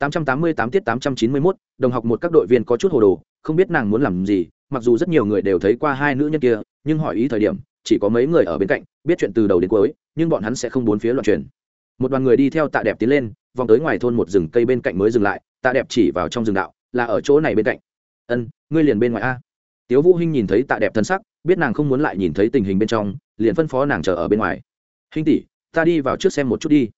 888 tiết 891, đồng học một các đội viên có chút hồ đồ, không biết nàng muốn làm gì, mặc dù rất nhiều người đều thấy qua hai nữ nhân kia, nhưng hỏi ý thời điểm, chỉ có mấy người ở bên cạnh, biết chuyện từ đầu đến cuối, nhưng bọn hắn sẽ không bốn phía loạn truyền. Một đoàn người đi theo Tạ Đẹp tiến lên, vòng tới ngoài thôn một rừng cây bên cạnh mới dừng lại, Tạ Đẹp chỉ vào trong rừng đạo, là ở chỗ này bên cạnh. "Ân, ngươi liền bên ngoài a." Tiếu Vũ Hinh nhìn thấy Tạ Đẹp thân sắc, biết nàng không muốn lại nhìn thấy tình hình bên trong, liền phân phó nàng chờ ở bên ngoài. "Hinh tỷ, ta đi vào trước xem một chút đi."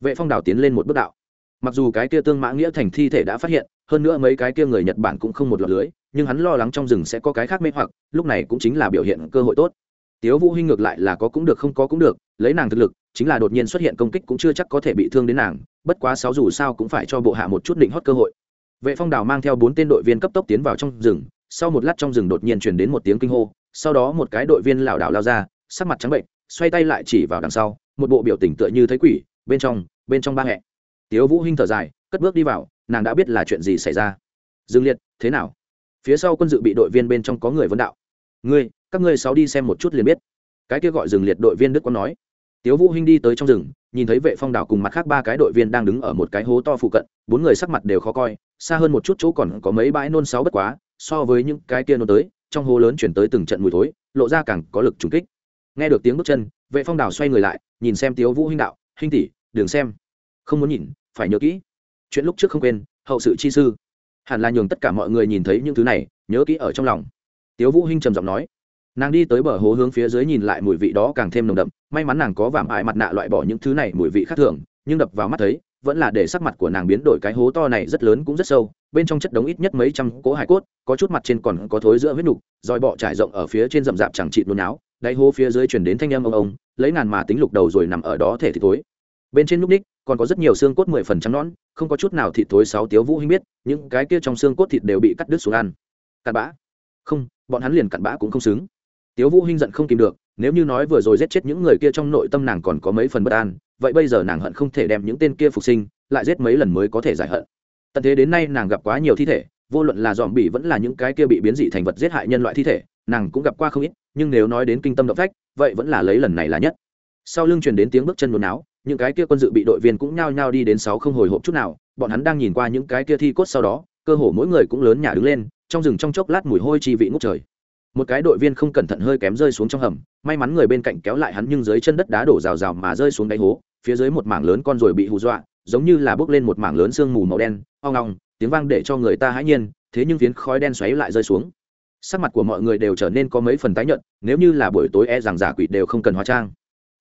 Vệ Phong Đào tiến lên một bước đạo mặc dù cái kia tương mã nghĩa thành thi thể đã phát hiện, hơn nữa mấy cái kia người nhật bản cũng không một lọt lưới, nhưng hắn lo lắng trong rừng sẽ có cái khác mê hoặc, lúc này cũng chính là biểu hiện cơ hội tốt. Tiếu vũ hinh ngược lại là có cũng được không có cũng được, lấy nàng thực lực, chính là đột nhiên xuất hiện công kích cũng chưa chắc có thể bị thương đến nàng, bất quá sáu dù sao cũng phải cho bộ hạ một chút định hót cơ hội. Vệ phong đào mang theo bốn tên đội viên cấp tốc tiến vào trong rừng, sau một lát trong rừng đột nhiên truyền đến một tiếng kinh hô, sau đó một cái đội viên lảo đảo lao ra, sắc mặt trắng bệnh, xoay tay lại chỉ vào đằng sau, một bộ biểu tình tựa như thấy quỷ, bên trong bên trong ba hẹ tiếu vũ hinh thở dài, cất bước đi vào, nàng đã biết là chuyện gì xảy ra. Dương liệt, thế nào? Phía sau quân dự bị đội viên bên trong có người vấn đạo. Ngươi, các ngươi sáu đi xem một chút liền biết. Cái kia gọi dương liệt đội viên đức quang nói. Tiếu vũ hinh đi tới trong rừng, nhìn thấy vệ phong đảo cùng mặt khác ba cái đội viên đang đứng ở một cái hố to phụ cận, bốn người sắc mặt đều khó coi, xa hơn một chút chỗ còn có mấy bãi nôn sáu bất quá, so với những cái kia nôn tới, trong hố lớn chuyển tới từng trận mùi thối, lộ ra càng có lực trùng kích. Nghe được tiếng bước chân, vệ phong đảo xoay người lại, nhìn xem tiếu vũ hinh đạo, hinh tỷ, đừng xem. Không muốn nhìn phải nhớ kỹ. Chuyện lúc trước không quên, hậu sự chi sư. Hẳn là nhường tất cả mọi người nhìn thấy những thứ này, nhớ kỹ ở trong lòng. Tiếu vũ hinh trầm giọng nói. Nàng đi tới bờ hố hướng phía dưới nhìn lại mùi vị đó càng thêm nồng đậm, may mắn nàng có vảm ải mặt nạ loại bỏ những thứ này mùi vị khác thường, nhưng đập vào mắt thấy, vẫn là để sắc mặt của nàng biến đổi cái hố to này rất lớn cũng rất sâu, bên trong chất đống ít nhất mấy trăm cỗ hải cốt, có chút mặt trên còn có thối giữa huyết nục roi bọ trải rộng ở phía trên rậm rạp chẳng trị nôn áo đáy hố phía dưới chuyển đến thanh âm ông ông, lấy ngàn mà tính lục đầu rồi nằm ở đó thể thì thối bên trên lúc ních, còn có rất nhiều xương cốt mười phần trắng nón không có chút nào thịt thối sáu tiếu vũ hinh biết, những cái kia trong xương cốt thịt đều bị cắt đứt xuống ăn. Cặn bã. Không, bọn hắn liền cặn bã cũng không xứng. Tiếu vũ hinh giận không kìm được, nếu như nói vừa rồi giết chết những người kia trong nội tâm nàng còn có mấy phần bất an, vậy bây giờ nàng hận không thể đem những tên kia phục sinh, lại giết mấy lần mới có thể giải hận. Tận thế đến nay nàng gặp quá nhiều thi thể, vô luận là dòm bỉ vẫn là những cái kia bị biến dị thành vật giết hại nhân loại thi thể, nàng cũng gặp qua không ít, nhưng nếu nói đến kinh tâm động phách, vậy vẫn là lấy lần này là nhất. Sau lưng truyền đến tiếng bước chân nôn áo những cái kia quân dự bị đội viên cũng nhao nhao đi đến sáu không hồi hộp chút nào, bọn hắn đang nhìn qua những cái kia thi cốt sau đó, cơ hồ mỗi người cũng lớn nhả đứng lên, trong rừng trong chốc lát mùi hôi chi vị ngút trời. Một cái đội viên không cẩn thận hơi kém rơi xuống trong hầm, may mắn người bên cạnh kéo lại hắn nhưng dưới chân đất đá đổ rào rào mà rơi xuống đáy hố, phía dưới một mảng lớn con rồi bị hù dọa, giống như là bốc lên một mảng lớn sương mù màu đen oong ngong tiếng vang để cho người ta hãi nhiên, thế nhưng phiến khói đen xoáy lại rơi xuống. Sắc mặt của mọi người đều trở nên có mấy phần tái nhợt, nếu như là buổi tối e rằng giả quỷ đều không cần hóa trang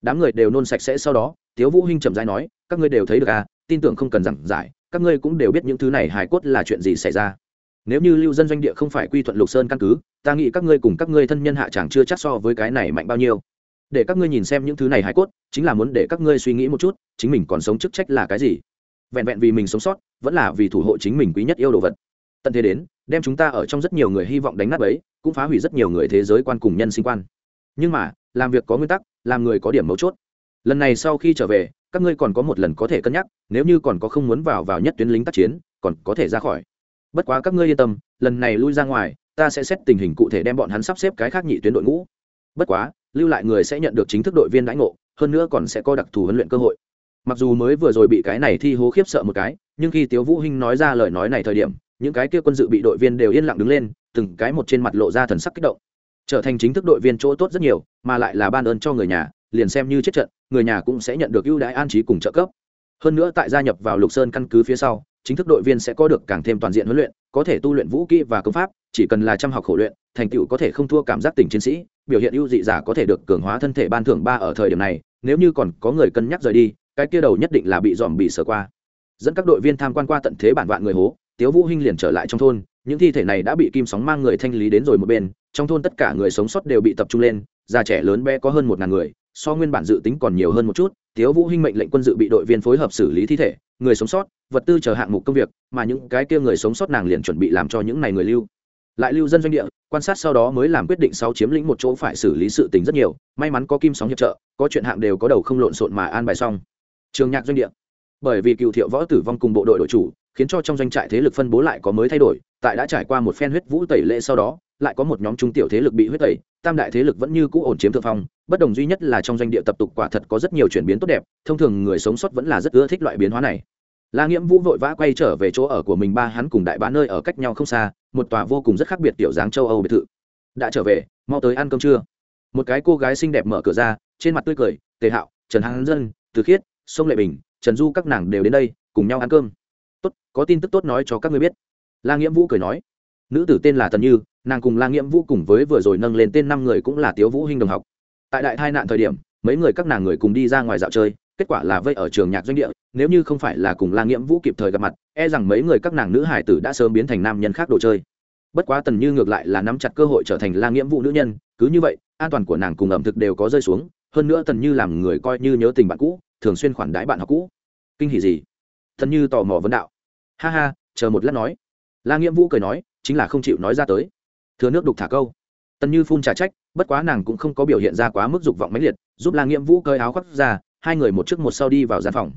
đám người đều nôn sạch sẽ sau đó, tiếu vũ hinh chậm rãi nói, các ngươi đều thấy được à tin tưởng không cần giảng giải, các ngươi cũng đều biết những thứ này hài cốt là chuyện gì xảy ra. Nếu như lưu dân doanh địa không phải quy thuận lục sơn căn cứ, ta nghĩ các ngươi cùng các ngươi thân nhân hạ chẳng chưa chắc so với cái này mạnh bao nhiêu. Để các ngươi nhìn xem những thứ này hài cốt, chính là muốn để các ngươi suy nghĩ một chút, chính mình còn sống chức trách là cái gì. Vẹn vẹn vì mình sống sót, vẫn là vì thủ hộ chính mình quý nhất yêu đồ vật. Tận thế đến, đem chúng ta ở trong rất nhiều người hy vọng đánh nát ấy cũng phá hủy rất nhiều người thế giới quan cùng nhân sinh quan. Nhưng mà, làm việc có nguyên tắc làm người có điểm mấu chốt. Lần này sau khi trở về, các ngươi còn có một lần có thể cân nhắc, nếu như còn có không muốn vào vào nhất tuyến lính tác chiến, còn có thể ra khỏi. Bất quá các ngươi yên tâm, lần này lui ra ngoài, ta sẽ xét tình hình cụ thể đem bọn hắn sắp xếp cái khác nhị tuyến đội ngũ. Bất quá, lưu lại người sẽ nhận được chính thức đội viên đãi ngộ, hơn nữa còn sẽ có đặc thù huấn luyện cơ hội. Mặc dù mới vừa rồi bị cái này thi hố khiếp sợ một cái, nhưng khi tiếu vũ hinh nói ra lời nói này thời điểm, những cái kia quân dự bị đội viên đều yên lặng đứng lên, từng cái một trên mặt lộ ra thần sắc kích động trở thành chính thức đội viên chỗ tốt rất nhiều, mà lại là ban ơn cho người nhà, liền xem như chết trận, người nhà cũng sẽ nhận được ưu đãi an trí cùng trợ cấp. Hơn nữa tại gia nhập vào lục sơn căn cứ phía sau, chính thức đội viên sẽ có được càng thêm toàn diện huấn luyện, có thể tu luyện vũ kỹ và công pháp, chỉ cần là chăm học khổ luyện, thành tựu có thể không thua cảm giác tình chiến sĩ, biểu hiện ưu dị giả có thể được cường hóa thân thể ban thưởng ba ở thời điểm này, nếu như còn có người cân nhắc rời đi, cái kia đầu nhất định là bị dòm bị sờ qua. Dẫn các đội viên tham quan qua tận thế bản vạn người hố, tiếu vũ hinh liền trở lại trong thôn, những thi thể này đã bị kim sóng mang người thanh lý đến rồi một bên trong thôn tất cả người sống sót đều bị tập trung lên, già trẻ lớn bé có hơn một ngàn người, so nguyên bản dự tính còn nhiều hơn một chút, tiếu vũ hinh mệnh lệnh quân dự bị đội viên phối hợp xử lý thi thể, người sống sót, vật tư chờ hạng mục công việc, mà những cái kia người sống sót nàng liền chuẩn bị làm cho những này người lưu. Lại lưu dân doanh địa, quan sát sau đó mới làm quyết định sau chiếm lĩnh một chỗ phải xử lý sự tình rất nhiều, may mắn có kim sóng hiệp trợ, có chuyện hạng đều có đầu không lộn xộn mà an bài xong. Trường nhạc doanh địa. Bởi vì cựu thiệu võ tử vong cùng bộ đội đội chủ khiến cho trong doanh trại thế lực phân bố lại có mới thay đổi, tại đã trải qua một phen huyết vũ tẩy lệ sau đó, lại có một nhóm trung tiểu thế lực bị huyết tẩy, tam đại thế lực vẫn như cũ ổn chiếm thượng phong, bất đồng duy nhất là trong doanh địa tập tục quả thật có rất nhiều chuyển biến tốt đẹp, thông thường người sống sót vẫn là rất ưa thích loại biến hóa này. La nghiễm vũ vội vã quay trở về chỗ ở của mình ba hắn cùng đại bá nơi ở cách nhau không xa, một tòa vô cùng rất khác biệt tiểu dáng châu âu biệt thự. Đã trở về, mau tới ăn cơm trưa. Một cái cô gái xinh đẹp mở cửa ra, trên mặt tươi cười, tề hạo, trần hán dân, từ khiết, sông lệ bình, trần du các nàng đều đến đây, cùng nhau ăn cơm tốt, có tin tức tốt nói cho các ngươi biết. La nghiễm vũ cười nói, nữ tử tên là tần như, nàng cùng la nghiễm vũ cùng với vừa rồi nâng lên tên năm người cũng là tiếu vũ hinh đồng học. Tại đại tai nạn thời điểm, mấy người các nàng người cùng đi ra ngoài dạo chơi, kết quả là vây ở trường nhạc doanh địa, nếu như không phải là cùng la nghiễm vũ kịp thời gặp mặt e rằng mấy người các nàng nữ hải tử đã sớm biến thành nam nhân khác đồ chơi. Bất quá tần như ngược lại là nắm chặt cơ hội trở thành la nghiễm vũ nữ nhân, cứ như vậy, an toàn của nàng cùng ẩm thực đều có rơi xuống, hơn nữa tần như làm người coi như nhớ tình bạn cũ, thường xuyên khoản đãi bạn học cũ. Kinh hỉ gì? Thần như tò mò vấn đạo. Ha ha, chờ một lát nói. La nghiễm vũ cười nói, chính là không chịu nói ra tới. Thừa nước đục thả câu. Tần như phun trả trách, bất quá nàng cũng không có biểu hiện ra quá mức dục vọng mãnh liệt, giúp la nghiễm vũ cơi áo khoác ra, hai người một trước một sau đi vào gian phòng.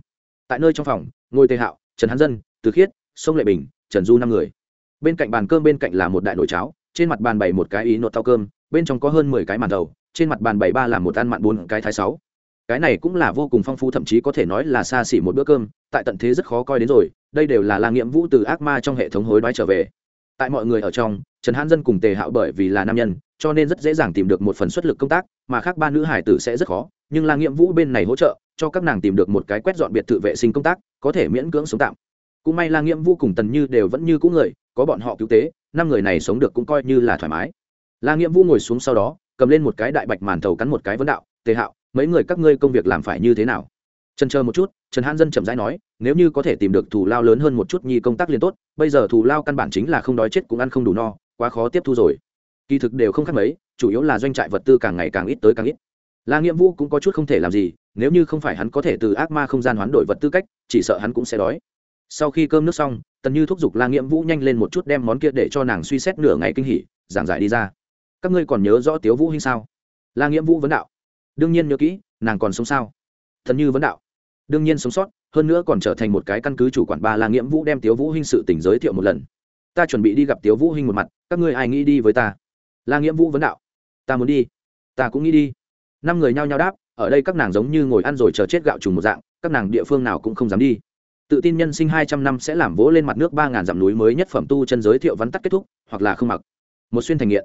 Tại nơi trong phòng ngôi tề hạo, trần hán dân, từ khiết, sông lệ bình, trần du năm người. Bên cạnh bàn cơm bên cạnh là một đại nồi cháo, trên mặt bàn bày một cái ý nột tao cơm, bên trong có hơn mười cái màn đầu, trên mặt bàn bày ba là một ăn mặn bốn cái thái sáu cái này cũng là vô cùng phong phú, thậm chí có thể nói là xa xỉ một bữa cơm, tại tận thế rất khó coi đến rồi, đây đều là la nghiệm vũ từ ác ma trong hệ thống hối đoái trở về. Tại mọi người ở trong, trần hãn dân cùng tề hạo bởi vì là nam nhân, cho nên rất dễ dàng tìm được một phần xuất lực công tác, mà khác ba nữ hải tử sẽ rất khó, nhưng la nghiệm vũ bên này hỗ trợ, cho các nàng tìm được một cái quét dọn biệt thự vệ sinh công tác, có thể miễn cưỡng sống tạm. Cũng may la nghiệm vũ cùng tần như đều vẫn như cũ người, có bọn họ cứu tế, năm người này sống được cũng coi như là thoải mái. La nghiệm vũ ngồi xuống sau đó, cầm lên một cái đại bạch màn thầu cắn một cái vấn đạo tề hạo, mấy người các ngươi công việc làm phải như thế nào? Trần chờ một chút, trần hãn dân chậm rãi nói, nếu như có thể tìm được thù lao lớn hơn một chút nhi công tác liền tốt, bây giờ thù lao căn bản chính là không đói chết cũng ăn không đủ no, quá khó tiếp thu rồi. Kỳ thực đều không khác mấy, chủ yếu là doanh trại vật tư càng ngày càng ít tới càng ít. La nghĩa vũ cũng có chút không thể làm gì, nếu như không phải hắn có thể từ ác ma không gian hoán đổi vật tư cách, chỉ sợ hắn cũng sẽ đói. Sau khi cơm nước xong, tần như thúc giục la nghĩa vũ nhanh lên một chút đem món kia để cho nàng suy xét nửa ngày kinh hỉ, giảng giải đi ra. Các ngươi còn nhớ rõ tiếu vũ hinh sao? La nghĩa vũ vấn đạo đương nhiên nhớ kỹ, nàng còn sống sao? Thần như vấn đạo. Đương nhiên sống sót, hơn nữa còn trở thành một cái căn cứ chủ quản ba là nghĩa vũ đem tiếu vũ hinh sự tình giới thiệu một lần. Ta chuẩn bị đi gặp tiếu vũ hinh một mặt, các ngươi ai nghĩ đi với ta? La nghĩa vũ vấn đạo. Ta muốn đi. Ta cũng nghĩ đi. Năm người nhao nhao đáp, ở đây các nàng giống như ngồi ăn rồi chờ chết gạo trùng một dạng, các nàng địa phương nào cũng không dám đi. Tự tin nhân sinh hai trăm năm sẽ làm vỗ lên mặt nước ba ngàn dặm núi mới nhất phẩm tu chân giới thiệu vắn tắt kết thúc, hoặc là không mặc. Một xuyên thành nghiện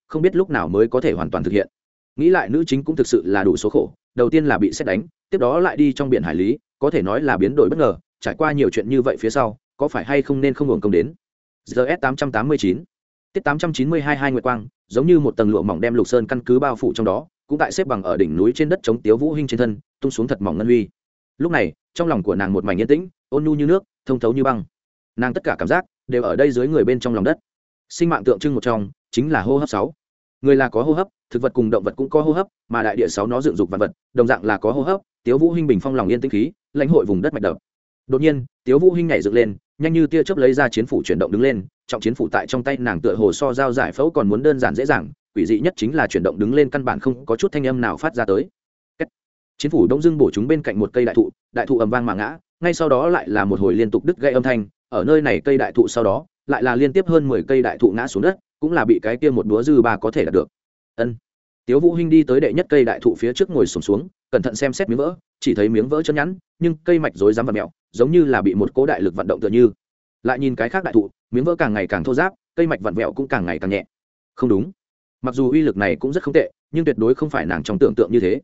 không biết lúc nào mới có thể hoàn toàn thực hiện. Nghĩ lại nữ chính cũng thực sự là đủ số khổ, đầu tiên là bị xét đánh, tiếp đó lại đi trong biển hải lý, có thể nói là biến đổi bất ngờ, trải qua nhiều chuyện như vậy phía sau, có phải hay không nên không hưởng công đến? Gs tám trăm tám mươi chín. Tiết tám trăm chín mươi hai hai, nguyệt quang, giống như một tầng lụa mỏng đem lục sơn căn cứ bao phủ trong đó, cũng tại xếp bằng ở đỉnh núi trên đất chống tiếu vũ hinh trên thân, tung xuống thật mỏng ngân huy. Lúc này, trong lòng của nàng một mảnh yên tĩnh, ôn nhu như nước, thông thấu như băng. Nàng tất cả cảm giác đều ở đây dưới người bên trong lòng đất. Sinh mạng tượng trưng một trong, chính là hô hấp sáu người là có hô hấp, thực vật cùng động vật cũng có hô hấp, mà đại địa sáu nó dựng dục vật vật, đồng dạng là có hô hấp, tiếu vũ hinh bình phong lòng yên tĩnh khí, lãnh hội vùng đất mạch đập. Đột nhiên, tiếu vũ hinh nhảy dựng lên, nhanh như tia chớp lấy ra chiến phủ chuyển động đứng lên, trọng chiến phủ tại trong tay nàng tựa hồ so dao giải phẫu còn muốn đơn giản dễ dàng, quỷ dị nhất chính là chuyển động đứng lên căn bản không có chút thanh âm nào phát ra tới. Chiến phủ đông dưng bổ chúng bên cạnh một cây đại thụ đại thụ ầm vang mà ngã, ngay sau đó lại là một hồi liên tục đứt gãy âm thanh, ở nơi này cây đại thụ sau đó lại là liên tiếp hơn mười cây đại thụ ngã xuống đất cũng là bị cái kia một búa dư ba có thể đạt được. Ân. Tiếu vũ hinh đi tới đệ nhất cây đại thụ phía trước ngồi sụp xuống, xuống cẩn thận xem xét miếng vỡ chỉ thấy miếng vỡ chân nhẵn nhưng cây mạch rối rắm và mèo giống như là bị một cố đại lực vận động tựa như. Lại nhìn cái khác đại thụ miếng vỡ càng ngày càng thô ráp cây mạch vặn vẹo cũng càng ngày càng nhẹ. Không đúng. Mặc dù uy lực này cũng rất không tệ nhưng tuyệt đối không phải nàng trong tưởng tượng như thế.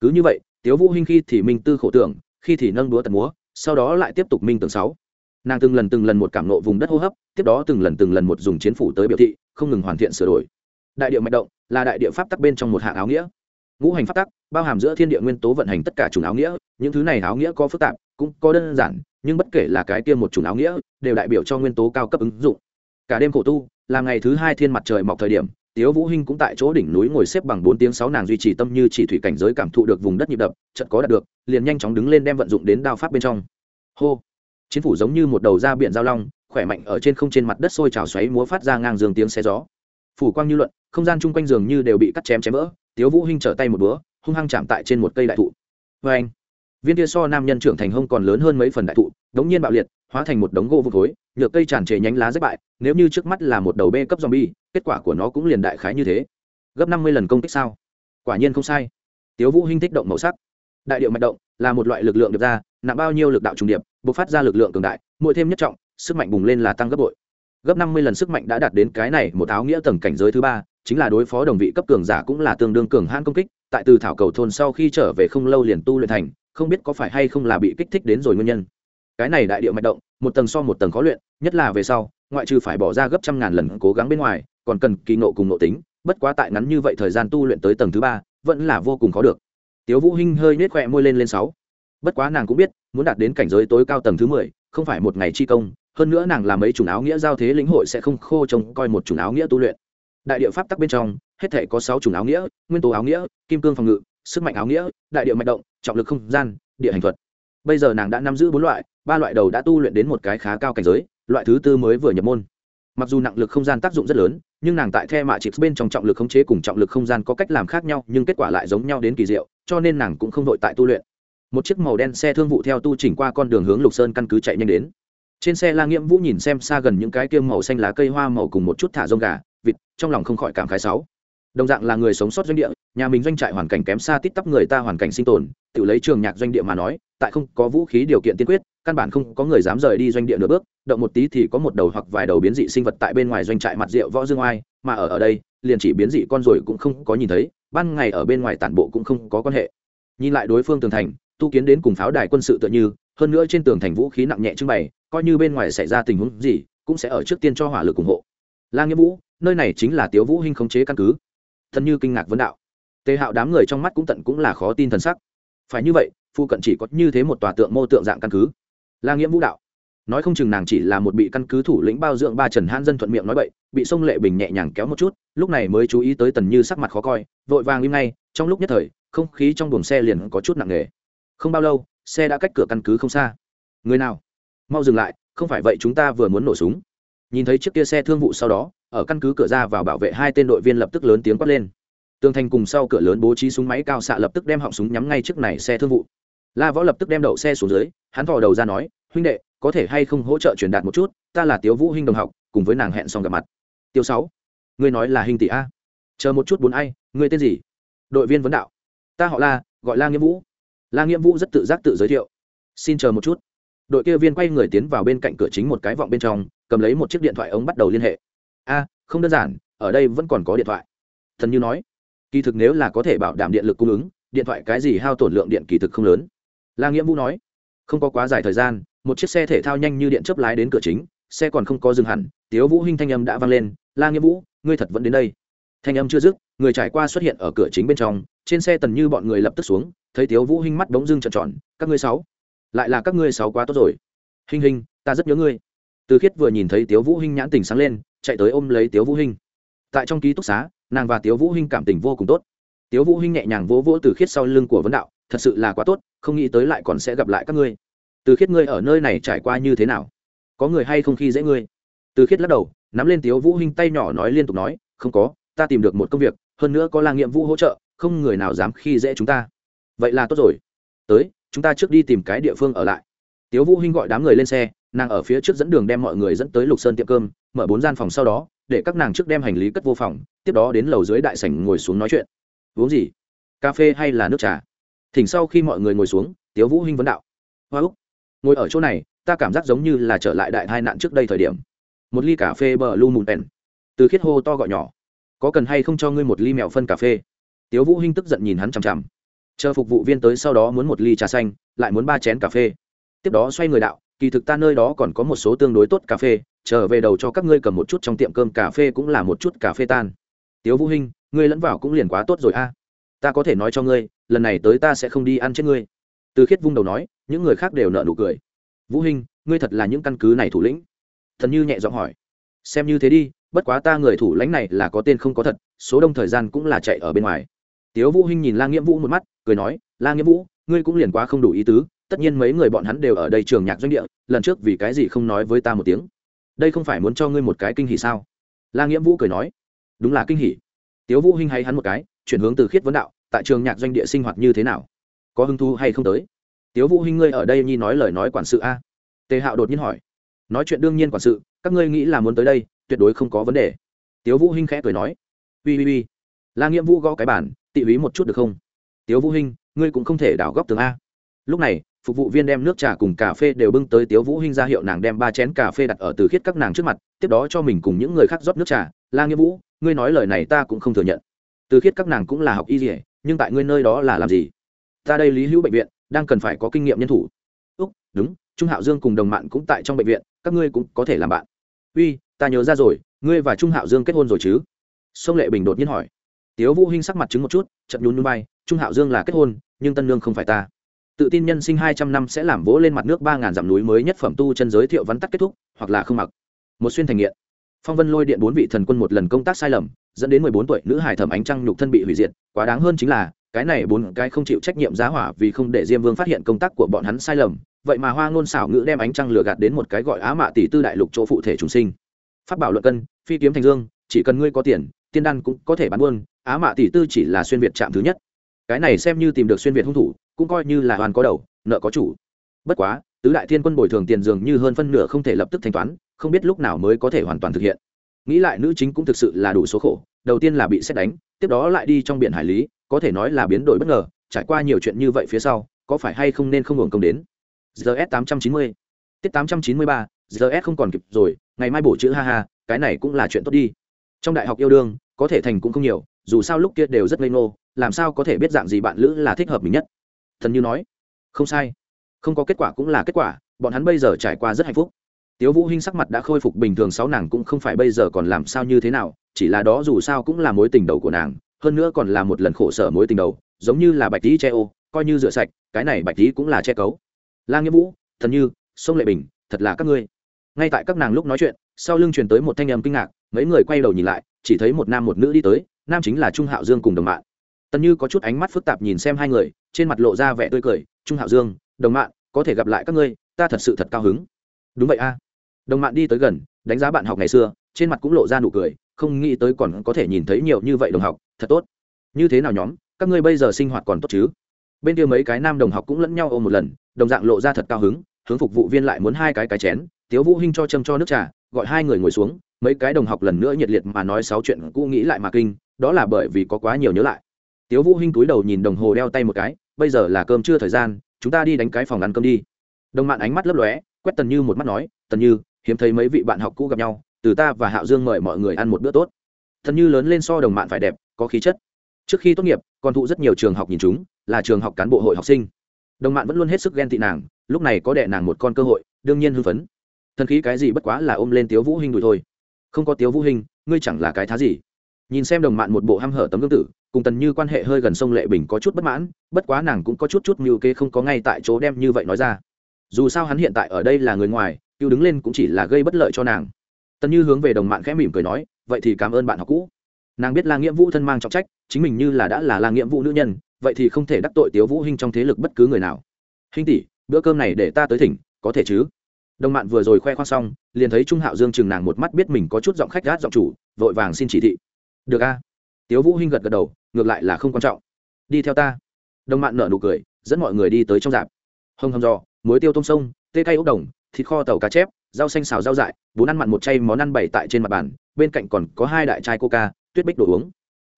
Cứ như vậy tiếu vũ hinh khi thì minh tư khổ tưởng khi thì nâng đúa tật múa sau đó lại tiếp tục minh tưởng sáu nàng từng lần từng lần một cảm nộ vùng đất hô hấp, tiếp đó từng lần từng lần một dùng chiến phủ tới biểu thị, không ngừng hoàn thiện sửa đổi. Đại địa mạch động là đại địa pháp tắc bên trong một hạng áo nghĩa. Ngũ hành pháp tắc bao hàm giữa thiên địa nguyên tố vận hành tất cả chủng áo nghĩa, những thứ này áo nghĩa có phức tạp, cũng có đơn giản, nhưng bất kể là cái kia một chủng áo nghĩa, đều đại biểu cho nguyên tố cao cấp ứng dụng. Cả đêm khổ tu, là ngày thứ hai thiên mặt trời mọc thời điểm, tiếu vũ hinh cũng tại chỗ đỉnh núi ngồi xếp bằng bốn tiếng sáu nàng duy trì tâm như chỉ thủy cảnh giới cảm thụ được vùng đất nhịp đập, chợt có đạt được, liền nhanh chóng đứng lên đem vận dụng đến đao pháp bên trong. Hô! Chiến phủ giống như một đầu ra biển giao long, khỏe mạnh ở trên không trên mặt đất sôi trào xoáy múa phát ra ngang giường tiếng xe gió. Phủ quang như luận, không gian chung quanh giường như đều bị cắt chém chém vỡ, tiếu vũ hinh trở tay một búa, hung hăng chạm tại trên một cây đại thụ. Với anh, viên kia so nam nhân trưởng thành hông còn lớn hơn mấy phần đại thụ, đống nhiên bạo liệt, hóa thành một đống gỗ vụn thối nhựa cây tràn trề nhánh lá rách bại, nếu như trước mắt là một đầu bê cấp zombie, kết quả của nó cũng liền đại khái như thế. Gấp năm mươi lần công kích sao? Quả nhiên không sai. Tiếu vũ hinh thích động màu sắc. Đại điệu mạch động là một loại lực lượng được ra, nặng bao nhiêu lực đạo trùng điệp bộc phát ra lực lượng cường đại, mỗi thêm nhất trọng, sức mạnh bùng lên là tăng gấp bội. Gấp năm mươi lần sức mạnh đã đạt đến cái này một áo nghĩa tầng cảnh giới thứ ba, chính là đối phó đồng vị cấp cường giả cũng là tương đương cường hãn công kích, tại từ thảo cầu thôn sau khi trở về không lâu liền tu luyện thành, không biết có phải hay không là bị kích thích đến rồi nguyên nhân. Cái này đại địa mạch động, một tầng so một tầng khó luyện, nhất là về sau, ngoại trừ phải bỏ ra gấp trăm ngàn lần cố gắng bên ngoài, còn cần kỳ nộ cùng nộ tính, bất quá tại ngắn như vậy thời gian tu luyện tới tầng thứ ba, vẫn là vô cùng khó được. Tiếu vũ hinh hơi nết khỏe môi lên lên sáu bất quá nàng cũng biết, muốn đạt đến cảnh giới tối cao tầng thứ mười, không phải một ngày chi công, hơn nữa nàng làm mấy chủng áo nghĩa giao thế lĩnh hội sẽ không khô trông coi một chủng áo nghĩa tu luyện. Đại địa pháp tắc bên trong, hết thể có sáu chủng áo nghĩa, nguyên tố áo nghĩa, kim cương phòng ngự, sức mạnh áo nghĩa, đại địa mạch động, trọng lực không gian, địa hành thuật. Bây giờ nàng đã nắm giữ bốn loại, ba loại đầu đã tu luyện đến một cái khá cao cảnh giới, loại thứ tư mới vừa nhập môn. Mặc dù nặng lực không gian tác dụng rất lớn, nhưng nàng tại the mạ chịp bên trong trọng lực khống chế cùng trọng lực không gian có cách làm khác nhau, nhưng kết quả lại giống nhau đến kỳ diệu, cho nên nàng cũng không đội tại tu luyện một chiếc màu đen xe thương vụ theo tu chỉnh qua con đường hướng lục sơn căn cứ chạy nhanh đến. Trên xe la nghiễm vũ nhìn xem xa gần những cái kiêm màu xanh lá cây hoa màu cùng một chút thả rông gà, vịt, trong lòng không khỏi cảm khái sáu. Đồng dạng là người sống sót doanh địa, nhà mình doanh trại hoàn cảnh kém xa tít tắp người ta hoàn cảnh sinh tồn, tự lấy trường nhạc doanh địa mà nói, tại không có vũ khí điều kiện tiên quyết, căn bản không có người dám rời đi doanh địa nửa bước, động một tí thì có một đầu hoặc vài đầu biến dị sinh vật tại bên ngoài doanh trại mặt rượu võ dương oai, mà ở ở đây, liền chỉ biến dị con rồi cũng không có nhìn thấy, ban ngày ở bên ngoài tản bộ cũng không có quan hệ. Nhìn lại đối phương tường thành tu kiến đến cùng pháo đài quân sự tựa như, hơn nữa trên tường thành vũ khí nặng nhẹ trưng bày, coi như bên ngoài xảy ra tình huống gì, cũng sẽ ở trước tiên cho hỏa lực ủng hộ. La nghĩa vũ, nơi này chính là tiếu vũ hinh khống chế căn cứ. Thần như kinh ngạc vấn đạo. Tề hạo đám người trong mắt cũng tận cũng là khó tin thần sắc. Phải như vậy, phu cận chỉ có như thế một tòa tượng mô tượng dạng căn cứ. La nghĩa vũ đạo. Nói không chừng nàng chỉ là một bị căn cứ thủ lĩnh bao dưỡng ba trần hãn dân thuận miệng nói bậy, bị sông lệ bình nhẹ nhàng kéo một chút, lúc này mới chú ý tới tần như sắc mặt khó coi, vội vàng im ngay, trong lúc nhất thời, không khí trong buồng xe liền có chút nặng nề không bao lâu, xe đã cách cửa căn cứ không xa. Người nào? Mau dừng lại, không phải vậy chúng ta vừa muốn nổ súng. Nhìn thấy chiếc kia xe thương vụ sau đó, ở căn cứ cửa ra vào bảo vệ hai tên đội viên lập tức lớn tiếng quát lên. Tường thành cùng sau cửa lớn bố trí súng máy cao xạ lập tức đem họng súng nhắm ngay trước này xe thương vụ. La võ lập tức đem đậu xe xuống dưới, hắn vò đầu ra nói, huynh đệ, có thể hay không hỗ trợ truyền đạt một chút, ta là tiếu vũ huynh đồng học, cùng với nàng hẹn xong gặp mặt. Tiêu sáu, ngươi nói là hình tỷ a? Chờ một chút bốn ai, ngươi tên gì? Đội viên vấn đạo. Ta họ la, gọi la nghĩa vũ la nghĩa vũ rất tự giác tự giới thiệu. Xin chờ một chút. Đội kia viên quay người tiến vào bên cạnh cửa chính một cái vọng bên trong, cầm lấy một chiếc điện thoại ống bắt đầu liên hệ. A, không đơn giản, ở đây vẫn còn có điện thoại. Thần như nói. Kỳ thực nếu là có thể bảo đảm điện lực cung ứng, điện thoại cái gì hao tổn lượng điện kỳ thực không lớn. La nghĩa vũ nói. Không có quá dài thời gian, một chiếc xe thể thao nhanh như điện chớp lái đến cửa chính, xe còn không có dừng hẳn. Tiếu vũ hinh thanh âm đã vang lên. La nghĩa vũ, ngươi thật vẫn đến đây. Thanh âm chưa dứt, người trải qua xuất hiện ở cửa chính bên trong trên xe tần như bọn người lập tức xuống, thấy tiếu vũ hinh mắt bỗng dưng trợn tròn, các ngươi sáu, lại là các ngươi sáu quá tốt rồi. Hinh hinh, ta rất nhớ ngươi. Từ khiết vừa nhìn thấy tiếu vũ hinh nhãn tình sáng lên, chạy tới ôm lấy tiếu vũ hinh. Tại trong ký túc xá, nàng và tiếu vũ hinh cảm tình vô cùng tốt. Tiếu vũ hinh nhẹ nhàng vỗ vỗ từ khiết sau lưng của vấn đạo, thật sự là quá tốt, không nghĩ tới lại còn sẽ gặp lại các ngươi. Từ khiết ngươi ở nơi này trải qua như thế nào? Có người hay không khi dễ ngươi? Từ khiết lắc đầu, nắm lên tiếu vũ hinh tay nhỏ nói liên tục nói, không có, ta tìm được một công việc, hơn nữa có lang nghiệm vũ hỗ trợ không người nào dám khi dễ chúng ta. Vậy là tốt rồi. Tới, chúng ta trước đi tìm cái địa phương ở lại. Tiếu vũ hinh gọi đám người lên xe, nàng ở phía trước dẫn đường đem mọi người dẫn tới lục sơn tiệm cơm, mở bốn gian phòng sau đó, để các nàng trước đem hành lý cất vô phòng, tiếp đó đến lầu dưới đại sảnh ngồi xuống nói chuyện. Uống gì? Cà phê hay là nước trà? Thỉnh sau khi mọi người ngồi xuống, tiếu vũ hinh vấn đạo. Hoa úc, ngồi ở chỗ này, ta cảm giác giống như là trở lại đại tai nạn trước đây thời điểm. Một ly cà phê bờ lu mùn pèn. Từ khiết hô to gọi nhỏ. Có cần hay không cho ngươi một ly mèo phân cà phê? Tiếu vũ hinh tức giận nhìn hắn chằm chằm. Chờ phục vụ viên tới sau đó muốn một ly trà xanh, lại muốn ba chén cà phê. Tiếp đó xoay người đạo, kỳ thực ta nơi đó còn có một số tương đối tốt cà phê, trở về đầu cho các ngươi cầm một chút trong tiệm cơm cà phê cũng là một chút cà phê tan. Tiếu vũ hinh, ngươi lẫn vào cũng liền quá tốt rồi a. Ta có thể nói cho ngươi, lần này tới ta sẽ không đi ăn chết ngươi. Từ khiết vung đầu nói, những người khác đều nợ nụ cười. Vũ hinh, ngươi thật là những căn cứ này thủ lĩnh. Thần như nhẹ giọng hỏi. Xem như thế đi, bất quá ta người thủ lãnh này là có tên không có thật, số đông thời gian cũng là chạy ở bên ngoài tiếu vũ hinh nhìn la nghĩa vũ một mắt, cười nói, la nghĩa vũ, ngươi cũng liền quá không đủ ý tứ, tất nhiên mấy người bọn hắn đều ở đây trường nhạc doanh địa, lần trước vì cái gì không nói với ta một tiếng? Đây không phải muốn cho ngươi một cái kinh hỉ sao? La nghĩa vũ cười nói, đúng là kinh hỉ. Tiếu vũ hinh hay hắn một cái, chuyển hướng từ khiết vấn đạo, tại trường nhạc doanh địa sinh hoạt như thế nào? Có hứng thú hay không tới? Tiếu vũ hinh, ngươi ở đây nhi nói lời nói quản sự a. Tề hạo đột nhiên hỏi, nói chuyện đương nhiên quản sự, các ngươi nghĩ là muốn tới đây, tuyệt đối không có vấn đề. Tiếu vũ hinh khẽ cười nói ui ui ui la nghĩa vũ gõ cái bản tị húy một chút được không? Tiếu vũ hinh, ngươi cũng không thể đảo góc tường a. Lúc này, phục vụ viên đem nước trà cùng cà phê đều bưng tới tiếu vũ hinh ra hiệu nàng đem ba chén cà phê đặt ở từ khiết các nàng trước mặt, tiếp đó cho mình cùng những người khác rót nước trà. La nghĩa vũ, ngươi nói lời này ta cũng không thừa nhận. Từ khiết các nàng cũng là học y dỉa nhưng tại ngươi nơi đó là làm gì? Ta đây lý hữu bệnh viện, đang cần phải có kinh nghiệm nhân thủ. Úc, đúng, trung hạo dương cùng đồng bạn cũng tại trong bệnh viện, các ngươi cũng có thể làm bạn. Uy, ta nhớ ra rồi, ngươi và trung hạo dương kết hôn rồi chứ? Sông lệ bình đột nhiên hỏi tiếu vũ hinh sắc mặt chứng một chút chậm nhún nhún bay trung hạo dương là kết hôn, nhưng tân nương không phải ta. Tự tin nhân sinh hai trăm năm sẽ làm vỗ lên mặt nước ba ngàn dặm núi mới nhất phẩm tu chân giới thiệu vắn tắt kết thúc, hoặc là không mặc. Một xuyên thành nghiện. Phong vân lôi điện bốn vị thần quân một lần công tác sai lầm, dẫn đến mười bốn tuổi nữ hải thẩm ánh trăng nhục thân bị hủy diệt, quá đáng hơn chính là, cái này bốn cái không chịu trách nhiệm giá hỏa vì không để diêm vương phát hiện công tác của bọn hắn sai lầm, vậy mà hoa ngôn xảo ngữ đem ánh trăng lừa gạt đến một cái gọi á mạ tỷ tư đại lục chỗ phụ thể chúng sinh. Phát bảo luận cân, phi kiếm thành dương, chỉ cần ngươi có tiền, tiên đan cũng có thể bán buôn á mạ tỷ tư chỉ là xuyên việt chạm thứ nhất. Cái này xem như tìm được xuyên việt hung thủ, cũng coi như là hoàn có đầu, nợ có chủ. Bất quá, tứ đại thiên quân bồi thường tiền dường như hơn phân nửa không thể lập tức thanh toán, không biết lúc nào mới có thể hoàn toàn thực hiện. Nghĩ lại nữ chính cũng thực sự là đủ số khổ, đầu tiên là bị xét đánh, tiếp đó lại đi trong biển hải lý, có thể nói là biến đổi bất ngờ, trải qua nhiều chuyện như vậy phía sau, có phải hay không nên không hưởng công đến? Gs tám trăm chín mươi. Tiết tám trăm chín mươi ba gs không còn kịp rồi, ngày mai bổ chữ ha ha, cái này cũng là chuyện tốt đi. Trong đại học yêu đương, có thể thành cũng không nhiều dù sao lúc kia đều rất ngây ngô, làm sao có thể biết dạng gì bạn lữ là thích hợp mình nhất? Thần như nói, không sai, không có kết quả cũng là kết quả, bọn hắn bây giờ trải qua rất hạnh phúc. Tiếu vũ hinh sắc mặt đã khôi phục bình thường, sáu nàng cũng không phải bây giờ còn làm sao như thế nào, chỉ là đó dù sao cũng là mối tình đầu của nàng, hơn nữa còn là một lần khổ sở mối tình đầu, giống như là bạch tí che ô, coi như rửa sạch, cái này bạch tí cũng là che cấu. La nghĩa vũ, thần như, sông lệ bình, thật là các ngươi. Ngay tại các nàng lúc nói chuyện, sau lưng truyền tới một thanh âm kinh ngạc, mấy người quay đầu nhìn lại, chỉ thấy một nam một nữ đi tới nam chính là trung hạo dương cùng đồng mạng tần như có chút ánh mắt phức tạp nhìn xem hai người trên mặt lộ ra vẻ tươi cười trung hạo dương đồng mạng có thể gặp lại các ngươi ta thật sự thật cao hứng đúng vậy a đồng mạng đi tới gần đánh giá bạn học ngày xưa trên mặt cũng lộ ra nụ cười không nghĩ tới còn có thể nhìn thấy nhiều như vậy đồng học thật tốt như thế nào nhóm các ngươi bây giờ sinh hoạt còn tốt chứ bên kia mấy cái nam đồng học cũng lẫn nhau ôm một lần đồng dạng lộ ra thật cao hứng hướng phục vụ viên lại muốn hai cái cái chén tiếu vũ hinh cho châm cho nước trà gọi hai người ngồi xuống mấy cái đồng học lần nữa nhiệt liệt mà nói sáu chuyện cũ nghĩ lại mà kinh đó là bởi vì có quá nhiều nhớ lại. Tiếu vũ hinh cúi đầu nhìn đồng hồ đeo tay một cái bây giờ là cơm trưa thời gian chúng ta đi đánh cái phòng ăn cơm đi. Đồng mạn ánh mắt lấp lóe quét tần như một mắt nói tần như hiếm thấy mấy vị bạn học cũ gặp nhau từ ta và hạo dương mời mọi người ăn một bữa tốt. Tần như lớn lên so đồng mạn phải đẹp có khí chất. Trước khi tốt nghiệp còn thụ rất nhiều trường học nhìn chúng là trường học cán bộ hội học sinh. Đồng mạn vẫn luôn hết sức ghen tị nàng lúc này có đẻ nàng một con cơ hội đương nhiên hưng phấn. Thần khí cái gì bất quá là ôm lên tiếu vũ Hinh đùi thôi. Không có tiếu vũ Hinh, ngươi chẳng là cái thá gì nhìn xem đồng mạn một bộ hăm hở tấm gương tử, cùng tần như quan hệ hơi gần sông lệ bình có chút bất mãn, bất quá nàng cũng có chút chút mưu kê không có ngay tại chỗ đem như vậy nói ra. Dù sao hắn hiện tại ở đây là người ngoài, cứu đứng lên cũng chỉ là gây bất lợi cho nàng. Tần như hướng về đồng mạn khẽ mỉm cười nói, vậy thì cảm ơn bạn học cũ. Nàng biết là nghĩa vũ thân mang trọng trách, chính mình như là đã là là nghĩa vũ nữ nhân, vậy thì không thể đắc tội tiếu vũ hinh trong thế lực bất cứ người nào. Hinh tỷ, bữa cơm này để ta tới thỉnh, có thể chứ? Đồng mạn vừa rồi khoe khoang xong, liền thấy trung hạo dương chừng nàng một mắt biết mình có chút giọng khách gát giọng chủ, vội vàng xin chỉ thị được a. Tiếu vũ hinh gật gật đầu, ngược lại là không quan trọng. Đi theo ta. Đồng mạn nở nụ cười, dẫn mọi người đi tới trong dạp. Hông hầm giò, muối tiêu tôm sông, tê cay ốc đồng, thịt kho tàu cá chép, rau xanh xào rau dại, bốn ăn mặn một chay món ăn bày tại trên mặt bàn, bên cạnh còn có hai đại chai coca, tuyết bích đồ uống.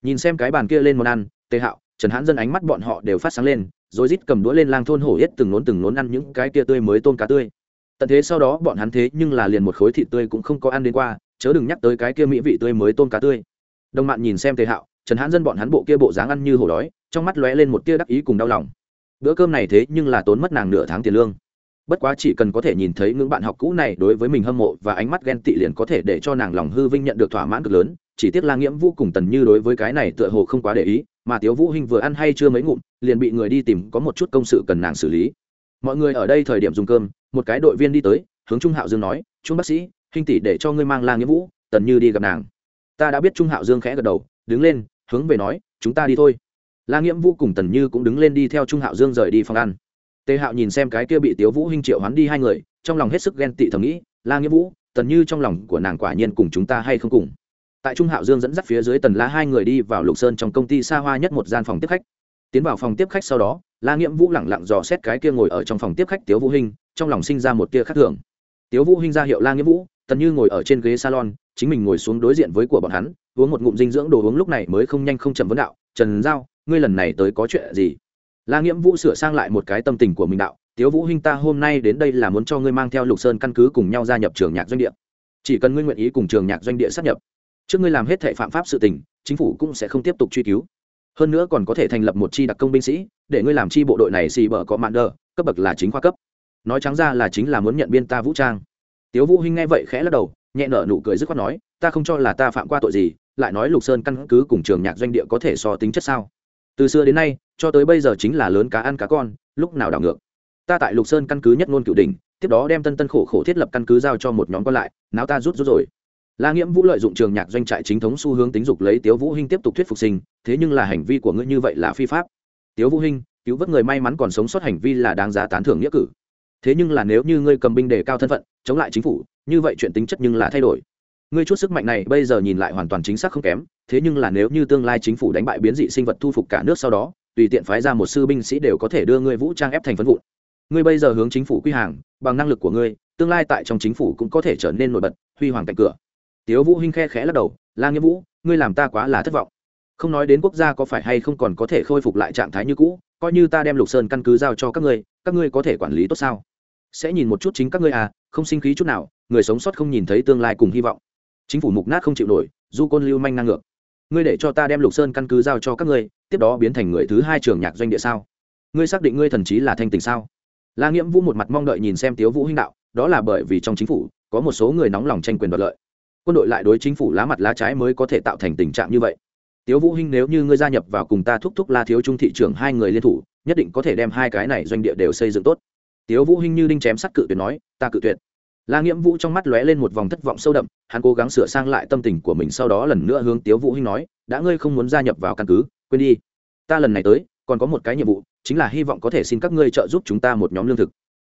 Nhìn xem cái bàn kia lên món ăn tê hạo, trần hãn dân ánh mắt bọn họ đều phát sáng lên, rồi rít cầm đũa lên lang thôn hổ yết từng nốn từng nốn ăn những cái kia tươi mới tôm cá tươi. Tận thế sau đó bọn hắn thế nhưng là liền một khối thịt tươi cũng không có ăn đến qua, chớ đừng nhắc tới cái kia mỹ vị tươi mới tôm cá tươi đồng mạn nhìn xem tề hạo, trần hãn dân bọn hắn bộ kia bộ dáng ăn như hổ đói, trong mắt lóe lên một tia đắc ý cùng đau lòng. Bữa cơm này thế nhưng là tốn mất nàng nửa tháng tiền lương. Bất quá chỉ cần có thể nhìn thấy những bạn học cũ này đối với mình hâm mộ và ánh mắt ghen tị liền có thể để cho nàng lòng hư vinh nhận được thỏa mãn cực lớn, chỉ tiếc la nghiễm vũ cùng tần như đối với cái này tựa hồ không quá để ý, mà tiếu vũ hinh vừa ăn hay chưa mấy ngụm, liền bị người đi tìm có một chút công sự cần nàng xử lý. Mọi người ở đây thời điểm dùng cơm, một cái đội viên đi tới, hướng trung hạo dương nói, trung bác sĩ, hinh tỷ để cho ngươi mang la nghĩa vũ, tần như đi gặp nàng ta đã biết trung hạo dương khẽ gật đầu, đứng lên, hướng về nói, chúng ta đi thôi. La nghiễm vũ cùng tần như cũng đứng lên đi theo trung hạo dương rời đi phòng ăn. Tề hạo nhìn xem cái kia bị tiếu vũ hinh triệu hoán đi hai người, trong lòng hết sức ghen tị thầm nghĩ, la nghiễm vũ, tần như trong lòng của nàng quả nhiên cùng chúng ta hay không cùng? Tại trung hạo dương dẫn dắt phía dưới tần la hai người đi vào lục sơn trong công ty xa hoa nhất một gian phòng tiếp khách. Tiến vào phòng tiếp khách sau đó, la nghiễm vũ lẳng lặng dò xét cái kia ngồi ở trong phòng tiếp khách tiếu vũ hinh, trong lòng sinh ra một tia khác thường. Tiếu vũ hinh ra hiệu la nghiễm vũ, tần như ngồi ở trên ghế salon chính mình ngồi xuống đối diện với của bọn hắn, uống một ngụm dinh dưỡng đồ uống lúc này mới không nhanh không chậm vấn đạo, trần giao, ngươi lần này tới có chuyện gì? La nghiễm vũ sửa sang lại một cái tâm tình của mình đạo, tiếu vũ hinh ta hôm nay đến đây là muốn cho ngươi mang theo lục sơn căn cứ cùng nhau gia nhập trường nhạc doanh địa. Chỉ cần ngươi nguyện ý cùng trường nhạc doanh địa sát nhập, trước ngươi làm hết thệ phạm pháp sự tình, chính phủ cũng sẽ không tiếp tục truy cứu. Hơn nữa còn có thể thành lập một chi đặc công binh sĩ, để ngươi làm chi bộ đội này xì bở có mạn đờ, cấp bậc là chính khoa cấp. Nói trắng ra là chính là muốn nhận biên ta vũ trang. Tiếu vũ hinh nghe vậy khẽ lắc đầu nhẹ nở nụ cười dứt khoát nói, ta không cho là ta phạm qua tội gì, lại nói lục sơn căn cứ cùng trường nhạc doanh địa có thể so tính chất sao? Từ xưa đến nay, cho tới bây giờ chính là lớn cá ăn cá con, lúc nào đảo ngược? Ta tại lục sơn căn cứ nhất ngôn cựu đỉnh, tiếp đó đem tân tân khổ khổ thiết lập căn cứ giao cho một nhóm còn lại nào ta rút rút rồi. La nghiễm vũ lợi dụng trường nhạc doanh trại chính thống xu hướng tính dục lấy tiếu vũ hinh tiếp tục thuyết phục sinh, thế nhưng là hành vi của ngươi như vậy là phi pháp. Tiếu vũ hinh, cứu vớt người may mắn còn sống sót hành vi là đáng giá tán thưởng nghĩa cử thế nhưng là nếu như ngươi cầm binh đề cao thân phận, chống lại chính phủ, như vậy chuyện tính chất nhưng là thay đổi. Ngươi chút sức mạnh này bây giờ nhìn lại hoàn toàn chính xác không kém, thế nhưng là nếu như tương lai chính phủ đánh bại biến dị sinh vật thu phục cả nước sau đó, tùy tiện phái ra một sư binh sĩ đều có thể đưa ngươi vũ trang ép thành phân vụn. Ngươi bây giờ hướng chính phủ quy hàng, bằng năng lực của ngươi, tương lai tại trong chính phủ cũng có thể trở nên nổi bật, huy hoàng cạnh cửa. Tiếu vũ hinh khe khẽ lắc đầu, la nghĩa vũ, ngươi làm ta quá là thất vọng. Không nói đến quốc gia có phải hay không còn có thể khôi phục lại trạng thái như cũ, coi như ta đem lục sơn căn cứ giao cho các ngươi các ngươi có thể quản lý tốt sao? Sẽ nhìn một chút chính các ngươi à không sinh khí chút nào, người sống sót không nhìn thấy tương lai cùng hy vọng. Chính phủ mục nát không chịu nổi, du côn lưu manh năng ngược. Ngươi để cho ta đem lục sơn căn cứ giao cho các ngươi, tiếp đó biến thành người thứ hai trường nhạc doanh địa sao? Ngươi xác định ngươi thần trí là thanh tình sao? La nghiễm vũ một mặt mong đợi nhìn xem tiếu vũ hinh đạo, đó là bởi vì trong chính phủ, có một số người nóng lòng tranh quyền đoạt lợi. Quân đội lại đối chính phủ lá mặt lá trái mới có thể tạo thành tình trạng như vậy. Tiếu vũ hinh nếu như ngươi gia nhập vào cùng ta thúc thúc la thiếu trung thị trưởng hai người liên thủ, nhất định có thể đem hai cái này doanh địa đều xây dựng tốt tiếu vũ hinh như đinh chém sắt cự tuyệt nói, ta cự tuyệt. La nghiễm vũ trong mắt lóe lên một vòng thất vọng sâu đậm, hắn cố gắng sửa sang lại tâm tình của mình sau đó lần nữa hướng tiếu vũ hinh nói, đã ngươi không muốn gia nhập vào căn cứ, quên đi. Ta lần này tới, còn có một cái nhiệm vụ, chính là hy vọng có thể xin các ngươi trợ giúp chúng ta một nhóm lương thực.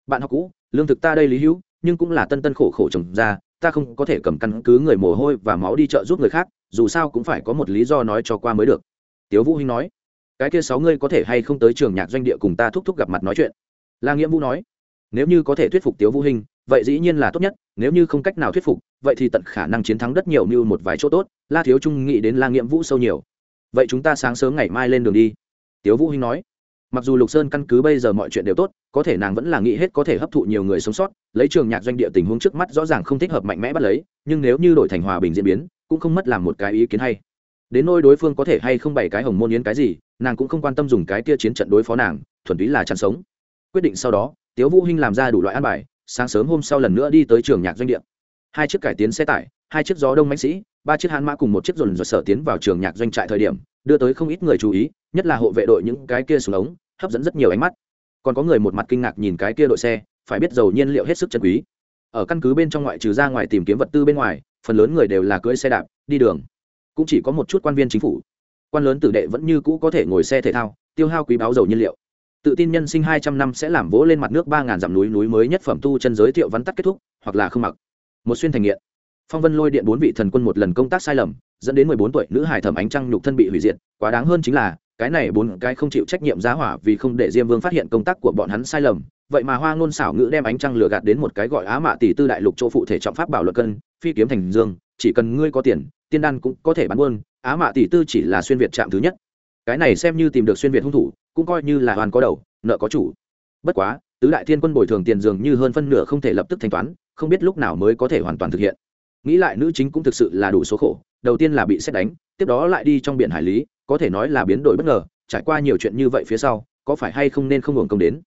Bạn học cũ, lương thực ta đây lý hữu, nhưng cũng là tân tân khổ khổ trồng ra, ta không có thể cầm căn cứ người mồ hôi và máu đi trợ giúp người khác, dù sao cũng phải có một lý do nói cho qua mới được. Tiếu vũ hinh nói, cái kia sáu ngươi có thể hay không tới trường nhạc doanh địa cùng ta thúc thúc gặp mặt nói chuyện? La nghĩa vũ nói, nếu như có thể thuyết phục tiếu vũ hinh, vậy dĩ nhiên là tốt nhất, nếu như không cách nào thuyết phục, vậy thì tận khả năng chiến thắng đất nhiều như một vài chỗ tốt. La thiếu trung nghĩ đến la nghĩa vũ sâu nhiều. Vậy chúng ta sáng sớm ngày mai lên đường đi. Tiếu vũ hinh nói. Mặc dù lục sơn căn cứ bây giờ mọi chuyện đều tốt, có thể nàng vẫn là nghĩ hết có thể hấp thụ nhiều người sống sót, lấy trường nhạc doanh địa tình huống trước mắt rõ ràng không thích hợp mạnh mẽ bắt lấy, nhưng nếu như đổi thành hòa bình diễn biến, cũng không mất làm một cái ý kiến hay. Đến nôi đối phương có thể hay không bày cái hồng môn yến cái gì, nàng cũng không quan tâm dùng cái kia chiến trận đối phó nàng, thuần túy là chăn sống quyết định sau đó, tiếu vũ hinh làm ra đủ loại an bài, sáng sớm hôm sau lần nữa đi tới trường nhạc doanh địa. Hai chiếc cải tiến xe tải, hai chiếc gió đông mãnh sĩ, ba chiếc hãn mã cùng một chiếc dồn dồn sở tiến vào trường nhạc doanh trại thời điểm, đưa tới không ít người chú ý, nhất là hộ vệ đội những cái kia xuống ống, hấp dẫn rất nhiều ánh mắt. Còn có người một mặt kinh ngạc nhìn cái kia đội xe, phải biết dầu nhiên liệu hết sức chân quý. Ở căn cứ bên trong ngoại trừ ra ngoài tìm kiếm vật tư bên ngoài, phần lớn người đều là cưỡi xe đạp, đi đường. Cũng chỉ có một chút quan viên chính phủ. Quan lớn tử đệ vẫn như cũ có thể ngồi xe thể thao, tiêu hao quý báo dầu nhiên liệu tự tin nhân sinh hai trăm năm sẽ làm vỗ lên mặt nước ba ngàn dặm núi núi mới nhất phẩm tu chân giới thiệu vắn tắt kết thúc, hoặc là không mặc. Một xuyên thành nghiện. Phong vân lôi điện bốn vị thần quân một lần công tác sai lầm, dẫn đến mười bốn tuổi nữ hải thẩm ánh trăng nhục thân bị hủy diệt, quá đáng hơn chính là, cái này bốn cái không chịu trách nhiệm giá hỏa vì không để diêm vương phát hiện công tác của bọn hắn sai lầm, vậy mà hoa ngôn xảo ngữ đem ánh trăng lừa gạt đến một cái gọi á mạ tỷ tư đại lục chỗ phụ thể trọng pháp bảo luật cân, phi kiếm thành dương, chỉ cần ngươi có tiền, tiên đan cũng có thể bán buôn, á mạ tỷ tư chỉ là xuyên việt trạm thứ nhất. Cái này xem như tìm được xuyên việt hung thủ cũng coi như là hoàn có đầu, nợ có chủ. Bất quá, tứ đại thiên quân bồi thường tiền dường như hơn phân nửa không thể lập tức thanh toán, không biết lúc nào mới có thể hoàn toàn thực hiện. Nghĩ lại nữ chính cũng thực sự là đủ số khổ, đầu tiên là bị xét đánh, tiếp đó lại đi trong biển hải lý, có thể nói là biến đổi bất ngờ, trải qua nhiều chuyện như vậy phía sau, có phải hay không nên không hưởng công đến?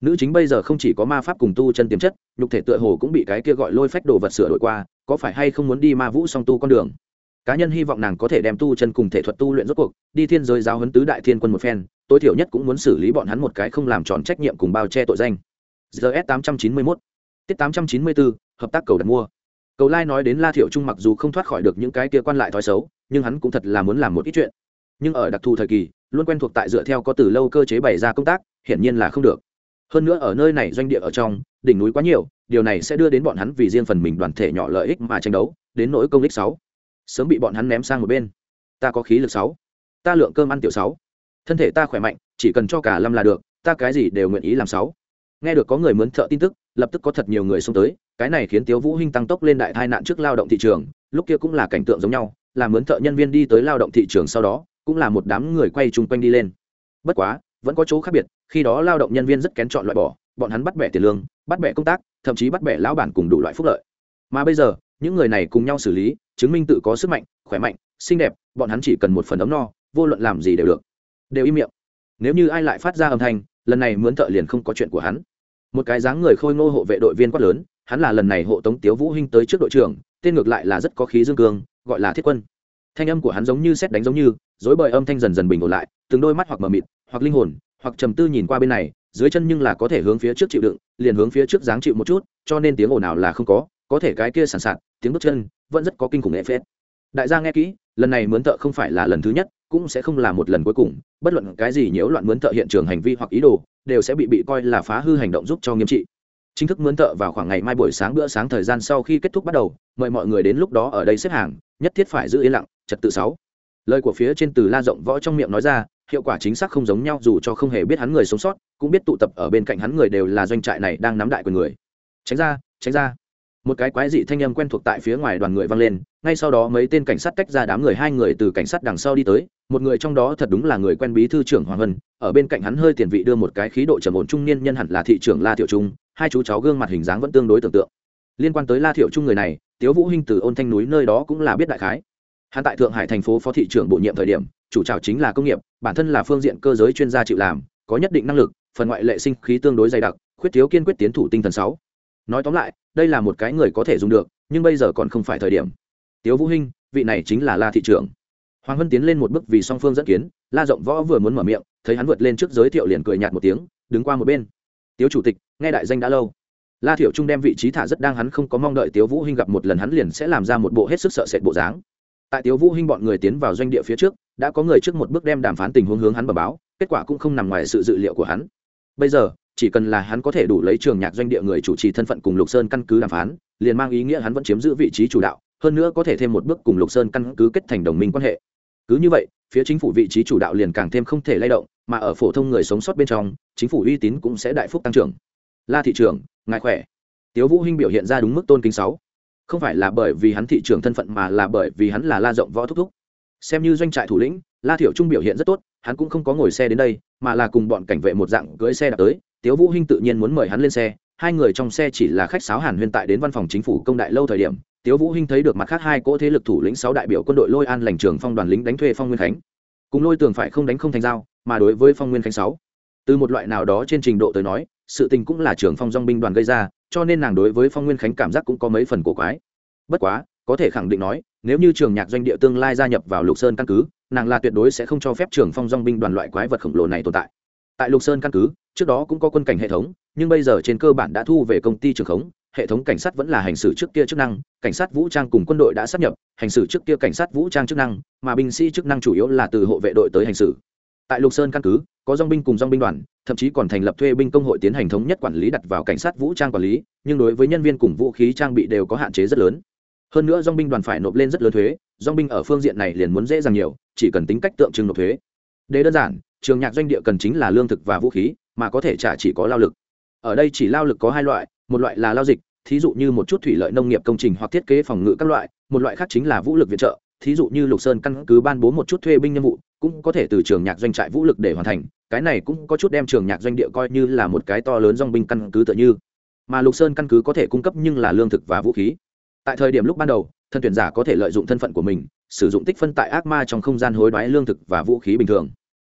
Nữ chính bây giờ không chỉ có ma pháp cùng tu chân tiềm chất, nhục thể tựa hồ cũng bị cái kia gọi lôi phách đồ vật sửa đổi qua, có phải hay không muốn đi ma vũ song tu con đường? Cá nhân hy vọng nàng có thể đem tu chân cùng thể thuật tu luyện rốt cuộc, đi thiên giới giáo huấn tứ đại thiên quân một phen, tối thiểu nhất cũng muốn xử lý bọn hắn một cái không làm tròn trách nhiệm cùng bao che tội danh. Gs tám trăm chín mươi mốt. Tiết tám trăm chín mươi bốn hợp tác cầu đặt mua. Cầu lai nói đến la thiệu trung mặc dù không thoát khỏi được những cái kia quan lại thói xấu, nhưng hắn cũng thật là muốn làm một ít chuyện. Nhưng ở đặc thù thời kỳ, luôn quen thuộc tại dựa theo có từ lâu cơ chế bày ra công tác, hiển nhiên là không được. Hơn nữa ở nơi này doanh địa ở trong, đỉnh núi quá nhiều, điều này sẽ đưa đến bọn hắn vì riêng phần mình đoàn thể nhỏ lợi ích mà tranh đấu, đến nỗi công ích sáu sớm bị bọn hắn ném sang một bên. Ta có khí lực sáu. Ta lượng cơm ăn tiểu sáu. Thân thể ta khỏe mạnh, chỉ cần cho cả lâm là được, ta cái gì đều nguyện ý làm sáu. Nghe được có người mướn thợ tin tức, lập tức có thật nhiều người xông tới, cái này khiến tiếu vũ hinh tăng tốc lên đại tai nạn trước lao động thị trường, lúc kia cũng là cảnh tượng giống nhau, là mướn thợ nhân viên đi tới lao động thị trường sau đó, cũng là một đám người quay chung quanh đi lên. Bất quá, vẫn có chỗ khác biệt, khi đó lao động nhân viên rất kén chọn loại bỏ, bọn hắn bắt bẻ tiền lương, bắt bẻ công tác, thậm chí bắt bẻ lão bản cùng đủ loại phúc lợi. Mà bây giờ, những người này cùng nhau xử lý chứng minh tự có sức mạnh, khỏe mạnh, xinh đẹp, bọn hắn chỉ cần một phần ấm no, vô luận làm gì đều được. Đều im miệng. Nếu như ai lại phát ra âm thanh, lần này mướn thợ liền không có chuyện của hắn. Một cái dáng người khôi ngô hộ vệ đội viên quát lớn, hắn là lần này hộ tống tiếu vũ hinh tới trước đội trưởng, tên ngược lại là rất có khí dương cương, gọi là thiết quân. Thanh âm của hắn giống như xét đánh giống như dối bời âm thanh dần dần bình ổn lại, từng đôi mắt hoặc mờ mịt, hoặc linh hồn, hoặc trầm tư nhìn qua bên này, dưới chân nhưng là có thể hướng phía trước chịu đựng, liền hướng phía trước dáng chịu một chút, cho nên tiếng ồn nào là không có có thể cái kia sàn sạt, tiếng bước chân, vẫn rất có kinh khủng nghệ phết. Đại gia nghe kỹ, lần này mướn thợ không phải là lần thứ nhất, cũng sẽ không là một lần cuối cùng, bất luận cái gì nhiễu loạn mướn thợ hiện trường hành vi hoặc ý đồ, đều sẽ bị bị coi là phá hư hành động giúp cho nghiêm trị. Chính thức mướn thợ vào khoảng ngày mai buổi sáng bữa sáng thời gian sau khi kết thúc bắt đầu, mời mọi người đến lúc đó ở đây xếp hàng, nhất thiết phải giữ yên lặng, trật tự sáu. Lời của phía trên từ la rộng võ trong miệng nói ra, hiệu quả chính xác không giống nhau dù cho không hề biết hắn người sống sót, cũng biết tụ tập ở bên cạnh hắn người đều là doanh trại này đang nắm đại quyền người. Tránh ra tránh ra một cái quái dị thanh âm quen thuộc tại phía ngoài đoàn người vang lên, ngay sau đó mấy tên cảnh sát tách ra đám người, hai người từ cảnh sát đằng sau đi tới, một người trong đó thật đúng là người quen bí thư trưởng hoàng vân ở bên cạnh hắn hơi tiền vị đưa một cái khí độ trầm ổn trung niên nhân hẳn là thị trưởng la thiệu trung, hai chú cháu gương mặt hình dáng vẫn tương đối tưởng tượng. Liên quan tới la thiệu trung người này, tiếu vũ hinh từ ôn thanh núi nơi đó cũng là biết đại khái. Hắn tại thượng hải thành phố phó thị trưởng bổ nhiệm thời điểm, chủ trào chính là công nghiệp, bản thân là phương diện cơ giới chuyên gia chịu làm, có nhất định năng lực, phần ngoại lệ sinh khí tương đối dày đặc, khuyết thiếu kiên quyết tiến thủ tinh thần sáu nói tóm lại, đây là một cái người có thể dùng được, nhưng bây giờ còn không phải thời điểm. Tiếu vũ hinh, vị này chính là la thị trưởng. Hoàng hân tiến lên một bước vì song phương dẫn kiến, la rộng võ vừa muốn mở miệng, thấy hắn vượt lên trước giới thiệu liền cười nhạt một tiếng, đứng qua một bên. Tiếu chủ tịch, nghe đại danh đã lâu. La thiệu trung đem vị trí thả rất đang hắn không có mong đợi tiếu vũ hinh gặp một lần hắn liền sẽ làm ra một bộ hết sức sợ sệt bộ dáng. Tại tiếu vũ hinh bọn người tiến vào doanh địa phía trước, đã có người trước một bước đem đàm phán tình huống hướng hắn bẩm báo, kết quả cũng không nằm ngoài sự dự liệu của hắn. Bây giờ chỉ cần là hắn có thể đủ lấy trường nhạc doanh địa người chủ trì thân phận cùng lục sơn căn cứ đàm phán, liền mang ý nghĩa hắn vẫn chiếm giữ vị trí chủ đạo, hơn nữa có thể thêm một bước cùng lục sơn căn cứ kết thành đồng minh quan hệ. Cứ như vậy, phía chính phủ vị trí chủ đạo liền càng thêm không thể lay động, mà ở phổ thông người sống sót bên trong, chính phủ uy tín cũng sẽ đại phúc tăng trưởng. La thị trường ngài khỏe. Tiếu vũ hinh biểu hiện ra đúng mức tôn kính sáu. Không phải là bởi vì hắn thị trường thân phận mà là bởi vì hắn là la rộng võ thúc thúc. Xem như doanh trại thủ lĩnh, la thiểu trung biểu hiện rất tốt, hắn cũng không có ngồi xe đến đây, mà là cùng bọn cảnh vệ một dạng cưỡi xe đạp tới tiếu vũ hinh tự nhiên muốn mời hắn lên xe, hai người trong xe chỉ là khách sáo hàn huyên tại đến văn phòng chính phủ công đại lâu thời điểm, tiếu vũ hinh thấy được mặt khác hai cỗ thế lực thủ lĩnh sáu đại biểu quân đội lôi an lành trường phong đoàn lính đánh thuê phong nguyên khánh. Cùng lôi tường phải không đánh không thành giao, mà đối với phong nguyên khánh sáu, từ một loại nào đó trên trình độ tới nói, sự tình cũng là trưởng phong dong binh đoàn gây ra, cho nên nàng đối với phong nguyên khánh cảm giác cũng có mấy phần cổ quái. Bất quá, có thể khẳng định nói, nếu như trường nhạc doanh địa tương lai gia nhập vào lục sơn căn cứ, nàng là tuyệt đối sẽ không cho phép trường phong dong binh đoàn loại quái vật khổng lồ này tồn tại. Tại lục sơn căn cứ trước đó cũng có quân cảnh hệ thống, nhưng bây giờ trên cơ bản đã thu về công ty trường khống, hệ thống cảnh sát vẫn là hành xử trước kia chức năng, cảnh sát vũ trang cùng quân đội đã sắp nhập, hành xử trước kia cảnh sát vũ trang chức năng, mà binh sĩ chức năng chủ yếu là từ hộ vệ đội tới hành xử. Tại lục sơn căn cứ, có dong binh cùng dong binh đoàn, thậm chí còn thành lập thuê binh công hội tiến hành thống nhất quản lý đặt vào cảnh sát vũ trang quản lý, nhưng đối với nhân viên cùng vũ khí trang bị đều có hạn chế rất lớn. Hơn nữa dong binh đoàn phải nộp lên rất lớn thuế dong binh ở phương diện này liền muốn dễ dàng nhiều, chỉ cần tính cách tượng trưng nộp thuế để đơn giản, trường nhạc doanh địa cần chính là lương thực và vũ khí, mà có thể trả chỉ có lao lực. Ở đây chỉ lao lực có hai loại, một loại là lao dịch, thí dụ như một chút thủy lợi nông nghiệp công trình hoặc thiết kế phòng ngự các loại, một loại khác chính là vũ lực viện trợ, thí dụ như lục sơn căn cứ ban bố một chút thuê binh nhiệm vụ, cũng có thể từ trường nhạc doanh trại vũ lực để hoàn thành, cái này cũng có chút đem trường nhạc doanh địa coi như là một cái to lớn dong binh căn cứ tựa như. Mà lục sơn căn cứ có thể cung cấp nhưng là lương thực và vũ khí tại thời điểm lúc ban đầu, thân tuyển giả có thể lợi dụng thân phận của mình, sử dụng tích phân tại ác ma trong không gian hối đoái lương thực và vũ khí bình thường.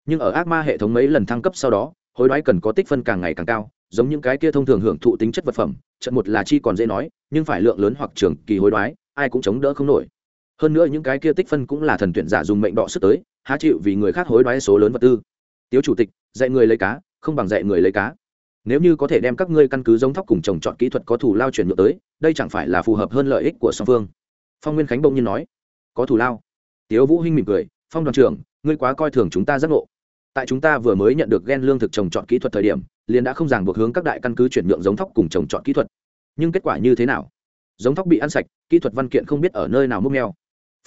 Nhưng ở ác ma hệ thống mấy lần thăng cấp sau đó, hối đoái cần có tích phân càng ngày càng cao, giống những cái kia thông thường hưởng thụ tính chất vật phẩm, trận một là chi còn dễ nói, nhưng phải lượng lớn hoặc trường kỳ hối đoái, ai cũng chống đỡ không nổi. Hơn nữa những cái kia tích phân cũng là thần tuyển giả dùng mệnh đọ sức tới, há chịu vì người khác hối đoái số lớn vật tư. Tiếu chủ tịch, dạy người lấy cá, không bằng dạy người lấy cá nếu như có thể đem các ngươi căn cứ giống thóc cùng trồng chọn kỹ thuật có thủ lao chuyển nhượng tới, đây chẳng phải là phù hợp hơn lợi ích của song phương. Phong nguyên khánh bỗng nhiên nói. Có thủ lao. Tiếu vũ hinh mỉm cười, phong đoàn trưởng, ngươi quá coi thường chúng ta giác ngộ. Tại chúng ta vừa mới nhận được ghen lương thực trồng trọt kỹ thuật thời điểm, liền đã không ràng buộc hướng các đại căn cứ chuyển nhượng giống thóc cùng trồng trọt kỹ thuật. Nhưng kết quả như thế nào? Giống thóc bị ăn sạch, kỹ thuật văn kiện không biết ở nơi nào múc neo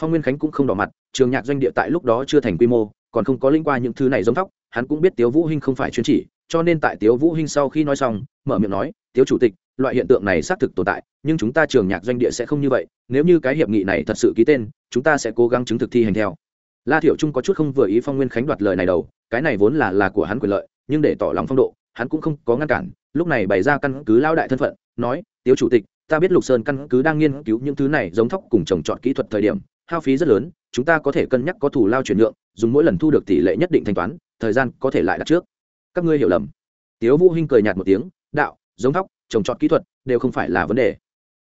phong nguyên khánh cũng không đỏ mặt, trường nhạc doanh địa tại lúc đó chưa thành quy mô, còn không có liên quan những thứ này giống thóc, hắn cũng biết tiếu vũ hinh không phải chuyên chỉ cho nên tại tiếu vũ hinh sau khi nói xong, mở miệng nói, tiếu chủ tịch, loại hiện tượng này xác thực tồn tại, nhưng chúng ta trường nhạc doanh địa sẽ không như vậy. Nếu như cái hiệp nghị này thật sự ký tên, chúng ta sẽ cố gắng chứng thực thi hành theo. La thiệu trung có chút không vừa ý phong nguyên khánh đoạt lời này đầu, cái này vốn là là của hắn quyền lợi, nhưng để tỏ lòng phong độ, hắn cũng không có ngăn cản, lúc này bày ra căn cứ lao đại thân phận, nói, tiếu chủ tịch, ta biết lục sơn căn cứ đang nghiên cứu những thứ này giống thóc cùng trồng trọt kỹ thuật thời điểm, hao phí rất lớn, chúng ta có thể cân nhắc có thủ lao chuyển nhượng, dùng mỗi lần thu được tỷ lệ nhất định thanh toán, thời gian có thể lại đặt trước các ngươi hiểu lầm. Tiếu vũ hinh cười nhạt một tiếng, đạo, giống thóc, trồng trọt kỹ thuật đều không phải là vấn đề.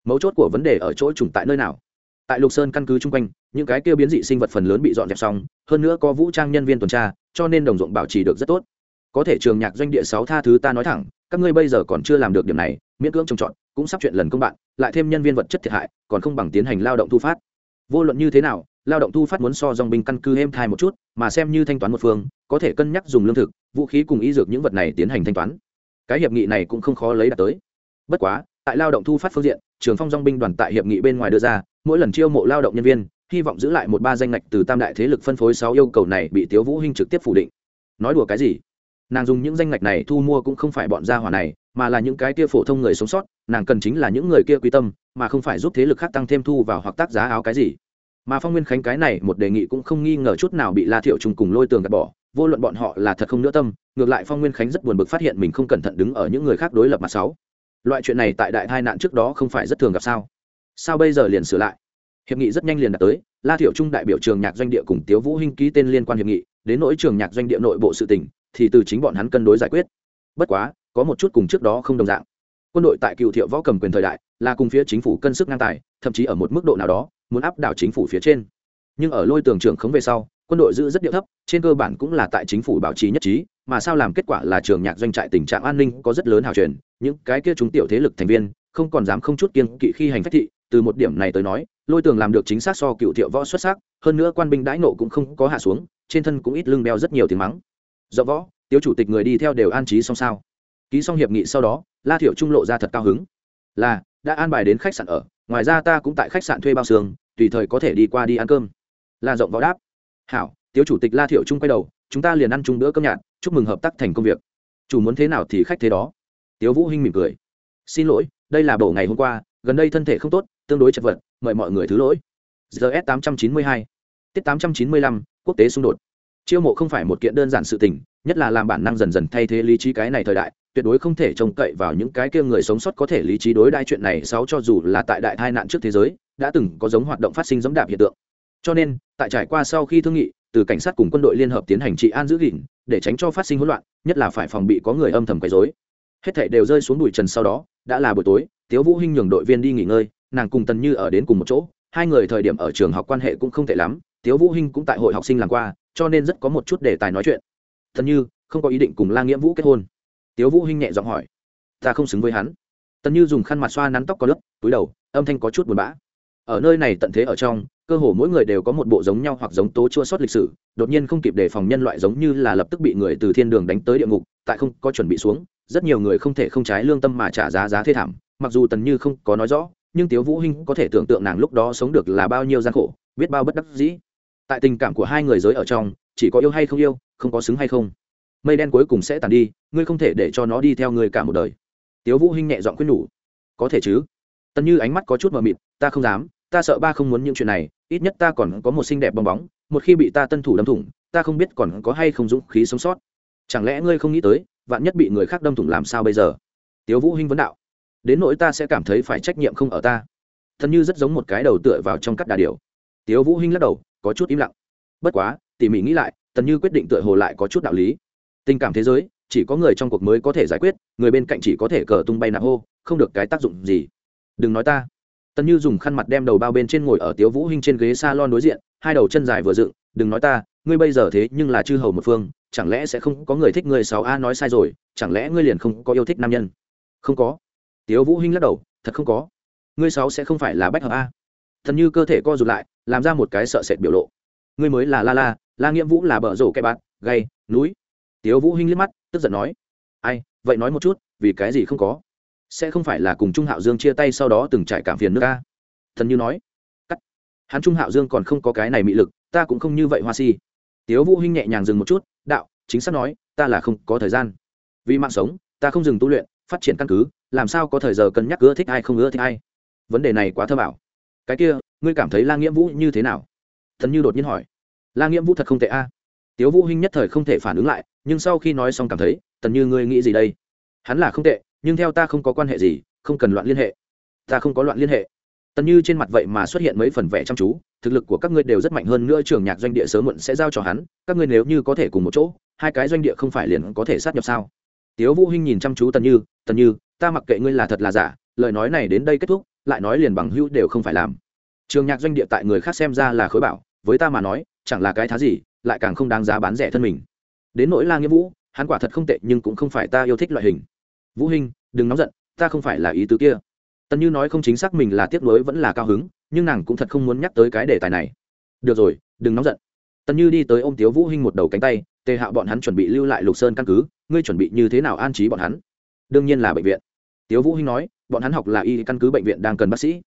Mấu chốt của vấn đề ở chỗ trùng tại nơi nào? Tại lục sơn căn cứ chung quanh, những cái kia biến dị sinh vật phần lớn bị dọn dẹp xong, hơn nữa có vũ trang nhân viên tuần tra, cho nên đồng ruộng bảo trì được rất tốt. Có thể trường nhạc doanh địa sáu tha thứ ta nói thẳng, các ngươi bây giờ còn chưa làm được điểm này, miễn cưỡng trồng trọt, cũng sắp chuyện lần công bạn, lại thêm nhân viên vật chất thiệt hại, còn không bằng tiến hành lao động thu phát. Vô luận như thế nào lao động thu phát muốn so dòng binh căn cứ êm thai một chút, mà xem như thanh toán một phương, có thể cân nhắc dùng lương thực, vũ khí cùng y dược những vật này tiến hành thanh toán. Cái hiệp nghị này cũng không khó lấy đạt tới. Bất quá, tại lao động thu phát phương diện, trường phong dòng binh đoàn tại hiệp nghị bên ngoài đưa ra, mỗi lần chiêu mộ lao động nhân viên, hy vọng giữ lại một ba danh ngạch từ tam đại thế lực phân phối sáu yêu cầu này bị tiếu vũ hinh trực tiếp phủ định. Nói đùa cái gì? Nàng dùng những danh ngạch này thu mua cũng không phải bọn gia hỏa này, mà là những cái kia phổ thông người sống sót, nàng cần chính là những người kia quý tâm, mà không phải giúp thế lực khác tăng thêm thu vào hoặc tác giá áo cái gì mà phong nguyên khánh cái này một đề nghị cũng không nghi ngờ chút nào bị la thiệu trùng cùng lôi tường gạt bỏ, vô luận bọn họ là thật không nữa tâm, ngược lại phong nguyên khánh rất buồn bực phát hiện mình không cẩn thận đứng ở những người khác đối lập mặt sáu. Loại chuyện này tại đại tai nạn trước đó không phải rất thường gặp sao? Sao bây giờ liền sửa lại? Hiệp nghị rất nhanh liền đạt tới, la thiệu trung đại biểu trường nhạc doanh địa cùng tiếu vũ hinh ký tên liên quan hiệp nghị, đến nỗi trường nhạc doanh địa nội bộ sự tình, thì từ chính bọn hắn cân đối giải quyết. Bất quá, có một chút cùng trước đó không đồng dạng. Quân đội tại cựu thiệu võ cầm quyền thời đại, là cùng phía chính phủ cân sức ngang tài, thậm chí ở một mức độ nào đó muốn áp đảo chính phủ phía trên. Nhưng ở lôi tường trường khống về sau, quân đội giữ rất điệu thấp, trên cơ bản cũng là tại chính phủ bảo trì nhất trí, mà sao làm kết quả là trường nhạc doanh trại tình trạng an ninh có rất lớn hào truyền, những cái kia chúng tiểu thế lực thành viên, không còn dám không chút kiên kỵ khi hành phách thị, từ một điểm này tới nói, lôi tường làm được chính xác so cựu thiệu võ xuất sắc, hơn nữa quan binh đãi nộ cũng không có hạ xuống, trên thân cũng ít lưng đeo rất nhiều tiếng mắng. Do võ, tiếu chủ tịch người đi theo đều an trí xong sao? Ký xong hiệp nghị sau đó, la thiệu trung lộ ra thật cao hứng. Là, đã an bài đến khách sạn ở, ngoài ra ta cũng tại khách sạn thuê bao xương tùy thời có thể đi qua đi ăn cơm. La rộng võ đáp, hảo, tiếu chủ tịch la thiệu trung quay đầu, chúng ta liền ăn chung bữa cơm nhạt, chúc mừng hợp tác thành công việc. Chủ muốn thế nào thì khách thế đó. Tiếu vũ hinh mỉm cười, xin lỗi, đây là bổ ngày hôm qua, gần đây thân thể không tốt, tương đối chật vật, mời mọi người thứ lỗi. Gs tám trăm chín mươi hai, tiết tám trăm chín mươi lăm, quốc tế xung đột. Chiêu mộ không phải một kiện đơn giản sự tình, nhất là làm bản năng dần dần thay thế lý trí cái này thời đại tuyệt đối không thể trông cậy vào những cái kia người sống sót có thể lý trí đối đai chuyện này sáu cho dù là tại đại tai nạn trước thế giới, đã từng có giống hoạt động phát sinh giống đạp hiện tượng. Cho nên, tại trải qua sau khi thương nghị, từ cảnh sát cùng quân đội liên hợp tiến hành trị an giữ gìn, để tránh cho phát sinh hỗn loạn, nhất là phải phòng bị có người âm thầm quấy rối. Hết thảy đều rơi xuống bụi trần sau đó, đã là buổi tối, tiếu vũ hinh nhường đội viên đi nghỉ ngơi, nàng cùng tần như ở đến cùng một chỗ, hai người thời điểm ở trường học quan hệ cũng không tệ lắm, tiếu vũ hinh cũng tại hội học sinh làm qua, cho nên rất có một chút đề tài nói chuyện. Tần như, không có ý định cùng la nghĩa vũ kết hôn tiếu vũ hinh nhẹ giọng hỏi, ta không xứng với hắn. Tần như dùng khăn mặt xoa nắn tóc có lớp, túi đầu, âm thanh có chút buồn bã. Ở nơi này tận thế ở trong, cơ hồ mỗi người đều có một bộ giống nhau hoặc giống tố chua sót lịch sử, đột nhiên không kịp đề phòng nhân loại giống như là lập tức bị người từ thiên đường đánh tới địa ngục, tại không có chuẩn bị xuống, rất nhiều người không thể không trái lương tâm mà trả giá giá thê thảm. Mặc dù tần như không có nói rõ, nhưng tiếu vũ hinh có thể tưởng tượng nàng lúc đó sống được là bao nhiêu gian khổ, biết bao bất đắc dĩ. Tại tình cảm của hai người giới ở trong, chỉ có yêu hay không yêu, không có xứng hay không mây đen cuối cùng sẽ tàn đi, ngươi không thể để cho nó đi theo ngươi cả một đời. Tiếu vũ hinh nhẹ giọng khuyên nhủ, có thể chứ? Tần như ánh mắt có chút mờ mịt, ta không dám, ta sợ ba không muốn những chuyện này, ít nhất ta còn có một xinh đẹp bong bóng, một khi bị ta tân thủ đâm thủng, ta không biết còn có hay không dũng khí sống sót. Chẳng lẽ ngươi không nghĩ tới, vạn nhất bị người khác đâm thủng làm sao bây giờ? Tiếu vũ hinh vấn đạo, đến nỗi ta sẽ cảm thấy phải trách nhiệm không ở ta. Thân như rất giống một cái đầu tựa vào trong cắt đà điều tiếu vũ hinh lắc đầu, có chút im lặng. Bất quá, tỉ mỉ nghĩ lại, tần như quyết định tựa hồ lại có chút đạo lý tình cảm thế giới chỉ có người trong cuộc mới có thể giải quyết người bên cạnh chỉ có thể cờ tung bay nạp hô không được cái tác dụng gì. Đừng nói ta. Tần như dùng khăn mặt đem đầu bao bên trên ngồi ở tiếu vũ hinh trên ghế salon đối diện hai đầu chân dài vừa dựng đừng nói ta ngươi bây giờ thế nhưng là chư hầu một phương chẳng lẽ sẽ không có người thích ngươi sáu a nói sai rồi chẳng lẽ ngươi liền không có yêu thích nam nhân? Không có. Tiếu vũ hinh lắc đầu thật không có. Ngươi sáu sẽ không phải là bách hợp a. Thần như cơ thể co rụt lại làm ra một cái sợ sệt biểu lộ. Ngươi mới là la la la nghĩa vũ là bờ rổ cái bạn, gay núi tiếu vũ hinh liếc mắt, tức giận nói, ai, vậy nói một chút, vì cái gì không có? Sẽ không phải là cùng trung hạo dương chia tay sau đó từng trải cảm phiền nước ta? Thần như nói, cắt, hắn trung hạo dương còn không có cái này mị lực, ta cũng không như vậy hoa si. Tiếu vũ hinh nhẹ nhàng dừng một chút, đạo, chính xác nói, ta là không có thời gian. Vì mạng sống, ta không dừng tu luyện, phát triển căn cứ, làm sao có thời giờ cân nhắc ưa thích ai không ưa thích ai? Vấn đề này quá thơ bảo. Cái kia, ngươi cảm thấy la nghĩa vũ như thế nào? Thần như đột nhiên hỏi. La nghĩa vũ thật không tệ a tiếu vũ hinh nhất thời không thể phản ứng lại, nhưng sau khi nói xong cảm thấy, tần như ngươi nghĩ gì đây? Hắn là không tệ, nhưng theo ta không có quan hệ gì, không cần loạn liên hệ. Ta không có loạn liên hệ. Tần như trên mặt vậy mà xuất hiện mấy phần vẻ chăm chú, thực lực của các ngươi đều rất mạnh hơn nữa trường nhạc doanh địa sớm muộn sẽ giao cho hắn, các ngươi nếu như có thể cùng một chỗ, hai cái doanh địa không phải liền có thể sát nhập sao? Tiếu vũ hinh nhìn chăm chú tần như tần như, ta mặc kệ ngươi là thật là giả, lời nói này đến đây kết thúc, lại nói liền bằng hữu đều không phải làm. Trường nhạc doanh địa tại người khác xem ra là khối bảo, với ta mà nói, chẳng là cái thá gì lại càng không đáng giá bán rẻ thân mình. Đến nỗi la nghĩa vũ, hắn quả thật không tệ nhưng cũng không phải ta yêu thích loại hình. Vũ hinh, đừng nóng giận, ta không phải là ý tứ kia. Tần như nói không chính xác mình là tiếc nuối vẫn là cao hứng, nhưng nàng cũng thật không muốn nhắc tới cái đề tài này. Được rồi, đừng nóng giận. Tần như đi tới ôm tiếu vũ hinh một đầu cánh tay, tề hạo bọn hắn chuẩn bị lưu lại lục sơn căn cứ, ngươi chuẩn bị như thế nào an trí bọn hắn? Đương nhiên là bệnh viện. Tiếu vũ hinh nói, bọn hắn học là y căn cứ bệnh viện đang cần bác sĩ.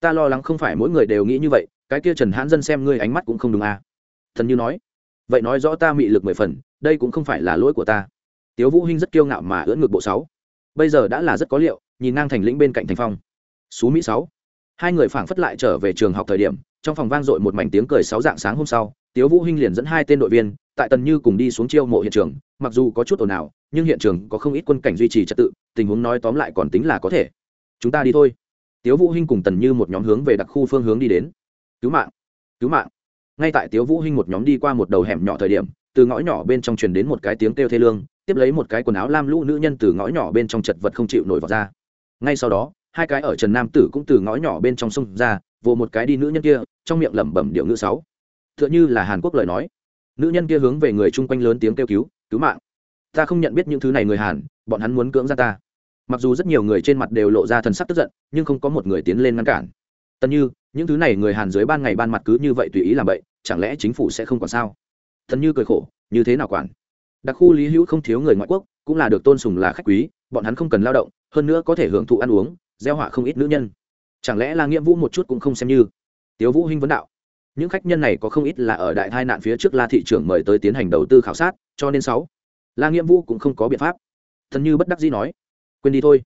Ta lo lắng không phải mỗi người đều nghĩ như vậy, cái kia trần hãn dân xem ngươi ánh mắt cũng không đúng à. Thần như nói vậy nói rõ ta mị lực mười phần, đây cũng không phải là lỗi của ta. Tiếu vũ hinh rất kiêu ngạo mà ưỡn ngược bộ sáu. Bây giờ đã là rất có liệu, nhìn ngang thành lĩnh bên cạnh thành phong. Xú mỹ sáu. Hai người phảng phất lại trở về trường học thời điểm, trong phòng vang dội một mảnh tiếng cười sáu dạng sáng hôm sau, tiếu vũ hinh liền dẫn hai tên đội viên, tại tần như cùng đi xuống chiêu mộ hiện trường, mặc dù có chút ồn ào, nhưng hiện trường có không ít quân cảnh duy trì trật tự, tình huống nói tóm lại còn tính là có thể. Chúng ta đi thôi. Tiếu vũ hinh cùng tần như một nhóm hướng về đặc khu phương hướng đi đến. Cứu mạng. Cứu mạng ngay tại tiếu vũ hinh một nhóm đi qua một đầu hẻm nhỏ thời điểm, từ ngõ nhỏ bên trong truyền đến một cái tiếng kêu thê lương, tiếp lấy một cái quần áo lam lũ nữ nhân từ ngõ nhỏ bên trong chật vật không chịu nổi vào ra. Ngay sau đó, hai cái ở trần nam tử cũng từ ngõ nhỏ bên trong sông ra, vồ một cái đi nữ nhân kia, trong miệng lẩm bẩm điệu ngữ sáu. Tựa như là hàn quốc lời nói. Nữ nhân kia hướng về người chung quanh lớn tiếng kêu cứu cứu mạng! Ta không nhận biết những thứ này người hàn, bọn hắn muốn cưỡng ra ta. Mặc dù rất nhiều người trên mặt đều lộ ra thần sắc tức giận, nhưng không có một người tiến lên ngăn cản. Tần như, những thứ này người hàn dưới ban ngày ban mặt cứ như vậy tùy ý làm vậy chẳng lẽ chính phủ sẽ không còn sao? Thần như cười khổ, như thế nào quản? Đặc khu lý hữu không thiếu người ngoại quốc, cũng là được tôn sùng là khách quý, bọn hắn không cần lao động, hơn nữa có thể hưởng thụ ăn uống, gieo họa không ít nữ nhân. Chẳng lẽ là nghĩa vũ một chút cũng không xem như? Tiếu vũ hinh vấn đạo. Những khách nhân này có không ít là ở đại tai nạn phía trước la thị trưởng mời tới tiến hành đầu tư khảo sát, cho nên sáu. La nghĩa vũ cũng không có biện pháp. Thần như bất đắc dĩ nói, quên đi thôi.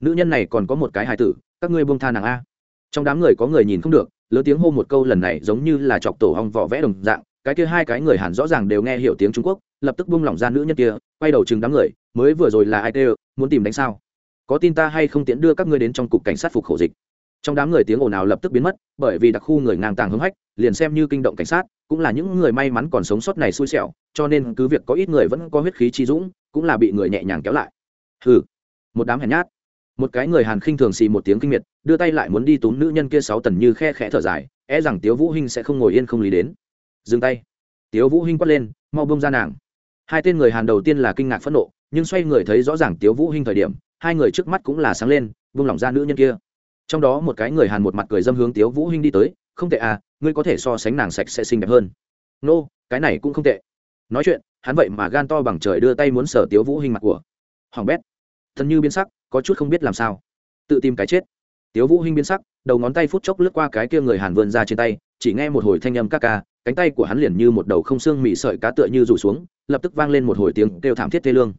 Nữ nhân này còn có một cái hài tử, các ngươi buông tha nàng a. Trong đám người có người nhìn không được lớn tiếng hô một câu lần này giống như là chọc tổ hong vỏ vẽ đồng dạng, cái kia hai cái người Hàn rõ ràng đều nghe hiểu tiếng trung quốc, lập tức buông lỏng ra nữ nhân kia, quay đầu chừng đám người, mới vừa rồi là ai tê muốn tìm đánh sao? Có tin ta hay không tiễn đưa các ngươi đến trong cục cảnh sát phục khổ dịch? Trong đám người tiếng ồn ào lập tức biến mất, bởi vì đặc khu người ngang tàng hưng hách, liền xem như kinh động cảnh sát, cũng là những người may mắn còn sống sót này xui xẻo, cho nên cứ việc có ít người vẫn có huyết khí chi dũng, cũng là bị người nhẹ nhàng kéo lại. Hừ. Một đám hèn nhát. Một cái người hàn khinh thường xì một tiếng kinh miệt đưa tay lại muốn đi túm nữ nhân kia sáu tần như khe khẽ thở dài é rằng tiếu vũ hinh sẽ không ngồi yên không lý đến. Dừng tay. Tiếu vũ hinh quát lên, mau bông ra nàng. Hai tên người hàn đầu tiên là kinh ngạc phẫn nộ, nhưng xoay người thấy rõ ràng tiếu vũ hinh thời điểm, hai người trước mắt cũng là sáng lên, buông lỏng ra nữ nhân kia. Trong đó một cái người hàn một mặt cười dâm hướng tiếu vũ hinh đi tới, không tệ à ngươi có thể so sánh nàng sạch sẽ xinh đẹp hơn. Nô, cái này cũng không tệ. Nói chuyện, hắn vậy mà gan to bằng trời đưa tay muốn sở tiếu vũ hinh mặt của. Hoàng bét, thân như biến sắc, có chút không biết làm sao. Tự tìm cái chết tiếu vũ hinh biến sắc, đầu ngón tay phút chốc lướt qua cái kia người hàn vươn ra trên tay, chỉ nghe một hồi thanh âm ca ca, cánh tay của hắn liền như một đầu không xương mị sợi cá tựa như rủ xuống, lập tức vang lên một hồi tiếng kêu thảm thiết thê lương.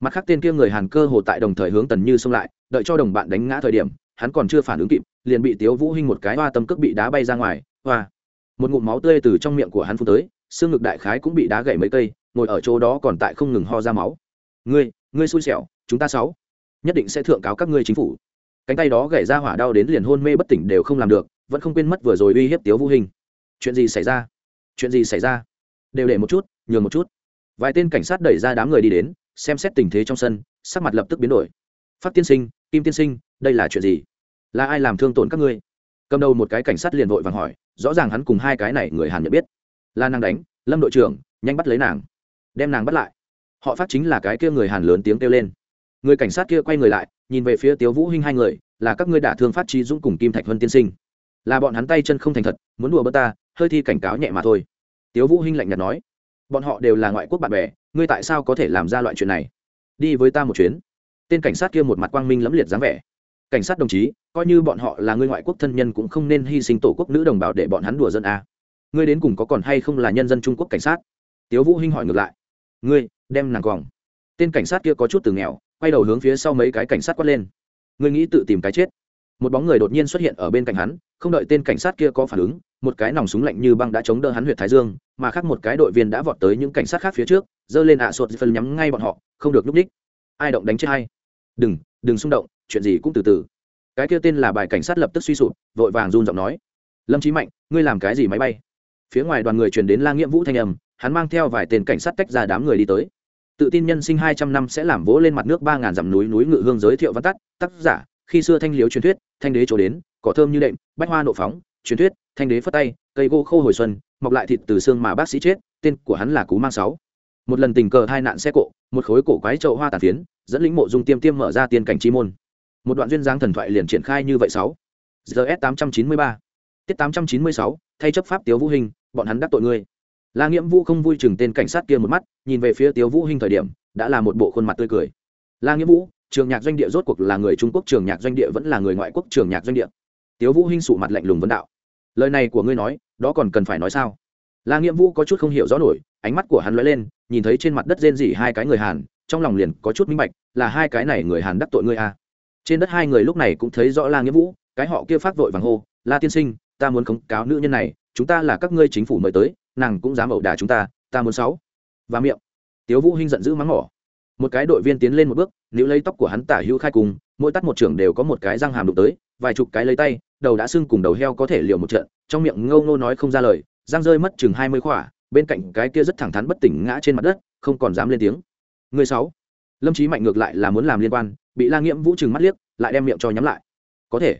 Mặt khác tên kia người hàn cơ hồ tại đồng thời hướng tần như xông lại, đợi cho đồng bạn đánh ngã thời điểm, hắn còn chưa phản ứng kịp, liền bị tiếu vũ hinh một cái hoa tâm cước bị đá bay ra ngoài, hoa. Một ngụm máu tươi từ trong miệng của hắn phun tới, xương ngực đại khái cũng bị đá gãy mấy cây, ngồi ở chỗ đó còn tại không ngừng ho ra máu. Ngươi ngươi xui xẻo, chúng ta sáu nhất định sẽ thượng cáo các ngươi chính phủ cánh tay đó gãy ra hỏa đau đến liền hôn mê bất tỉnh đều không làm được, vẫn không quên mất vừa rồi uy hiếp tiếu vũ hình chuyện gì xảy ra? Chuyện gì xảy ra? Đều để một chút, nhường một chút. Vài tên cảnh sát đẩy ra đám người đi đến, xem xét tình thế trong sân, sắc mặt lập tức biến đổi. Phát tiên sinh, kim tiên sinh, đây là chuyện gì? Là ai làm thương tổn các ngươi? Cầm đầu một cái cảnh sát liền vội vàng hỏi, rõ ràng hắn cùng hai cái này người hàn nhận biết. Là nàng đánh, lâm đội trưởng, nhanh bắt lấy nàng. Đem nàng bắt lại. Họ phát chính là cái kia người hàn lớn tiếng kêu lên người cảnh sát kia quay người lại, nhìn về phía tiếu vũ hinh hai người, là các ngươi đả thương phát trí dũng cùng kim thạch vân tiên sinh. Là bọn hắn tay chân không thành thật, muốn đùa bớt ta, hơi thi cảnh cáo nhẹ mà thôi. Tiếu vũ hinh lạnh nhạt nói, bọn họ đều là ngoại quốc bạn bè, ngươi tại sao có thể làm ra loại chuyện này? Đi với ta một chuyến. Tên cảnh sát kia một mặt quang minh lẫm liệt dáng vẻ. Cảnh sát đồng chí, coi như bọn họ là người ngoại quốc thân nhân cũng không nên hy sinh tổ quốc nữ đồng bào để bọn hắn đùa dân a. Ngươi đến cùng có còn hay không là nhân dân trung quốc cảnh sát? Tiếu vũ hinh hỏi ngược lại, ngươi, đem nàng quòng. Tên cảnh sát kia có chút từ nghèo quay đầu hướng phía sau mấy cái cảnh sát quát lên. Ngươi nghĩ tự tìm cái chết. Một bóng người đột nhiên xuất hiện ở bên cạnh hắn, không đợi tên cảnh sát kia có phản ứng, một cái nòng súng lạnh như băng đã chống đỡ hắn huyệt thái dương, mà khác một cái đội viên đã vọt tới những cảnh sát khác phía trước, giơ lên ạ à sột phân nhắm ngay bọn họ, không được núp đích ai động đánh chết hay đừng đừng xung động, chuyện gì cũng từ từ. Cái kia tên là bài cảnh sát lập tức suy sụp, vội vàng run giọng nói. Lâm trí mạnh, ngươi làm cái gì máy bay? Phía ngoài đoàn người truyền đến la nghĩa vũ thanh âm, hắn mang theo vài tên cảnh sát tách ra đám người đi tới tự tin nhân sinh hai trăm năm sẽ làm vỗ lên mặt nước ba ngàn dặm núi núi ngự hương giới thiệu văn tắt, tác giả, khi xưa thanh liếu truyền thuyết, thanh đế chỗ đến, cỏ thơm như đệm, bách hoa nộ phóng, truyền thuyết, thanh đế phất tay, cây gỗ khô hồi xuân, mọc lại thịt từ xương mà bác sĩ chết, tên của hắn là cú mang sáu. Một lần tình cờ hai nạn xe cộ, một khối cổ quái trậu hoa tàn phiến, dẫn lĩnh mộ dung tiêm tiêm mở ra tiên cảnh chi môn. Một đoạn duyên dáng thần thoại liền triển khai như vậy sáu. Gs tám trăm chín mươi ba. Tiết tám trăm chín mươi sáu, thay chấp pháp tiếu vũ hình, bọn hắn đắc tội ngươi la nghiễm vũ không vui chừng tên cảnh sát kia một mắt, nhìn về phía tiếu vũ Hinh thời điểm, đã là một bộ khuôn mặt tươi cười. La nghiễm vũ, trường nhạc doanh địa rốt cuộc là người trung quốc, trường nhạc doanh địa vẫn là người ngoại quốc, trường nhạc doanh địa. Tiếu vũ Hinh sụ mặt lạnh lùng vấn đạo. Lời này của ngươi nói, đó còn cần phải nói sao? La nghiễm vũ có chút không hiểu rõ nổi, ánh mắt của hắn lóe lên, nhìn thấy trên mặt đất rên rỉ hai cái người hàn, trong lòng liền có chút minh bạch, là hai cái này người hàn đắc tội ngươi à. trên đất hai người lúc này cũng thấy rõ la nghĩa vũ, cái họ kia phát vội vàng hô, la tiên sinh, ta muốn khống cáo nữ nhân này, chúng ta là các ngươi chính phủ mời tới nàng cũng dám ẩu đả chúng ta ta muốn sáu. Và miệng. Tiếu vũ hinh giận dữ mắng mỏ. Một cái đội viên tiến lên một bước nếu lấy tóc của hắn tả hữu khai cùng, mỗi tắt một trưởng đều có một cái răng hàm đụng tới, vài chục cái lấy tay, đầu đã sưng cùng đầu heo có thể liều một trận, trong miệng ngâu ngô nói không ra lời, răng rơi mất chừng hai mươi khỏa, bên cạnh cái kia rất thẳng thắn bất tỉnh ngã trên mặt đất, không còn dám lên tiếng. Người sáu. Lâm trí mạnh ngược lại là muốn làm liên quan, bị la nghiễm vũ chừng mắt liếc, lại đem miệng cho nhắm lại. Có thể.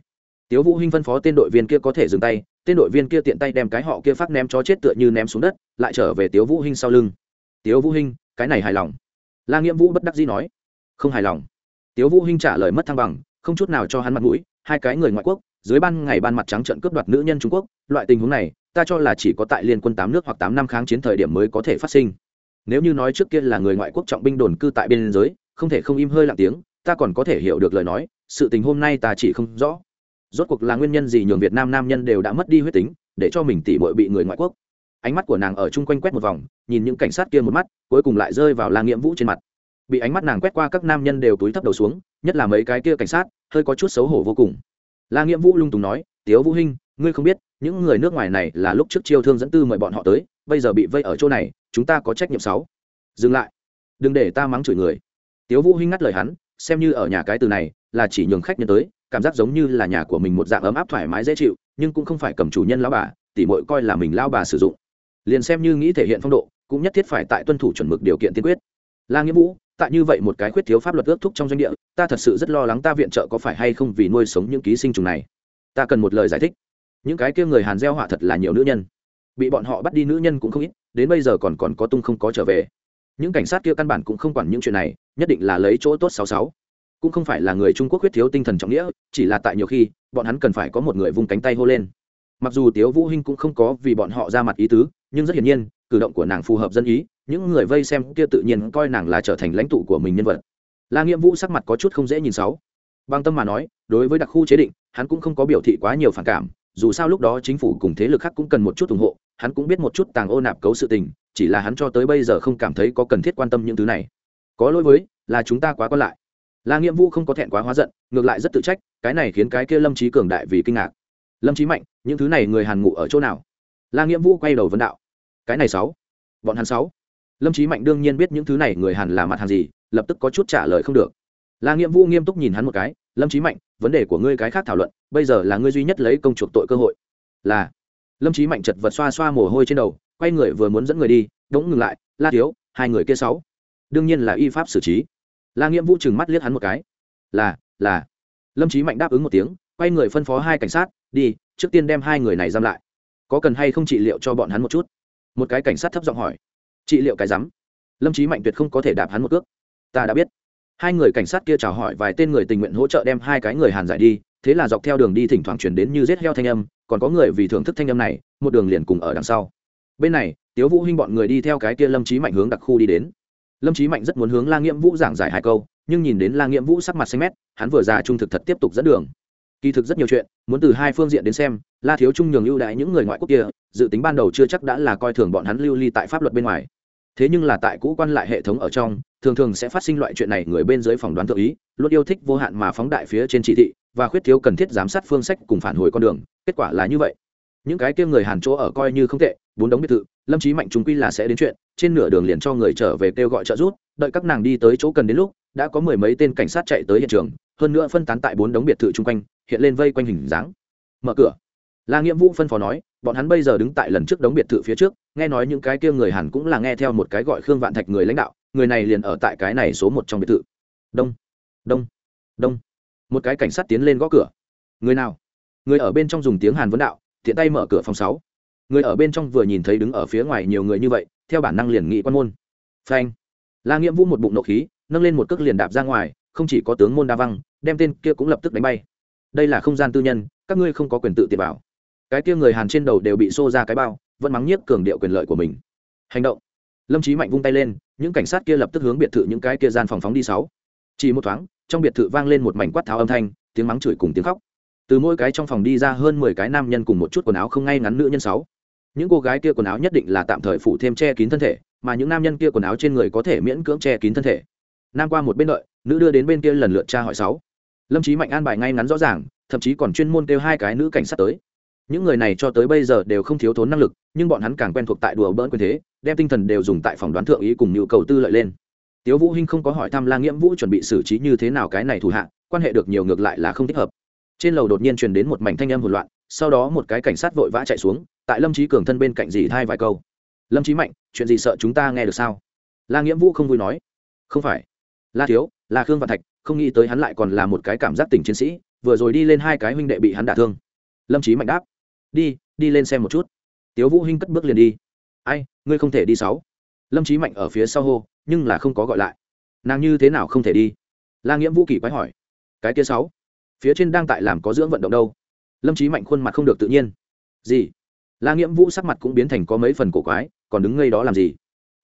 Tiếu vũ hinh phân phó tên đội viên kia có thể dừng tay tên đội viên kia tiện tay đem cái họ kia phát ném cho chết tựa như ném xuống đất, lại trở về tiếu vũ hinh sau lưng. Tiếu vũ hinh, cái này hài lòng. La nghiễm vũ bất đắc dĩ nói. Không hài lòng. Tiếu vũ hinh trả lời mất thăng bằng, không chút nào cho hắn mặt mũi, hai cái người ngoại quốc, dưới ban ngày ban mặt trắng trận cướp đoạt nữ nhân trung quốc, loại tình huống này, ta cho là chỉ có tại liên quân tám nước hoặc tám năm kháng chiến thời điểm mới có thể phát sinh. Nếu như nói trước kia là người ngoại quốc trọng binh đồn cư tại biên giới, không thể không im hơi lặng tiếng, ta còn có thể hiểu được lời nói, sự tình hôm nay ta chỉ không rõ rốt cuộc là nguyên nhân gì nhường việt nam nam nhân đều đã mất đi huyết tính, để cho mình tỉ bội bị người ngoại quốc? Ánh mắt của nàng ở chung quanh quét một vòng, nhìn những cảnh sát kia một mắt, cuối cùng lại rơi vào la nghiễm vũ trên mặt. Bị ánh mắt nàng quét qua các nam nhân đều túi thấp đầu xuống, nhất là mấy cái kia cảnh sát, hơi có chút xấu hổ vô cùng. La nghiễm vũ lung tùng nói, tiếu vũ hinh, ngươi không biết, những người nước ngoài này là lúc trước chiêu thương dẫn tư mời bọn họ tới, bây giờ bị vây ở chỗ này, chúng ta có trách nhiệm sáu. Dừng lại. Đừng để ta mắng chửi người. Tiếu vũ hinh ngắt lời hắn, xem như ở nhà cái từ này, là chỉ nhường khách nhân tới cảm giác giống như là nhà của mình một dạng ấm áp thoải mái dễ chịu, nhưng cũng không phải cầm chủ nhân lão bà tỷ muội coi là mình lao bà sử dụng. Liền xem như nghĩ thể hiện phong độ, cũng nhất thiết phải tại tuân thủ chuẩn mực điều kiện tiên quyết. La nghĩa vũ, tại như vậy một cái khuyết thiếu pháp luật ước thúc trong doanh địa, ta thật sự rất lo lắng ta viện trợ có phải hay không vì nuôi sống những ký sinh trùng này. Ta cần một lời giải thích. Những cái kia người hàn gieo họa thật là nhiều nữ nhân. Bị bọn họ bắt đi nữ nhân cũng không ít, đến bây giờ còn còn có tung không có trở về. Những cảnh sát kia căn bản cũng không quản những chuyện này, nhất định là lấy chỗ tốt sáu sáu cũng không phải là người trung quốc huyết thiếu tinh thần trọng nghĩa, chỉ là tại nhiều khi, bọn hắn cần phải có một người vung cánh tay hô lên. Mặc dù tiếu vũ hinh cũng không có vì bọn họ ra mặt ý tứ, nhưng rất hiển nhiên, cử động của nàng phù hợp dân ý, những người vây xem kia tự nhiên coi nàng là trở thành lãnh tụ của mình nhân vật. La nghĩa vũ sắc mặt có chút không dễ nhìn sáu. Bằng tâm mà nói, đối với đặc khu chế định, hắn cũng không có biểu thị quá nhiều phản cảm, dù sao lúc đó chính phủ cùng thế lực khác cũng cần một chút ủng hộ, hắn cũng biết một chút tàng ô nạp cấu sự tình, chỉ là hắn cho tới bây giờ không cảm thấy có cần thiết quan tâm những thứ này. Có lỗi với, là chúng ta quá quan lại la nghĩa vũ không có thẹn quá hóa giận, ngược lại rất tự trách, cái này khiến cái kia lâm trí cường đại vì kinh ngạc. Lâm trí mạnh, những thứ này người hàn ngụ ở chỗ nào? La nghĩa vũ quay đầu vấn đạo. Cái này sáu. Bọn hắn sáu. Lâm trí mạnh đương nhiên biết những thứ này người hàn là mặt hàng gì, lập tức có chút trả lời không được. La nghĩa vũ nghiêm túc nhìn hắn một cái, lâm trí mạnh, vấn đề của ngươi cái khác thảo luận, bây giờ là ngươi duy nhất lấy công chuộc tội cơ hội. Là. Lâm trí mạnh chật vật xoa xoa mồ hôi trên đầu, quay người vừa muốn dẫn người đi đống ngừng lại, la thiếu, hai người kia sáu. Đương nhiên là y pháp xử trí la nghiễm vũ chừng mắt liếc hắn một cái. Là là. Lâm trí mạnh đáp ứng một tiếng, quay người phân phó hai cảnh sát, đi, trước tiên đem hai người này giam lại. Có cần hay không trị liệu cho bọn hắn một chút? Một cái cảnh sát thấp giọng hỏi. Trị liệu cái rắm lâm trí mạnh tuyệt không có thể đạp hắn một cước. Ta đã biết. Hai người cảnh sát kia chào hỏi vài tên người tình nguyện hỗ trợ đem hai cái người hàn giải đi, thế là dọc theo đường đi thỉnh thoảng chuyển đến như rết heo thanh âm, còn có người vì thưởng thức thanh âm này, một đường liền cùng ở đằng sau. Bên này, tiếu vũ hinh bọn người đi theo cái kia lâm trí mạnh hướng đặc khu đi đến lâm trí mạnh rất muốn hướng la nghiễm vũ giảng giải hai câu, nhưng nhìn đến la nghiễm vũ sắc mặt xanh mét, hắn vừa già trung thực thật tiếp tục dẫn đường. Kỳ thực rất nhiều chuyện, muốn từ hai phương diện đến xem, la thiếu trung nhường ưu đãi những người ngoại quốc kia, dự tính ban đầu chưa chắc đã là coi thường bọn hắn lưu ly tại pháp luật bên ngoài. Thế nhưng là tại cũ quan lại hệ thống ở trong, thường thường sẽ phát sinh loại chuyện này người bên dưới phòng đoán tự ý, luôn yêu thích vô hạn mà phóng đại phía trên chỉ thị, và khuyết thiếu cần thiết giám sát phương sách cùng phản hồi con đường, kết quả là như vậy những cái kia người hàn chỗ ở coi như không tệ, bốn đống biệt thự, lâm trí mạnh chúng quy là sẽ đến chuyện, trên nửa đường liền cho người trở về kêu gọi trợ giúp, đợi các nàng đi tới chỗ cần đến lúc, đã có mười mấy tên cảnh sát chạy tới hiện trường, hơn nữa phân tán tại bốn đống biệt thự chung quanh, hiện lên vây quanh hình dáng. Mở cửa. La nghĩa vũ phân phó nói, bọn hắn bây giờ đứng tại lần trước đống biệt thự phía trước, nghe nói những cái kia người hàn cũng là nghe theo một cái gọi khương vạn thạch người lãnh đạo, người này liền ở tại cái này số một trong biệt thự. Đông đông đông. Một cái cảnh sát tiến lên gõ cửa. Người nào? Người ở bên trong dùng tiếng hàn vấn đạo tiện tay mở cửa phòng sáu. Người ở bên trong vừa nhìn thấy đứng ở phía ngoài nhiều người như vậy, theo bản năng liền nghị quan môn. Phanh. La nghiễm vũ một bụng nộ khí, nâng lên một cước liền đạp ra ngoài, không chỉ có tướng môn đa văng, đem tên kia cũng lập tức đánh bay. Đây là không gian tư nhân, các ngươi không có quyền tự tiện vào. Cái kia người hàn trên đầu đều bị xô ra cái bao, vẫn mắng nhiếc cường điệu quyền lợi của mình. Hành động. Lâm trí mạnh vung tay lên, những cảnh sát kia lập tức hướng biệt thự những cái kia gian phòng phóng đi sáu. Chỉ một thoáng, trong biệt thự vang lên một mảnh quát tháo âm thanh, tiếng mắng chửi cùng tiếng khóc từ mỗi cái trong phòng đi ra hơn mười cái nam nhân cùng một chút quần áo không ngay ngắn nữ nhân sáu. Những cô gái kia quần áo nhất định là tạm thời phủ thêm che kín thân thể, mà những nam nhân kia quần áo trên người có thể miễn cưỡng che kín thân thể. Nam qua một bên đợi, nữ đưa đến bên kia lần lượt tra hỏi sáu. Lâm trí mạnh an bài ngay ngắn rõ ràng, thậm chí còn chuyên môn kêu hai cái nữ cảnh sát tới. Những người này cho tới bây giờ đều không thiếu thốn năng lực, nhưng bọn hắn càng quen thuộc tại đùa bỡn quyền thế, đem tinh thần đều dùng tại phòng đoán thượng ý cùng nhu cầu tư lợi lên. Tiếu vũ hinh không có hỏi thăm la nghiễm vũ chuẩn bị xử trí như thế nào cái này thủ hạ, quan hệ được nhiều ngược lại là không thích hợp trên lầu đột nhiên truyền đến một mảnh thanh âm hỗn loạn, sau đó một cái cảnh sát vội vã chạy xuống, tại lâm trí cường thân bên cạnh dì thay vài câu. Lâm trí mạnh, chuyện gì sợ chúng ta nghe được sao? La nghĩa vũ không vui nói. Không phải. La thiếu, la khương và thạch, không nghĩ tới hắn lại còn là một cái cảm giác tình chiến sĩ, vừa rồi đi lên hai cái huynh đệ bị hắn đả thương. Lâm trí mạnh đáp. Đi đi lên xem một chút. Tiếu vũ hinh cất bước liền đi. Ai, ngươi không thể đi sáu. Lâm trí mạnh ở phía sau hô, nhưng là không có gọi lại. Nàng như thế nào không thể đi? La nghĩa vũ kỳ quái hỏi. Cái kia sáu? Phía trên đang tại làm có dưỡng vận động đâu. Lâm trí mạnh khuôn mặt không được tự nhiên. Gì? La nghiễm vũ sắc mặt cũng biến thành có mấy phần cổ quái, còn đứng ngây đó làm gì?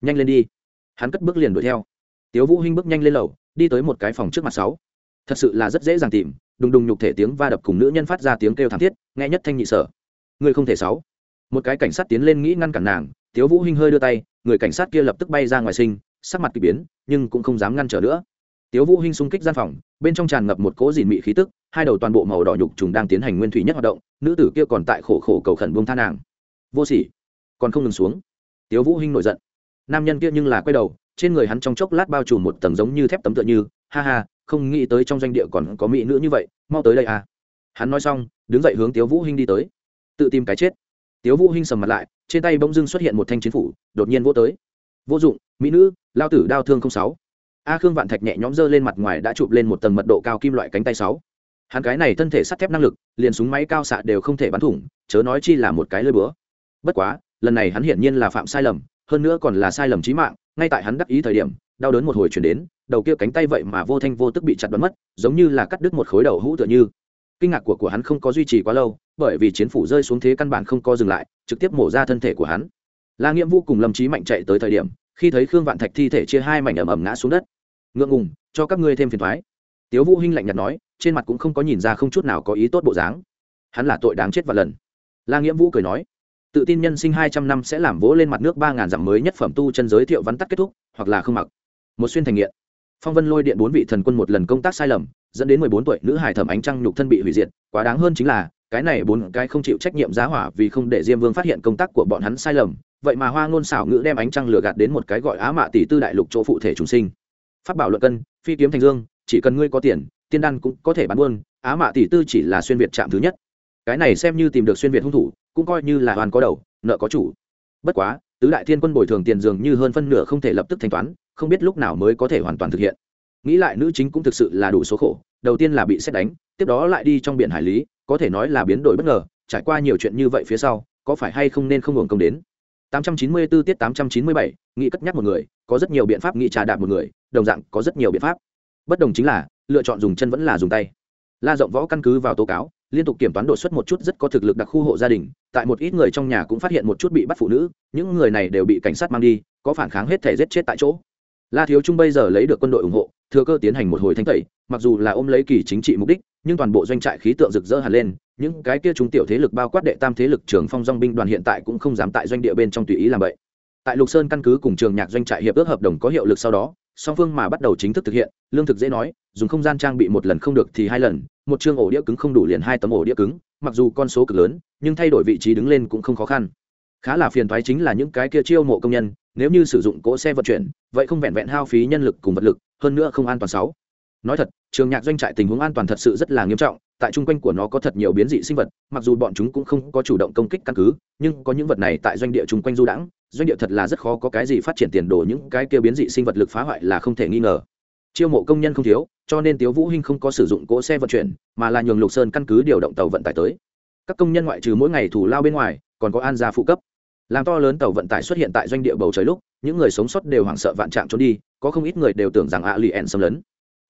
Nhanh lên đi. Hắn cất bước liền đuổi theo. Tiếu vũ hinh bước nhanh lên lầu, đi tới một cái phòng trước mặt sáu. Thật sự là rất dễ dàng tìm, đùng đùng nhục thể tiếng va đập cùng nữ nhân phát ra tiếng kêu thảm thiết, nghe nhất thanh nhị sở. Người không thể sáu. Một cái cảnh sát tiến lên nghĩ ngăn cản nàng, tiếu vũ hinh hơi đưa tay, người cảnh sát kia lập tức bay ra ngoài sinh, sắc mặt kỳ biến, nhưng cũng không dám ngăn trở nữa. Tiếu vũ hinh xung kích gian phòng bên trong tràn ngập một cỗ dìn mị khí tức, hai đầu toàn bộ màu đỏ nhục trùng đang tiến hành nguyên thủy nhất hoạt động, nữ tử kia còn tại khổ khổ cầu khẩn buông tha nàng. Vô sỉ, còn không ngừng xuống. Tiếu vũ hinh nổi giận. Nam nhân kia nhưng là quay đầu, trên người hắn trong chốc lát bao trùm một tầng giống như thép tấm tựa như, ha ha, không nghĩ tới trong doanh địa còn có mỹ nữ như vậy, mau tới đây à. Hắn nói xong, đứng dậy hướng tiếu vũ hinh đi tới. Tự tìm cái chết. Tiếu vũ hinh sầm mặt lại, trên tay bỗng dưng xuất hiện một thanh chiến phủ, đột nhiên vỗ tới. Vô dụng, mỹ nữ, lao tử đao thương không sáu a khương vạn thạch nhẹ nhõm giơ lên mặt ngoài đã chụp lên một tầng mật độ cao kim loại cánh tay sáu. Hắn cái này thân thể sắt thép năng lực, liền súng máy cao xạ đều không thể bắn thủng, chớ nói chi là một cái lưỡi búa. Bất quá, lần này hắn hiển nhiên là phạm sai lầm, hơn nữa còn là sai lầm chí mạng, ngay tại hắn đắc ý thời điểm, đau đớn một hồi chuyển đến, đầu kia cánh tay vậy mà vô thanh vô tức bị chặt bắn mất, giống như là cắt đứt một khối đầu hũ tựa như. Kinh ngạc của của hắn không có duy trì quá lâu, bởi vì chiến phủ rơi xuống thế căn bản không co dừng lại, trực tiếp mổ ra thân thể của hắn. La nghĩa vô cùng lâm trí mạnh chạy tới thời điểm khi thấy khương vạn thạch thi thể chia hai mảnh ẩm ẩm ngã xuống đất. Ngượng ngùng, cho các ngươi thêm phiền thoái. Tiếu vũ hinh lạnh nhạt nói, trên mặt cũng không có nhìn ra không chút nào có ý tốt bộ dáng. Hắn là tội đáng chết và lần. La nghĩa vũ cười nói, tự tin nhân sinh hai trăm năm sẽ làm vỗ lên mặt nước ba ngàn dặm mới nhất phẩm tu chân giới thiệu văn tắt kết thúc, hoặc là không mặc. Một xuyên thành nghiện. Phong vân lôi điện bốn vị thần quân một lần công tác sai lầm, dẫn đến mười bốn tuổi nữ hải thẩm ánh trăng nhục thân bị hủy diệt, quá đáng hơn chính là, cái này bốn cái không chịu trách nhiệm giá hỏa vì không để diêm vương phát hiện công tác của bọn hắn sai lầm vậy mà hoa ngôn xảo ngữ đem ánh trăng lửa gạt đến một cái gọi á mạ tỷ tư đại lục chỗ phụ thể chúng sinh. Phát bảo luận cân, phi kiếm thành dương, chỉ cần ngươi có tiền, tiên đan cũng có thể bán buôn, á mạ tỷ tư chỉ là xuyên việt chạm thứ nhất. Cái này xem như tìm được xuyên việt hung thủ, cũng coi như là hoàn có đầu, nợ có chủ. Bất quá, tứ đại thiên quân bồi thường tiền dường như hơn phân nửa không thể lập tức thanh toán, không biết lúc nào mới có thể hoàn toàn thực hiện. Nghĩ lại nữ chính cũng thực sự là đủ số khổ, đầu tiên là bị xét đánh, tiếp đó lại đi trong biển hải lý, có thể nói là biến đổi bất ngờ, trải qua nhiều chuyện như vậy phía sau, có phải hay không nên không hưởng công đến? 894 tiết 897, nghĩ cất nhắc một người có rất nhiều biện pháp nghĩ trà đạp một người đồng dạng có rất nhiều biện pháp. Bất đồng chính là lựa chọn dùng chân vẫn là dùng tay. La rộng võ căn cứ vào tố cáo liên tục kiểm toán đột xuất một chút rất có thực lực đặc khu hộ gia đình tại một ít người trong nhà cũng phát hiện một chút bị bắt phụ nữ những người này đều bị cảnh sát mang đi có phản kháng hết thể giết chết tại chỗ. La thiếu trung bây giờ lấy được quân đội ủng hộ thừa cơ tiến hành một hồi thanh tẩy mặc dù là ôm lấy kỳ chính trị mục đích nhưng toàn bộ doanh trại khí tượng rực rỡ hẳn lên những cái kia chúng tiểu thế lực bao quát đệ tam thế lực trường phong dong binh đoàn hiện tại cũng không dám tại doanh địa bên trong tùy ý làm vậy. Tại lục sơn căn cứ cùng trường nhạc doanh trại hiệp ước hợp đồng có hiệu lực sau đó, song phương mà bắt đầu chính thức thực hiện, lương thực dễ nói, dùng không gian trang bị một lần không được thì hai lần, một chương ổ đĩa cứng không đủ liền hai tấm ổ đĩa cứng, mặc dù con số cực lớn, nhưng thay đổi vị trí đứng lên cũng không khó khăn. Khá là phiền thoái chính là những cái kia chiêu mộ công nhân, nếu như sử dụng cỗ xe vận chuyển, vậy không vẹn vẹn hao phí nhân lực cùng vật lực, hơn nữa không an toàn sáu nói thật, trường nhạc doanh trại tình huống an toàn thật sự rất là nghiêm trọng tại chung quanh của nó có thật nhiều biến dị sinh vật, mặc dù bọn chúng cũng không có chủ động công kích căn cứ, nhưng có những vật này tại doanh địa chung quanh du đãng, doanh địa thật là rất khó có cái gì phát triển tiền đồ những cái kia biến dị sinh vật lực phá hoại là không thể nghi ngờ. Chiêu mộ công nhân không thiếu, cho nên tiếu vũ hinh không có sử dụng cỗ xe vận chuyển, mà là nhường lục sơn căn cứ điều động tàu vận tải tới. Các công nhân ngoại trừ mỗi ngày thủ lao bên ngoài, còn có an gia phụ cấp. Làm to lớn tàu vận tải xuất hiện tại doanh địa bầu trời lúc, những người sống sót đều hoảng sợ vạn trạng trốn đi, có không ít người đều tưởng rằng ạ lì ẻn xâm lấn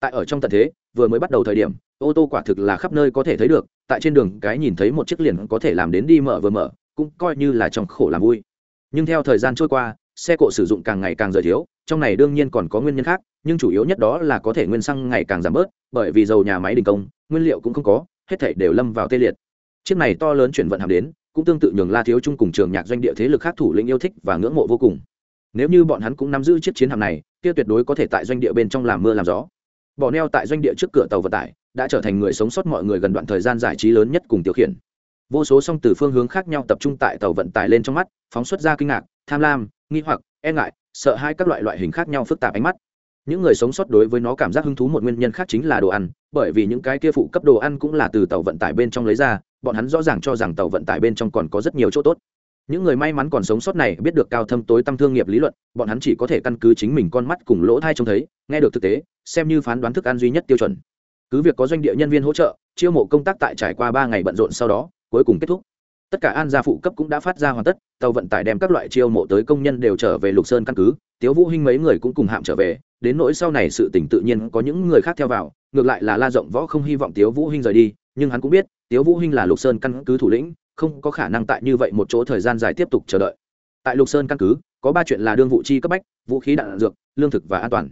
tại ở trong tận thế, vừa mới bắt đầu thời điểm, ô tô quả thực là khắp nơi có thể thấy được, tại trên đường cái nhìn thấy một chiếc liền có thể làm đến đi mở vừa mở, cũng coi như là trong khổ làm vui. Nhưng theo thời gian trôi qua, xe cộ sử dụng càng ngày càng rời thiếu, trong này đương nhiên còn có nguyên nhân khác, nhưng chủ yếu nhất đó là có thể nguyên xăng ngày càng giảm bớt, bởi vì dầu nhà máy đình công, nguyên liệu cũng không có, hết thể đều lâm vào tê liệt. Chiếc này to lớn chuyển vận hàm đến, cũng tương tự nhường la thiếu trung cùng trường nhạc doanh địa thế lực khác thủ lĩnh yêu thích và ngưỡng mộ vô cùng. Nếu như bọn hắn cũng nắm giữ chiếc chiến hạm này, kia tuyệt đối có thể tại doanh địa bên trong làm mưa làm gió bỏ neo tại doanh địa trước cửa tàu vận tải, đã trở thành người sống sót mọi người gần đoạn thời gian giải trí lớn nhất cùng tiêu khiển. Vô số song từ phương hướng khác nhau tập trung tại tàu vận tải lên trong mắt, phóng xuất ra kinh ngạc, tham lam, nghi hoặc e ngại, sợ hai các loại loại hình khác nhau phức tạp ánh mắt. Những người sống sót đối với nó cảm giác hứng thú một nguyên nhân khác chính là đồ ăn, bởi vì những cái kia phụ cấp đồ ăn cũng là từ tàu vận tải bên trong lấy ra, bọn hắn rõ ràng cho rằng tàu vận tải bên trong còn có rất nhiều chỗ tốt những người may mắn còn sống sót này biết được cao thâm tối tâm thương nghiệp lý luận, bọn hắn chỉ có thể căn cứ chính mình con mắt cùng lỗ thai trông thấy, nghe được thực tế, xem như phán đoán thức ăn duy nhất tiêu chuẩn. Cứ việc có doanh địa nhân viên hỗ trợ, chiêu mộ công tác tại trải qua ba ngày bận rộn sau đó, cuối cùng kết thúc. Tất cả an gia phụ cấp cũng đã phát ra hoàn tất, tàu vận tải đem các loại chiêu mộ tới công nhân đều trở về lục sơn căn cứ, tiếu vũ hinh mấy người cũng cùng hạm trở về, đến nỗi sau này sự tình tự nhiên có những người khác theo vào, ngược lại là la rộng võ không hy vọng tiếu vũ hinh rời đi, nhưng hắn cũng biết, tiếu vũ hinh là lục sơn căn cứ thủ lĩnh không có khả năng tại như vậy một chỗ thời gian dài tiếp tục chờ đợi. Tại lục sơn căn cứ, có ba chuyện là đương vụ chi cấp bách, vũ khí đạn dược, lương thực và an toàn.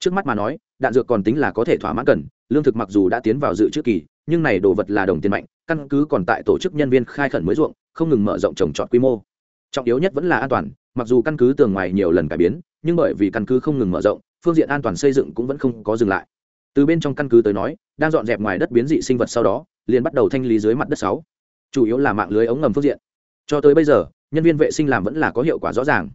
Trước mắt mà nói, đạn dược còn tính là có thể thỏa mãn cần, lương thực mặc dù đã tiến vào dự trữ kỳ, nhưng này đồ vật là đồng tiền mạnh, căn cứ còn tại tổ chức nhân viên khai khẩn mới ruộng, không ngừng mở rộng trồng trọt quy mô. Trọng yếu nhất vẫn là an toàn, mặc dù căn cứ tường ngoài nhiều lần cải biến, nhưng bởi vì căn cứ không ngừng mở rộng, phương diện an toàn xây dựng cũng vẫn không có dừng lại. Từ bên trong căn cứ tới nói, đang dọn dẹp ngoài đất biến dị sinh vật sau đó, liền bắt đầu thanh lý dưới mặt đất sáu chủ yếu là mạng lưới ống ngầm phương diện. Cho tới bây giờ, nhân viên vệ sinh làm vẫn là có hiệu quả rõ ràng.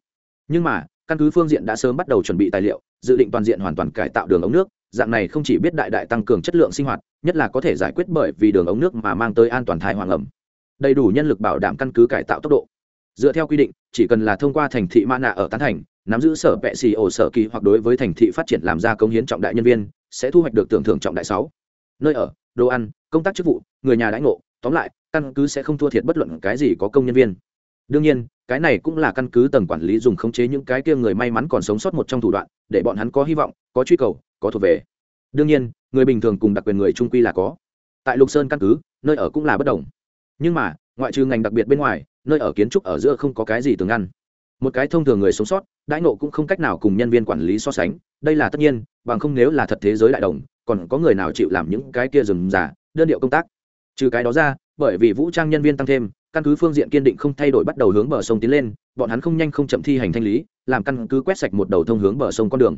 Nhưng mà, căn cứ phương diện đã sớm bắt đầu chuẩn bị tài liệu, dự định toàn diện hoàn toàn cải tạo đường ống nước, dạng này không chỉ biết đại đại tăng cường chất lượng sinh hoạt, nhất là có thể giải quyết bởi vì đường ống nước mà mang tới an toàn thai hoàng ẩm. Đầy đủ nhân lực bảo đảm căn cứ cải tạo tốc độ. Dựa theo quy định, chỉ cần là thông qua thành thị ma nạ ở tán thành, nắm giữ sở vệ xì ổ sở kỳ hoặc đối với thành thị phát triển làm ra công hiến trọng đại nhân viên, sẽ thu hoạch được tưởng thưởng trọng đại sáu. Nơi ở, đồ ăn, công tác chức vụ, người nhà đãi ngộ tóm lại, căn cứ sẽ không thua thiệt bất luận cái gì có công nhân viên. Đương nhiên, cái này cũng là căn cứ tầng quản lý dùng khống chế những cái kia người may mắn còn sống sót một trong thủ đoạn, để bọn hắn có hy vọng, có truy cầu, có thuộc về. Đương nhiên, người bình thường cùng đặc quyền người trung quy là có. Tại lục sơn căn cứ, nơi ở cũng là bất đồng. Nhưng mà, ngoại trừ ngành đặc biệt bên ngoài, nơi ở kiến trúc ở giữa không có cái gì tường ngăn một cái thông thường người sống sót, đãi nộ cũng không cách nào cùng nhân viên quản lý so sánh, đây là tất nhiên, bằng không nếu là thật thế giới đại đồng, còn có người nào chịu làm những cái kia rừng giả đơn điệu công tác trừ cái đó ra, bởi vì vũ trang nhân viên tăng thêm, căn cứ phương diện kiên định không thay đổi bắt đầu hướng bờ sông tiến lên, bọn hắn không nhanh không chậm thi hành thanh lý, làm căn cứ quét sạch một đầu thông hướng bờ sông con đường.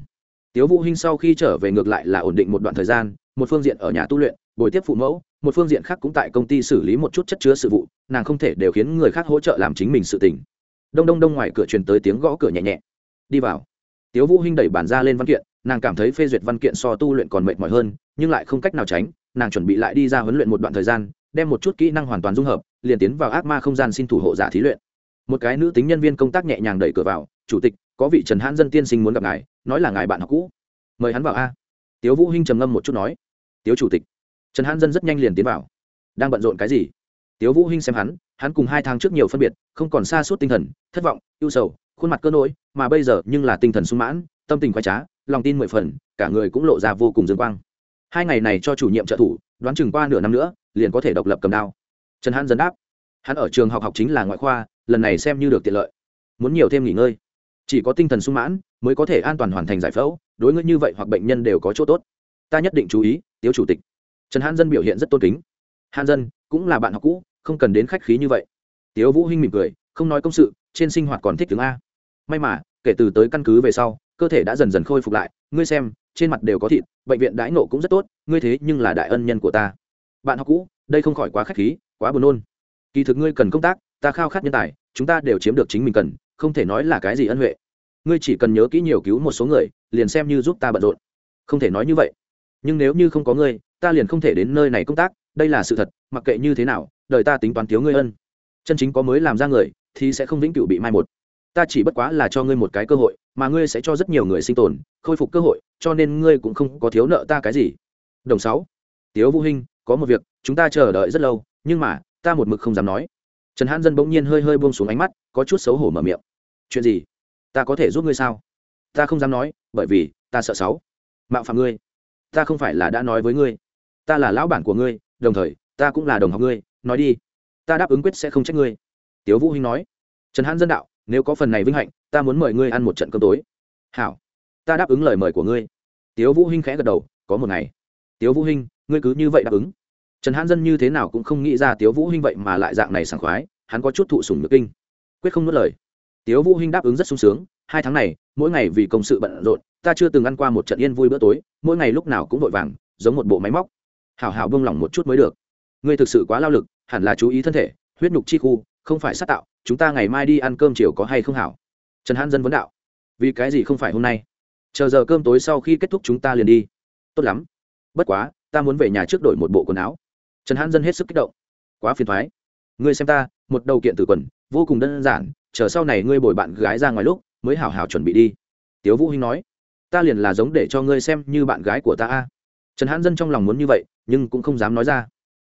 Tiếu vũ hinh sau khi trở về ngược lại là ổn định một đoạn thời gian, một phương diện ở nhà tu luyện, bồi tiếp phụ mẫu, một phương diện khác cũng tại công ty xử lý một chút chất chứa sự vụ, nàng không thể đều khiến người khác hỗ trợ làm chính mình sự tình. Đông đông đông ngoài cửa truyền tới tiếng gõ cửa nhẹ nhẹ. Đi vào. Tiếu vũ hinh đẩy bản ra lên văn kiện, nàng cảm thấy phê duyệt văn kiện so tu luyện còn mệt mỏi hơn, nhưng lại không cách nào tránh nàng chuẩn bị lại đi ra huấn luyện một đoạn thời gian, đem một chút kỹ năng hoàn toàn dung hợp, liền tiến vào ác ma không gian xin thủ hộ giả thí luyện. Một cái nữ tính nhân viên công tác nhẹ nhàng đẩy cửa vào, chủ tịch, có vị trần hãn dân tiên sinh muốn gặp ngài, nói là ngài bạn học cũ. Mời hắn vào a. Tiếu vũ hinh trầm ngâm một chút nói, tiếu chủ tịch. Trần hãn dân rất nhanh liền tiến vào. Đang bận rộn cái gì? Tiếu vũ hinh xem hắn hắn cùng hai tháng trước nhiều phân biệt, không còn xa suốt tinh thần, thất vọng, ưu sầu, khuôn mặt cơ nỗi, mà bây giờ nhưng là tinh thần sung mãn, tâm tình khoái trá, lòng tin mười phần, cả người cũng lộ ra vô cùng dương quang hai ngày này cho chủ nhiệm trợ thủ, đoán chừng qua nửa năm nữa, liền có thể độc lập cầm đao. Trần hãn dân đáp, hắn ở trường học học chính là ngoại khoa, lần này xem như được tiện lợi. Muốn nhiều thêm nghỉ ngơi. Chỉ có tinh thần sung mãn, mới có thể an toàn hoàn thành giải phẫu, đối ngữ như vậy hoặc bệnh nhân đều có chỗ tốt. Ta nhất định chú ý, tiếu chủ tịch. Trần hãn dân biểu hiện rất tôn kính. Hãn dân cũng là bạn học cũ, không cần đến khách khí như vậy. Tiếu vũ hinh mỉm cười, không nói công sự, trên sinh hoạt còn thích tiếng a. May mà, kể từ tới căn cứ về sau, cơ thể đã dần dần khôi phục lại, ngươi xem, trên mặt đều có thịt bệnh viện đãi nộ cũng rất tốt, ngươi thế nhưng là đại ân nhân của ta. Bạn học cũ, đây không khỏi quá khách khí, quá buồn nôn. Kỳ thực ngươi cần công tác, ta khao khát nhân tài, chúng ta đều chiếm được chính mình cần, không thể nói là cái gì ân huệ. Ngươi chỉ cần nhớ kỹ nhiều cứu một số người, liền xem như giúp ta bận rộn. Không thể nói như vậy. Nhưng nếu như không có ngươi, ta liền không thể đến nơi này công tác, đây là sự thật, mặc kệ như thế nào, đời ta tính toán thiếu ngươi ân. Chân chính có mới làm ra người, thì sẽ không vĩnh cửu bị mai một ta chỉ bất quá là cho ngươi một cái cơ hội, mà ngươi sẽ cho rất nhiều người sinh tồn, khôi phục cơ hội, cho nên ngươi cũng không có thiếu nợ ta cái gì. Đồng sáu, tiếu vũ hinh, có một việc, chúng ta chờ đợi rất lâu, nhưng mà, ta một mực không dám nói. Trần hãn dân bỗng nhiên hơi hơi buông xuống ánh mắt, có chút xấu hổ mở miệng. Chuyện gì? Ta có thể giúp ngươi sao? Ta không dám nói, bởi vì, ta sợ sáu. Mạo phạm ngươi. Ta không phải là đã nói với ngươi. Ta là lão bản của ngươi, đồng thời, ta cũng là đồng học ngươi. Nói đi. Ta đáp ứng quyết sẽ không trách ngươi. Tiếu vũ hinh nói. Trần hãn dân đạo nếu có phần này vinh hạnh, ta muốn mời ngươi ăn một trận cơm tối. Hảo. Ta đáp ứng lời mời của ngươi. Tiếu vũ hinh khẽ gật đầu, có một ngày. Tiếu vũ hinh, ngươi cứ như vậy đáp ứng. Trần hãn dân như thế nào cũng không nghĩ ra tiếu vũ hinh vậy mà lại dạng này sảng khoái, hắn có chút thụ sủng nhược kinh. Quyết không nuốt lời. Tiếu vũ hinh đáp ứng rất sung sướng, hai tháng này, mỗi ngày vì công sự bận rộn, ta chưa từng ăn qua một trận yên vui bữa tối, mỗi ngày lúc nào cũng vội vàng, giống một bộ máy móc. Hảo hảo buông lỏng một chút mới được. Ngươi thực sự quá lao lực, hẳn là chú ý thân thể, huyết nhục chi khu không phải sát tạo, chúng ta ngày mai đi ăn cơm chiều có hay không hảo? Trần hãn dân vấn đạo. Vì cái gì không phải hôm nay? Chờ giờ cơm tối sau khi kết thúc chúng ta liền đi. Tốt lắm. Bất quá, ta muốn về nhà trước đổi một bộ quần áo. Trần hãn dân hết sức kích động. Quá phiền thoái. Ngươi xem ta, một đầu kiện tử quần, vô cùng đơn giản, chờ sau này ngươi bồi bạn gái ra ngoài lúc, mới hảo hảo chuẩn bị đi. Tiếu vũ hinh nói, ta liền là giống để cho ngươi xem như bạn gái của ta a. Trần hãn dân trong lòng muốn như vậy, nhưng cũng không dám nói ra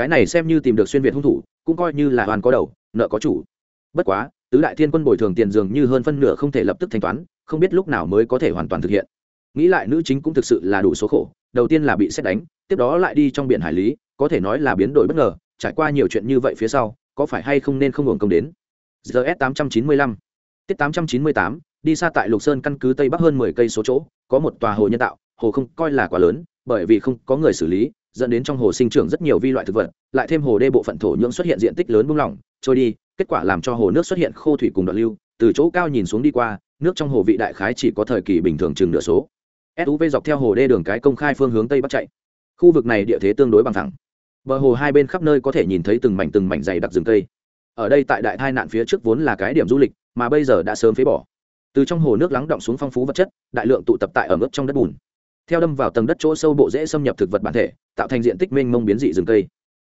cái này xem như tìm được xuyên việt hung thủ, cũng coi như là hoàn có đầu, nợ có chủ. Bất quá, tứ đại thiên quân bồi thường tiền dường như hơn phân nửa không thể lập tức thanh toán, không biết lúc nào mới có thể hoàn toàn thực hiện. Nghĩ lại nữ chính cũng thực sự là đủ số khổ, đầu tiên là bị xét đánh, tiếp đó lại đi trong biển hải lý, có thể nói là biến đổi bất ngờ, trải qua nhiều chuyện như vậy phía sau, có phải hay không nên không hưởng công đến? Gs tám trăm chín mươi lăm. Tiết tám trăm chín mươi tám, đi xa tại lục sơn căn cứ tây bắc hơn mười cây số chỗ, có một tòa hồ nhân tạo, hồ không coi là quá lớn, bởi vì không có người xử lý dẫn đến trong hồ sinh trưởng rất nhiều vi loại thực vật, lại thêm hồ đê bộ phận thổ nhưỡng xuất hiện diện tích lớn buông lỏng, trôi đi, kết quả làm cho hồ nước xuất hiện khô thủy cùng đoạn lưu, từ chỗ cao nhìn xuống đi qua, nước trong hồ vị đại khái chỉ có thời kỳ bình thường chừng nửa số. Suv dọc theo hồ đê đường cái công khai phương hướng tây bắc chạy. Khu vực này địa thế tương đối bằng thẳng. Bờ hồ hai bên khắp nơi có thể nhìn thấy từng mảnh từng mảnh dày đặc rừng cây. Ở đây tại đại tai nạn phía trước vốn là cái điểm du lịch, mà bây giờ đã sớm phế bỏ. Từ trong hồ nước lắng động xuống phong phú vật chất, đại lượng tụ tập tại ở mức trong đất bùn theo đâm vào tầng đất chỗ sâu bộ dễ xâm nhập thực vật bản thể, tạo thành diện tích mênh mông biến dị rừng cây.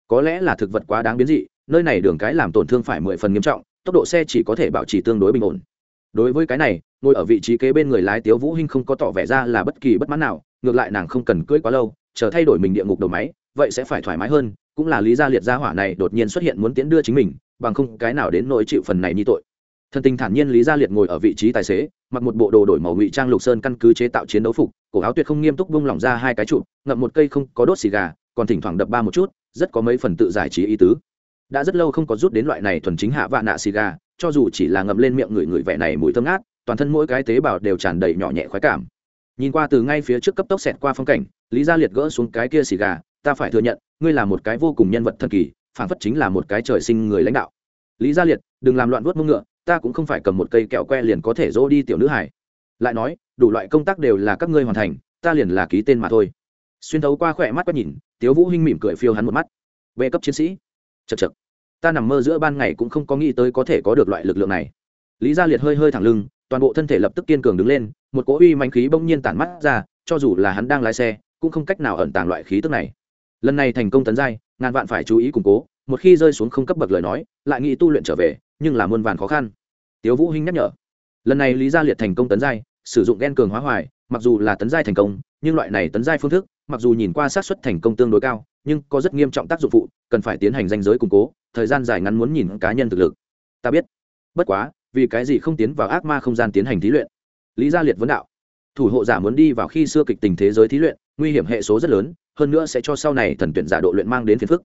Có lẽ là thực vật quá đáng biến dị, nơi này đường cái làm tổn thương phải mười phần nghiêm trọng, tốc độ xe chỉ có thể bảo trì tương đối bình ổn. Đối với cái này, ngồi ở vị trí kế bên người lái tiếu vũ hinh không có tỏ vẻ ra là bất kỳ bất mãn nào, ngược lại nàng không cần cưỡi quá lâu, chờ thay đổi mình địa ngục đầu máy, vậy sẽ phải thoải mái hơn, cũng là lý gia liệt gia hỏa này đột nhiên xuất hiện muốn tiến đưa chính mình, bằng không cái nào đến nỗi chịu phần này như tội thần tình thản nhiên lý gia liệt ngồi ở vị trí tài xế, mặc một bộ đồ đổi màu ngụy trang lục sơn căn cứ chế tạo chiến đấu phục, cổ áo tuyệt không nghiêm túc bung lỏng ra hai cái trụ, ngậm một cây không có đốt xì gà, còn thỉnh thoảng đập ba một chút, rất có mấy phần tự giải trí ý tứ. Đã rất lâu không có rút đến loại này thuần chính hạ vạ nạ xì gà, cho dù chỉ là ngậm lên miệng người người vẻ này mùi thơm ngát, toàn thân mỗi cái tế bào đều tràn đầy nhỏ nhẹ khoái cảm. Nhìn qua từ ngay phía trước cấp tốc xẹt qua phong cảnh, lý gia liệt gỡ xuống cái kia xì gà, ta phải thừa nhận, ngươi là một cái vô cùng nhân vật thần kỳ phản phất chính là một cái trời sinh người lãnh đạo. Lý gia liệt, đừng làm loạn vuốt mông ngựa ta cũng không phải cầm một cây kẹo que liền có thể dỗ đi tiểu nữ hải. Lại nói, đủ loại công tác đều là các ngươi hoàn thành, ta liền là ký tên mà thôi. Xuyên thấu qua khỏe mắt quét nhìn, tiếu vũ hinh mỉm cười phiêu hắn một mắt. Vệ cấp chiến sĩ. Chật chật ta nằm mơ giữa ban ngày cũng không có nghĩ tới có thể có được loại lực lượng này. Lý gia liệt hơi hơi thẳng lưng, toàn bộ thân thể lập tức kiên cường đứng lên, một cỗ uy manh khí bỗng nhiên tản mắt ra, cho dù là hắn đang lái xe, cũng không cách nào ẩn tàng loại khí tức này. Lần này thành công tấn giai, ngàn vạn phải chú ý củng cố, một khi rơi xuống không cấp bậc lời nói, lại nghĩ tu luyện trở về nhưng là muôn vàn khó khăn. Tiếu vũ hinh nhắc nhở, lần này lý gia liệt thành công tấn giai, sử dụng gen cường hóa hoài, mặc dù là tấn giai thành công, nhưng loại này tấn giai phương thức, mặc dù nhìn qua sát xuất thành công tương đối cao, nhưng có rất nghiêm trọng tác dụng phụ, cần phải tiến hành danh giới củng cố, thời gian dài ngắn muốn nhìn cá nhân thực lực. Ta biết. Bất quá, vì cái gì không tiến vào ác ma không gian tiến hành thí luyện? Lý gia liệt vấn đạo. Thủ hộ giả muốn đi vào khi xưa kịch tình thế giới thí luyện, nguy hiểm hệ số rất lớn, hơn nữa sẽ cho sau này thần tuyển giả độ luyện mang đến phiền phức.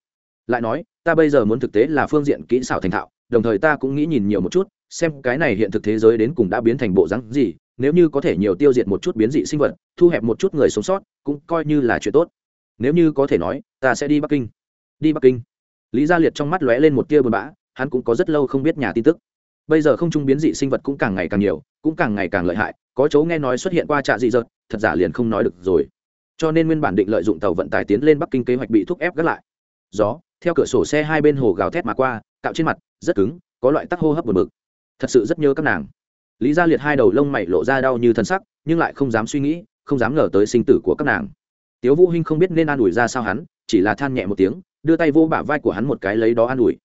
Lại nói, ta bây giờ muốn thực tế là phương diện kỹ xảo thành thạo đồng thời ta cũng nghĩ nhìn nhiều một chút, xem cái này hiện thực thế giới đến cùng đã biến thành bộ rắn gì, nếu như có thể nhiều tiêu diệt một chút biến dị sinh vật, thu hẹp một chút người sống sót, cũng coi như là chuyện tốt. Nếu như có thể nói, ta sẽ đi bắc kinh. Đi bắc kinh. Lý gia liệt trong mắt lóe lên một tia buồn bã, hắn cũng có rất lâu không biết nhà tin tức. Bây giờ không trung biến dị sinh vật cũng càng ngày càng nhiều, cũng càng ngày càng lợi hại, có chỗ nghe nói xuất hiện qua trạ dị dợt, thật giả liền không nói được rồi. Cho nên nguyên bản định lợi dụng tàu vận tải tiến lên bắc kinh kế hoạch bị thúc ép gác lại. Gió, theo cửa sổ xe hai bên hồ gào thét mà qua cạo trên mặt, rất cứng, có loại tắc hô hấp buồn bực. Thật sự rất nhớ các nàng. Lý gia liệt hai đầu lông mày lộ ra đau như thân sắc, nhưng lại không dám suy nghĩ, không dám ngờ tới sinh tử của các nàng. Tiếu vũ hinh không biết nên an ủi ra sao hắn, chỉ là than nhẹ một tiếng, đưa tay vô bả vai của hắn một cái lấy đó an ủi.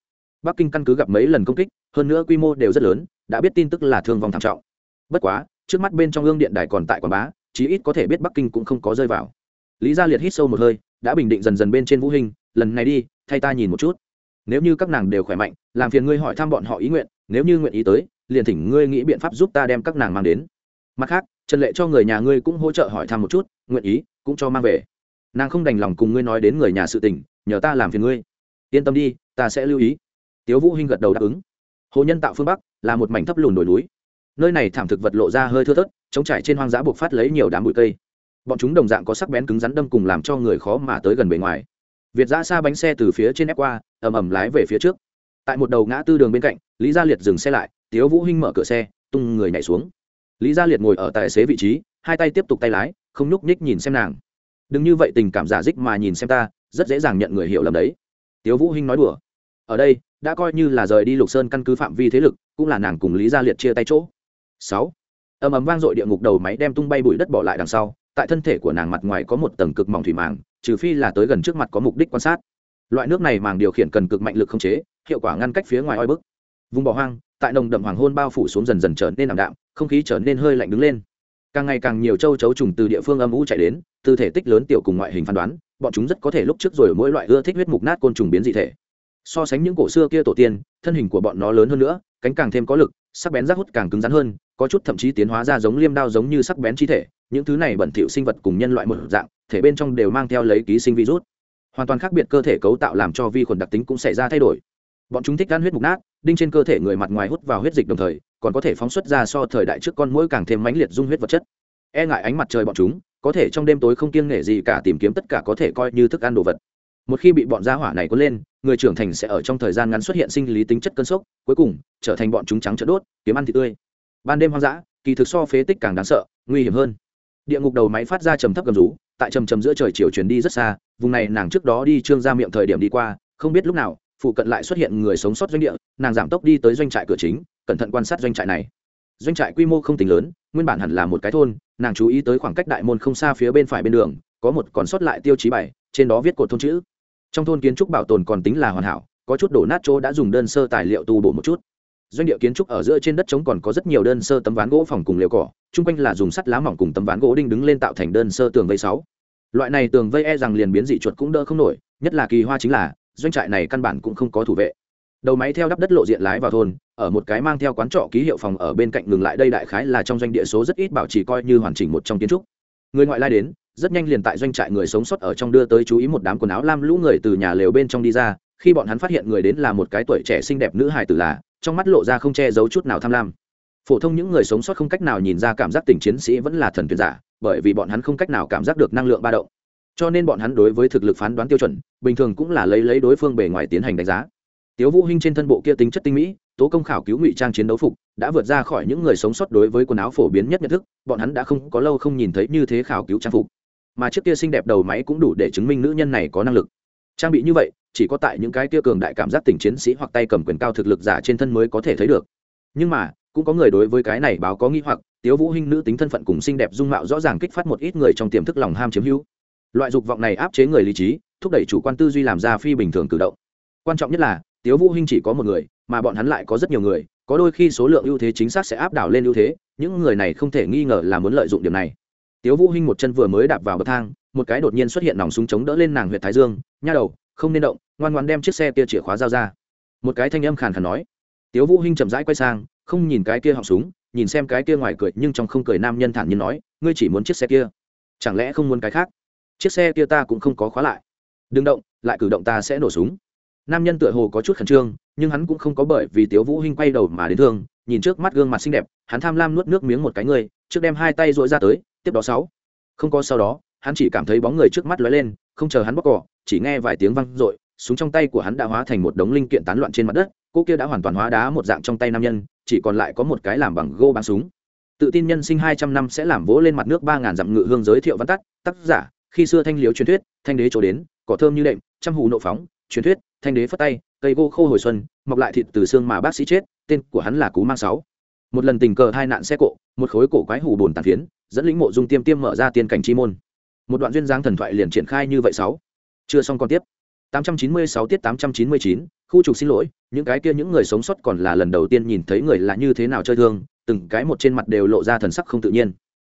Bắc kinh căn cứ gặp mấy lần công kích, hơn nữa quy mô đều rất lớn, đã biết tin tức là thương vong thảm trọng. Bất quá, trước mắt bên trong ương điện đài còn tại quảng bá, chí ít có thể biết bắc kinh cũng không có rơi vào. Lý gia liệt hít sâu một hơi, đã bình định dần dần bên trên vũ hình lần này đi, thay ta nhìn một chút nếu như các nàng đều khỏe mạnh, làm phiền ngươi hỏi thăm bọn họ ý nguyện, nếu như nguyện ý tới, liền thỉnh ngươi nghĩ biện pháp giúp ta đem các nàng mang đến. Mặt khác, trần lệ cho người nhà ngươi cũng hỗ trợ hỏi thăm một chút, nguyện ý, cũng cho mang về. Nàng không đành lòng cùng ngươi nói đến người nhà sự tình, nhờ ta làm phiền ngươi. Yên tâm đi, ta sẽ lưu ý. Tiếu vũ hinh gật đầu đáp ứng. Hồ nhân tạo phương bắc là một mảnh thấp lùn đồi núi. Nơi này thảm thực vật lộ ra hơi thưa thớt chống trải trên hoang dã buộc phát lấy nhiều đám bụi cây. Bọn chúng đồng dạng có sắc bén cứng rắn đâm cùng làm cho người khó mà tới gần bề ngoài việt giã xa bánh xe từ phía trên ép qua, ầm ầm lái về phía trước. Tại một đầu ngã tư đường bên cạnh, lý gia liệt dừng xe lại, tiếu vũ hinh mở cửa xe, tung người nhảy xuống. Lý gia liệt ngồi ở tài xế vị trí, hai tay tiếp tục tay lái, không nhúc nhích nhìn xem nàng. Đừng như vậy tình cảm giả dích mà nhìn xem ta, rất dễ dàng nhận người hiểu lầm đấy. Tiếu vũ hinh nói đùa. Ở đây, đã coi như là rời đi lục sơn căn cứ phạm vi thế lực, cũng là nàng cùng lý gia liệt chia tay chỗ. Sáu. Ầm ầm vang dội địa ngục đầu máy đem tung bay bụi đất bỏ lại đằng sau, tại thân thể của nàng mặt ngoài có một tầng cực mỏng thủy màng trừ phi là tới gần trước mặt có mục đích quan sát. Loại nước này màng điều khiển cần cực mạnh lực không chế, hiệu quả ngăn cách phía ngoài oi bức. Vùng bỏ hoang, tại nồng đậm hoàng hôn bao phủ xuống dần dần trở nên ảm đạm, không khí trở nên hơi lạnh đứng lên. Càng ngày càng nhiều châu chấu trùng từ địa phương âm u chạy đến, từ thể tích lớn tiểu cùng ngoại hình phán đoán, bọn chúng rất có thể lúc trước rồi mỗi loại ưa thích huyết mục nát côn trùng biến dị thể. So sánh những cổ xưa kia tổ tiên, thân hình của bọn nó lớn hơn nữa, cánh càng thêm có lực, sắc bén rác hút càng cứng rắn hơn, có chút thậm chí tiến hóa ra giống liêm đao giống như sắc bén chi thể, những thứ này bẩn thỉu sinh vật cùng nhân loại một dạng thể bên trong đều mang theo lấy ký sinh virus. Hoàn toàn khác biệt cơ thể cấu tạo làm cho vi khuẩn đặc tính cũng xảy ra thay đổi. Bọn chúng thích gan huyết mục nát, đinh trên cơ thể người mặt ngoài hút vào huyết dịch đồng thời, còn có thể phóng xuất ra so thời đại trước con mũi càng thêm mãnh liệt dung huyết vật chất. E ngại ánh mặt trời bọn chúng, có thể trong đêm tối không kiêng nể gì cả tìm kiếm tất cả có thể coi như thức ăn đồ vật. Một khi bị bọn gia hỏa này có lên, người trưởng thành sẽ ở trong thời gian ngắn xuất hiện sinh lý tính chất cơn sốc, cuối cùng, trở thành bọn chúng trắng trợn đốt, kiếm ăn thịt tươi. Ban đêm hoang dã, kỳ thực so phế tích càng đáng sợ, nguy hiểm hơn địa ngục đầu máy phát ra trầm thấp gầm rú, tại trầm trầm giữa trời chiều chuyển đi rất xa, vùng này nàng trước đó đi trương ra miệng thời điểm đi qua, không biết lúc nào, phụ cận lại xuất hiện người sống sót doanh địa, nàng giảm tốc đi tới doanh trại cửa chính, cẩn thận quan sát doanh trại này. Doanh trại quy mô không tính lớn, nguyên bản hẳn là một cái thôn, nàng chú ý tới khoảng cách đại môn không xa phía bên phải bên đường, có một còn sót lại tiêu chí bảy, trên đó viết cột thôn chữ. Trong thôn kiến trúc bảo tồn còn tính là hoàn hảo, có chút đổ nát chỗ đã dùng đơn sơ tài liệu tu bổ một chút doanh địa kiến trúc ở giữa trên đất trống còn có rất nhiều đơn sơ tấm ván gỗ phòng cùng liều cỏ, chung quanh là dùng sắt lá mỏng cùng tấm ván gỗ đinh đứng lên tạo thành đơn sơ tường vây sáu. Loại này tường vây e rằng liền biến dị chuột cũng đỡ không nổi, nhất là kỳ hoa chính là, doanh trại này căn bản cũng không có thủ vệ. Đầu máy theo đắp đất lộ diện lái vào thôn, ở một cái mang theo quán trọ ký hiệu phòng ở bên cạnh ngừng lại đây đại khái là trong doanh địa số rất ít bảo trì coi như hoàn chỉnh một trong kiến trúc. Người ngoại lai đến, rất nhanh liền tại doanh trại người sống sót ở trong đưa tới chú ý một đám quần áo lam lũ người từ nhà lều bên trong đi ra khi bọn hắn phát hiện người đến là một cái tuổi trẻ xinh đẹp nữ hài tử là, trong mắt lộ ra không che giấu chút nào tham lam. Phổ thông những người sống sót không cách nào nhìn ra cảm giác tình chiến sĩ vẫn là thần tuyệt giả, bởi vì bọn hắn không cách nào cảm giác được năng lượng ba động. Cho nên bọn hắn đối với thực lực phán đoán tiêu chuẩn, bình thường cũng là lấy lấy đối phương bề ngoài tiến hành đánh giá. Tiếu vũ hinh trên thân bộ kia tính chất tinh mỹ, tố công khảo cứu ngụy trang chiến đấu phục, đã vượt ra khỏi những người sống sót đối với quần áo phổ biến nhất nhận thức, bọn hắn đã không có lâu không nhìn thấy như thế khảo cứu trang phục. Mà chiếc kia xinh đẹp đầu máy cũng đủ để chứng minh nữ nhân này có năng lực. Trang bị như vậy chỉ có tại những cái kia cường đại cảm giác tình chiến sĩ hoặc tay cầm quyền cao thực lực giả trên thân mới có thể thấy được. Nhưng mà, cũng có người đối với cái này báo có nghi hoặc, tiếu vũ hinh nữ tính thân phận cùng xinh đẹp dung mạo rõ ràng kích phát một ít người trong tiềm thức lòng ham chiếm hữu. Loại dục vọng này áp chế người lý trí, thúc đẩy chủ quan tư duy làm ra phi bình thường cử động. Quan trọng nhất là, tiếu vũ hinh chỉ có một người, mà bọn hắn lại có rất nhiều người, có đôi khi số lượng ưu thế chính xác sẽ áp đảo lên ưu thế, những người này không thể nghi ngờ là muốn lợi dụng điểm này. Tiếu vũ hinh một chân vừa mới đạp vào bậc thang, một cái đột nhiên xuất hiện nòng súng chống đỡ lên nàng huyệt thái dương, nha đầu không nên động, ngoan ngoan đem chiếc xe kia chìa khóa giao ra. Một cái thanh âm khàn khàn nói. Tiếu vũ hinh chậm rãi quay sang, không nhìn cái kia họng súng, nhìn xem cái kia ngoài cười, nhưng trong không cười nam nhân thản nhiên nói, ngươi chỉ muốn chiếc xe kia, chẳng lẽ không muốn cái khác? Chiếc xe kia ta cũng không có khóa lại. Đừng động, lại cử động ta sẽ nổ súng. Nam nhân tựa hồ có chút khẩn trương, nhưng hắn cũng không có bởi vì tiếu vũ hinh quay đầu mà đến thương, nhìn trước mắt gương mặt xinh đẹp, hắn tham lam nuốt nước miếng một cái người, trước đem hai tay dội ra tới, tiếp đó sáu. Không có sau đó, hắn chỉ cảm thấy bóng người trước mắt lóe lên không chờ hắn bóc cỏ, chỉ nghe vài tiếng vang i súng trong tay của hắn đã hóa thành một đống linh kiện tán loạn trên mặt đất, cô kia đã hoàn toàn hóa đá một dạng trong tay nam nhân, chỉ còn lại có một cái làm bằng gô bắn súng. Tự tin nhân sinh hai trăm năm sẽ làm vỗ lên mặt nước ba ngàn dặm ngự hương giới thiệu văn tắt, tác giả, khi xưa thanh liếu truyền thuyết, thanh đế chỗ đến, cỏ thơm như đệm, trăm hù nộ phóng, truyền thuyết, thanh đế phất tay, cây gô khô hồi xuân, mọc lại thịt từ xương mà bác sĩ chết, tên của hắn là cú mang sáu. Một lần tình cờ hai nạn xe cộ, một khối cổ quái hủ bồn tàn phiến, dẫn lĩnh mộ dung tiêm tiêm mở ra tiên cảnh chi môn một đoạn duyên dáng thần thoại liền triển khai như vậy sáu. Chưa xong còn tiếp. 896 tiết 899, khu trục xin lỗi những cái kia những người sống sót còn là lần đầu tiên nhìn thấy người là như thế nào chơi thương từng cái một trên mặt đều lộ ra thần sắc không tự nhiên.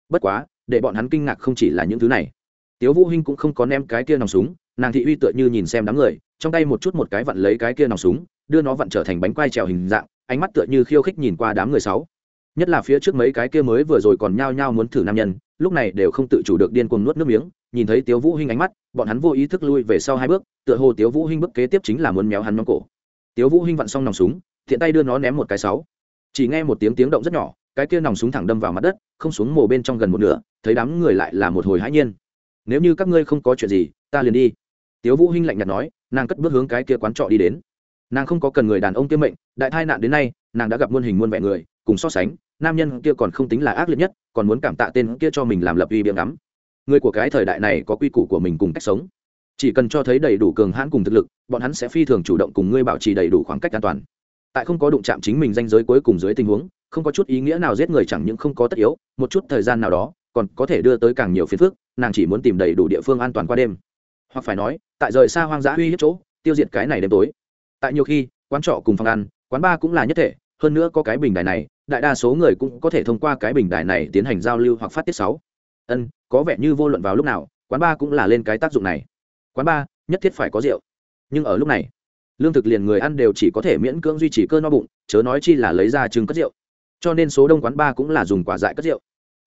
Bất quá để bọn hắn kinh ngạc không chỉ là những thứ này. Tiếu vũ hinh cũng không có ném cái kia nòng súng nàng thị uy tựa như nhìn xem đám người trong tay một chút một cái vặn lấy cái kia nòng súng đưa nó vặn trở thành bánh quai trèo hình dạng ánh mắt tựa như khiêu khích nhìn qua đám người sáu nhất là phía trước mấy cái kia mới vừa rồi còn nhao nhao muốn thử nam nhân, lúc này đều không tự chủ được điên cuồng nuốt nước miếng, nhìn thấy tiếu vũ hinh ánh mắt, bọn hắn vô ý thức lui về sau hai bước, tựa hồ tiếu vũ hinh bước kế tiếp chính là muốn méo hắn móng cổ. Tiếu vũ hinh vặn xong nòng súng, thiện tay đưa nó ném một cái sáu. Chỉ nghe một tiếng tiếng động rất nhỏ, cái kia nòng súng thẳng đâm vào mặt đất, không xuống mồ bên trong gần một nửa, thấy đám người lại là một hồi hãi nhiên. Nếu như các ngươi không có chuyện gì, ta liền đi. Tiếu vũ hinh lạnh nhạt nói, nàng cất bước hướng cái kia quán trọ đi đến. Nàng không có cần người đàn ông kia mệnh, đại tai nạn đến nay, nàng đã gặp muôn hình muôn vẻ người, cùng so sánh nam nhân kia còn không tính là ác liệt nhất, còn muốn cảm tạ tên kia cho mình làm lập uy biếng ngắm. Người của cái thời đại này có quy củ của mình cùng cách sống. Chỉ cần cho thấy đầy đủ cường hãn cùng thực lực, bọn hắn sẽ phi thường chủ động cùng ngươi bảo trì đầy đủ khoảng cách an toàn. Tại không có đụng chạm chính mình danh giới cuối cùng dưới tình huống, không có chút ý nghĩa nào giết người chẳng những không có tất yếu, một chút thời gian nào đó, còn có thể đưa tới càng nhiều phiền phức, nàng chỉ muốn tìm đầy đủ địa phương an toàn qua đêm. Hoặc phải nói, tại rời xa hoang dã uy hiếp chỗ, tiêu diệt cái này đêm tối. Tại nhiều khi, quán trọ cùng phòng ăn, quán bar cũng là nhất thể hơn nữa có cái bình đài này, đại đa số người cũng có thể thông qua cái bình đài này tiến hành giao lưu hoặc phát tiết sáu. Ân, có vẻ như vô luận vào lúc nào, quán ba cũng là lên cái tác dụng này. Quán ba nhất thiết phải có rượu. Nhưng ở lúc này, lương thực liền người ăn đều chỉ có thể miễn cưỡng duy trì cơn no bụng, chớ nói chi là lấy ra trứng cất rượu. Cho nên số đông quán ba cũng là dùng quả dại cất rượu.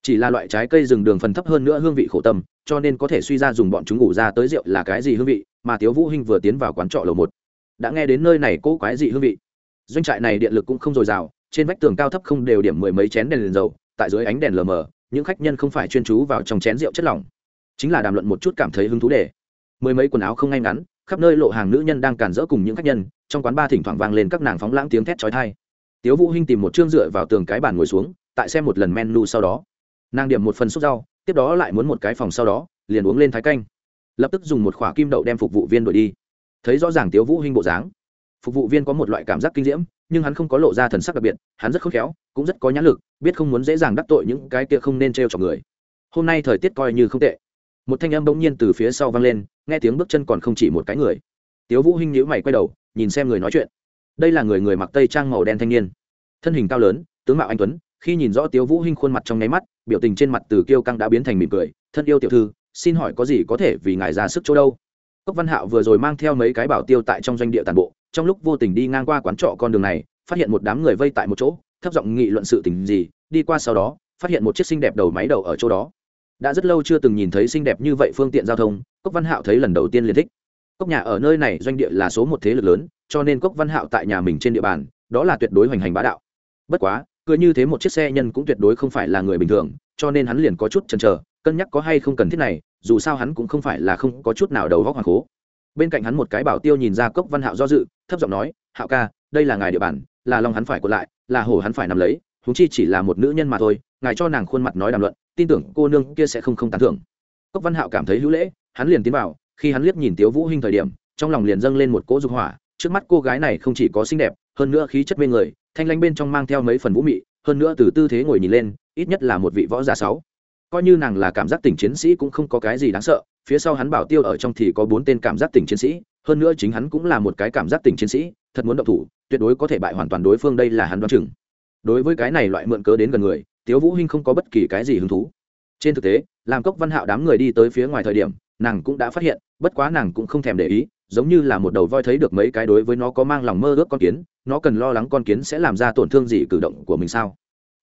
Chỉ là loại trái cây rừng đường phần thấp hơn nữa hương vị khổ tâm, cho nên có thể suy ra dùng bọn chúng ngủ ra tới rượu là cái gì hương vị, mà tiếu vũ hinh vừa tiến vào quán trọ lầu một. Đã nghe đến nơi này cố quái dị hương vị doanh trại này điện lực cũng không dồi dào, trên vách tường cao thấp không đều điểm mười mấy chén đèn liền dầu, tại dưới ánh đèn lờ mờ, những khách nhân không phải chuyên chú vào trong chén rượu chất lỏng. Chính là đàm luận một chút cảm thấy hứng thú để mười mấy quần áo không ngay ngắn, khắp nơi lộ hàng nữ nhân đang cản rỡ cùng những khách nhân, trong quán ba thỉnh thoảng vang lên các nàng phóng lãng tiếng thét chói tai. Tiếu vũ hinh tìm một chương dựa vào tường cái bàn ngồi xuống, tại xem một lần menu sau đó. Nàng điểm một phần xúc rau, tiếp đó lại muốn một cái phòng sau đó, liền uống lên thái canh. Lập tức dùng một khỏa kim đậu đem phục vụ viên đổi đi. Thấy rõ ràng tiếu vũ hinh bộ dáng phục vụ viên có một loại cảm giác kinh diễm, nhưng hắn không có lộ ra thần sắc đặc biệt, hắn rất khôn khéo, cũng rất có nhãn lực, biết không muốn dễ dàng đắc tội những cái kia không nên trêu chọc người. Hôm nay thời tiết coi như không tệ. Một thanh âm bỗng nhiên từ phía sau vang lên, nghe tiếng bước chân còn không chỉ một cái người. Tiếu vũ hinh nhíu mày quay đầu, nhìn xem người nói chuyện. Đây là người người mặc tây trang màu đen thanh niên. Thân hình cao lớn, tướng mạo anh tuấn, khi nhìn rõ tiếu vũ hinh khuôn mặt trong nháy mắt, biểu tình trên mặt từ kiêu căng đã biến thành mỉm cười, thân yêu tiểu thư, xin hỏi có gì có thể vì ngài ra sức chỗ đâu? Cốc văn hạo vừa rồi mang theo mấy cái bảo tiêu tại trong doanh địa tàn bộ trong lúc vô tình đi ngang qua quán trọ con đường này, phát hiện một đám người vây tại một chỗ, thấp giọng nghị luận sự tình gì, đi qua sau đó, phát hiện một chiếc xinh đẹp đầu máy đầu ở chỗ đó. Đã rất lâu chưa từng nhìn thấy xinh đẹp như vậy phương tiện giao thông, cốc văn hạo thấy lần đầu tiên liền thích. Cốc nhà ở nơi này doanh địa là số một thế lực lớn, cho nên cốc văn hạo tại nhà mình trên địa bàn, đó là tuyệt đối hoành hành bá đạo. Bất quá, cứ như thế một chiếc xe nhân cũng tuyệt đối không phải là người bình thường, cho nên hắn liền có chút chần chờ, cân nhắc có hay không cần thiết này, dù sao hắn cũng không phải là không có chút nào đầu góc hoàng cố bên cạnh hắn một cái bảo tiêu nhìn ra cốc văn hạo do dự, thấp giọng nói, hạo ca, đây là ngài địa bàn, là lòng hắn phải còn lại, là hổ hắn phải nằm lấy húng chi chỉ là một nữ nhân mà thôi, ngài cho nàng khuôn mặt nói đàm luận, tin tưởng cô nương kia sẽ không không tán thưởng. Cốc văn hạo cảm thấy hữu lễ, hắn liền tiến vào, khi hắn liếc nhìn tiếu vũ hinh thời điểm, trong lòng liền dâng lên một cỗ dục hỏa, trước mắt cô gái này không chỉ có xinh đẹp, hơn nữa khí chất bên người, thanh lãnh bên trong mang theo mấy phần vũ mị, hơn nữa từ tư thế ngồi nhìn lên, ít nhất là một vị võ giả sáu coi như nàng là cảm giác tỉnh chiến sĩ cũng không có cái gì đáng sợ, phía sau hắn bảo tiêu ở trong thì có bốn tên cảm giác tỉnh chiến sĩ, hơn nữa chính hắn cũng là một cái cảm giác tỉnh chiến sĩ, thật muốn động thủ, tuyệt đối có thể bại hoàn toàn đối phương đây là hắn đoán chừng. Đối với cái này loại mượn cớ đến gần người, tiếu vũ hinh không có bất kỳ cái gì hứng thú. Trên thực tế, làm cốc văn hạo đám người đi tới phía ngoài thời điểm, nàng cũng đã phát hiện, bất quá nàng cũng không thèm để ý, giống như là một đầu voi thấy được mấy cái đối với nó có mang lòng mơ ước con kiến, nó cần lo lắng con kiến sẽ làm ra tổn thương gì cử động của mình sao?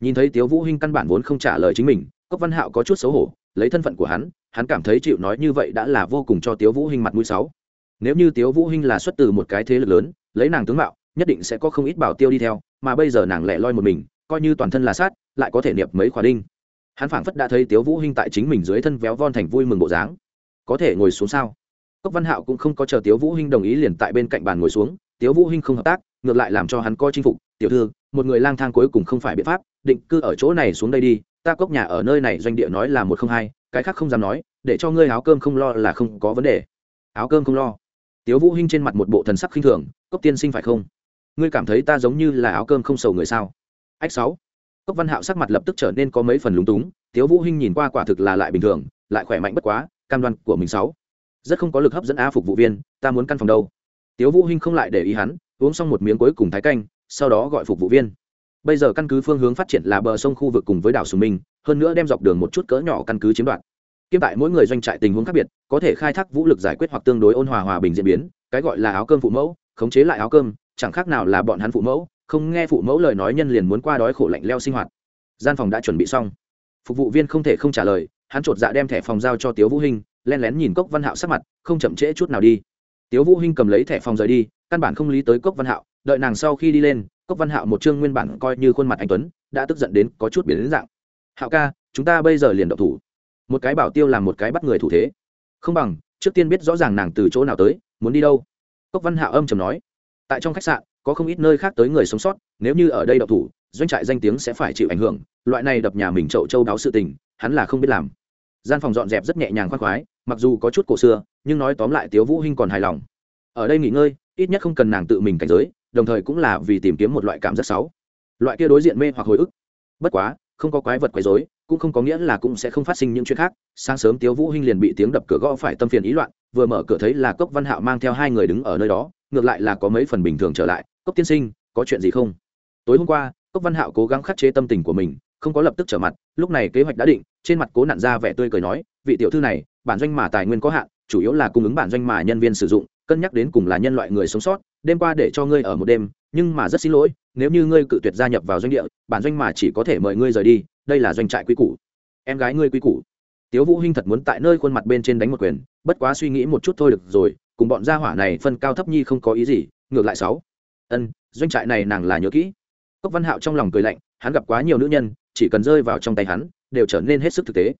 Nhìn thấy tiếu vũ hinh căn bản vốn không trả lời chính mình cốc văn hạo có chút xấu hổ, lấy thân phận của hắn hắn cảm thấy chịu nói như vậy đã là vô cùng cho tiếu vũ hinh mặt mũi sáu nếu như tiếu vũ hinh là xuất từ một cái thế lực lớn, lấy nàng tướng mạo, nhất định sẽ có không ít bảo tiêu đi theo, mà bây giờ nàng lẻ loi một mình, coi như toàn thân là sát, lại có thể niệm mấy khóa đinh. Hắn phảng phất đã thấy tiếu vũ hinh tại chính mình dưới thân véo von thành vui mừng bộ dáng. Có thể ngồi xuống sao? Cốc văn hạo cũng không có chờ tiếu vũ hinh đồng ý liền tại bên cạnh bàn ngồi xuống, tiếu vũ hinh không hợp tác, ngược lại làm cho hắn coi chinh phục. Tiểu thư một người lang thang cuối cùng không phải biện pháp, định cư ở chỗ này xuống đây đi, ta cốc nhà ở nơi này doanh địa nói là một không hai, cái khác không dám nói, để cho ngươi áo cơm không lo là không có vấn đề. Áo cơm không lo. Tiếu vũ hinh trên mặt một bộ thần sắc khinh thường, cốc tiên sinh phải không? Ngươi cảm thấy ta giống như là áo cơm không sầu người sao? Ách sáu. Cốc văn hạo sắc mặt lập tức trở nên có mấy phần lúng túng, tiếu vũ hinh nhìn qua quả thực là lại bình thường, lại khỏe mạnh bất quá, cam đoan của mình sáu. Rất không có lực hấp dẫn a phục vụ viên, ta muốn căn phòng đâu. Tiếu vũ hinh không lại để ý hắn, uống xong một miếng cuối cùng thái canh sau đó gọi phục vụ viên. Bây giờ căn cứ phương hướng phát triển là bờ sông khu vực cùng với đảo sùng minh, hơn nữa đem dọc đường một chút cỡ nhỏ căn cứ chiếm đoạt. Kiêm tại mỗi người doanh trại tình huống khác biệt, có thể khai thác vũ lực giải quyết hoặc tương đối ôn hòa hòa bình diễn biến, cái gọi là áo cơm phụ mẫu, khống chế lại áo cơm, chẳng khác nào là bọn hắn phụ mẫu, không nghe phụ mẫu lời nói nhân liền muốn qua đói khổ lạnh leo sinh hoạt. Gian phòng đã chuẩn bị xong. Phục vụ viên không thể không trả lời, hắn chột dạ đem thẻ phòng giao cho tiếu vũ hinh, len lén nhìn cốc văn hạo sắc mặt, không chậm trễ chút nào đi. Tiếu vũ hinh cầm lấy thẻ phòng rời đi, căn bản không lý tới cốc văn hạo đợi nàng sau khi đi lên, cốc văn hạo một chương nguyên bản coi như khuôn mặt anh tuấn, đã tức giận đến có chút biến đến dạng. Hạo ca, chúng ta bây giờ liền động thủ. Một cái bảo tiêu làm một cái bắt người thủ thế. Không bằng, trước tiên biết rõ ràng nàng từ chỗ nào tới, muốn đi đâu. Cốc văn hạo âm trầm nói. Tại trong khách sạn, có không ít nơi khác tới người sống sót, nếu như ở đây đậu thủ, doanh trại danh tiếng sẽ phải chịu ảnh hưởng. Loại này đập nhà mình trậu châu đáo sự tình, hắn là không biết làm. Gian phòng dọn dẹp rất nhẹ nhàng khoan khoái, mặc dù có chút cổ xưa, nhưng nói tóm lại tiếu vũ hinh còn hài lòng. Ở đây nghỉ ngơi, ít nhất không cần nàng tự mình cảnh giới đồng thời cũng là vì tìm kiếm một loại cảm giác xấu. Loại kia đối diện mê hoặc hồi ức. Bất quá, không có quái vật quấy rối, cũng không có nghĩa là cũng sẽ không phát sinh những chuyện khác. Sáng sớm tiếu vũ hinh liền bị tiếng đập cửa gõ phải tâm phiền ý loạn, vừa mở cửa thấy là cốc văn hạo mang theo hai người đứng ở nơi đó, ngược lại là có mấy phần bình thường trở lại. Cốc tiên sinh, có chuyện gì không? Tối hôm qua, cốc văn hạo cố gắng khắc chế tâm tình của mình, không có lập tức trở mặt, lúc này kế hoạch đã định, trên mặt cố nặn ra vẻ tươi cười nói, vị tiểu thư này, bản doanh mà tài nguyên có hạn, chủ yếu là cung ứng bản doanh mà nhân viên sử dụng cân nhắc đến cùng là nhân loại người sống sót, đêm qua để cho ngươi ở một đêm, nhưng mà rất xin lỗi, nếu như ngươi cự tuyệt gia nhập vào doanh địa, bản doanh mà chỉ có thể mời ngươi rời đi, đây là doanh trại quy củ. Em gái ngươi quy củ. Tiếu vũ hinh thật muốn tại nơi khuôn mặt bên trên đánh một quyền, bất quá suy nghĩ một chút thôi được rồi, cùng bọn gia hỏa này phân cao thấp nhi không có ý gì, ngược lại sáu. Ân, doanh trại này nàng là nhớ kỹ. Cốc văn hạo trong lòng cười lạnh, hắn gặp quá nhiều nữ nhân, chỉ cần rơi vào trong tay hắn, đều trở nên hết sức thực tế.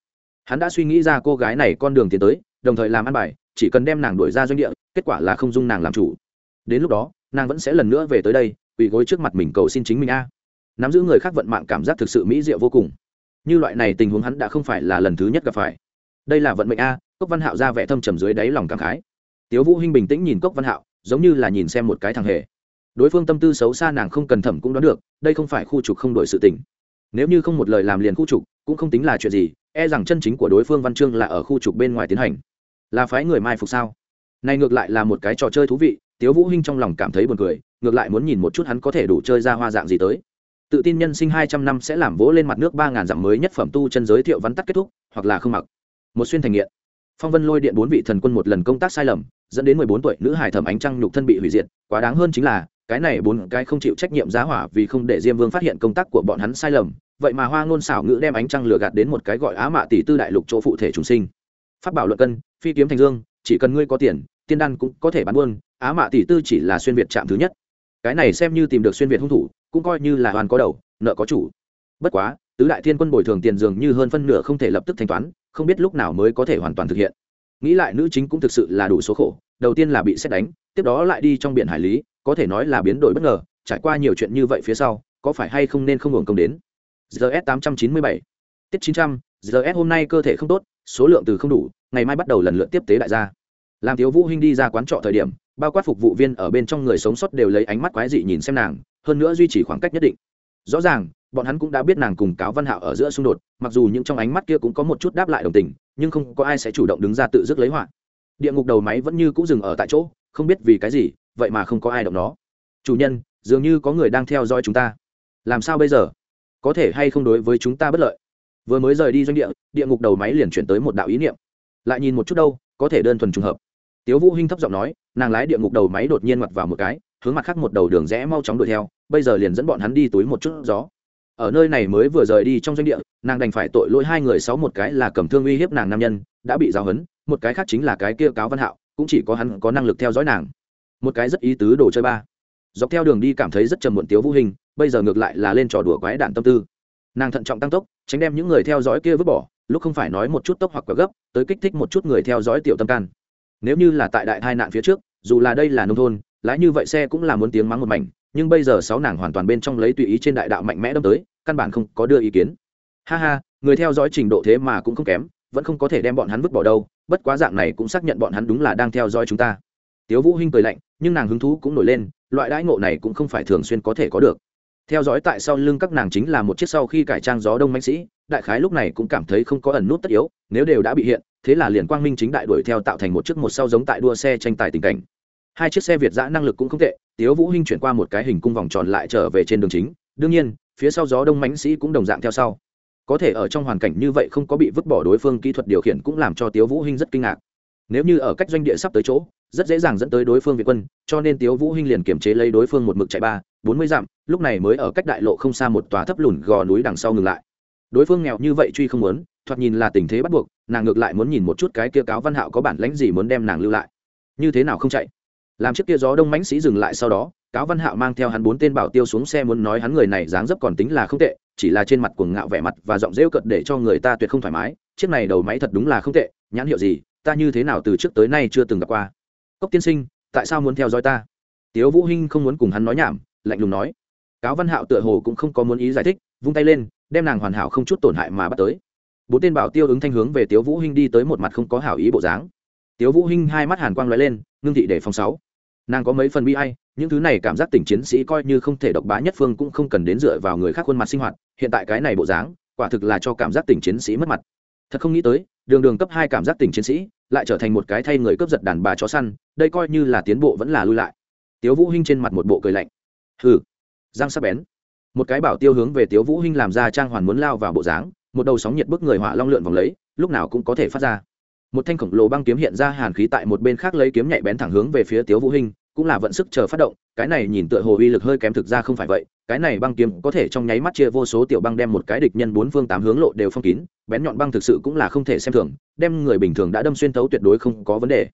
Hắn đã suy nghĩ ra cô gái này con đường tiến tới, đồng thời làm ăn bài chỉ cần đem nàng đuổi ra doanh địa, kết quả là không dung nàng làm chủ. Đến lúc đó, nàng vẫn sẽ lần nữa về tới đây, quỳ gối trước mặt mình cầu xin chính mình a. Nắm giữ người khác vận mạng cảm giác thực sự mỹ diệu vô cùng. Như loại này tình huống hắn đã không phải là lần thứ nhất gặp phải. Đây là vận mệnh a, cốc văn hạo ra vẻ thâm trầm dưới đáy lòng cảm khái. Tiếu vũ hinh bình tĩnh nhìn cốc văn hạo, giống như là nhìn xem một cái thằng hề. Đối phương tâm tư xấu xa nàng không cần thẩm cũng đoán được, đây không phải khu trục không đổi sự tình. Nếu như không một lời làm liền khu trục, cũng không tính là chuyện gì e rằng chân chính của đối phương văn chương là ở khu trục bên ngoài tiến hành là phái người mai phục sao? Này ngược lại là một cái trò chơi thú vị, tiếu vũ hinh trong lòng cảm thấy buồn cười, ngược lại muốn nhìn một chút hắn có thể đủ chơi ra hoa dạng gì tới. Tự tin nhân sinh hai trăm năm sẽ làm vỗ lên mặt nước ba ngàn dặm mới nhất phẩm tu chân giới thiệu văn tắt kết thúc, hoặc là không mặc. Một xuyên thành nghiện. Phong vân lôi điện bốn vị thần quân một lần công tác sai lầm, dẫn đến mười bốn tuổi nữ hải thẩm ánh trăng nhục thân bị hủy diệt, quá đáng hơn chính là, cái này bốn cái không chịu trách nhiệm giá hỏa vì không để diêm vương phát hiện công tác của bọn hắn sai lầm, vậy mà hoa ngôn xảo ngữ đem ánh trăng lừa gạt đến một cái gọi á mạ tỷ tư đại lục chỗ phụ thể chúng sinh. Phát bảo luận cân phi kiếm thành dương, chỉ cần ngươi có tiền, tiên đan cũng có thể bán buôn, á mạ tỷ tư chỉ là xuyên việt chạm thứ nhất. Cái này xem như tìm được xuyên việt hung thủ, cũng coi như là hoàn có đầu, nợ có chủ. Bất quá, tứ đại thiên quân bồi thường tiền dường như hơn phân nửa không thể lập tức thanh toán, không biết lúc nào mới có thể hoàn toàn thực hiện. Nghĩ lại nữ chính cũng thực sự là đủ số khổ, đầu tiên là bị xét đánh, tiếp đó lại đi trong biển hải lý, có thể nói là biến đổi bất ngờ, trải qua nhiều chuyện như vậy phía sau, có phải hay không nên không hưởng công đến? Gs tám trăm chín mươi bảy. Tiết chín trăm gs hôm nay cơ thể không tốt, số lượng từ không đủ ngày mai bắt đầu lần lượt tiếp tế đại gia. Làm thiếu vũ hinh đi ra quán trọ thời điểm, bao quát phục vụ viên ở bên trong người sống sót đều lấy ánh mắt quái dị nhìn xem nàng, hơn nữa duy trì khoảng cách nhất định. Rõ ràng, bọn hắn cũng đã biết nàng cùng cáo văn hạo ở giữa xung đột, mặc dù những trong ánh mắt kia cũng có một chút đáp lại đồng tình, nhưng không có ai sẽ chủ động đứng ra tự dứt lấy họa. Địa ngục đầu máy vẫn như cũ dừng ở tại chỗ, không biết vì cái gì, vậy mà không có ai động nó. Chủ nhân, dường như có người đang theo dõi chúng ta. Làm sao bây giờ? Có thể hay không đối với chúng ta bất lợi? Vừa mới rời đi doanh địa địa ngục đầu máy liền chuyển tới một đạo ý niệm lại nhìn một chút đâu, có thể đơn thuần trùng hợp. Tiếu vũ hinh thấp giọng nói, nàng lái địa ngục đầu máy đột nhiên mặt vào một cái, hướng mặt khác một đầu đường rẽ mau chóng đuổi theo, bây giờ liền dẫn bọn hắn đi túi một chút gió. Ở nơi này mới vừa rời đi trong doanh địa, nàng đành phải tội lỗi hai người sáu một cái là cầm thương uy hiếp nàng nam nhân, đã bị giáo hấn một cái khác chính là cái kia cáo văn hạo, cũng chỉ có hắn có năng lực theo dõi nàng. Một cái rất ý tứ đồ chơi ba. Dọc theo đường đi cảm thấy rất trầm muộn tiếu vũ hình bây giờ ngược lại là lên trò đùa quái đạn tâm tư. Nàng thận trọng tăng tốc, tránh đem những người theo dõi kia vứt bỏ lúc không phải nói một chút tốc hoặc quá gấp, tới kích thích một chút người theo dõi tiểu tâm can. Nếu như là tại đại tai nạn phía trước, dù là đây là nông thôn, lái như vậy xe cũng là muốn tiếng mắng một mảnh, nhưng bây giờ sáu nàng hoàn toàn bên trong lấy tùy ý trên đại đạo mạnh mẽ đâm tới, căn bản không có đưa ý kiến. Ha ha, người theo dõi trình độ thế mà cũng không kém, vẫn không có thể đem bọn hắn vứt bỏ đâu, bất quá dạng này cũng xác nhận bọn hắn đúng là đang theo dõi chúng ta. Tiếu vũ hinh cười lạnh, nhưng nàng hứng thú cũng nổi lên, loại đãi ngộ này cũng không phải thường xuyên có thể có được. Theo dõi tại sau lưng các nàng chính là một chiếc sau khi cải trang gió đông mạnh sĩ đại khái lúc này cũng cảm thấy không có ẩn nút tất yếu, nếu đều đã bị hiện, thế là liền quang minh chính đại đuổi theo tạo thành một chiếc một sau giống tại đua xe tranh tài tình cảnh. Hai chiếc xe việt giã năng lực cũng không tệ, tiếu vũ hinh chuyển qua một cái hình cung vòng tròn lại trở về trên đường chính, đương nhiên, phía sau gió đông mãnh sĩ cũng đồng dạng theo sau. Có thể ở trong hoàn cảnh như vậy không có bị vứt bỏ đối phương kỹ thuật điều khiển cũng làm cho tiếu vũ hinh rất kinh ngạc. Nếu như ở cách doanh địa sắp tới chỗ, rất dễ dàng dẫn tới đối phương việt quân, cho nên tiếu vũ hinh liền kiểm chế lấy đối phương một mực chạy ba, bốn mươi dặm, lúc này mới ở cách đại lộ không xa một tòa thấp lùn gò núi đằng sau ngừng lại đối phương nghèo như vậy truy không muốn, thoạt nhìn là tình thế bắt buộc, nàng ngược lại muốn nhìn một chút cái kia cáo văn hạo có bản lãnh gì muốn đem nàng lưu lại. Như thế nào không chạy? Làm chiếc kia gió đông mãnh sĩ dừng lại sau đó, cáo văn hạo mang theo hắn bốn tên bảo tiêu xuống xe muốn nói hắn người này dáng dấp còn tính là không tệ, chỉ là trên mặt cuồng ngạo vẻ mặt và giọng rêu cợt để cho người ta tuyệt không thoải mái, chiếc này đầu máy thật đúng là không tệ, nhãn hiệu gì, ta như thế nào từ trước tới nay chưa từng gặp qua. Cốc tiên sinh, tại sao muốn theo dõi ta? Tiếu vũ hinh không muốn cùng hắn nói nhảm, lạnh lùng nói. Cáo văn hạo tựa hồ cũng không có muốn ý giải thích, vung tay lên đem nàng hoàn hảo không chút tổn hại mà bắt tới. Bốn tên bảo tiêu ứng thanh hướng về tiếu vũ hinh đi tới một mặt không có hảo ý bộ dáng. Tiếu vũ hinh hai mắt hàn quang lóe lên, ngưng thị để phòng sáu. Nàng có mấy phần bi ai, những thứ này cảm giác tình chiến sĩ coi như không thể độc bá nhất phương cũng không cần đến dựa vào người khác khuôn mặt sinh hoạt, hiện tại cái này bộ dáng, quả thực là cho cảm giác tình chiến sĩ mất mặt. Thật không nghĩ tới, đường đường cấp hai cảm giác tình chiến sĩ lại trở thành một cái thay người cướp giật đàn bà chó săn, đây coi như là tiến bộ vẫn là lui lại. Tiếu vũ hinh trên mặt một bộ cười lạnh. Hừ. Giang sắc bén một cái bảo tiêu hướng về tiếu vũ hinh làm ra trang hoàn muốn lao vào bộ dáng, một đầu sóng nhiệt bức người hỏa long lượn vòng lấy, lúc nào cũng có thể phát ra. Một thanh khổng lồ băng kiếm hiện ra hàn khí tại một bên khác lấy kiếm nhạy bén thẳng hướng về phía tiếu vũ hinh, cũng là vận sức chờ phát động, cái này nhìn tựa hồ uy lực hơi kém thực ra không phải vậy, cái này băng kiếm có thể trong nháy mắt chia vô số tiểu băng đem một cái địch nhân bốn phương tám hướng lộ đều phong kín, bén nhọn băng thực sự cũng là không thể xem thường, đem người bình thường đã đâm xuyên thấu tuyệt đối không có vấn đề.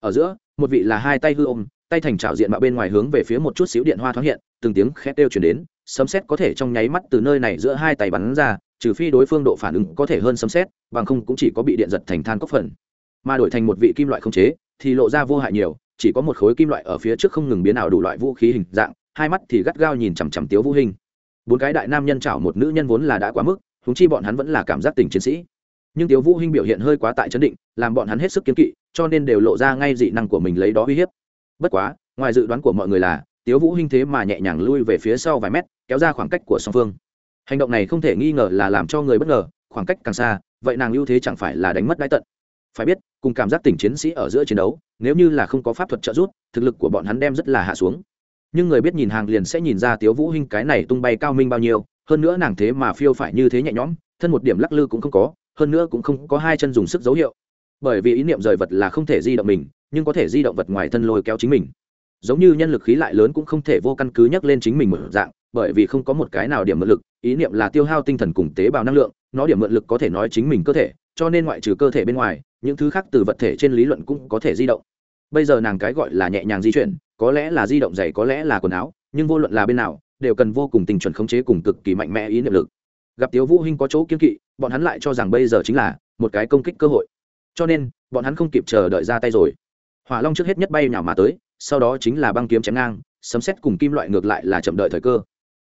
Ở giữa, một vị là hai tay hư ôm tay thành trảo diện mạo bên ngoài hướng về phía một chút xíu điện hoa thoáng hiện, từng tiếng khét kêu chuyển đến, sấm xét có thể trong nháy mắt từ nơi này giữa hai tay bắn ra, trừ phi đối phương độ phản ứng có thể hơn sấm xét bằng không cũng chỉ có bị điện giật thành than cốc phần. Mà đổi thành một vị kim loại không chế, thì lộ ra vô hại nhiều, chỉ có một khối kim loại ở phía trước không ngừng biến ảo đủ loại vũ khí hình dạng, hai mắt thì gắt gao nhìn chằm chằm tiếu vũ hình bốn cái đại nam nhân chảo một nữ nhân vốn là đã quá mức húng chi bọn hắn vẫn là cảm giác tình chiến sĩ. Nhưng tiếu vũ hinh biểu hiện hơi quá tại chấn định, làm bọn hắn hết sức kiến kỵ, cho nên đều lộ ra ngay dị năng của mình lấy đó uy hiếp bất quá, ngoài dự đoán của mọi người là, tiếu vũ hinh thế mà nhẹ nhàng lui về phía sau vài mét, kéo ra khoảng cách của song phương. Hành động này không thể nghi ngờ là làm cho người bất ngờ, khoảng cách càng xa, vậy nàng ưu thế chẳng phải là đánh mất đái tận. Phải biết, cùng cảm giác tình chiến sĩ ở giữa chiến đấu, nếu như là không có pháp thuật trợ giúp, thực lực của bọn hắn đem rất là hạ xuống. Nhưng người biết nhìn hàng liền sẽ nhìn ra tiếu vũ hinh cái này tung bay cao minh bao nhiêu, hơn nữa nàng thế mà phiêu phải như thế nhẹ nhõm, thân một điểm lắc lư cũng không có, hơn nữa cũng không có hai chân dùng sức dấu hiệu. Bởi vì ý niệm rời vật là không thể di động mình nhưng có thể di động vật ngoài thân lôi kéo chính mình. Giống như nhân lực khí lại lớn cũng không thể vô căn cứ nhắc lên chính mình một dạng bởi vì không có một cái nào điểm mượn lực ý niệm là tiêu hao tinh thần cùng tế bào năng lượng nó điểm mượn lực có thể nói chính mình cơ thể cho nên ngoại trừ cơ thể bên ngoài những thứ khác từ vật thể trên lý luận cũng có thể di động. Bây giờ nàng cái gọi là nhẹ nhàng di chuyển có lẽ là di động giày, có lẽ là quần áo nhưng vô luận là bên nào đều cần vô cùng tình chuẩn khống chế cùng cực kỳ mạnh mẽ ý niệm lực. Gặp tiếu vũ hinh có chỗ kiên kỵ bọn hắn lại cho rằng bây giờ chính là một cái công kích cơ hội. Cho nên bọn hắn không kịp chờ đợi ra tay rồi hỏa long trước hết nhất bay nhào mà tới, sau đó chính là băng kiếm chém ngang, sấm xét cùng kim loại ngược lại là chậm đợi thời cơ.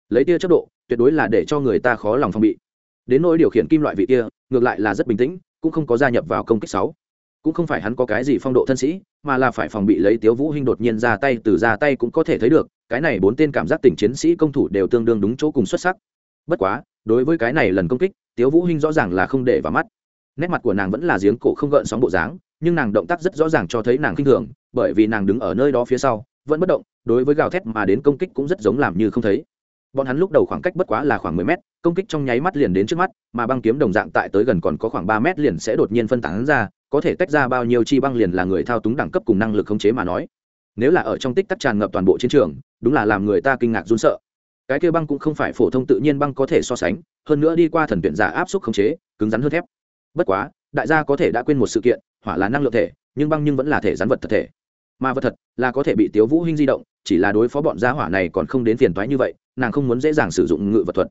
Lấy tia chất độ, tuyệt đối là để cho người ta khó lòng phòng bị. Đến nỗi điều khiển kim loại vị kia, ngược lại là rất bình tĩnh, cũng không có gia nhập vào công kích sáu. Cũng không phải hắn có cái gì phong độ thân sĩ, mà là phải phòng bị lấy tiếu vũ hinh đột nhiên ra tay, từ ra tay cũng có thể thấy được, cái này bốn tên cảm giác tỉnh chiến sĩ công thủ đều tương đương đúng chỗ cùng xuất sắc. Bất quá, đối với cái này lần công kích, tiếu vũ hinh rõ ràng là không để vào mắt. Nét mặt của nàng vẫn là giếng cổ không gợn sóng bộ dáng nhưng nàng động tác rất rõ ràng cho thấy nàng kinh thường, bởi vì nàng đứng ở nơi đó phía sau, vẫn bất động, đối với gào thét mà đến công kích cũng rất giống làm như không thấy. Bọn hắn lúc đầu khoảng cách bất quá là khoảng mười mét, công kích trong nháy mắt liền đến trước mắt, mà băng kiếm đồng dạng tại tới gần còn có khoảng ba mét liền sẽ đột nhiên phân tán ra, có thể tách ra bao nhiêu chi băng liền là người thao túng đẳng cấp cùng năng lực khống chế mà nói. Nếu là ở trong tích tắc tràn ngập toàn bộ chiến trường, đúng là làm người ta kinh ngạc run sợ. Cái kia băng cũng không phải phổ thông tự nhiên băng có thể so sánh, hơn nữa đi qua thần tuyển giả áp suất khống chế, cứng rắn hơn thép. Bất quá, đại gia có thể đã quên một sự kiện hỏa là năng lượng thể, nhưng băng nhưng vẫn là thể rắn vật thật thể. Mà vật thật là có thể bị tiếu vũ hinh di động, chỉ là đối phó bọn gia hỏa này còn không đến phiền toái như vậy, nàng không muốn dễ dàng sử dụng ngự vật thuật.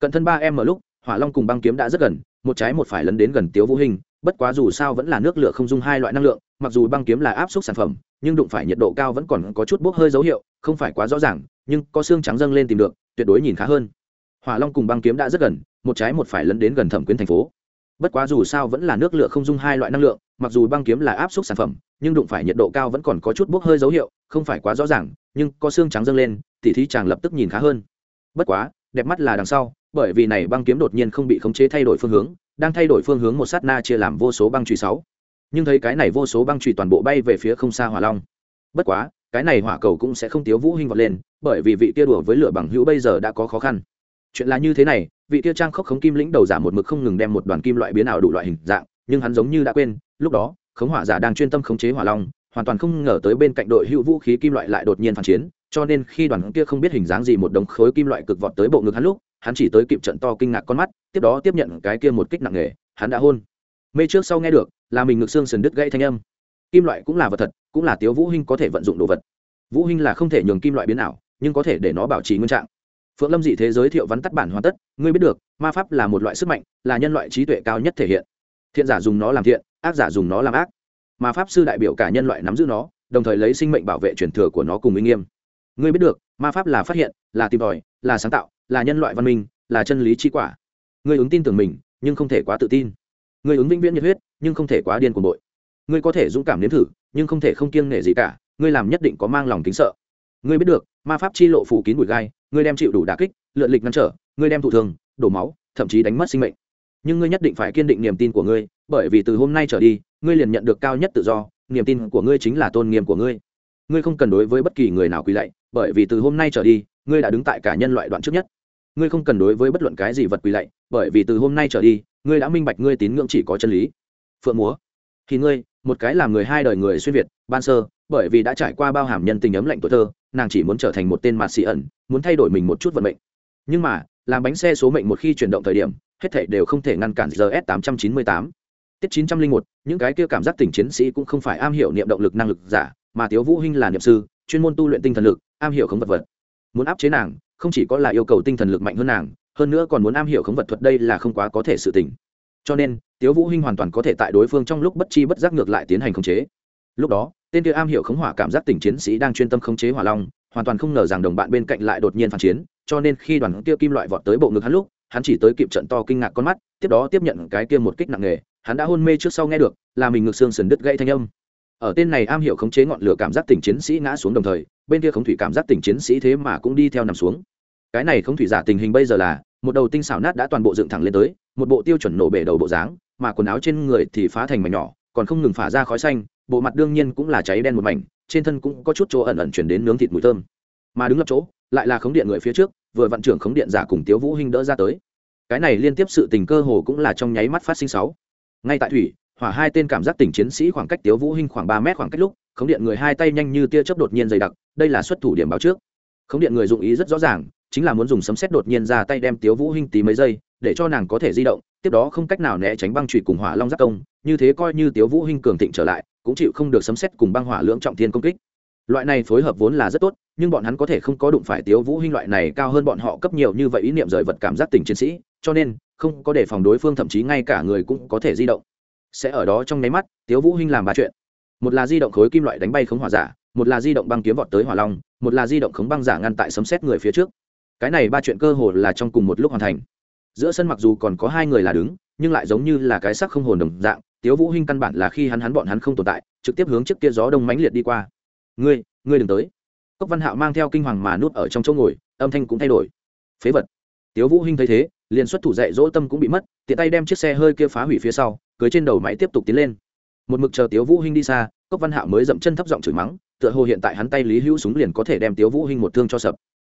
Cận thân ba em ở lúc, hỏa long cùng băng kiếm đã rất gần, một trái một phải lấn đến gần tiếu vũ hinh, bất quá dù sao vẫn là nước lửa không dung hai loại năng lượng, mặc dù băng kiếm là áp suất sản phẩm, nhưng đụng phải nhiệt độ cao vẫn còn có chút bốc hơi dấu hiệu, không phải quá rõ ràng, nhưng có xương trắng dâng lên tìm được, tuyệt đối nhìn khá hơn. Hỏa long cùng băng kiếm đã rất gần, một trái một phải lấn đến gần thẩm quyến thành phố bất quá dù sao vẫn là nước lửa không dung hai loại năng lượng, mặc dù băng kiếm là áp suất sản phẩm, nhưng đụng phải nhiệt độ cao vẫn còn có chút bốc hơi dấu hiệu, không phải quá rõ ràng, nhưng có xương trắng dâng lên, tỉ thí chàng lập tức nhìn khá hơn. Bất quá, đẹp mắt là đằng sau, bởi vì này băng kiếm đột nhiên không bị khống chế thay đổi phương hướng, đang thay đổi phương hướng một sát na chia làm vô số băng trùy sáu. Nhưng thấy cái này vô số băng trùy toàn bộ bay về phía không xa hỏa long. Bất quá, cái này hỏa cầu cũng sẽ không tiếu vũ hình vọt lên, bởi vì vị tia đùa với lửa bằng hữu bây giờ đã có khó khăn chuyện là như thế này, vị Tiêu trang khốc khống kim lĩnh đầu giả một mực không ngừng đem một đoàn kim loại biến ảo đủ loại hình dạng, nhưng hắn giống như đã quên, lúc đó, khống hỏa giả đang chuyên tâm khống chế hỏa long, hoàn toàn không ngờ tới bên cạnh đội hữu vũ khí kim loại lại đột nhiên phản chiến, cho nên khi đoàn kia không biết hình dáng gì một đống khối kim loại cực vọt tới bộ ngực hắn lúc, hắn chỉ tới kịp trận to kinh ngạc con mắt, tiếp đó tiếp nhận cái kia một kích nặng nề, hắn đã hôn. Mê trước sau nghe được, là mình ngực xương sườn đứt gãy thanh âm. Kim loại cũng là vật thật, cũng là tiếu vũ hinh có thể vận dụng đồ vật. Vũ hinh là không thể nhường kim loại biến ảo, nhưng có thể để nó bảo trì nguyên trạng phượng lâm dị thế giới thiệu vắn tắt bản hoàn tất, ngươi biết được, ma pháp là một loại sức mạnh, là nhân loại trí tuệ cao nhất thể hiện. Thiện giả dùng nó làm thiện, ác giả dùng nó làm ác. Ma pháp sư đại biểu cả nhân loại nắm giữ nó, đồng thời lấy sinh mệnh bảo vệ truyền thừa của nó cùng uy nghiêm. Ngươi biết được, ma pháp là phát hiện, là tìm tòi, là sáng tạo, là nhân loại văn minh, là chân lý chi quả. Ngươi ứng tin tưởng mình, nhưng không thể quá tự tin. Ngươi ứng vĩnh viễn nhiệt huyết, nhưng không thể quá điên cuồng bội. Ngươi có thể dũng cảm nếm thử, nhưng không thể không kiêng nể gì cả. Ngươi làm nhất định có mang lòng kính sợ. Ngươi biết được ma pháp chi lộ phủ kín bụi gai, ngươi đem chịu đủ đà kích, lượn lịch ngăn trở, ngươi đem thụ thường, đổ máu, thậm chí đánh mất sinh mệnh. Nhưng ngươi nhất định phải kiên định niềm tin của ngươi, bởi vì từ hôm nay trở đi, ngươi liền nhận được cao nhất tự do, niềm tin của ngươi chính là tôn nghiêm của ngươi. Ngươi không cần đối với bất kỳ người nào quỳ lạy, bởi vì từ hôm nay trở đi, ngươi đã đứng tại cả nhân loại đoạn trước nhất. Ngươi không cần đối với bất luận cái gì vật quỳ lạy, bởi vì từ hôm nay trở đi, ngươi đã minh bạch ngươi tín ngưỡng chỉ có chân lý. Phượng múa, thì ngươi, một cái làm người hai đời người xuyên việt, ban sơ, bởi vì đã trải qua bao hàm nhân tình ấm lạnh tuổi thơ nàng chỉ muốn trở thành một tên mạt xì ẩn, muốn thay đổi mình một chút vận mệnh. Nhưng mà, làm bánh xe số mệnh một khi chuyển động thời điểm, hết thảy đều không thể ngăn cản rs 898 tiết 901 những cái kia cảm giác tỉnh chiến sĩ cũng không phải am hiểu niệm động lực năng lực giả, mà tiếu vũ hinh là niệm sư, chuyên môn tu luyện tinh thần lực, am hiểu khống vật vật. Muốn áp chế nàng, không chỉ có là yêu cầu tinh thần lực mạnh hơn nàng, hơn nữa còn muốn am hiểu khống vật thuật đây là không quá có thể sự tình. Cho nên, tiếu vũ hinh hoàn toàn có thể tại đối phương trong lúc bất chi bất giác ngược lại tiến hành khống chế lúc đó, tên kia am hiểu khống hỏa cảm giác tỉnh chiến sĩ đang chuyên tâm khống chế hỏa long, hoàn toàn không ngờ rằng đồng bạn bên cạnh lại đột nhiên phản chiến, cho nên khi đoàn kia kim loại vọt tới bộ ngực hắn lúc, hắn chỉ tới kịp trận to kinh ngạc con mắt, tiếp đó tiếp nhận cái kia một kích nặng nề, hắn đã hôn mê trước sau nghe được, là mình ngực xương sườn đứt gãy thanh âm. Ở tên này am hiểu khống chế ngọn lửa cảm giác tỉnh chiến sĩ ngã xuống đồng thời, bên kia khống thủy cảm giác tỉnh chiến sĩ thế mà cũng đi theo nằm xuống. Cái này khống thủy giả tình hình bây giờ là, một đầu tinh xảo nát đã toàn bộ dựng thẳng lên tới, một bộ tiêu chuẩn nổ bể đầu bộ dáng, mà quần áo trên người thì phá thành mảnh nhỏ, còn không ngừng phả ra khói xanh bộ mặt đương nhiên cũng là cháy đen một mảnh, trên thân cũng có chút chỗ ẩn ẩn chuyển đến nướng thịt mùi thơm. Mà đứng lập chỗ, lại là khống điện người phía trước, vừa vận trưởng khống điện giả cùng tiếu vũ hinh đỡ ra tới. Cái này liên tiếp sự tình cơ hồ cũng là trong nháy mắt phát sinh sáu. Ngay tại thủy, hỏa hai tên cảm giác tỉnh chiến sĩ khoảng cách tiếu vũ hinh khoảng ba mét khoảng cách lúc, khống điện người hai tay nhanh như tia chớp đột nhiên dày đặc, đây là xuất thủ điểm báo trước. Khống điện người dụng ý rất rõ ràng, chính là muốn dùng sấm sét đột nhiên ra tay đem tiếu vũ hinh tí mấy giây, để cho nàng có thể di động, tiếp đó không cách nào né tránh băng trụy cùng hỏa long giác công, như thế coi như tiếu vũ hinh cường thịnh trở lại cũng chịu không được sấm xét cùng băng hỏa lưỡng trọng thiên công kích. Loại này phối hợp vốn là rất tốt, nhưng bọn hắn có thể không có đụng phải tiếu vũ hinh loại này cao hơn bọn họ cấp nhiều như vậy ý niệm rời vật cảm giác tình chiến sĩ, cho nên, không có đề phòng đối phương, thậm chí ngay cả người cũng có thể di động. Sẽ ở đó trong nháy mắt, tiếu vũ hinh làm ba chuyện. Một là di động khối kim loại đánh bay khống hỏa giả, một là di động băng kiếm vọt tới hỏa long, một là di động khống băng giả ngăn tại sấm xét người phía trước. Cái này ba chuyện cơ hồ là trong cùng một lúc hoàn thành. Giữa sân mặc dù còn có hai người là đứng, nhưng lại giống như là cái sắc không hồn đồng dạng tiếu vũ hinh căn bản là khi hắn hắn bọn hắn không tồn tại, trực tiếp hướng trước kia gió đông mãnh liệt đi qua. Ngươi ngươi đừng tới. Cốc văn hạo mang theo kinh hoàng mà nuốt ở trong chỗ ngồi, âm thanh cũng thay đổi. Phế vật. Tiếu vũ hinh thấy thế, liền xuất thủ dạy dỗ tâm cũng bị mất, tiện tay đem chiếc xe hơi kia phá hủy phía sau, cưới trên đầu máy tiếp tục tiến lên. Một mực chờ tiếu vũ hinh đi xa, cốc văn hạo mới dậm chân thấp giọng chửi mắng, tựa hồ hiện tại hắn tay lý hữu súng liền có thể đem tiếu vũ hinh một thương cho sập.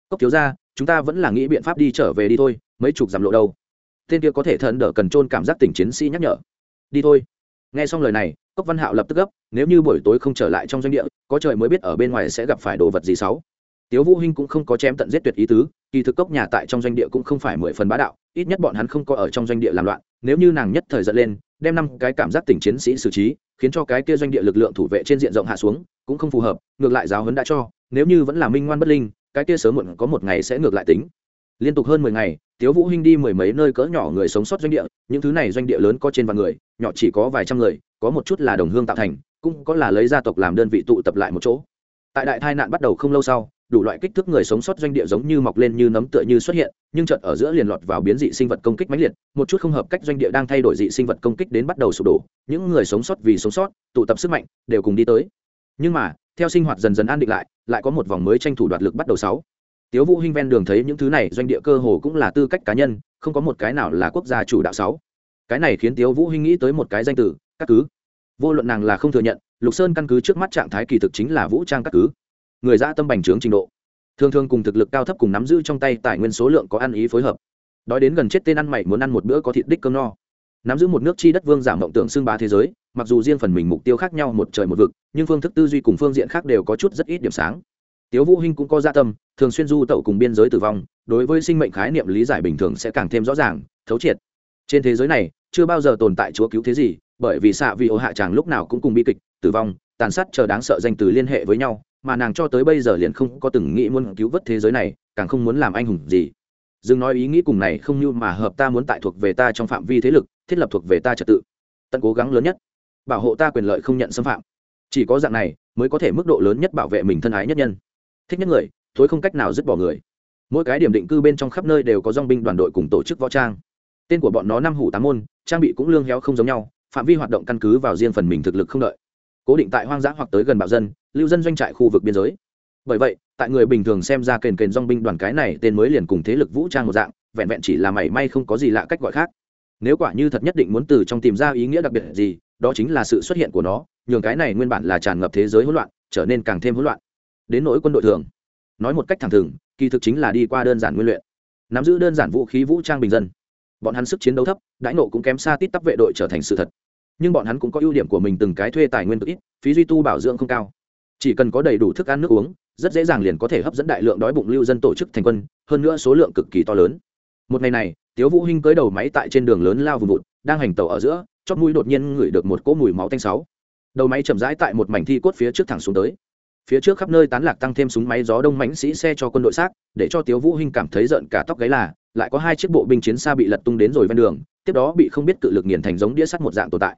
Cốc thiếu gia, chúng ta vẫn là nghĩ biện pháp đi trở về đi thôi, mấy chục dặm lộ đâu. Tên kia có thể thận đỡ cần trôn cảm giác tỉnh chiến sĩ nhắc nhở. Đi thôi nghe xong lời này, cốc văn hạo lập tức gấp, nếu như buổi tối không trở lại trong doanh địa, có trời mới biết ở bên ngoài sẽ gặp phải đồ vật gì xấu tiếu vũ hinh cũng không có chém tận giết tuyệt ý tứ, kỳ thực cốc nhà tại trong doanh địa cũng không phải mười phần bá đạo, ít nhất bọn hắn không có ở trong doanh địa làm loạn, nếu như nàng nhất thời giận lên, đem năm cái cảm giác tình chiến sĩ xử trí, khiến cho cái kia doanh địa lực lượng thủ vệ trên diện rộng hạ xuống, cũng không phù hợp, ngược lại giáo huấn đã cho, nếu như vẫn là minh ngoan bất linh, cái kia sớm muộn có một ngày sẽ ngược lại tính liên tục hơn mười ngày, tiếu vũ hinh đi mười mấy nơi cỡ nhỏ người sống sót doanh địa, những thứ này doanh địa lớn có trên vài người, nhỏ chỉ có vài trăm người, có một chút là đồng hương tạo thành, cũng có là lấy gia tộc làm đơn vị tụ tập lại một chỗ. Tại đại tai nạn bắt đầu không lâu sau, đủ loại kích thước người sống sót doanh địa giống như mọc lên như nấm tựa như xuất hiện, nhưng chợt ở giữa liền lọt vào biến dị sinh vật công kích mãnh liệt, một chút không hợp cách doanh địa đang thay đổi dị sinh vật công kích đến bắt đầu sụp đổ, những người sống sót vì sống sót, tụ tập sức mạnh, đều cùng đi tới. Nhưng mà, theo sinh hoạt dần dần an định lại lại có một vòng mới tranh thủ đoạt lực bắt đầu sáu tiếu vũ hinh ven đường thấy những thứ này, doanh địa cơ hồ cũng là tư cách cá nhân, không có một cái nào là quốc gia chủ đạo sáu. Cái này khiến tiếu vũ hinh nghĩ tới một cái danh từ, các cứ. Vô luận nàng là không thừa nhận, lục sơn căn cứ trước mắt trạng thái kỳ thực chính là vũ trang các cứ. Người ra tâm bành trướng trình độ. Thường thường cùng thực lực cao thấp cùng nắm giữ trong tay tài nguyên số lượng có ăn ý phối hợp. Đói đến gần chết tên ăn mày muốn ăn một bữa có thịt đích cơm no. Nắm giữ một nước chi đất vương giảm mộng tưởng xương bá thế giới, mặc dù riêng phần mình mục tiêu khác nhau một trời một vực, nhưng phương thức tư duy cùng phương diện khác đều có chút rất ít điểm sáng tiếu vũ hinh cũng có gia tâm, thường xuyên du tẩu cùng biên giới tử vong, đối với sinh mệnh khái niệm lý giải bình thường sẽ càng thêm rõ ràng, thấu triệt. Trên thế giới này, chưa bao giờ tồn tại chúa cứu thế gì, bởi vì xạ vì ô hạ chàng lúc nào cũng cùng bi kịch, tử vong, tàn sát chờ đáng sợ danh từ liên hệ với nhau, mà nàng cho tới bây giờ liền không có từng nghĩ muốn cứu vớt thế giới này, càng không muốn làm anh hùng gì. Dừng nói ý nghĩ cùng này không như mà hợp ta muốn tại thuộc về ta trong phạm vi thế lực, thiết lập thuộc về ta trật tự. Tận cố gắng lớn nhất, bảo hộ ta quyền lợi không nhận xâm phạm. Chỉ có dạng này, mới có thể mức độ lớn nhất bảo vệ mình thân ái nhất nhân thích nhất người, thối không cách nào dứt bỏ người. Mỗi cái điểm định cư bên trong khắp nơi đều có dong binh đoàn đội cùng tổ chức võ trang. Tên của bọn nó năm hủ tám môn, trang bị cũng lương héo không giống nhau, phạm vi hoạt động căn cứ vào riêng phần mình thực lực không đợi. Cố định tại hoang dã hoặc tới gần bạo dân, lưu dân doanh trại khu vực biên giới. Bởi vậy, tại người bình thường xem ra kền kền dong binh đoàn cái này tên mới liền cùng thế lực vũ trang một dạng, vẹn vẹn chỉ là mảy may không có gì lạ cách gọi khác. Nếu quả như thật nhất định muốn từ trong tìm ra ý nghĩa đặc biệt gì, đó chính là sự xuất hiện của nó, nhường cái này nguyên bản là tràn ngập thế giới hỗn loạn, trở nên càng thêm hỗn loạn đến nỗi quân đội thường. Nói một cách thẳng thừng, kỳ thực chính là đi qua đơn giản nguyên luyện. Nắm giữ đơn giản vũ khí vũ trang bình dân. Bọn hắn sức chiến đấu thấp, đãi nộ cũng kém xa tít tắp vệ đội trở thành sự thật. Nhưng bọn hắn cũng có ưu điểm của mình từng cái thuê tài nguyên cực ít, phí duy tu bảo dưỡng không cao. Chỉ cần có đầy đủ thức ăn nước uống, rất dễ dàng liền có thể hấp dẫn đại lượng đói bụng lưu dân tổ chức thành quân, hơn nữa số lượng cực kỳ to lớn. Một ngày này, tiếu vũ hinh cưỡi đầu máy tại trên đường lớn lao vùng vụt, đang hành tàu ở giữa chót mũi đột nhiên ngửi được một cỗ mùi máu tanh sáu. Đầu máy chậm rãi tại một mảnh thi cốt phía trước thẳng xuống tới phía trước khắp nơi tán lạc tăng thêm súng máy gió đông mãnh sĩ xe cho quân đội xác, để cho tiếu vũ hinh cảm thấy giận cả tóc gáy là, lại có hai chiếc bộ binh chiến xa bị lật tung đến rồi ven đường, tiếp đó bị không biết cự lực nghiền thành giống đĩa sắt một dạng tồn tại.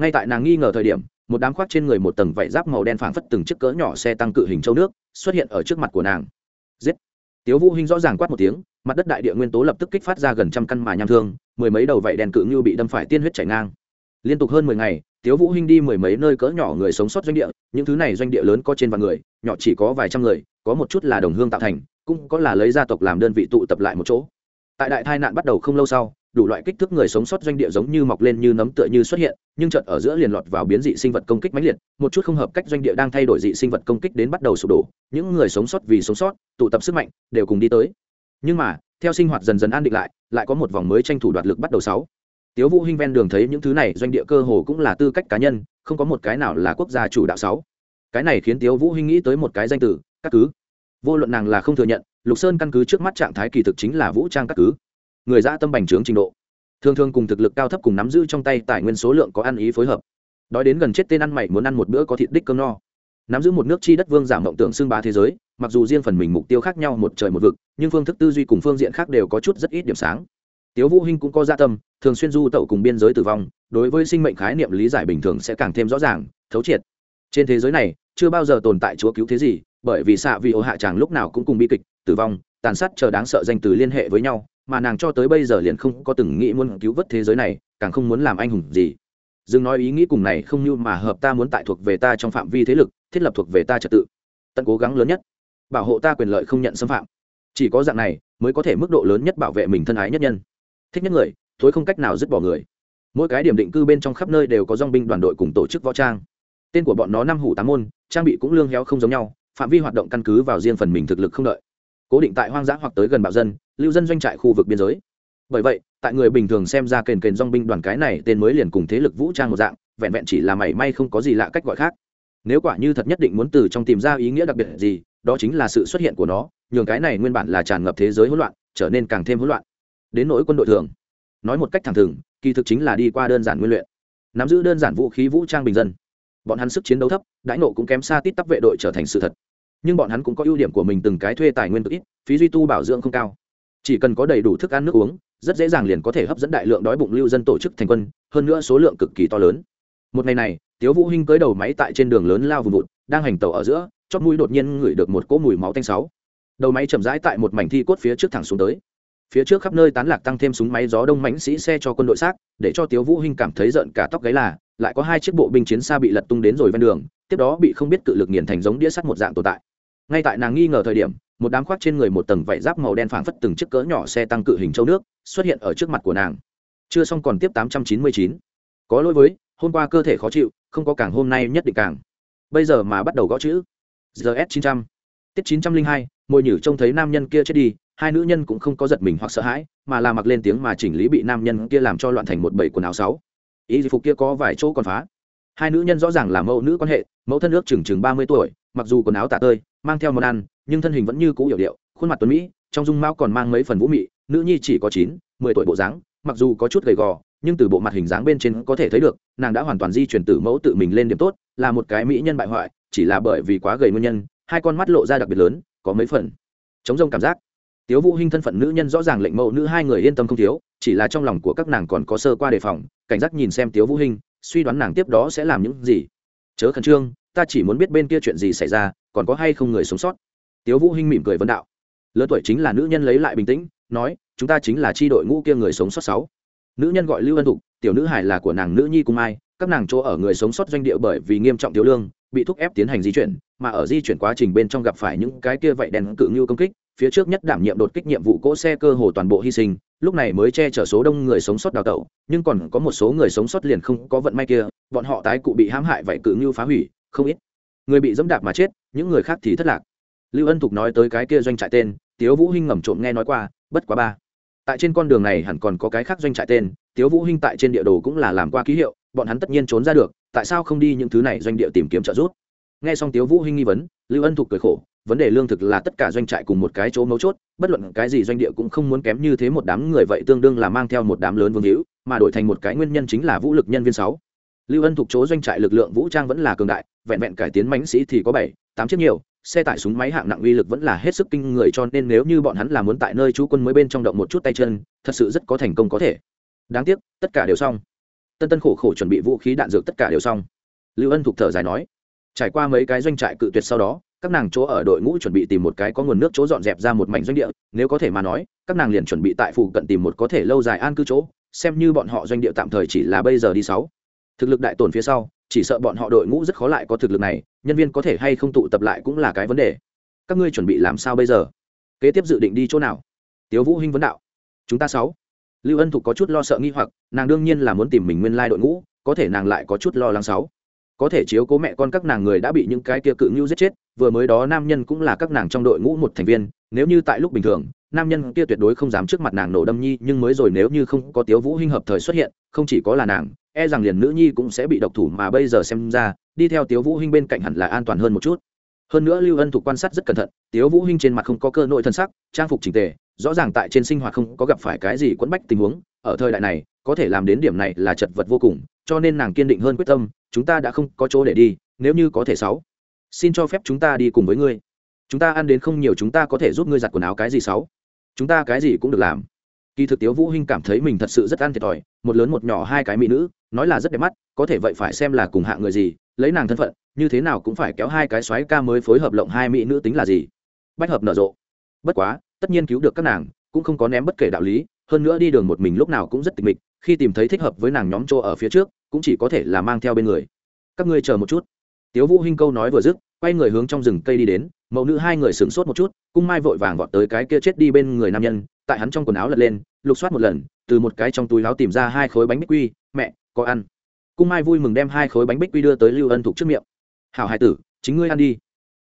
Ngay tại nàng nghi ngờ thời điểm, một đám khoác trên người một tầng vải giáp màu đen phảng phất từng chiếc cỡ nhỏ xe tăng cự hình châu nước, xuất hiện ở trước mặt của nàng. Giết! Tiếu vũ hinh rõ ràng quát một tiếng, mặt đất đại địa nguyên tố lập tức kích phát ra gần trăm căn mà nham thương, mười mấy đầu vảy đen cự như bị đâm phải tiên huyết chảy ngang. Liên tục hơn mười ngày tiếu vũ hinh đi mười mấy nơi cỡ nhỏ người sống sót doanh địa, những thứ này doanh địa lớn có trên vạn người, nhỏ chỉ có vài trăm người, có một chút là đồng hương tạo thành, cũng có là lấy gia tộc làm đơn vị tụ tập lại một chỗ. Tại đại tai nạn bắt đầu không lâu sau, đủ loại kích thước người sống sót doanh địa giống như mọc lên như nấm tựa như xuất hiện, nhưng chợt ở giữa liền lọt vào biến dị sinh vật công kích mãnh liệt, một chút không hợp cách doanh địa đang thay đổi dị sinh vật công kích đến bắt đầu sụp đổ, những người sống sót vì sống sót, tụ tập sức mạnh, đều cùng đi tới. Nhưng mà, theo sinh hoạt dần dần an định lại lại có một vòng mới tranh thủ đoạt lực bắt đầu sáu tiếu vũ hinh ven đường thấy những thứ này, doanh địa cơ hồ cũng là tư cách cá nhân, không có một cái nào là quốc gia chủ đạo sáu. Cái này khiến tiếu vũ hinh nghĩ tới một cái danh từ, các cứ. Vô luận nàng là không thừa nhận, lục sơn căn cứ trước mắt trạng thái kỳ thực chính là vũ trang các cứ. Người ra tâm bành trướng trình độ. Thường thường cùng thực lực cao thấp cùng nắm giữ trong tay tài nguyên số lượng có ăn ý phối hợp. Đói đến gần chết tên ăn mày muốn ăn một bữa có thịt đích cơm no. Nắm giữ một nước chi đất vương giảm mộng tưởng xưng bá thế giới, mặc dù riêng phần mình mục tiêu khác nhau một trời một vực, nhưng phương thức tư duy cùng phương diện khác đều có chút rất ít điểm sáng tiếu vũ hinh cũng có gia tâm, thường xuyên du tẩu cùng biên giới tử vong, đối với sinh mệnh khái niệm lý giải bình thường sẽ càng thêm rõ ràng, thấu triệt. Trên thế giới này, chưa bao giờ tồn tại chúa cứu thế gì, bởi vì xạ vì ô hạ chàng lúc nào cũng cùng bi kịch, tử vong, tàn sát chờ đáng sợ danh từ liên hệ với nhau, mà nàng cho tới bây giờ liền không có từng nghĩ muốn cứu vớt thế giới này, càng không muốn làm anh hùng gì. Dừng nói ý nghĩ cùng này không như mà hợp ta muốn tại thuộc về ta trong phạm vi thế lực, thiết lập thuộc về ta trật tự. Tận cố gắng lớn nhất. Bảo hộ ta quyền lợi không nhận xâm phạm. Chỉ có dạng này, mới có thể mức độ lớn nhất bảo vệ mình thân ái nhất nhân thích nhất người, thối không cách nào dứt bỏ người. Mỗi cái điểm định cư bên trong khắp nơi đều có dong binh đoàn đội cùng tổ chức võ trang. Tên của bọn nó năm hủ tám môn, trang bị cũng lương héo không giống nhau, phạm vi hoạt động căn cứ vào riêng phần mình thực lực không đợi. Cố định tại hoang dã hoặc tới gần bạo dân, lưu dân doanh trại khu vực biên giới. Bởi vậy, tại người bình thường xem ra kền kền dong binh đoàn cái này tên mới liền cùng thế lực vũ trang một dạng, vẹn vẹn chỉ là mảy may không có gì lạ cách gọi khác. Nếu quả như thật nhất định muốn từ trong tìm ra ý nghĩa đặc biệt gì, đó chính là sự xuất hiện của nó, nhường cái này nguyên bản là tràn ngập thế giới hỗn loạn, trở nên càng thêm hỗn loạn đến nỗi quân đội thường. Nói một cách thẳng thừng, kỳ thực chính là đi qua đơn giản nguyên luyện. Nắm giữ đơn giản vũ khí vũ trang bình dân. Bọn hắn sức chiến đấu thấp, đãi nộ cũng kém xa tít tắp vệ đội trở thành sự thật. Nhưng bọn hắn cũng có ưu điểm của mình từng cái thuê tài nguyên cực ít, phí duy tu bảo dưỡng không cao. Chỉ cần có đầy đủ thức ăn nước uống, rất dễ dàng liền có thể hấp dẫn đại lượng đói bụng lưu dân tổ chức thành quân, hơn nữa số lượng cực kỳ to lớn. Một ngày này, tiếu vũ hinh cưỡi đầu máy tại trên đường lớn lao vùng vụt, đang hành tàu ở giữa chót mũi đột nhiên ngửi được một cỗ mùi máu tanh sáu. Đầu máy chậm rãi tại một mảnh thi cốt phía trước thẳng xuống tới phía trước khắp nơi tán lạc tăng thêm súng máy gió đông mãnh sĩ xe cho quân đội xác để cho tiếu vũ hinh cảm thấy giận cả tóc gáy là lại có hai chiếc bộ binh chiến xa bị lật tung đến rồi ven đường tiếp đó bị không biết cự lực nghiền thành giống đĩa sắt một dạng tồn tại. Ngay tại nàng nghi ngờ thời điểm một đám khoác trên người một tầng vải giáp màu đen phảng phất từng chiếc cỡ nhỏ xe tăng cự hình châu nước xuất hiện ở trước mặt của nàng. Chưa xong còn tiếp 899. có lỗi với hôm qua cơ thể khó chịu không có càng hôm nay nhất định càng. Bây giờ mà bắt đầu gõ chữ. Gs 900 tiết 902, môi nhử trông thấy nam nhân kia chết đi hai nữ nhân cũng không có giật mình hoặc sợ hãi, mà là mặc lên tiếng mà chỉnh lý bị nam nhân kia làm cho loạn thành một bầy quần áo sáu. Ý phục kia có vài chỗ còn phá. Hai nữ nhân rõ ràng là mẫu nữ quan hệ, mẫu thân ước chừng chừng ba mươi tuổi, mặc dù quần áo tả tơi, mang theo món ăn, nhưng thân hình vẫn như cũ hiểu điệu, khuôn mặt tuấn mỹ, trong dung mao còn mang mấy phần vũ mị, nữ nhi chỉ có chín, mười tuổi bộ dáng, mặc dù có chút gầy gò, nhưng từ bộ mặt hình dáng bên trên có thể thấy được, nàng đã hoàn toàn di chuyển từ mẫu tự mình lên điểm tốt, là một cái mỹ nhân bại hoại, chỉ là bởi vì quá gầy nguyên nhân, hai con mắt lộ ra đặc biệt lớn, có mấy phần chống rông cảm giác tiếu vũ hinh thân phận nữ nhân rõ ràng lệnh mẫu nữ hai người yên tâm không thiếu chỉ là trong lòng của các nàng còn có sơ qua đề phòng cảnh giác nhìn xem tiếu vũ hinh suy đoán nàng tiếp đó sẽ làm những gì. Chớ khẩn trương ta chỉ muốn biết bên kia chuyện gì xảy ra còn có hay không người sống sót. Tiếu vũ hinh mỉm cười vấn đạo. Lớn tuổi chính là nữ nhân lấy lại bình tĩnh nói chúng ta chính là chi đội ngũ kia người sống sót sáu. Nữ nhân gọi lưu ân thục tiểu nữ hải là của nàng nữ nhi cung ai, các nàng chỗ ở người sống sót doanh địa bởi vì nghiêm trọng thiếu lương bị thúc ép tiến hành di chuyển mà ở di chuyển quá trình bên trong gặp phải những cái kia vậy đèn cự ngưu công kích phía trước nhất đảm nhiệm đột kích nhiệm vụ cỗ xe cơ hồ toàn bộ hy sinh, lúc này mới che chở số đông người sống sót đào tẩu, nhưng còn có một số người sống sót liền không có vận may kia, bọn họ tái cụ bị hãm hại vậy cự như phá hủy, không ít người bị dẫm đạp mà chết, những người khác thì thất lạc. Lưu ân thục nói tới cái kia doanh trại tên, tiếu vũ hinh ngầm trộm nghe nói qua, bất quá ba. Tại trên con đường này hẳn còn có cái khác doanh trại tên, tiếu vũ hinh tại trên địa đồ cũng là làm qua ký hiệu, bọn hắn tất nhiên trốn ra được, tại sao không đi những thứ này doanh địa tìm kiếm trợ giúp? Nghe xong tiếu vũ hinh nghi vấn, lưu ân thục cười khổ vấn đề lương thực là tất cả doanh trại cùng một cái chỗ mấu chốt, bất luận cái gì doanh địa cũng không muốn kém như thế một đám người vậy tương đương là mang theo một đám lớn vương hữu, mà đổi thành một cái nguyên nhân chính là vũ lực nhân viên sáu. Lưu ân thuộc chỗ doanh trại lực lượng vũ trang vẫn là cường đại, vẹn vẹn cải tiến mãnh sĩ thì có bảy, tám chiếc nhiều, xe tải súng máy hạng nặng uy lực vẫn là hết sức kinh người cho nên nếu như bọn hắn là muốn tại nơi chú quân mới bên trong động một chút tay chân, thật sự rất có thành công có thể. Đáng tiếc, tất cả đều xong. Tân tân khổ khổ chuẩn bị vũ khí đạn dược tất cả đều xong. Lưu ân thuộc thở dài nói, trải qua mấy cái doanh trại cự tuyệt sau đó các nàng chỗ ở đội ngũ chuẩn bị tìm một cái có nguồn nước chỗ dọn dẹp ra một mảnh doanh địa, nếu có thể mà nói, các nàng liền chuẩn bị tại phụ cận tìm một có thể lâu dài an cư chỗ, xem như bọn họ doanh địa tạm thời chỉ là bây giờ đi sáu. Thực lực đại tổn phía sau, chỉ sợ bọn họ đội ngũ rất khó lại có thực lực này, nhân viên có thể hay không tụ tập lại cũng là cái vấn đề. Các ngươi chuẩn bị làm sao bây giờ? Kế tiếp dự định đi chỗ nào? Tiếu vũ hinh vấn đạo. Chúng ta sáu. Lưu ân thục có chút lo sợ nghi hoặc, nàng đương nhiên là muốn tìm mình nguyên lai đội ngũ, có thể nàng lại có chút lo lắng sáu có thể chiếu cố mẹ con các nàng người đã bị những cái kia cự ngưu giết chết, vừa mới đó nam nhân cũng là các nàng trong đội ngũ một thành viên, nếu như tại lúc bình thường, nam nhân kia tuyệt đối không dám trước mặt nàng nổ đâm nhi, nhưng mới rồi nếu như không có tiếu vũ hinh hợp thời xuất hiện, không chỉ có là nàng e rằng liền nữ nhi cũng sẽ bị độc thủ mà bây giờ xem ra, đi theo tiếu vũ hinh bên cạnh hẳn là an toàn hơn một chút. Hơn nữa lưu ân thuộc quan sát rất cẩn thận, tiếu vũ hinh trên mặt không có cơ nội thân sắc, trang phục chỉnh tề, rõ ràng tại trên sinh hoạt không có gặp phải cái gì quẫn bách tình huống, ở thời đại này có thể làm đến điểm này là chật vật vô cùng, cho nên nàng kiên định hơn quyết tâm, chúng ta đã không có chỗ để đi, nếu như có thể sáu, xin cho phép chúng ta đi cùng với ngươi. Chúng ta ăn đến không nhiều, chúng ta có thể giúp ngươi giặt quần áo cái gì sáu? Chúng ta cái gì cũng được làm. Kỳ thực tiếu vũ hinh cảm thấy mình thật sự rất ăn thiệt thòi, một lớn một nhỏ hai cái mỹ nữ, nói là rất đẹp mắt, có thể vậy phải xem là cùng hạng người gì, lấy nàng thân phận, như thế nào cũng phải kéo hai cái xoáy ca mới phối hợp lộng hai mỹ nữ tính là gì. Bách hợp nở rộ. Bất quá, tất nhiên cứu được các nàng, cũng không có ném bất kể đạo lý, hơn nữa đi đường một mình lúc nào cũng rất tịch mịch khi tìm thấy thích hợp với nàng nhóm chỗ ở phía trước, cũng chỉ có thể là mang theo bên người. Các ngươi chờ một chút. Tiếu vũ hinh câu nói vừa dứt, quay người hướng trong rừng cây đi đến, mẫu nữ hai người sửng sốt một chút, cung mai vội vàng vọt tới cái kia chết đi bên người nam nhân, tại hắn trong quần áo lật lên, lục soát một lần, từ một cái trong túi áo tìm ra hai khối bánh bích quy, mẹ, có ăn. Cung mai vui mừng đem hai khối bánh bích quy đưa tới lưu ân thục trước miệng. Hảo hải tử, chính ngươi ăn đi.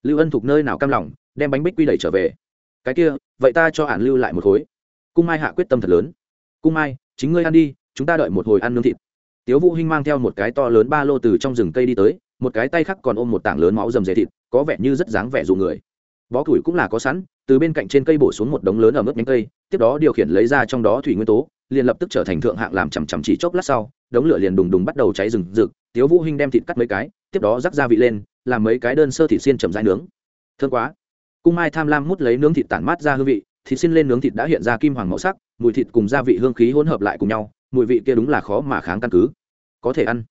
Lưu ân thục nơi nào cam lòng, đem bánh bích quy đẩy trở về. Cái kia, vậy ta cho ản lưu lại một khối. Cung mai hạ quyết tâm thật lớn. Cung mai, chính ngươi ăn đi chúng ta đợi một hồi ăn nướng thịt. Tiếu vũ hinh mang theo một cái to lớn ba lô từ trong rừng cây đi tới, một cái tay khác còn ôm một tảng lớn máu dầm dề thịt, có vẻ như rất dáng vẻ dụ người. Bó củi cũng là có sẵn, từ bên cạnh trên cây bổ xuống một đống lớn ở mức nhánh cây, tiếp đó điều khiển lấy ra trong đó thủy nguyên tố, liền lập tức trở thành thượng hạng làm chầm chầm chỉ chốc lát sau, đống lửa liền đùng đùng bắt đầu cháy rừng rực, tiếu vũ hinh đem thịt cắt mấy cái, tiếp đó rắc gia vị lên, làm mấy cái đơn sơ thịt xiên chậm rãi nướng. Thơm quá. Cung mai tham lam mút lấy nướng thịt tản mát ra hương vị, thịt xiên lên nướng thịt đã hiện ra kim hoàng màu sắc, mùi thịt cùng gia vị hương khí hỗn hợp lại cùng nhau mùi vị kia đúng là khó mà kháng căn cứ. Có thể ăn.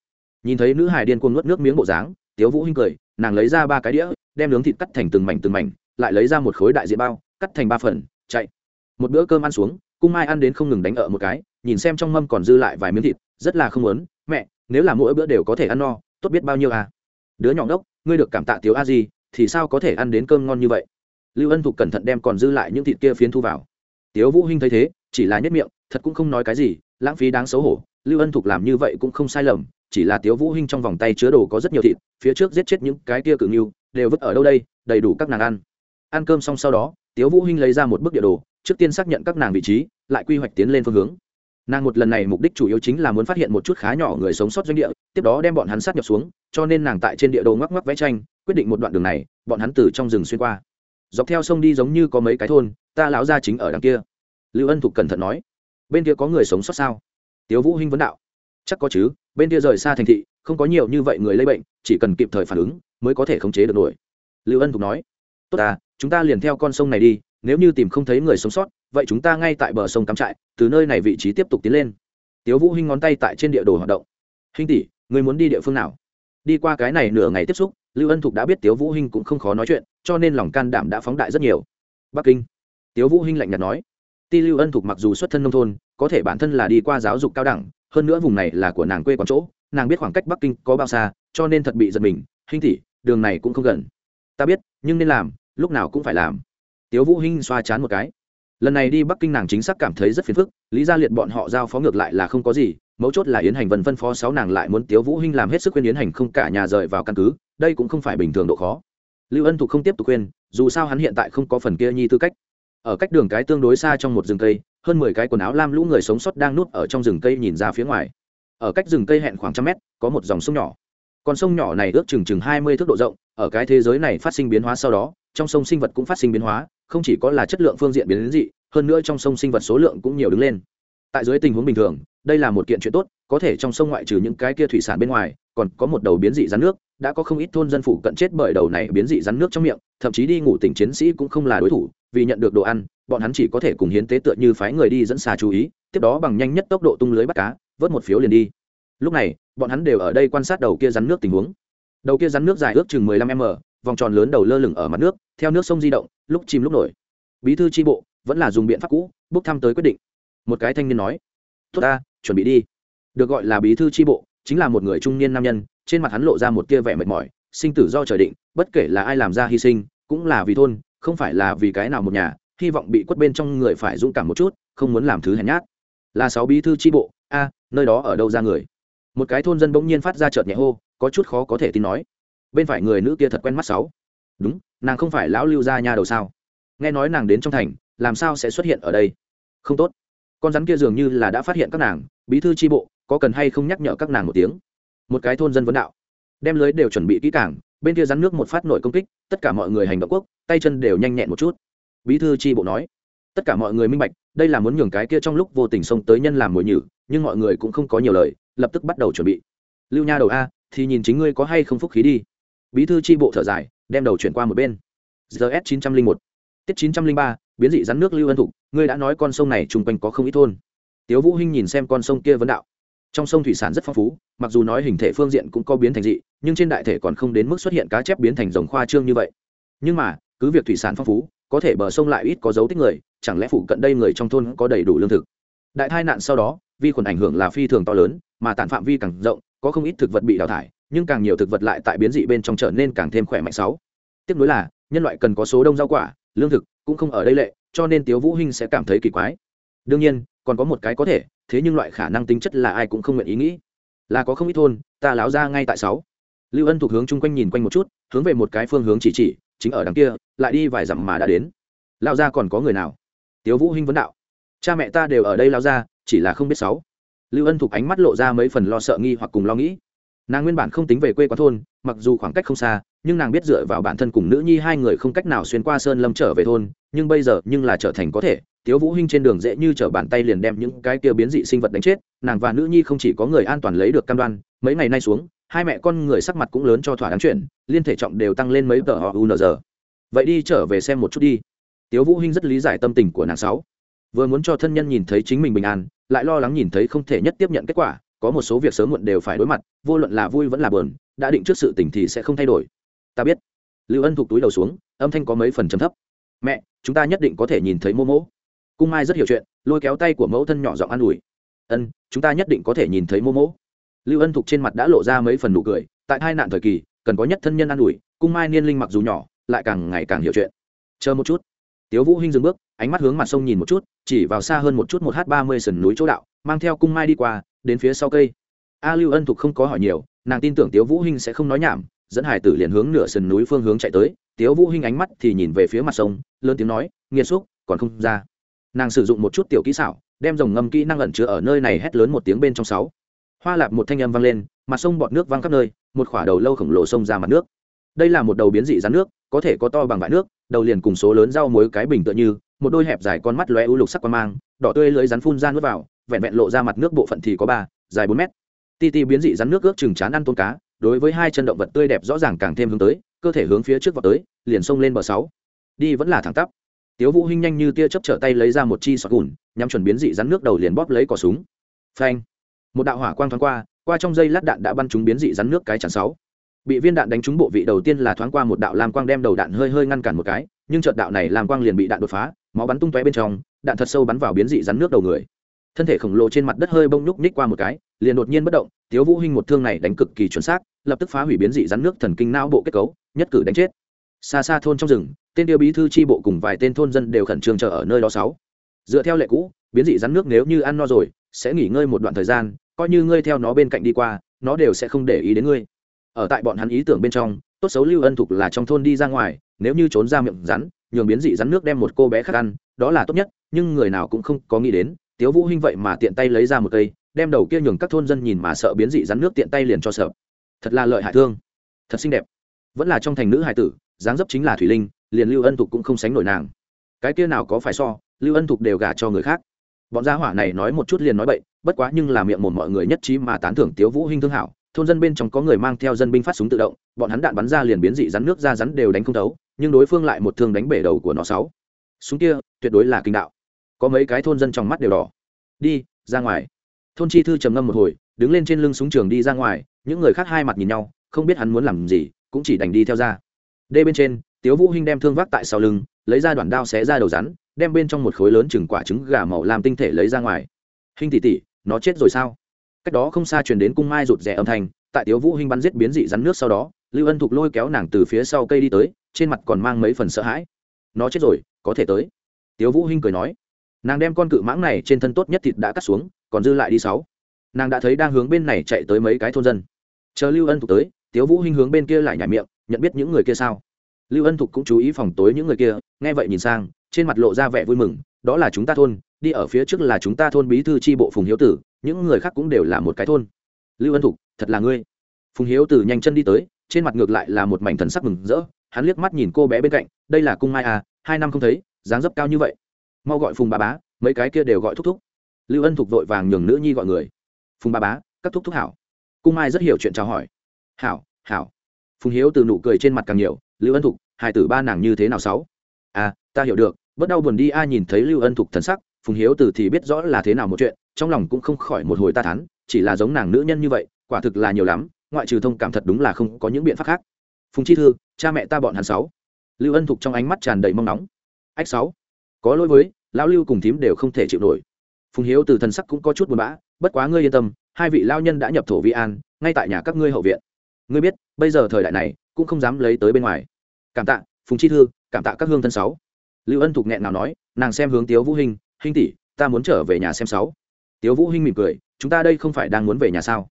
Nhìn thấy nữ hài điên cuồng nuốt nước miếng bộ dáng, tiếu vũ hinh cười, nàng lấy ra ba cái đĩa, đem nướng thịt cắt thành từng mảnh từng mảnh, lại lấy ra một khối đại diện bao, cắt thành ba phần, chạy. Một bữa cơm ăn xuống, cung mai ăn đến không ngừng đánh ở một cái, nhìn xem trong mâm còn dư lại vài miếng thịt, rất là không muốn, mẹ, nếu là mỗi bữa đều có thể ăn no, tốt biết bao nhiêu à? Đứa nhỏ ngốc, ngươi được cảm tạ tiếu a gì thì sao có thể ăn đến cơm ngon như vậy? Lưu ân thục cẩn thận đem còn dư lại những thịt kia phiến thu vào. Tiếu vũ hinh thấy thế, chỉ là nhất miệng thật cũng không nói cái gì, lãng phí đáng xấu hổ, lưu ân thục làm như vậy cũng không sai lầm, chỉ là tiếu vũ hinh trong vòng tay chứa đồ có rất nhiều thịt, phía trước giết chết những cái kia cự nghiêu đều vứt ở đâu đây, đầy đủ các nàng ăn. Ăn cơm xong sau đó, tiếu vũ hinh lấy ra một bức địa đồ, trước tiên xác nhận các nàng vị trí, lại quy hoạch tiến lên phương hướng. Nàng một lần này mục đích chủ yếu chính là muốn phát hiện một chút khá nhỏ người sống sót doanh địa, tiếp đó đem bọn hắn sát nhập xuống, cho nên nàng tại trên địa đồ ngoắc ngoắc vẽ tranh, quyết định một đoạn đường này, bọn hắn từ trong rừng xuyên qua. Dọc theo sông đi giống như có mấy cái thôn, ta lão gia chính ở đằng kia. Lưu ân thục cẩn thận nói bên kia có người sống sót sao? Tiếu vũ hinh vấn đạo. Chắc có chứ, bên kia rời xa thành thị, không có nhiều như vậy người lây bệnh, chỉ cần kịp thời phản ứng, mới có thể khống chế được nổi. Lưu ân thục nói. Tốt à chúng ta liền theo con sông này đi, nếu như tìm không thấy người sống sót, vậy chúng ta ngay tại bờ sông cắm trại, từ nơi này vị trí tiếp tục tiến lên. Tiếu vũ hinh ngón tay tại trên địa đồ hoạt động. Hinh tỷ, người muốn đi địa phương nào? Đi qua cái này nửa ngày tiếp xúc, lưu ân thục đã biết tiếu vũ hinh cũng không khó nói chuyện, cho nên lòng can đảm đã phóng đại rất nhiều. Bắc kinh. Tiếu vũ hinh lạnh nhạt nói ti lưu ân thục mặc dù xuất thân nông thôn, có thể bản thân là đi qua giáo dục cao đẳng, hơn nữa vùng này là của nàng quê quán chỗ, nàng biết khoảng cách bắc kinh có bao xa, cho nên thật bị giật mình, hinh tỷ, đường này cũng không gần. Ta biết, nhưng nên làm, lúc nào cũng phải làm. Tiếu vũ hinh xoa chán một cái. Lần này đi bắc kinh nàng chính xác cảm thấy rất phiền phức, lý gia liệt bọn họ giao phó ngược lại là không có gì, mấu chốt là yến hành vân phân phó sáu nàng lại muốn tiếu vũ hinh làm hết sức khuyên yến hành không cả nhà rời vào căn cứ, đây cũng không phải bình thường độ khó. Lưu ân thục không tiếp tục khuyên, dù sao hắn hiện tại không có phần kia nhi tư cách ở cách đường cái tương đối xa trong một rừng cây, hơn mười cái quần áo lam lũ người sống sót đang núp ở trong rừng cây nhìn ra phía ngoài. Ở cách rừng cây hẹn khoảng trăm mét, có một dòng sông nhỏ. Con sông nhỏ này ước chừng chừng hai mươi thước độ rộng, ở cái thế giới này phát sinh biến hóa sau đó, trong sông sinh vật cũng phát sinh biến hóa, không chỉ có là chất lượng phương diện biến đến dị, hơn nữa trong sông sinh vật số lượng cũng nhiều đứng lên. Tại dưới tình huống bình thường, đây là một kiện chuyện tốt, có thể trong sông ngoại trừ những cái kia thủy sản bên ngoài, còn có một đầu biến dị rắn nước, đã có không ít thôn dân phụ cận chết bởi đầu này biến dị rắn nước trong miệng, thậm chí đi ngủ tỉnh chiến sĩ cũng không là đối thủ vì nhận được đồ ăn, bọn hắn chỉ có thể cùng hiến tế tựa như phái người đi dẫn xa chú ý, tiếp đó bằng nhanh nhất tốc độ tung lưới bắt cá, vớt một phiếu liền đi. Lúc này, bọn hắn đều ở đây quan sát đầu kia rắn nước tình huống. Đầu kia rắn nước dài ước chừng mười lăm m, vòng tròn lớn đầu lơ lửng ở mặt nước, theo nước sông di động, lúc chìm lúc nổi. Bí thư tri bộ vẫn là dùng biện pháp cũ bốc thăm tới quyết định. Một cái thanh niên nói, tốt ta, chuẩn bị đi. Được gọi là bí thư tri bộ, chính là một người trung niên nam nhân, trên mặt hắn lộ ra một tia vẻ mệt mỏi, sinh tử do trời định, bất kể là ai làm ra hy sinh, cũng là vì thôn không phải là vì cái nào một nhà, hy vọng bị quất bên trong người phải dũng cảm một chút, không muốn làm thứ hèn nhát. Là sáu bí thư tri bộ, a, nơi đó ở đâu ra người? Một cái thôn dân bỗng nhiên phát ra chợt nhẹ hô, có chút khó có thể tin nói. Bên phải người nữ kia thật quen mắt sáu. Đúng, nàng không phải lão lưu gia nhà đầu sao? Nghe nói nàng đến trong thành, làm sao sẽ xuất hiện ở đây? Không tốt. Con rắn kia dường như là đã phát hiện các nàng, bí thư tri bộ, có cần hay không nhắc nhở các nàng một tiếng? Một cái thôn dân vấn đạo. Đem lưới đều chuẩn bị kỹ càng bên kia rắn nước một phát nổi công kích, tất cả mọi người hành động quốc, tay chân đều nhanh nhẹn một chút. Bí thư tri bộ nói, tất cả mọi người minh bạch, đây là muốn nhường cái kia trong lúc vô tình xông tới nhân làm mồi nhử, nhưng mọi người cũng không có nhiều lời, lập tức bắt đầu chuẩn bị. Lưu nha đầu a, thì nhìn chính ngươi có hay không phúc khí đi. Bí thư tri bộ thở dài, đem đầu chuyển qua một bên. Gs chín trăm linh một, tiết chín trăm linh ba, biến dị rắn nước lưu ân thục, ngươi đã nói con sông này chung quanh có không ít thôn. Tiếu vũ hinh nhìn xem con sông kia vấn đạo trong sông thủy sản rất phong phú, mặc dù nói hình thể phương diện cũng có biến thành dị, nhưng trên đại thể còn không đến mức xuất hiện cá chép biến thành rồng khoa trương như vậy. Nhưng mà, cứ việc thủy sản phong phú, có thể bờ sông lại ít có dấu tích người, chẳng lẽ phụ cận đây người trong thôn có đầy đủ lương thực? Đại tai nạn sau đó, vi khuẩn ảnh hưởng là phi thường to lớn, mà tản phạm vi càng rộng, có không ít thực vật bị đào thải, nhưng càng nhiều thực vật lại tại biến dị bên trong trở nên càng thêm khỏe mạnh sáu. Tiếp nối là, nhân loại cần có số đông rau quả, lương thực cũng không ở đây lệ, cho nên tiếu vũ hinh sẽ cảm thấy kỳ quái. Đương nhiên, còn có một cái có thể thế nhưng loại khả năng tính chất là ai cũng không nguyện ý nghĩ. Là có không ít thôn, ta láo ra ngay tại sáu. Lưu ân thuộc hướng chung quanh nhìn quanh một chút, hướng về một cái phương hướng chỉ chỉ, chính ở đằng kia, lại đi vài dặm mà đã đến. Lao ra còn có người nào? Tiếu vũ hinh vấn đạo. Cha mẹ ta đều ở đây lao ra chỉ là không biết sáu. Lưu ân thuộc ánh mắt lộ ra mấy phần lo sợ nghi hoặc cùng lo nghĩ. Nàng nguyên bản không tính về quê quán thôn, mặc dù khoảng cách không xa, nhưng nàng biết dựa vào bản thân cùng nữ nhi hai người không cách nào xuyên qua sơn lâm trở về thôn, nhưng bây giờ nhưng là trở thành có thể tiếu vũ hinh trên đường dễ như trở bàn tay liền đem những cái kia biến dị sinh vật đánh chết, nàng và nữ nhi không chỉ có người an toàn lấy được cam đoan, mấy ngày nay xuống, hai mẹ con người sắc mặt cũng lớn cho thỏa đáng chuyện, liên thể trọng đều tăng lên mấy tờ họ unr vậy đi trở về xem một chút đi. Tiếu vũ hinh rất lý giải tâm tình của nàng sáu. Vừa muốn cho thân nhân nhìn thấy chính mình bình an, lại lo lắng nhìn thấy không thể nhất tiếp nhận kết quả, có một số việc sớm muộn đều phải đối mặt, vô luận là vui vẫn là buồn, đã định trước sự tình thì sẽ không thay đổi. Ta biết. Lưu ân thục túi đầu xuống, âm thanh có mấy phần trầm thấp. Mẹ, chúng ta nhất định có thể nhìn thấy mô mỗ cung mai rất hiểu chuyện, lôi kéo tay của mẫu thân nhỏ giọng an ủi. Ân, chúng ta nhất định có thể nhìn thấy mô mỗ. Lưu ân thục trên mặt đã lộ ra mấy phần nụ cười, tại hai nạn thời kỳ, cần có nhất thân nhân an ủi, cung mai niên linh mặc dù nhỏ, lại càng ngày càng hiểu chuyện. Chờ một chút. Tiếu vũ hinh dừng bước, ánh mắt hướng mặt sông nhìn một chút, chỉ vào xa hơn một chút một h ba mươi sườn núi chỗ đạo, mang theo cung mai đi qua, đến phía sau cây. A lưu ân thục không có hỏi nhiều, nàng tin tưởng tiếu vũ hinh sẽ không nói nhảm, dẫn hải tử liền hướng nửa sườn núi phương hướng chạy tới. Tiếu vũ hinh ánh mắt thì nhìn về phía mặt sông, lớn tiếng nói, nghiệt xúc, còn không ra nàng sử dụng một chút tiểu kỹ xảo, đem dòng ngâm kỹ năng ẩn chứa ở nơi này hét lớn một tiếng bên trong sáu. Hoa lạp một thanh âm vang lên, mặt sông bọt nước văng khắp nơi, một khỏa đầu lâu khổng lồ sông ra mặt nước. Đây là một đầu biến dị rắn nước, có thể có to bằng bãi nước, đầu liền cùng số lớn rau muối cái bình tựa như, một đôi hẹp dài con mắt lóe u lục sắc quan mang, đỏ tươi lưới rắn phun ra nước vào, vẹn vẹn lộ ra mặt nước bộ phận thì có ba, dài bốn mét. Ti ti biến dị rắn nước ước chừng chán ăn tôm cá, đối với hai chân động vật tươi đẹp rõ ràng càng thêm hướng tới, cơ thể hướng phía trước vào tới, liền xông lên bờ sáu. Đi vẫn là thẳng tắp tiếu vũ hinh nhanh như tia chớp trở tay lấy ra một chi sọt gùn, nhắm chuẩn biến dị rắn nước đầu liền bóp lấy cò súng. Phanh! Một đạo hỏa quang thoáng qua qua trong dây lát đạn đã bắn trúng biến dị rắn nước cái chản sáu. Bị viên đạn đánh trúng bộ vị đầu tiên là thoáng qua một đạo lam quang đem đầu đạn hơi hơi ngăn cản một cái, nhưng chợt đạo này lam quang liền bị đạn đột phá, máu bắn tung tóe bên trong, đạn thật sâu bắn vào biến dị rắn nước đầu người. Thân thể khổng lồ trên mặt đất hơi bông nhúc ních qua một cái, liền đột nhiên bất động, tiếu vũ hinh một thương này đánh cực kỳ chuẩn xác, lập tức phá hủy biến dị rắn nước thần kinh não bộ kết cấu, nhất cử đánh chết xa xa thôn trong rừng, tên tiêu bí thư tri bộ cùng vài tên thôn dân đều khẩn trương chờ ở nơi đó sáu. Dựa theo lệ cũ, biến dị rắn nước nếu như ăn no rồi, sẽ nghỉ ngơi một đoạn thời gian, coi như ngươi theo nó bên cạnh đi qua, nó đều sẽ không để ý đến ngươi. Ở tại bọn hắn ý tưởng bên trong, tốt xấu lưu ân thục là trong thôn đi ra ngoài, nếu như trốn ra miệng rắn, nhường biến dị rắn nước đem một cô bé khác ăn, đó là tốt nhất, nhưng người nào cũng không có nghĩ đến, tiếu vũ hinh vậy mà tiện tay lấy ra một cây, đem đầu kia nhường các thôn dân nhìn mà sợ biến dị rắn nước tiện tay liền cho sợ. Thật là lợi hại thương. Thật xinh đẹp. Vẫn là trong thành nữ hải tử dáng dấp chính là thủy linh, liền lưu ân thục cũng không sánh nổi nàng. Cái kia nào có phải so, lưu ân thục đều gả cho người khác. Bọn gia hỏa này nói một chút liền nói bậy, bất quá nhưng là miệng một mọi người nhất trí mà tán thưởng tiếu vũ hinh thương hảo, thôn dân bên trong có người mang theo dân binh phát súng tự động, bọn hắn đạn bắn ra liền biến dị rắn nước ra rắn đều đánh không thấu, nhưng đối phương lại một thương đánh bể đầu của nó sáu. Súng kia, tuyệt đối là kinh đạo. Có mấy cái thôn dân trong mắt đều đỏ. Đi, ra ngoài. Thôn chi thư trầm ngâm một hồi, đứng lên trên lưng súng trường đi ra ngoài, những người khác hai mặt nhìn nhau, không biết hắn muốn làm gì, cũng chỉ đành đi theo ra đê bên trên, tiếu vũ hinh đem thương vác tại sau lưng, lấy ra đoạn đao xé ra đầu rắn, đem bên trong một khối lớn chừng quả trứng gà màu làm tinh thể lấy ra ngoài. Hinh tỷ tỷ, nó chết rồi sao? Cách đó không xa truyền đến cung mai rụt rè âm thanh, tại tiếu vũ hinh bắn giết biến dị rắn nước sau đó, lưu ân thục lôi kéo nàng từ phía sau cây đi tới, trên mặt còn mang mấy phần sợ hãi. Nó chết rồi, có thể tới. Tiếu vũ hinh cười nói. Nàng đem con cự mãng này trên thân tốt nhất thịt đã cắt xuống, còn dư lại đi sáu. Nàng đã thấy đang hướng bên này chạy tới mấy cái thôn dân. Chờ lưu ân thục tới, tiếu vũ hinh hướng bên kia lại nhảy miệng nhận biết những người kia sao? Lưu ân thục cũng chú ý phòng tối những người kia, nghe vậy nhìn sang, trên mặt lộ ra vẻ vui mừng, đó là chúng ta thôn, đi ở phía trước là chúng ta thôn bí thư tri bộ phùng hiếu tử, những người khác cũng đều là một cái thôn. Lưu ân thục, thật là ngươi. Phùng hiếu tử nhanh chân đi tới, trên mặt ngược lại là một mảnh thần sắc mừng rỡ, hắn liếc mắt nhìn cô bé bên cạnh, đây là cung mai à hai năm không thấy, dáng dấp cao như vậy. Mau gọi phùng ba bá, mấy cái kia đều gọi thúc thúc. Lưu ân thục vội vàng nhường nữ nhi gọi người. Phùng ba bá, các thúc thúc hảo. Cung mai rất hiểu chuyện chào hỏi. Hảo hảo phùng hiếu từ nụ cười trên mặt càng nhiều, lưu ân thục hải tử ba nàng như thế nào sáu? À ta hiểu được bất đau buồn đi, ai nhìn thấy lưu ân thục thần sắc, phùng hiếu từ thì biết rõ là thế nào một chuyện, trong lòng cũng không khỏi một hồi ta thắn chỉ là giống nàng nữ nhân như vậy, quả thực là nhiều lắm, ngoại trừ thông cảm thật đúng là không có những biện pháp khác. Phùng chi thư, cha mẹ ta bọn hắn sáu. Lưu ân thục trong ánh mắt tràn đầy mong nóng. Ách sáu, có lỗi với, lão lưu cùng thím đều không thể chịu nổi. Phùng hiếu từ thần sắc cũng có chút buồn bã, bất quá ngươi yên tâm, hai vị lao nhân đã nhập thổ vi an, ngay tại nhà các ngươi hậu viện ngươi biết, bây giờ thời đại này, cũng không dám lấy tới bên ngoài. Cảm tạ, phùng chi thư, cảm tạ các hương thân sáu. Lưu ân thục nghẹn nào nói, nàng xem hướng tiếu vũ hinh hinh tỷ, ta muốn trở về nhà xem sáu. Tiếu vũ hinh mỉm cười, chúng ta đây không phải đang muốn về nhà sao?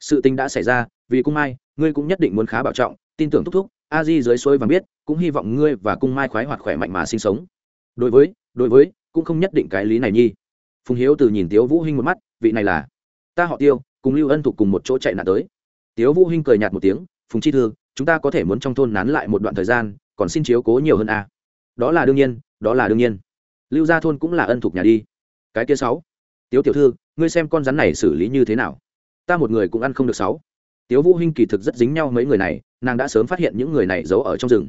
Sự tình đã xảy ra, vì cung mai, ngươi cũng nhất định muốn khá bảo trọng, tin tưởng thúc thúc, a di dưới xuôi và biết, cũng hy vọng ngươi và cung mai khoái hoạt khỏe mạnh mà sinh sống. Đối với đối với, cũng không nhất định cái lý này nhi. Phùng hiếu từ nhìn tiếu vũ hinh một mắt, vị này là ta họ tiêu, cùng lưu ân thục cùng một chỗ chạy nạn tới tiếu vũ hinh cười nhạt một tiếng, phùng chi thư, chúng ta có thể muốn trong thôn nán lại một đoạn thời gian, còn xin chiếu cố nhiều hơn a à. đó là đương nhiên, đó là đương nhiên. Lưu gia thôn cũng là ân thuộc nhà đi. Cái kia sáu. Tiếu tiểu thư, ngươi xem con rắn này xử lý như thế nào? Ta một người cũng ăn không được sáu. Tiếu vũ hinh kỳ thực rất dính nhau mấy người này, nàng đã sớm phát hiện những người này giấu ở trong rừng.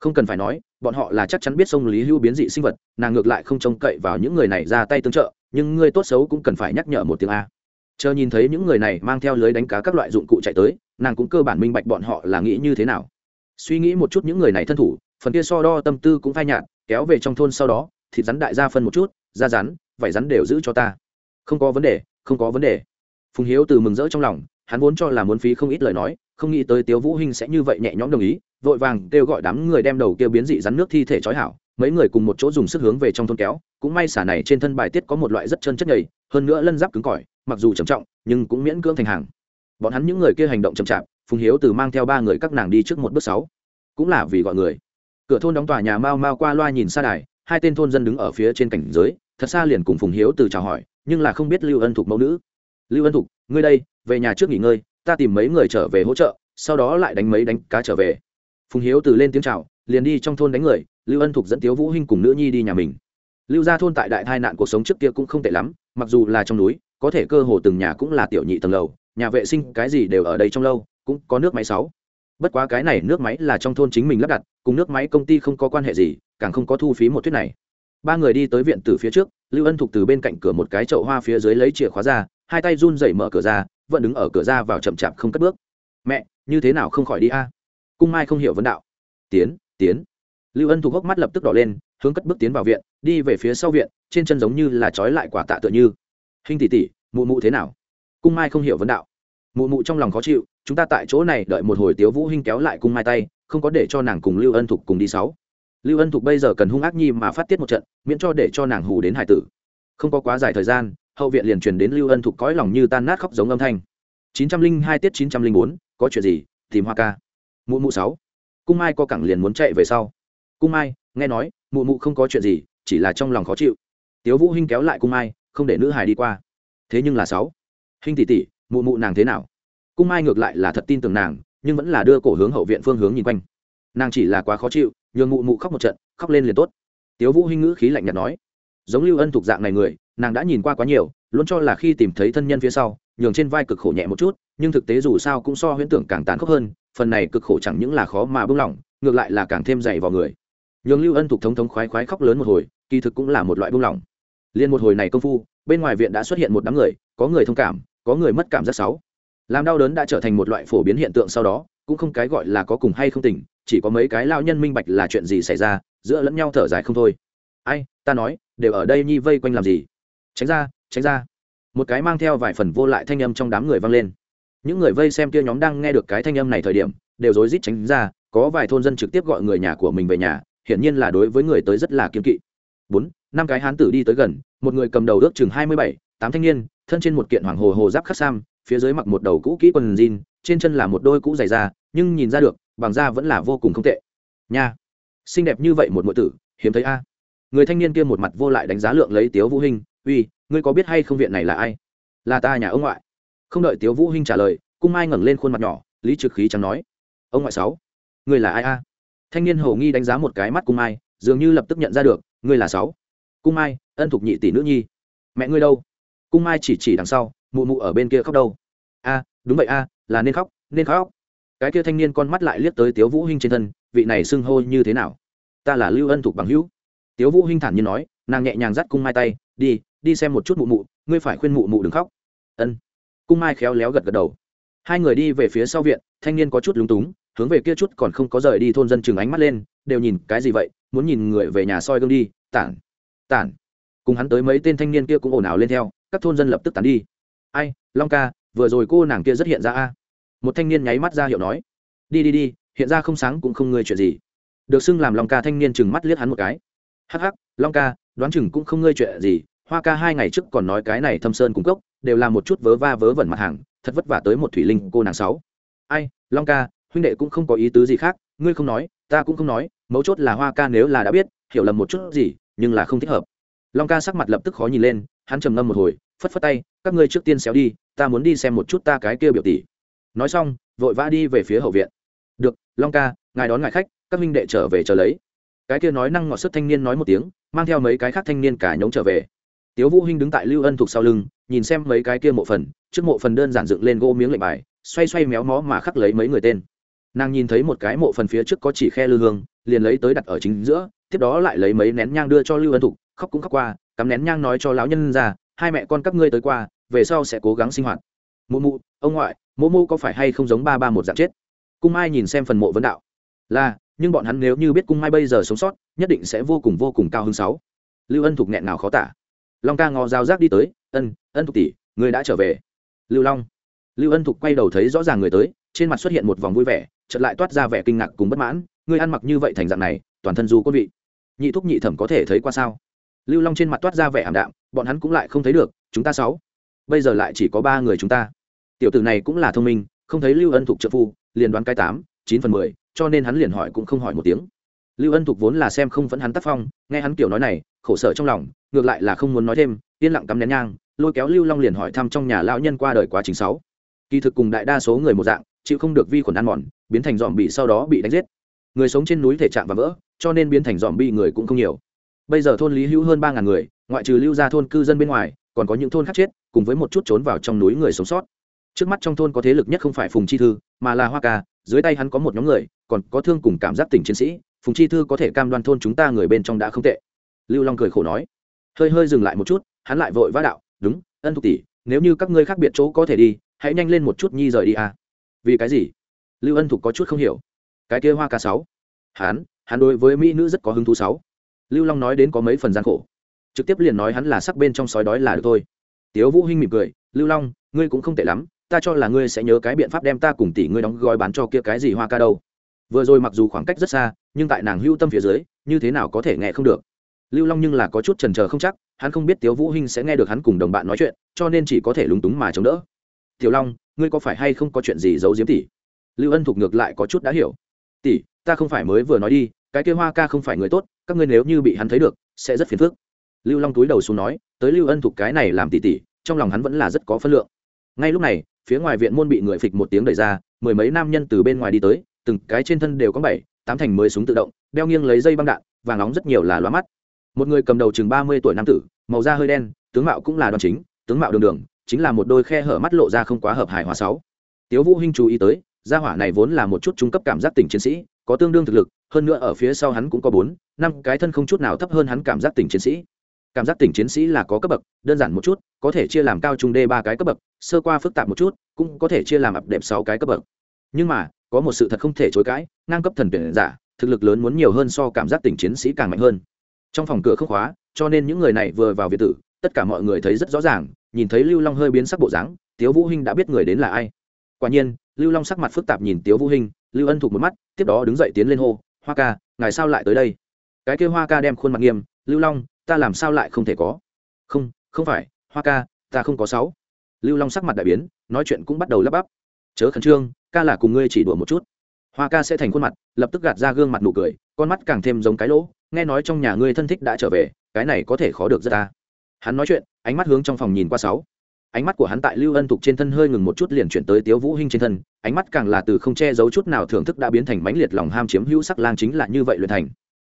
Không cần phải nói, bọn họ là chắc chắn biết sông lý hưu biến dị sinh vật, nàng ngược lại không trông cậy vào những người này ra tay tương trợ, nhưng ngươi tốt xấu cũng cần phải nhắc nhở một tiếng a chờ nhìn thấy những người này mang theo lưới đánh cá các loại dụng cụ chạy tới, nàng cũng cơ bản minh bạch bọn họ là nghĩ như thế nào. Suy nghĩ một chút những người này thân thủ, phần kia so đo tâm tư cũng phai nhạt, kéo về trong thôn sau đó, thịt rắn đại gia phân một chút, da rắn vải rắn đều giữ cho ta. Không có vấn đề, không có vấn đề. Phùng hiếu từ mừng rỡ trong lòng, hắn vốn cho là muốn phí không ít lời nói, không nghĩ tới tiếu vũ hinh sẽ như vậy nhẹ nhõm đồng ý, vội vàng kêu gọi đám người đem đầu kia biến dị rắn nước thi thể trói hảo, mấy người cùng một chỗ dùng sức hướng về trong thôn kéo, cũng may xả này trên thân bài tiết có một loại rất chân chất nhầy, hơn nữa lân giáp cứng cỏi mặc dù trầm trọng, nhưng cũng miễn cưỡng thành hàng. Bọn hắn những người kia hành động chậm chạp, phùng hiếu từ mang theo ba người các nàng đi trước một bước sáu. Cũng là vì gọi người. Cửa thôn đóng tòa nhà mau mau qua loa nhìn xa đài, hai tên thôn dân đứng ở phía trên cảnh giới, thật xa liền cùng phùng hiếu từ chào hỏi, nhưng là không biết lưu ân thục mẫu nữ. Lưu ân thục, ngươi đây, về nhà trước nghỉ ngơi, ta tìm mấy người trở về hỗ trợ, sau đó lại đánh mấy đánh cá trở về. Phùng hiếu từ lên tiếng chào, liền đi trong thôn đánh người, lưu ân thục dẫn tiếu vũ hinh cùng nữ nhi đi nhà mình. Lưu gia thôn tại đại tai nạn cuộc sống trước kia cũng không tệ lắm, mặc dù là trong núi có thể cơ hồ từng nhà cũng là tiểu nhị tầng lầu, nhà vệ sinh cái gì đều ở đây trong lâu, cũng có nước máy sáu. Bất quá cái này nước máy là trong thôn chính mình lắp đặt, cùng nước máy công ty không có quan hệ gì, càng không có thu phí một thuyết này. Ba người đi tới viện từ phía trước, lưu ân thục từ bên cạnh cửa một cái chậu hoa phía dưới lấy chìa khóa ra, hai tay run rẩy mở cửa ra, vẫn đứng ở cửa ra vào chậm chạp không cất bước. Mẹ, như thế nào không khỏi đi a? Cung mai không hiểu vấn đạo. Tiến tiến. Lưu ân thục hốc mắt lập tức đỏ lên, hướng cất bước tiến vào viện, đi về phía sau viện, trên chân giống như là trói lại quả tạ tựa như hình tỷ tỷ, mụ mụ thế nào? Cung mai không hiểu vấn đạo. Mụ mụ trong lòng khó chịu, chúng ta tại chỗ này đợi một hồi tiếu vũ hinh kéo lại cung mai tay, không có để cho nàng cùng lưu ân thục cùng đi sáu. Lưu ân thục bây giờ cần hung ác nhi mà phát tiết một trận, miễn cho để cho nàng hù đến hải tử. Không có quá dài thời gian, hậu viện liền truyền đến lưu ân thục cõi lòng như tan nát khóc giống âm thanh. chín trăm linh hai tiết chín trăm linh bốn, có chuyện gì? Tìm hoa ca. Mụ mụ sáu. Cung mai có cẳng liền muốn chạy về sau. Cung mai, nghe nói, mụ mụ không có chuyện gì, chỉ là trong lòng khó chịu. Tiếu vũ hinh kéo lại cung mai không để nữ hài đi qua. Thế nhưng là sáu. Hình tỷ tỷ, mụ mụ nàng thế nào? Cung mai ngược lại là thật tin tưởng nàng, nhưng vẫn là đưa cổ hướng hậu viện phương hướng nhìn quanh. Nàng chỉ là quá khó chịu, nhường mụ mụ khóc một trận, khóc lên liền tốt. Tiếu vũ hinh ngữ khí lạnh nhạt nói, giống lưu ân thuộc dạng này người, nàng đã nhìn qua quá nhiều, luôn cho là khi tìm thấy thân nhân phía sau, nhường trên vai cực khổ nhẹ một chút, nhưng thực tế dù sao cũng so huyễn tưởng càng tàn khốc hơn, phần này cực khổ chẳng những là khó mà buông lỏng, ngược lại là càng thêm dày vào người. Nhường lưu ân thuộc thống thống khoái khoái khóc lớn một hồi, kỳ thực cũng là một loại buông lỏng liên một hồi này công phu, bên ngoài viện đã xuất hiện một đám người, có người thông cảm, có người mất cảm giác xấu. Làm đau đớn đã trở thành một loại phổ biến hiện tượng sau đó, cũng không cái gọi là có cùng hay không tỉnh chỉ có mấy cái lao nhân minh bạch là chuyện gì xảy ra, giữa lẫn nhau thở dài không thôi. Ai, ta nói, đều ở đây nhi vây quanh làm gì? Tránh ra tránh ra. Một cái mang theo vài phần vô lại thanh âm trong đám người vang lên. Những người vây xem kia nhóm đang nghe được cái thanh âm này thời điểm, đều rối rít tránh ra, có vài thôn dân trực tiếp gọi người nhà của mình về nhà, hiển nhiên là đối với người tới rất là kiên kỵ. Bốn năm cái hán tử đi tới gần, một người cầm đầu ước chừng hai mươi bảy, tám thanh niên, thân trên một kiện hoàng hồ hồ giáp khắc sam, phía dưới mặc một đầu cũ kỹ quần jean, trên chân là một đôi cũ dày da, nhưng nhìn ra được, bằng da vẫn là vô cùng không tệ. Nha, xinh đẹp như vậy một muội tử, hiếm thấy a. Người thanh niên kia một mặt vô lại đánh giá lượng lấy tiếu vũ hinh, uy, ngươi có biết hay không viện này là ai? Là ta nhà ông ngoại. Không đợi tiếu vũ hinh trả lời, cung mai ngẩng lên khuôn mặt nhỏ, lý trực khí chẳng nói, ông ngoại sáu, ngươi là ai a? Thanh niên hầu nghi đánh giá một cái mắt cung mai, dường như lập tức nhận ra được, ngươi là sáu cung mai, ân thục nhị tỷ nữ nhi. Mẹ ngươi đâu? Cung mai chỉ chỉ đằng sau, mụ mụ ở bên kia khóc đâu. A, đúng vậy a, là nên khóc nên khóc. Cái kia thanh niên con mắt lại liếc tới tiếu vũ hinh trên thân, vị này xưng hô như thế nào? Ta là lưu ân thục bằng hữu. Tiếu vũ hinh thản nhiên nói, nàng nhẹ nhàng dắt cung mai tay, đi đi xem một chút mụ mụ, ngươi phải khuyên mụ mụ đừng khóc. Ân. Cung mai khéo léo gật gật đầu. Hai người đi về phía sau viện, thanh niên có chút lúng túng, hướng về kia chút còn không có rời đi thôn dân chừng ánh mắt lên, đều nhìn cái gì vậy? Muốn nhìn người về nhà soi gương đi, tản tản. Cùng hắn tới mấy tên thanh niên kia cũng ồn ào lên theo, các thôn dân lập tức tán đi. Ai, long ca, vừa rồi cô nàng kia rất hiện ra a. Một thanh niên nháy mắt ra hiệu nói. Đi đi đi, hiện ra không sáng cũng không ngươi chuyện gì. Được xưng làm long ca thanh niên chừng mắt liếc hắn một cái. Hắc hắc, long ca, đoán chừng cũng không ngươi chuyện gì. Hoa ca hai ngày trước còn nói cái này thâm sơn cung cốc, đều là một chút vớ va vớ vẩn mặt hàng, thật vất vả tới một thủy linh cô nàng sáu. Ai, long ca, huynh đệ cũng không có ý tứ gì khác, ngươi không nói, ta cũng không nói, mấu chốt là hoa ca nếu là đã biết, hiểu lầm một chút gì nhưng là không thích hợp. Long ca sắc mặt lập tức khó nhìn lên, hắn trầm ngâm một hồi, phất phất tay, các ngươi trước tiên xéo đi, ta muốn đi xem một chút ta cái kia biểu tỷ. Nói xong, vội vã đi về phía hậu viện. Được, long ca, ngài đón ngài khách, các minh đệ trở về chờ lấy. Cái kia nói năng ngọt sức thanh niên nói một tiếng, mang theo mấy cái khác thanh niên cả nhóm trở về. Tiếu vũ hinh đứng tại lưu ân thuộc sau lưng, nhìn xem mấy cái kia mộ phần, trước mộ phần đơn giản dựng lên gỗ miếng lệnh bài, xoay xoay méo mó mà khắc lấy mấy người tên. Nàng nhìn thấy một cái mộ phần phía trước có chỉ khe lư hương, liền lấy tới đặt ở chính giữa tiếp đó lại lấy mấy nén nhang đưa cho lưu ân thục, khóc cũng khóc qua, cắm nén nhang nói cho lão nhân ra, hai mẹ con các ngươi tới qua, về sau sẽ cố gắng sinh hoạt. Mụ mụ, ông ngoại mô mô có phải hay không giống ba ba một dạng chết? Cung mai nhìn xem phần mộ vấn đạo. Là, nhưng bọn hắn nếu như biết cung mai bây giờ sống sót, nhất định sẽ vô cùng vô cùng cao hơn sáu. Lưu ân thục nghẹn nào khó tả. Long ca ngò rào rác đi tới, ân ân thục tỷ, người đã trở về. Lưu long. Lưu ân thục quay đầu thấy rõ ràng người tới, trên mặt xuất hiện một vòng vui vẻ, chợt lại toát ra vẻ kinh ngạc cùng bất mãn. Người ăn mặc như vậy thành dạng này, toàn thân du quân vị nhị thúc nhị thẩm có thể thấy qua sao? Lưu long trên mặt toát ra vẻ ảm đạm, bọn hắn cũng lại không thấy được, chúng ta sáu. Bây giờ lại chỉ có ba người chúng ta. Tiểu tử này cũng là thông minh, không thấy lưu ân thục trợ phu, liền đoán cái tám, chín phần mười, cho nên hắn liền hỏi cũng không hỏi một tiếng. Lưu ân thục vốn là xem không vẫn hắn tác phong, nghe hắn kiểu nói này, khổ sở trong lòng, ngược lại là không muốn nói thêm, yên lặng cắm nén nhang, lôi kéo lưu long liền hỏi thăm trong nhà lão nhân qua đời quá trình sáu. Kỳ thực cùng đại đa số người một dạng, chịu không được vi khuẩn ăn mòn, biến thành dòm bị sau đó bị đánh giết. Người sống trên núi thể trạng và vỡ cho nên biến thành dòm bị người cũng không nhiều. Bây giờ thôn lý hữu hơn ba ngàn người, ngoại trừ lưu ra thôn cư dân bên ngoài, còn có những thôn khác chết, cùng với một chút trốn vào trong núi người sống sót. Trước mắt trong thôn có thế lực nhất không phải phùng chi thư, mà là hoa ca, dưới tay hắn có một nhóm người, còn có thương cùng cảm giác tình chiến sĩ, phùng chi thư có thể cam đoan thôn chúng ta người bên trong đã không tệ. Lưu long cười khổ nói. Hơi hơi dừng lại một chút, hắn lại vội vã đạo, đúng, ân thục tỷ, nếu như các ngươi khác biệt chỗ có thể đi, hãy nhanh lên một chút nhi rời đi à. vì cái gì? Lưu ân thục có chút không hiểu. Cái kia hoa ca sáu. Hắn hắn đối với mỹ nữ rất có hứng thú sáu. Lưu long nói đến có mấy phần gian khổ. Trực tiếp liền nói hắn là sắc bên trong sói đói là được thôi. Tiếu vũ hinh mỉm cười, lưu long, ngươi cũng không tệ lắm, ta cho là ngươi sẽ nhớ cái biện pháp đem ta cùng tỷ ngươi đóng gói bán cho kia cái gì hoa ca đâu. Vừa rồi mặc dù khoảng cách rất xa, nhưng tại nàng hưu tâm phía dưới, như thế nào có thể nghe không được. Lưu long nhưng là có chút chần chờ không chắc, hắn không biết tiếu vũ hinh sẽ nghe được hắn cùng đồng bạn nói chuyện, cho nên chỉ có thể lúng túng mà chống đỡ. Tiểu long, ngươi có phải hay không có chuyện gì giấu giếm tỷ? Lưu ân thục ngược lại có chút đã hiểu. Tỷ, ta không phải mới vừa nói đi cái kia hoa ca không phải người tốt, các ngươi nếu như bị hắn thấy được, sẽ rất phiền phức. Lưu long túi đầu xuống nói, tới lưu ân thục cái này làm tỷ tỷ trong lòng hắn vẫn là rất có phân lượng. Ngay lúc này, phía ngoài viện môn bị người phịch một tiếng đẩy ra, mười mấy nam nhân từ bên ngoài đi tới, từng cái trên thân đều có bảy, tám thành mới súng tự động, đeo nghiêng lấy dây băng đạn và nóng rất nhiều là loa mắt. Một người cầm đầu chừng ba mươi tuổi nam tử, màu da hơi đen, tướng mạo cũng là đoàn chính, tướng mạo đường đường, chính là một đôi khe hở mắt lộ ra không quá hợp hài hòa sáu. Tiếu vũ hinh chú ý tới, gia hỏa này vốn là một chút trung cấp cảm giác tỉnh chiến sĩ, có tương đương thực lực hơn nữa ở phía sau hắn cũng có bốn, năm cái thân không chút nào thấp hơn hắn cảm giác tỉnh chiến sĩ. Cảm giác tỉnh chiến sĩ là có cấp bậc, đơn giản một chút, có thể chia làm cao trung đê ba cái cấp bậc, sơ qua phức tạp một chút, cũng có thể chia làm ập đệm sáu cái cấp bậc. Nhưng mà, có một sự thật không thể chối cãi, ngang cấp thần tuyển giả, thực lực lớn muốn nhiều hơn so cảm giác tỉnh chiến sĩ càng mạnh hơn. Trong phòng cửa không khóa, cho nên những người này vừa vào việt tử, tất cả mọi người thấy rất rõ ràng, nhìn thấy lưu long hơi biến sắc bộ dáng, tiếu vũ hinh đã biết người đến là ai. Quả nhiên, lưu long sắc mặt phức tạp nhìn tiếu vũ hinh, lưu ân thục một mắt, tiếp đó đứng dậy tiến lên hô hoa ca, ngài sao lại tới đây? Cái kia hoa ca đem khuôn mặt nghiêm, lưu long, ta làm sao lại không thể có? Không không phải, hoa ca, ta không có sáu. Lưu long sắc mặt đại biến, nói chuyện cũng bắt đầu lắp bắp. Chớ khẩn trương, ca là cùng ngươi chỉ đùa một chút. Hoa ca sẽ thành khuôn mặt, lập tức gạt ra gương mặt nụ cười, con mắt càng thêm giống cái lỗ, nghe nói trong nhà ngươi thân thích đã trở về, cái này có thể khó được rất ta. Hắn nói chuyện, ánh mắt hướng trong phòng nhìn qua sáu ánh mắt của hắn tại lưu ân thục trên thân hơi ngừng một chút liền chuyển tới tiếu vũ hinh trên thân, ánh mắt càng là từ không che giấu chút nào thưởng thức đã biến thành mãnh liệt lòng ham chiếm hữu sắc lang chính là như vậy luyện thành.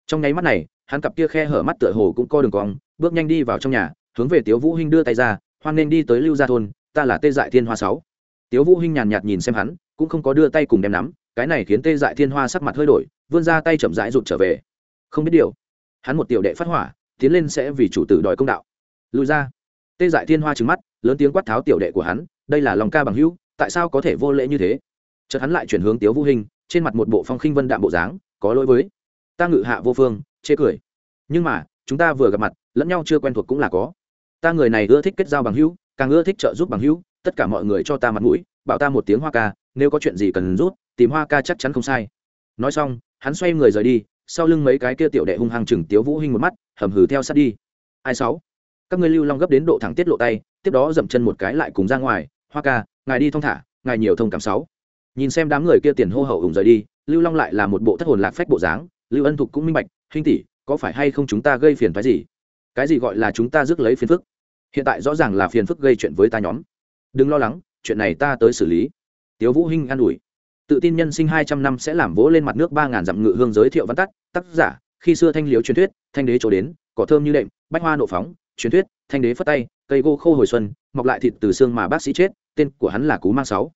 Trong nháy mắt này, hắn cặp kia khe hở mắt tựa hồ cũng co đường cong, bước nhanh đi vào trong nhà, hướng về tiếu vũ hinh đưa tay ra, hoan nên đi tới lưu gia thôn, ta là tê dại thiên hoa sáu. Tiếu vũ hinh nhàn nhạt nhìn xem hắn, cũng không có đưa tay cùng đem nắm, cái này khiến tê dại thiên hoa sắc mặt hơi đổi, vươn ra tay chậm rãi rụt trở về. Không biết điều, hắn một tiểu đệ phát hỏa, tiến lên sẽ vì chủ tử đòi công đạo. Lùi ra tê dại thiên hoa trứng mắt, lớn tiếng quát tháo tiểu đệ của hắn, đây là lòng ca bằng hữu, tại sao có thể vô lễ như thế? Chợt hắn lại chuyển hướng tiếu vũ hình trên mặt một bộ phong khinh vân đạm bộ dáng, có lỗi với ta ngự hạ vô phương, chê cười. Nhưng mà, chúng ta vừa gặp mặt, lẫn nhau chưa quen thuộc cũng là có. Ta người này ưa thích kết giao bằng hữu, càng ưa thích trợ giúp bằng hữu, tất cả mọi người cho ta mặt mũi, bảo ta một tiếng hoa ca, nếu có chuyện gì cần rút, tìm hoa ca chắc chắn không sai. Nói xong, hắn xoay người rời đi, sau lưng mấy cái kia tiểu đệ hung hăng chừng tiếu vũ hinh một mắt, hầm hừ theo sát đi. Ai sáu? Các ngươi lưu long gấp đến độ thẳng tiết lộ tay, tiếp đó dậm chân một cái lại cùng ra ngoài, hoa ca, ngài đi thong thả, ngài nhiều thông cảm sáu. Nhìn xem đám người kia tiền hô hậu ủng rời đi, lưu long lại là một bộ thất hồn lạc phách bộ dáng, lưu ân thục cũng minh bạch, huynh tỷ, có phải hay không chúng ta gây phiền phái gì? Cái gì gọi là chúng ta rước lấy phiền phức? Hiện tại rõ ràng là phiền phức gây chuyện với ta nhóm. Đừng lo lắng, chuyện này ta tới xử lý. Tiếu vũ hinh an ủi. Tự tin nhân sinh hai trăm năm sẽ làm vỗ lên mặt nước ba ngàn dặm ngự hương giới thiệu văn tắt, tác giả, khi xưa thanh liếu truyền thuyết, thanh đế chỗ đến, cỏ thơm như đệm, bách hoa nộ phóng truyền thuyết, thanh đế phất tay, cây gỗ khô hồi xuân, mọc lại thịt từ xương mà bác sĩ chết, tên của hắn là cú mang sáu.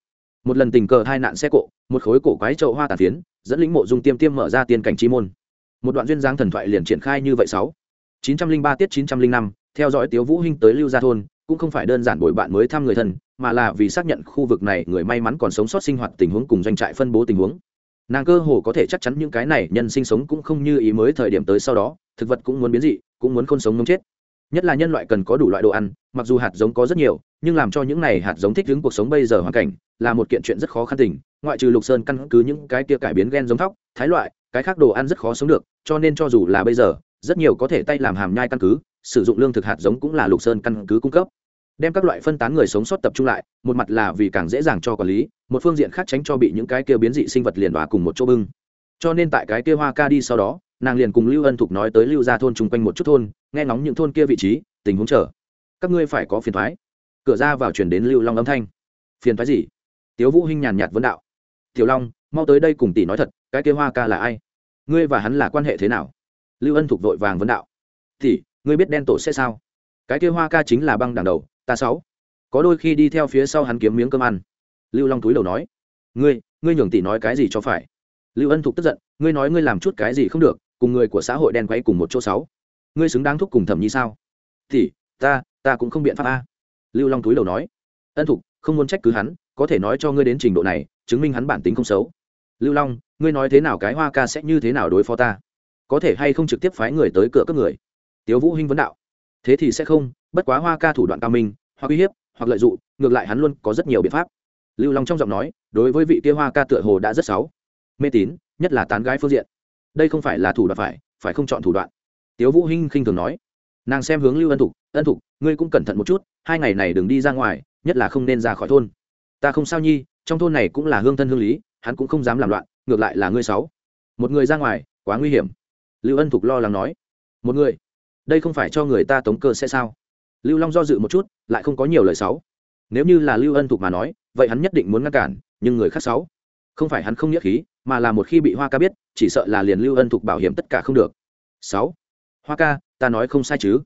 Một lần tình cờ hai nạn xe cộ, một khối cổ quái trậu hoa tàn phiến, dẫn lĩnh mộ dung tiêm tiêm mở ra tiên cảnh chi môn. Một đoạn duyên dáng thần thoại liền triển khai như vậy sáu. chín trăm linh ba tiết chín trăm linh năm, theo dõi tiếu vũ hinh tới lưu gia thôn, cũng không phải đơn giản bồi bạn mới thăm người thân, mà là vì xác nhận khu vực này người may mắn còn sống sót sinh hoạt tình huống cùng doanh trại phân bố tình huống. Nàng cơ hồ có thể chắc chắn những cái này nhân sinh sống cũng không như ý mới thời điểm tới sau đó, thực vật cũng muốn biến dị, cũng muốn khôn sống ngấm chết nhất là nhân loại cần có đủ loại đồ ăn, mặc dù hạt giống có rất nhiều, nhưng làm cho những này hạt giống thích ứng cuộc sống bây giờ hoàn cảnh là một kiện chuyện rất khó khăn tình. Ngoại trừ lục sơn căn cứ những cái kia cải biến gen giống thóc, thái loại, cái khác đồ ăn rất khó sống được, cho nên cho dù là bây giờ, rất nhiều có thể tay làm hàm nhai căn cứ, sử dụng lương thực hạt giống cũng là lục sơn căn cứ cung cấp. Đem các loại phân tán người sống sót tập trung lại, một mặt là vì càng dễ dàng cho quản lý, một phương diện khác tránh cho bị những cái kia biến dị sinh vật liền đoá cùng một chỗ bưng. Cho nên tại cái kia hoa ca đi sau đó nàng liền cùng lưu ân thục nói tới lưu ra thôn chung quanh một chút thôn, nghe ngóng những thôn kia vị trí, tình huống chờ. Các ngươi phải có phiền thoái. Cửa ra vào chuyển đến lưu long âm thanh. Phiền thoái gì? Tiếu vũ hinh nhàn nhạt vấn đạo. Tiểu long, mau tới đây cùng tỷ nói thật, cái kia hoa ca là ai? Ngươi và hắn là quan hệ thế nào? Lưu ân thục vội vàng vấn đạo. Tỷ, ngươi biết đen tổ sẽ sao? Cái kia hoa ca chính là băng đằng đầu, ta sáu. Có đôi khi đi theo phía sau hắn kiếm miếng cơm ăn. Lưu long túi đầu nói. Ngươi ngươi nhường tỷ nói cái gì cho phải? Lưu ân thục tức giận. Ngươi nói ngươi làm chút cái gì không được cùng người của xã hội đen quay cùng một chỗ sáu. Ngươi xứng đáng thúc cùng thẩm nhi sao? Thì, ta ta cũng không biện pháp a. Lưu long túi đầu nói. Ân thục, không muốn trách cứ hắn, có thể nói cho ngươi đến trình độ này, chứng minh hắn bản tính không xấu. Lưu long, ngươi nói thế nào cái hoa ca sẽ như thế nào đối phó ta? Có thể hay không trực tiếp phái người tới cửa các người? Tiếu vũ hinh vấn đạo. Thế thì sẽ không, bất quá hoa ca thủ đoạn cao minh, hoặc uy hiếp, hoặc lợi dụng, ngược lại hắn luôn có rất nhiều biện pháp. Lưu long trong giọng nói, đối với vị kia hoa ca tựa hồ đã rất xấu. Mê tín, nhất là tán gái phương diện đây không phải là thủ đoạn phải phải không chọn thủ đoạn? Tiếu vũ hinh khinh thường nói. Nàng xem hướng lưu ân thục ân thục, ngươi cũng cẩn thận một chút, hai ngày này đừng đi ra ngoài, nhất là không nên ra khỏi thôn. Ta không sao nhi, trong thôn này cũng là hương thân hương lý, hắn cũng không dám làm loạn, ngược lại là ngươi sáu. Một người ra ngoài, quá nguy hiểm. Lưu ân thục lo lắng nói. Một người? Đây không phải cho người ta tống cơ sẽ sao? Lưu long do dự một chút, lại không có nhiều lời sáu. Nếu như là lưu ân thục mà nói, vậy hắn nhất định muốn ngăn cản, nhưng người khác sáu. Không phải hắn không nghĩa khí mà là một khi bị hoa ca biết, chỉ sợ là liền lưu ân thục bảo hiểm tất cả không được. Sáu, hoa ca, ta nói không sai chứ?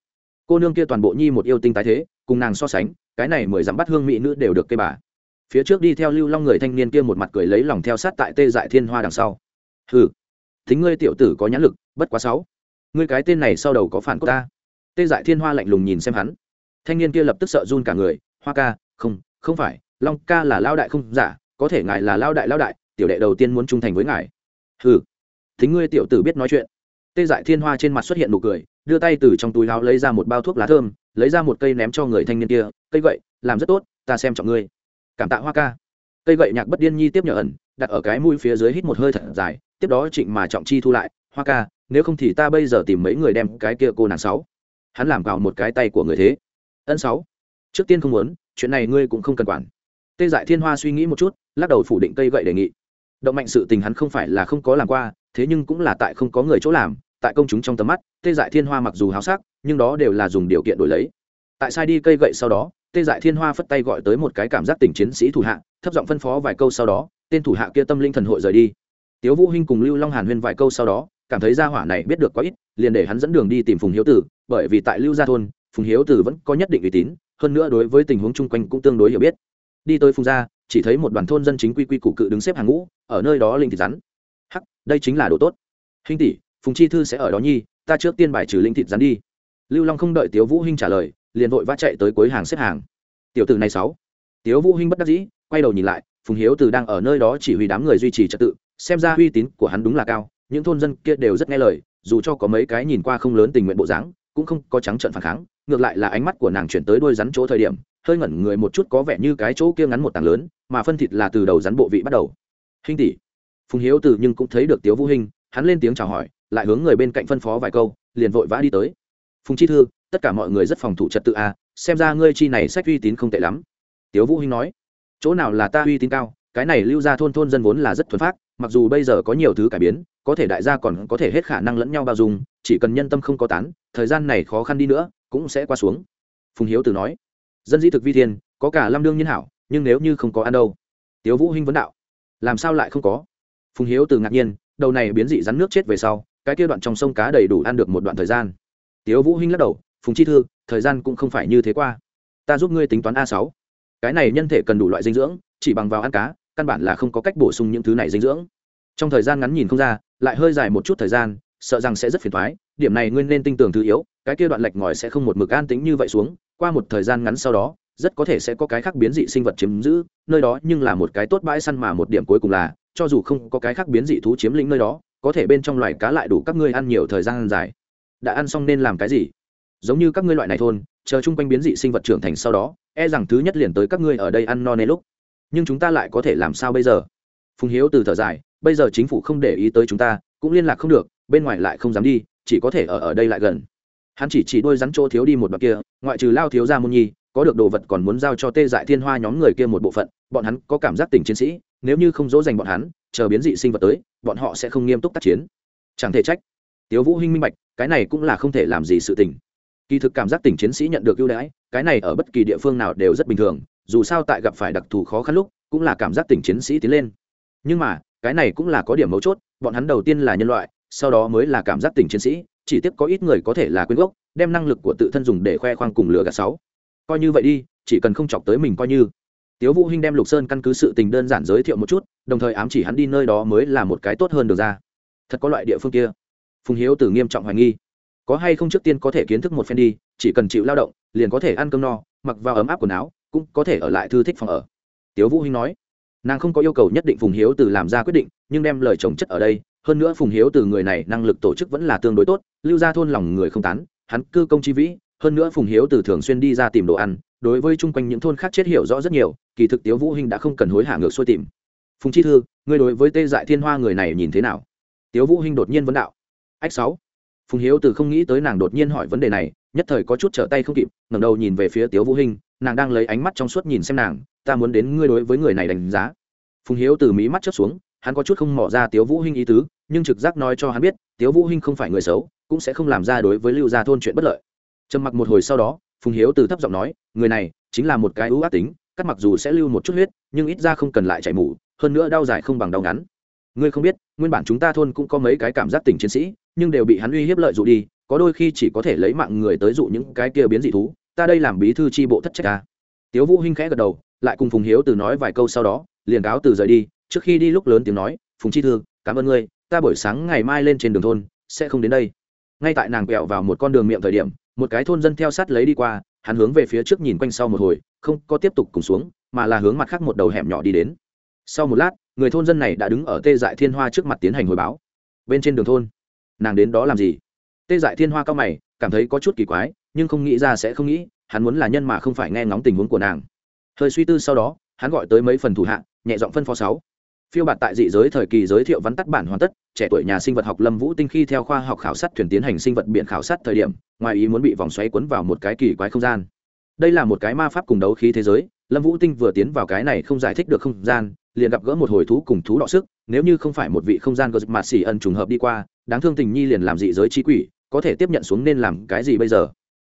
Cô nương kia toàn bộ nhi một yêu tinh tái thế, cùng nàng so sánh, cái này mười dặm bắt hương mỹ nữ đều được cây bà. Phía trước đi theo lưu long người thanh niên kia một mặt cười lấy lòng theo sát tại tê dại thiên hoa đằng sau. Hừ, thính ngươi tiểu tử có nhãn lực, bất quá sáu. Ngươi cái tên này sau đầu có phản cốt ta. Tê dại thiên hoa lạnh lùng nhìn xem hắn. Thanh niên kia lập tức sợ run cả người, hoa ca, không không phải, long ca là lao đại không giả, có thể ngài là lao đại lao đại tiểu đệ đầu tiên muốn trung thành với ngài. Hừ. Thính ngươi tiểu tử biết nói chuyện. Tê dại thiên hoa trên mặt xuất hiện nụ cười, đưa tay từ trong túi áo lấy ra một bao thuốc lá thơm, lấy ra một cây ném cho người thanh niên kia. Cây gậy, làm rất tốt, ta xem trọng ngươi. Cảm tạ hoa ca. Cây gậy nhạc bất điên nhi tiếp nhờ ẩn, đặt ở cái mũi phía dưới hít một hơi thật dài, tiếp đó trịnh mà trọng chi thu lại. Hoa ca, nếu không thì ta bây giờ tìm mấy người đem cái kia cô nàng sáu. Hắn làm vào một cái tay của người thế. Ân sáu. Trước tiên không muốn, chuyện này ngươi cũng không cần quản. Tê dại thiên hoa suy nghĩ một chút, lắc đầu phủ định cây gậy đề nghị động mạnh sự tình hắn không phải là không có làm qua, thế nhưng cũng là tại không có người chỗ làm, tại công chúng trong tầm mắt, tê dại thiên hoa mặc dù háo sắc, nhưng đó đều là dùng điều kiện đổi lấy. Tại sai đi cây gậy sau đó, tê dại thiên hoa phất tay gọi tới một cái cảm giác tình chiến sĩ thủ hạ, thấp giọng phân phó vài câu sau đó, tên thủ hạ kia tâm linh thần hội rời đi. Tiếu vũ hinh cùng lưu long hàn huyên vài câu sau đó, cảm thấy gia hỏa này biết được quá ít, liền để hắn dẫn đường đi tìm phùng hiếu tử, bởi vì tại lưu gia thôn, phùng hiếu tử vẫn có nhất định uy tín, hơn nữa đối với tình huống chung quanh cũng tương đối hiểu biết. Đi tới phùng gia chỉ thấy một đoàn thôn dân chính quy quy cụ cự đứng xếp hàng ngũ, ở nơi đó linh thịt rắn. Hắc, đây chính là đồ tốt. Hình tỷ, phùng chi thư sẽ ở đó nhi, ta trước tiên bài trừ linh thịt rắn đi. Lưu long không đợi tiếu vũ hinh trả lời, liền vội vã chạy tới cuối hàng xếp hàng. Tiểu tử này sáu. Tiếu vũ hinh bất đắc dĩ, quay đầu nhìn lại, phùng hiếu từ đang ở nơi đó chỉ huy đám người duy trì trật tự, xem ra uy tín của hắn đúng là cao, những thôn dân kia đều rất nghe lời, dù cho có mấy cái nhìn qua không lớn tình nguyện bộ dáng, cũng không có trắng trợn phản kháng, ngược lại là ánh mắt của nàng chuyển tới đôi rắn chỗ thời điểm, hơi ngẩn người một chút có vẻ như cái chỗ kia ngắn một tảng lớn mà phân thịt là từ đầu rắn bộ vị bắt đầu. Hình tỷ. Phùng hiếu từ nhưng cũng thấy được tiếu vũ hình hắn lên tiếng chào hỏi lại hướng người bên cạnh phân phó vài câu liền vội vã đi tới. Phùng chi thư tất cả mọi người rất phòng thủ trật tự a à, xem ra ngươi chi này sách uy tín không tệ lắm. Tiếu vũ hinh nói chỗ nào là ta uy tín cao cái này lưu ra thôn thôn dân vốn là rất thuần phát mặc dù bây giờ có nhiều thứ cải biến có thể đại gia còn có thể hết khả năng lẫn nhau bao dung chỉ cần nhân tâm không có tán thời gian này khó khăn đi nữa cũng sẽ qua xuống. Phùng hiếu từ nói dân dĩ thực vi thiên có cả lâm đương nhân hảo nhưng nếu như không có ăn đâu. Tiếu vũ hinh vấn đạo, làm sao lại không có? Phùng hiếu từ ngạc nhiên, đầu này biến dị rắn nước chết về sau, cái kia đoạn trong sông cá đầy đủ ăn được một đoạn thời gian. Tiếu vũ hinh lắc đầu, phùng chi thư, thời gian cũng không phải như thế qua. Ta giúp ngươi tính toán a sáu. Cái này nhân thể cần đủ loại dinh dưỡng, chỉ bằng vào ăn cá, căn bản là không có cách bổ sung những thứ này dinh dưỡng. Trong thời gian ngắn nhìn không ra, lại hơi dài một chút thời gian, sợ rằng sẽ rất phiền toái, điểm này ngươi nên tinh tường thứ yếu, cái kia đoạn lệch ngòi sẽ không một mực an tính như vậy xuống, qua một thời gian ngắn sau đó rất có thể sẽ có cái khác biến dị sinh vật chiếm giữ, nơi đó nhưng là một cái tốt bãi săn mà một điểm cuối cùng là, cho dù không có cái khác biến dị thú chiếm lĩnh nơi đó, có thể bên trong loài cá lại đủ các ngươi ăn nhiều thời gian dài. Đã ăn xong nên làm cái gì? Giống như các ngươi loại này thôn, chờ chung quanh biến dị sinh vật trưởng thành sau đó e rằng thứ nhất liền tới các ngươi ở đây ăn no nê lúc. Nhưng chúng ta lại có thể làm sao bây giờ? Phùng hiếu từ thở dài, bây giờ chính phủ không để ý tới chúng ta, cũng liên lạc không được, bên ngoài lại không dám đi, chỉ có thể ở ở đây lại gần. Hắn chỉ chỉ đôi rắn chỗ thiếu đi một đoạn kia, ngoại trừ lao thiếu ra môn nhi có được đồ vật còn muốn giao cho tê dại thiên hoa nhóm người kia một bộ phận, bọn hắn có cảm giác tình chiến sĩ, nếu như không dỗ dành bọn hắn, chờ biến dị sinh vật tới, bọn họ sẽ không nghiêm túc tác chiến. Chẳng thể trách. Tiếu vũ hinh minh bạch, cái này cũng là không thể làm gì sự tình. Kỳ thực cảm giác tình chiến sĩ nhận được ưu đãi, cái này ở bất kỳ địa phương nào đều rất bình thường, dù sao tại gặp phải đặc thù khó khăn lúc, cũng là cảm giác tình chiến sĩ tiến lên. Nhưng mà, cái này cũng là có điểm mấu chốt, bọn hắn đầu tiên là nhân loại, sau đó mới là cảm giác tình chiến sĩ, chỉ tiếp có ít người có thể là quyên gốc, đem năng lực của tự thân dùng để khoe khoang cùng lửa gạt sáu coi như vậy đi, chỉ cần không chọc tới mình coi như. Tiếu vũ hinh đem lục sơn căn cứ sự tình đơn giản giới thiệu một chút, đồng thời ám chỉ hắn đi nơi đó mới là một cái tốt hơn được ra. Thật có loại địa phương kia. Phùng hiếu tử nghiêm trọng hoài nghi. Có hay không trước tiên có thể kiến thức một phen đi, chỉ cần chịu lao động, liền có thể ăn cơm no, mặc vào ấm áp quần áo, cũng có thể ở lại thư thích phòng ở. Tiếu vũ hinh nói. Nàng không có yêu cầu nhất định phùng hiếu từ làm ra quyết định, nhưng đem lời chồng chất ở đây, hơn nữa phùng hiếu từ người này năng lực tổ chức vẫn là tương đối tốt, lưu ra thôn lòng người không tán, hắn cư công chi vĩ hơn nữa phùng hiếu từ thường xuyên đi ra tìm đồ ăn, đối với chung quanh những thôn khác chết hiểu rõ rất nhiều, kỳ thực tiếu vũ hinh đã không cần hối hả ngược xuôi tìm. Phùng chi thư, ngươi đối với tê dại thiên hoa người này nhìn thế nào? Tiếu vũ hinh đột nhiên vấn đạo. Ách sáu. Phùng hiếu từ không nghĩ tới nàng đột nhiên hỏi vấn đề này, nhất thời có chút trở tay không kịp, ngẩng đầu nhìn về phía tiếu vũ hinh, nàng đang lấy ánh mắt trong suốt nhìn xem nàng, ta muốn đến ngươi đối với người này đánh giá. Phùng hiếu từ mí mắt chớp xuống, hắn có chút không mò ra tiếu vũ hinh ý tứ, nhưng trực giác nói cho hắn biết, tiếu vũ hinh không phải người xấu, cũng sẽ không làm ra đối với lưu gia thôn chuyện bất lợi trầm mặc một hồi sau đó, phùng hiếu từ thấp giọng nói, người này chính là một cái ưu ác tính, cắt mặc dù sẽ lưu một chút huyết, nhưng ít ra không cần lại chảy mủ hơn nữa đau dài không bằng đau ngắn. Ngươi không biết, nguyên bản chúng ta thôn cũng có mấy cái cảm giác tình chiến sĩ, nhưng đều bị hắn uy hiếp lợi dụ đi, có đôi khi chỉ có thể lấy mạng người tới dụ những cái kia biến dị thú, ta đây làm bí thư tri bộ thất trách ta. Tiếu vũ hinh khẽ gật đầu, lại cùng phùng hiếu từ nói vài câu sau đó, liền cáo từ rời đi, trước khi đi lúc lớn tiếng nói, phùng chi thư, cảm ơn ngươi, ta buổi sáng ngày mai lên trên đường thôn, sẽ không đến đây. Ngay tại nàng quẹo vào một con đường miệng thời điểm một cái thôn dân theo sát lấy đi qua, hắn hướng về phía trước nhìn quanh sau một hồi, không có tiếp tục cùng xuống, mà là hướng mặt khác một đầu hẻm nhỏ đi đến. Sau một lát, người thôn dân này đã đứng ở tê dại thiên hoa trước mặt tiến hành hồi báo. Bên trên đường thôn, nàng đến đó làm gì? Tê dại thiên hoa cao mày, cảm thấy có chút kỳ quái, nhưng không nghĩ ra sẽ không nghĩ, hắn muốn là nhân mà không phải nghe ngóng tình huống của nàng. Hơi suy tư sau đó, hắn gọi tới mấy phần thủ hạ, nhẹ giọng phân phó sáu phiêu bạt tại dị giới thời kỳ giới thiệu vắn tắt bản hoàn tất, trẻ tuổi nhà sinh vật học lâm vũ tinh khi theo khoa học khảo sát thuyền tiến hành sinh vật biển khảo sát thời điểm, ngoài ý muốn bị vòng xoáy cuốn vào một cái kỳ quái không gian. Đây là một cái ma pháp cùng đấu khí thế giới, lâm vũ tinh vừa tiến vào cái này không giải thích được không gian, liền gặp gỡ một hồi thú cùng thú đọ sức, nếu như không phải một vị không gian gợt mạt xỉ ẩn trùng hợp đi qua, đáng thương tình nhi liền làm dị giới trí quỷ, có thể tiếp nhận xuống nên làm cái gì bây giờ?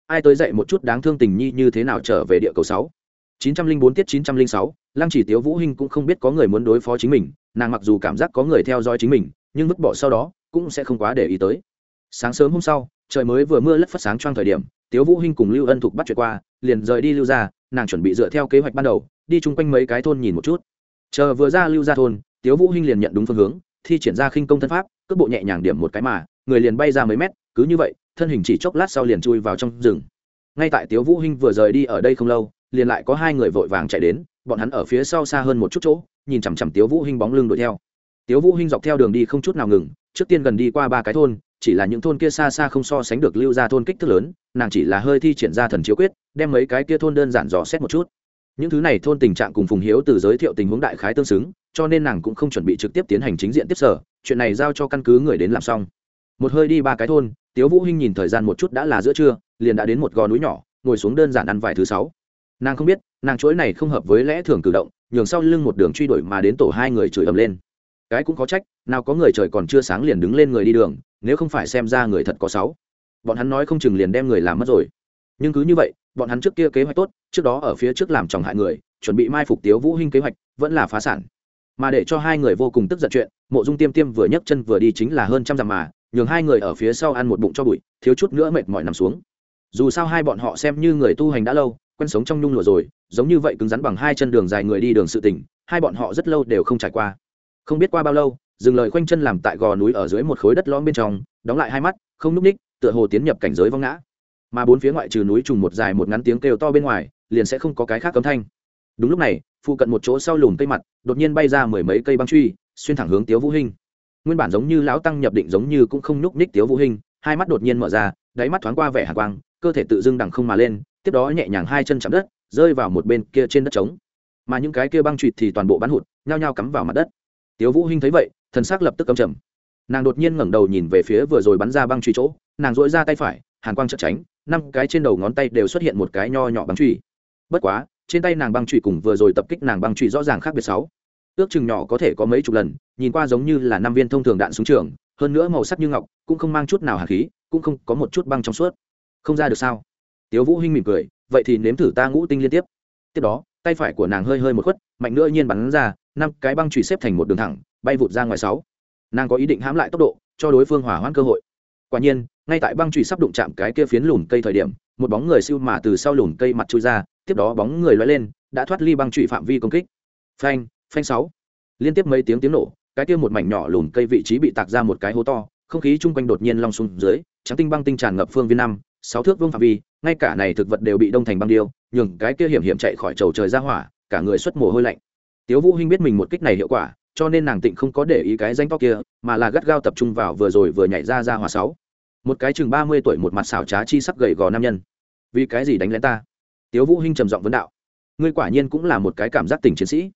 Ai tới dậy một chút đáng thương tình nhi như thế nào trở về địa cầu sáu? chín trăm linh bốn tiết chín trăm linh sáu lăng chỉ tiếu vũ hinh cũng không biết có người muốn đối phó chính mình nàng mặc dù cảm giác có người theo dõi chính mình nhưng vứt bỏ sau đó cũng sẽ không quá để ý tới. Sáng sớm hôm sau trời mới vừa mưa lất phất sáng trong thời điểm tiếu vũ hinh cùng lưu ân thục bắt chuyện qua liền rời đi lưu gia, nàng chuẩn bị dựa theo kế hoạch ban đầu đi chung quanh mấy cái thôn nhìn một chút. Chờ vừa ra lưu gia thôn tiếu vũ hinh liền nhận đúng phương hướng thi triển ra khinh công thân pháp cước bộ nhẹ nhàng điểm một cái mà người liền bay ra mấy mét cứ như vậy thân hình chỉ chốc lát sau liền chui vào trong rừng. Ngay tại tiếu vũ hinh vừa rời đi ở đây không lâu liền lại có hai người vội vàng chạy đến bọn hắn ở phía sau xa hơn một chút chỗ, nhìn chằm chằm tiếu vũ hinh bóng lưng đuổi theo. Tiếu vũ hinh dọc theo đường đi không chút nào ngừng, trước tiên gần đi qua ba cái thôn, chỉ là những thôn kia xa xa không so sánh được lưu ra thôn kích thước lớn, nàng chỉ là hơi thi triển ra thần chiếu quyết, đem mấy cái kia thôn đơn giản dò xét một chút. Những thứ này thôn tình trạng cùng phùng hiếu từ giới thiệu tình huống đại khái tương xứng, cho nên nàng cũng không chuẩn bị trực tiếp tiến hành chính diện tiếp sở, chuyện này giao cho căn cứ người đến làm xong. Một hơi đi ba cái thôn, tiếu vũ hinh nhìn thời gian một chút đã là giữa trưa, liền đã đến một gò núi nhỏ, ngồi xuống đơn giản ăn vài thứ sáu. Nàng không biết nàng chuỗi này không hợp với lẽ thường cử động, nhường sau lưng một đường truy đuổi mà đến tổ hai người chửi ầm lên. Cái cũng có trách, nào có người trời còn chưa sáng liền đứng lên người đi đường, nếu không phải xem ra người thật có sáu. Bọn hắn nói không chừng liền đem người làm mất rồi. Nhưng cứ như vậy, bọn hắn trước kia kế hoạch tốt, trước đó ở phía trước làm chồng hại người, chuẩn bị mai phục tiếu vũ hinh kế hoạch, vẫn là phá sản. Mà để cho hai người vô cùng tức giận chuyện, mộ dung tiêm tiêm vừa nhấc chân vừa đi chính là hơn trăm dặm mà, nhường hai người ở phía sau ăn một bụng cho bụi, thiếu chút nữa mệt mỏi nằm xuống. Dù sao hai bọn họ xem như người tu hành đã lâu quen sống trong nhung lụa rồi, giống như vậy cứng rắn bằng hai chân đường dài người đi đường sự tỉnh hai bọn họ rất lâu đều không trải qua. Không biết qua bao lâu, dừng lời khoanh chân làm tại gò núi ở dưới một khối đất lõm bên trong, đóng lại hai mắt, không núp ních, tựa hồ tiến nhập cảnh giới vong ngã. Mà bốn phía ngoại trừ núi trùng một dài một ngắn tiếng kêu to bên ngoài, liền sẽ không có cái khác cấm thanh. Đúng lúc này, phụ cận một chỗ sau lùm cây mặt, đột nhiên bay ra mười mấy cây băng truy, xuyên thẳng hướng tiếu vũ hinh. Nguyên bản giống như lão tăng nhập định giống như cũng không nhúc ních tiếu vũ hinh, hai mắt đột nhiên mở ra, đáy mắt thoáng qua vẻ hàn quang, cơ thể tự dưng đằng không mà lên tiếp đó nhẹ nhàng hai chân chạm đất, rơi vào một bên kia trên đất trống. Mà những cái kia băng trụt thì toàn bộ bắn hụt, nhao nhao cắm vào mặt đất. Tiếu vũ hinh thấy vậy, thần sắc lập tức cấm trầm. Nàng đột nhiên ngẩng đầu nhìn về phía vừa rồi bắn ra băng truy chỗ, nàng dỗi ra tay phải, hàn quang chợt tránh, năm cái trên đầu ngón tay đều xuất hiện một cái nho nhỏ băng truy bất quá, trên tay nàng băng truy cùng vừa rồi tập kích nàng băng truy rõ ràng khác biệt sáu. Ước chừng nhỏ có thể có mấy chục lần, nhìn qua giống như là năm viên thông thường đạn súng trường, hơn nữa màu sắc như ngọc, cũng không mang chút nào hạt khí, cũng không có một chút băng trong suốt. Không ra được sao? Tiếu vũ hinh mỉm cười, vậy thì nếm thử ta ngũ tinh liên tiếp. Tiếp đó, tay phải của nàng hơi hơi một khuất, mạnh nữa nhiên bắn ra, năm cái băng chùy xếp thành một đường thẳng, bay vụt ra ngoài sáu. Nàng có ý định hãm lại tốc độ, cho đối phương hỏa hoãn cơ hội. Quả nhiên, ngay tại băng chùy sắp đụng chạm cái kia phiến lùm cây thời điểm, một bóng người siêu mà từ sau lùm cây mặt chui ra, tiếp đó bóng người lóe lên, đã thoát ly băng chùy phạm vi công kích. Phanh phanh sáu. Liên tiếp mấy tiếng tiếng nổ, cái kia một mảnh nhỏ lùm cây vị trí bị tạc ra một cái hố to, không khí chung quanh đột nhiên long xuống dưới, trắng tinh băng tinh tràn ngập phương viên năm sáu thước vương phạm vi, ngay cả này thực vật đều bị đông thành băng điêu, nhường cái kia hiểm hiểm chạy khỏi chầu trời ra hỏa, cả người xuất mồ hôi lạnh. Tiếu vũ hinh biết mình một kích này hiệu quả, cho nên nàng tịnh không có để ý cái danh to kia, mà là gắt gao tập trung vào vừa rồi vừa nhảy ra ra hỏa sáu. Một cái chừng ba mươi tuổi một mặt xảo trá chi sắc gầy gò nam nhân. Vì cái gì đánh lén ta? Tiếu vũ hinh trầm giọng vấn đạo. Ngươi quả nhiên cũng là một cái cảm giác tình chiến sĩ.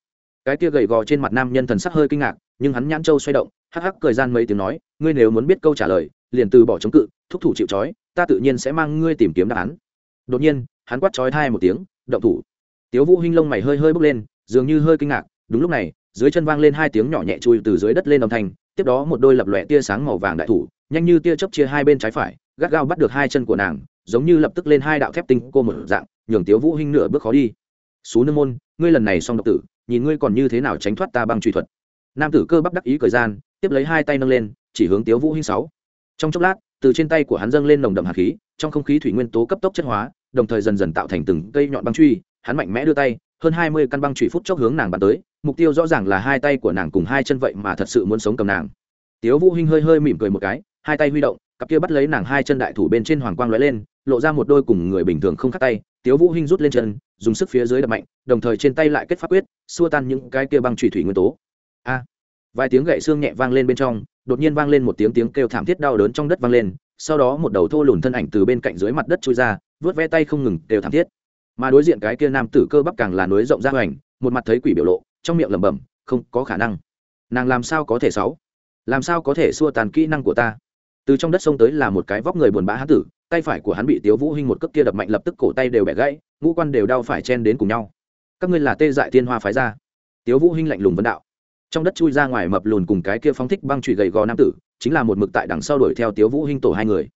Cái kia gầy gò trên mặt nam nhân thần sắc hơi kinh ngạc, nhưng hắn nhãn châu xoay động, hắc hắc cười gian mấy tiếng nói, ngươi nếu muốn biết câu trả lời liền từ bỏ chống cự, thúc thủ chịu trói, ta tự nhiên sẽ mang ngươi tìm kiếm đáp án. Đột nhiên, hắn quát trói thai một tiếng, động thủ. Tiếu vũ hinh lông mày hơi hơi bốc lên, dường như hơi kinh ngạc, đúng lúc này, dưới chân vang lên hai tiếng nhỏ nhẹ chui từ dưới đất lên âm thanh, tiếp đó một đôi lập lòe tia sáng màu vàng đại thủ, nhanh như tia chớp chia hai bên trái phải, gắt gao bắt được hai chân của nàng, giống như lập tức lên hai đạo thép tinh cô một dạng, nhường tiếu vũ hinh nửa bước khó đi. Xú nương môn, ngươi lần này xong độc tử, nhìn ngươi còn như thế nào tránh thoát ta băng truy thuật. Nam tử cơ bắp đắc ý cười gian, tiếp lấy hai tay nâng lên, chỉ hướng tiếu vũ hinh sáu trong chốc lát, từ trên tay của hắn dâng lên nồng đậm hạt khí, trong không khí thủy nguyên tố cấp tốc chất hóa, đồng thời dần dần tạo thành từng cây nhọn băng truy. Hắn mạnh mẽ đưa tay, hơn hai mươi căn băng truy phút chốc hướng nàng bắn tới. Mục tiêu rõ ràng là hai tay của nàng cùng hai chân vậy mà thật sự muốn sống cầm nàng. Tiếu vũ hinh hơi hơi mỉm cười một cái, hai tay huy động, cặp kia bắt lấy nàng hai chân đại thủ bên trên hoàng quang lóe lên, lộ ra một đôi cùng người bình thường không khác tay. Tiếu vũ hinh rút lên chân, dùng sức phía dưới đập mạnh, đồng thời trên tay lại kết pháp quyết, xua tan những cái kia băng truy thủy nguyên tố. A! Vài tiếng gậy xương nhẹ vang lên bên trong đột nhiên vang lên một tiếng tiếng kêu thảm thiết đau đớn trong đất vang lên, sau đó một đầu thô lùn thân ảnh từ bên cạnh dưới mặt đất chui ra, vớt ve tay không ngừng đều thảm thiết. Mà đối diện cái kia nam tử cơ bắp càng là núi rộng ra hoành, một mặt thấy quỷ biểu lộ, trong miệng lẩm bẩm, không có khả năng. Nàng làm sao có thể sáu? Làm sao có thể xua tàn kỹ năng của ta? Từ trong đất sông tới là một cái vóc người buồn bã hán tử, tay phải của hắn bị tiếu vũ hinh một cước kia đập mạnh lập tức cổ tay đều bẻ gãy, ngũ quan đều đau phải chen đến cùng nhau. Các ngươi là tê dại thiên hoa phái ra? Tiếu vũ hinh lạnh lùng vấn đạo trong đất chui ra ngoài mập lùn cùng cái kia phóng thích băng trụy gầy gò nam tử, chính là một mực tại đằng sau đuổi theo tiếu vũ hinh tổ hai người.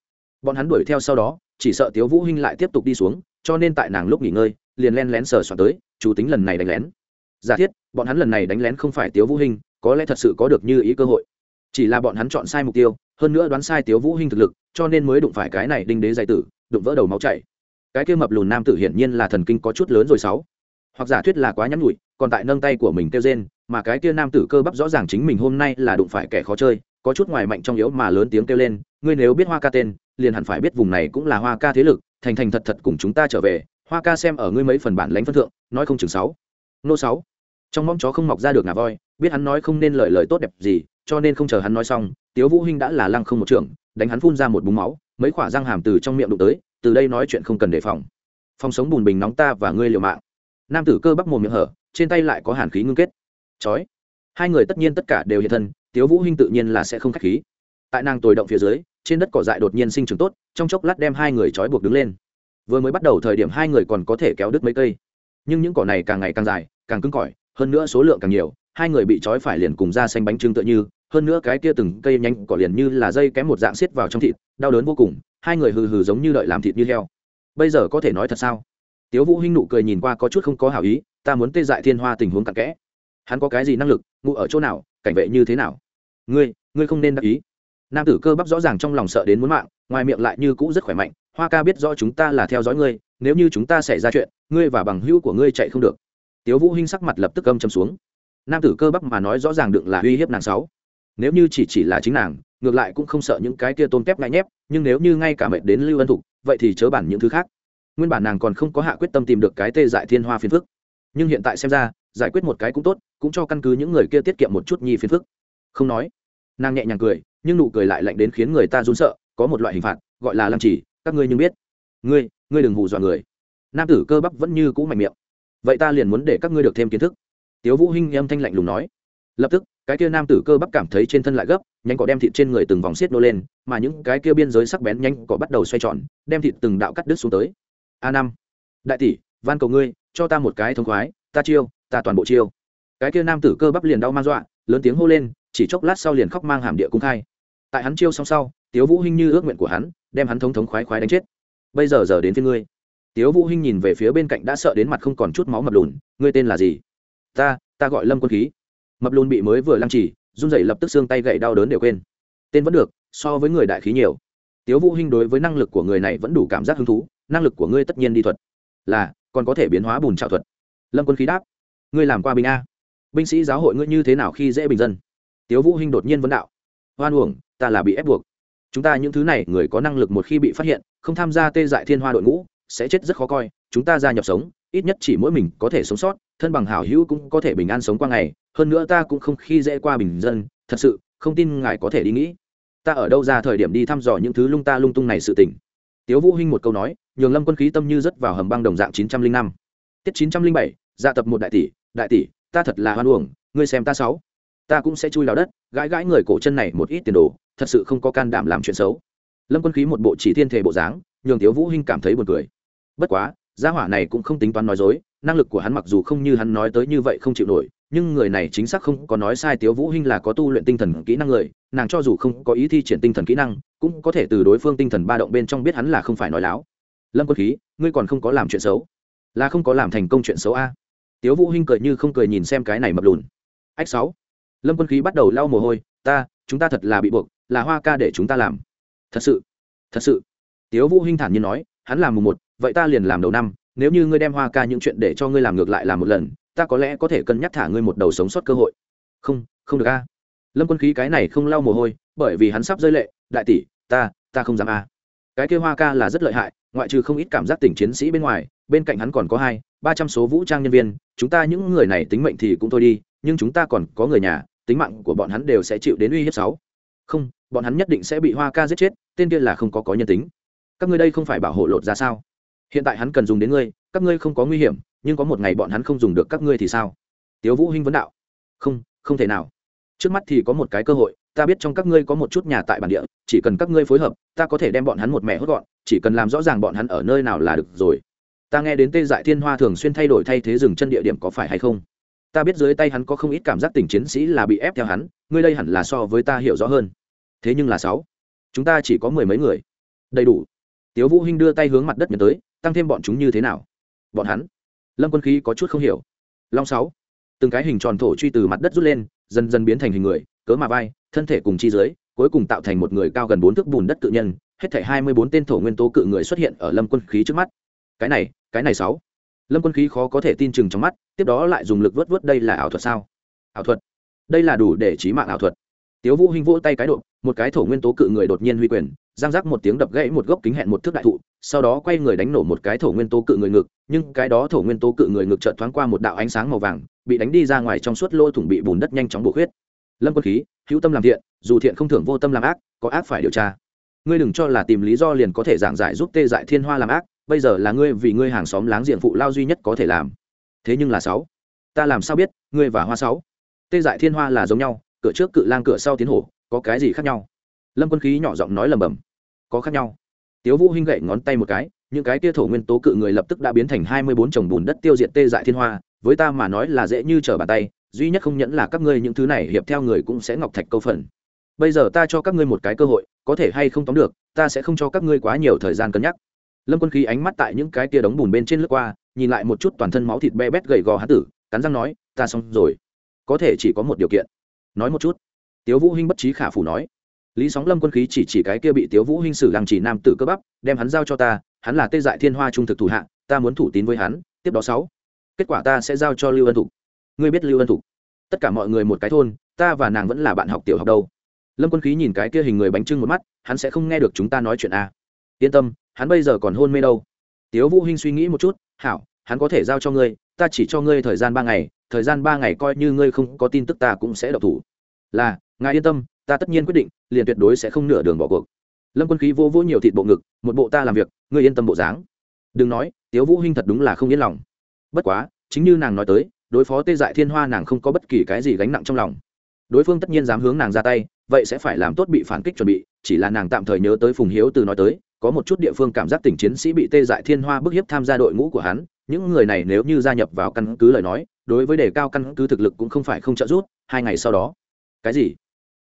Bọn hắn đuổi theo sau đó, chỉ sợ tiếu vũ hinh lại tiếp tục đi xuống, cho nên tại nàng lúc nghỉ ngơi, liền len lén sờ soạn tới chủ tính lần này đánh lén. Giả thiết, bọn hắn lần này đánh lén không phải tiếu vũ hinh, có lẽ thật sự có được như ý cơ hội. Chỉ là bọn hắn chọn sai mục tiêu, hơn nữa đoán sai tiếu vũ hinh thực lực, cho nên mới đụng phải cái này đinh đế dày tử, đụng vỡ đầu máu chảy. Cái kia mập lùn nam tử hiển nhiên là thần kinh có chút lớn rồi sáu. Hoặc giả thuyết là quá nhắn nhủi, còn tại nâng tay của mình kêu rên mà cái kia nam tử cơ bắp rõ ràng chính mình hôm nay là đụng phải kẻ khó chơi, có chút ngoài mạnh trong yếu mà lớn tiếng kêu lên, ngươi nếu biết hoa ca tên, liền hẳn phải biết vùng này cũng là hoa ca thế lực, thành thành thật thật cùng chúng ta trở về, hoa ca xem ở ngươi mấy phần bản lãnh phân thượng, nói không chừng sáu. Nô sáu. Trong mong chó không mọc ra được ngà voi, biết hắn nói không nên lời lời tốt đẹp gì, cho nên không chờ hắn nói xong, tiếu vũ hinh đã là lăng không một trường đánh hắn phun ra một búng máu, mấy quả răng hàm từ trong miệng đụng tới, từ đây nói chuyện không cần đề phòng. Phòng sống bùn bình nóng ta và ngươi liều mạng. Nam tử cơ bắp mồm miệng hở, trên tay lại có hàn khí ngưng kết chói. Hai người tất nhiên tất cả đều hiện thân, tiếu vũ hinh tự nhiên là sẽ không khách khí. Tại nàng tồi động phía dưới, trên đất cỏ dại đột nhiên sinh trưởng tốt, trong chốc lát đem hai người trói buộc đứng lên. Vừa mới bắt đầu thời điểm hai người còn có thể kéo đứt mấy cây. Nhưng những cỏ này càng ngày càng dài, càng cứng cỏi, hơn nữa số lượng càng nhiều, hai người bị trói phải liền cùng ra xanh bánh trưng tựa như, hơn nữa cái kia từng cây nhánh cỏ liền như là dây kém một dạng xiết vào trong thịt, đau đớn vô cùng, hai người hừ hừ giống như đợi làm thịt như heo. Bây giờ có thể nói thật sao? Tiếu vũ hinh nụ cười nhìn qua có chút không có hảo ý, ta muốn tê dại thiên hoa tình huống cặn kẽ hắn có cái gì năng lực ngụ ở chỗ nào, cảnh vệ như thế nào? Ngươi ngươi không nên đắc ý. Nam tử cơ bắp rõ ràng trong lòng sợ đến muốn mạng, ngoài miệng lại như cũ rất khỏe mạnh, hoa ca biết rõ chúng ta là theo dõi ngươi, nếu như chúng ta xảy ra chuyện, ngươi và bằng hữu của ngươi chạy không được. Tiếu vũ hinh sắc mặt lập tức âm châm xuống. Nam tử cơ bắp mà nói rõ ràng đựng là uy hiếp nàng sáu. Nếu như chỉ chỉ là chính nàng, ngược lại cũng không sợ những cái kia tôn kép ngại nhép, nhưng nếu như ngay cả mệnh đến lưu ân thục, vậy thì chớ bản những thứ khác. Nguyên bản nàng còn không có hạ quyết tâm tìm được cái tê dại thiên hoa phiền phức. Nhưng hiện tại xem ra giải quyết một cái cũng tốt cũng cho căn cứ những người kia tiết kiệm một chút nhi phiền phức. Không nói. Nàng nhẹ nhàng cười nhưng nụ cười lại lạnh đến khiến người ta run sợ có một loại hình phạt gọi là làm chỉ, các ngươi nhưng biết. Ngươi ngươi đừng hù dọa người. Nam tử cơ bắp vẫn như cũ mạnh miệng. Vậy ta liền muốn để các ngươi được thêm kiến thức. Tiếu vũ hinh âm thanh lạnh lùng nói. Lập tức cái kia nam tử cơ bắp cảm thấy trên thân lại gấp nhánh cỏ đem thịt trên người từng vòng xiết nô lên mà những cái kia biên giới sắc bén nhánh cỏ bắt đầu xoay tròn đem thịt từng đạo cắt đứt xuống tới. A năm đại tỷ van cầu ngươi cho ta một cái thông khoái ta chiêu ta toàn bộ chiêu. Cái kia nam tử cơ bắp liền đau man dọa, lớn tiếng hô lên, chỉ chốc lát sau liền khóc mang hàm địa cung khai. Tại hắn chiêu xong sau, tiếu vũ hinh như ước nguyện của hắn, đem hắn thống thống khoái khoái đánh chết. Bây giờ giờ đến phía ngươi. Tiếu vũ hinh nhìn về phía bên cạnh đã sợ đến mặt không còn chút máu mập lùn, ngươi tên là gì? Ta ta gọi lâm quân khí. Mập lùn bị mới vừa lăng trì, run rẩy lập tức xương tay gậy đau đớn đều quên. Tên vẫn được, so với người đại khí nhiều. Tiếu vũ hinh đối với năng lực của người này vẫn đủ cảm giác hứng thú, năng lực của ngươi tất nhiên đi thuật. Là, còn có thể biến hóa bùn trạo thuật. Lâm quân khí đáp ngươi làm qua binh a? Binh sĩ giáo hội ngươi như thế nào khi dễ bình dân? Tiếu vũ hinh đột nhiên vấn đạo. Hoan uổng, ta là bị ép buộc. Chúng ta những thứ này, người có năng lực một khi bị phát hiện, không tham gia tê dại thiên hoa đội ngũ, sẽ chết rất khó coi. Chúng ta gia nhập sống, ít nhất chỉ mỗi mình có thể sống sót, thân bằng hảo hữu cũng có thể bình an sống qua ngày. Hơn nữa ta cũng không khi dễ qua bình dân, thật sự, không tin ngài có thể đi nghĩ. Ta ở đâu ra thời điểm đi thăm dò những thứ lung ta lung tung này sự tình? Tiếu vũ hinh một câu nói, nhường lâm quân khí tâm như rất vào hầm băng đồng dạng chín trăm linh năm. Tiết chín trăm linh bảy dạ tập một đại tỷ đại tỷ, ta thật là hoan uổng, ngươi xem ta sáu. Ta cũng sẽ chui vào đất, gãi gãi người cổ chân này một ít tiền đồ, thật sự không có can đảm làm chuyện xấu. Lâm quân khí một bộ chỉ thiên thể bộ dáng, nhường thiếu vũ hinh cảm thấy buồn cười. Bất quá, gia hỏa này cũng không tính toán nói dối, năng lực của hắn mặc dù không như hắn nói tới như vậy không chịu nổi, nhưng người này chính xác không có nói sai tiếu vũ hinh là có tu luyện tinh thần kỹ năng người, nàng cho dù không có ý thi triển tinh thần kỹ năng, cũng có thể từ đối phương tinh thần ba động bên trong biết hắn là không phải nói láo. Lâm quân khí, ngươi còn không có làm chuyện xấu. Là không có làm thành công chuyện xấu a tiếu vũ hinh cười như không cười nhìn xem cái này mập lùn. Ách sáu. Lâm quân khí bắt đầu lau mồ hôi, ta, chúng ta thật là bị buộc, là hoa ca để chúng ta làm. Thật sự thật sự. Tiếu vũ hinh thản nhiên nói, hắn làm mùng một, vậy ta liền làm đầu năm, nếu như ngươi đem hoa ca những chuyện để cho ngươi làm ngược lại làm một lần, ta có lẽ có thể cân nhắc thả ngươi một đầu sống sót cơ hội. Không không được a. Lâm quân khí cái này không lau mồ hôi, bởi vì hắn sắp rơi lệ, đại tỷ, ta ta không dám a. Cái kia hoa ca là rất lợi hại, ngoại trừ không ít cảm giác tình chiến sĩ bên ngoài bên cạnh hắn còn có hai, ba trăm số vũ trang nhân viên, chúng ta những người này tính mệnh thì cũng thôi đi, nhưng chúng ta còn có người nhà, tính mạng của bọn hắn đều sẽ chịu đến uy hiếp sáu. Không, bọn hắn nhất định sẽ bị hoa ca giết chết, tên kia là không có có nhân tính. Các ngươi đây không phải bảo hộ lột ra sao? Hiện tại hắn cần dùng đến ngươi, các ngươi không có nguy hiểm, nhưng có một ngày bọn hắn không dùng được các ngươi thì sao? Tiếu vũ hinh vấn đạo. Không không thể nào. Trước mắt thì có một cái cơ hội, ta biết trong các ngươi có một chút nhà tại bản địa, chỉ cần các ngươi phối hợp, ta có thể đem bọn hắn một mẹ hốt gọn, chỉ cần làm rõ ràng bọn hắn ở nơi nào là được rồi ta nghe đến tê dại thiên hoa thường xuyên thay đổi thay thế dừng chân địa điểm có phải hay không? Ta biết dưới tay hắn có không ít cảm giác tình chiến sĩ là bị ép theo hắn, ngươi đây hẳn là so với ta hiểu rõ hơn. Thế nhưng là sáu, chúng ta chỉ có mười mấy người. Đầy đủ. Tiếu vũ hinh đưa tay hướng mặt đất nhấn tới, tăng thêm bọn chúng như thế nào? Bọn hắn. Lâm quân khí có chút không hiểu. Long sáu, từng cái hình tròn thổ truy từ mặt đất rút lên, dần dần biến thành hình người, cớ mà vai, thân thể cùng chi dưới, cuối cùng tạo thành một người cao gần bốn thước bùn đất cự nhân, hết thảy hai mươi bốn tên thổ nguyên tố cự người xuất hiện ở lâm quân khí trước mắt cái này cái này sáu. Lâm quân khí khó có thể tin chừng trong mắt, tiếp đó lại dùng lực vớt vớt đây là ảo thuật sao? Ảo thuật? Đây là đủ để trí mạng ảo thuật. Tiếu vũ hinh vỗ tay cái độ, một cái thổ nguyên tố cự người đột nhiên huy quyền, giang giác một tiếng đập gãy một gốc kính hẹn một thước đại thụ, sau đó quay người đánh nổ một cái thổ nguyên tố cự người ngực, nhưng cái đó thổ nguyên tố cự người ngực chợt thoáng qua một đạo ánh sáng màu vàng, bị đánh đi ra ngoài trong suốt lỗ thủng bị bùn đất nhanh chóng bổ huyết lâm quân khí, hữu tâm làm thiện, dù thiện không thưởng vô tâm làm ác, có ác phải điều tra. Ngươi đừng cho là tìm lý do liền có thể giảng giải giúp tê dại thiên hoa làm ác bây giờ là ngươi vì ngươi hàng xóm láng giềng phụ lao duy nhất có thể làm. Thế nhưng là sáu. Ta làm sao biết, ngươi và hoa sáu? Tê dại thiên hoa là giống nhau, cửa trước cự lang, cửa sau tiến hổ, có cái gì khác nhau? Lâm quân khí nhỏ giọng nói lầm bầm có khác nhau. Tiếu vũ hinh gậy ngón tay một cái, những cái kia thổ nguyên tố cự người lập tức đã biến thành hai mươi bốn chồng bùn đất tiêu diệt tê dại thiên hoa, với ta mà nói là dễ như trở bàn tay, duy nhất không nhẫn là các ngươi những thứ này hiệp theo người cũng sẽ ngọc thạch câu phần. Bây giờ ta cho các ngươi một cái cơ hội, có thể hay không tóm được, ta sẽ không cho các ngươi quá nhiều thời gian cân nhắc lâm quân khí ánh mắt tại những cái tia đống bùn bên trên lướt qua, nhìn lại một chút toàn thân máu thịt be bét gầy gò hán tử, cắn răng nói, ta xong rồi. Có thể chỉ có một điều kiện. Nói một chút. Tiếu vũ hinh bất trí khả phủ nói. Lý sóng lâm quân khí chỉ chỉ cái kia bị tiếu vũ hinh xử lăng chỉ nam tử cơ bắp, đem hắn giao cho ta, hắn là tê dại thiên hoa trung thực thủ hạ, ta muốn thủ tín với hắn, tiếp đó sáu. Kết quả ta sẽ giao cho lưu ân thục. Ngươi biết lưu ân thục? Tất cả mọi người một cái thôn, ta và nàng vẫn là bạn học tiểu học đâu. Lâm quân khí nhìn cái kia hình người bánh trưng một mắt, hắn sẽ không nghe được chúng ta nói chuyện a à. yên tâm hắn bây giờ còn hôn mê đâu? Tiếu vũ hinh suy nghĩ một chút, hảo, hắn có thể giao cho ngươi, ta chỉ cho ngươi thời gian ba ngày, thời gian ba ngày coi như ngươi không có tin tức ta cũng sẽ độc thủ. Là, ngài yên tâm, ta tất nhiên quyết định, liền tuyệt đối sẽ không nửa đường bỏ cuộc. Lâm quân khí vô vô nhiều thịt bộ ngực, một bộ ta làm việc, ngươi yên tâm bộ dáng. Đừng nói, tiếu vũ hinh thật đúng là không yên lòng. Bất quá, chính như nàng nói tới, đối phó tê dại thiên hoa nàng không có bất kỳ cái gì gánh nặng trong lòng. Đối phương tất nhiên dám hướng nàng ra tay, vậy sẽ phải làm tốt bị phản kích chuẩn bị, chỉ là nàng tạm thời nhớ tới phùng hiếu từ nói tới có một chút địa phương cảm giác tỉnh chiến sĩ bị tê dại thiên hoa bức hiếp tham gia đội ngũ của hắn, những người này nếu như gia nhập vào căn cứ lời nói, đối với đề cao căn cứ thực lực cũng không phải không trợ giúp, hai ngày sau đó. Cái gì?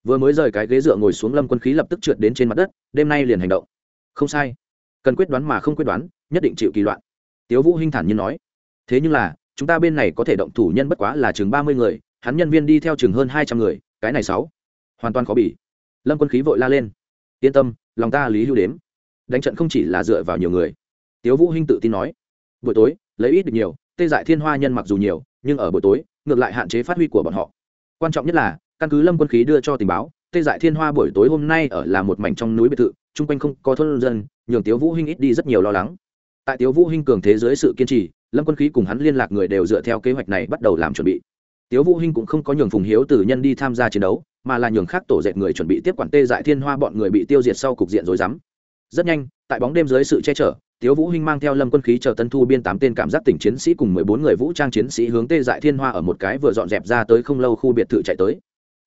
Vừa mới rời cái ghế dựa ngồi xuống lâm quân khí lập tức trượt đến trên mặt đất, đêm nay liền hành động. Không sai. Cần quyết đoán mà không quyết đoán, nhất định chịu kỳ loạn. Tiếu vũ hinh thản nhiên nói. Thế nhưng là, chúng ta bên này có thể động thủ nhân bất quá là chừng ba mươi người, hắn nhân viên đi theo chừng hơn hai trăm người, cái này sáu. Hoàn toàn khó bỉ. Lâm quân khí vội la lên. Yên tâm, lòng ta lý hưu đếm đánh trận không chỉ là dựa vào nhiều người. Tiếu vũ hinh tự tin nói, buổi tối, lấy ít được nhiều, tê dại thiên hoa nhân mặc dù nhiều, nhưng ở buổi tối, ngược lại hạn chế phát huy của bọn họ. Quan trọng nhất là, căn cứ lâm quân khí đưa cho tình báo, tê dại thiên hoa buổi tối hôm nay ở là một mảnh trong núi biệt thự, chung quanh không có thôn dân, nhường tiếu vũ hinh ít đi rất nhiều lo lắng. Tại tiếu vũ hinh cường thế dưới sự kiên trì, lâm quân khí cùng hắn liên lạc người đều dựa theo kế hoạch này bắt đầu làm chuẩn bị. Tiếu vũ hinh cũng không có nhường phùng hiếu Tử nhân đi tham gia chiến đấu, mà là nhường khác tổ dệt người chuẩn bị tiếp quản tê dại thiên hoa bọn người bị tiêu diệt sau cục diện rối rắm rất nhanh, tại bóng đêm dưới sự che chở, tiếu vũ hinh mang theo lâm quân khí chờ tân thu biên tám tên cảm giác tỉnh chiến sĩ cùng mười bốn người vũ trang chiến sĩ hướng tê dại thiên hoa ở một cái vừa dọn dẹp ra tới không lâu khu biệt thự chạy tới.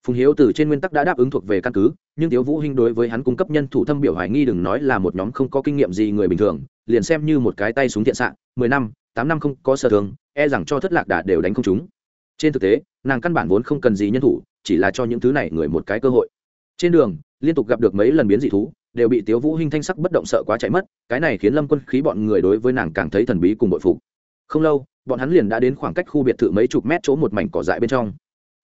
Phùng hiếu từ trên nguyên tắc đã đáp ứng thuộc về căn cứ, nhưng tiếu vũ hinh đối với hắn cung cấp nhân thủ thâm biểu hoài nghi đừng nói là một nhóm không có kinh nghiệm gì người bình thường, liền xem như một cái tay súng thiện xạ, mười năm, tám năm không có sở thường e rằng cho thất lạc đà đều đánh không chúng trên thực tế, nàng căn bản vốn không cần gì nhân thủ, chỉ là cho những thứ này người một cái cơ hội. Trên đường, liên tục gặp được mấy lần biến dị thú đều bị tiếu vũ hinh thanh sắc bất động sợ quá chạy mất, cái này khiến lâm quân khí bọn người đối với nàng càng thấy thần bí cùng bội phục. Không lâu, bọn hắn liền đã đến khoảng cách khu biệt thự mấy chục mét chỗ một mảnh cỏ dại bên trong.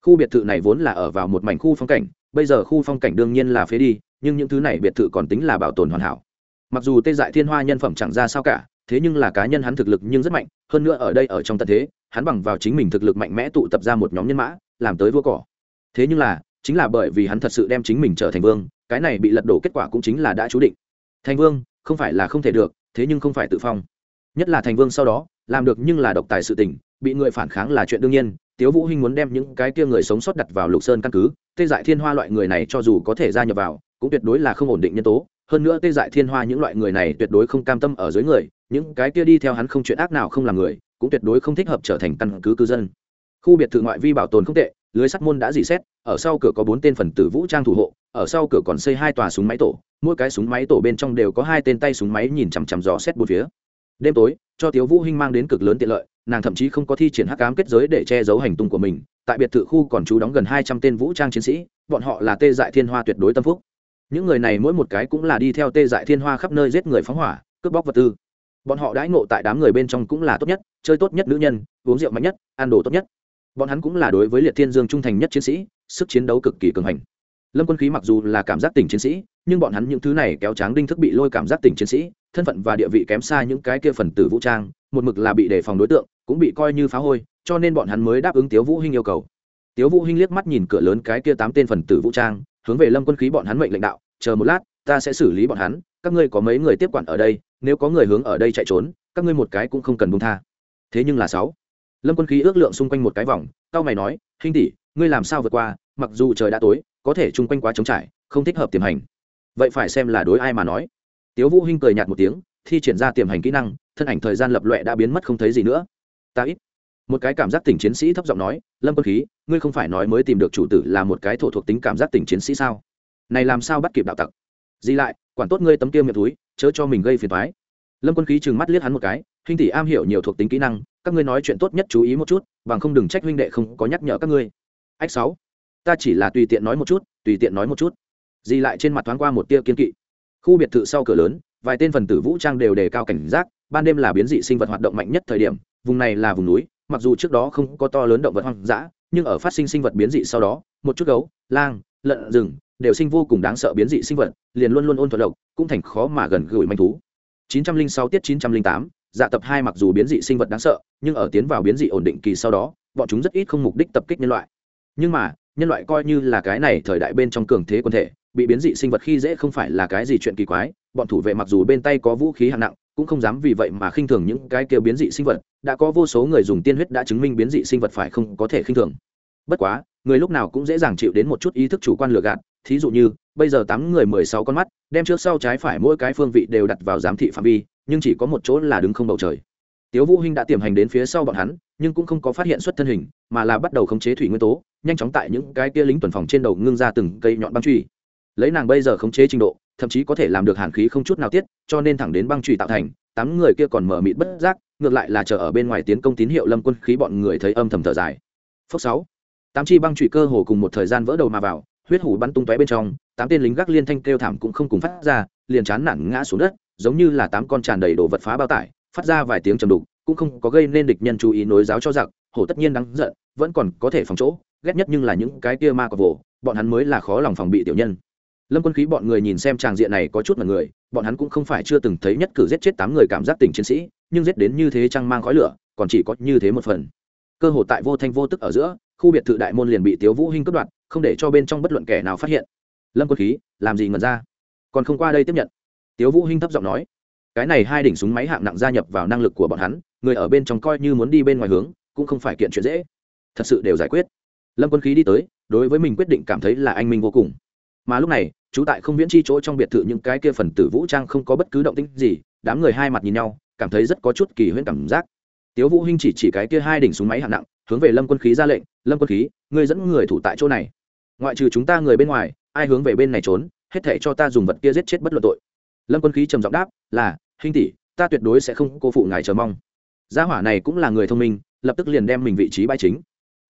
Khu biệt thự này vốn là ở vào một mảnh khu phong cảnh, bây giờ khu phong cảnh đương nhiên là phế đi, nhưng những thứ này biệt thự còn tính là bảo tồn hoàn hảo. Mặc dù tê dại thiên hoa nhân phẩm chẳng ra sao cả, thế nhưng là cá nhân hắn thực lực nhưng rất mạnh, hơn nữa ở đây ở trong tận thế, hắn bằng vào chính mình thực lực mạnh mẽ tụ tập ra một nhóm nhân mã, làm tới vua cỏ. Thế nhưng là, chính là bởi vì hắn thật sự đem chính mình trở thành vương cái này bị lật đổ kết quả cũng chính là đã chú định. Thành vương, không phải là không thể được, thế nhưng không phải tự phong. Nhất là thành vương sau đó, làm được nhưng là độc tài sự tình, bị người phản kháng là chuyện đương nhiên, tiếu vũ hinh muốn đem những cái kia người sống sót đặt vào lục sơn căn cứ, tê dại thiên hoa loại người này cho dù có thể gia nhập vào, cũng tuyệt đối là không ổn định nhân tố. Hơn nữa tê dại thiên hoa những loại người này tuyệt đối không cam tâm ở dưới người, những cái kia đi theo hắn không chuyện ác nào không làm người, cũng tuyệt đối không thích hợp trở thành căn cứ cư dân. Khu biệt thự ngoại vi bảo tồn không tệ lưới sắt môn đã dì xét, ở sau cửa có bốn tên phần tử vũ trang thủ hộ, ở sau cửa còn xây hai tòa súng máy tổ, mỗi cái súng máy tổ bên trong đều có hai tên tay súng máy nhìn chằm chằm dò xét bốn phía. Đêm tối, cho tiếu vũ hinh mang đến cực lớn tiện lợi, nàng thậm chí không có thi triển hắc ám kết giới để che giấu hành tung của mình, tại biệt thự khu còn trú đóng gần hai trăm tên vũ trang chiến sĩ, bọn họ là tê dại thiên hoa tuyệt đối tâm phúc. Những người này mỗi một cái cũng là đi theo tê dại thiên hoa khắp nơi giết người phóng hỏa, cướp bóc vật tư. Bọn họ đãi ngộ tại đám người bên trong cũng là tốt nhất, chơi tốt nhất nữ nhân, uống rượu mạnh nhất, ăn đồ tốt nhất bọn hắn cũng là đối với liệt thiên dương trung thành nhất chiến sĩ, sức chiến đấu cực kỳ cường hành. Lâm quân khí mặc dù là cảm giác tỉnh chiến sĩ, nhưng bọn hắn những thứ này kéo tráng đinh thức bị lôi cảm giác tỉnh chiến sĩ, thân phận và địa vị kém xa những cái kia phần tử vũ trang, một mực là bị đề phòng đối tượng, cũng bị coi như phá hôi, cho nên bọn hắn mới đáp ứng tiếu vũ hinh yêu cầu. Tiếu vũ hinh liếc mắt nhìn cửa lớn cái kia tám tên phần tử vũ trang, hướng về lâm quân khí bọn hắn mệnh lệnh đạo, chờ một lát, ta sẽ xử lý bọn hắn, các ngươi có mấy người tiếp quản ở đây, nếu có người hướng ở đây chạy trốn, các ngươi một cái cũng không cần buông tha. Thế nhưng là sáu lâm quân khí ước lượng xung quanh một cái vòng cao mày nói, Hinh tỷ, ngươi làm sao vượt qua? Mặc dù trời đã tối, có thể chung quanh quá trống trải, không thích hợp tiềm hành. Vậy phải xem là đối ai mà nói. Tiếu vũ hinh cười nhạt một tiếng, thi triển ra tiềm hành kỹ năng, thân ảnh thời gian lập loè đã biến mất không thấy gì nữa. Ta ít. Một cái cảm giác tỉnh chiến sĩ thấp giọng nói, lâm quân khí, ngươi không phải nói mới tìm được chủ tử là một cái thổ thuộc tính cảm giác tỉnh chiến sĩ sao? Này làm sao bắt kịp đạo tặc? Di lại, quản tốt ngươi tấm kia miệng túi, chớ cho mình gây phiền toái. Lâm quân khí trừng mắt liếc hắn một cái huynh tỷ am hiểu nhiều thuộc tính kỹ năng các ngươi nói chuyện tốt nhất chú ý một chút bằng không đừng trách huynh đệ không có nhắc nhở các ngươi. Ách sáu ta chỉ là tùy tiện nói một chút tùy tiện nói một chút. Di lại trên mặt thoáng qua một tia kiên kỵ. Khu biệt thự sau cửa lớn vài tên phần tử vũ trang đều đề cao cảnh giác ban đêm là biến dị sinh vật hoạt động mạnh nhất thời điểm vùng này là vùng núi mặc dù trước đó không có to lớn động vật hoang dã nhưng ở phát sinh sinh vật biến dị sau đó một chút gấu lang lợn rừng đều sinh vô cùng đáng sợ biến dị sinh vật liền luôn luôn ôn thuận độc cũng thành khó mà gần gũi manh thú. 906 tiết 908, dạ tập hai mặc dù biến dị sinh vật đáng sợ, nhưng ở tiến vào biến dị ổn định kỳ sau đó, bọn chúng rất ít không mục đích tập kích nhân loại. Nhưng mà, nhân loại coi như là cái này thời đại bên trong cường thế quân thể, bị biến dị sinh vật khi dễ không phải là cái gì chuyện kỳ quái, bọn thủ vệ mặc dù bên tay có vũ khí hạng nặng, cũng không dám vì vậy mà khinh thường những cái kêu biến dị sinh vật, đã có vô số người dùng tiên huyết đã chứng minh biến dị sinh vật phải không có thể khinh thường. Bất quá, người lúc nào cũng dễ dàng chịu đến một chút ý thức chủ quan lừa gạt, thí dụ như, bây giờ tám người mười sáu con mắt, đem trước sau trái phải mỗi cái phương vị đều đặt vào giám thị phạm vi nhưng chỉ có một chỗ là đứng không bầu trời. Tiếu vũ hinh đã tiềm hành đến phía sau bọn hắn, nhưng cũng không có phát hiện xuất thân hình, mà là bắt đầu khống chế thủy nguyên tố, nhanh chóng tại những cái kia lính tuần phòng trên đầu ngưng ra từng cây nhọn băng truy. Lấy nàng bây giờ khống chế trình độ, thậm chí có thể làm được hàn khí không chút nào tiết, cho nên thẳng đến băng truy tạo thành, tám người kia còn mở mịt bất giác, ngược lại là chờ ở bên ngoài tiến công tín hiệu lâm quân khí bọn người thấy âm thầm thở dài. Phước sáu, tám chi băng truy cơ hồ cùng một thời gian vỡ đầu mà vào, huyết hủ bắn tung tóe bên trong, tám tên lính gác liên thanh kêu thảm cũng không cùng phát ra, liền chán nản ngã xuống đất giống như là tám con tràn đầy đồ vật phá bao tải, phát ra vài tiếng trầm đục, cũng không có gây nên địch nhân chú ý nối giáo cho giặc, hổ tất nhiên đáng giận, vẫn còn có thể phòng chỗ, ghét nhất nhưng là những cái kia ma cọc vồ, bọn hắn mới là khó lòng phòng bị tiểu nhân. Lâm quân khí bọn người nhìn xem tràng diện này có chút mật người, bọn hắn cũng không phải chưa từng thấy nhất cử giết chết tám người cảm giác tình chiến sĩ, nhưng giết đến như thế trăng mang khói lửa, còn chỉ có như thế một phần. Cơ hội tại vô thanh vô tức ở giữa, khu biệt thự đại môn liền bị tiếu vũ hinh cướp đoạt, không để cho bên trong bất luận kẻ nào phát hiện. Lâm quân khí, làm gì ngẩn ra? Còn không qua đây tiếp nhận tiếu vũ hinh thấp giọng nói, cái này hai đỉnh súng máy hạng nặng gia nhập vào năng lực của bọn hắn, người ở bên trong coi như muốn đi bên ngoài hướng, cũng không phải kiện chuyện dễ. Thật sự đều giải quyết. Lâm quân khí đi tới, đối với mình quyết định cảm thấy là anh minh vô cùng. Mà lúc này, chú tại không viễn chi chỗ trong biệt thự những cái kia phần tử vũ trang không có bất cứ động tĩnh gì, đám người hai mặt nhìn nhau, cảm thấy rất có chút kỳ huyễn cảm giác. Tiếu vũ hinh chỉ chỉ cái kia hai đỉnh súng máy hạng nặng, hướng về lâm quân khí ra lệnh, lâm quân khí, ngươi dẫn người thủ tại chỗ này. Ngoại trừ chúng ta người bên ngoài, ai hướng về bên này trốn, hết thảy cho ta dùng vật kia giết chết bất luận tội lâm quân khí trầm giọng đáp là hinh tỷ ta tuyệt đối sẽ không cô phụ ngài chờ mong gia hỏa này cũng là người thông minh lập tức liền đem mình vị trí bãi chính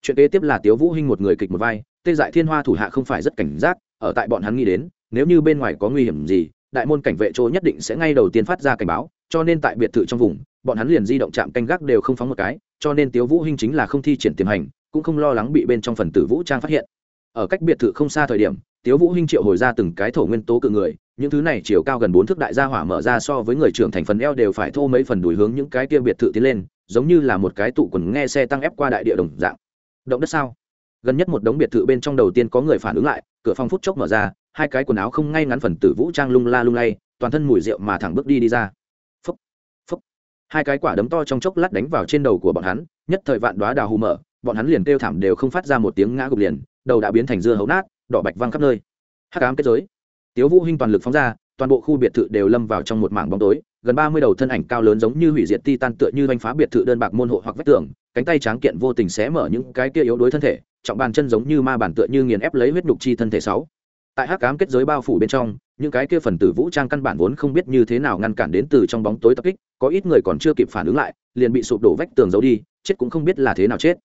chuyện kế tiếp là tiếu vũ hinh một người kịch một vai tê dại thiên hoa thủ hạ không phải rất cảnh giác ở tại bọn hắn nghĩ đến nếu như bên ngoài có nguy hiểm gì đại môn cảnh vệ chỗ nhất định sẽ ngay đầu tiên phát ra cảnh báo cho nên tại biệt thự trong vùng bọn hắn liền di động chạm canh gác đều không phóng một cái cho nên tiếu vũ hinh chính là không thi triển tiềm hành cũng không lo lắng bị bên trong phần tử vũ trang phát hiện ở cách biệt thự không xa thời điểm tiếu vũ hinh triệu hồi ra từng cái thổ nguyên tố cự người, những thứ này chiều cao gần bốn thước đại gia hỏa mở ra so với người trưởng thành phần eo đều phải thô mấy phần đùi hướng những cái kia biệt thự tiến lên, giống như là một cái tụ quần nghe xe tăng ép qua đại địa đồng dạng. Động đất sao? Gần nhất một đống biệt thự bên trong đầu tiên có người phản ứng lại, cửa phòng phút chốc mở ra, hai cái quần áo không ngay ngắn phần tử vũ trang lung la lung lay, toàn thân mùi rượu mà thẳng bước đi đi ra. Phúc phúc. Hai cái quả đấm to trong chốc lát đánh vào trên đầu của bọn hắn, nhất thời vạn đoá đào hù mở, bọn hắn liền kêu thảm đều không phát ra một tiếng ngã gục liền, đầu đã biến thành dưa hấu nát đỏ bạch văng khắp nơi. Hắc ám kết giới. Tiếu vũ hinh toàn lực phóng ra, toàn bộ khu biệt thự đều lâm vào trong một mảng bóng tối, gần ba mươi đầu thân ảnh cao lớn giống như hủy diệt titan tựa như đánh phá biệt thự đơn bạc môn hộ hoặc vách tường, cánh tay tráng kiện vô tình xé mở những cái kia yếu đuối thân thể, trọng bàn chân giống như ma bản tựa như nghiền ép lấy huyết đục chi thân thể sáu. Tại hắc ám kết giới bao phủ bên trong, những cái kia phần tử vũ trang căn bản vốn không biết như thế nào ngăn cản đến từ trong bóng tối tập kích, có ít người còn chưa kịp phản ứng lại, liền bị sụp đổ vách tường giấu đi, chết cũng không biết là thế nào chết.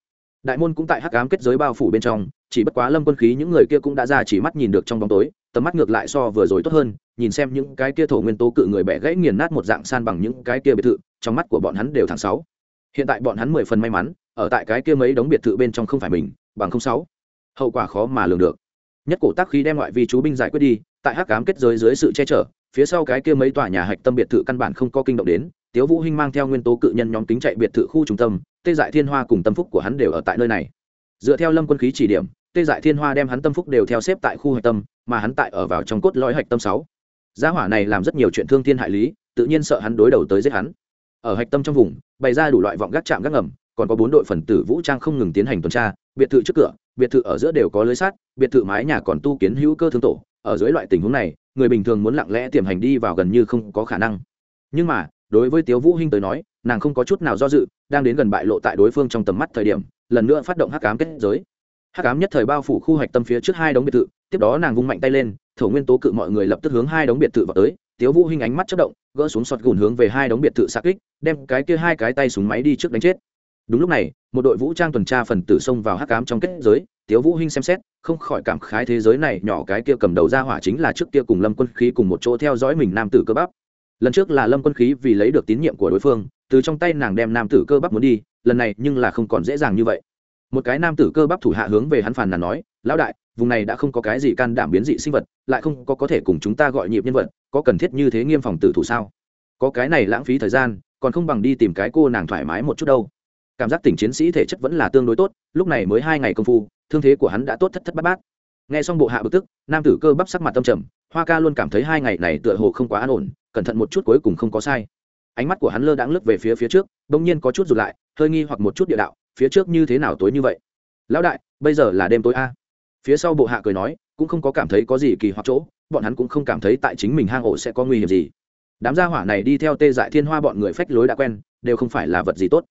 Đại môn cũng tại hắc ám kết giới bao phủ bên trong chỉ bất quá lâm quân khí những người kia cũng đã ra chỉ mắt nhìn được trong bóng tối, tầm mắt ngược lại so vừa rồi tốt hơn, nhìn xem những cái kia thổ nguyên tố cự người bẻ gãy nghiền nát một dạng san bằng những cái kia biệt thự, trong mắt của bọn hắn đều tháng sáu. Hiện tại bọn hắn mười phần may mắn, ở tại cái kia mấy đống biệt thự bên trong không phải mình, bằng không sáu. Hậu quả khó mà lường được. Nhất cổ tác khí đem ngoại vi chú binh giải quyết đi, tại hắc cám kết giới dưới sự che chở, phía sau cái kia mấy tòa nhà hạch tâm biệt thự căn bản không có kinh động đến, tiếu vũ hinh mang theo nguyên tố cự nhân nhóm tính chạy biệt thự khu trung tâm, tê dại thiên hoa cùng tâm phúc của hắn đều ở tại nơi này. Dựa theo lâm quân khí chỉ điểm tê dại thiên hoa đem hắn tâm phúc đều theo xếp tại khu hạch tâm, mà hắn tại ở vào trong cốt lõi hạch tâm sáu. Gia hỏa này làm rất nhiều chuyện thương thiên hại lý, tự nhiên sợ hắn đối đầu tới giết hắn. Ở hạch tâm trong vùng, bày ra đủ loại vọng gác chạm gác ngầm, còn có bốn đội phần tử vũ trang không ngừng tiến hành tuần tra, biệt thự trước cửa, biệt thự ở giữa đều có lưới sắt, biệt thự mái nhà còn tu kiến hữu cơ thương tổ. Ở dưới loại tình huống này, người bình thường muốn lặng lẽ tiềm hành đi vào gần như không có khả năng. Nhưng mà, đối với tiếu vũ hinh tới nói, nàng không có chút nào do dự, đang đến gần bại lộ tại đối phương trong tầm mắt thời điểm, lần nữa phát động hắc ám kết giới hắc ám nhất thời bao phủ khu hoạch tâm phía trước hai đống biệt thự, tiếp đó nàng vung mạnh tay lên, thổ nguyên tố cự mọi người lập tức hướng hai đống biệt thự vào tới, tiếu vũ hinh ánh mắt chớp động, gỡ xuống sọt gùn hướng về hai đống biệt thự xa kích, đem cái kia hai cái tay súng máy đi trước đánh chết. Đúng lúc này, một đội vũ trang tuần tra phần tử xông vào hắc ám trong kết giới, tiếu vũ hinh xem xét, không khỏi cảm khái thế giới này nhỏ cái kia cầm đầu ra hỏa chính là trước kia cùng lâm quân khí cùng một chỗ theo dõi mình nam tử cơ bắp. Lần trước là lâm quân khí vì lấy được tín nhiệm của đối phương, từ trong tay nàng đem nam tử cơ bắp muốn đi, lần này nhưng là không còn dễ dàng như vậy một cái nam tử cơ bắp thủ hạ hướng về hắn phàn nàn nói, lão đại, vùng này đã không có cái gì can đảm biến dị sinh vật, lại không có có thể cùng chúng ta gọi nhịp nhân vật, có cần thiết như thế nghiêm phòng tử thủ sao? Có cái này lãng phí thời gian, còn không bằng đi tìm cái cô nàng thoải mái một chút đâu. Cảm giác tỉnh chiến sĩ thể chất vẫn là tương đối tốt, lúc này mới hai ngày công phu, thương thế của hắn đã tốt thất thất bát bát. Nghe xong bộ hạ bực tức, nam tử cơ bắp sắc mặt tâm trầm, hoa ca luôn cảm thấy hai ngày này tựa hồ không quá an ổn, cẩn thận một chút cuối cùng không có sai. Ánh mắt của hắn lơ đãng lướt về phía phía trước, bỗng nhiên có chút rụt lại, hơi nghi hoặc một chút địa đạo phía trước như thế nào tối như vậy? Lão đại, bây giờ là đêm tối a. Phía sau bộ hạ cười nói, cũng không có cảm thấy có gì kỳ hoặc chỗ, bọn hắn cũng không cảm thấy tại chính mình hang ổ sẽ có nguy hiểm gì. Đám gia hỏa này đi theo tê dại thiên hoa bọn người phách lối đã quen, đều không phải là vật gì tốt.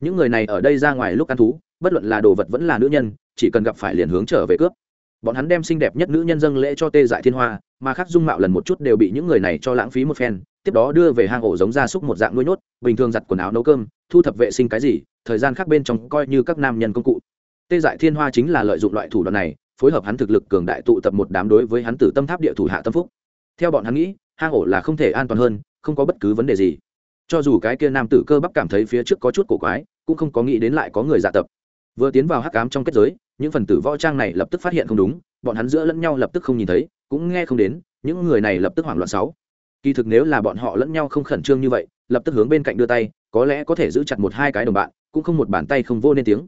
Những người này ở đây ra ngoài lúc ăn thú, bất luận là đồ vật vẫn là nữ nhân, chỉ cần gặp phải liền hướng trở về cướp. Bọn hắn đem xinh đẹp nhất nữ nhân dâng lễ cho tê dại thiên hoa, mà khác dung mạo lần một chút đều bị những người này cho lãng phí một phen, tiếp đó đưa về hang ổ giống gia súc một dạng nuôi nhốt, bình thường giặt quần áo nấu cơm, thu thập vệ sinh cái gì thời gian khác bên trong coi như các nam nhân công cụ. Tê dại thiên hoa chính là lợi dụng loại thủ đoạn này, phối hợp hắn thực lực cường đại tụ tập một đám đối với hắn tử tâm tháp địa thủ hạ tâm phúc. Theo bọn hắn nghĩ, hang ổ là không thể an toàn hơn, không có bất cứ vấn đề gì. Cho dù cái kia nam tử cơ bắp cảm thấy phía trước có chút cổ quái, cũng không có nghĩ đến lại có người dạ tập. Vừa tiến vào hắc ám trong kết giới, những phần tử võ trang này lập tức phát hiện không đúng, bọn hắn giữa lẫn nhau lập tức không nhìn thấy, cũng nghe không đến, những người này lập tức hoảng loạn sáu. Kỳ thực nếu là bọn họ lẫn nhau không khẩn trương như vậy, lập tức hướng bên cạnh đưa tay, có lẽ có thể giữ chặt một hai cái đồng bạn cũng không một bàn tay không vô nên tiếng.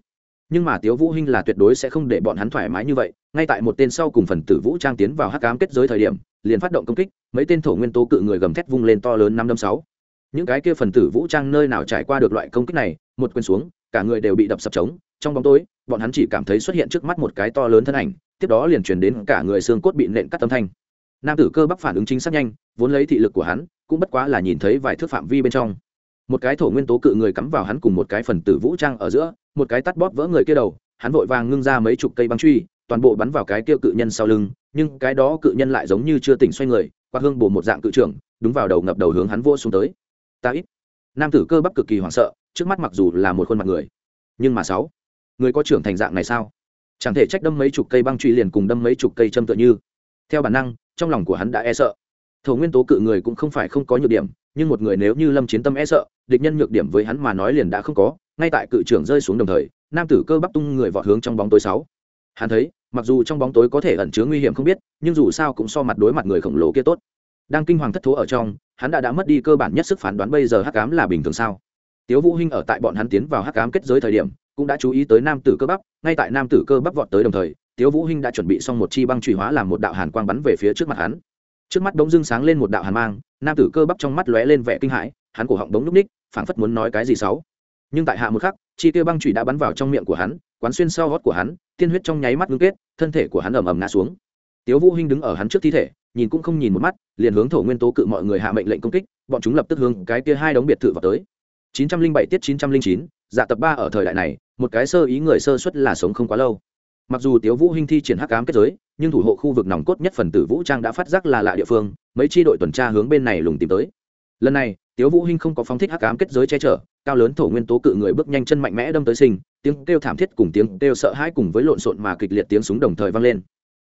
Nhưng mà tiếu vũ hinh là tuyệt đối sẽ không để bọn hắn thoải mái như vậy, ngay tại một tên sau cùng phần tử vũ trang tiến vào hắc ám kết giới thời điểm, liền phát động công kích, mấy tên thổ nguyên tố cự người gầm thét vung lên to lớn năm đâm sáu. Những cái kia phần tử vũ trang nơi nào trải qua được loại công kích này, một quyền xuống, cả người đều bị đập sập trống, trong bóng tối, bọn hắn chỉ cảm thấy xuất hiện trước mắt một cái to lớn thân ảnh, tiếp đó liền truyền đến cả người xương cốt bị nện cắt âm thanh. Nam tử cơ bắp phản ứng chính xác nhanh, vốn lấy thị lực của hắn, cũng bất quá là nhìn thấy vài thước phạm vi bên trong một cái thổ nguyên tố cự người cắm vào hắn cùng một cái phần tử vũ trang ở giữa, một cái tắt bóp vỡ người kia đầu, hắn vội vàng ngưng ra mấy chục cây băng truy, toàn bộ bắn vào cái kia cự nhân sau lưng, nhưng cái đó cự nhân lại giống như chưa tỉnh xoay người qua hương bổ một dạng cự trưởng, đúng vào đầu ngập đầu hướng hắn vô xuống tới. Ta ít. Nam tử cơ bắp cực kỳ hoảng sợ, trước mắt mặc dù là một khuôn mặt người, nhưng mà sáu. Người có trưởng thành dạng này sao? Chẳng thể trách đâm mấy chục cây băng truy liền cùng đâm mấy chục cây châm tựa như. Theo bản năng, trong lòng của hắn đã e sợ thổ nguyên tố cự người cũng không phải không có nhược điểm, nhưng một người nếu như lâm chiến tâm e sợ, địch nhân nhược điểm với hắn mà nói liền đã không có, ngay tại cự trưởng rơi xuống đồng thời, nam tử cơ bắp tung người vọt hướng trong bóng tối sáu. Hắn thấy, mặc dù trong bóng tối có thể ẩn chứa nguy hiểm không biết, nhưng dù sao cũng so mặt đối mặt người khổng lồ kia tốt. Đang kinh hoàng thất thố ở trong, hắn đã đã mất đi cơ bản nhất sức phán đoán bây giờ hắc ám là bình thường sao? Tiếu vũ hinh ở tại bọn hắn tiến vào hắc ám kết giới thời điểm, cũng đã chú ý tới nam tử cơ bắp, ngay tại nam tử cơ bắp vọt tới đồng thời, tiếu vũ hinh đã chuẩn bị xong một chi băng truy hóa làm một đạo hàn quang bắn về phía trước mặt hắn trước mắt bỗng dưng sáng lên một đạo hàn mang nam tử cơ bắp trong mắt lóe lên vẻ kinh hãi hắn cổ họng đống núp ních phảng phất muốn nói cái gì xấu. Nhưng tại hạ một khắc chi tiêu băng chủy đã bắn vào trong miệng của hắn quán xuyên sau gót của hắn tiên huyết trong nháy mắt ngưng kết thân thể của hắn ầm ầm ngã xuống. Tiếu vũ hinh đứng ở hắn trước thi thể nhìn cũng không nhìn một mắt liền hướng thổ nguyên tố cự mọi người hạ mệnh lệnh công kích bọn chúng lập tức hướng cái kia hai đống biệt thự vào tới. 907 tiết 909, dạ tập ba ở thời đại này một cái sơ ý người sơ suất là sống không quá lâu mặc dù tiếu vũ hinh thi triển hắc ám kết giới, nhưng thủ hộ khu vực nòng cốt nhất phần tử vũ trang đã phát giác là lạ địa phương, mấy chi đội tuần tra hướng bên này lùng tìm tới. Lần này, tiếu vũ hinh không có phóng thích hắc ám kết giới che chở, cao lớn thổ nguyên tố cự người bước nhanh chân mạnh mẽ đâm tới sinh, tiếng kêu thảm thiết cùng tiếng kêu sợ hãi cùng với lộn xộn mà kịch liệt tiếng súng đồng thời vang lên.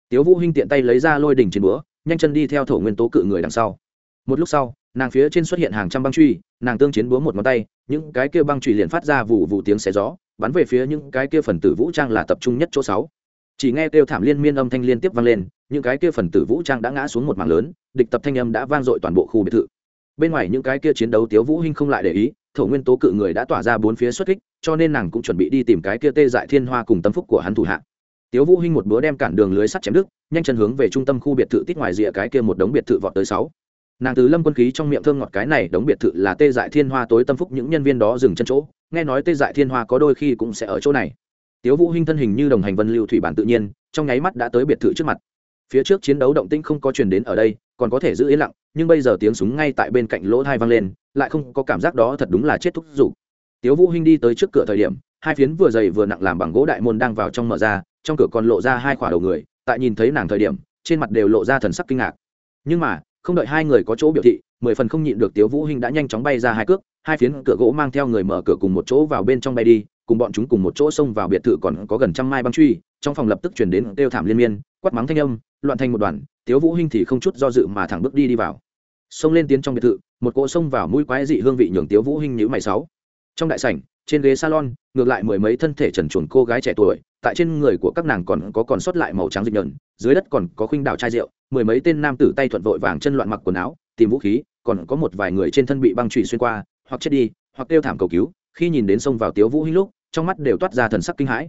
Tiếu vũ hinh tiện tay lấy ra lôi đỉnh chiến búa, nhanh chân đi theo thổ nguyên tố cự người đằng sau. Một lúc sau, nàng phía trên xuất hiện hàng trăm băng truy, nàng tương chiến búa một ngón tay, những cái kia băng truy liền phát ra vụ vụ tiếng xé gió bắn về phía những cái kia phần tử vũ trang là tập trung nhất chỗ sáu. Chỉ nghe kêu thảm liên miên âm thanh liên tiếp vang lên, những cái kia phần tử vũ trang đã ngã xuống một mảng lớn, địch tập thanh âm đã vang dội toàn bộ khu biệt thự. Bên ngoài những cái kia chiến đấu tiếu vũ hinh không lại để ý, thổ nguyên tố cự người đã tỏa ra bốn phía xuất kích, cho nên nàng cũng chuẩn bị đi tìm cái kia tê dại thiên hoa cùng tâm phúc của hắn thủ hạ. Tiếu vũ hinh một búa đem cản đường lưới sắt chém đứt, nhanh chân hướng về trung tâm khu biệt thự tít ngoài rìa cái kia một đống biệt thự vọt tới sáu nàng từ lâm quân khí trong miệng thơm ngọt cái này đống biệt thự là tê dại thiên hoa tối tâm phúc những nhân viên đó dừng chân chỗ. Nghe nói tê dại thiên hoa có đôi khi cũng sẽ ở chỗ này. Tiếu vũ hinh thân hình như đồng hành vân lưu thủy bản tự nhiên, trong nháy mắt đã tới biệt thự trước mặt. Phía trước chiến đấu động tĩnh không có truyền đến ở đây, còn có thể giữ yên lặng, nhưng bây giờ tiếng súng ngay tại bên cạnh lỗ thai vang lên, lại không có cảm giác đó thật đúng là chết thúc giục. Tiếu vũ hinh đi tới trước cửa thời điểm, hai phiến vừa dày vừa nặng làm bằng gỗ đại môn đang vào trong mở ra, trong cửa còn lộ ra hai khỏa đầu người, tại nhìn thấy nàng thời điểm, trên mặt đều lộ ra thần sắc kinh ngạc. Nhưng mà không đợi hai người có chỗ biểu thị, mười phần không nhịn được tiếu vũ hinh đã nhanh chóng bay ra hai cước, hai phiến cửa gỗ mang theo người mở cửa cùng một chỗ vào bên trong bay đi, cùng bọn chúng cùng một chỗ xông vào biệt thự còn có gần trăm mai băng truy, trong phòng lập tức chuyển đến kêu thảm liên miên, quát mắng thanh âm, loạn thành một đoàn, tiếu vũ hinh thì không chút do dự mà thẳng bước đi đi vào. Xông lên tiến trong biệt thự, một cỗ xông vào mũi quái dị hương vị nhường tiếu vũ hinh nhíu mày sáu. Trong đại sảnh, trên ghế salon, ngược lại mười mấy thân thể trần truồng cô gái trẻ tuổi tại trên người của các nàng còn có còn sót lại màu trắng dịch nhợn dưới đất còn có khuynh đảo chai rượu, mười mấy tên nam tử tay thuận vội vàng chân loạn mặc quần áo, tìm vũ khí, còn có một vài người trên thân bị băng trụy xuyên qua, hoặc chết đi, hoặc kêu thảm cầu cứu, khi nhìn đến sông vào tiếu vũ hinh lúc, trong mắt đều toát ra thần sắc kinh hãi.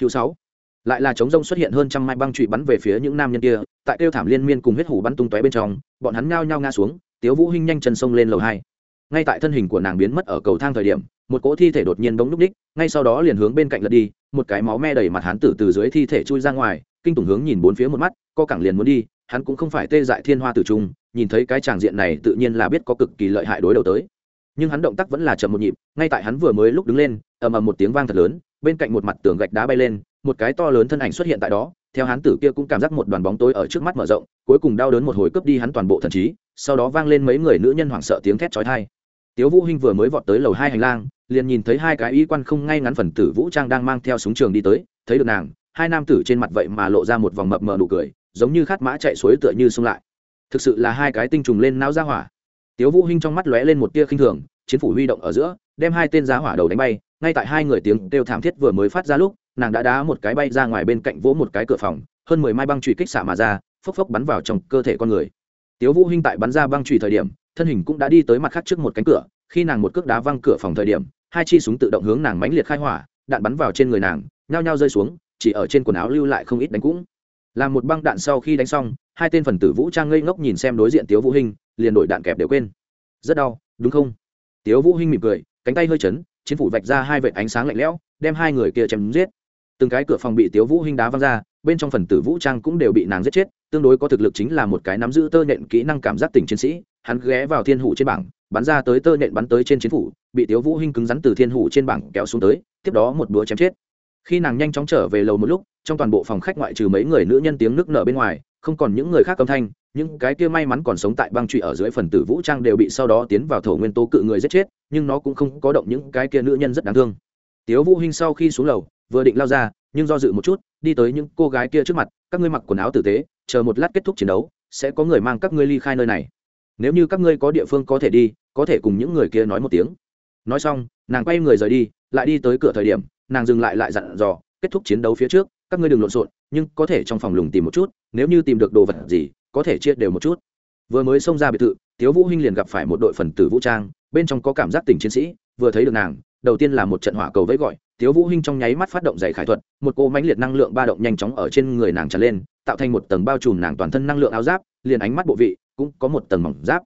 Hữu sáu, lại là chống rông xuất hiện hơn trăm mai băng trụy bắn về phía những nam nhân kia, tại kêu thảm liên miên cùng huyết hủ bắn tung tóe bên trong, bọn hắn nhao nhao ngã xuống, tiếu vũ hinh nhanh chân sông lên lầu hai. Ngay tại thân hình của nàng biến mất ở cầu thang thời điểm một cỗ thi thể đột nhiên bỗng núp ních ngay sau đó liền hướng bên cạnh lật đi, một cái máu me đầy mặt hắn tử từ dưới thi thể chui ra ngoài, kinh tủng hướng nhìn bốn phía một mắt, co cẳng liền muốn đi, hắn cũng không phải tê dại thiên hoa tử trung, nhìn thấy cái tràng diện này tự nhiên là biết có cực kỳ lợi hại đối đầu tới. Nhưng hắn động tác vẫn là chậm một nhịp, ngay tại hắn vừa mới lúc đứng lên, ầm ầm một tiếng vang thật lớn, bên cạnh một mặt tường gạch đá bay lên, một cái to lớn thân ảnh xuất hiện tại đó, theo hắn tử kia cũng cảm giác một đoàn bóng tối ở trước mắt mở rộng, cuối cùng đau đớn một hồi cướp đi hắn toàn bộ thần trí, sau đó vang lên mấy người nữ nhân hoảng sợ tiếng thét chói tai tiếu vũ hinh vừa mới vọt tới lầu hai hành lang, liền nhìn thấy hai cái y quan không ngay ngắn phần tử vũ trang đang mang theo súng trường đi tới, thấy được nàng, hai nam tử trên mặt vậy mà lộ ra một vòng mập mờ nụ cười, giống như khát mã chạy suối tựa như xông lại. Thực sự là hai cái tinh trùng lên não ra hỏa. Tiếu vũ hinh trong mắt lóe lên một tia khinh thường, chiến phủ huy động ở giữa, đem hai tên giá hỏa đầu đánh bay, ngay tại hai người tiếng kêu thảm thiết vừa mới phát ra lúc, nàng đã đá một cái bay ra ngoài bên cạnh vỗ một cái cửa phòng, hơn mười mai băng chùy kích xạ mà ra, phốc phốc bắn vào trong cơ thể con người. Tiếu vũ hinh tại bắn ra băng chùy thời điểm thân hình cũng đã đi tới mặt khác trước một cánh cửa, khi nàng một cước đá văng cửa phòng thời điểm, hai chi súng tự động hướng nàng mãnh liệt khai hỏa, đạn bắn vào trên người nàng, nhao nhao rơi xuống, chỉ ở trên quần áo lưu lại không ít đánh cũng. Làm một băng đạn sau khi đánh xong, hai tên phần tử vũ trang ngây ngốc nhìn xem đối diện tiếu vũ hinh, liền đổi đạn kẹp đều quên. Rất đau, đúng không? Tiếu vũ hinh mỉm cười, cánh tay hơi chấn, chiến phủ vạch ra hai vệt ánh sáng lạnh lẽo, đem hai người kia chém giết. Từng cái cửa phòng bị tiếu vũ hinh đá văng ra bên trong phần tử vũ trang cũng đều bị nàng giết chết, tương đối có thực lực chính là một cái nắm giữ tơ nhện kỹ năng cảm giác tình chiến sĩ, hắn ghé vào thiên hủ trên bảng, bắn ra tới tơ nhện bắn tới trên chiến phủ, bị tiếu vũ hinh cứng rắn từ thiên hủ trên bảng kéo xuống tới, tiếp đó một đũa chém chết. Khi nàng nhanh chóng trở về lầu một lúc, trong toàn bộ phòng khách ngoại trừ mấy người nữ nhân tiếng nước nở bên ngoài, không còn những người khác âm thanh, những cái kia may mắn còn sống tại băng trụy ở dưới phần tử vũ trang đều bị sau đó tiến vào thổ nguyên tố cự người giết chết, nhưng nó cũng không có động những cái kia nữ nhân rất đáng thương. Tiếu vũ hinh sau khi xuống lầu, vừa định lao ra nhưng do dự một chút, đi tới những cô gái kia trước mặt, các ngươi mặc quần áo tử tế, chờ một lát kết thúc chiến đấu, sẽ có người mang các ngươi ly khai nơi này. Nếu như các ngươi có địa phương có thể đi, có thể cùng những người kia nói một tiếng. Nói xong, nàng quay người rời đi, lại đi tới cửa thời điểm, nàng dừng lại lại dặn dò, kết thúc chiến đấu phía trước, các ngươi đừng lộn xộn, nhưng có thể trong phòng lùng tìm một chút, nếu như tìm được đồ vật gì, có thể chia đều một chút. Vừa mới xông ra biệt thự thiếu vũ hinh liền gặp phải một đội phần tử vũ trang, bên trong có cảm giác tình chiến sĩ, vừa thấy được nàng, đầu tiên là một trận hỏa cầu vẫy gọi tiếu vũ hinh trong nháy mắt phát động dày khải thuật, một cô mãnh liệt năng lượng ba động nhanh chóng ở trên người nàng tràn lên, tạo thành một tầng bao trùm nàng toàn thân năng lượng áo giáp, liền ánh mắt bộ vị cũng có một tầng mỏng giáp.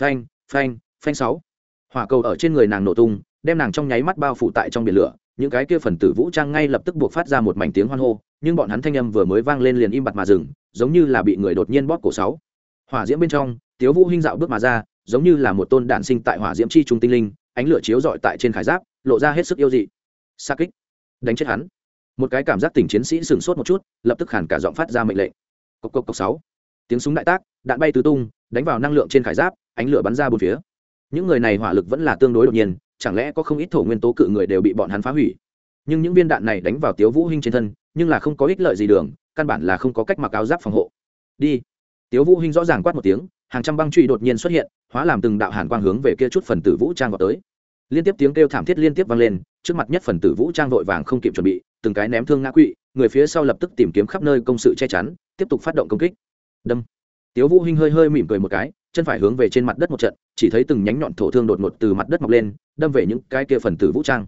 Phanh phanh phanh sáu. Hỏa cầu ở trên người nàng nổ tung, đem nàng trong nháy mắt bao phủ tại trong biển lửa. Những cái kia phần tử vũ trang ngay lập tức buộc phát ra một mảnh tiếng hoan hô, nhưng bọn hắn thanh âm vừa mới vang lên liền im bặt mà dừng, giống như là bị người đột nhiên bóp cổ sáu. Hỏa diễm bên trong, tiếu vũ hinh dạo bước mà ra, giống như là một tôn đản sinh tại hỏa diễm chi trung tinh linh, ánh lửa chiếu rọi tại trên khải giáp, lộ ra hết sức yêu dị xa kích. Đánh chết hắn. Một cái cảm giác tỉnh chiến sĩ sừng sốt một chút, lập tức hẳn cả giọng phát ra mệnh lệnh. Cộc cộc cộc sáu. Tiếng súng đại tác, đạn bay tứ tung, đánh vào năng lượng trên khải giáp, ánh lửa bắn ra bốn phía. Những người này hỏa lực vẫn là tương đối đột nhiên, chẳng lẽ có không ít thổ nguyên tố cự người đều bị bọn hắn phá hủy? Nhưng những viên đạn này đánh vào tiếu vũ hinh trên thân, nhưng là không có ích lợi gì đường, căn bản là không có cách mặc áo giáp phòng hộ. Đi. Tiếu vũ hinh rõ ràng quát một tiếng, hàng trăm băng truy đột nhiên xuất hiện, hóa làm từng đạo hàn quang hướng về kia chút phần tử vũ trang vào tới liên tiếp tiếng kêu thảm thiết liên tiếp vang lên, trước mặt nhất phần tử vũ trang vội vàng không kịp chuẩn bị, từng cái ném thương ngã quỵ, người phía sau lập tức tìm kiếm khắp nơi công sự che chắn, tiếp tục phát động công kích. Đâm. Tiếu vũ hinh hơi hơi mỉm cười một cái, chân phải hướng về trên mặt đất một trận, chỉ thấy từng nhánh nhọn thổ thương đột ngột từ mặt đất mọc lên, đâm về những cái kia phần tử vũ trang.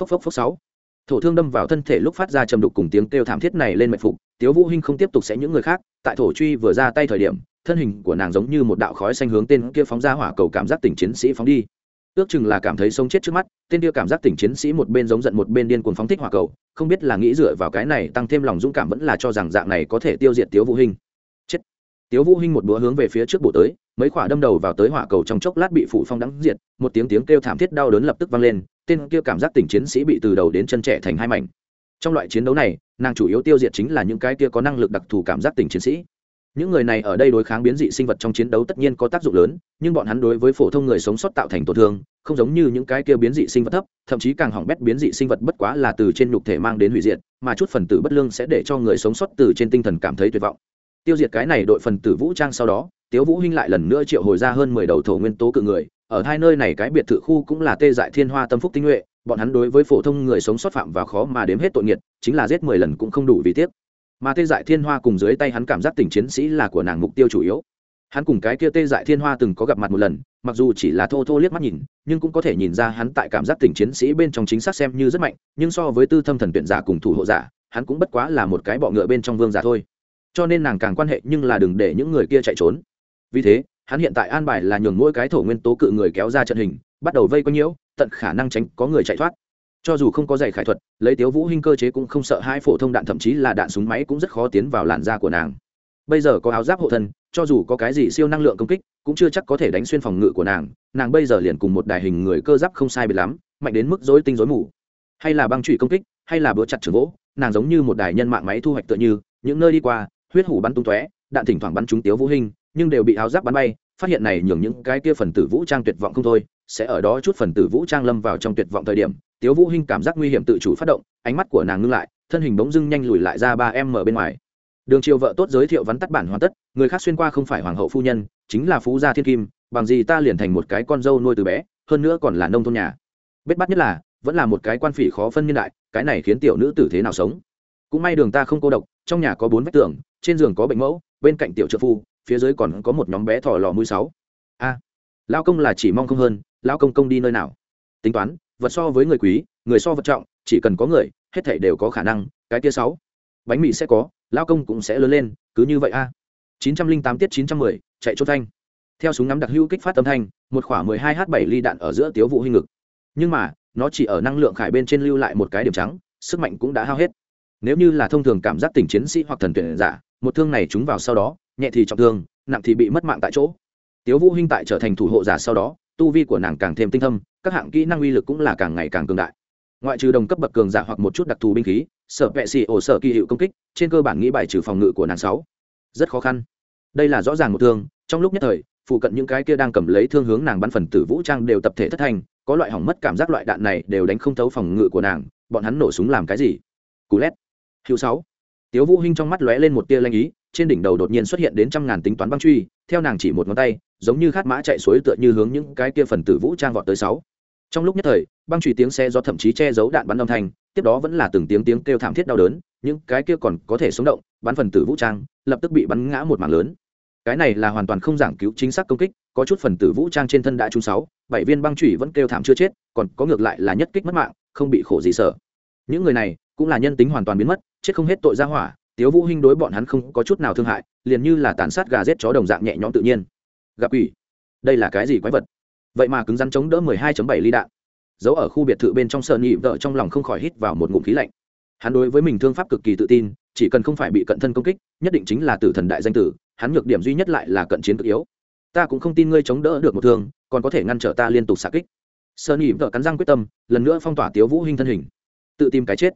Phốc phốc phốc sáu. Thổ thương đâm vào thân thể lúc phát ra trầm đục cùng tiếng kêu thảm thiết này lên mệnh phục, tiếu vũ hinh không tiếp tục sẽ những người khác, tại thổ truy vừa ra tay thời điểm, thân hình của nàng giống như một đạo khói xanh hướng tên kia phóng ra hỏa cầu cảm giác tỉnh chiến sĩ phóng đi ước chừng là cảm thấy sống chết trước mắt, tên kia cảm giác tỉnh chiến sĩ một bên giống giận một bên điên cuồng phóng thích hỏa cầu, không biết là nghĩ dựa vào cái này tăng thêm lòng dũng cảm vẫn là cho rằng dạng này có thể tiêu diệt tiếu vũ hinh. Chết. Tiếu vũ hinh một búa hướng về phía trước bổ tới, mấy quả đâm đầu vào tới hỏa cầu trong chốc lát bị phủ phong đắng diệt, một tiếng tiếng kêu thảm thiết đau đớn lập tức vang lên, tên kia cảm giác tỉnh chiến sĩ bị từ đầu đến chân trẻ thành hai mảnh. Trong loại chiến đấu này, nàng chủ yếu tiêu diệt chính là những cái kia có năng lực đặc thù cảm giác tỉnh chiến sĩ những người này ở đây đối kháng biến dị sinh vật trong chiến đấu tất nhiên có tác dụng lớn, nhưng bọn hắn đối với phổ thông người sống sót tạo thành tổn thương, không giống như những cái kia biến dị sinh vật thấp, thậm chí càng hỏng bét biến dị sinh vật bất quá là từ trên nhục thể mang đến hủy diệt, mà chút phần tử bất lương sẽ để cho người sống sót từ trên tinh thần cảm thấy tuyệt vọng. Tiêu diệt cái này đội phần tử vũ trang sau đó, tiếu vũ hinh lại lần nữa triệu hồi ra hơn mười đầu thổ nguyên tố cự người, ở hai nơi này cái biệt thự khu cũng là tê dại thiên hoa tâm phúc tinh nhuệ, bọn hắn đối với phổ thông người sống sót phạm và khó mà đếm hết tội nghiệt, chính là giết mười lần cũng không đủ vì tiếc mà tê dại thiên hoa cùng dưới tay hắn cảm giác tình chiến sĩ là của nàng mục tiêu chủ yếu. Hắn cùng cái kia tê dại thiên hoa từng có gặp mặt một lần, mặc dù chỉ là thô thô liếc mắt nhìn, nhưng cũng có thể nhìn ra hắn tại cảm giác tình chiến sĩ bên trong chính xác xem như rất mạnh, nhưng so với tư thâm thần tuyển giả cùng thủ hộ giả, hắn cũng bất quá là một cái bọ ngựa bên trong vương giả thôi. Cho nên nàng càng quan hệ nhưng là đừng để những người kia chạy trốn. Vì thế, hắn hiện tại an bài là nhường mỗi cái thổ nguyên tố cự người kéo ra trận hình, bắt đầu vây quanh nhiễu, tận khả năng tránh có người chạy thoát cho dù không có giày khải thuật, lấy tiếu vũ hinh cơ chế cũng không sợ hai phổ thông đạn, thậm chí là đạn súng máy cũng rất khó tiến vào làn da của nàng. Bây giờ có áo giáp hộ thân, cho dù có cái gì siêu năng lượng công kích, cũng chưa chắc có thể đánh xuyên phòng ngự của nàng nàng bây giờ liền cùng một đài hình người cơ giáp không sai biệt lắm, mạnh đến mức rối tinh rối mù. Hay là băng trụy công kích, hay là bữa chặt trường gỗ, nàng giống như một đài nhân mạng máy thu hoạch tựa như, những nơi đi qua, huyết hủ bắn tung tóe, đạn thỉnh thoảng bắn trúng tiếu vũ hinh, nhưng đều bị áo giáp bắn bay, phát hiện này nhường những cái kia phần tử vũ trang tuyệt vọng không thôi, sẽ ở đó chút phần tử vũ trang lâm vào trong tuyệt vọng thời điểm tiếu vũ hinh cảm giác nguy hiểm tự chủ phát động ánh mắt của nàng ngưng lại thân hình bỗng dưng nhanh lùi lại ra ba em ở bên ngoài. Đường triều vợ tốt giới thiệu vắn tắt bản hoàn tất người khác xuyên qua không phải hoàng hậu phu nhân chính là phú gia thiên kim bằng gì ta liền thành một cái con dâu nuôi từ bé hơn nữa còn là nông thôn nhà. Bết bắt nhất là vẫn là một cái quan phỉ khó phân niên đại cái này khiến tiểu nữ tử thế nào sống? Cũng may đường ta không cô độc trong nhà có bốn vách tường trên giường có bệnh mẫu bên cạnh tiểu trợ phu phía dưới còn có một nhóm bé thỏ lò mũi sáu. A à, lao công là chỉ mong không hơn lao công công đi nơi nào? Tính toán vật so với người quý, người so vật trọng, chỉ cần có người, hết thảy đều có khả năng, cái tia sáu. Bánh mì sẽ có lao công cũng sẽ lớn lên, cứ như vậy a. chín trăm linh tám tiết chín trăm mười, chạy chốt thanh. Theo súng ngắm đặc hữu kích phát âm thanh, một khoảng 12 h 7 ly đạn ở giữa tiếu vụ hình ngực. Nhưng mà, nó chỉ ở năng lượng khải bên trên lưu lại một cái điểm trắng, sức mạnh cũng đã hao hết. Nếu như là thông thường cảm giác tình chiến sĩ hoặc thần tuyển giả, một thương này trúng vào sau đó, nhẹ thì trọng thương, nặng thì bị mất mạng tại chỗ. Tiếu vũ hinh tại trở thành thủ hộ giả sau đó tu vi của nàng càng thêm tinh thâm, các hạng kỹ năng uy lực cũng là càng ngày càng cường đại. Ngoại trừ đồng cấp bậc cường giả hoặc một chút đặc thù binh khí, sở vệ xì ổ sở kỳ hiệu công kích, trên cơ bản nghĩ bài trừ phòng ngự của nàng sáu. Rất khó khăn. Đây là rõ ràng một thương, trong lúc nhất thời, phụ cận những cái kia đang cầm lấy thương hướng nàng bắn phần tử vũ trang đều tập thể thất thành, có loại hỏng mất cảm giác loại đạn này đều đánh không thấu phòng ngự của nàng, bọn hắn nổ súng làm cái gì? Cú lét. Hữu sáu. Tiếu vũ hinh trong mắt lóe lên một tia lanh ý trên đỉnh đầu đột nhiên xuất hiện đến trăm ngàn tính toán băng truy, theo nàng chỉ một ngón tay, giống như khát mã chạy suối tựa như hướng những cái kia phần tử vũ trang vọt tới sáu. Trong lúc nhất thời, băng truy tiếng xe do thậm chí che giấu đạn bắn âm thanh, tiếp đó vẫn là từng tiếng tiếng kêu thảm thiết đau đớn, những cái kia còn có thể sống động, bắn phần tử vũ trang, lập tức bị bắn ngã một mảng lớn. Cái này là hoàn toàn không giảng cứu chính xác công kích, có chút phần tử vũ trang trên thân đã trúng sáu, bảy viên băng chủy vẫn kêu thảm chưa chết, còn có ngược lại là nhất kích mất mạng, không bị khổ gì sợ. Những người này cũng là nhân tính hoàn toàn biến mất, chết không hết tội ra hỏa tiếu vũ hinh đối bọn hắn không có chút nào thương hại, liền như là tàn sát gà giết chó đồng dạng nhẹ nhõm tự nhiên. Gặp ủy đây là cái gì quái vật? Vậy mà cứng rắn chống đỡ 12.7 ly đạn. Giấu ở khu biệt thự bên trong sợ nhị vợ trong lòng không khỏi hít vào một ngụm khí lạnh. Hắn đối với mình thương pháp cực kỳ tự tin, chỉ cần không phải bị cận thân công kích, nhất định chính là tử thần đại danh tử, hắn nhược điểm duy nhất lại là cận chiến cực yếu. Ta cũng không tin ngươi chống đỡ được một thương, còn có thể ngăn trở ta liên tục xạ kích. Sợ nhị vợ cắn răng quyết tâm, lần nữa phong tỏa tiếu vũ hinh thân hình. Tự tìm cái chết.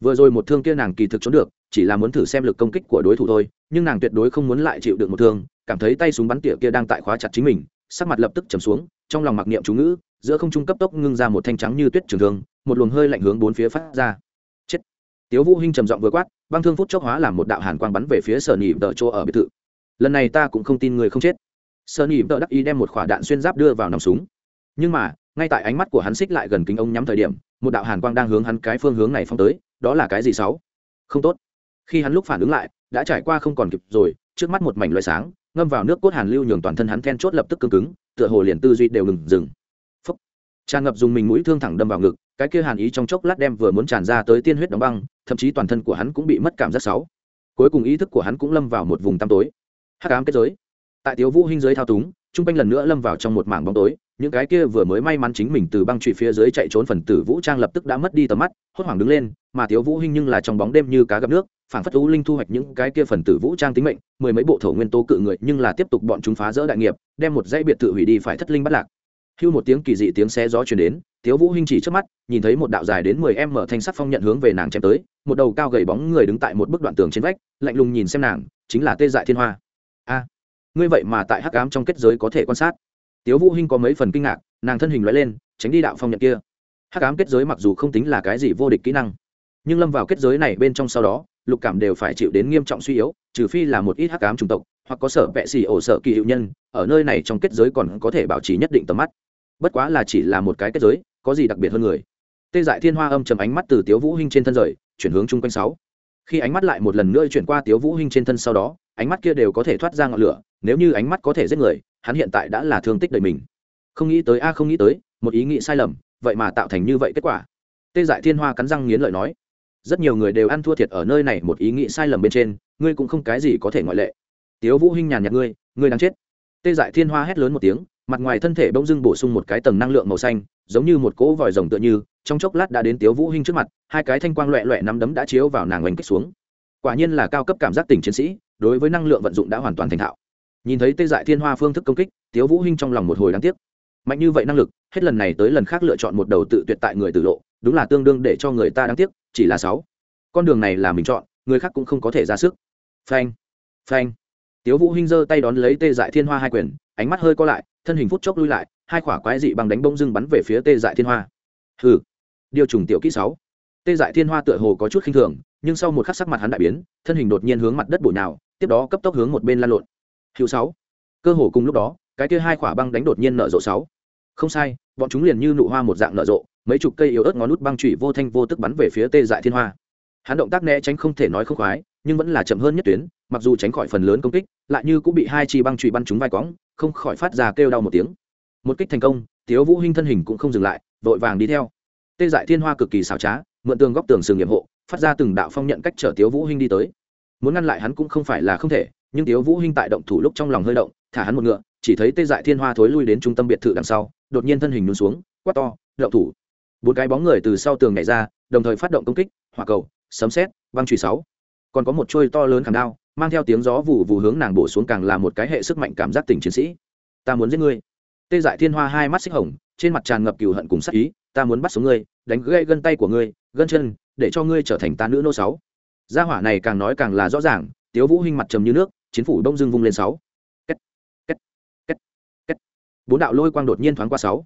Vừa rồi một thương kia nàng kỳ thực trốn được chỉ là muốn thử xem lực công kích của đối thủ thôi, nhưng nàng tuyệt đối không muốn lại chịu được một thương, cảm thấy tay súng bắn tỉa kia đang tại khóa chặt chính mình, sắc mặt lập tức trầm xuống, trong lòng mặc niệm chú ngữ, giữa không trung cấp tốc ngưng ra một thanh trắng như tuyết trường thương, một luồng hơi lạnh hướng bốn phía phát ra. Chết. Tiếu vũ hinh trầm giọng vừa quát, băng thương phút chốc hóa làm một đạo hàn quang bắn về phía sở nhị đỡ chỗ ở biệt thự. Lần này ta cũng không tin người không chết. Sở nhị đỡ đắc ý đem một quả đạn xuyên giáp đưa vào nòng súng. Nhưng mà, ngay tại ánh mắt của hắn xích lại gần kính ông nhắm thời điểm, một đạo hàn quang đang hướng hắn cái phương hướng này phong tới, đó là cái gì sáu? Không tốt khi hắn lúc phản ứng lại, đã trải qua không còn kịp rồi, trước mắt một mảnh loài sáng, ngâm vào nước cốt hàn lưu nhường toàn thân hắn then chốt lập tức cứng cứng, tựa hồ liền tư duy đều ngừng dừng. Phúc. Tràn ngập dùng mình mũi thương thẳng đâm vào ngực, cái kia hàn ý trong chốc lát đem vừa muốn tràn ra tới tiên huyết đóng băng, thậm chí toàn thân của hắn cũng bị mất cảm giác sáu cuối cùng ý thức của hắn cũng lâm vào một vùng tăm tối. Hắc ám kết giới. Tại tiếu vũ hinh giới thao túng trung quanh lần nữa lâm vào trong một mảng bóng tối, những cái kia vừa mới may mắn chính mình từ băng trụy phía dưới chạy trốn phần tử vũ trang lập tức đã mất đi tầm mắt, hốt hoảng đứng lên, mà thiếu vũ hinh nhưng là trong bóng đêm như cá gặp nước phản phất u linh thu hoạch những cái kia phần tử vũ trang tính mệnh, mười mấy bộ thổ nguyên tố cự người nhưng là tiếp tục bọn chúng phá rỡ đại nghiệp, đem một dãy biệt thự hủy đi phải thất linh bắt lạc. Hưu một tiếng kỳ dị tiếng xé gió truyền đến thiếu vũ hinh chỉ trước mắt, nhìn thấy một đạo dài đến mười em mở thanh sắc phong nhận hướng về nàng chém tới, một đầu cao gầy bóng người đứng tại một bức đoạn tường trên vách, lạnh lùng nhìn xem nàng, chính là tê dại thiên hoa ngươi vậy mà tại hắc ám trong kết giới có thể quan sát. Tiếu vũ hinh có mấy phần kinh ngạc, nàng thân hình lóe lên, tránh đi đạo phong nhận kia. Hắc ám kết giới mặc dù không tính là cái gì vô địch kỹ năng, nhưng lâm vào kết giới này bên trong sau đó, lục cảm đều phải chịu đến nghiêm trọng suy yếu, trừ phi là một ít hắc ám chủng tộc, hoặc có sở vệ xì ổ sở kỳ hiệu nhân, ở nơi này trong kết giới còn có thể bảo trì nhất định tầm mắt. Bất quá là chỉ là một cái kết giới, có gì đặc biệt hơn người? Tê dại thiên hoa âm chầm ánh mắt từ tiếu vũ hinh trên thân rời, chuyển hướng chung quanh sáu khi ánh mắt lại một lần nữa chuyển qua tiếu vũ hinh trên thân sau đó, ánh mắt kia đều có thể thoát ra ngọn lửa, nếu như ánh mắt có thể giết người, hắn hiện tại đã là thương tích đời mình. Không nghĩ tới a, không nghĩ tới, một ý nghĩ sai lầm, vậy mà tạo thành như vậy kết quả. Tê dại thiên hoa cắn răng nghiến lợi nói, rất nhiều người đều ăn thua thiệt ở nơi này, một ý nghĩ sai lầm bên trên, ngươi cũng không cái gì có thể ngoại lệ. Tiếu vũ hinh nhàn nhạt, ngươi ngươi đang chết. Tê dại thiên hoa hét lớn một tiếng, mặt ngoài thân thể bỗng dưng bổ sung một cái tầng năng lượng màu xanh giống như một cỗ vòi rồng tựa như, trong chốc lát đã đến tiếu vũ hinh trước mặt, hai cái thanh quang loẹ loẹ nắm đấm đã chiếu vào nàng oanh kích xuống. Quả nhiên là cao cấp cảm giác tỉnh chiến sĩ, đối với năng lượng vận dụng đã hoàn toàn thành thạo. Nhìn thấy tê dại thiên hoa phương thức công kích, tiếu vũ hinh trong lòng một hồi đáng tiếc. Mạnh như vậy năng lực, hết lần này tới lần khác lựa chọn một đầu tự tuyệt tại người tử lộ, đúng là tương đương để cho người ta đáng tiếc, chỉ là sáu. Con đường này là mình chọn, người khác cũng không có thể ra sức. Phanh phanh. Tiếu vũ hinh giơ tay đón lấy tê dại thiên hoa hai quyền, ánh mắt hơi co lại thân hình phút chốc lui lại, hai quả quái dị bằng đánh bông dưng bắn về phía tê dại thiên hoa. Hừ, điều trùng tiểu kỹ sáu. Tê dại thiên hoa tựa hồ có chút khinh thường, nhưng sau một khắc sắc mặt hắn đại biến, thân hình đột nhiên hướng mặt đất bụi nào tiếp đó cấp tốc hướng một bên lan lộn. Hữu sáu. Cơ hồ cùng lúc đó, cái kia hai quả băng đánh đột nhiên nở rộ sáu. Không sai, bọn chúng liền như nụ hoa một dạng nở rộ, mấy chục cây yếu ớt ngón nút băng chủy vô thanh vô tức bắn về phía tê dại thiên hoa. Hắn động tác né tránh không thể nói không khoái, nhưng vẫn là chậm hơn nhất tuyến, mặc dù tránh khỏi phần lớn công kích lại như cũng bị hai chi băng chủy bắn trúng vai cõng không khỏi phát ra kêu đau một tiếng. Một kích thành công, tiếu vũ hinh thân hình cũng không dừng lại, vội vàng đi theo. Tê dại thiên hoa cực kỳ xảo trá, mượn tường góc tường sừng nghiệm hộ, phát ra từng đạo phong nhận cách chở tiếu vũ hinh đi tới. Muốn ngăn lại hắn cũng không phải là không thể, nhưng tiếu vũ hinh tại động thủ lúc trong lòng hơi động, thả hắn một ngựa, chỉ thấy tê dại thiên hoa thối lui đến trung tâm biệt thự đằng sau, đột nhiên thân hình nhún xuống, quát to, động thủ! Bốn cái bóng người từ sau tường nhảy ra, đồng thời phát động công kích, hỏa cầu, sấm sét, băng chùy sáu. Còn có một chuôi to lớn khảm đao mang theo tiếng gió vụ vụ hướng nàng bổ xuống càng là một cái hệ sức mạnh cảm giác tình chiến sĩ. Ta muốn giết ngươi. Tê dại thiên hoa hai mắt xích hồng trên mặt tràn ngập cừu hận cùng sắc ý ta muốn bắt sống ngươi đánh gãy gân tay của ngươi gân chân để cho ngươi trở thành ta nữ nô sáu. Gia hỏa này càng nói càng là rõ ràng tiếu vũ hinh mặt trầm như nước chiến phủ đông dương vung lên sáu. Kết, kết, kết, kết. bốn đạo lôi quang đột nhiên thoáng qua sáu.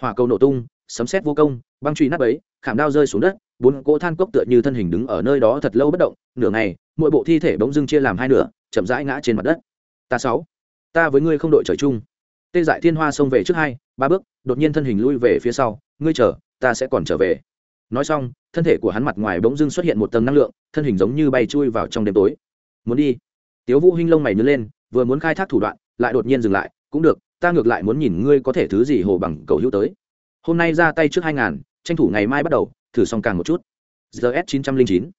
Hỏa cầu nổ tung sấm sét vô công băng truy nát bấy, khảm đao rơi xuống đất bốn cỗ than cốc tựa như thân hình đứng ở nơi đó thật lâu bất động, nửa ngày, mỗi bộ thi thể bỗng dưng chia làm hai nửa, chậm rãi ngã trên mặt đất. Ta sáu, ta với ngươi không đội trời chung. Tê dại thiên hoa xông về trước hai, ba bước, đột nhiên thân hình lui về phía sau, ngươi chờ, ta sẽ còn trở về. Nói xong, thân thể của hắn mặt ngoài bỗng dưng xuất hiện một tầng năng lượng, thân hình giống như bay chui vào trong đêm tối. Muốn đi. Tiếu vũ hinh lông mày nhớ lên, vừa muốn khai thác thủ đoạn, lại đột nhiên dừng lại, cũng được, ta ngược lại muốn nhìn ngươi có thể thứ gì hồ bằng cầu hữu tới. Hôm nay ra tay trước hai ngàn, tranh thủ ngày mai bắt đầu thử xong càng một chút. Gs chín trăm linh chín,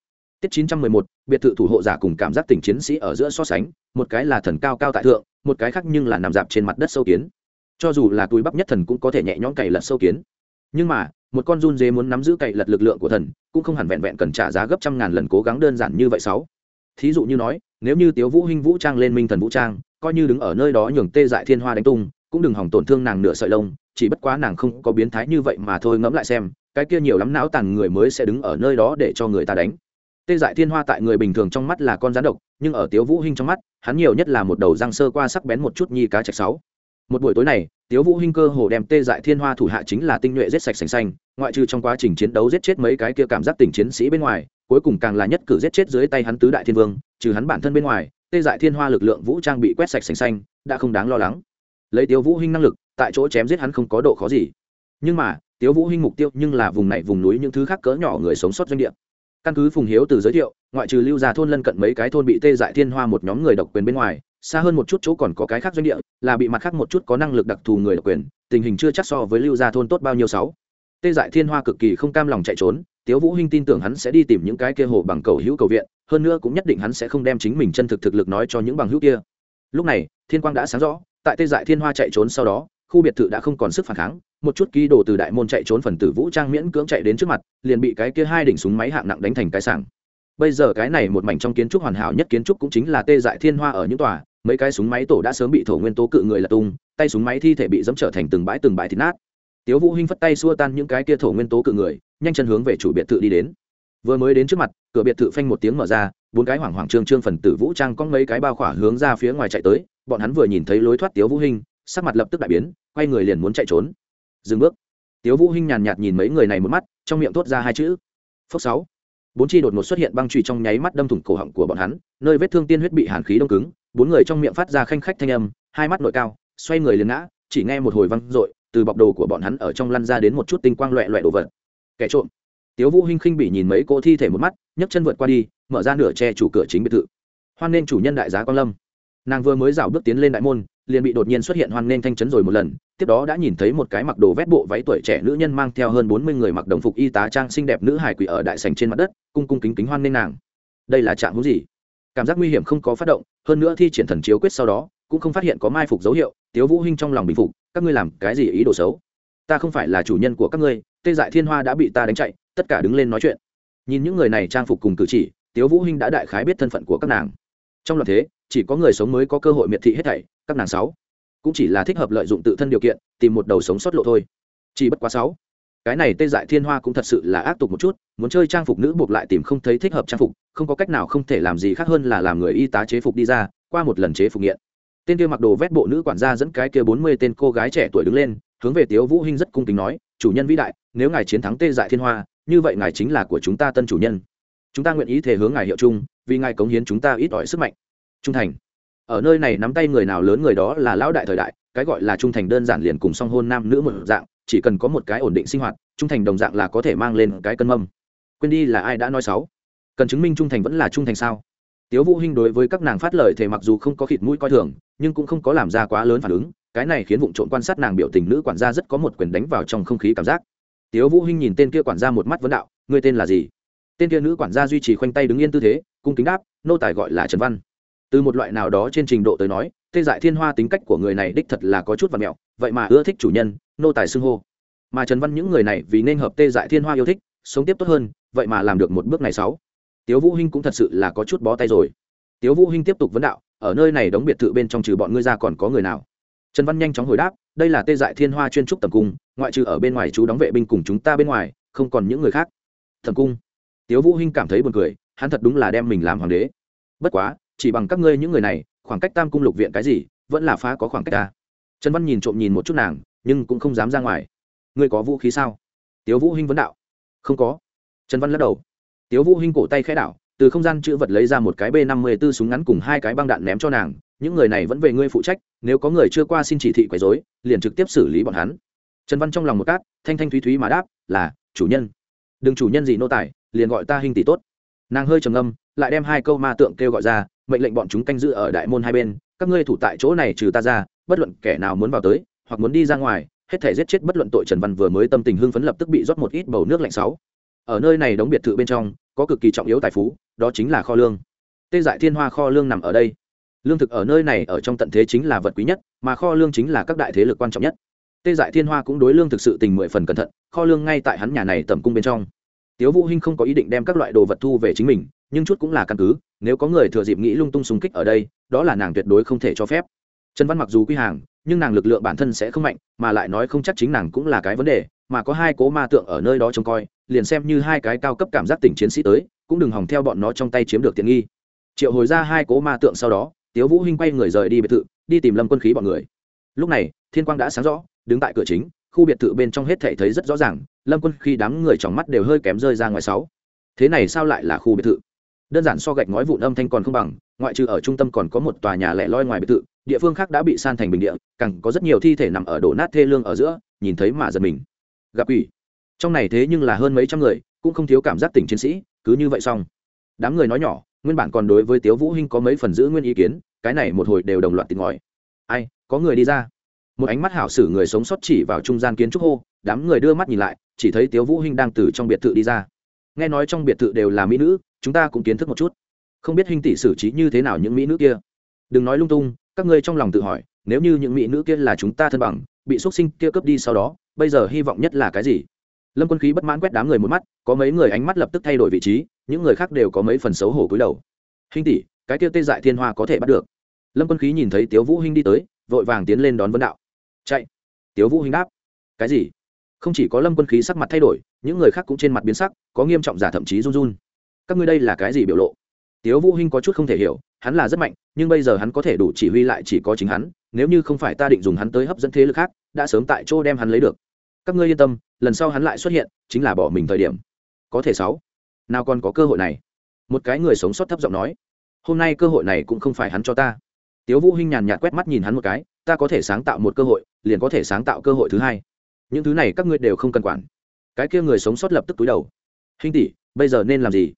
tiết chín trăm mười một, biệt thự thủ hộ giả cùng cảm giác tình chiến sĩ ở giữa so sánh, một cái là thần cao cao tại thượng, một cái khác nhưng là nằm dạp trên mặt đất sâu kiến. Cho dù là túi bắp nhất thần cũng có thể nhẹ nhõm cày lật sâu kiến. Nhưng mà, một con run dế muốn nắm giữ cày lật lực lượng của thần, cũng không hẳn vẹn vẹn cần trả giá gấp trăm ngàn lần cố gắng đơn giản như vậy sáu. Thí dụ như nói, nếu như tiếu vũ hinh vũ trang lên minh thần vũ trang, coi như đứng ở nơi đó nhường tê dại thiên hoa đánh tung cũng đừng hỏng tổn thương nàng nửa sợi lông, chỉ bất quá nàng không có biến thái như vậy mà thôi ngẫm lại xem, cái kia nhiều lắm não tàn người mới sẽ đứng ở nơi đó để cho người ta đánh. Tê dại thiên hoa tại người bình thường trong mắt là con rắn độc, nhưng ở tiếu vũ hinh trong mắt, hắn nhiều nhất là một đầu răng sơ qua sắc bén một chút nhi cá chạch sáu. Một buổi tối này, tiếu vũ hinh cơ hồ đem tê dại thiên hoa thủ hạ chính là tinh nhuệ giết sạch sành xanh, ngoại trừ trong quá trình chiến đấu giết chết mấy cái kia cảm giác tình chiến sĩ bên ngoài, cuối cùng càng là nhất cử giết chết dưới tay hắn tứ đại thiên vương, trừ hắn bản thân bên ngoài, tê dại thiên hoa lực lượng vũ trang bị quét sạch sành xanh, đã không đáng lo lắng lấy Tiêu vũ hinh năng lực, tại chỗ chém giết hắn không có độ khó gì. Nhưng mà Tiêu vũ hinh mục tiêu nhưng là vùng này vùng núi những thứ khác cỡ nhỏ người sống sót doanh địa. Căn cứ phùng hiếu từ giới thiệu, ngoại trừ lưu gia thôn lân cận mấy cái thôn bị tê dại thiên hoa một nhóm người độc quyền bên ngoài, xa hơn một chút chỗ còn có cái khác doanh địa, là bị mặt khác một chút có năng lực đặc thù người độc quyền, tình hình chưa chắc so với lưu gia thôn tốt bao nhiêu sáu. Tê dại thiên hoa cực kỳ không cam lòng chạy trốn, tiếu vũ hinh tin tưởng hắn sẽ đi tìm những cái kia hồ bằng cầu hữu cầu viện, hơn nữa cũng nhất định hắn sẽ không đem chính mình chân thực thực lực nói cho những bằng hữu kia. Lúc này, thiên quang đã sáng rõ tại tê dại thiên hoa chạy trốn sau đó, khu biệt thự đã không còn sức phản kháng, một chút ký đồ từ đại môn chạy trốn phần tử vũ trang miễn cưỡng chạy đến trước mặt, liền bị cái kia hai đỉnh súng máy hạng nặng đánh thành cái sảng. Bây giờ cái này một mảnh trong kiến trúc hoàn hảo nhất kiến trúc cũng chính là tê dại thiên hoa ở những tòa, mấy cái súng máy tổ đã sớm bị thổ nguyên tố cự người lật tung, tay súng máy thi thể bị dẫm trở thành từng bãi từng bãi thịt nát. Tiếu vũ hinh phất tay xua tan những cái kia thổ nguyên tố cự người, nhanh chân hướng về chủ biệt thự đi đến. Vừa mới đến trước mặt, cửa biệt thự phanh một tiếng mở ra, bốn cái hoảng hoảng trương trương phần tử vũ trang có mấy cái bao khỏa hướng ra phía ngoài chạy tới bọn hắn vừa nhìn thấy lối thoát tiếu vũ hinh, sắc mặt lập tức đại biến, quay người liền muốn chạy trốn. Dừng bước. Tiếu vũ hinh nhàn nhạt nhìn mấy người này một mắt, trong miệng thốt ra hai chữ. Phốc sáu. Bốn chi đột ngột xuất hiện băng trụy trong nháy mắt đâm thủng cổ họng của bọn hắn, nơi vết thương tiên huyết bị hàn khí đông cứng, bốn người trong miệng phát ra khanh khách thanh âm, hai mắt nội cao, xoay người liền ngã, chỉ nghe một hồi văng rội từ bọc đồ của bọn hắn ở trong lăn ra đến một chút tinh quang loẹ loẹ đồ vật. Kẻ trộm. Tiếu vũ hinh khinh bỉ nhìn mấy cô thi thể một mắt, nhấc chân vượt qua đi, mở ra nửa che chủ cửa chính biệt thự. Hoan nên chủ nhân đại giá quan lâm nàng vừa mới rảo bước tiến lên đại môn, liền bị đột nhiên xuất hiện hoan nghênh thanh chấn rồi một lần, tiếp đó đã nhìn thấy một cái mặc đồ vét bộ váy tuổi trẻ nữ nhân mang theo hơn bốn mươi người mặc đồng phục y tá trang xinh đẹp nữ hải quỷ ở đại sành trên mặt đất, cung cung kính kính hoan nghênh nàng. Đây là trạng hữu gì? Cảm giác nguy hiểm không có phát động, hơn nữa thi triển thần chiếu quyết sau đó, cũng không phát hiện có mai phục dấu hiệu, tiếu vũ hinh trong lòng bình phục, các ngươi làm cái gì ý đồ xấu? Ta không phải là chủ nhân của các ngươi, tê dại thiên hoa đã bị ta đánh chạy, tất cả đứng lên nói chuyện. Nhìn những người này trang phục cùng cử chỉ, tiếu vũ hinh đã đại khái biết thân phận của các nàng. Trong loạt thế chỉ có người sống mới có cơ hội miệt thị hết thảy, các nàng sáu. Cũng chỉ là thích hợp lợi dụng tự thân điều kiện, tìm một đầu sống sót lộ thôi. Chỉ bất quá sáu. Cái này tê dại thiên hoa cũng thật sự là ác tục một chút, muốn chơi trang phục nữ buộc lại tìm không thấy thích hợp trang phục, không có cách nào không thể làm gì khác hơn là làm người y tá chế phục đi ra, qua một lần chế phục nghiện. Tên kia mặc đồ vét bộ nữ quản gia dẫn cái kia bốn mươi tên cô gái trẻ tuổi đứng lên, hướng về tiếu vũ hinh rất cung kính nói, chủ nhân vĩ đại, nếu ngài chiến thắng tê dại thiên hoa, như vậy ngài chính là của chúng ta tân chủ nhân. Chúng ta nguyện ý thể hướng ngài hiệu chung, vì ngài cống hiến chúng ta ít ỏi sức mạnh trung thành. Ở nơi này nắm tay người nào lớn người đó là lão đại thời đại, cái gọi là trung thành đơn giản liền cùng song hôn nam nữ một dạng, chỉ cần có một cái ổn định sinh hoạt, trung thành đồng dạng là có thể mang lên cái cân mâm. Quên đi là ai đã nói sáu cần chứng minh trung thành vẫn là trung thành sao? Tiếu vũ hinh đối với các nàng phát lời thể mặc dù không có khịt mũi coi thường, nhưng cũng không có làm ra quá lớn phản ứng, cái này khiến vụng trộn quan sát nàng biểu tình nữ quản gia rất có một quyền đánh vào trong không khí cảm giác. Tiếu vũ hinh nhìn tên kia quản gia một mắt vấn đạo, ngươi tên là gì? Tên kia nữ quản gia duy trì khoanh tay đứng yên tư thế, cung kính đáp, nô tài gọi là trần văn từ một loại nào đó trên trình độ tới nói, tê dại thiên hoa tính cách của người này đích thật là có chút và mẹo, vậy mà ưa thích chủ nhân, nô tài xưng hô. Mà trần văn những người này vì nên hợp tê dại thiên hoa yêu thích, sống tiếp tốt hơn, vậy mà làm được một bước này sáu. Tiếu vũ hinh cũng thật sự là có chút bó tay rồi. Tiếu vũ hinh tiếp tục vấn đạo, ở nơi này đóng biệt thự bên trong trừ bọn ngươi ra còn có người nào? Trần văn nhanh chóng hồi đáp, đây là tê dại thiên hoa chuyên trúc tầm cung, ngoại trừ ở bên ngoài chú đóng vệ binh cùng chúng ta bên ngoài, không còn những người khác. Thầm cung. Tiếu vũ hinh cảm thấy buồn cười, hắn thật đúng là đem mình làm hoàng đế. Bất quá chỉ bằng các ngươi những người này, khoảng cách tam cung lục viện cái gì, vẫn là phá có khoảng cách ta. Trần văn nhìn trộm nhìn một chút nàng, nhưng cũng không dám ra ngoài. Ngươi có vũ khí sao? Tiếu vũ hinh vấn đạo. Không có. Trần văn lắc đầu. Tiếu vũ hinh cổ tay khẽ đảo, từ không gian chữ vật lấy ra một cái b năm mươi 54 súng ngắn cùng hai cái băng đạn ném cho nàng, những người này vẫn về ngươi phụ trách, nếu có người chưa qua xin chỉ thị quấy rối, liền trực tiếp xử lý bọn hắn. Trần văn trong lòng một cát, thanh thanh thúy thúy mà đáp, là, chủ nhân. Đừng chủ nhân gì nô tài, liền gọi ta hình tỷ tốt. Nàng hơi trầm ngâm, lại đem hai câu ma tượng kêu gọi ra mệnh lệnh bọn chúng canh giữ ở đại môn hai bên, các ngươi thủ tại chỗ này trừ ta ra, bất luận kẻ nào muốn vào tới, hoặc muốn đi ra ngoài, hết thể giết chết bất luận tội trần văn vừa mới tâm tình hưng phấn lập tức bị rót một ít bầu nước lạnh sáu. Ở nơi này đóng biệt thự bên trong, có cực kỳ trọng yếu tài phú, đó chính là kho lương. Tê dại thiên hoa kho lương nằm ở đây. Lương thực ở nơi này ở trong tận thế chính là vật quý nhất, mà kho lương chính là các đại thế lực quan trọng nhất. Tê dại thiên hoa cũng đối lương thực sự tình mười phần cẩn thận, kho lương ngay tại hắn nhà này tầm cung bên trong. Tiếu vũ hinh không có ý định đem các loại đồ vật thu về chính mình, nhưng chút cũng là căn cứ nếu có người thừa dịp nghĩ lung tung súng kích ở đây, đó là nàng tuyệt đối không thể cho phép. Trần văn mặc dù quy hàng, nhưng nàng lực lượng bản thân sẽ không mạnh, mà lại nói không chắc chính nàng cũng là cái vấn đề, mà có hai cố ma tượng ở nơi đó trông coi, liền xem như hai cái cao cấp cảm giác tỉnh chiến sĩ tới, cũng đừng hòng theo bọn nó trong tay chiếm được tiện nghi. Triệu hồi ra hai cố ma tượng sau đó, tiếu vũ hinh quay người rời đi biệt thự, đi tìm lâm quân khí bọn người. Lúc này, thiên quang đã sáng rõ, đứng tại cửa chính, khu biệt thự bên trong hết thảy thấy rất rõ ràng, lâm quân khí đám người trong mắt đều hơi kém rơi ra ngoài sáu. Thế này sao lại là khu biệt thự? Đơn giản so gạch ngói vụn âm thanh còn không bằng, ngoại trừ ở trung tâm còn có một tòa nhà lẻ loi ngoài biệt thự, địa phương khác đã bị san thành bình địa, càng có rất nhiều thi thể nằm ở đổ nát thê lương ở giữa, nhìn thấy mà giật mình. Gặp quỷ. Trong này thế nhưng là hơn mấy trăm người, cũng không thiếu cảm giác tỉnh chiến sĩ, cứ như vậy xong. Đám người nói nhỏ, nguyên bản còn đối với tiếu vũ hinh có mấy phần giữ nguyên ý kiến, cái này một hồi đều đồng loạt tìm ngòi. Ai, có người đi ra. Một ánh mắt hảo sử người sống sót chỉ vào trung gian kiến trúc hô, đám người đưa mắt nhìn lại, chỉ thấy tiếu vũ hinh đang từ trong biệt thự đi ra. Nghe nói trong biệt thự đều là mỹ nữ chúng ta cũng kiến thức một chút. Không biết hình tỷ xử trí như thế nào những mỹ nữ kia. Đừng nói lung tung, các ngươi trong lòng tự hỏi, nếu như những mỹ nữ kia là chúng ta thân bằng, bị xuất sinh kia cướp đi sau đó, bây giờ hy vọng nhất là cái gì? Lâm quân khí bất mãn quét đám người một mắt, có mấy người ánh mắt lập tức thay đổi vị trí, những người khác đều có mấy phần xấu hổ cúi đầu. Hình tỷ, cái kia tê dại thiên hoa có thể bắt được. Lâm quân khí nhìn thấy tiếu vũ hinh đi tới, vội vàng tiến lên đón vấn đạo. Chạy. Tiếu vũ hinh đáp. Cái gì? Không chỉ có lâm quân khí sắc mặt thay đổi, những người khác cũng trên mặt biến sắc, có nghiêm trọng giả thậm chí run run các ngươi đây là cái gì biểu lộ? Tiếu vũ hinh có chút không thể hiểu, hắn là rất mạnh, nhưng bây giờ hắn có thể đủ chỉ huy lại chỉ có chính hắn, nếu như không phải ta định dùng hắn tới hấp dẫn thế lực khác, đã sớm tại chỗ đem hắn lấy được. Các ngươi yên tâm, lần sau hắn lại xuất hiện, chính là bỏ mình thời điểm. Có thể sáu. Nào còn có cơ hội này? Một cái người sống sót thấp giọng nói. Hôm nay cơ hội này cũng không phải hắn cho ta. Tiếu vũ hinh nhàn nhạt quét mắt nhìn hắn một cái, ta có thể sáng tạo một cơ hội, liền có thể sáng tạo cơ hội thứ hai. Những thứ này các ngươi đều không cần quản. Cái kia người sống sót lập tức túi đầu. Hinh tỷ, bây giờ nên làm gì?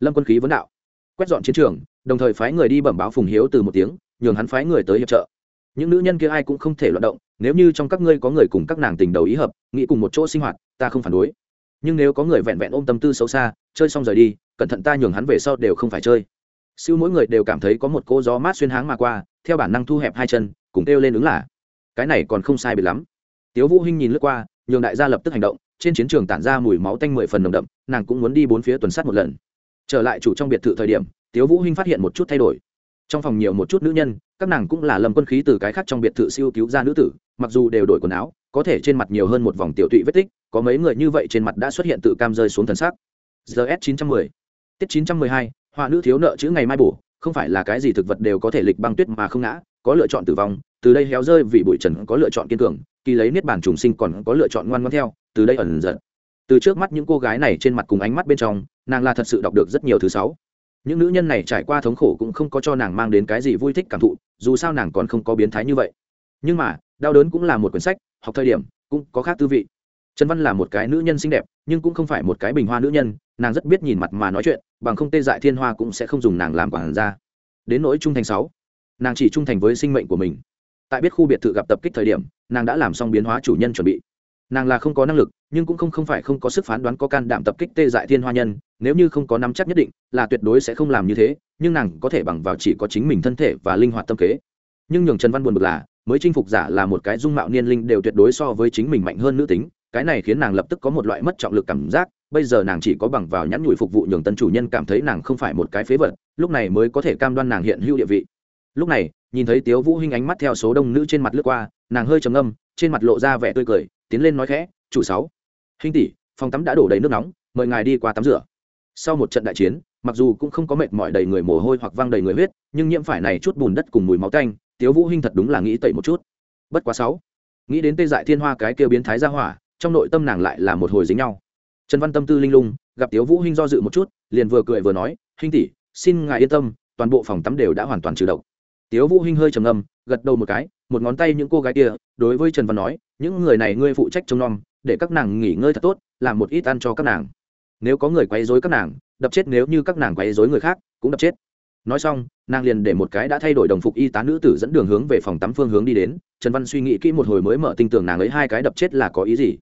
Lâm quân khí vấn đạo, quét dọn chiến trường, đồng thời phái người đi bẩm báo phùng hiếu từ một tiếng, nhường hắn phái người tới hiệp trợ. Những nữ nhân kia ai cũng không thể loạt động, nếu như trong các ngươi có người cùng các nàng tình đầu ý hợp, nghĩ cùng một chỗ sinh hoạt, ta không phản đối. Nhưng nếu có người vẹn vẹn ôm tâm tư xấu xa, chơi xong rời đi, cẩn thận ta nhường hắn về sau đều không phải chơi. Siêu mỗi người đều cảm thấy có một cô gió mát xuyên háng mà qua, theo bản năng thu hẹp hai chân, cùng kêu lên ứng là. Cái này còn không sai bị lắm. Tiếu vũ hinh nhìn lướt qua, nhường đại gia lập tức hành động, trên chiến trường tản ra mùi máu tanh mười phần nồng đậm, nàng cũng muốn đi bốn phía tuần sát một lần trở lại chủ trong biệt thự thời điểm, tiếu vũ hinh phát hiện một chút thay đổi. Trong phòng nhiều một chút nữ nhân, các nàng cũng là lầm quân khí từ cái khác trong biệt thự siêu cứu ra nữ tử, mặc dù đều đổi quần áo, có thể trên mặt nhiều hơn một vòng tiểu tụy vết tích, có mấy người như vậy trên mặt đã xuất hiện tự cam rơi xuống thần sắc. Gs 910 tiết 912 họa nữ thiếu nợ chữ ngày mai bổ, không phải là cái gì thực vật đều có thể lịch băng tuyết mà không ngã, có lựa chọn tử vong, từ đây héo rơi vì bụi trần có lựa chọn kiên cường, kỳ lấy niết bản trùng sinh còn có lựa chọn ngoan ngoãn theo, từ đây ẩn giận từ trước mắt những cô gái này trên mặt cùng ánh mắt bên trong, nàng là thật sự đọc được rất nhiều thứ sáu. Những nữ nhân này trải qua thống khổ cũng không có cho nàng mang đến cái gì vui thích cảm thụ, dù sao nàng còn không có biến thái như vậy. Nhưng mà, đau đớn cũng là một quyển sách, học thời điểm cũng có khác tư vị. Trần văn là một cái nữ nhân xinh đẹp, nhưng cũng không phải một cái bình hoa nữ nhân, nàng rất biết nhìn mặt mà nói chuyện, bằng không tê dại thiên hoa cũng sẽ không dùng nàng làm quản ra đến nỗi trung thành sáu, nàng chỉ trung thành với sinh mệnh của mình. Tại biết khu biệt thự gặp tập kích thời điểm, nàng đã làm xong biến hóa chủ nhân chuẩn bị nàng là không có năng lực, nhưng cũng không không phải không có sức phán đoán có can đảm tập kích tê dại thiên hoa nhân, nếu như không có nắm chắc nhất định, là tuyệt đối sẽ không làm như thế, nhưng nàng có thể bằng vào chỉ có chính mình thân thể và linh hoạt tâm kế. Nhưng nhường trần văn buồn bực là, mới chinh phục giả là một cái dung mạo niên linh đều tuyệt đối so với chính mình mạnh hơn nữ tính, cái này khiến nàng lập tức có một loại mất trọng lực cảm giác, bây giờ nàng chỉ có bằng vào nhãn nhủi phục vụ nhường tân chủ nhân cảm thấy nàng không phải một cái phế vật, lúc này mới có thể cam đoan nàng hiện hữu địa vị. Lúc này, nhìn thấy tiếu vũ hinh ánh mắt theo số đông nữ trên mặt lướt qua, nàng hơi trầm ngâm, trên mặt lộ ra vẻ tươi cười tiến lên nói khẽ, chủ sáu hình tỷ, phòng tắm đã đổ đầy nước nóng, mời ngài đi qua tắm rửa. Sau một trận đại chiến, mặc dù cũng không có mệt mỏi đầy người mồ hôi hoặc văng đầy người huyết, nhưng nhiễm phải này chút bùn đất cùng mùi máu tanh, tiếu vũ hinh thật đúng là nghĩ tẩy một chút. Bất quá sáu, nghĩ đến tê dại thiên hoa cái kia biến thái ra hỏa, trong nội tâm nàng lại là một hồi dính nhau. Trần văn tâm tư linh lung, gặp tiếu vũ hinh do dự một chút, liền vừa cười vừa nói hinh tỷ, xin ngài yên tâm, toàn bộ phòng tắm đều đã hoàn toàn trừ độc. Tiếu vũ hinh hơi trầm ngâm, gật đầu một cái một ngón tay những cô gái kia, đối với trần văn nói, những người này ngươi phụ trách trông nom, để các nàng nghỉ ngơi thật tốt, làm một ít ăn cho các nàng. Nếu có người quấy dối các nàng, đập chết, nếu như các nàng quấy dối người khác, cũng đập chết. Nói xong, nàng liền để một cái đã thay đổi đồng phục y tá nữ tử dẫn đường hướng về phòng tắm phương hướng đi đến. Trần văn suy nghĩ kỹ một hồi mới mở tinh tường nàng ấy hai cái đập chết là có ý gì.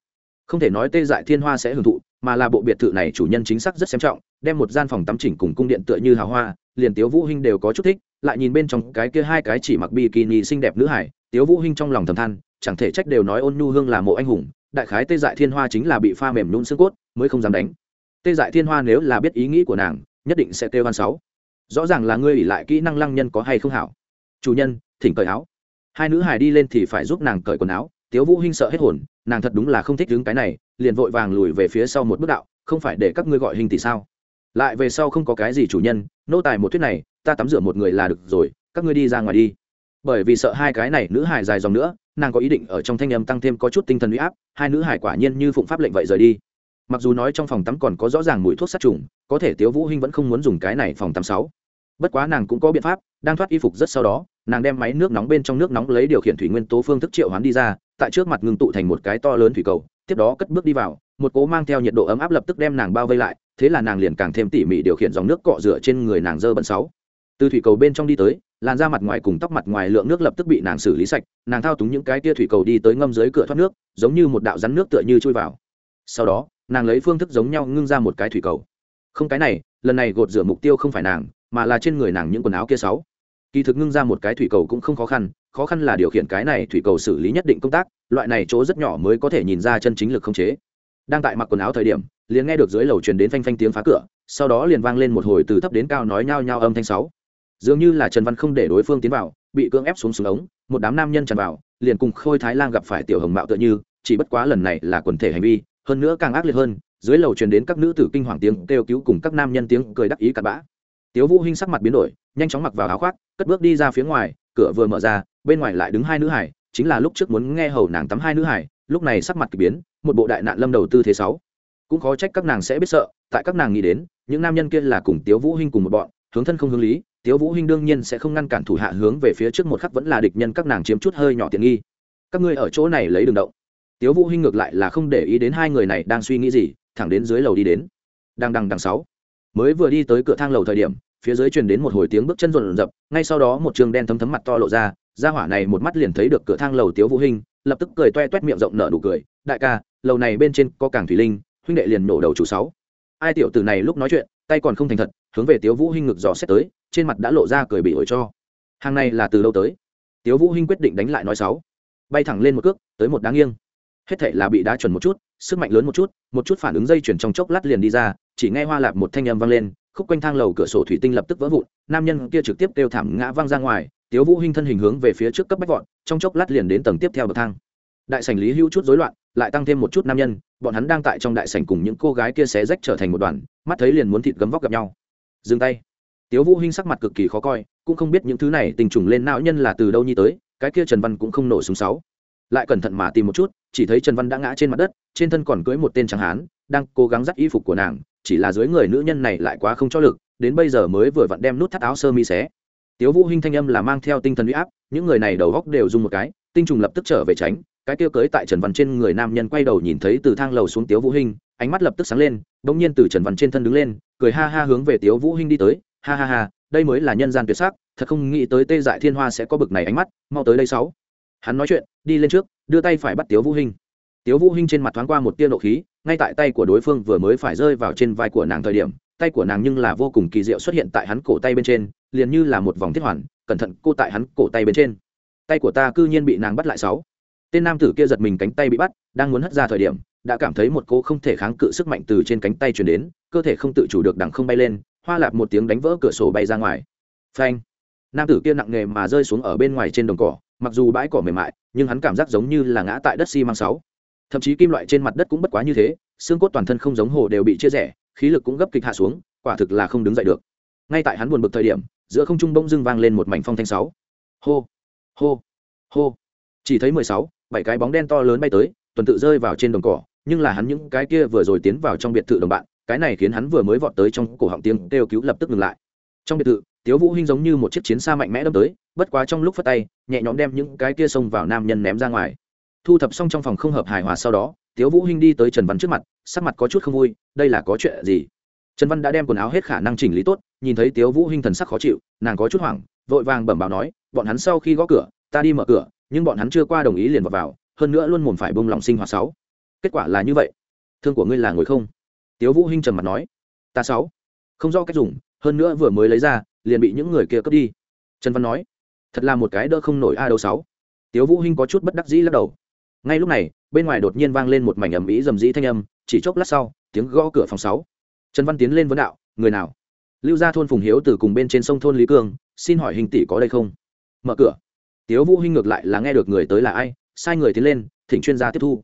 Không thể nói tê dại thiên hoa sẽ hưởng thụ, mà là bộ biệt thự này chủ nhân chính xác rất xem trọng, đem một gian phòng tắm chỉnh cùng cung điện tựa như hào hoa, liền tiếu vũ hinh đều có chút thích, lại nhìn bên trong cái kia hai cái chỉ mặc bikini xinh đẹp nữ hải tiếu vũ hinh trong lòng thầm than, chẳng thể trách đều nói ôn nhu hương là mộ anh hùng, đại khái tê dại thiên hoa chính là bị pha mềm nhún xương cốt, mới không dám đánh. Tê dại thiên hoa nếu là biết ý nghĩ của nàng, nhất định sẽ tê hoan sáu. Rõ ràng là ngươi ỉ lại kỹ năng lăng nhân có hay không hảo. Chủ nhân, thỉnh cởi áo. Hai nữ hài đi lên thì phải giúp nàng cởi quần áo, tiếu vũ hinh sợ hết hồn, nàng thật đúng là không thích đứng cái này, liền vội vàng lùi về phía sau một bước đạo, không phải để các ngươi gọi hình tỷ sao? Lại về sau không có cái gì chủ nhân, nô tài một thuyết này, ta tắm rửa một người là được rồi, các ngươi đi ra ngoài đi bởi vì sợ hai cái này nữ hải dài dòng nữa, nàng có ý định ở trong thanh âm tăng thêm có chút tinh thần huy áp, hai nữ hải quả nhiên như phụng pháp lệnh vậy rời đi. Mặc dù nói trong phòng tắm còn có rõ ràng mùi thuốc sát trùng, có thể tiếu vũ hinh vẫn không muốn dùng cái này phòng tắm sáu. Bất quá nàng cũng có biện pháp, đang thoát y phục rất sau đó, nàng đem máy nước nóng bên trong nước nóng lấy điều khiển thủy nguyên tố phương thức triệu hoán đi ra, tại trước mặt ngưng tụ thành một cái to lớn thủy cầu, tiếp đó cất bước đi vào, một cố mang theo nhiệt độ ấm áp lập tức đem nàng bao vây lại, thế là nàng liền càng thêm tỉ mỉ điều khiển dòng nước cọ rửa trên người nàng dơ bẩn sáu từ thủy cầu bên trong đi tới, làn da mặt ngoài cùng tóc mặt ngoài lượng nước lập tức bị nàng xử lý sạch, nàng thao túng những cái tia thủy cầu đi tới ngâm dưới cửa thoát nước, giống như một đạo rắn nước tựa như chui vào. Sau đó, nàng lấy phương thức giống nhau ngưng ra một cái thủy cầu. Không cái này, lần này gột rửa mục tiêu không phải nàng, mà là trên người nàng những quần áo kia sáu. Kỳ thực ngưng ra một cái thủy cầu cũng không khó khăn khó khăn là điều khiển cái này thủy cầu xử lý nhất định công tác, loại này chỗ rất nhỏ mới có thể nhìn ra chân chính lực không chế. Đang tại mặc quần áo thời điểm, liền nghe được dưới lầu truyền đến phanh phanh tiếng phá cửa, sau đó liền vang lên một hồi từ thấp đến cao nói nhao nhao âm thanh sáu dường như là trần văn không để đối phương tiến vào, bị cưỡng ép xuống xuống ống, một đám nam nhân tràn vào, liền cùng khôi thái lan gặp phải tiểu hồng mạo tựa như, chỉ bất quá lần này là quần thể hành vi, hơn nữa càng ác liệt hơn, dưới lầu truyền đến các nữ tử kinh hoàng tiếng kêu cứu cùng các nam nhân tiếng cười đắc ý cặn bã. Tiếu vũ hinh sắc mặt biến đổi, nhanh chóng mặc vào áo khoác, cất bước đi ra phía ngoài, cửa vừa mở ra, bên ngoài lại đứng hai nữ hải chính là lúc trước muốn nghe hầu nàng tắm hai nữ hải lúc này sắc mặt kỳ biến, một bộ đại nạn lâm đầu tư thế sáu. Cũng khó trách các nàng sẽ biết sợ, tại các nàng nghĩ đến, những nam nhân kia là cùng tiếu vũ hinh cùng một bọn, hướng thân không hướng lý tiếu vũ hinh đương nhiên sẽ không ngăn cản thủ hạ hướng về phía trước một khắc, vẫn là địch nhân các nàng chiếm chút hơi nhỏ tiện nghi. Các ngươi ở chỗ này lấy đường động. Tiếu vũ hinh ngược lại là không để ý đến hai người này đang suy nghĩ gì, thẳng đến dưới lầu đi đến. Đang đằng đằng sáu. Mới vừa đi tới cửa thang lầu thời điểm, phía dưới truyền đến một hồi tiếng bước chân rộn rập, ngay sau đó một trường đen thấm thấm mặt to lộ ra, gia hỏa này một mắt liền thấy được cửa thang lầu tiếu vũ hinh, lập tức cười toe toét miệng rộng nở nụ cười, đại ca, lầu này bên trên có cảng thủy linh, huynh đệ liền nổ đầu chủ sáu. Ai tiểu tử này lúc nói chuyện, tay còn không thành thật hướng về tiếu vũ hinh ngực dò xét tới, trên mặt đã lộ ra cười bị ổi cho. Hàng này là từ lâu tới? Tiếu vũ hinh quyết định đánh lại nói sáu bay thẳng lên một cước, tới một đáng nghiêng. Hết thảy là bị đá chuẩn một chút, sức mạnh lớn một chút một chút phản ứng dây chuyển trong chốc lát liền đi ra, chỉ nghe hoa lạp một thanh âm vang lên, khúc quanh thang lầu cửa sổ thủy tinh lập tức vỡ vụn, nam nhân kia trực tiếp kêu thảm ngã văng ra ngoài, tiếu vũ hinh thân hình hướng về phía trước cấp bách vọt, trong chốc lát liền đến tầng tiếp theo bậc thang. Đại sảnh lý hữu chút rối loạn, lại tăng thêm một chút nam nhân, bọn hắn đang tại trong đại sảnh cùng những cô gái kia xé rách trở thành một đoàn, mắt thấy liền muốn thịt gấm vóc gặp nhau dừng tay. Tiếu vũ hinh sắc mặt cực kỳ khó coi, cũng không biết những thứ này tình trùng lên não nhân là từ đâu nhi tới, cái kia trần văn cũng không nổ súng sáu. Lại cẩn thận mà tìm một chút, chỉ thấy trần văn đã ngã trên mặt đất, trên thân còn cưỡi một tên trắng hán, đang cố gắng dắt y phục của nàng, chỉ là dưới người nữ nhân này lại quá không cho lực, đến bây giờ mới vừa vặn đem nút thắt áo sơ mi xé. Tiếu vũ hinh thanh âm là mang theo tinh thần uy áp, những người này đầu góc đều dùng một cái, tinh trùng lập tức trở về tránh, cái kia cưới tại trần văn trên người nam nhân quay đầu nhìn thấy từ thang lầu xuống tiếu vũ hinh, ánh mắt lập tức sáng lên, bỗng nhiên từ trần văn trên thân đứng lên cười ha ha hướng về tiếu vũ hinh đi tới, ha ha ha, đây mới là nhân gian tuyệt sắc, thật không nghĩ tới tê dại thiên hoa sẽ có bực này ánh mắt, mau tới đây sáu. Hắn nói chuyện, đi lên trước, đưa tay phải bắt tiếu vũ hinh. Tiếu vũ hinh trên mặt thoáng qua một tia nộ khí, ngay tại tay của đối phương vừa mới phải rơi vào trên vai của nàng thời điểm, tay của nàng nhưng là vô cùng kỳ diệu xuất hiện tại hắn cổ tay bên trên, liền như là một vòng thiết hoàn, cẩn thận cô tại hắn cổ tay bên trên. Tay của ta cư nhiên bị nàng bắt lại sáu. Tên nam tử kia giật mình cánh tay bị bắt, đang muốn hất ra thời điểm đã cảm thấy một cô không thể kháng cự sức mạnh từ trên cánh tay truyền đến, cơ thể không tự chủ được đằng không bay lên, hoa lạp một tiếng đánh vỡ cửa sổ bay ra ngoài. Phanh! Nam tử kia nặng nghề mà rơi xuống ở bên ngoài trên đồng cỏ, mặc dù bãi cỏ mềm mại, nhưng hắn cảm giác giống như là ngã tại đất xi sáu. Thậm chí kim loại trên mặt đất cũng bất quá như thế, xương cốt toàn thân không giống hồ đều bị chia rẽ, khí lực cũng gấp kịch hạ xuống, quả thực là không đứng dậy được. Ngay tại hắn buồn bực thời điểm, giữa không trung bông dưng vang lên một mảnh phong thanh sáu. Hô! Hô! Hô! Chỉ thấy mười sáu, bảy cái bóng đen to lớn bay tới, tuần tự rơi vào trên đồng cỏ nhưng là hắn những cái kia vừa rồi tiến vào trong biệt thự đồng bạn cái này khiến hắn vừa mới vọt tới trong cổ họng tiếng kêu cứu lập tức ngừng lại. Trong biệt thự tiếu vũ hinh giống như một chiếc chiến xa mạnh mẽ đâm tới bất quá trong lúc phát tay nhẹ nhõm đem những cái kia xông vào nam nhân ném ra ngoài. Thu thập xong trong phòng không hợp hài hòa sau đó tiếu vũ hinh đi tới trần văn trước mặt sắc mặt có chút không vui đây là có chuyện gì? Trần văn đã đem quần áo hết khả năng chỉnh lý tốt nhìn thấy tiếu vũ hinh thần sắc khó chịu nàng có chút hoảng vội vàng bẩm báo nói bọn hắn sau khi gõ cửa ta đi mở cửa nhưng bọn hắn chưa qua đồng ý liền vào, vào hơn nữa luôn mồm phải bông lòng sinh hoạt sáu kết quả là như vậy. Thương của ngươi là ngồi không? Tiếu vũ hinh trầm mặt nói. Ta sáu. Không rõ cách dùng, hơn nữa vừa mới lấy ra, liền bị những người kia cướp đi. Trần văn nói. Thật là một cái đỡ không nổi a đâu sáu. Tiếu vũ hinh có chút bất đắc dĩ lắc đầu. Ngay lúc này, bên ngoài đột nhiên vang lên một mảnh ầm ĩ rầm rĩ thanh âm, chỉ chốc lát sau, tiếng gõ cửa phòng sáu. Trần văn tiến lên vấn đạo, người nào? Lưu gia thôn phùng hiếu từ cùng bên trên sông thôn lý cương xin hỏi hình tỷ có đây không? Mở cửa. Tiếu vũ hinh ngược lại là nghe được người tới là ai, sai người tiến lên, thỉnh chuyên gia tiếp thu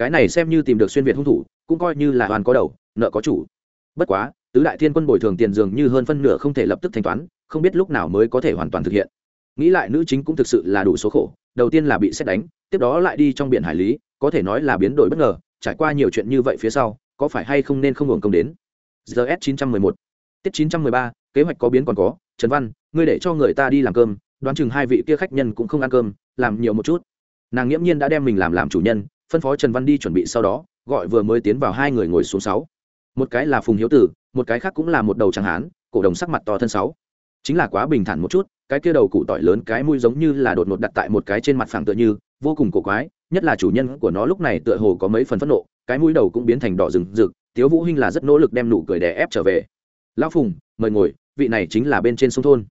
cái này xem như tìm được xuyên việt hung thủ, cũng coi như là hoàn có đầu, nợ có chủ. Bất quá, tứ đại thiên quân bồi thường tiền dường như hơn phân nửa không thể lập tức thanh toán, không biết lúc nào mới có thể hoàn toàn thực hiện. Nghĩ lại nữ chính cũng thực sự là đủ số khổ, đầu tiên là bị xét đánh, tiếp đó lại đi trong biển hải lý, có thể nói là biến đổi bất ngờ, trải qua nhiều chuyện như vậy phía sau, có phải hay không nên không hưởng công đến? Gs 911 tiết 913 kế hoạch có biến còn có, trần văn, ngươi để cho người ta đi làm cơm, đoán chừng hai vị kia khách nhân cũng không ăn cơm, làm nhiều một chút. Nàng nghiễm nhiên đã đem mình làm làm chủ nhân phân phó trần văn đi chuẩn bị sau đó, gọi vừa mới tiến vào hai người ngồi xuống sáu. Một cái là phùng hiếu tử, một cái khác cũng là một đầu trắng hán, cổ đồng sắc mặt to thân sáu. Chính là quá bình thản một chút, cái kia đầu cụ tỏi lớn cái mũi giống như là đột ngột đặt tại một cái trên mặt phẳng tựa như, vô cùng cổ quái, nhất là chủ nhân của nó lúc này tựa hồ có mấy phần phẫn nộ, cái mũi đầu cũng biến thành đỏ rừng rực, tiếu vũ hinh là rất nỗ lực đem nụ cười đè ép trở về. Lão phùng, mời ngồi, vị này chính là bên trên sông thôn.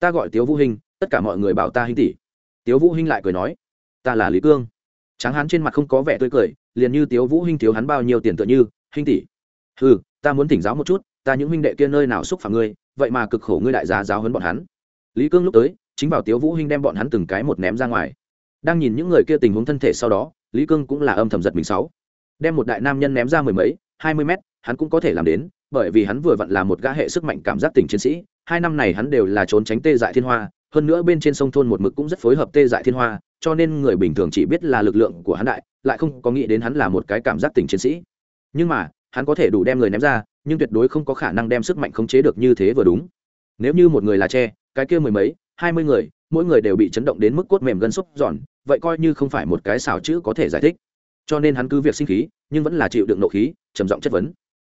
Ta gọi tiếu vũ hinh, tất cả mọi người bảo ta hinh tỷ. Tiếu vũ hinh lại cười nói, ta là lý cương tráng hán trên mặt không có vẻ tươi cười, liền như tiếu vũ hinh thiếu hắn bao nhiêu tiền tựa như, hinh tỷ, hừ, ta muốn thỉnh giáo một chút, ta những huynh đệ kia nơi nào xúc phạm ngươi, vậy mà cực khổ ngươi đại giá giáo huấn bọn hắn. Lý cương lúc tới, chính vào tiếu vũ hinh đem bọn hắn từng cái một ném ra ngoài. Đang nhìn những người kia tình huống thân thể sau đó, lý cương cũng là âm thầm giật mình sáu. Đem một đại nam nhân ném ra mười mấy, hai mươi mét, hắn cũng có thể làm đến, bởi vì hắn vừa vặn là một gã hệ sức mạnh cảm giác tình chiến sĩ. Hai năm này hắn đều là trốn tránh tê dại thiên hoa, hơn nữa bên trên sông thôn một mực cũng rất phối hợp tê dại thiên hoa cho nên người bình thường chỉ biết là lực lượng của hắn đại, lại không có nghĩ đến hắn là một cái cảm giác tình chiến sĩ. Nhưng mà, hắn có thể đủ đem người ném ra, nhưng tuyệt đối không có khả năng đem sức mạnh khống chế được như thế vừa đúng. Nếu như một người là tre cái kia mười mấy, hai mươi người, mỗi người đều bị chấn động đến mức cốt mềm gân xúc giòn, vậy coi như không phải một cái xào chữ có thể giải thích. Cho nên hắn cứ việc sinh khí, nhưng vẫn là chịu đựng nộ khí, trầm giọng chất vấn.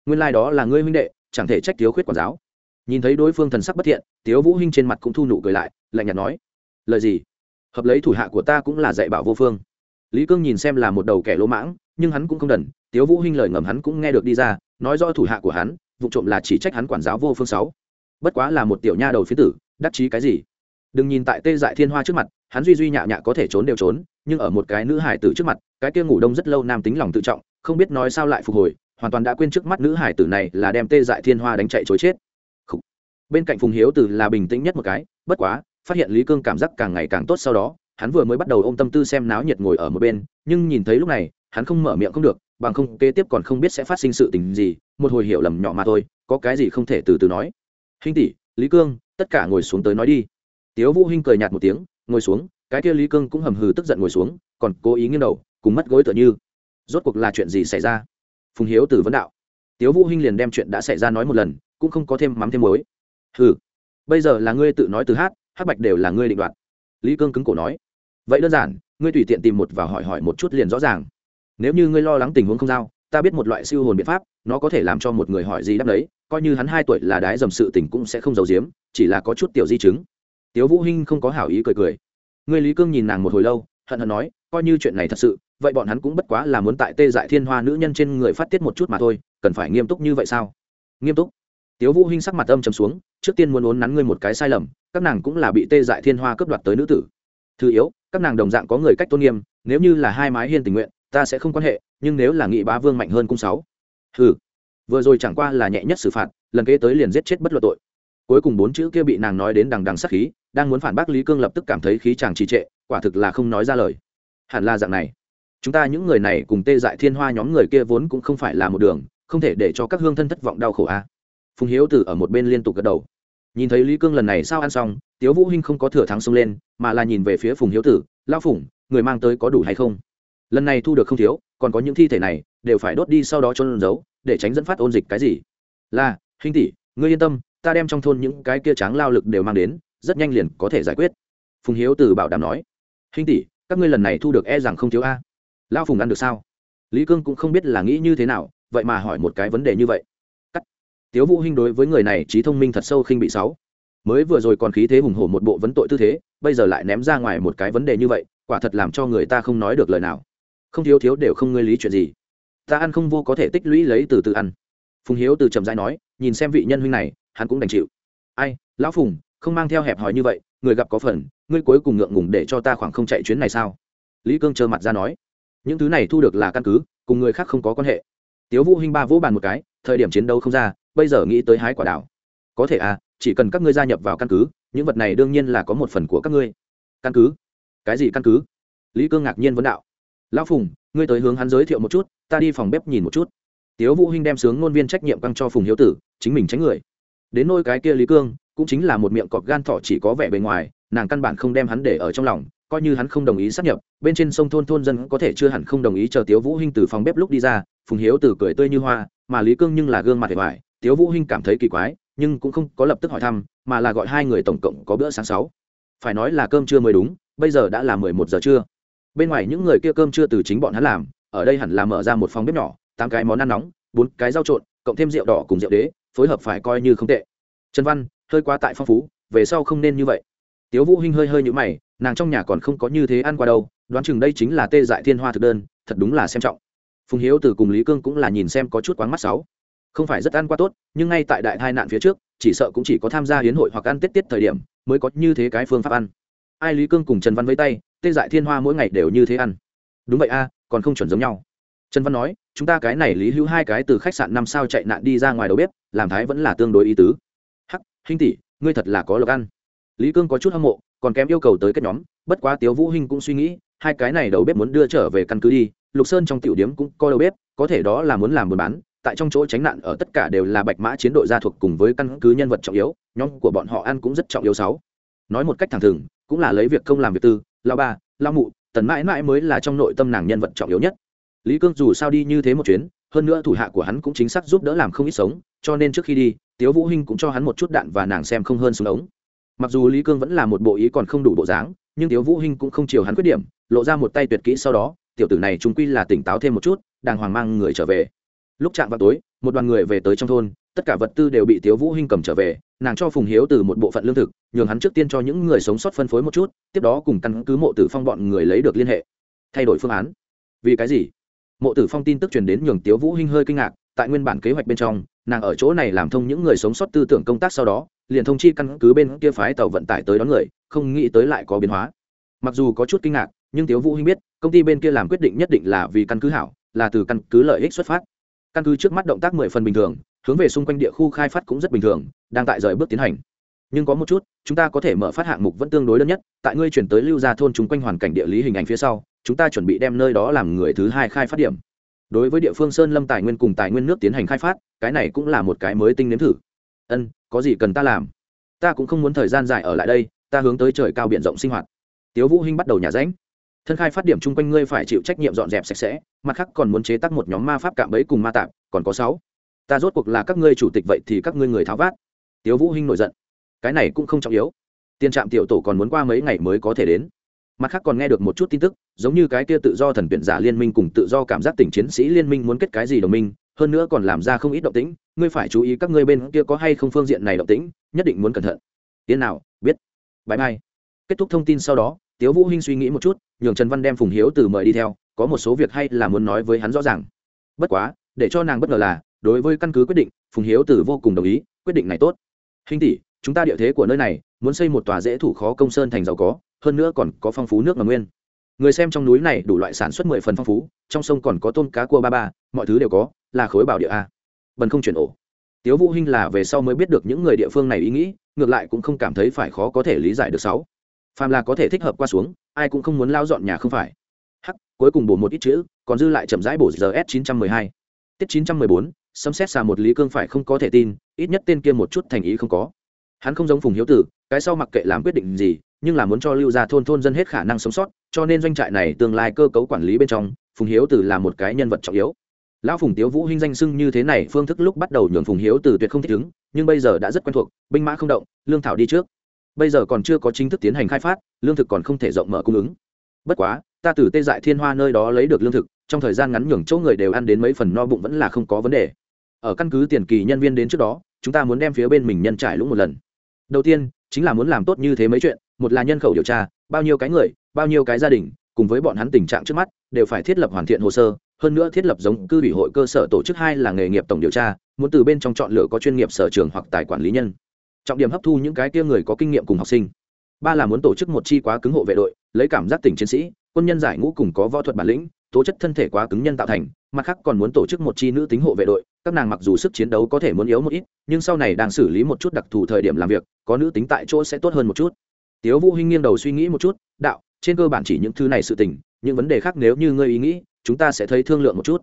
Nguyên lai、like、đó là ngươi huynh đệ, chẳng thể trách thiếu khuyết quản giáo. Nhìn thấy đối phương thần sắc bất thiện, tiếu vũ hinh trên mặt cũng thu nụ cười lại, lạnh nhạt nói, lời gì? Hợp lấy thủ hạ của ta cũng là dạy bảo vô phương. Lý cương nhìn xem là một đầu kẻ lỗ mãng, nhưng hắn cũng không đần, tiếu vũ hinh lời ngầm hắn cũng nghe được đi ra, nói rõ thủ hạ của hắn, vụ trộm là chỉ trách hắn quản giáo vô phương sáu. Bất quá là một tiểu nha đầu phía tử, đắc chí cái gì? Đừng nhìn tại tê dại thiên hoa trước mặt, hắn duy duy nhạ nhạ có thể trốn đều trốn, nhưng ở một cái nữ hải tử trước mặt, cái kia ngủ đông rất lâu nam tính lòng tự trọng, không biết nói sao lại phục hồi, hoàn toàn đã quên trước mắt nữ hải tử này là đem tê dại thiên hoa đánh chạy chối chết. Bên cạnh phùng hiếu Từ là bình tĩnh nhất một cái, bất quá phát hiện lý cương cảm giác càng ngày càng tốt sau đó, hắn vừa mới bắt đầu ôm tâm tư xem náo nhiệt ngồi ở một bên, nhưng nhìn thấy lúc này, hắn không mở miệng không được, bằng không kế tiếp còn không biết sẽ phát sinh sự tình gì, một hồi hiểu lầm nhỏ mà thôi, có cái gì không thể từ từ nói. Hình tỷ, lý cương, tất cả ngồi xuống tới nói đi. Tiếu vũ hinh cười nhạt một tiếng, ngồi xuống. Cái kia lý cương cũng hầm hừ tức giận ngồi xuống, còn cố ý nghiêng đầu, cùng mất gối tựa như. Rốt cuộc là chuyện gì xảy ra? Phùng hiếu từ vấn đạo. Tiếu vũ hinh liền đem chuyện đã xảy ra nói một lần, cũng không có thêm mắm thêm muối. Hừ, bây giờ là ngươi tự nói từ hát hát bạch đều là ngươi định đoạt. Lý cương cứng cổ nói. Vậy đơn giản, ngươi tùy tiện tìm một và hỏi hỏi một chút liền rõ ràng. Nếu như ngươi lo lắng tình huống không giao, ta biết một loại siêu hồn biện pháp, nó có thể làm cho một người hỏi gì đáp đấy coi như hắn hai tuổi là đái dầm sự tình cũng sẽ không giấu giếm, chỉ là có chút tiểu di chứng. Tiếu vũ hinh không có hảo ý cười cười. Người lý cương nhìn nàng một hồi lâu, hận hận nói, coi như chuyện này thật sự, vậy bọn hắn cũng bất quá là muốn tại tê dại thiên hoa nữ nhân trên người phát tiết một chút mà thôi, cần phải nghiêm túc như vậy sao? Nghiêm túc? Tiếu vũ hinh sắc mặt âm trầm xuống, trước tiên muốn uốn nắn ngươi một cái sai lầm, các nàng cũng là bị tê dại thiên hoa cướp đoạt tới nữ tử. Thứ yếu, các nàng đồng dạng có người cách tôn nghiêm, nếu như là hai mái hiên tình nguyện, ta sẽ không quan hệ, nhưng nếu là nghị bá vương mạnh hơn cung sáu. Hừ. Vừa rồi chẳng qua là nhẹ nhất xử phạt, lần kế tới liền giết chết bất luận tội. Cuối cùng bốn chữ kia bị nàng nói đến đằng đằng sắc khí, đang muốn phản bác lý cương lập tức cảm thấy khí chàng trì trệ, quả thực là không nói ra lời. Hẳn là dạng này. Chúng ta những người này cùng tê dại thiên hoa nhóm người kia vốn cũng không phải là một đường, không thể để cho các hương thân thất vọng đau khổ a phùng hiếu từ ở một bên liên tục gật đầu. Nhìn thấy lý cương lần này sao ăn xong, tiếu vũ hinh không có thừa thắng xông lên, mà là nhìn về phía phùng hiếu tử lao phùng, người mang tới có đủ hay không? Lần này thu được không thiếu, còn có những thi thể này, đều phải đốt đi sau đó cho trôn giấu, để tránh dẫn phát ôn dịch cái gì. Là, Hinh tỷ, ngươi yên tâm, ta đem trong thôn những cái kia tráng lao lực đều mang đến, rất nhanh liền có thể giải quyết. Phùng hiếu Tử bảo đảm nói. Hinh tỷ, các ngươi lần này thu được e rằng không thiếu a. Lao phùng ăn được sao? Lý cương cũng không biết là nghĩ như thế nào, vậy mà hỏi một cái vấn đề như vậy tiếu vũ hinh đối với người này trí thông minh thật sâu khinh bị sáu. Mới vừa rồi còn khí thế hùng hổ một bộ vấn tội tư thế, bây giờ lại ném ra ngoài một cái vấn đề như vậy, quả thật làm cho người ta không nói được lời nào. Không thiếu thiếu đều không ngươi lý chuyện gì. Ta ăn không vô có thể tích lũy lấy từ từ ăn. Phùng hiếu từ trầm rãi nói, nhìn xem vị nhân huynh này, hắn cũng đành chịu. Ai, lão phùng, không mang theo hẹp hòi như vậy, người gặp có phần, ngươi cuối cùng ngượng ngùng để cho ta khoảng không chạy chuyến này sao? Lý cương trơ mặt ra nói, những thứ này thu được là căn cứ, cùng người khác không có quan hệ. Tiếu vũ hinh ba vỗ bàn một cái, thời điểm chiến đấu không ra bây giờ nghĩ tới hái quả đảo có thể à chỉ cần các ngươi gia nhập vào căn cứ, những vật này đương nhiên là có một phần của các ngươi. Căn cứ? Cái gì căn cứ? Lý cương ngạc nhiên vấn đạo. Lão phùng, ngươi tới hướng hắn giới thiệu một chút, ta đi phòng bếp nhìn một chút. Tiếu vũ hinh đem sướng ngôn viên trách nhiệm căng cho phùng hiếu tử, chính mình tránh người. Đến nôi cái kia lý cương, cũng chính là một miệng cọp gan thỏ chỉ có vẻ bề ngoài, nàng căn bản không đem hắn để ở trong lòng, coi như hắn không đồng ý sắp nhập, bên trên sông thôn thôn dân có thể chưa hẳn không đồng ý chờ tiếu vũ hinh từ phòng bếp lúc đi ra, phùng hiếu tử cười tươi như hoa, mà lý cương nhưng là gương mặt vẻ vải tiếu vũ hinh cảm thấy kỳ quái, nhưng cũng không có lập tức hỏi thăm, mà là gọi hai người tổng cộng có bữa sáng sáu. Phải nói là cơm trưa mới đúng, bây giờ đã là mười một giờ trưa. Bên ngoài những người kia cơm trưa từ chính bọn hắn làm, ở đây hẳn là mở ra một phòng bếp nhỏ, tám cái món ăn nóng, bốn cái rau trộn, cộng thêm rượu đỏ cùng rượu đế, phối hợp phải coi như không tệ. Trần văn, hơi quá tại phong phú, về sau không nên như vậy. Tiếu vũ hinh hơi hơi nhũ mày, nàng trong nhà còn không có như thế ăn qua đâu, đoán chừng đây chính là tê dại thiên hoa thực đơn, thật đúng là xem trọng. Phùng hiếu từ cùng lý cương cũng là nhìn xem có chút quáng mắt sáu không phải rất ăn qua tốt, nhưng ngay tại đại tai nạn phía trước, chỉ sợ cũng chỉ có tham gia hiến hội hoặc ăn tết tiết thời điểm mới có như thế cái phương pháp ăn. Ai lý cương cùng trần văn với tay, tê dại thiên hoa mỗi ngày đều như thế ăn. Đúng vậy a, còn không chuẩn giống nhau. Trần văn nói, chúng ta cái này lý hữu hai cái từ khách sạn năm sao chạy nạn đi ra ngoài đầu bếp, làm thái vẫn là tương đối ý tứ. Hắc, hinh tỷ, ngươi thật là có lộc ăn. Lý cương có chút hâm mộ, còn kém yêu cầu tới các nhóm, bất quá tiếu vũ hinh cũng suy nghĩ, hai cái này đầu bếp muốn đưa trở về căn cứ đi, lục sơn trong tiểu điếm cũng có đầu bếp, có thể đó là muốn làm buôn bán tại trong chỗ tránh nạn ở tất cả đều là bạch mã chiến đội gia thuộc cùng với căn cứ nhân vật trọng yếu, nhóm của bọn họ ăn cũng rất trọng yếu sáu. Nói một cách thẳng thừng, cũng là lấy việc không làm việc tư lao ba lao mụ, tần mãi mãi mới là trong nội tâm nàng nhân vật trọng yếu nhất. Lý cương dù sao đi như thế một chuyến, hơn nữa thủ hạ của hắn cũng chính xác giúp đỡ làm không ít sống, cho nên trước khi đi, tiếu vũ hinh cũng cho hắn một chút đạn và nàng xem không hơn xuống ống. Mặc dù lý cương vẫn là một bộ ý còn không đủ bộ dáng, nhưng tiếu vũ hinh cũng không chiều hắn khuyết điểm, lộ ra một tay tuyệt kỹ sau đó, tiểu tử này trung quy là tỉnh táo thêm một chút, đàng hoàng mang người trở về lúc chạm vào tối, một đoàn người về tới trong thôn, tất cả vật tư đều bị tiếu vũ hinh cầm trở về, nàng cho phùng hiếu từ một bộ phận lương thực, nhường hắn trước tiên cho những người sống sót phân phối một chút, tiếp đó cùng căn cứ mộ tử phong bọn người lấy được liên hệ. Thay đổi phương án. Vì cái gì? Mộ tử phong tin tức truyền đến nhường tiếu vũ hinh hơi kinh ngạc, tại nguyên bản kế hoạch bên trong, nàng ở chỗ này làm thông những người sống sót tư tưởng công tác sau đó, liền thông chi căn cứ bên kia phái tàu vận tải tới đón người, không nghĩ tới lại có biến hóa. Mặc dù có chút kinh ngạc, nhưng tiếu vũ hinh biết, công ty bên kia làm quyết định nhất định là vì căn cứ hảo, là từ căn cứ lợi ích xuất phát căn cứ trước mắt động tác mười phần bình thường, hướng về xung quanh địa khu khai phát cũng rất bình thường, đang tại rời bước tiến hành. Nhưng có một chút, chúng ta có thể mở phát hạng mục vẫn tương đối đơn nhất, tại ngươi chuyển tới lưu gia thôn chung quanh hoàn cảnh địa lý hình ảnh phía sau, chúng ta chuẩn bị đem nơi đó làm người thứ hai khai phát điểm. Đối với địa phương sơn lâm tài nguyên cùng tài nguyên nước tiến hành khai phát, cái này cũng là một cái mới tinh nếm thử. Ân, có gì cần ta làm? Ta cũng không muốn thời gian dài ở lại đây, ta hướng tới trời cao biển rộng sinh hoạt. Tiếu vũ hinh bắt đầu nhà ránh thân khai phát điểm chung quanh ngươi phải chịu trách nhiệm dọn dẹp sạch sẽ, mặt khác còn muốn chế tác một nhóm ma pháp cạm bẫy cùng ma tạp, còn có sáu. Ta rốt cuộc là các ngươi chủ tịch vậy thì các ngươi người tháo vát. Tiếu vũ hinh nổi giận. Cái này cũng không trọng yếu. Tiền trạm tiểu tổ còn muốn qua mấy ngày mới có thể đến. Mặt khác còn nghe được một chút tin tức, giống như cái kia tự do thần tuyển giả liên minh cùng tự do cảm giác tỉnh chiến sĩ liên minh muốn kết cái gì đồng minh, hơn nữa còn làm ra không ít động tĩnh, ngươi phải chú ý các ngươi bên kia có hay không phương diện này động tĩnh, nhất định muốn cẩn thận. Tiến nào, biết. Bãi mai kết thúc thông tin sau đó, tiếu vũ hinh suy nghĩ một chút nhường trần văn đem phùng hiếu từ mời đi theo, có một số việc hay là muốn nói với hắn rõ ràng. Bất quá, để cho nàng bất ngờ là, đối với căn cứ quyết định, phùng hiếu từ vô cùng đồng ý, quyết định này tốt. Hình tỷ, chúng ta địa thế của nơi này, muốn xây một tòa dễ thủ khó công sơn thành giàu có, hơn nữa còn có phong phú nước ngầm nguyên. Người xem trong núi này đủ loại sản xuất mười phần phong phú, trong sông còn có tôm cá cua ba ba, mọi thứ đều có, là khối bảo địa a. Bần không chuyển ổ. Tiếu vũ hinh là về sau mới biết được những người địa phương này ý nghĩ, ngược lại cũng không cảm thấy phải khó có thể lý giải được sáu. Phàm là có thể thích hợp qua xuống ai cũng không muốn lao dọn nhà không phải. Hắc, cuối cùng bổ một ít chữ, còn dư lại chậm rãi bổ giờ S912. tiết 914 sấm xét xà một lý cương phải không có thể tin, ít nhất tên kia một chút thành ý không có. Hắn không giống phùng hiếu tử, cái sau mặc kệ làm quyết định gì, nhưng là muốn cho lưu ra thôn thôn dân hết khả năng sống sót, cho nên doanh trại này tương lai cơ cấu quản lý bên trong, phùng hiếu tử là một cái nhân vật trọng yếu. Lão phùng tiếu vũ hinh danh sưng như thế này, phương thức lúc bắt đầu nhường phùng hiếu tử tuyệt không thích ứng, nhưng bây giờ đã rất quen thuộc, binh mã không động, lương thảo đi trước bây giờ còn chưa có chính thức tiến hành khai phát, lương thực còn không thể rộng mở cung ứng. Bất quá, ta từ tê dại thiên hoa nơi đó lấy được lương thực, trong thời gian ngắn nhường chỗ người đều ăn đến mấy phần no bụng vẫn là không có vấn đề. Ở căn cứ tiền kỳ nhân viên đến trước đó, chúng ta muốn đem phía bên mình nhân trải lũng một lần. Đầu tiên, chính là muốn làm tốt như thế mấy chuyện, một là nhân khẩu điều tra, bao nhiêu cái người, bao nhiêu cái gia đình, cùng với bọn hắn tình trạng trước mắt, đều phải thiết lập hoàn thiện hồ sơ, hơn nữa thiết lập giống cư ủy hội cơ sở tổ chức hai là nghề nghiệp tổng điều tra, muốn từ bên trong chọn lựa có chuyên nghiệp sở trường hoặc tài quản lý nhân trọng điểm hấp thu những cái kia người có kinh nghiệm cùng học sinh. Ba là muốn tổ chức một chi quá cứng hộ vệ đội, lấy cảm giác tỉnh chiến sĩ, quân nhân giải ngũ cùng có võ thuật bản lĩnh, tố chất thân thể quá cứng nhân tạo thành, mặt khác còn muốn tổ chức một chi nữ tính hộ vệ đội, các nàng mặc dù sức chiến đấu có thể muốn yếu một ít, nhưng sau này đang xử lý một chút đặc thù thời điểm làm việc, có nữ tính tại chỗ sẽ tốt hơn một chút. Tiếu vũ hinh nghiêng đầu suy nghĩ một chút, đạo, trên cơ bản chỉ những thứ này sự tình, những vấn đề khác nếu như ngươi ý nghĩ, chúng ta sẽ thấy thương lượng một chút.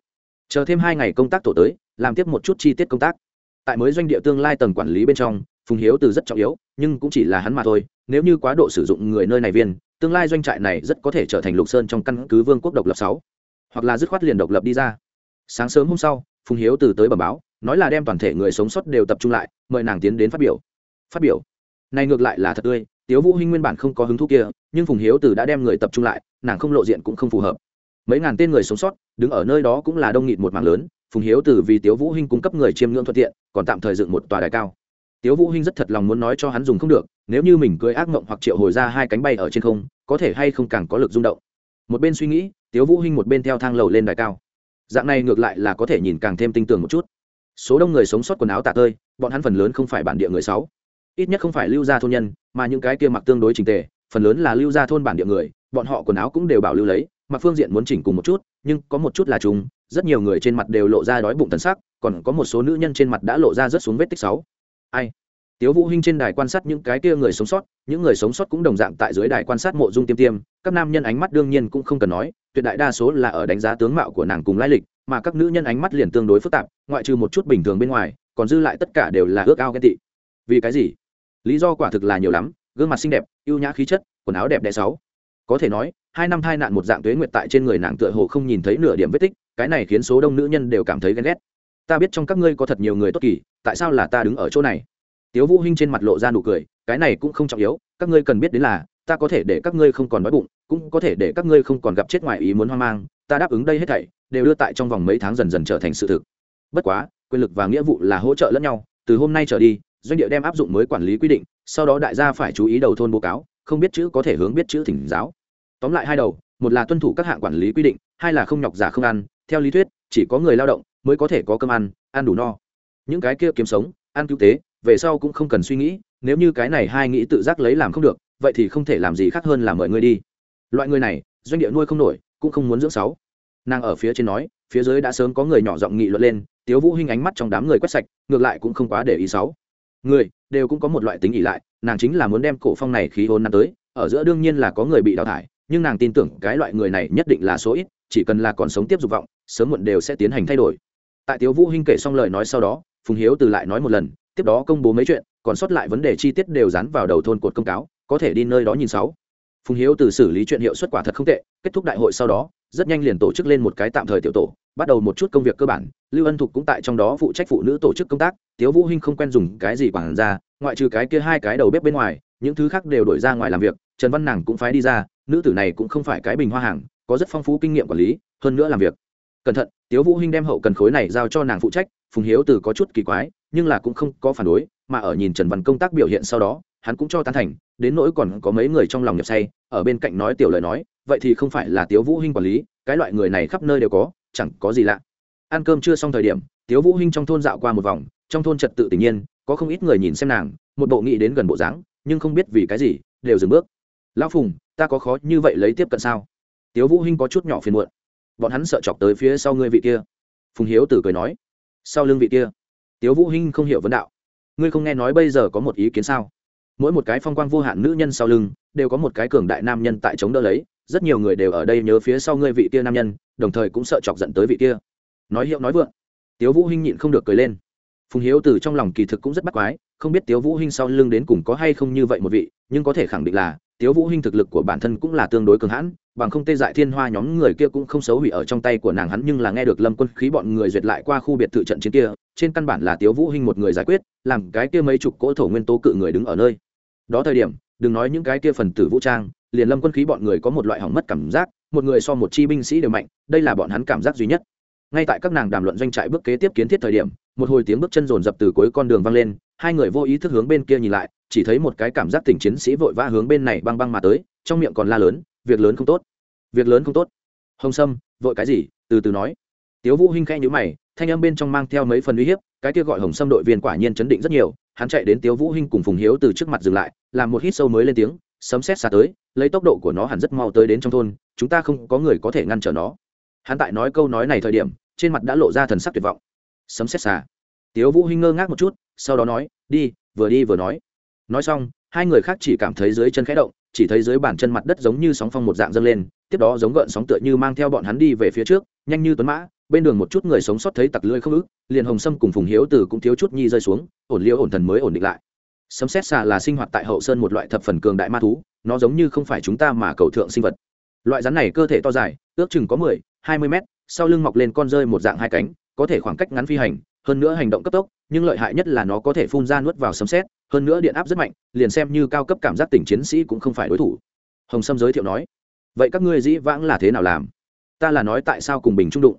Chờ thêm hai ngày công tác tổ tới, làm tiếp một chút chi tiết công tác. Tại mới doanh địa tương lai tầng quản lý bên trong phùng hiếu từ rất trọng yếu, nhưng cũng chỉ là hắn mà thôi, nếu như quá độ sử dụng người nơi này viên, tương lai doanh trại này rất có thể trở thành lục sơn trong căn cứ vương quốc độc lập sáu. Hoặc là dứt khoát liền độc lập đi ra. Sáng sớm hôm sau, phùng hiếu từ tới bẩm báo, nói là đem toàn thể người sống sót đều tập trung lại, mời nàng tiến đến phát biểu. Phát biểu? Này ngược lại là thật tươi, tiếu vũ hinh nguyên bản không có hứng thú kia, nhưng phùng hiếu từ đã đem người tập trung lại, nàng không lộ diện cũng không phù hợp. Mấy ngàn tên người sống sót, đứng ở nơi đó cũng là đông nghịt một mảng lớn, phùng hiếu từ vì tiếu vũ hinh cung cấp người chiêm ngưỡng thuận tiện, còn tạm thời dựng một tòa đài cao tiếu vũ hinh rất thật lòng muốn nói cho hắn dùng không được, nếu như mình cưỡi ác mộng hoặc triệu hồi ra hai cánh bay ở trên không, có thể hay không càng có lực rung động. Một bên suy nghĩ, tiếu vũ hinh một bên theo thang lầu lên đài cao. Dạng này ngược lại là có thể nhìn càng thêm tinh tường một chút. Số đông người sống sót quần áo tạ tơi, bọn hắn phần lớn không phải bản địa người sáu ít nhất không phải lưu gia thôn nhân, mà những cái kia mặc tương đối trình tề, phần lớn là lưu gia thôn bản địa người, bọn họ quần áo cũng đều bảo lưu lấy, mặc phương diện muốn chỉnh cùng một chút, nhưng có một chút là chúng rất nhiều người trên mặt đều lộ ra đói bụng tần sắc, còn có một số nữ nhân trên mặt đã lộ ra rất xuống vết tích sáu ai? Tiếu vũ hinh trên đài quan sát những cái kia người sống sót, những người sống sót cũng đồng dạng tại dưới đài quan sát mộ dung tiêm tiêm, các nam nhân ánh mắt đương nhiên cũng không cần nói, tuyệt đại đa số là ở đánh giá tướng mạo của nàng cùng lai lịch, mà các nữ nhân ánh mắt liền tương đối phức tạp, ngoại trừ một chút bình thường bên ngoài, còn dư lại tất cả đều là ước ao ghen tị. Vì cái gì? Lý do quả thực là nhiều lắm, gương mặt xinh đẹp, ưu nhã khí chất, quần áo đẹp đẽ sáu. Có thể nói, hai năm thai nạn một dạng tuế nguyệt tại trên người nàng tựa hồ không nhìn thấy nửa điểm vết tích, cái này khiến số đông nữ nhân đều cảm thấy ghen ghét ta biết trong các ngươi có thật nhiều người tốt kỳ, tại sao là ta đứng ở chỗ này? Tiếu vũ hinh trên mặt lộ ra nụ cười, cái này cũng không trọng yếu, các ngươi cần biết đến là, ta có thể để các ngươi không còn đói bụng, cũng có thể để các ngươi không còn gặp chết ngoài ý muốn hoang mang, ta đáp ứng đây hết thảy, đều đưa tại trong vòng mấy tháng dần dần trở thành sự thực. Bất quá, quyền lực và nghĩa vụ là hỗ trợ lẫn nhau, từ hôm nay trở đi, doanh địa đem áp dụng mới quản lý quy định, sau đó đại gia phải chú ý đầu thôn báo cáo, không biết chữ có thể hướng biết chữ thỉnh giáo. Tóm lại hai đầu, một là tuân thủ các hạng quản lý quy định, hai là không nhọc giả không ăn, theo lý thuyết, chỉ có người lao động mới có thể có cơm ăn ăn đủ no. Những cái kia kiếm sống, ăn cứu tế, về sau cũng không cần suy nghĩ, nếu như cái này hai nghĩ tự giác lấy làm không được, vậy thì không thể làm gì khác hơn là mời ngươi đi. Loại người này, doanh địa nuôi không nổi, cũng không muốn dưỡng sáu. Nàng ở phía trên nói, phía dưới đã sớm có người nhỏ giọng nghị luận lên, tiếu vũ hinh ánh mắt trong đám người quét sạch, ngược lại cũng không quá để ý sáu. Người, đều cũng có một loại tính ỉ lại, nàng chính là muốn đem cổ phong này khí hồn năm tới, ở giữa đương nhiên là có người bị đào thải, nhưng nàng tin tưởng cái loại người này nhất định là số ít, chỉ cần là còn sống tiếp dục vọng, sớm muộn đều sẽ tiến hành thay đổi tại tiếu vũ hinh kể xong lời nói sau đó, phùng hiếu từ lại nói một lần, tiếp đó công bố mấy chuyện, còn sót lại vấn đề chi tiết đều dán vào đầu thôn cột công cáo, có thể đi nơi đó nhìn sáu. Phùng hiếu từ xử lý chuyện hiệu suất quả thật không tệ, kết thúc đại hội sau đó, rất nhanh liền tổ chức lên một cái tạm thời tiểu tổ, bắt đầu một chút công việc cơ bản, lưu ân thục cũng tại trong đó phụ trách phụ nữ tổ chức công tác, tiếu vũ hinh không quen dùng cái gì quản ra, ngoại trừ cái kia hai cái đầu bếp bên ngoài, những thứ khác đều đổi ra ngoài làm việc, trần văn nàng cũng phái đi ra, nữ tử này cũng không phải cái bình hoa hàng, có rất phong phú kinh nghiệm quản lý, hơn nữa làm việc cẩn thận, tiếu vũ hinh đem hậu cần khối này giao cho nàng phụ trách, phùng hiếu từ có chút kỳ quái, nhưng là cũng không có phản đối, mà ở nhìn trần văn công tác biểu hiện sau đó, hắn cũng cho tán thành, đến nỗi còn có mấy người trong lòng nhập say, ở bên cạnh nói tiểu lời nói, vậy thì không phải là tiếu vũ hinh quản lý, cái loại người này khắp nơi đều có, chẳng có gì lạ. Ăn cơm chưa xong thời điểm, tiếu vũ hinh trong thôn dạo qua một vòng, trong thôn trật tự tự nhiên, có không ít người nhìn xem nàng, một bộ nghĩ đến gần bộ dáng, nhưng không biết vì cái gì, đều dừng bước. Lão phùng, ta có khó như vậy lấy tiếp cận sao? Tiếu vũ hinh có chút nhỏ phiền muộn bọn hắn sợ chọc tới phía sau ngươi vị kia. Phùng hiếu tử cười nói, sau lưng vị kia. Tiếu vũ hinh không hiểu vấn đạo, ngươi không nghe nói bây giờ có một ý kiến sao? Mỗi một cái phong quang vô hạn nữ nhân sau lưng, đều có một cái cường đại nam nhân tại chống đỡ lấy, rất nhiều người đều ở đây nhớ phía sau ngươi vị kia nam nhân, đồng thời cũng sợ chọc giận tới vị kia. Nói hiệu nói vượng, tiếu vũ hinh nhịn không được cười lên. Phùng hiếu từ trong lòng kỳ thực cũng rất bắt quái, không biết tiếu vũ hinh sau lưng đến cùng có hay không như vậy một vị, nhưng có thể khẳng định là tiếu vũ hinh thực lực của bản thân cũng là tương đối cường hãn, bằng không tê dại thiên hoa nhóm người kia cũng không xấu hủy ở trong tay của nàng hắn nhưng là nghe được lâm quân khí bọn người duyệt lại qua khu biệt thự trận chiến kia, trên căn bản là tiếu vũ hinh một người giải quyết, làm cái kia mấy chục cỗ thổ nguyên tố cự người đứng ở nơi. Đó thời điểm, đừng nói những cái kia phần tử vũ trang, liền lâm quân khí bọn người có một loại hỏng mất cảm giác, một người so một chi binh sĩ đều mạnh, đây là bọn hắn cảm giác duy nhất. Ngay tại các nàng đàm luận doanh trại bước kế tiếp kiến thiết thời điểm, một hồi tiếng bước chân rồn rập từ cuối con đường vang lên, hai người vô ý thức hướng bên kia nhìn lại chỉ thấy một cái cảm giác tình chiến sĩ vội vã hướng bên này băng băng mà tới, trong miệng còn la lớn, việc lớn không tốt, việc lớn không tốt. Hồng sâm, vội cái gì? từ từ nói. Tiếu vũ hinh khẽ nhíu mày, thanh âm bên trong mang theo mấy phần uy hiếp, cái kia gọi hồng sâm đội viên quả nhiên chấn định rất nhiều, hắn chạy đến tiếu vũ hinh cùng phùng hiếu từ trước mặt dừng lại, làm một hít sâu mới lên tiếng, sấm sét xa tới, lấy tốc độ của nó hẳn rất mau tới đến trong thôn, chúng ta không có người có thể ngăn trở nó. Hắn tại nói câu nói này thời điểm, trên mặt đã lộ ra thần sắc tuyệt vọng. Sấm sét xa tiếu vũ hinh ngơ ngác một chút, sau đó nói, đi, vừa đi vừa nói nói xong, hai người khác chỉ cảm thấy dưới chân khẽ động, chỉ thấy dưới bàn chân mặt đất giống như sóng phong một dạng dâng lên, tiếp đó giống gợn sóng tựa như mang theo bọn hắn đi về phía trước, nhanh như tuấn mã, bên đường một chút người sống sót thấy tặc lưỡi không ức, liền hồng sâm cùng phùng hiếu từ cũng thiếu chút nhi rơi xuống, ổn liễu ổn thần mới ổn định lại. Sấm xét xà là sinh hoạt tại hậu sơn một loại thập phần cường đại ma thú, nó giống như không phải chúng ta mà cầu thượng sinh vật. Loại rắn này cơ thể to dài, ước chừng có mười, hai mươi mét, sau lưng mọc lên con rơi một dạng hai cánh, có thể khoảng cách ngắn phi hành, hơn nữa hành động cấp tốc nhưng lợi hại nhất là nó có thể phun ra nuốt vào sấm xét hơn nữa điện áp rất mạnh, liền xem như cao cấp cảm giác tỉnh chiến sĩ cũng không phải đối thủ. Hồng sâm giới thiệu nói, vậy các ngươi dĩ vãng là thế nào làm? Ta là nói tại sao cùng bình trung đụng?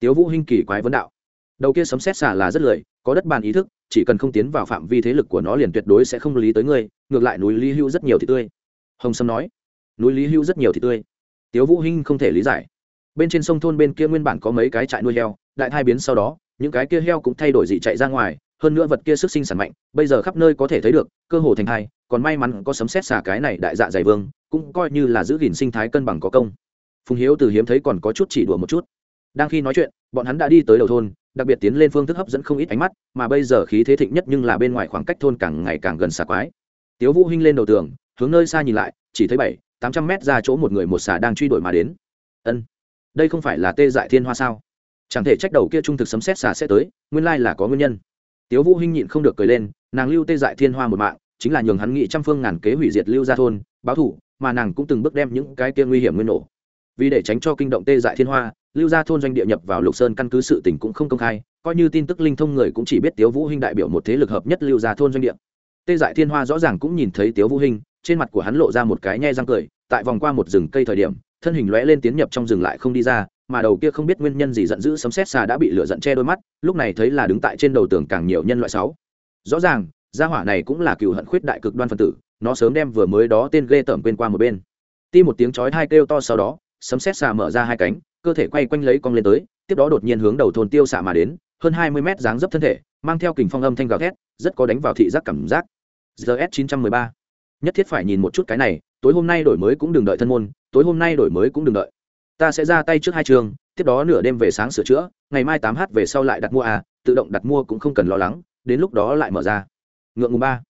Tiếu vũ hinh kỳ quái vấn đạo, đầu kia sấm xét xả là rất lười, có đất bàn ý thức, chỉ cần không tiến vào phạm vi thế lực của nó liền tuyệt đối sẽ không lý tới ngươi, ngược lại núi lý hưu rất nhiều thì tươi. Hồng sâm nói, núi lý hưu rất nhiều thì tươi. Tiếu vũ hinh không thể lý giải. Bên trên sông thôn bên kia nguyên bản có mấy cái trại nuôi heo, đại thai biến sau đó những cái kia heo cũng thay đổi dị chạy ra ngoài, hơn nữa vật kia sức sinh sản mạnh, bây giờ khắp nơi có thể thấy được, cơ hồ thành hai, còn may mắn có sấm xét xả cái này đại dạ dày vương, cũng coi như là giữ gìn sinh thái cân bằng có công. Phùng hiếu từ hiếm thấy còn có chút chỉ đùa một chút. Đang khi nói chuyện, bọn hắn đã đi tới đầu thôn, đặc biệt tiến lên phương thức hấp dẫn không ít ánh mắt, mà bây giờ khí thế thịnh nhất nhưng là bên ngoài khoảng cách thôn càng ngày càng gần xà quái. Tiếu vũ hinh lên đầu tường, hướng nơi xa nhìn lại, chỉ thấy bảy, tám trăm mét ra chỗ một người một xà đang truy đuổi mà đến. Ân, đây không phải là tê dại thiên hoa sao? Chẳng thể trách đầu kia trung thực sấm xét xả sẽ tới, nguyên lai là có nguyên nhân. Tiếu vũ hinh nhịn không được cười lên, nàng lưu tê dại thiên hoa một mạng, chính là nhường hắn nghị trăm phương ngàn kế hủy diệt lưu gia thôn, báo thủ, mà nàng cũng từng bước đem những cái kia nguy hiểm nguyên nổ. Vì để tránh cho kinh động tê dại thiên hoa, lưu gia thôn doanh địa nhập vào lục sơn căn cứ sự tình cũng không công khai, coi như tin tức linh thông người cũng chỉ biết tiếu vũ hinh đại biểu một thế lực hợp nhất lưu gia thôn doanh địa. Tê dại thiên hoa rõ ràng cũng nhìn thấy tiếu vũ hinh, trên mặt của hắn lộ ra một cái nhe răng cười, tại vòng qua một rừng cây thời điểm, thân hình lóe lên tiến nhập trong rừng lại không đi ra mà đầu kia không biết nguyên nhân gì giận dữ sấm sét xà đã bị lửa giận che đôi mắt, lúc này thấy là đứng tại trên đầu tường càng nhiều nhân loại sáu. Rõ ràng, gia hỏa này cũng là cựu hận khuyết đại cực đoan phân tử, nó sớm đem vừa mới đó tên ghê tởm quên qua một bên. Ti một tiếng chói hai kêu to sau đó, sấm sét xà mở ra hai cánh, cơ thể quay quanh lấy cong lên tới, tiếp đó đột nhiên hướng đầu thôn tiêu xạ mà đến, hơn hai mươi mét dáng dấp thân thể, mang theo kình phong âm thanh gào thét, rất có đánh vào thị giác cảm giác. Gs chín trăm mười ba. Nhất thiết phải nhìn một chút cái này, tối hôm nay đổi mới cũng đừng đợi thân môn, tối hôm nay đổi mới cũng đừng đợi ta sẽ ra tay trước hai trường, tiếp đó nửa đêm về sáng sửa chữa, ngày mai tám h về sau lại đặt mua à tự động đặt mua cũng không cần lo lắng, đến lúc đó lại mở ra. Ngượng ngùng ba.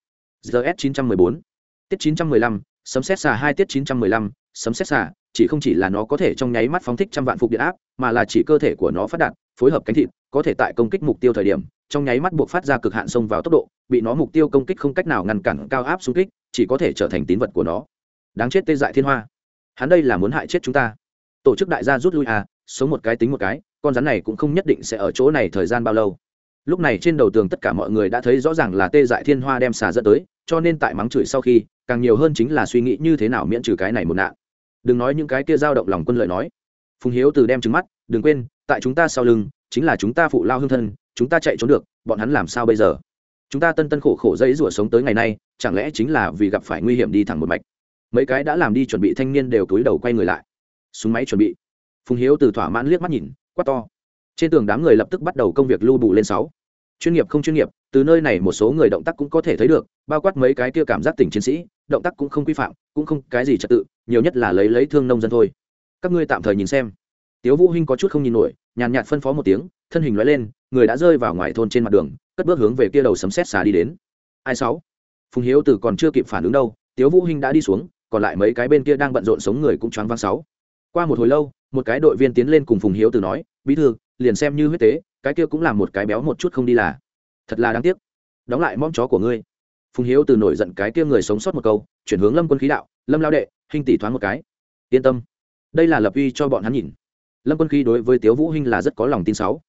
Gs chín trăm mười bốn. Tiết chín trăm mười lăm, sấm xét xà hai, tiết chín trăm mười lăm, sấm xét xà, chỉ không chỉ là nó có thể trong nháy mắt phóng thích trăm vạn phục điện áp, mà là chỉ cơ thể của nó phát đạt, phối hợp cánh thịt, có thể tại công kích mục tiêu thời điểm, trong nháy mắt buộc phát ra cực hạn xông vào tốc độ, bị nó mục tiêu công kích không cách nào ngăn cản cao áp xung kích, chỉ có thể trở thành tín vật của nó. Đáng chết tê dại thiên hoa. Hắn đây là muốn hại chết chúng ta tổ chức đại gia rút lui à sống một cái tính một cái, con rắn này cũng không nhất định sẽ ở chỗ này thời gian bao lâu. Lúc này trên đầu tường tất cả mọi người đã thấy rõ ràng là tê dại thiên hoa đem xà dẫn tới, cho nên tại mắng chửi sau khi, càng nhiều hơn chính là suy nghĩ như thế nào miễn trừ cái này một nạn. Đừng nói những cái kia dao động lòng quân lợi nói. Phùng hiếu từ đem trứng mắt, đừng quên, tại chúng ta sau lưng, chính là chúng ta phụ lao hương thân, chúng ta chạy trốn được, bọn hắn làm sao bây giờ? Chúng ta tân tân khổ khổ dây rủa sống tới ngày nay, chẳng lẽ chính là vì gặp phải nguy hiểm đi thẳng một mạch? Mấy cái đã làm đi chuẩn bị thanh niên đều túi đầu quay người lại súng máy chuẩn bị. Phùng hiếu từ thỏa mãn liếc mắt nhìn, quát to. Trên tường đám người lập tức bắt đầu công việc lưu bù lên sáu. Chuyên nghiệp không chuyên nghiệp, từ nơi này một số người động tác cũng có thể thấy được, bao quát mấy cái kia cảm giác tỉnh chiến sĩ, động tác cũng không quy phạm, cũng không cái gì trật tự, nhiều nhất là lấy lấy thương nông dân thôi. Các ngươi tạm thời nhìn xem. Tiếu vũ hinh có chút không nhìn nổi, nhàn nhạt phân phó một tiếng, thân hình nói lên, người đã rơi vào ngoài thôn trên mặt đường, cất bước hướng về kia đầu sấm sét xà đi đến. Ai sáu? Phùng hiếu từ còn chưa kịp phản ứng đâu, tiếu vũ hinh đã đi xuống, còn lại mấy cái bên kia đang bận rộn sống người cũng choáng váng sáu qua một hồi lâu, một cái đội viên tiến lên cùng phùng hiếu từ nói, bí thư, liền xem như huyết tế, cái kia cũng là một cái béo một chút không đi là. Thật là đáng tiếc. Đóng lại mong chó của ngươi. Phùng hiếu từ nổi giận cái kia người sống sót một câu, chuyển hướng lâm quân khí đạo, lâm lao đệ hình tỷ thoáng một cái. Yên tâm. Đây là lập uy cho bọn hắn nhìn. Lâm quân khí đối với tiếu vũ hinh là rất có lòng tin sáu.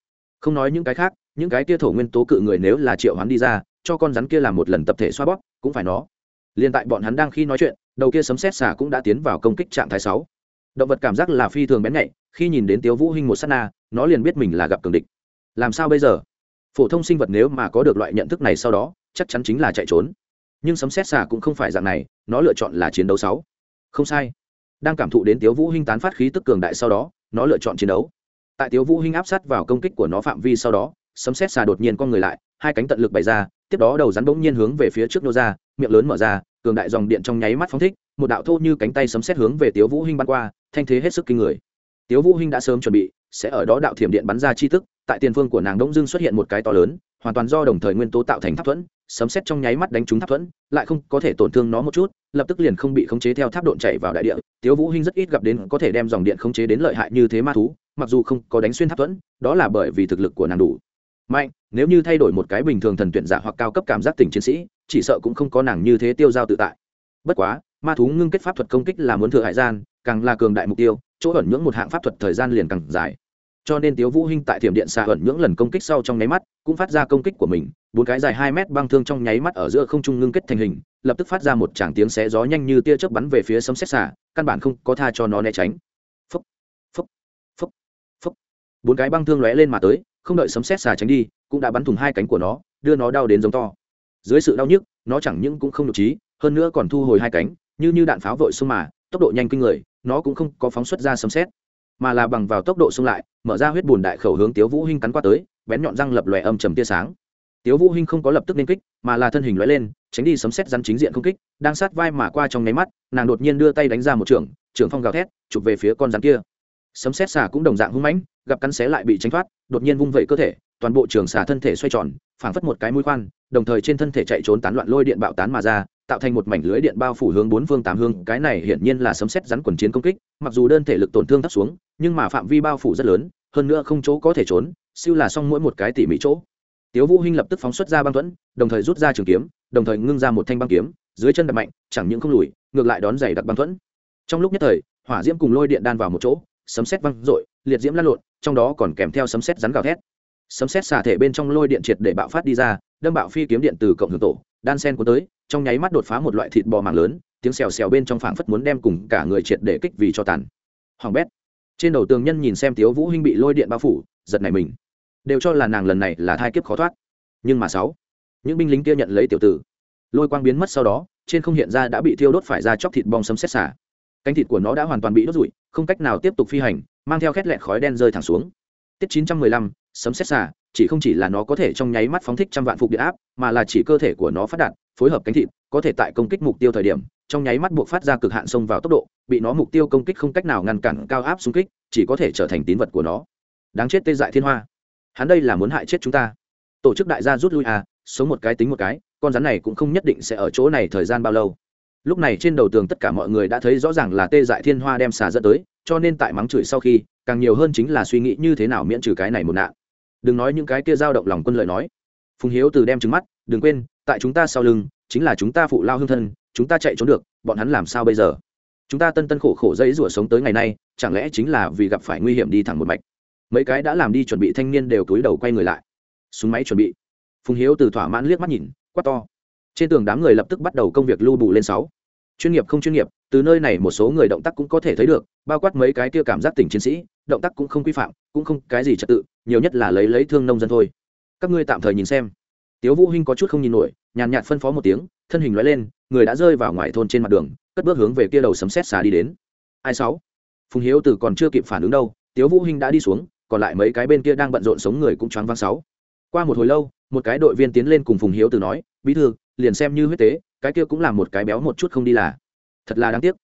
Không nói những cái khác, những cái kia thổ nguyên tố cự người nếu là triệu hắn đi ra, cho con rắn kia làm một lần tập thể xoa bóp, cũng phải nó. Liên tại bọn hắn đang khi nói chuyện, đầu kia sấm sét xả cũng đã tiến vào công kích trạng thái sáu động vật cảm giác là phi thường bén nhạy, khi nhìn đến tiếu vũ hinh một sát na, nó liền biết mình là gặp cường địch. Làm sao bây giờ? Phổ thông sinh vật nếu mà có được loại nhận thức này sau đó, chắc chắn chính là chạy trốn. Nhưng sấm xét xà cũng không phải dạng này, nó lựa chọn là chiến đấu sáu. Không sai. Đang cảm thụ đến tiếu vũ hinh tán phát khí tức cường đại sau đó, nó lựa chọn chiến đấu. Tại tiếu vũ hinh áp sát vào công kích của nó phạm vi sau đó, sấm xét xà đột nhiên con người lại, hai cánh tận lực bày ra, tiếp đó đầu rắn bỗng nhiên hướng về phía trước nô ra, miệng lớn mở ra, cường đại dòng điện trong nháy mắt phóng thích một đạo thô như cánh tay sấm xét hướng về tiếu vũ hinh bắn qua, thanh thế hết sức kinh người. Tiếu vũ hinh đã sớm chuẩn bị, sẽ ở đó đạo thiểm điện bắn ra chi tức tại tiền phương của nàng đông dương xuất hiện một cái to lớn, hoàn toàn do đồng thời nguyên tố tạo thành tháp thuẫn, sấm xét trong nháy mắt đánh trúng tháp thuẫn, lại không có thể tổn thương nó một chút, lập tức liền không bị khống chế theo tháp độn chạy vào đại địa. Tiếu vũ hinh rất ít gặp đến có thể đem dòng điện khống chế đến lợi hại như thế ma thú, mặc dù không có đánh xuyên tháp thuẫn, đó là bởi vì thực lực của nàng đủ mạnh. Nếu như thay đổi một cái bình thường thần tuyển giả hoặc cao cấp cảm giác tình chiến sĩ, chỉ sợ cũng không có nàng như thế tiêu giao tự tại. Bất quá ma thú ngưng kết pháp thuật công kích là muốn thừa hải gian càng là cường đại mục tiêu chỗ ẩn nhưỡng một hạng pháp thuật thời gian liền càng dài. Cho nên tiếu vũ hinh tại thiểm điện xà ẩn nhưỡng lần công kích sau trong nháy mắt cũng phát ra công kích của mình bốn cái dài hai mét băng thương trong nháy mắt ở giữa không trung ngưng kết thành hình lập tức phát ra một tràng tiếng xé gió nhanh như tia chớp bắn về phía sấm sét xà, căn bản không có tha cho nó né tránh. Phấp phấp phấp phấp bốn cái băng thương lóe lên mà tới không đợi sấm sét xà tránh đi cũng đã bắn thủng hai cánh của nó đưa nó đau đến giống to. Dưới sự đau nhức nó chẳng những cũng không nhục trí hơn nữa còn thu hồi hai cánh như như đạn pháo vội xông mà, tốc độ nhanh kinh người, nó cũng không có phóng xuất ra sấm xét mà là bằng vào tốc độ xông lại, mở ra huyết bùn đại khẩu hướng tiếu vũ hinh cắn qua tới, bén nhọn răng lập lòe âm trầm tia sáng. Tiếu vũ hinh không có lập tức nên kích, mà là thân hình lóe lên, tránh đi sấm xét rắn chính diện không kích, đang sát vai mà qua trong nháy mắt, nàng đột nhiên đưa tay đánh ra một trường trường phong gào thét, chụp về phía con rắn kia. Sấm xét xả cũng đồng dạng hung mãnh, gặp cắn xé lại bị tránh thoát, đột nhiên vung vẩy cơ thể, toàn bộ trường xả thân thể xoay tròn, phảng phất một cái mũi khoan, đồng thời trên thân thể chạy trốn tán loạn lôi điện bạo tán mà ra tạo thành một mảnh lưới điện bao phủ hướng bốn phương tám hướng. Cái này hiển nhiên là sấm sét rắn quần chiến công kích, mặc dù đơn thể lực tổn thương thấp xuống, nhưng mà phạm vi bao phủ rất lớn, hơn nữa không chỗ có thể trốn, siêu là xong mỗi một cái tỉ mỉ chỗ. Tiếu vũ hinh lập tức phóng xuất ra băng thuẫn, đồng thời rút ra trường kiếm, đồng thời ngưng ra một thanh băng kiếm, dưới chân đập mạnh, chẳng những không lùi, ngược lại đón giày đặc băng thuẫn. Trong lúc nhất thời, hỏa diễm cùng lôi điện đan vào một chỗ, sấm sét văng rội liệt diễm lan lộn, trong đó còn kèm theo sấm sét rắn gào thét. Sấm sét xả thể bên trong lôi điện triệt để bạo phát đi ra, đâm bạo phi kiếm điện từ cộng hưởng tổ, đan sen cuốn tới trong nháy mắt đột phá một loại thịt bò màng lớn tiếng xèo xèo bên trong phảng phất muốn đem cùng cả người triệt để kích vì cho tàn. Hoàng bét trên đầu tường nhân nhìn xem tiếu vũ hinh bị lôi điện bao phủ giật nảy mình. Đều cho là nàng lần này là thai kiếp khó thoát. Nhưng mà sáu những binh lính kia nhận lấy tiểu tử. Lôi quang biến mất sau đó trên không hiện ra đã bị thiêu đốt phải ra chóc thịt bong sấm xét xả. Cánh thịt của nó đã hoàn toàn bị đốt rụi không cách nào tiếp tục phi hành mang theo khét lẹt khói đen rơi thẳng xuống. Tiết 915, sấm xét xả chỉ không chỉ là nó có thể trong nháy mắt phóng thích trăm vạn phục điện áp mà là chỉ cơ thể của nó phát đạt phối hợp cánh thịt, có thể tại công kích mục tiêu thời điểm, trong nháy mắt buộc phát ra cực hạn xông vào tốc độ, bị nó mục tiêu công kích không cách nào ngăn cản, cao áp xung kích, chỉ có thể trở thành tín vật của nó. Đáng chết tê dại thiên hoa. Hắn đây là muốn hại chết chúng ta. Tổ chức đại gia rút lui à sống một cái tính một cái, con rắn này cũng không nhất định sẽ ở chỗ này thời gian bao lâu. Lúc này trên đầu tường tất cả mọi người đã thấy rõ ràng là tê dại thiên hoa đem xà dẫn tới, cho nên tại mắng chửi sau khi, càng nhiều hơn chính là suy nghĩ như thế nào miễn trừ cái này một nạn. Đừng nói những cái kia dao động lòng quân lợi nói. Phùng hiếu từ đem trứng mắt đừng quên, tại chúng ta sau lưng, chính là chúng ta phụ lao hương thân, chúng ta chạy trốn được, bọn hắn làm sao bây giờ? Chúng ta tân tân khổ khổ dây rủa sống tới ngày nay, chẳng lẽ chính là vì gặp phải nguy hiểm đi thẳng một mạch? Mấy cái đã làm đi chuẩn bị thanh niên đều túi đầu quay người lại. Súng máy chuẩn bị. Phùng hiếu từ thỏa mãn liếc mắt nhìn, quát to. Trên tường đám người lập tức bắt đầu công việc lưu bù lên sáu. Chuyên nghiệp không chuyên nghiệp, từ nơi này một số người động tác cũng có thể thấy được, bao quát mấy cái kia cảm giác tỉnh chiến sĩ, động tác cũng không quy phạm, cũng không cái gì trật tự, nhiều nhất là lấy lấy thương nông dân thôi. Các ngươi tạm thời nhìn xem tiếu vũ hinh có chút không nhìn nổi, nhàn nhạt phân phó một tiếng, thân hình lóe lên, người đã rơi vào ngoài thôn trên mặt đường, cất bước hướng về kia đầu sấm sét xà đi đến. Ai sáu? Phùng hiếu từ còn chưa kịp phản ứng đâu, tiếu vũ hinh đã đi xuống, còn lại mấy cái bên kia đang bận rộn sống người cũng choáng váng sáu. Qua một hồi lâu, một cái đội viên tiến lên cùng phùng hiếu từ nói, bí thư, liền xem như huyết tế, cái kia cũng là một cái béo một chút không đi là. Thật là đáng tiếc.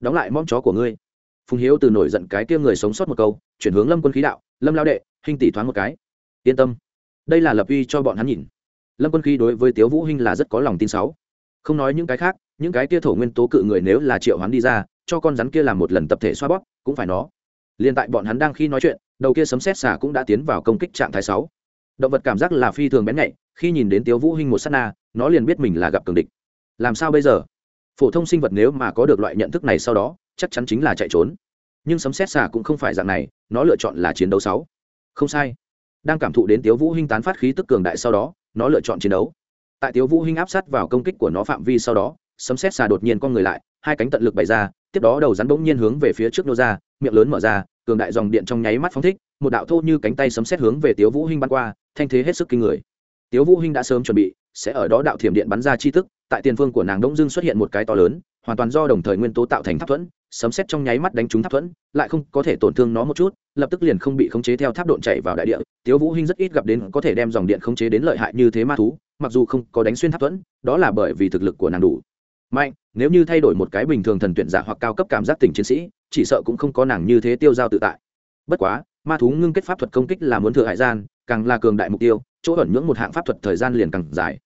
Đóng lại mõm chó của ngươi. Phùng hiếu từ nổi giận cái kia người sống sót một câu, chuyển hướng lâm quân khí đạo, lâm lao đệ hình tỷ thoáng một cái. Yên tâm. Đây là lập uy cho bọn hắn nhìn lâm quân khí đối với tiếu vũ hinh là rất có lòng tin sáu. Không nói những cái khác, những cái kia thổ nguyên tố cự người nếu là triệu hoán đi ra, cho con rắn kia làm một lần tập thể xoa bóp, cũng phải nó. Liên tại bọn hắn đang khi nói chuyện, đầu kia sấm sét xả cũng đã tiến vào công kích trạng thái sáu. Động vật cảm giác là phi thường bén nhạy, khi nhìn đến tiếu vũ hinh một sát na, nó liền biết mình là gặp cường địch. Làm sao bây giờ? Phổ thông sinh vật nếu mà có được loại nhận thức này sau đó, chắc chắn chính là chạy trốn. Nhưng sấm sét xả cũng không phải dạng này, nó lựa chọn là chiến đấu sáu. Không sai. Đang cảm thụ đến tiếu vũ hinh tán phát khí tức cường đại sau đó nó lựa chọn chiến đấu. Tại tiếu vũ hinh áp sát vào công kích của nó phạm vi sau đó, sấm sét xà đột nhiên con người lại, hai cánh tận lực bày ra, tiếp đó đầu rắn bỗng nhiên hướng về phía trước nô ra, miệng lớn mở ra, cường đại dòng điện trong nháy mắt phóng thích, một đạo thô như cánh tay sấm sét hướng về tiếu vũ hinh bắn qua, thanh thế hết sức kinh người. Tiếu vũ hinh đã sớm chuẩn bị, sẽ ở đó đạo thiểm điện bắn ra chi tức, tại tiền phương của nàng đông dương xuất hiện một cái to lớn, hoàn toàn do đồng thời nguyên tố tạo thành tháp thuẫn sấm sét trong nháy mắt đánh trúng tháp thuẫn, lại không có thể tổn thương nó một chút, lập tức liền không bị khống chế theo tháp độn chạy vào đại địa. Tiếu vũ hinh rất ít gặp đến có thể đem dòng điện khống chế đến lợi hại như thế ma thú, mặc dù không có đánh xuyên tháp thuẫn, đó là bởi vì thực lực của nàng đủ mạnh. Nếu như thay đổi một cái bình thường thần tuyển giả hoặc cao cấp cảm giác tình chiến sĩ, chỉ sợ cũng không có nàng như thế tiêu giao tự tại. Bất quá, ma thú ngưng kết pháp thuật công kích là muốn thừa hải gian, càng là cường đại mục tiêu, chỗ ẩn nhưỡng một hạng pháp thuật thời gian liền càng dài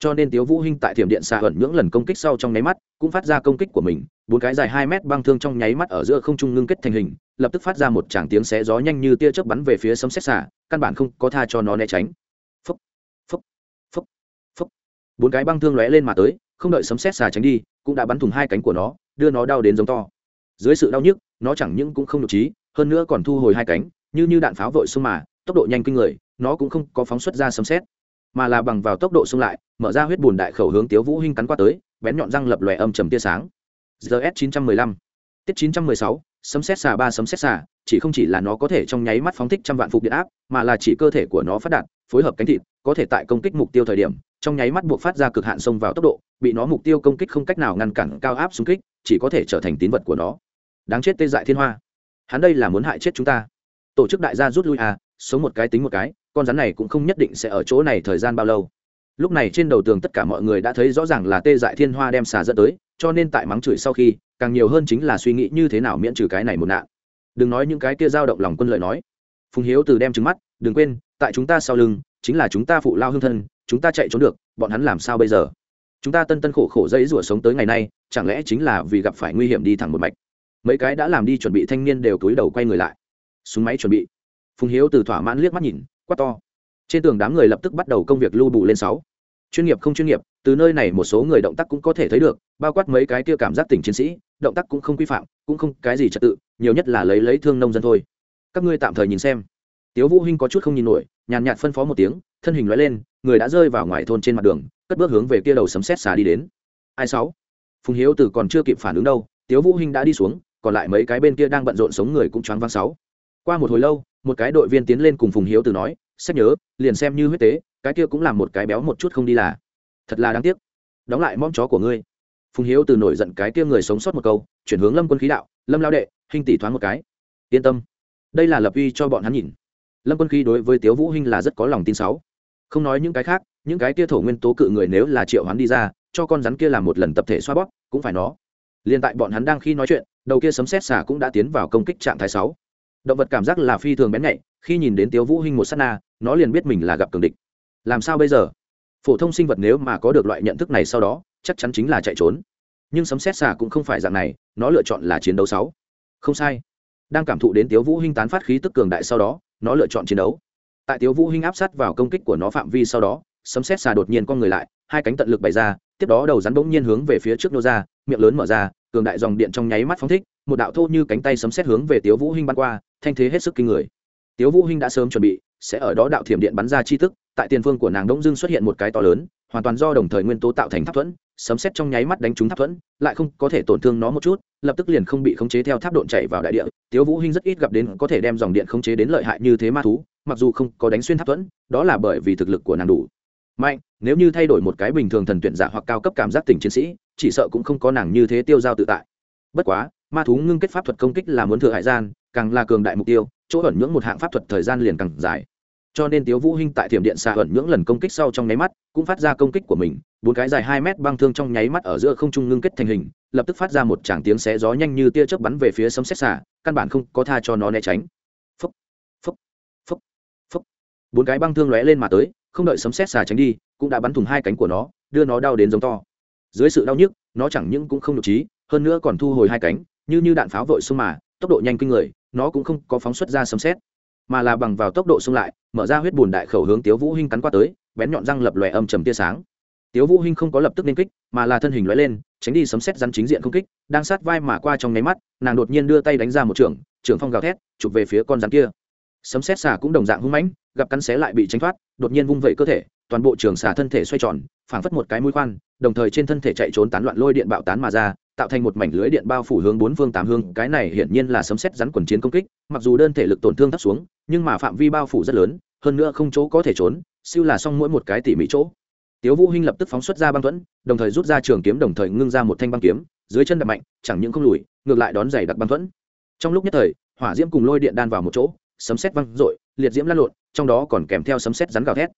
cho nên tiếu vũ hinh tại thiểm điện xạ ẩn những lần công kích sau trong nháy mắt cũng phát ra công kích của mình, bốn cái dài hai mét băng thương trong nháy mắt ở giữa không trung ngưng kết thành hình, lập tức phát ra một tràng tiếng xé gió nhanh như tia chớp bắn về phía sấm sét xạ căn bản không có tha cho nó né tránh. Phúc phúc phúc phúc bốn cái băng thương lóe lên mà tới, không đợi sấm sét xà tránh đi, cũng đã bắn thủng hai cánh của nó, đưa nó đau đến giống to. Dưới sự đau nhức, nó chẳng những cũng không nhục trí, hơn nữa còn thu hồi hai cánh, như như đạn pháo vội xung mà, tốc độ nhanh kinh người, nó cũng không có phóng xuất ra sấm sét, mà là bằng vào tốc độ xung lại mở ra huyết bùn đại khẩu hướng tiếu vũ hinh cắn qua tới, bén nhọn răng lập lòe âm trầm tia sáng. Gs 915 tiết 916 sấm xét xà ba sấm xét xà, chỉ không chỉ là nó có thể trong nháy mắt phóng thích trăm vạn phục điện áp, mà là chỉ cơ thể của nó phát đạt, phối hợp cánh thịt, có thể tại công kích mục tiêu thời điểm, trong nháy mắt buộc phát ra cực hạn xông vào tốc độ, bị nó mục tiêu công kích không cách nào ngăn cản cao áp xung kích, chỉ có thể trở thành tín vật của nó. Đáng chết tê dại thiên hoa. Hắn đây là muốn hại chết chúng ta. Tổ chức đại gia rút lui à sống một cái tính một cái, con rắn này cũng không nhất định sẽ ở chỗ này thời gian bao lâu lúc này trên đầu tường tất cả mọi người đã thấy rõ ràng là tê dại thiên hoa đem xà dẫn tới, cho nên tại mắng chửi sau khi, càng nhiều hơn chính là suy nghĩ như thế nào miễn trừ cái này một nạn. Đừng nói những cái kia dao động lòng quân lợi nói. Phùng hiếu từ đem trứng mắt, đừng quên, tại chúng ta sau lưng, chính là chúng ta phụ lao hương thân, chúng ta chạy trốn được, bọn hắn làm sao bây giờ? Chúng ta tân tân khổ khổ dây rủa sống tới ngày nay, chẳng lẽ chính là vì gặp phải nguy hiểm đi thẳng một mạch? Mấy cái đã làm đi chuẩn bị thanh niên đều cúi đầu quay người lại. Súng máy chuẩn bị. Phùng hiếu từ thỏa mãn liếc mắt nhìn, quát to trên tường đám người lập tức bắt đầu công việc lưu bù lên sáu. Chuyên nghiệp không chuyên nghiệp, từ nơi này một số người động tác cũng có thể thấy được, bao quát mấy cái kia cảm giác tỉnh chiến sĩ, động tác cũng không quy phạm, cũng không cái gì trật tự, nhiều nhất là lấy lấy thương nông dân thôi. Các ngươi tạm thời nhìn xem. Tiếu vũ hinh có chút không nhìn nổi, nhàn nhạt phân phó một tiếng, thân hình lóe lên, người đã rơi vào ngoài thôn trên mặt đường, cất bước hướng về kia đầu sấm sét xà đi đến. Ai sáu? Phùng hiếu từ còn chưa kịp phản ứng đâu, tiếu vũ hinh đã đi xuống, còn lại mấy cái bên kia đang bận rộn sống người cũng choáng váng sáu. Qua một hồi lâu, một cái đội viên tiến lên cùng phùng hiếu từ nói sách nhớ, liền xem như huyết tế, cái kia cũng làm một cái béo một chút không đi là. Thật là đáng tiếc. Đóng lại mong chó của ngươi. Phùng hiếu từ nổi giận cái kia người sống sót một câu, chuyển hướng lâm quân khí đạo, lâm lao đệ hình tỷ thoáng một cái. Yên tâm. Đây là lập uy cho bọn hắn nhìn. Lâm quân khí đối với tiếu vũ hinh là rất có lòng tin sáu. Không nói những cái khác, những cái kia thổ nguyên tố cự người nếu là triệu hắn đi ra, cho con rắn kia làm một lần tập thể xoa bóp, cũng phải nó. Liên tại bọn hắn đang khi nói chuyện, đầu kia sấm sét xả cũng đã tiến vào công kích trạng thái sáu động vật cảm giác là phi thường bén nhạy, khi nhìn đến tiếu vũ hinh một sát na, nó liền biết mình là gặp cường địch. Làm sao bây giờ? Phổ thông sinh vật nếu mà có được loại nhận thức này sau đó, chắc chắn chính là chạy trốn. Nhưng sấm xét xà cũng không phải dạng này, nó lựa chọn là chiến đấu sáu. Không sai. Đang cảm thụ đến tiếu vũ hinh tán phát khí tức cường đại sau đó, nó lựa chọn chiến đấu. Tại tiếu vũ hinh áp sát vào công kích của nó phạm vi sau đó, sấm xét xà đột nhiên con người lại, hai cánh tận lực bày ra, tiếp đó đầu rắn bỗng nhiên hướng về phía trước nô ra, miệng lớn mở ra, cường đại dòng điện trong nháy mắt phóng thích một đạo thô như cánh tay sấm xét hướng về tiếu vũ hinh bắn qua, thanh thế hết sức kinh người. Tiếu vũ hinh đã sớm chuẩn bị, sẽ ở đó đạo thiểm điện bắn ra chi tức, tại tiền phương của nàng đông dương xuất hiện một cái to lớn, hoàn toàn do đồng thời nguyên tố tạo thành tháp thuẫn, sấm xét trong nháy mắt đánh trúng tháp thuẫn, lại không có thể tổn thương nó một chút, lập tức liền không bị khống chế theo tháp độn chạy vào đại địa. Tiếu vũ hinh rất ít gặp đến có thể đem dòng điện khống chế đến lợi hại như thế ma thú, mặc dù không có đánh xuyên tháp thuẫn, đó là bởi vì thực lực của nàng đủ mạnh. Nếu như thay đổi một cái bình thường thần tuyển giả hoặc cao cấp cảm giác tình chiến sĩ, chỉ sợ cũng không có nàng như thế tiêu giao tự tại. Bất quá ma thú ngưng kết pháp thuật công kích là muốn thừa hại gian, càng là cường đại mục tiêu, chỗ ẩn nhưỡng một hạng pháp thuật thời gian liền càng dài. Cho nên tiếu vũ hinh tại thiểm điện xa ẩn nhưỡng lần công kích sau trong nháy mắt, cũng phát ra công kích của mình, bốn cái dài hai mét băng thương trong nháy mắt ở giữa không trung ngưng kết thành hình, lập tức phát ra một tràng tiếng xé gió nhanh như tia chớp bắn về phía sấm sét xả căn bản không có tha cho nó né tránh. Phúc phúc phúc phúc bốn cái băng thương lóe lên mà tới, không đợi sấm sét xả tránh đi, cũng đã bắn thủng hai cánh của nó, đưa nó đau đến giống to. Dưới sự đau nhức, nó chẳng những cũng không nhục trí, hơn nữa còn thu hồi hai cánh như như đạn pháo vội xông mà, tốc độ nhanh kinh người, nó cũng không có phóng xuất ra sấm sét, mà là bằng vào tốc độ xông lại, mở ra huyết bùn đại khẩu hướng tiếu vũ hinh cắn qua tới, bén nhọn răng lập lòe âm trầm tia sáng. Tiếu vũ hinh không có lập tức nên kích, mà là thân hình lóe lên, tránh đi sấm sét rắn chính diện không kích, đang sát vai mà qua trong nháy mắt, nàng đột nhiên đưa tay đánh ra một trường trường phong gào thét, chụp về phía con rắn kia. Sấm sét xà cũng đồng dạng hung mãnh, gặp cắn xé lại bị tránh thoát, đột nhiên vung vẩy cơ thể, toàn bộ trường xà thân thể xoay tròn, phảng phất một cái mũi khoan, đồng thời trên thân thể chạy trốn tán loạn lôi điện bạo tán mà ra tạo thành một mảnh lưới điện bao phủ hướng bốn phương tám hướng. Cái này hiển nhiên là sấm xét rắn quần chiến công kích, mặc dù đơn thể lực tổn thương thấp xuống, nhưng mà phạm vi bao phủ rất lớn, hơn nữa không chỗ có thể trốn, siêu là xong mỗi một cái tỉ mỉ chỗ. Tiếu vũ hinh lập tức phóng xuất ra băng thuẫn, đồng thời rút ra trường kiếm, đồng thời ngưng ra một thanh băng kiếm, dưới chân đập mạnh, chẳng những không lùi, ngược lại đón giày đặc băng thuẫn. Trong lúc nhất thời, hỏa diễm cùng lôi điện đan vào một chỗ, sấm sét văng rội liệt diễm lan lộn, trong đó còn kèm theo sấm sét rắn gào thét.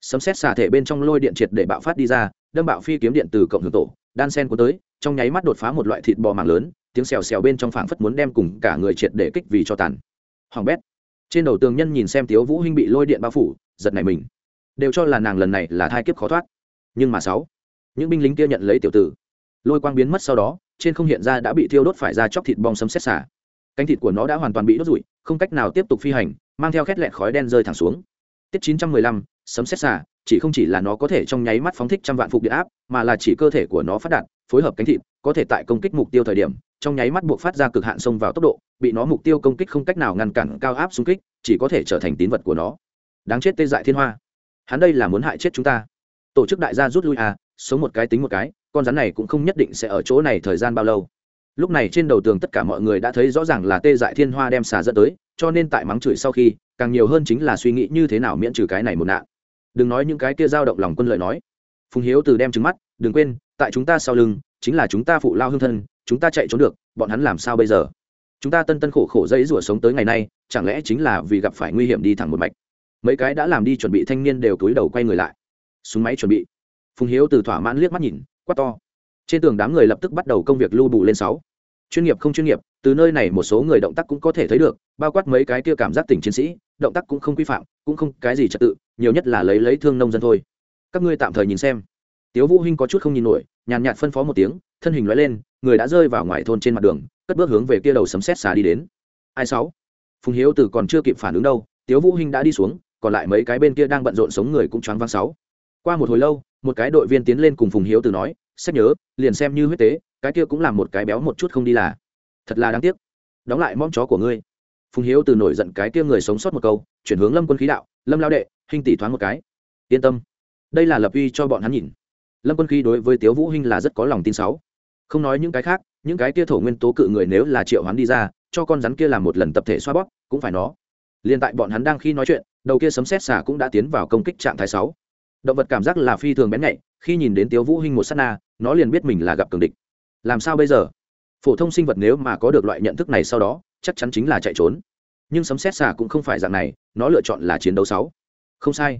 Sấm sét xả thể bên trong lôi điện triệt để bạo phát đi ra, đâm bạo phi kiếm điện từ cộng hưởng tổ đan sen cuốn tới trong nháy mắt đột phá một loại thịt bò màng lớn tiếng xèo xèo bên trong phảng phất muốn đem cùng cả người triệt để kích vì cho tàn. Hoàng bét. Trên đầu tường nhân nhìn xem tiếu vũ hinh bị lôi điện bao phủ giật này mình. Đều cho là nàng lần này là thai kiếp khó thoát. Nhưng mà sáu những binh lính kia nhận lấy tiểu tử. Lôi quang biến mất sau đó trên không hiện ra đã bị thiêu đốt phải ra chóc thịt bong sấm xét xả. Cánh thịt của nó đã hoàn toàn bị đốt rụi không cách nào tiếp tục phi hành mang theo khét lẹn khói đen rơi thẳng xuống. Tiết 915, sấm xét xả, chỉ không chỉ là nó có thể trong nháy mắt phóng thích trăm vạn phục điện áp, mà là chỉ cơ thể của nó phát đạt, phối hợp cánh thịt, có thể tại công kích mục tiêu thời điểm, trong nháy mắt buộc phát ra cực hạn xông vào tốc độ, bị nó mục tiêu công kích không cách nào ngăn cản cao áp xung kích, chỉ có thể trở thành tín vật của nó. Đáng chết tê dại thiên hoa. Hắn đây là muốn hại chết chúng ta. Tổ chức đại gia rút lui à sống một cái tính một cái, con rắn này cũng không nhất định sẽ ở chỗ này thời gian bao lâu. Lúc này trên đầu tường tất cả mọi người đã thấy rõ ràng là tê dại thiên hoa đem xà dẫn tới, cho nên tại mắng chửi sau khi, càng nhiều hơn chính là suy nghĩ như thế nào miễn trừ cái này một nạn đừng nói những cái kia dao động lòng quân lợi nói. Phùng hiếu từ đem trứng mắt, đừng quên, tại chúng ta sau lưng, chính là chúng ta phụ lao hương thân, chúng ta chạy trốn được, bọn hắn làm sao bây giờ? Chúng ta tân tân khổ khổ dây rủa sống tới ngày nay, chẳng lẽ chính là vì gặp phải nguy hiểm đi thẳng một mạch? Mấy cái đã làm đi chuẩn bị thanh niên đều cúi đầu quay người lại. Súng máy chuẩn bị. Phùng hiếu từ thỏa mãn liếc mắt nhìn, quát to. Trên tường đám người lập tức bắt đầu công việc lưu bù lên sáu chuyên nghiệp không chuyên nghiệp, từ nơi này một số người động tác cũng có thể thấy được, bao quát mấy cái kia cảm giác tỉnh chiến sĩ, động tác cũng không quy phạm, cũng không cái gì trật tự, nhiều nhất là lấy lấy thương nông dân thôi. Các ngươi tạm thời nhìn xem. Tiếu vũ hinh có chút không nhìn nổi, nhàn nhạt phân phó một tiếng, thân hình lóe lên, người đã rơi vào ngoài thôn trên mặt đường, cất bước hướng về kia đầu sấm sét xả đi đến. Ai sáu? Phùng hiếu từ còn chưa kịp phản ứng đâu, tiếu vũ hinh đã đi xuống, còn lại mấy cái bên kia đang bận rộn sống người cũng choáng váng sáu. Qua một hồi lâu, một cái đội viên tiến lên cùng phùng hiếu từ nói xét nhớ, liền xem như huyết tế cái kia cũng làm một cái béo một chút không đi là. Thật là đáng tiếc. Đóng lại mong chó của ngươi. Phùng hiếu từ nổi giận cái kia người sống sót một câu, chuyển hướng lâm quân khí đạo, lâm lao đệ, hình tỷ thoáng một cái. Yên tâm. Đây là lập uy cho bọn hắn nhìn. Lâm quân khí đối với tiếu vũ hinh là rất có lòng tin sáu. Không nói những cái khác, những cái kia thổ nguyên tố cự người nếu là triệu hoán đi ra, cho con rắn kia làm một lần tập thể xoa bóp, cũng phải nó. Liên tại bọn hắn đang khi nói chuyện, đầu kia sấm sét xả cũng đã tiến vào công kích trạng thái sáu. Động vật cảm giác là phi thường bén nhạy, khi nhìn đến tiếu vũ hinh một sát na, nó liền biết mình là gặp cường địch làm sao bây giờ? Phổ thông sinh vật nếu mà có được loại nhận thức này sau đó, chắc chắn chính là chạy trốn. Nhưng sấm xét xà cũng không phải dạng này, nó lựa chọn là chiến đấu sáu. Không sai.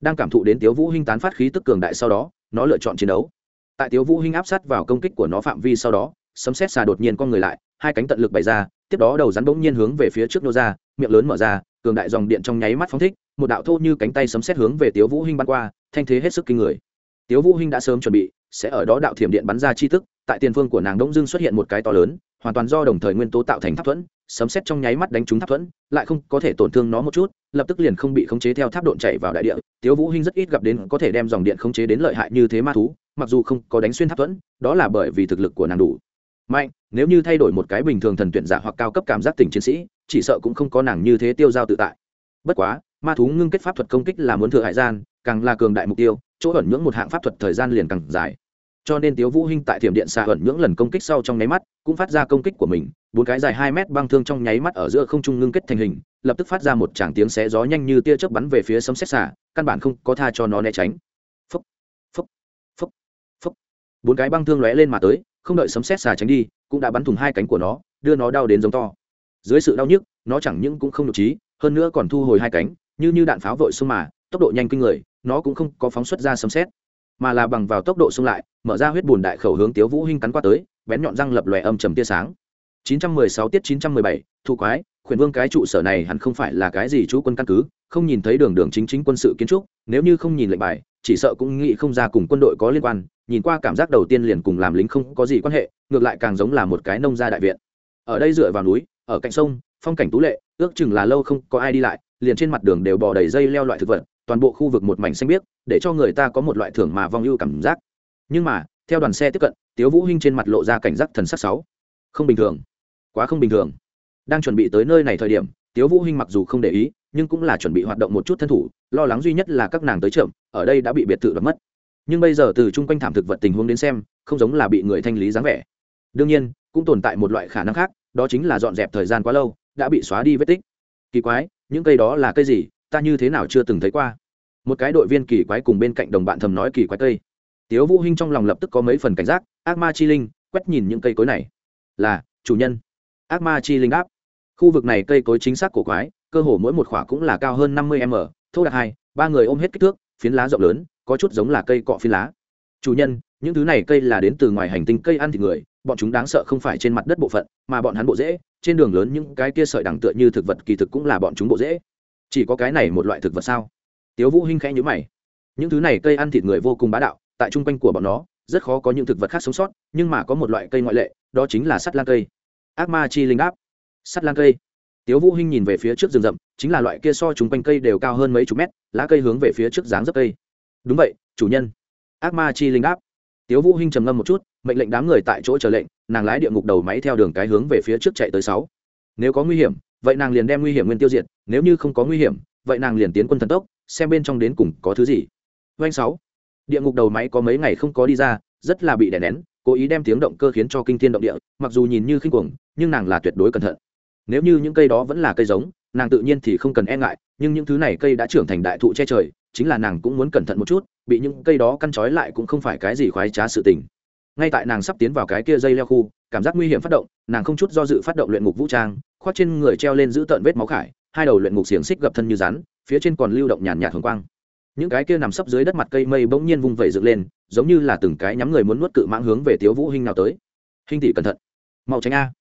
Đang cảm thụ đến tiếu vũ hinh tán phát khí tức cường đại sau đó, nó lựa chọn chiến đấu. Tại tiếu vũ hinh áp sát vào công kích của nó phạm vi sau đó, sấm xét xà đột nhiên con người lại, hai cánh tận lực bày ra, tiếp đó đầu rắn bỗng nhiên hướng về phía trước nô ra, miệng lớn mở ra, cường đại dòng điện trong nháy mắt phóng thích, một đạo thô như cánh tay sấm xét hướng về tiếu vũ hinh bắn qua, thanh thế hết sức kinh người. Tiếu vũ hinh đã sớm chuẩn bị, sẽ ở đó đạo thiểm điện bắn ra chi tức tại tiền phương của nàng đông dương xuất hiện một cái to lớn, hoàn toàn do đồng thời nguyên tố tạo thành tháp thuẫn, sấm xét trong nháy mắt đánh trúng tháp thuẫn, lại không có thể tổn thương nó một chút, lập tức liền không bị khống chế theo tháp độn chạy vào đại địa. Tiếu vũ hinh rất ít gặp đến có thể đem dòng điện khống chế đến lợi hại như thế ma thú, mặc dù không có đánh xuyên tháp thuẫn, đó là bởi vì thực lực của nàng đủ mạnh. Nếu như thay đổi một cái bình thường thần tuyển giả hoặc cao cấp cảm giác tình chiến sĩ, chỉ sợ cũng không có nàng như thế tiêu giao tự tại. Bất quá, ma thú ngưng kết pháp thuật công kích là muốn thừa hại gian, càng là cường đại mục tiêu, chỗ ẩn nhưỡng một hạng pháp thuật thời gian liền càng dài cho nên tiếu vũ hinh tại thiểm điện xạ ẩn những lần công kích sau trong nháy mắt cũng phát ra công kích của mình, bốn cái dài hai mét băng thương trong nháy mắt ở giữa không trung ngưng kết thành hình, lập tức phát ra một tràng tiếng xé gió nhanh như tia chớp bắn về phía sấm sét xạ, căn bản không có tha cho nó né tránh. Phúc phúc phúc phúc bốn cái băng thương lóe lên mà tới, không đợi sấm sét xà tránh đi, cũng đã bắn thủng hai cánh của nó, đưa nó đau đến giống to. Dưới sự đau nhức, nó chẳng những cũng không nhục trí, hơn nữa còn thu hồi hai cánh, như như đạn pháo vội xông mà, tốc độ nhanh kinh người, nó cũng không có phóng xuất ra sấm sét, mà là bằng vào tốc độ xông lại mở ra huyết bùn đại khẩu hướng tiếu vũ hinh cắn qua tới bén nhọn răng lập lòe âm trầm tia sáng. 916 tiết 917, thu quái khuyển vương cái trụ sở này hẳn không phải là cái gì chú quân căn cứ không nhìn thấy đường đường chính chính quân sự kiến trúc nếu như không nhìn lệnh bài chỉ sợ cũng nghĩ không ra cùng quân đội có liên quan nhìn qua cảm giác đầu tiên liền cùng làm lính không có gì quan hệ ngược lại càng giống là một cái nông gia đại viện. Ở đây dựa vào núi ở cạnh sông phong cảnh tú lệ ước chừng là lâu không có ai đi lại liền trên mặt đường đều bò đầy dây leo loại thực vật toàn bộ khu vực một mảnh xanh biếc để cho người ta có một loại thưởng mà vong ưu cảm giác nhưng mà, theo đoàn xe tiếp cận, tiếu vũ hinh trên mặt lộ ra cảnh giác thần sắc sáu. Không bình thường. Quá không bình thường. Đang chuẩn bị tới nơi này thời điểm, tiếu vũ hinh mặc dù không để ý, nhưng cũng là chuẩn bị hoạt động một chút thân thủ, lo lắng duy nhất là các nàng tới chậm, ở đây đã bị biệt thự đoạt mất. Nhưng bây giờ từ chung quanh thảm thực vật tình huống đến xem, không giống là bị người thanh lý dáng vẻ. Đương nhiên, cũng tồn tại một loại khả năng khác, đó chính là dọn dẹp thời gian quá lâu, đã bị xóa đi vết tích. Kỳ quái, những cây đó là cây gì, ta như thế nào chưa từng thấy qua. Một cái đội viên kỳ quái cùng bên cạnh đồng bạn thầm nói kỳ quái cây tiếu vũ hinh trong lòng lập tức có mấy phần cảnh giác, ác ma chi linh, quét nhìn những cây cối này. Là, chủ nhân. Ác ma chi linh đáp. Khu vực này cây cối chính xác của quái, cơ hồ mỗi một khỏa cũng là cao hơn năm mươi m, thô đạt hai, ba người ôm hết kích thước, phiến lá rộng lớn, có chút giống là cây cọ phiến lá. Chủ nhân, những thứ này cây là đến từ ngoài hành tinh cây ăn thịt người, bọn chúng đáng sợ không phải trên mặt đất bộ phận, mà bọn hắn bộ dễ trên đường lớn những cái kia sợi đằng tựa như thực vật kỳ thực cũng là bọn chúng bộ dễ chỉ có cái này một loại thực vật sao? Tiếu vũ hinh khẽ nhíu mày. Những thứ này cây ăn thịt người vô cùng bá đạo tại trung quanh của bọn nó, rất khó có những thực vật khác sống sót, nhưng mà có một loại cây ngoại lệ, đó chính là sắt lan cây. Ác ma chi linh áp sắt lan cây. Tiếu vũ hinh nhìn về phía trước rừng rậm, chính là loại kia so trung quanh cây đều cao hơn mấy chục mét, lá cây hướng về phía trước dáng dấp cây. Đúng vậy, chủ nhân. Ác ma chi linh áp tiếu vũ hinh trầm ngâm một chút, mệnh lệnh đám người tại chỗ chờ lệnh, nàng lái địa ngục đầu máy theo đường cái hướng về phía trước chạy tới sáu. Nếu có nguy hiểm, vậy nàng liền đem nguy hiểm nguyên tiêu diệt, nếu như không có nguy hiểm, vậy nàng liền tiến quân thần tốc, xem bên trong đến cùng có thứ gì. Doanh sáu địa ngục đầu máy có mấy ngày không có đi ra, rất là bị đè nén, cố ý đem tiếng động cơ khiến cho kinh thiên động địa, mặc dù nhìn như khinh cuồng, nhưng nàng là tuyệt đối cẩn thận. Nếu như những cây đó vẫn là cây giống, nàng tự nhiên thì không cần e ngại, nhưng những thứ này cây đã trưởng thành đại thụ che trời, chính là nàng cũng muốn cẩn thận một chút, bị những cây đó căn trói lại cũng không phải cái gì khoái trá sự tình. Ngay tại nàng sắp tiến vào cái kia dây leo khu, cảm giác nguy hiểm phát động, nàng không chút do dự phát động luyện ngục vũ trang, khoác trên người treo lên giữ tợn vết máu khải, hai đầu luyện ngục xiềng xích gập thân như rắn, phía trên còn lưu động nhàn nhạt hồng quang những cái kia nằm sấp dưới đất mặt cây mây bỗng nhiên vung vẩy dựng lên, giống như là từng cái nhắm người muốn nuốt cự mãng hướng về tiếu vũ hinh nào tới. Hinh tỷ cẩn thận, mau tránh a.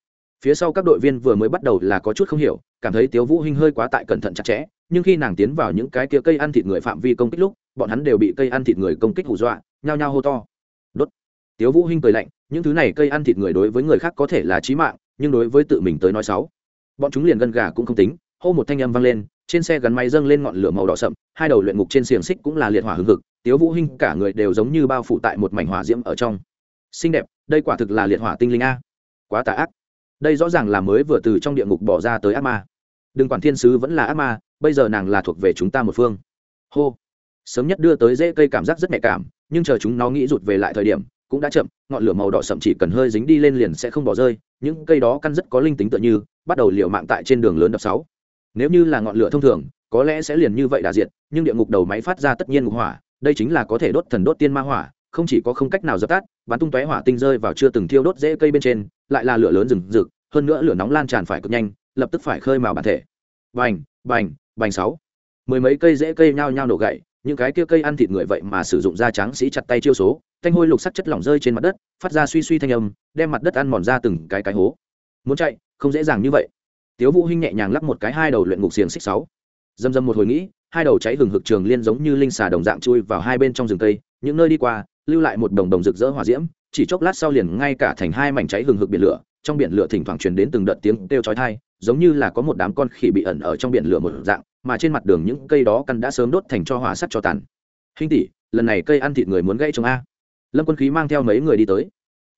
Phía sau các đội viên vừa mới bắt đầu là có chút không hiểu, cảm thấy tiếu vũ hinh hơi quá tại cẩn thận chặt chẽ, nhưng khi nàng tiến vào những cái kia cây ăn thịt người phạm vi công kích lúc, bọn hắn đều bị cây ăn thịt người công kích hù dọa, nhao nhao hô to. Đốt. Tiếu vũ hinh cười lạnh, những thứ này cây ăn thịt người đối với người khác có thể là chí mạng, nhưng đối với tự mình tới nói xấu. Bọn chúng liền gân gà cũng không tính, hô một thanh âm vang lên trên xe gắn máy dâng lên ngọn lửa màu đỏ sậm, hai đầu luyện ngục trên xiềng xích cũng là liệt hỏa hừng hực, tiếu vũ hinh cả người đều giống như bao phủ tại một mảnh hỏa diễm ở trong. Xinh đẹp, đây quả thực là liệt hỏa tinh linh a. Quá tà ác. Đây rõ ràng là mới vừa từ trong địa ngục bỏ ra tới ác ma. Đừng quản thiên sứ vẫn là ác ma, bây giờ nàng là thuộc về chúng ta một phương. Hô. Sớm nhất đưa tới dễ cây cảm giác rất nhạy cảm, nhưng chờ chúng nó nghĩ rụt về lại thời điểm, cũng đã chậm, ngọn lửa màu đỏ sậm chỉ cần hơi dính đi lên liền sẽ không bỏ rơi, những cây đó căn rất có linh tính tựa như, bắt đầu liều mạng tại trên đường lớn đập sáu nếu như là ngọn lửa thông thường, có lẽ sẽ liền như vậy đà diệt, nhưng địa ngục đầu máy phát ra tất nhiên ngục hỏa, đây chính là có thể đốt thần đốt tiên ma hỏa, không chỉ có không cách nào dập tắt, bắn tung tóe hỏa tinh rơi vào chưa từng thiêu đốt dễ cây bên trên, lại là lửa lớn rừng rực, hơn nữa lửa nóng lan tràn phải cực nhanh, lập tức phải khơi mào bản thể. Bành bành bành sáu. Mười mấy cây dễ cây nhao nhao nổ gậy, những cái kia cây ăn thịt người vậy mà sử dụng da trắng sĩ chặt tay chiêu số, thanh hôi lục sắc chất lỏng rơi trên mặt đất, phát ra suy suy thanh âm, đem mặt đất ăn mòn ra từng cái cái hố. Muốn chạy, không dễ dàng như vậy tiếu vũ hinh nhẹ nhàng lắc một cái hai đầu luyện ngục xiềng xích sáu. Dâm dâm một hồi nghĩ, hai đầu cháy hừng hực trường liên giống như linh xà đồng dạng chui vào hai bên trong rừng cây, những nơi đi qua, lưu lại một đồng đồng rực rỡ hỏa diễm, chỉ chốc lát sau liền ngay cả thành hai mảnh cháy hừng hực biển lửa, trong biển lửa thỉnh thoảng truyền đến từng đợt tiếng kêu chói tai, giống như là có một đám con khỉ bị ẩn ở trong biển lửa một dạng, mà trên mặt đường những cây đó căn đã sớm đốt thành cho hỏa sắt cho tàn. Hình tỷ, lần này cây ăn thịt người muốn gãy trồng a. Lâm quân khí mang theo mấy người đi tới.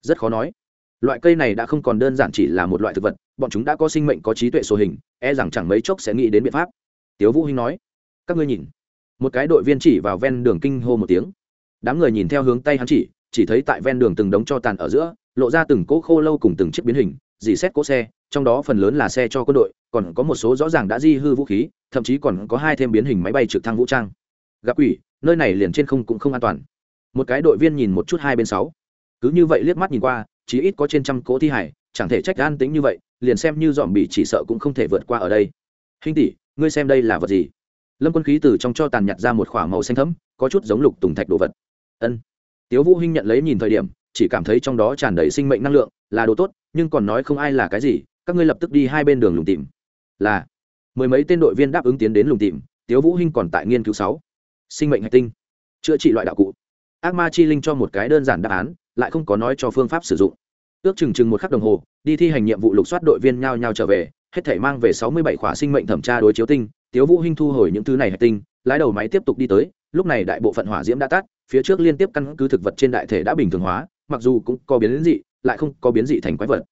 Rất khó nói. Loại cây này đã không còn đơn giản chỉ là một loại thực vật bọn chúng đã có sinh mệnh có trí tuệ số hình e rằng chẳng mấy chốc sẽ nghĩ đến biện pháp. Tiếu vũ hinh nói các ngươi nhìn. Một cái đội viên chỉ vào ven đường kinh hô một tiếng. Đám người nhìn theo hướng tay hắn chỉ chỉ thấy tại ven đường từng đống cho tàn ở giữa lộ ra từng cỗ khô lâu cùng từng chiếc biến hình dì xét cỗ xe trong đó phần lớn là xe cho quân đội còn có một số rõ ràng đã di hư vũ khí thậm chí còn có hai thêm biến hình máy bay trực thăng vũ trang. Gặp ủy, nơi này liền trên không cũng không an toàn. Một cái đội viên nhìn một chút hai bên sáu. Cứ như vậy liếc mắt nhìn qua chỉ ít có trên trăm cỗ thi hải chẳng thể trách an tính như vậy liền xem như dòm bị chỉ sợ cũng không thể vượt qua ở đây. Hình tỷ, ngươi xem đây là vật gì? Lâm quân khí từ trong cho tàn nhặt ra một k h ỏ a màu xanh thấm có chút giống lục tùng thạch đồ vật. Ân. Tiếu vũ hinh nhận lấy nhìn thời điểm, chỉ cảm thấy trong đó tràn đầy sinh mệnh năng lượng, là đồ tốt, nhưng còn nói không ai là cái gì, các ngươi lập tức đi hai bên đường lùng tìm. Là. Mười mấy tên đội viên đáp ứng tiến đến lùng tìm, tiếu vũ hinh còn tại nghiên cứu sáu. Sinh mệnh hạch tinh. Chữa trị loại đạo cụ. Ác ma chi linh cho một cái đơn giản đáp án, lại không có nói cho phương pháp sử dụng ước chừng chừng một khắc đồng hồ, đi thi hành nhiệm vụ lục soát đội viên nhao nhao trở về, hết thể mang về sáu mươi bảy khỏa sinh mệnh thẩm tra đối chiếu tinh, tiếu vũ hinh thu hồi những thứ này hạch tinh, lái đầu máy tiếp tục đi tới, lúc này đại bộ phận hỏa diễm đã tắt, phía trước liên tiếp căn cứ thực vật trên đại thể đã bình thường hóa, mặc dù cũng có biến dị, lại không có biến dị thành quái vật.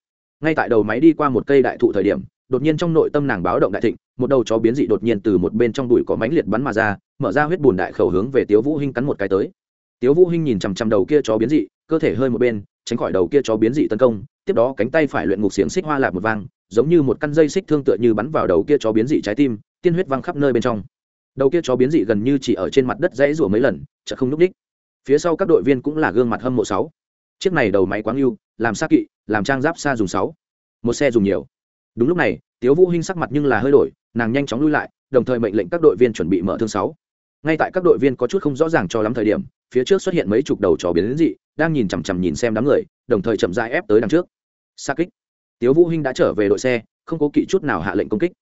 Ngay tại đầu máy đi qua một cây đại thụ thời điểm, đột nhiên trong nội tâm nàng báo động đại thịnh, một đầu chó biến dị đột nhiên từ một bên trong đùi có mánh liệt bắn mà ra, mở ra huyết bùn đại khẩu hướng về tiếu vũ hinh cắn một cái tới. Tiếu vũ hinh nhìn chằm chằm đầu kia chó biến dị cơ thể hơi một bên, tránh khỏi đầu kia chó biến dị tấn công, tiếp đó cánh tay phải luyện ngục xiềng xích hoa lạp một vang, giống như một căn dây xích thương tựa như bắn vào đầu kia chó biến dị trái tim, tiên huyết văng khắp nơi bên trong. Đầu kia chó biến dị gần như chỉ ở trên mặt đất dãy rủa mấy lần chợ không núp đích phía sau các đội viên cũng là gương mặt hâm mộ sáu. Chiếc này đầu máy quáng yêu làm xa kỵ, làm trang giáp xa dùng sáu. Một xe dùng nhiều. Đúng lúc này, tiếu vũ hinh sắc mặt nhưng là hơi đổi, nàng nhanh chóng lui lại, đồng thời mệnh lệnh các đội viên chuẩn bị mở thương sáu. Ngay tại các đội viên có chút không rõ ràng cho lắm thời điểm, phía trước xuất hiện mấy chục đầu chó biến dị đang nhìn chằm chằm nhìn xem đám người, đồng thời chậm rãi ép tới đằng trước. Xa kích. Tiếu vũ hinh đã trở về đội xe, không có kỵ chút nào hạ lệnh công kích.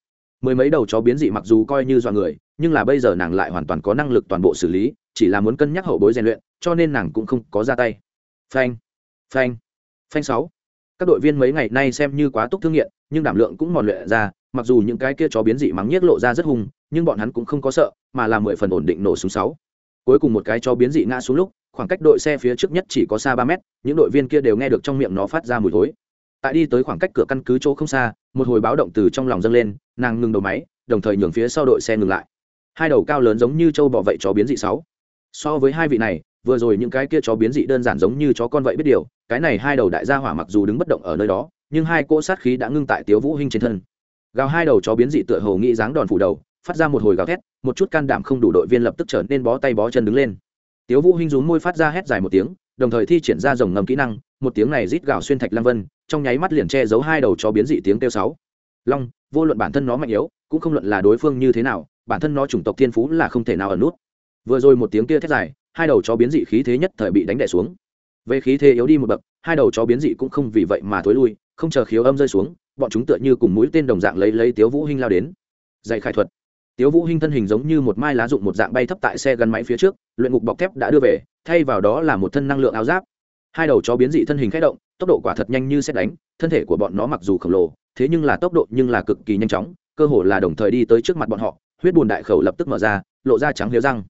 Mười mấy đầu chó biến dị mặc dù coi như dọa người, nhưng là bây giờ nàng lại hoàn toàn có năng lực toàn bộ xử lý, chỉ là muốn cân nhắc hậu bối rèn luyện, cho nên nàng cũng không có ra tay. Phanh. Phanh. Phanh sáu. Các đội viên mấy ngày nay xem như quá túc thương nghiện, nhưng đảm lượng cũng mòn luyện ra, mặc dù những cái kia chó biến dị mắng nhiếc lộ ra rất hung, nhưng bọn hắn cũng không có sợ, mà là mười phần ổn định nổ súng sáu. Cuối cùng một cái chó biến dị ngã xuống lúc khoảng cách đội xe phía trước nhất chỉ có xa ba mét, những đội viên kia đều nghe được trong miệng nó phát ra mùi thối. Tại đi tới khoảng cách cửa căn cứ chỗ không xa, một hồi báo động từ trong lòng dâng lên, nàng ngừng đầu máy, đồng thời nhường phía sau đội xe ngừng lại. Hai đầu cao lớn giống như trâu bọ vậy chó biến dị sáu. So với hai vị này, vừa rồi những cái kia chó biến dị đơn giản giống như chó con vậy biết điều, cái này hai đầu đại gia hỏa mặc dù đứng bất động ở nơi đó, nhưng hai cỗ sát khí đã ngưng tại tiếu vũ hinh trên thân. Gào hai đầu chó biến dị tựa hồ nghĩ dáng đòn phủ đầu, phát ra một hồi gào thét, một chút can đảm không đủ đội viên lập tức trở nên bó tay bó chân đứng lên tiếu vũ hinh rún môi phát ra hét dài một tiếng, đồng thời thi triển ra dòng ngầm kỹ năng, một tiếng này rít gào xuyên thạch lăng vân, trong nháy mắt liền che giấu hai đầu chó biến dị tiếng kêu sáu. Long, vô luận bản thân nó mạnh yếu, cũng không luận là đối phương như thế nào, bản thân nó chủng tộc thiên phú là không thể nào ở nút. Vừa rồi một tiếng kia thét dài, hai đầu chó biến dị khí thế nhất thời bị đánh đẻ xuống. Về khí thế yếu đi một bậc, hai đầu chó biến dị cũng không vì vậy mà thối lui, không chờ khiếu âm rơi xuống, bọn chúng tựa như cùng mũi tên đồng dạng lấy lấy tiếu vũ hinh lao đến. Dạy khai thuật tiếu vũ hinh thân hình giống như một mai lá dụng một dạng bay thấp tại xe gắn máy phía trước, luyện ngục bọc thép đã đưa về, thay vào đó là một thân năng lượng áo giáp. Hai đầu chó biến dị thân hình khẽ động, tốc độ quả thật nhanh như xét đánh, thân thể của bọn nó mặc dù khổng lồ, thế nhưng là tốc độ nhưng là cực kỳ nhanh chóng, cơ hồ là đồng thời đi tới trước mặt bọn họ, huyết bùn đại khẩu lập tức mở ra, lộ ra trắng liếu răng.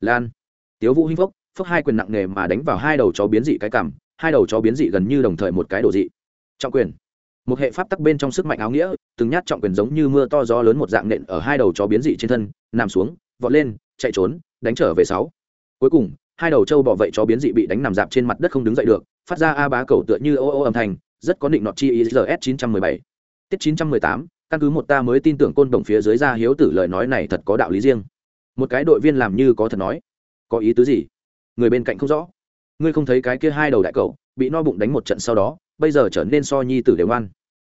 Lan. Tiếu vũ hinh phốc phốc hai quyền nặng nề mà đánh vào hai đầu chó biến dị cái cằm, hai đầu chó biến dị gần như đồng thời một cái đổ dị. Trọng quyền một hệ pháp tắc bên trong sức mạnh áo nghĩa, từng nhát trọng quyền giống như mưa to gió lớn một dạng nện ở hai đầu chó biến dị trên thân, nằm xuống, vọt lên, chạy trốn, đánh trở về sáu. Cuối cùng, hai đầu trâu bỏ vậy chó biến dị bị đánh nằm dạp trên mặt đất không đứng dậy được, phát ra a bá cầu tựa như ô ô âm thanh, rất có định nọt chi ý rs chín trăm mười bảy. Tiết 918 căn cứ một ta mới tin tưởng côn đồng phía dưới ra hiếu tử lời nói này thật có đạo lý riêng. Một cái đội viên làm như có thật nói. Có ý tứ gì? Người bên cạnh không rõ. Ngươi không thấy cái kia hai đầu đại cầu bị no bụng đánh một trận sau đó, bây giờ trở nên so nhi tử đều ngoan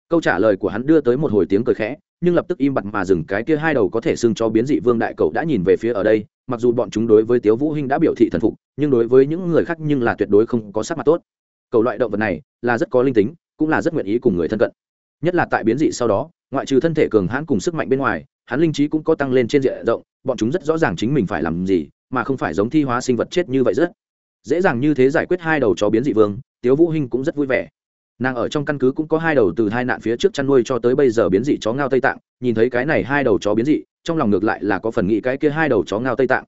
câu trả lời của hắn đưa tới một hồi tiếng cười khẽ, nhưng lập tức im bặt mà dừng cái kia hai đầu có thể xưng cho biến dị vương đại cậu đã nhìn về phía ở đây, mặc dù bọn chúng đối với tiếu vũ hinh đã biểu thị thần phục, nhưng đối với những người khác nhưng là tuyệt đối không có sắc mặt tốt. Cầu loại động vật này là rất có linh tính, cũng là rất nguyện ý cùng người thân cận. Nhất là tại biến dị sau đó, ngoại trừ thân thể cường hãn cùng sức mạnh bên ngoài, hắn linh trí cũng có tăng lên trên diện rộng, bọn chúng rất rõ ràng chính mình phải làm gì, mà không phải giống thi hóa sinh vật chết như vậy rất dễ dàng như thế giải quyết hai đầu chó biến dị vương, tiếu vũ hinh cũng rất vui vẻ nàng ở trong căn cứ cũng có hai đầu từ hai nạn phía trước chăn nuôi cho tới bây giờ biến dị chó ngao tây tạng, nhìn thấy cái này hai đầu chó biến dị, trong lòng ngược lại là có phần nghĩ cái kia hai đầu chó ngao tây tạng.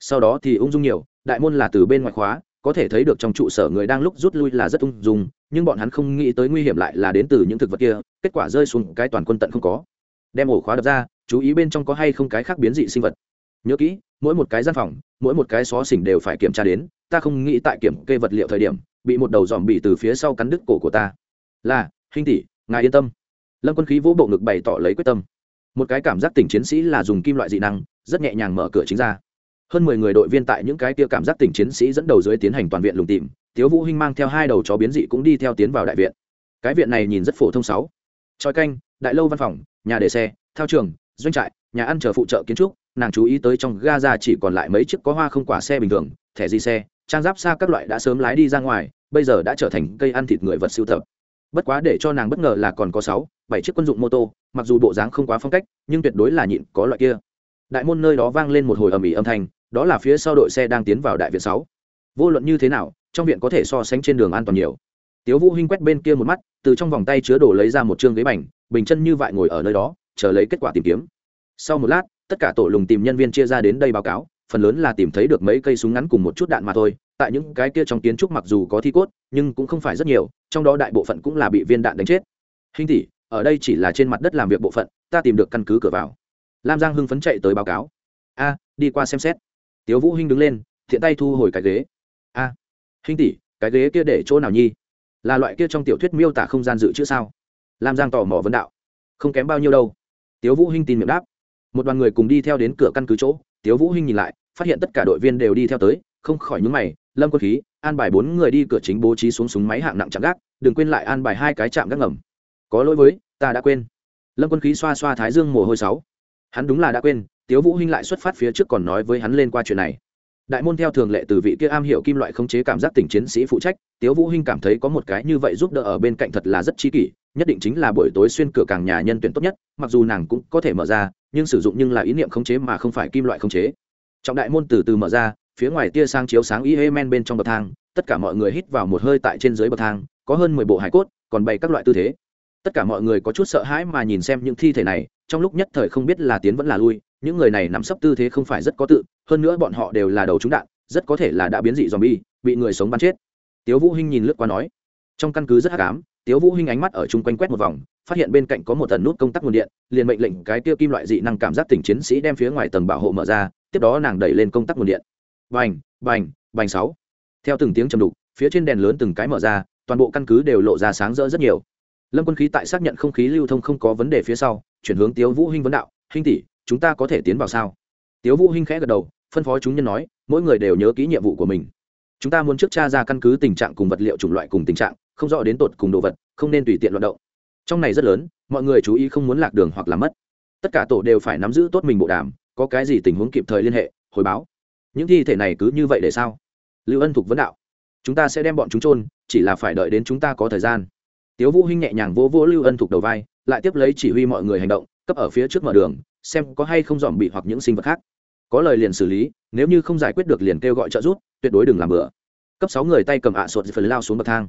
Sau đó thì ung dung nhiều, đại môn là từ bên ngoài khóa, có thể thấy được trong trụ sở người đang lúc rút lui là rất ung dung, nhưng bọn hắn không nghĩ tới nguy hiểm lại là đến từ những thực vật kia, kết quả rơi xuống cái toàn quân tận không có. Đem ổ khóa đập ra, chú ý bên trong có hay không cái khác biến dị sinh vật. Nhớ kỹ, mỗi một cái gian phòng, mỗi một cái xó xỉnh đều phải kiểm tra đến, ta không nghĩ tại kiểm kê vật liệu thời điểm bị một đầu dòm bị từ phía sau cắn đứt cổ của ta. Là hình tỷ, ngài yên tâm. Lâm quân khí vỗ bộ ngực bày tỏ lấy quyết tâm. Một cái cảm giác tỉnh chiến sĩ là dùng kim loại dị năng, rất nhẹ nhàng mở cửa chính ra. Hơn mười người đội viên tại những cái kia cảm giác tỉnh chiến sĩ dẫn đầu dưới tiến hành toàn viện lùng tìm, tiếu vũ hinh mang theo hai đầu chó biến dị cũng đi theo tiến vào đại viện. Cái viện này nhìn rất phổ thông sáu. Tròi canh, đại lâu văn phòng, nhà để xe, thao trường, doanh trại, nhà ăn chờ phụ trợ kiến trúc, nàng chú ý tới trong gaza chỉ còn lại mấy chiếc có hoa không quả xe bình thường, thẻ di xe trang giáp xa các loại đã sớm lái đi ra ngoài, bây giờ đã trở thành cây ăn thịt người vật siêu tập. Bất quá để cho nàng bất ngờ là còn có sáu, bảy chiếc quân dụng mô tô, mặc dù bộ dáng không quá phong cách, nhưng tuyệt đối là nhịn có loại kia. Đại môn nơi đó vang lên một hồi ầm ĩ âm thanh, đó là phía sau đội xe đang tiến vào đại viện sáu. Vô luận như thế nào, trong viện có thể so sánh trên đường an toàn nhiều. Tiếu vũ hinh quét bên kia một mắt, từ trong vòng tay chứa đồ lấy ra một trương ghế bành, bình chân như vậy ngồi ở nơi đó, chờ lấy kết quả tìm kiếm. Sau một lát, tất cả tổ lùng tìm nhân viên chia ra đến đây báo cáo phần lớn là tìm thấy được mấy cây súng ngắn cùng một chút đạn mà thôi. Tại những cái kia trong kiến trúc mặc dù có thi cốt nhưng cũng không phải rất nhiều trong đó đại bộ phận cũng là bị viên đạn đánh chết. Hình tỷ ở đây chỉ là trên mặt đất làm việc bộ phận ta tìm được căn cứ cửa vào. Lam giang hưng phấn chạy tới báo cáo. A đi qua xem xét. Tiếu vũ hinh đứng lên thiện tay thu hồi cái ghế. A à, hình tỷ cái ghế kia để chỗ nào nhi? Là loại kia trong tiểu thuyết miêu tả không gian dự trữ sao? Lam giang tò mò vấn đạo. Không kém bao nhiêu đâu. Tiếu vũ hinh tin miệng đáp. Một đoàn người cùng đi theo đến cửa căn cứ chỗ tiếu vũ hinh nhìn lại, phát hiện tất cả đội viên đều đi theo tới, không khỏi nhướng mày, lâm quân khí, an bài bốn người đi cửa chính bố trí xuống súng máy hạng nặng chạm gác, đừng quên lại an bài hai cái chạm gác ngầm. Có lỗi với, ta đã quên. Lâm quân khí xoa xoa thái dương mồ hôi sáu. Hắn đúng là đã quên, tiếu vũ hinh lại xuất phát phía trước còn nói với hắn lên qua chuyện này. Đại môn theo thường lệ từ vị kia am hiểu kim loại khống chế cảm giác tình chiến sĩ phụ trách, tiếu vũ hinh cảm thấy có một cái như vậy giúp đỡ ở bên cạnh thật là rất chi kỷ nhất định chính là buổi tối xuyên cửa càng nhà nhân tuyển tốt nhất, mặc dù nàng cũng có thể mở ra, nhưng sử dụng nhưng là ý niệm khống chế mà không phải kim loại khống chế. Trọng đại môn từ từ mở ra, phía ngoài tia sang chiếu sáng y hê men bên trong bậc thang, tất cả mọi người hít vào một hơi tại trên dưới bậc thang, có hơn mười bộ hải cốt, còn bày các loại tư thế. Tất cả mọi người có chút sợ hãi mà nhìn xem những thi thể này, trong lúc nhất thời không biết là tiến vẫn là lui, những người này nắm sấp tư thế không phải rất có tự, hơn nữa bọn họ đều là đầu trúng đạn, rất có thể là đã biến dị z bi bị người sống bắn chết. Tiếu vũ hinh nhìn lướt qua nói trong căn cứ rất hắc ám, tiếu vũ hinh ánh mắt ở chung quanh quét một vòng, phát hiện bên cạnh có một tần nút công tắc nguồn điện, liền mệnh lệnh cái tiêu kim loại dị năng cảm giác tỉnh chiến sĩ đem phía ngoài tầng bảo hộ mở ra, tiếp đó nàng đẩy lên công tắc nguồn điện. Bành bành bành sáu. Theo từng tiếng trầm đục, phía trên đèn lớn từng cái mở ra, toàn bộ căn cứ đều lộ ra sáng rỡ rất nhiều. Lâm quân khí tại xác nhận không khí lưu thông không có vấn đề phía sau, chuyển hướng tiếu vũ hinh vấn đạo, hinh tỷ, chúng ta có thể tiến vào sao? Tiếu vũ hinh khẽ gật đầu, phân phó chúng nhân nói, mỗi người đều nhớ kỹ nhiệm vụ của mình. Chúng ta muốn trước tra ra căn cứ tình trạng cùng vật liệu chủng loại cùng tình trạng không rõ đến tột cùng đồ vật, không nên tùy tiện loạt động. Trong này rất lớn, mọi người chú ý không muốn lạc đường hoặc làm mất. Tất cả tổ đều phải nắm giữ tốt mình bộ đàm, có cái gì tình huống kịp thời liên hệ, hồi báo. Những thi thể này cứ như vậy để sao? Lưu ân thục vấn đạo. Chúng ta sẽ đem bọn chúng trôn chỉ là phải đợi đến chúng ta có thời gian. Tiếu vũ hinh nhẹ nhàng vỗ vỗ lưu ân thục đầu vai, lại tiếp lấy chỉ huy mọi người hành động, cấp ở phía trước mở đường, xem có hay không dòm bị hoặc những sinh vật khác. Có lời liền xử lý, nếu như không giải quyết được liền kêu gọi trợ giúp, tuyệt đối đừng làm bừa. Cấp sáu người tay cầm ạ à sột phần lao xuống bậc thang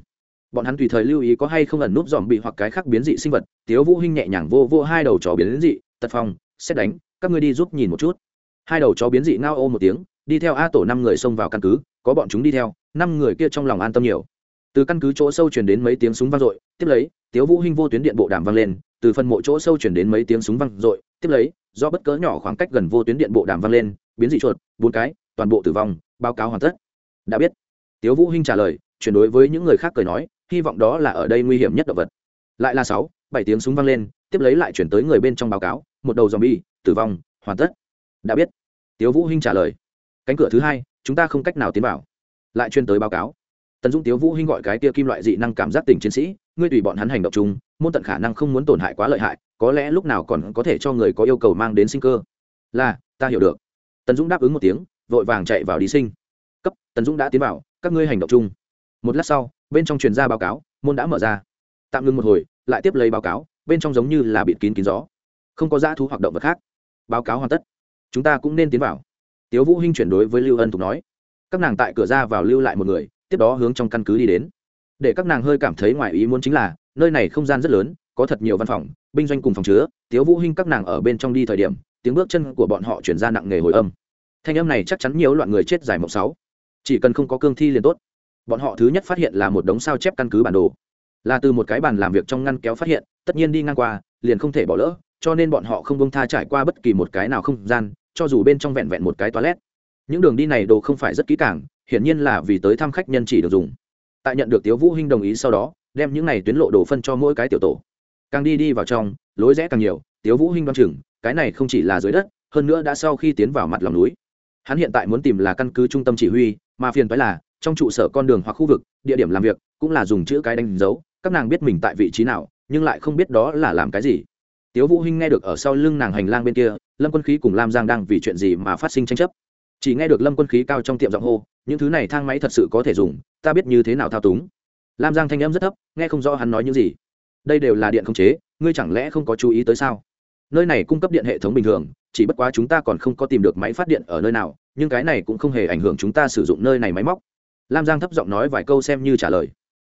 bọn hắn tùy thời lưu ý có hay không ẩn núp dòm bị hoặc cái khác biến dị sinh vật. Tiếu vũ hinh nhẹ nhàng vô vô hai đầu chó biến dị, tật phong, xét đánh, các ngươi đi giúp nhìn một chút. Hai đầu chó biến dị ngao ô một tiếng, đi theo a tổ năm người xông vào căn cứ, có bọn chúng đi theo, năm người kia trong lòng an tâm nhiều. Từ căn cứ chỗ sâu truyền đến mấy tiếng súng vang dội, tiếp lấy, tiếu vũ hinh vô tuyến điện bộ đàm vang lên, từ phần mộ chỗ sâu truyền đến mấy tiếng súng vang dội, tiếp lấy, do bất cỡ nhỏ khoảng cách gần vô tuyến điện bộ đàm vang lên, biến dị chuột, bốn cái, toàn bộ tử vong, báo cáo hoàn tất. Đã biết. Tiếu vũ hinh trả lời, chuyển đối với những người khác cười nói hy vọng đó là ở đây nguy hiểm nhất động vật. Lại là sáu, bảy tiếng súng vang lên, tiếp lấy lại chuyển tới người bên trong báo cáo, một đầu zombie, tử vong, hoàn tất. Đã biết. Tiếu vũ hinh trả lời. Cánh cửa thứ hai, chúng ta không cách nào tiến vào. Lại truyền tới báo cáo. Tần dung tiếu vũ hinh gọi cái kia kim loại dị năng cảm giác tình chiến sĩ, ngươi tùy bọn hắn hành động chung, môn tận khả năng không muốn tổn hại quá lợi hại, có lẽ lúc nào còn có thể cho người có yêu cầu mang đến sinh cơ. Là, ta hiểu được. Tần dũng đáp ứng một tiếng, vội vàng chạy vào đi sinh. Cấp, tần dũng đã tiến vào, các ngươi hành động chung. Một lát sau bên trong truyền ra báo cáo, môn đã mở ra. Tạm ngưng một hồi, lại tiếp lấy báo cáo, bên trong giống như là bịt kín kín gió. Không có dã thú hoạt động vật khác. Báo cáo hoàn tất. Chúng ta cũng nên tiến vào. Tiếu vũ hinh chuyển đối với lưu ân thục nói. Các nàng tại cửa ra vào lưu lại một người, tiếp đó hướng trong căn cứ đi đến. Để các nàng hơi cảm thấy ngoài ý muốn chính là, nơi này không gian rất lớn, có thật nhiều văn phòng, binh doanh cùng phòng chứa. Tiếu vũ hinh các nàng ở bên trong đi thời điểm, tiếng bước chân của bọn họ chuyển ra nặng nề hồi âm. Thanh âm này chắc chắn nhiều loạn người chết dài mộng sáu. Chỉ cần không có cương thi liền tốt bọn họ thứ nhất phát hiện là một đống sao chép căn cứ bản đồ. Là từ một cái bàn làm việc trong ngăn kéo phát hiện, tất nhiên đi ngang qua, liền không thể bỏ lỡ, cho nên bọn họ không bông tha trải qua bất kỳ một cái nào không gian, cho dù bên trong vẹn vẹn một cái toilet. Những đường đi này đồ không phải rất kỹ càng, hiển nhiên là vì tới thăm khách nhân chỉ được dùng. Tại nhận được tiếu vũ hinh đồng ý sau đó, đem những này tuyến lộ đồ phân cho mỗi cái tiểu tổ. Càng đi đi vào trong, lối rẽ càng nhiều, tiếu vũ hinh đoan chừng, cái này không chỉ là dưới đất, hơn nữa đã sau khi tiến vào mặt lòng núi. Hắn hiện tại muốn tìm là căn cứ trung tâm chỉ huy, mà phiền phải là trong trụ sở con đường hoặc khu vực, địa điểm làm việc, cũng là dùng chữ cái đánh dấu, các nàng biết mình tại vị trí nào, nhưng lại không biết đó là làm cái gì. Tiếu vũ hinh nghe được ở sau lưng nàng hành lang bên kia, lâm quân khí cùng lam giang đang vì chuyện gì mà phát sinh tranh chấp. Chỉ nghe được lâm quân khí cao trong tiệm giọng hô, những thứ này thang máy thật sự có thể dùng, ta biết như thế nào thao túng. Lam giang thanh âm rất thấp, nghe không rõ hắn nói những gì. Đây đều là điện không chế, ngươi chẳng lẽ không có chú ý tới sao? Nơi này cung cấp điện hệ thống bình thường, chỉ bất quá chúng ta còn không có tìm được máy phát điện ở nơi nào, nhưng cái này cũng không hề ảnh hưởng chúng ta sử dụng nơi này máy móc lam giang thấp giọng nói vài câu xem như trả lời.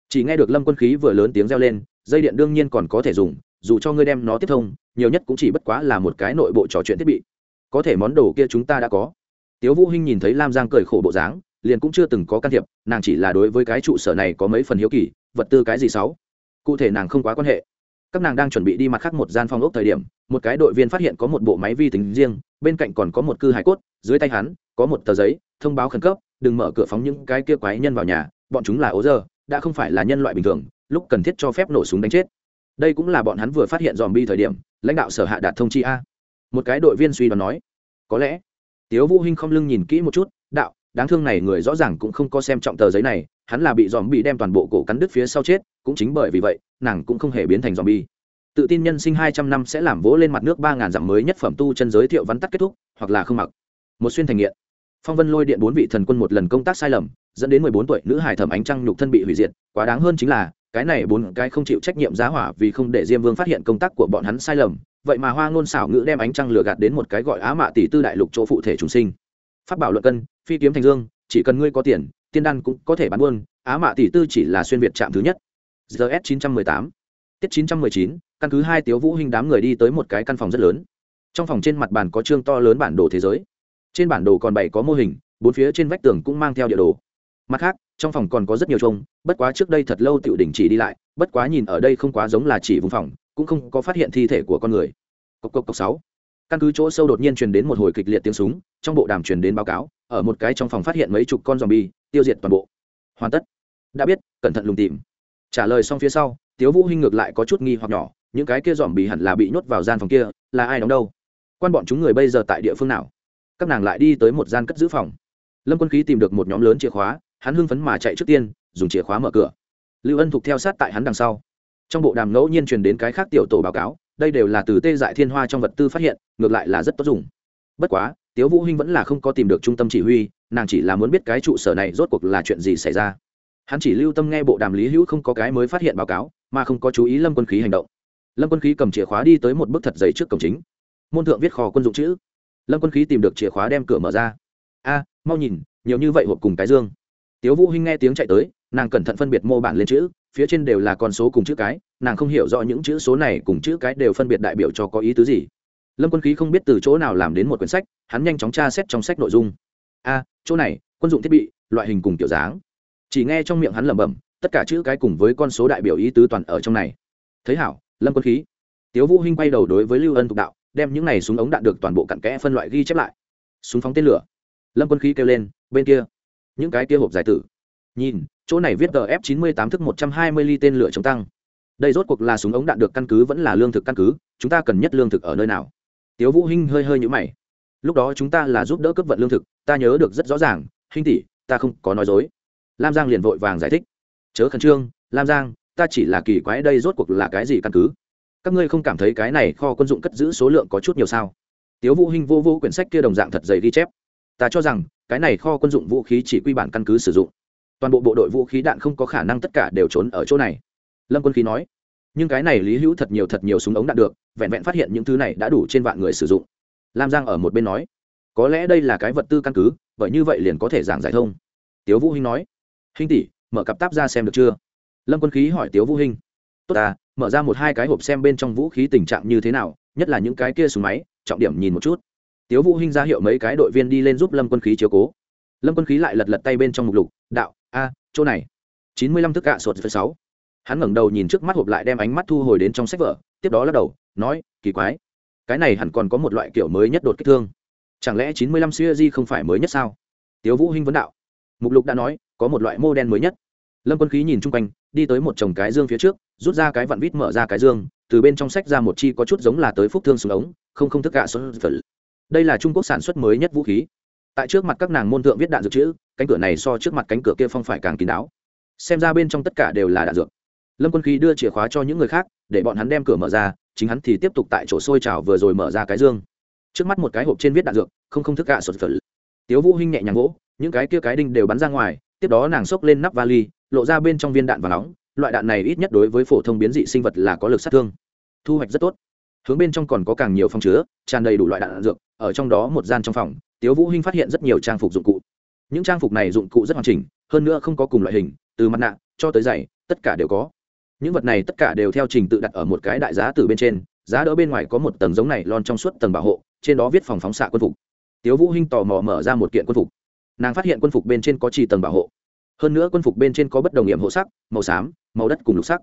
Chỉ nghe được lâm quân khí vừa lớn tiếng reo lên, dây điện đương nhiên còn có thể dùng, dù cho ngươi đem nó tiếp thông, nhiều nhất cũng chỉ bất quá là một cái nội bộ trò chuyện thiết bị. Có thể món đồ kia chúng ta đã có. Tiếu vũ hinh nhìn thấy lam giang cười khổ bộ dáng, liền cũng chưa từng có can thiệp, nàng chỉ là đối với cái trụ sở này có mấy phần hiếu kỳ, vật tư cái gì xấu cụ thể nàng không quá quan hệ. Các nàng đang chuẩn bị đi mặt khác một gian phòng ốc thời điểm, một cái đội viên phát hiện có một bộ máy vi tính riêng, bên cạnh còn có một cư hải cốt, dưới tay hắn có một tờ giấy, thông báo khẩn cấp đừng mở cửa phóng những cái kia quái nhân vào nhà, bọn chúng là ố giờ đã không phải là nhân loại bình thường, lúc cần thiết cho phép nổ súng đánh chết. Đây cũng là bọn hắn vừa phát hiện dòm bi thời điểm, lãnh đạo sở hạ đạt thông chi a. Một cái đội viên suy đoán nói, có lẽ. Tiếu vũ hinh không lưng nhìn kỹ một chút, đạo, đáng thương này người rõ ràng cũng không có xem trọng tờ giấy này, hắn là bị dòm bị đem toàn bộ cổ cắn đứt phía sau chết, cũng chính bởi vì vậy, nàng cũng không hề biến thành dòm bi tự tin nhân sinh hai trăm năm sẽ làm vỗ lên mặt nước ba ngàn dặm mới nhất phẩm tu chân giới thiệu vắn tắt kết thúc, hoặc là không mặc. Một xuyên thành nghiện phong vân lôi điện bốn vị thần quân một lần công tác sai lầm, dẫn đến mười bốn tuổi nữ hải thẩm ánh trăng nhục thân bị hủy diệt, quá đáng hơn chính là, cái này bốn cái không chịu trách nhiệm giá hỏa vì không để diêm vương phát hiện công tác của bọn hắn sai lầm, vậy mà hoa ngôn xảo ngữ đem ánh trăng lừa gạt đến một cái gọi á mạ tỷ tư đại lục chỗ phụ thể chúng sinh. Phát bảo luận cân, phi kiếm thành dương, chỉ cần ngươi có tiền, tiên đan cũng có thể bán buôn, á mạ tỷ tư chỉ là xuyên việt trạm thứ nhất. Gs chín trăm mười tám. Tiết chín trăm mười chín, căn cứ hai tiếu vũ hình đám người đi tới một cái căn phòng rất lớn. Trong phòng trên mặt bàn có chương to lớn bản đồ thế giới trên bản đồ còn bày có mô hình, bốn phía trên vách tường cũng mang theo địa đồ. Mặt khác, trong phòng còn có rất nhiều trông bất quá trước đây thật lâu tiểu đỉnh chỉ đi lại, bất quá nhìn ở đây không quá giống là chỉ vùng phòng, cũng không có phát hiện thi thể của con người. Cốc cốc cốc sáu. Căn cứ chỗ sâu đột nhiên truyền đến một hồi kịch liệt tiếng súng, trong bộ đàm truyền đến báo cáo, ở một cái trong phòng phát hiện mấy chục con zombie, tiêu diệt toàn bộ. Hoàn tất. Đã biết, cẩn thận lùng tìm. Trả lời xong phía sau, tiếu vũ hinh ngược lại có chút nghi hoặc nhỏ, những cái kia dòm bị hẳn là bị nhốt vào gian phòng kia, là ai đóng đâu? Quan bọn chúng người bây giờ tại địa phương nào? Các nàng lại đi tới một gian cất giữ phòng. Lâm quân khí tìm được một nhóm lớn chìa khóa, hắn hưng phấn mà chạy trước tiên, dùng chìa khóa mở cửa. Lưu ân thục theo sát tại hắn đằng sau. Trong bộ đàm ngẫu nhiên truyền đến cái khác tiểu tổ báo cáo, đây đều là từ tê dại thiên hoa trong vật tư phát hiện, ngược lại là rất tốt dùng. Bất quá, tiếu vũ hinh vẫn là không có tìm được trung tâm chỉ huy, nàng chỉ là muốn biết cái trụ sở này rốt cuộc là chuyện gì xảy ra. Hắn chỉ lưu tâm nghe bộ đàm lý hữu không có cái mới phát hiện báo cáo, mà không có chú ý lâm quân khí hành động. Lâm quân khí cầm chìa khóa đi tới một bức thật dày trước cổng chính. Môn thượng viết kho quân dụng chữ lâm quân khí tìm được chìa khóa đem cửa mở ra. A, mau nhìn, nhiều như vậy hộp cùng cái dương. Tiếu vũ hinh nghe tiếng chạy tới, nàng cẩn thận phân biệt mô bản lên chữ, phía trên đều là con số cùng chữ cái, nàng không hiểu rõ những chữ số này cùng chữ cái đều phân biệt đại biểu cho có ý tứ gì. Lâm quân khí không biết từ chỗ nào làm đến một quyển sách, hắn nhanh chóng tra xét trong sách nội dung. A, chỗ này, quân dụng thiết bị, loại hình cùng kiểu dáng. Chỉ nghe trong miệng hắn lẩm bẩm, tất cả chữ cái cùng với con số đại biểu ý tứ toàn ở trong này. Thấy hảo, lâm quân khí. Tiếu vũ hinh quay đầu đối với lưu ân tục đạo đem những này súng ống đạn được toàn bộ cặn kẽ phân loại ghi chép lại. Súng phóng tên lửa. Lâm quân khí kêu lên, bên kia. Những cái kia hộp giải tử. Nhìn, chỗ này viết gf 98 thức 120 ly tên lửa chống tăng. Đây rốt cuộc là súng ống đạn được căn cứ, vẫn là lương thực căn cứ, chúng ta cần nhất lương thực ở nơi nào? Tiếu vũ hinh hơi hơi nhũ mày. Lúc đó chúng ta là giúp đỡ cấp vận lương thực, ta nhớ được rất rõ ràng, hinh tỷ, ta không có nói dối. Lam giang liền vội vàng giải thích. Chớ khẩn trương, lam giang, ta chỉ là kỳ quái đây rốt cuộc là cái gì căn cứ? Các ngươi không cảm thấy cái này kho quân dụng cất giữ số lượng có chút nhiều sao? Tiếu vũ hinh vô vô quyển sách kia đồng dạng thật dày ghi chép. Ta cho rằng, cái này kho quân dụng vũ khí chỉ quy bản căn cứ sử dụng. Toàn bộ bộ đội vũ khí đạn không có khả năng tất cả đều trốn ở chỗ này. Lâm quân khí nói, nhưng cái này lý hữu thật nhiều thật nhiều súng ống đạn được, vẹn vẹn phát hiện những thứ này đã đủ trên vạn người sử dụng. Lam giang ở một bên nói, có lẽ đây là cái vật tư căn cứ, bởi như vậy liền có thể giảng giải thông. Tiếu vũ hinh nói, hinh tỷ, mở cặp táp ra xem được chưa? Lâm quân khí hỏi tiếu vũ hinh, tốt à mở ra một hai cái hộp xem bên trong vũ khí tình trạng như thế nào, nhất là những cái kia súng máy, trọng điểm nhìn một chút. Tiếu vũ hinh ra hiệu mấy cái đội viên đi lên giúp lâm quân khí chiếu cố. Lâm quân khí lại lật lật tay bên trong mục lục, đạo, a, chỗ này. Chín mươi lăm thức cạ sột phần sáu. Hắn ngẩng đầu nhìn trước mắt hộp lại đem ánh mắt thu hồi đến trong sách vở, tiếp đó lắc đầu, nói, kỳ quái. Cái này hẳn còn có một loại kiểu mới nhất đột kích thương. Chẳng lẽ chín mươi lăm siêu di không phải mới nhất sao? Tiếu vũ hinh vấn đạo. Mục lục đã nói, có một loại mô đen mới nhất lâm quân khí nhìn chung quanh, đi tới một chồng cái dương phía trước, rút ra cái vặn vít mở ra cái dương, từ bên trong sách ra một chi có chút giống là tới phúc thương súng ống, không không thức gạ xuân phật đây là trung quốc sản xuất mới nhất vũ khí. Tại trước mặt các nàng môn thượng viết đạn dược chữ, cánh cửa này so trước mặt cánh cửa kia phong phải càng kín đáo. Xem ra bên trong tất cả đều là đạn dược. Lâm quân khí đưa chìa khóa cho những người khác, để bọn hắn đem cửa mở ra, chính hắn thì tiếp tục tại chỗ sôi trào vừa rồi mở ra cái dương. Trước mắt một cái hộp trên viết đạn dược, không không thức gạ sột phật tiếu vũ hinh nhẹ nhàng gỗ những cái kia cái đinh đều bắn ra ngoài tiếp đó nàng xốc lên nắp vali lộ ra bên trong viên đạn và nóng loại đạn này ít nhất đối với phổ thông biến dị sinh vật là có lực sát thương. Thu hoạch rất tốt. Hướng bên trong còn có càng nhiều phòng chứa tràn đầy đủ loại đạn, đạn dược ở trong đó một gian trong phòng tiếu vũ hinh phát hiện rất nhiều trang phục dụng cụ. Những trang phục này dụng cụ rất hoàn chỉnh hơn nữa không có cùng loại hình từ mặt nạ cho tới giày tất cả đều có. Những vật này tất cả đều theo trình tự đặt ở một cái đại giá từ bên trên giá đỡ bên ngoài có một tầng giống này lon trong suốt tầng bảo hộ trên đó viết phòng phóng xạ quân phục. Tiếu vũ hinh tò mò mở ra một kiện quân phục nàng phát hiện quân phục bên trên có trì tầng bảo hộ. Hơn nữa quân phục bên trên có bất đồng nghiệm hộ sắc, màu xám, màu đất cùng lục sắc.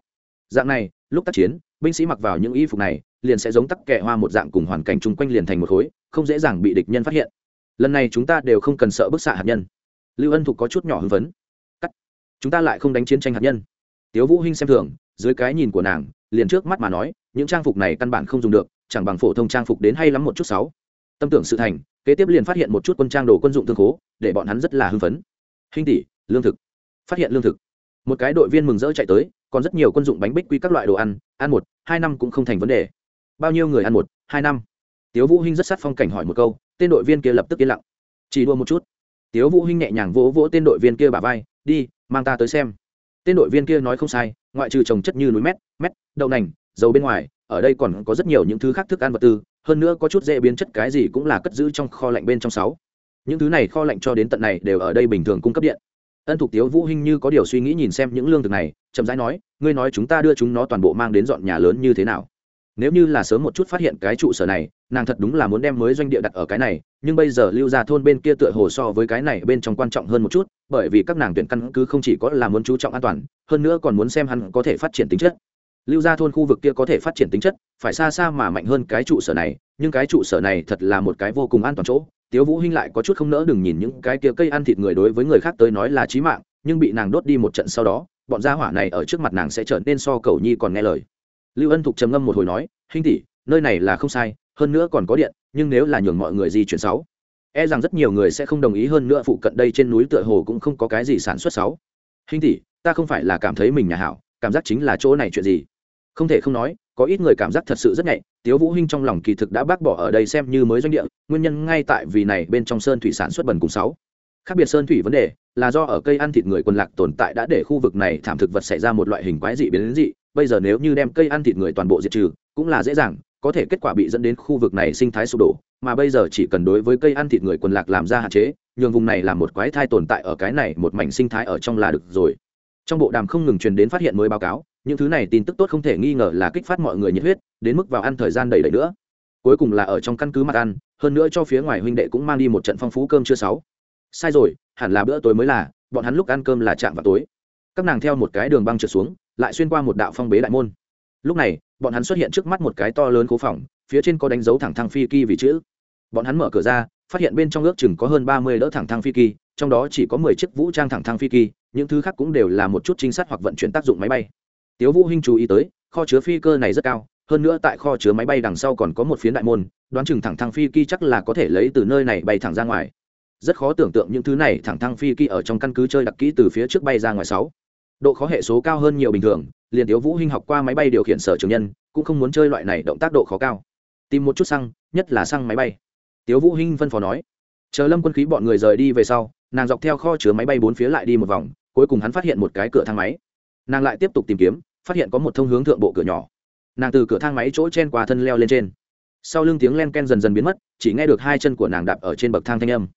Dạng này, lúc tác chiến, binh sĩ mặc vào những y phục này, liền sẽ giống tắc kẹ hoa một dạng cùng hoàn cảnh chung quanh liền thành một khối, không dễ dàng bị địch nhân phát hiện. Lần này chúng ta đều không cần sợ bức xạ hạt nhân. Lưu ân thục có chút nhỏ hưng phấn. Cắt. Chúng ta lại không đánh chiến tranh hạt nhân. Tiếu vũ hinh xem thường, dưới cái nhìn của nàng, liền trước mắt mà nói, những trang phục này căn bản không dùng được, chẳng bằng phổ thông trang phục đến hay lắm một chút sáu. Tâm tưởng sự thành kế tiếp liền phát hiện một chút quân trang đồ quân dụng thương khố, để bọn hắn rất là hưng phấn. Hình tỷ, lương thực. Phát hiện lương thực. Một cái đội viên mừng rỡ chạy tới, còn rất nhiều quân dụng bánh bích quy các loại đồ ăn ăn một, hai năm cũng không thành vấn đề. Bao nhiêu người ăn một, hai năm? Tiếu vũ hinh rất sát phong cảnh hỏi một câu, tên đội viên kia lập tức yên lặng. Chỉ đua một chút. Tiếu vũ hinh nhẹ nhàng vỗ vỗ tên đội viên kia bả vai, đi, mang ta tới xem. Tên đội viên kia nói không sai, ngoại trừ trồng chất như núi mét mét, đậu nành, dầu bên ngoài, ở đây còn có rất nhiều những thứ khác thức ăn vật tư hơn nữa có chút dễ biến chất cái gì cũng là cất giữ trong kho lạnh bên trong sáu. Những thứ này kho lạnh cho đến tận này đều ở đây bình thường cung cấp điện. Ân thục tiếu vũ hinh như có điều suy nghĩ nhìn xem những lương thực này, chậm rãi nói, ngươi nói chúng ta đưa chúng nó toàn bộ mang đến dọn nhà lớn như thế nào? Nếu như là sớm một chút phát hiện cái trụ sở này, nàng thật đúng là muốn đem mới doanh địa đặt ở cái này, nhưng bây giờ lưu ra thôn bên kia tựa hồ so với cái này bên trong quan trọng hơn một chút, bởi vì các nàng tuyển căn cứ không chỉ có là muốn chú trọng an toàn, hơn nữa còn muốn xem hắn có thể phát triển tính chất lưu ra thôn khu vực kia có thể phát triển tính chất, phải xa xa mà mạnh hơn cái trụ sở này, nhưng cái trụ sở này thật là một cái vô cùng an toàn chỗ. Tiếu vũ hinh lại có chút không nỡ đừng nhìn những cái kia cây ăn thịt người đối với người khác tới nói là chí mạng, nhưng bị nàng đốt đi một trận sau đó, bọn gia hỏa này ở trước mặt nàng sẽ trở nên so cầu nhi còn nghe lời. Lưu ân thục trầm ngâm một hồi nói, Hinh tỷ, nơi này là không sai, hơn nữa còn có điện, nhưng nếu là nhường mọi người di chuyển sáu e rằng rất nhiều người sẽ không đồng ý hơn nữa phụ cận đây trên núi tựa hồ cũng không có cái gì sản xuất sáu. Hinh tỷ, ta không phải là cảm thấy mình nhà hảo, cảm giác chính là chỗ này chuyện gì? Không thể không nói, có ít người cảm giác thật sự rất nhạy, tiếu vũ hinh trong lòng kỳ thực đã bác bỏ ở đây xem như mới doanh địa, nguyên nhân ngay tại vì này bên trong sơn thủy sản xuất bẩn cùng sáu. Khác biệt sơn thủy vấn đề là do ở cây ăn thịt người quân lạc tồn tại đã để khu vực này thảm thực vật xảy ra một loại hình quái dị biến dị, bây giờ nếu như đem cây ăn thịt người toàn bộ diệt trừ, cũng là dễ dàng, có thể kết quả bị dẫn đến khu vực này sinh thái sụp đổ, mà bây giờ chỉ cần đối với cây ăn thịt người quần lạc làm ra hạn chế, nhường vùng này là một quái thai tồn tại ở cái này, một mảnh sinh thái ở trong là được rồi. Trong bộ đàm không ngừng truyền đến phát hiện mới báo cáo những thứ này tin tức tốt không thể nghi ngờ là kích phát mọi người nhiệt huyết, đến mức vào ăn thời gian đầy đầy nữa. Cuối cùng là ở trong căn cứ mặt ăn, hơn nữa cho phía ngoài huynh đệ cũng mang đi một trận phong phú cơm chưa sáu. Sai rồi, hẳn là bữa tối mới là, bọn hắn lúc ăn cơm là chạm vào tối. Các nàng theo một cái đường băng trượt xuống, lại xuyên qua một đạo phong bế đại môn. Lúc này, bọn hắn xuất hiện trước mắt một cái to lớn cố phòng, phía trên có đánh dấu thẳng thăng phi kỳ vì chữ. Bọn hắn mở cửa ra, phát hiện bên trong ước chừng có hơn ba mươi đỡ thẳng thăng phi kỳ, trong đó chỉ có mười chiếc vũ trang thẳng thăng phi kỳ, những thứ khác cũng đều là một chút trinh sát hoặc vận chuyển tác dụng máy bay tiếu vũ hinh chú ý tới, kho chứa phi cơ này rất cao, hơn nữa tại kho chứa máy bay đằng sau còn có một phiến đại môn, đoán chừng thẳng thăng phi kỳ chắc là có thể lấy từ nơi này bay thẳng ra ngoài. Rất khó tưởng tượng những thứ này thẳng thăng phi kỳ ở trong căn cứ chơi đặc kỹ từ phía trước bay ra ngoài sáu. Độ khó hệ số cao hơn nhiều bình thường, liền tiếu vũ hinh học qua máy bay điều khiển sở trường nhân, cũng không muốn chơi loại này động tác độ khó cao. Tìm một chút xăng, nhất là xăng máy bay. Tiếu vũ hinh phân phó nói. Chờ lâm quân khí bọn người rời đi về sau, nàng dọc theo kho chứa máy bay bốn phía lại đi một vòng, cuối cùng hắn phát hiện một cái cửa thang máy nàng lại tiếp tục tìm kiếm, phát hiện có một thông hướng thượng bộ cửa nhỏ. Nàng từ cửa thang máy chỗ chen qua thân leo lên trên. Sau lưng tiếng len ken dần dần biến mất, chỉ nghe được hai chân của nàng đạp ở trên bậc thang thanh âm.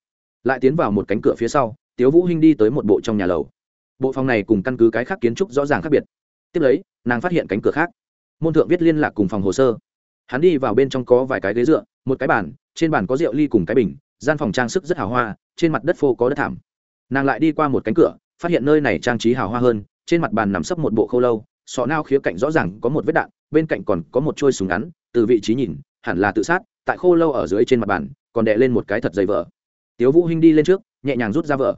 Lại tiến vào một cánh cửa phía sau, tiếu vũ hinh đi tới một bộ trong nhà lầu. Bộ phòng này cùng căn cứ cái khác kiến trúc rõ ràng khác biệt. Tiếp lấy, nàng phát hiện cánh cửa khác. Môn thượng viết liên lạc cùng phòng hồ sơ. Hắn đi vào bên trong có vài cái ghế dựa, một cái bàn, trên bàn có rượu ly cùng cái bình, gian phòng trang sức rất hào hoa, trên mặt đất phô có đất thảm. Nàng lại đi qua một cánh cửa, phát hiện nơi này trang trí hào hoa hơn trên mặt bàn nằm sấp một bộ khâu lâu, sọ nao khía cạnh rõ ràng có một vết đạn, bên cạnh còn có một trôi súng ngắn, từ vị trí nhìn, hẳn là tự sát, tại khô lâu ở dưới trên mặt bàn, còn đè lên một cái thật dày vợ tiếu vũ hinh đi lên trước, nhẹ nhàng rút ra vợ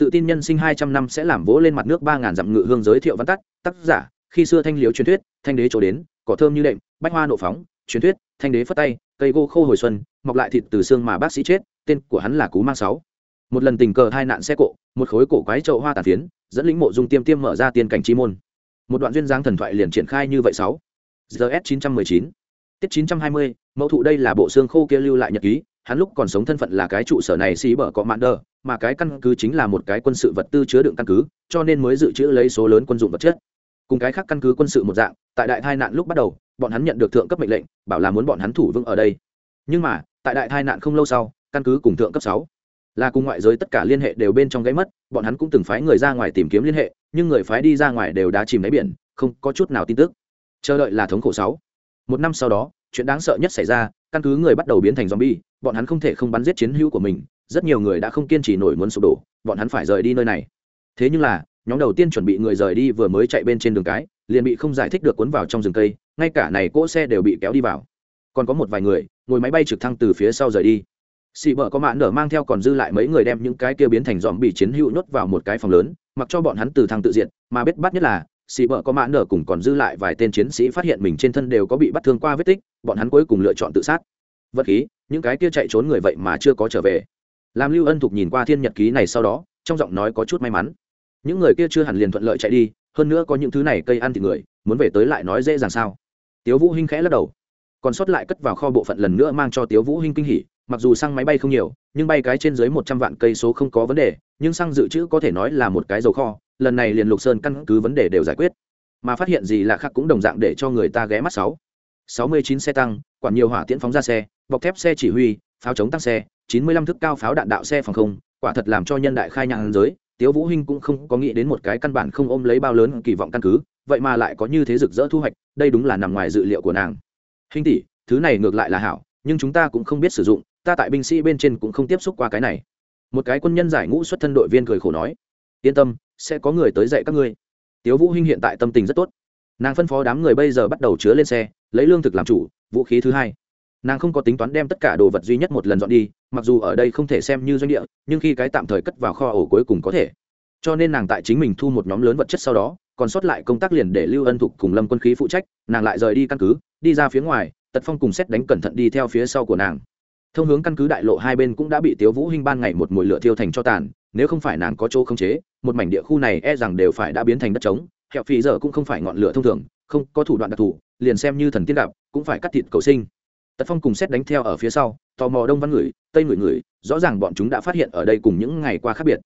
tự tin nhân sinh hai trăm năm sẽ làm vỗ lên mặt nước ba ngàn dặm ngự hương giới thiệu văn tắt, tác giả, khi xưa thanh liếu truyền thuyết, thanh đế chỗ đến, cỏ thơm như đệm, bách hoa nộ phóng, truyền thuyết, thanh đế phất tay, cây gỗ khô hồi xuân, mọc lại thịt từ xương mà bác sĩ chết, tên của hắn là cú mang sáu một lần tình cờ hai nạn xe cộ, một khối cổ quái trậu hoa tàn phiến, dẫn lĩnh mộ dung tiêm tiêm mở ra tiên cảnh chi môn. Một đoạn duyên dáng thần thoại liền triển khai như vậy sáu. Gs chín trăm mười chín. Tiết chín trăm hai mươi, mẫu thụ đây là bộ xương khô kia lưu lại nhật ký, hắn lúc còn sống thân phận là cái trụ sở này xí bở có mạn đờ, mà cái căn cứ chính là một cái quân sự vật tư chứa đựng căn cứ, cho nên mới dự trữ lấy số lớn quân dụng vật chất. Cùng cái khác căn cứ quân sự một dạng, tại đại tai nạn lúc bắt đầu, bọn hắn nhận được thượng cấp mệnh lệnh, bảo là muốn bọn hắn thủ vững ở đây. Nhưng mà, tại đại tai nạn không lâu sau, căn cứ cùng thượng cấp sáu là cùng ngoại giới tất cả liên hệ đều bên trong gáy mất, bọn hắn cũng từng phái người ra ngoài tìm kiếm liên hệ, nhưng người phái đi ra ngoài đều đã chìm đáy biển, không có chút nào tin tức. Chờ đợi là thống khổ sáu. Một năm sau đó, chuyện đáng sợ nhất xảy ra, căn cứ người bắt đầu biến thành zombie, bọn hắn không thể không bắn giết chiến hữu của mình, rất nhiều người đã không kiên trì nổi muốn sụp đổ, bọn hắn phải rời đi nơi này. Thế nhưng là, nhóm đầu tiên chuẩn bị người rời đi vừa mới chạy bên trên đường cái, liền bị không giải thích được cuốn vào trong rừng cây, ngay cả này cỗ xe đều bị kéo đi vào. Còn có một vài người, ngồi máy bay trực thăng từ phía sau rời đi xị vợ có mạn nở mang theo còn dư lại mấy người đem những cái kia biến thành dòm bị chiến hữu nhốt vào một cái phòng lớn, mặc cho bọn hắn từ thang tự diện mà biết bắt nhất là xị vợ có mạn nở cùng còn dư lại vài tên chiến sĩ phát hiện mình trên thân đều có bị bắt thương qua vết tích, bọn hắn cuối cùng lựa chọn tự sát. Vật khí, những cái kia chạy trốn người vậy mà chưa có trở về. Làm lưu ân thục nhìn qua thiên nhật ký này sau đó, trong giọng nói có chút may mắn. Những người kia chưa hẳn liền thuận lợi chạy đi, hơn nữa có những thứ này cây ăn thịt người, muốn về tới lại nói dễ dàng sao? Tiếu vũ hinh khẽ lắc đầu. Còn sót lại cất vào kho bộ phận lần nữa mang cho tiếu vũ hinh kinh hỉ mặc dù xăng máy bay không nhiều, nhưng bay cái trên dưới một trăm vạn cây số không có vấn đề, nhưng xăng dự trữ có thể nói là một cái dầu kho, lần này liền lục sơn căn cứ vấn đề đều giải quyết. Mà phát hiện gì là khác cũng đồng dạng để cho người ta ghé mắt sáu. Sáu mươi chín xe tăng, quản nhiều hỏa tiễn phóng ra xe, bọc thép xe chỉ huy, pháo chống tăng xe, chín mươi lăm thức cao pháo đạn đạo xe phòng không, quả thật làm cho nhân đại khai nhang giới, tiếu vũ hinh cũng không có nghĩ đến một cái căn bản không ôm lấy bao lớn kỳ vọng căn cứ, vậy mà lại có như thế rực rỡ thu hoạch, đây đúng là nằm ngoài dự liệu của nàng. Hinh tỷ, thứ này ngược lại là hảo, nhưng chúng ta cũng không biết sử dụng ta tại binh sĩ bên trên cũng không tiếp xúc qua cái này. Một cái quân nhân giải ngũ xuất thân đội viên cười khổ nói, yên tâm, sẽ có người tới dạy các ngươi. Tiếu vũ hinh hiện tại tâm tình rất tốt. Nàng phân phó đám người bây giờ bắt đầu chứa lên xe, lấy lương thực làm chủ, vũ khí thứ hai. Nàng không có tính toán đem tất cả đồ vật duy nhất một lần dọn đi, mặc dù ở đây không thể xem như doanh địa, nhưng khi cái tạm thời cất vào kho ổ cuối cùng có thể. Cho nên nàng tại chính mình thu một nhóm lớn vật chất sau đó, còn sót lại công tác liền để lưu ân thục cùng lâm quân khí phụ trách, nàng lại rời đi căn cứ, đi ra phía ngoài, tật phong cùng xét đánh cẩn thận đi theo phía sau của nàng thông hướng căn cứ đại lộ hai bên cũng đã bị tiếu vũ hinh ban ngày một mùi lửa thiêu thành cho tàn, nếu không phải nàng có chỗ không chế, một mảnh địa khu này e rằng đều phải đã biến thành đất trống. Hẹo phì giờ cũng không phải ngọn lửa thông thường, không có thủ đoạn đặc thù, liền xem như thần tiên đạo cũng phải cắt thịt cầu sinh. Tật phong cùng xét đánh theo ở phía sau, tò mò đông văn ngửi, tây ngửi ngửi, rõ ràng bọn chúng đã phát hiện ở đây cùng những ngày qua khác biệt.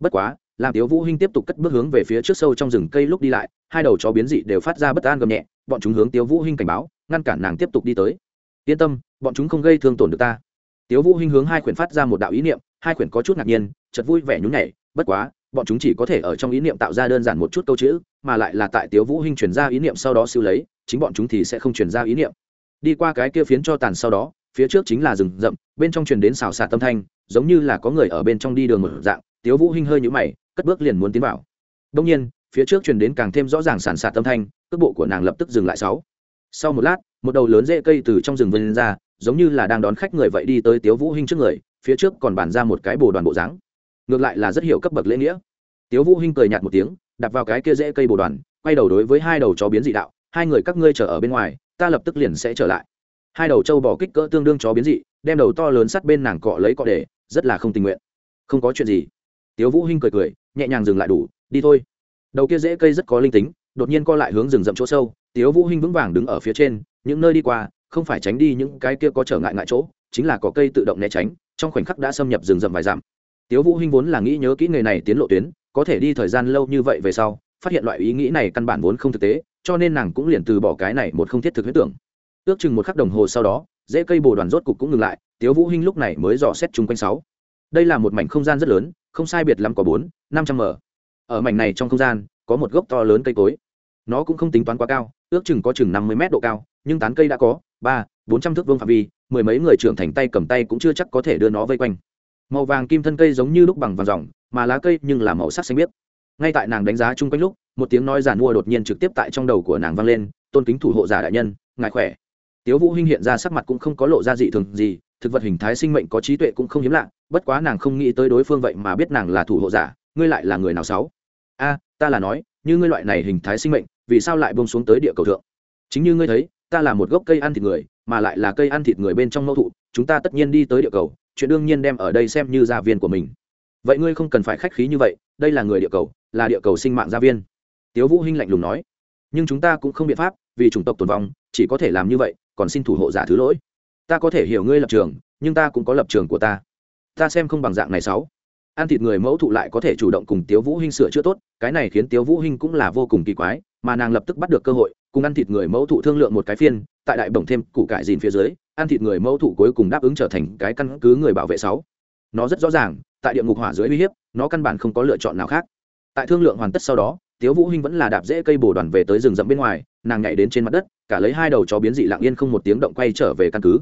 Bất quá, làm tiếu vũ hinh tiếp tục cất bước hướng về phía trước sâu trong rừng cây lúc đi lại, hai đầu chó biến dị đều phát ra bất an gầm nhẹ, bọn chúng hướng tiếu vũ hinh cảnh báo, ngăn cản nàng tiếp tục đi tới. Yên tâm, bọn chúng không gây thương tổn được ta tiếu vũ hinh hướng hai quyển phát ra một đạo ý niệm, hai quyển có chút ngạc nhiên, chợt vui vẻ nhún nhảy, bất quá, bọn chúng chỉ có thể ở trong ý niệm tạo ra đơn giản một chút câu chữ, mà lại là tại tiếu vũ hinh truyền ra ý niệm sau đó siêu lấy, chính bọn chúng thì sẽ không truyền ra ý niệm. Đi qua cái kia phiến cho tàn sau đó, phía trước chính là rừng rậm, bên trong truyền đến xào xạc tâm thanh, giống như là có người ở bên trong đi đường một dạng, tiếu vũ hinh hơi nhũ mày, cất bước liền muốn tiến vào. Đông nhiên, phía trước truyền đến càng thêm rõ ràng sản sạt tâm thanh, cước bộ của nàng lập tức dừng lại sáu. Sau một lát, một đầu lớn rễ cây từ trong rừng vươn ra giống như là đang đón khách người vậy đi tới tiếu vũ hinh trước người, phía trước còn bàn ra một cái bồ đoàn bộ dáng. Ngược lại là rất hiểu cấp bậc lễ nghĩa. Tiếu vũ hinh cười nhạt một tiếng đặt vào cái kia rễ cây bồ đoàn, quay đầu đối với hai đầu chó biến dị đạo, hai người các ngươi chờ ở bên ngoài, ta lập tức liền sẽ trở lại. Hai đầu trâu bò kích cỡ tương đương chó biến dị, đem đầu to lớn sắt bên nàng cọ lấy cọ để, rất là không tình nguyện. Không có chuyện gì. Tiếu vũ hinh cười cười, nhẹ nhàng dừng lại đủ, đi thôi. Đầu kia rễ cây rất có linh tính, đột nhiên co lại hướng rừng rậm chỗ sâu, tiếu vũ hinh vững vàng đứng ở phía trên, những nơi đi qua không phải tránh đi những cái kia có trở ngại ngại chỗ, chính là có cây tự động né tránh, trong khoảnh khắc đã xâm nhập rừng rậm vài dặm. Tiếu vũ hinh vốn là nghĩ nhớ kỹ nghề này tiến lộ tuyến, có thể đi thời gian lâu như vậy về sau, phát hiện loại ý nghĩ này căn bản vốn không thực tế, cho nên nàng cũng liền từ bỏ cái này một không thiết thực huyết tưởng. Ước chừng một khắc đồng hồ sau đó, dễ cây bồ đoàn rốt cục cũng ngừng lại, tiếu vũ hinh lúc này mới dò xét chung quanh sáu. Đây là một mảnh không gian rất lớn, không sai biệt lắm có bốn, năm trăm m. Ở mảnh này trong không gian, có một gốc to lớn cây cối. Nó cũng không tính toán quá cao, ước chừng có chừng năm mươi mét độ cao, nhưng tán cây đã có ba, bốn trăm thước vương phạm vi, mười mấy người trưởng thành tay cầm tay cũng chưa chắc có thể đưa nó vây quanh. Màu vàng kim thân cây giống như lúc bằng vàng dòng, mà lá cây nhưng là màu sắc xanh biếc. Ngay tại nàng đánh giá chung quanh lúc, một tiếng nói giàn mua đột nhiên trực tiếp tại trong đầu của nàng vang lên, tôn kính thủ hộ giả đại nhân, ngài khỏe. Tiếu vũ hinh hiện ra sắc mặt cũng không có lộ ra dị thường gì, thực vật hình thái sinh mệnh có trí tuệ cũng không hiếm lạ, bất quá nàng không nghĩ tới đối phương vậy mà biết nàng là thủ hộ giả, ngươi lại là người nào sáu? A, ta là nói, như ngươi loại này hình thái sinh mệnh, vì sao lại bông xuống tới địa cầu thượng? Chính như ngươi thấy ta là một gốc cây ăn thịt người, mà lại là cây ăn thịt người bên trong mẫu thụ, chúng ta tất nhiên đi tới địa cầu, chuyện đương nhiên đem ở đây xem như gia viên của mình. Vậy ngươi không cần phải khách khí như vậy, đây là người địa cầu, là địa cầu sinh mạng gia viên. Tiếu vũ hinh lạnh lùng nói. Nhưng chúng ta cũng không biện pháp, vì chủng tộc tồn vong, chỉ có thể làm như vậy, còn xin thủ hộ giả thứ lỗi. Ta có thể hiểu ngươi lập trường, nhưng ta cũng có lập trường của ta. Ta xem không bằng dạng này sáu. Ăn thịt người mẫu thụ lại có thể chủ động cùng tiếu vũ hinh sửa chữa tốt, cái này khiến tiếu vũ hinh cũng là vô cùng kỳ quái, mà nàng lập tức bắt được cơ hội cùng ăn thịt người mẫu thụ thương lượng một cái phiên, tại đại bổng thêm củ cải dìn phía dưới, ăn thịt người mẫu thụ cuối cùng đáp ứng trở thành cái căn cứ người bảo vệ sáu. Nó rất rõ ràng, tại địa ngục hỏa dưới uy hiếp, nó căn bản không có lựa chọn nào khác. Tại thương lượng hoàn tất sau đó, tiếu vũ hinh vẫn là đạp dễ cây bồ đoàn về tới rừng rậm bên ngoài, nàng nhảy đến trên mặt đất, cả lấy hai đầu chó biến dị lặng yên không một tiếng động quay trở về căn cứ.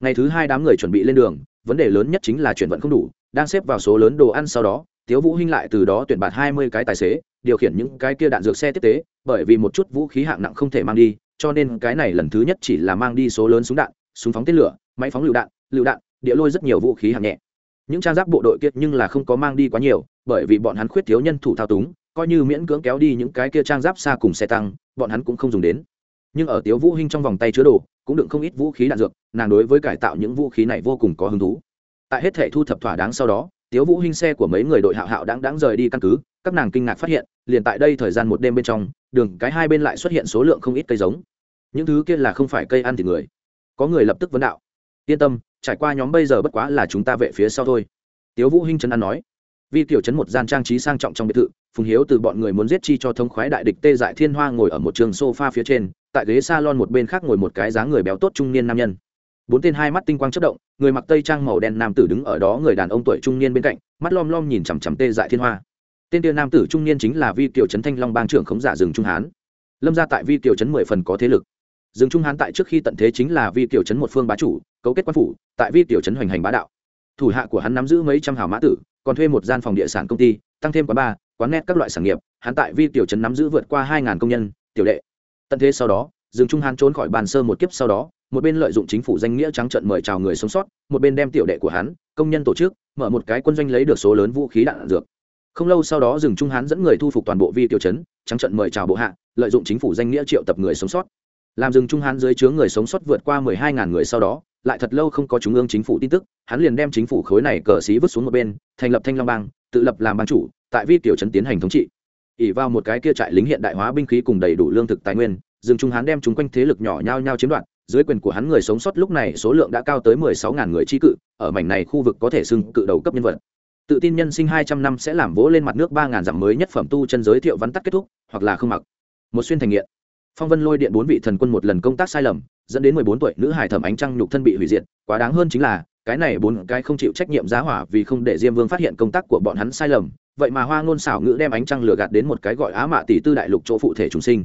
Ngày thứ hai đám người chuẩn bị lên đường, vấn đề lớn nhất chính là chuyển vận không đủ, đang xếp vào số lớn đồ ăn sau đó, tiếu vũ hinh lại từ đó tuyển bạt hai mươi cái tài xế, điều khiển những cái kia đạn dược xe tiếp tế bởi vì một chút vũ khí hạng nặng không thể mang đi, cho nên cái này lần thứ nhất chỉ là mang đi số lớn súng đạn, súng phóng tên lửa, máy phóng lựu đạn lựu đạn, địa lôi rất nhiều vũ khí hạng nhẹ. Những trang giáp bộ đội kiệt nhưng là không có mang đi quá nhiều, bởi vì bọn hắn khuyết thiếu nhân thủ thao túng, coi như miễn cưỡng kéo đi những cái kia trang giáp xa cùng xe tăng, bọn hắn cũng không dùng đến. Nhưng ở tiếu vũ hinh trong vòng tay chứa đồ, cũng đựng không ít vũ khí đạn dược, nàng đối với cải tạo những vũ khí này vô cùng có hứng thú. Tại hết thể thu thập thỏa đáng sau đó tiếu vũ hinh xe của mấy người đội hạo hạo đang đang rời đi căn cứ, các nàng kinh ngạc phát hiện, liền tại đây thời gian một đêm bên trong, đường cái hai bên lại xuất hiện số lượng không ít cây giống. Những thứ kia là không phải cây ăn thịt người. Có người lập tức vấn đạo. Yên tâm, trải qua nhóm bây giờ bất quá là chúng ta vệ phía sau thôi. Tiếu vũ hinh chân ăn nói. Vi tiểu chấn một gian trang trí sang trọng trong biệt thự, phùng hiếu từ bọn người muốn giết chi cho thông khoái đại địch tê dại thiên hoa ngồi ở một trường sofa phía trên, tại ghế salon một bên khác ngồi một cái dáng người béo tốt trung niên nam nhân bốn tên hai mắt tinh quang chất động, người mặc tây trang màu đen nam tử đứng ở đó, người đàn ông tuổi trung niên bên cạnh, mắt lom lom nhìn chằm chằm tê dại thiên hoa. Tên tiên nam tử trung niên chính là vi kiều trấn thanh long bang trưởng khống giả rừng trung hán. Lâm ra tại vi kiều trấn mười phần có thế lực. Rừng trung hán tại trước khi tận thế chính là vi kiều trấn một phương bá chủ, cấu kết quan phủ, tại vi kiều trấn hoành hành bá đạo. Thủ hạ của hắn nắm giữ mấy trăm hào mã tử, còn thuê một gian phòng địa sản công ty, tăng thêm quán bar, quán net các loại sản nghiệp. Hắn tại vi tiểu trấn nắm giữ vượt qua hai công nhân, tiểu lệ tận thế sau đó rừng trung hán trốn khỏi bàn sơ một kiếp sau đó một bên lợi dụng chính phủ danh nghĩa trắng trận mời chào người sống sót, một bên đem tiểu đệ của hắn, công nhân tổ chức, mở một cái quân doanh lấy được số lớn vũ khí đạn dược. Không lâu sau đó rừng trung hán dẫn người thu phục toàn bộ vi tiểu trấn, trắng trận mời chào bộ hạ, lợi dụng chính phủ danh nghĩa triệu tập người sống sót. Làm rừng trung hán dưới chướng người sống sót vượt qua mười hai ngàn người sau đó, lại thật lâu không có trung ương chính phủ tin tức, hắn liền đem chính phủ khối này cờ xí vứt xuống một bên, thành lập thanh long bang, tự lập làm bang chủ, tại vi tiểu trấn tiến hành thống trị. Ỉ vào một cái kia trại lính hiện đại hóa binh khí cùng đầy đủ lương thực tài nguyên, rừng trung Hán đem chúng quanh thế lực nhỏ nhau nhau chiếm đoạt dưới quyền của hắn người sống sót lúc này số lượng đã cao tới mười sáu ngàn người chi cự, ở mảnh này khu vực có thể xưng cự đầu cấp nhân vật. Tự tin nhân sinh hai trăm năm sẽ làm vỗ lên mặt nước ba ngàn dặm mới nhất phẩm tu chân giới thiệu vắn tắt kết thúc, hoặc là không mặc. Một xuyên thành nghiện. Phong vân lôi điện bốn vị thần quân một lần công tác sai lầm, dẫn đến mười bốn tuổi nữ hải thẩm ánh trăng nhục thân bị hủy diệt, quá đáng hơn chính là, cái này bốn cái không chịu trách nhiệm giá hỏa vì không để diêm vương phát hiện công tác của bọn hắn sai lầm, vậy mà hoa ngôn xảo ngữ đem ánh trăng lừa gạt đến một cái gọi á mạ tỷ tư đại lục chỗ phụ thể trùng sinh.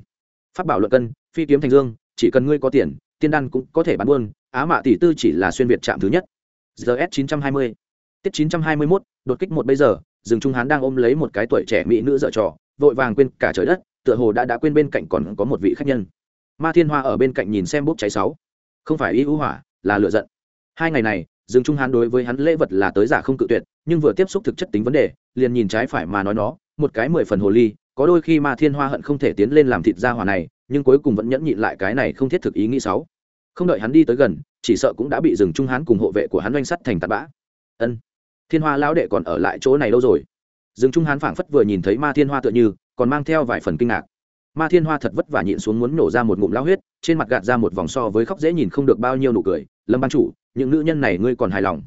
Pháp bảo luận cân, phi kiếm thành dương, chỉ cần ngươi có tiền tiên đan cũng có thể bán buôn, á mạ tỷ tư chỉ là xuyên việt trạm thứ nhất. Gs chín trăm hai mươi. Tiết chín trăm hai mươi mốt, đột kích một bây giờ, rừng trung hán đang ôm lấy một cái tuổi trẻ mỹ nữ dở trò, vội vàng quên cả trời đất, tựa hồ đã đã quên bên cạnh còn có một vị khách nhân. Ma thiên hoa ở bên cạnh nhìn xem bốc cháy sáu. Không phải y hữu hỏa, là lựa giận. Hai ngày này dương trung hán đối với hắn lễ vật là tới giả không cự tuyệt, nhưng vừa tiếp xúc thực chất tính vấn đề, liền nhìn trái phải mà nói nó, một cái mười phần hồ ly, có đôi khi ma thiên hoa hận không thể tiến lên làm thịt ra hỏa này, nhưng cuối cùng vẫn nhẫn nhịn lại cái này không thiết thực ý nghĩ sáu không đợi hắn đi tới gần, chỉ sợ cũng đã bị rừng trung hán cùng hộ vệ của hắn oanh sắt thành tạt bã. Ân, thiên hoa lão đệ còn ở lại chỗ này lâu rồi. Rừng trung hán phảng phất vừa nhìn thấy ma thiên hoa tựa như, còn mang theo vài phần kinh ngạc. Ma thiên hoa thật vất vả nhịn xuống muốn nổ ra một ngụm lao huyết, trên mặt gạt ra một vòng so với khóc dễ nhìn không được bao nhiêu nụ cười. Lâm ban chủ, những nữ nhân này ngươi còn hài lòng?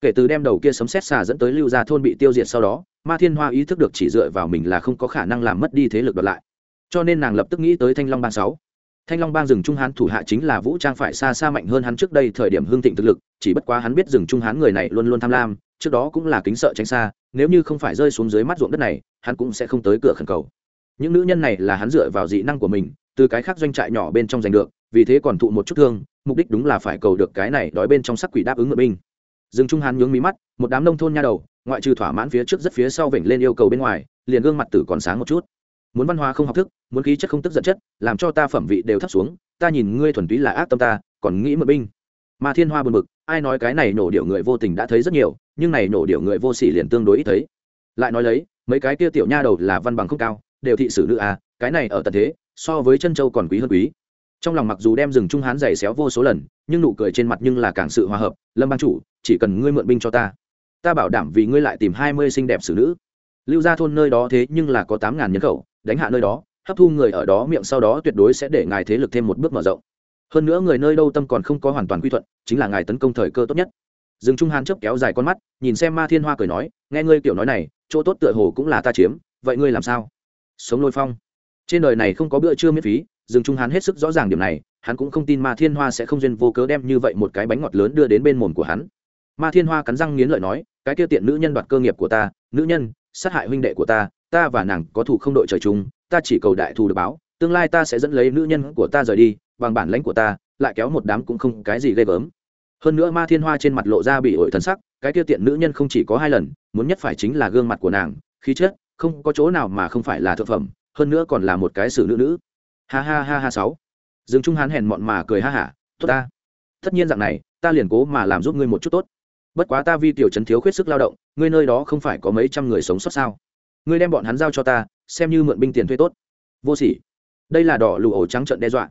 Kể từ đem đầu kia sấm xét xà dẫn tới lưu gia thôn bị tiêu diệt sau đó, ma thiên hoa ý thức được chỉ dựa vào mình là không có khả năng làm mất đi thế lực đoạt lại. Cho nên nàng lập tức nghĩ tới thanh long Ban sáu thanh long bang rừng trung hán thủ hạ chính là vũ trang phải xa xa mạnh hơn hắn trước đây thời điểm hương thịnh thực lực, chỉ bất quá hắn biết rừng trung hán người này luôn luôn tham lam, trước đó cũng là kính sợ tránh xa, nếu như không phải rơi xuống dưới mắt ruộng đất này, hắn cũng sẽ không tới cửa khẩn cầu. Những nữ nhân này là hắn dựa vào dị năng của mình, từ cái khác doanh trại nhỏ bên trong giành được, vì thế còn thụ một chút thương, mục đích đúng là phải cầu được cái này đói bên trong sắc quỷ đáp ứng ngựa binh. Rừng trung hán nhướng mí mắt, một đám nông thôn nha đầu, ngoại trừ thỏa mãn phía trước rất phía sau vểnh lên yêu cầu bên ngoài, liền gương mặt tử còn sáng một chút muốn văn hóa không học thức, muốn khí chất không tức giận chất, làm cho ta phẩm vị đều thấp xuống, ta nhìn ngươi thuần túy là ác tâm ta, còn nghĩ mượn binh. Mà thiên hoa buồn bực, ai nói cái này nổ điệu người vô tình đã thấy rất nhiều, nhưng này nổ điệu người vô sỉ liền tương đối ít thấy. Lại nói lấy, mấy cái kia tiểu nha đầu là văn bằng không cao, đều thị sử nữ à cái này ở tận thế, so với chân châu còn quý hơn quý. Trong lòng mặc dù đem rừng trung hán giày xéo vô số lần, nhưng nụ cười trên mặt nhưng là càng sự hòa hợp, lâm ban chủ, chỉ cần ngươi mượn binh cho ta ta bảo đảm vì ngươi lại tìm hai mươi xinh đẹp xử nữ. Lưu ra thôn nơi đó thế nhưng là có tám ngàn nhân khẩu đánh hạ nơi đó, hấp thu người ở đó miệng sau đó tuyệt đối sẽ để ngài thế lực thêm một bước mở rộng. Hơn nữa người nơi đâu tâm còn không có hoàn toàn quy thuận, chính là ngài tấn công thời cơ tốt nhất. Dừng trung hán chớp kéo dài con mắt, nhìn xem ma thiên hoa cười nói, nghe ngươi kiểu nói này, chỗ tốt tựa hồ cũng là ta chiếm, vậy ngươi làm sao? Sống lôi phong. Trên đời này không có bữa trưa miễn phí Dừng trung hán hết sức rõ ràng điểm này, hắn cũng không tin ma thiên hoa sẽ không duyên vô cớ đem như vậy một cái bánh ngọt lớn đưa đến bên mồm của hắn. Ma thiên hoa cắn răng nghiến lợi nói, cái tiêu tiện nữ nhân đoạt cơ nghiệp của ta, nữ nhân, sát hại huynh đệ của ta ta và nàng có thủ không đội trời chung, ta chỉ cầu đại thù được báo, tương lai ta sẽ dẫn lấy nữ nhân của ta rời đi, bằng bản lãnh của ta, lại kéo một đám cũng không cái gì ghê gớm. Hơn nữa ma thiên hoa trên mặt lộ ra bị ổi thần sắc, cái tiêu tiện nữ nhân không chỉ có hai lần, muốn nhất phải chính là gương mặt của nàng, khí chất, không có chỗ nào mà không phải là thượng phẩm, hơn nữa còn là một cái xử nữ nữ. Ha ha ha ha sáu. Dương trung hán hèn mọn mà cười ha hả, tốt ta. Tất nhiên dạng này, ta liền cố mà làm giúp ngươi một chút tốt. Bất quá ta vi tiểu trấn thiếu khuyết sức lao động, ngươi nơi đó không phải có mấy trăm người sống sót sao? Ngươi đem bọn hắn giao cho ta, xem như mượn binh tiền thuê tốt. Vô sỉ. Đây là đỏ lụ ổ trắng trận đe dọa.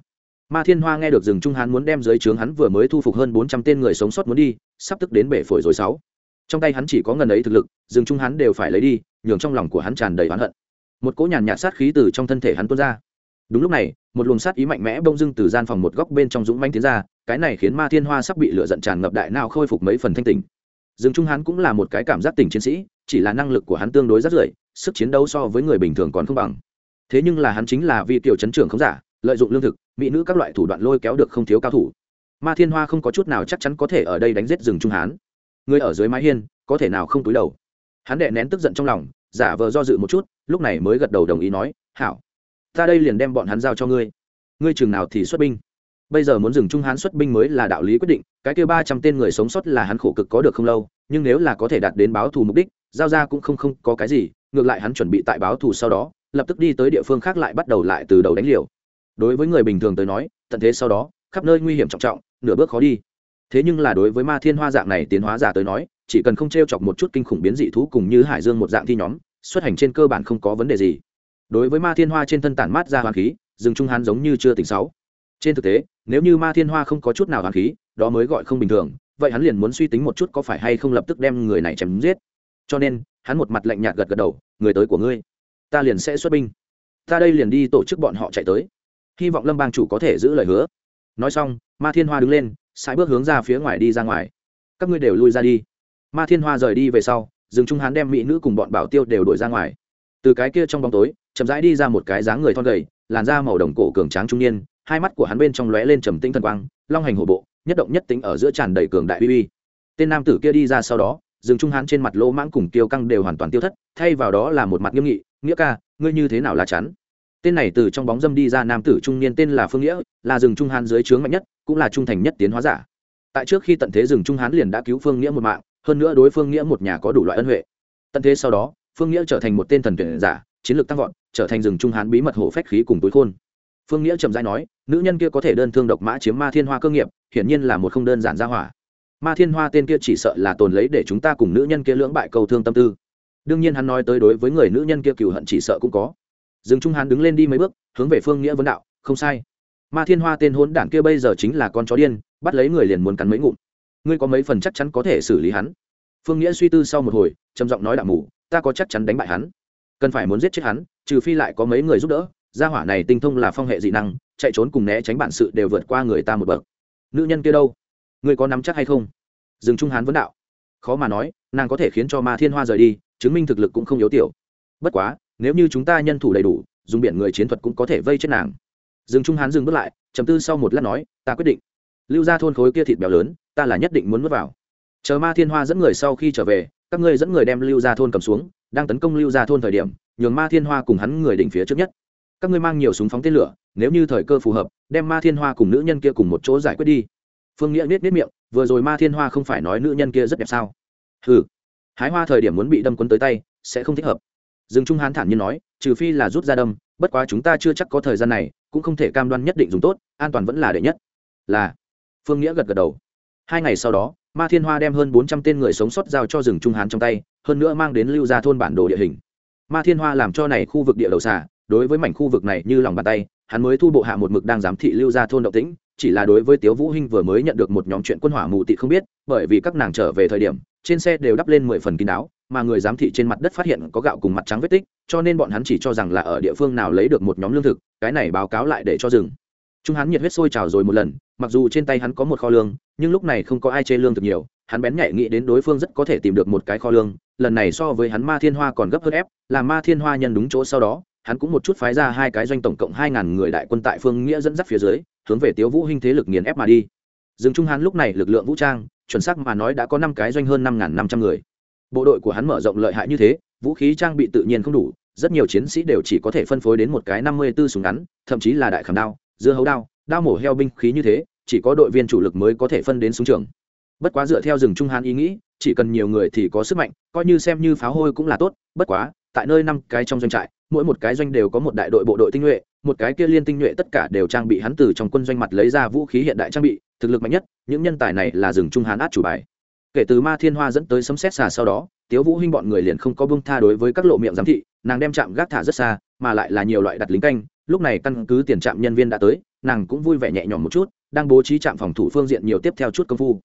Ma thiên hoa nghe được rừng trung hán muốn đem dưới trướng hắn vừa mới thu phục hơn bốn trăm tên người sống sót muốn đi, sắp tức đến bể phổi rồi sáu. Trong tay hắn chỉ có ngần ấy thực lực, rừng trung hắn đều phải lấy đi, nhường trong lòng của hắn tràn đầy oán hận. Một cỗ nhàn nhạt sát khí từ trong thân thể hắn tuôn ra. Đúng lúc này, một luồng sát ý mạnh mẽ bông dưng từ gian phòng một góc bên trong dũng manh tiến ra, cái này khiến ma thiên hoa sắp bị lửa giận tràn ngập đại nào khôi phục mấy phần thanh tình rừng trung hắn cũng là một cái cảm giác tình chiến sĩ, chỉ là năng lực của hắn tương đối rất rưỡi sức chiến đấu so với người bình thường còn không bằng. Thế nhưng là hắn chính là vì tiểu chấn trưởng không giả, lợi dụng lương thực, mỹ nữ các loại thủ đoạn lôi kéo được không thiếu cao thủ. Ma thiên hoa không có chút nào chắc chắn có thể ở đây đánh giết rừng trung hán. Người ở dưới mái hiên, có thể nào không túi đầu? Hắn đệ nén tức giận trong lòng, giả vờ do dự một chút, lúc này mới gật đầu đồng ý nói, hảo, ta đây liền đem bọn hắn giao cho ngươi. Ngươi chừng nào thì xuất binh. Bây giờ muốn dừng trung hán xuất binh mới là đạo lý quyết định, cái kia ba trăm tên người sống sót là hắn khổ cực có được không lâu, nhưng nếu là có thể đạt đến báo thù mục đích, giao ra cũng không không có cái gì ngược lại hắn chuẩn bị tại báo thù sau đó, lập tức đi tới địa phương khác lại bắt đầu lại từ đầu đánh liều. Đối với người bình thường tới nói, tận thế sau đó, khắp nơi nguy hiểm trọng trọng, nửa bước khó đi. Thế nhưng là đối với ma thiên hoa dạng này tiến hóa giả tới nói, chỉ cần không t r e o chọc một chút kinh khủng biến dị thú cùng như hải dương một dạng thi nhóm, xuất hành trên cơ bản không có vấn đề gì. Đối với ma thiên hoa trên thân tản mát ra hoàng khí, rừng trung hán giống như chưa tỉnh sáu. Trên thực tế, nếu như ma thiên hoa không có chút nào hoàng khí, đó mới gọi không bình thường, vậy hắn liền muốn suy tính một chút có phải hay không lập tức đem người này chém giết cho nên, hắn một mặt lạnh nhạt gật gật đầu, người tới của ngươi, ta liền sẽ xuất binh. Ta đây liền đi tổ chức bọn họ chạy tới. Hy vọng lâm bang chủ có thể giữ lời hứa. Nói xong, ma thiên hoa đứng lên, sải bước hướng ra phía ngoài đi ra ngoài. Các ngươi đều lui ra đi. Ma thiên hoa rời đi về sau dừng trung hán đem mỹ nữ cùng bọn bảo tiêu đều đuổi ra ngoài. Từ cái kia trong bóng tối, chậm rãi đi ra một cái dáng người thon gầy, làn da màu đồng cổ cường tráng trung niên, hai mắt của hắn bên trong lóe lên trầm tĩnh thần quang, long hành hổ bộ, nhất động nhất tính ở giữa tràn đầy cường đại uy uy. Tên nam tử kia đi ra sau đó rừng trung hán trên mặt lỗ mãng cùng tiêu căng đều hoàn toàn tiêu thất, thay vào đó là một mặt nghiêm nghị, nghĩa ca, ngươi như thế nào là chắn tên này từ trong bóng dâm đi ra nam tử trung niên tên là phương nghĩa, là rừng trung hán dưới trướng mạnh nhất, cũng là trung thành nhất tiến hóa giả. Tại trước khi tận thế rừng trung hán liền đã cứu phương nghĩa một mạng, hơn nữa đối phương nghĩa một nhà có đủ loại ân huệ. Tận thế sau đó, phương nghĩa trở thành một tên thần tuyển giả, chiến lược tăng vọt, trở thành rừng trung hán bí mật hổ phách khí cùng túi khôn. Phương nghĩa trầm dai nói, nữ nhân kia có thể đơn thương độc mã chiếm ma thiên hoa cơ nghiệp, hiển nhiên là một không đơn giản gia hỏa ma thiên hoa tên kia chỉ sợ là tồn lấy để chúng ta cùng nữ nhân kia lưỡng bại cầu thương tâm tư. Đương nhiên hắn nói tới đối với người nữ nhân kia cừu hận chỉ sợ cũng có. Dừng trung hán đứng lên đi mấy bước, hướng về phương nghĩa vấn đạo, không sai. Ma thiên hoa tên hốn đảng kia bây giờ chính là con chó điên, bắt lấy người liền muốn cắn mấy ngụm. Ngươi có mấy phần chắc chắn có thể xử lý hắn? Phương nghĩa suy tư sau một hồi, trầm giọng nói đạo mù, ta có chắc chắn đánh bại hắn. Cần phải muốn giết chết hắn, trừ phi lại có mấy người giúp đỡ. Gia hỏa này tinh thông là phong hệ dị năng, chạy trốn cùng né tránh bản sự đều vượt qua người ta một bậc. Nữ nhân kia đâu? Ngươi có nắm chắc hay không? Dừng trung hán vấn đạo. Khó mà nói, nàng có thể khiến cho ma thiên hoa rời đi, chứng minh thực lực cũng không yếu tiểu. Bất quá, nếu như chúng ta nhân thủ đầy đủ, dùng biển người chiến thuật cũng có thể vây chết nàng. Dừng trung hán dừng bước lại chầm tư sau một lát nói, ta quyết định. Lưu ra thôn khối kia thịt béo lớn, ta là nhất định muốn mất vào. Chờ ma thiên hoa dẫn người sau khi trở về, các ngươi dẫn người đem lưu ra thôn cầm xuống, đang tấn công lưu ra thôn thời điểm, nhường ma thiên hoa cùng hắn người đỉnh phía trước nhất. Các ngươi mang nhiều súng phóng tên lửa, nếu như thời cơ phù hợp, đem ma thiên hoa cùng nữ nhân kia cùng một chỗ giải quyết đi phương nghĩa nết nết miệng, vừa rồi ma thiên hoa không phải nói nữ nhân kia rất đẹp sao? Ừ hái hoa thời điểm muốn bị đâm quấn tới tay, sẽ không thích hợp. Dương trung hán thản nhiên nói, trừ phi là rút ra đâm, bất quá chúng ta chưa chắc có thời gian này, cũng không thể cam đoan nhất định dùng tốt, an toàn vẫn là đệ nhất. Là, phương nghĩa gật gật đầu. Hai ngày sau đó, ma thiên hoa đem hơn bốn trăm tên người sống sót giao cho rừng trung hán trong tay, hơn nữa mang đến lưu ra thôn bản đồ địa hình. Ma thiên hoa làm cho này khu vực địa đầu xả đối với mảnh khu vực này như lòng bàn tay, hắn mới thu bộ hạ một mực đang giám thị lưu ra thôn động tĩnh chỉ là đối với tiếu vũ hinh vừa mới nhận được một nhóm chuyện quân hỏa mù tị không biết, bởi vì các nàng trở về thời điểm, trên xe đều đắp lên mười phần kín đáo, mà người giám thị trên mặt đất phát hiện có gạo cùng mặt trắng vết tích, cho nên bọn hắn chỉ cho rằng là ở địa phương nào lấy được một nhóm lương thực, cái này báo cáo lại để cho dừng. trung hắn nhiệt huyết sôi trào rồi một lần, mặc dù trên tay hắn có một kho lương, nhưng lúc này không có ai chê lương thực nhiều, hắn bén nhạy nghĩ đến đối phương rất có thể tìm được một cái kho lương, lần này so với hắn ma thiên hoa còn gấp hơn ép, là ma thiên hoa nhân đúng chỗ sau đó, hắn cũng một chút phái ra hai cái doanh tổng cộng hai ngàn người đại quân tại phương nghĩa dẫn dắt phía dưới hướng về tiếu vũ hinh thế lực nghiền ép mà đi. Dương trung hán lúc này lực lượng vũ trang, chuẩn xác mà nói đã có năm cái doanh hơn năm ngàn năm trăm người. Bộ đội của hắn mở rộng lợi hại như thế, vũ khí trang bị tự nhiên không đủ, rất nhiều chiến sĩ đều chỉ có thể phân phối đến một cái năm mươi 54 súng ngắn, thậm chí là đại khảm đao, dưa hấu đao đao mổ heo binh khí như thế, chỉ có đội viên chủ lực mới có thể phân đến súng trường. Bất quá dựa theo rừng trung hán ý nghĩ, chỉ cần nhiều người thì có sức mạnh, coi như xem như pháo hôi cũng là tốt, bất quá, tại nơi năm cái trong doanh trại, mỗi một cái doanh đều có một đại đội bộ đội tinh nhuệ một cái kia liên tinh nhuệ tất cả đều trang bị hắn từ trong quân doanh mặt lấy ra vũ khí hiện đại trang bị, thực lực mạnh nhất, những nhân tài này là rừng trung hán át chủ bài. Kể từ ma thiên hoa dẫn tới sấm xét xà sau đó, tiếu vũ hinh bọn người liền không có bưng tha đối với các lộ miệng giám thị, nàng đem chạm gác thả rất xa, mà lại là nhiều loại đặt lính canh, lúc này căn cứ tiền trạm nhân viên đã tới, nàng cũng vui vẻ nhẹ nhõm một chút, đang bố trí trạm phòng thủ phương diện nhiều tiếp theo chút công phu.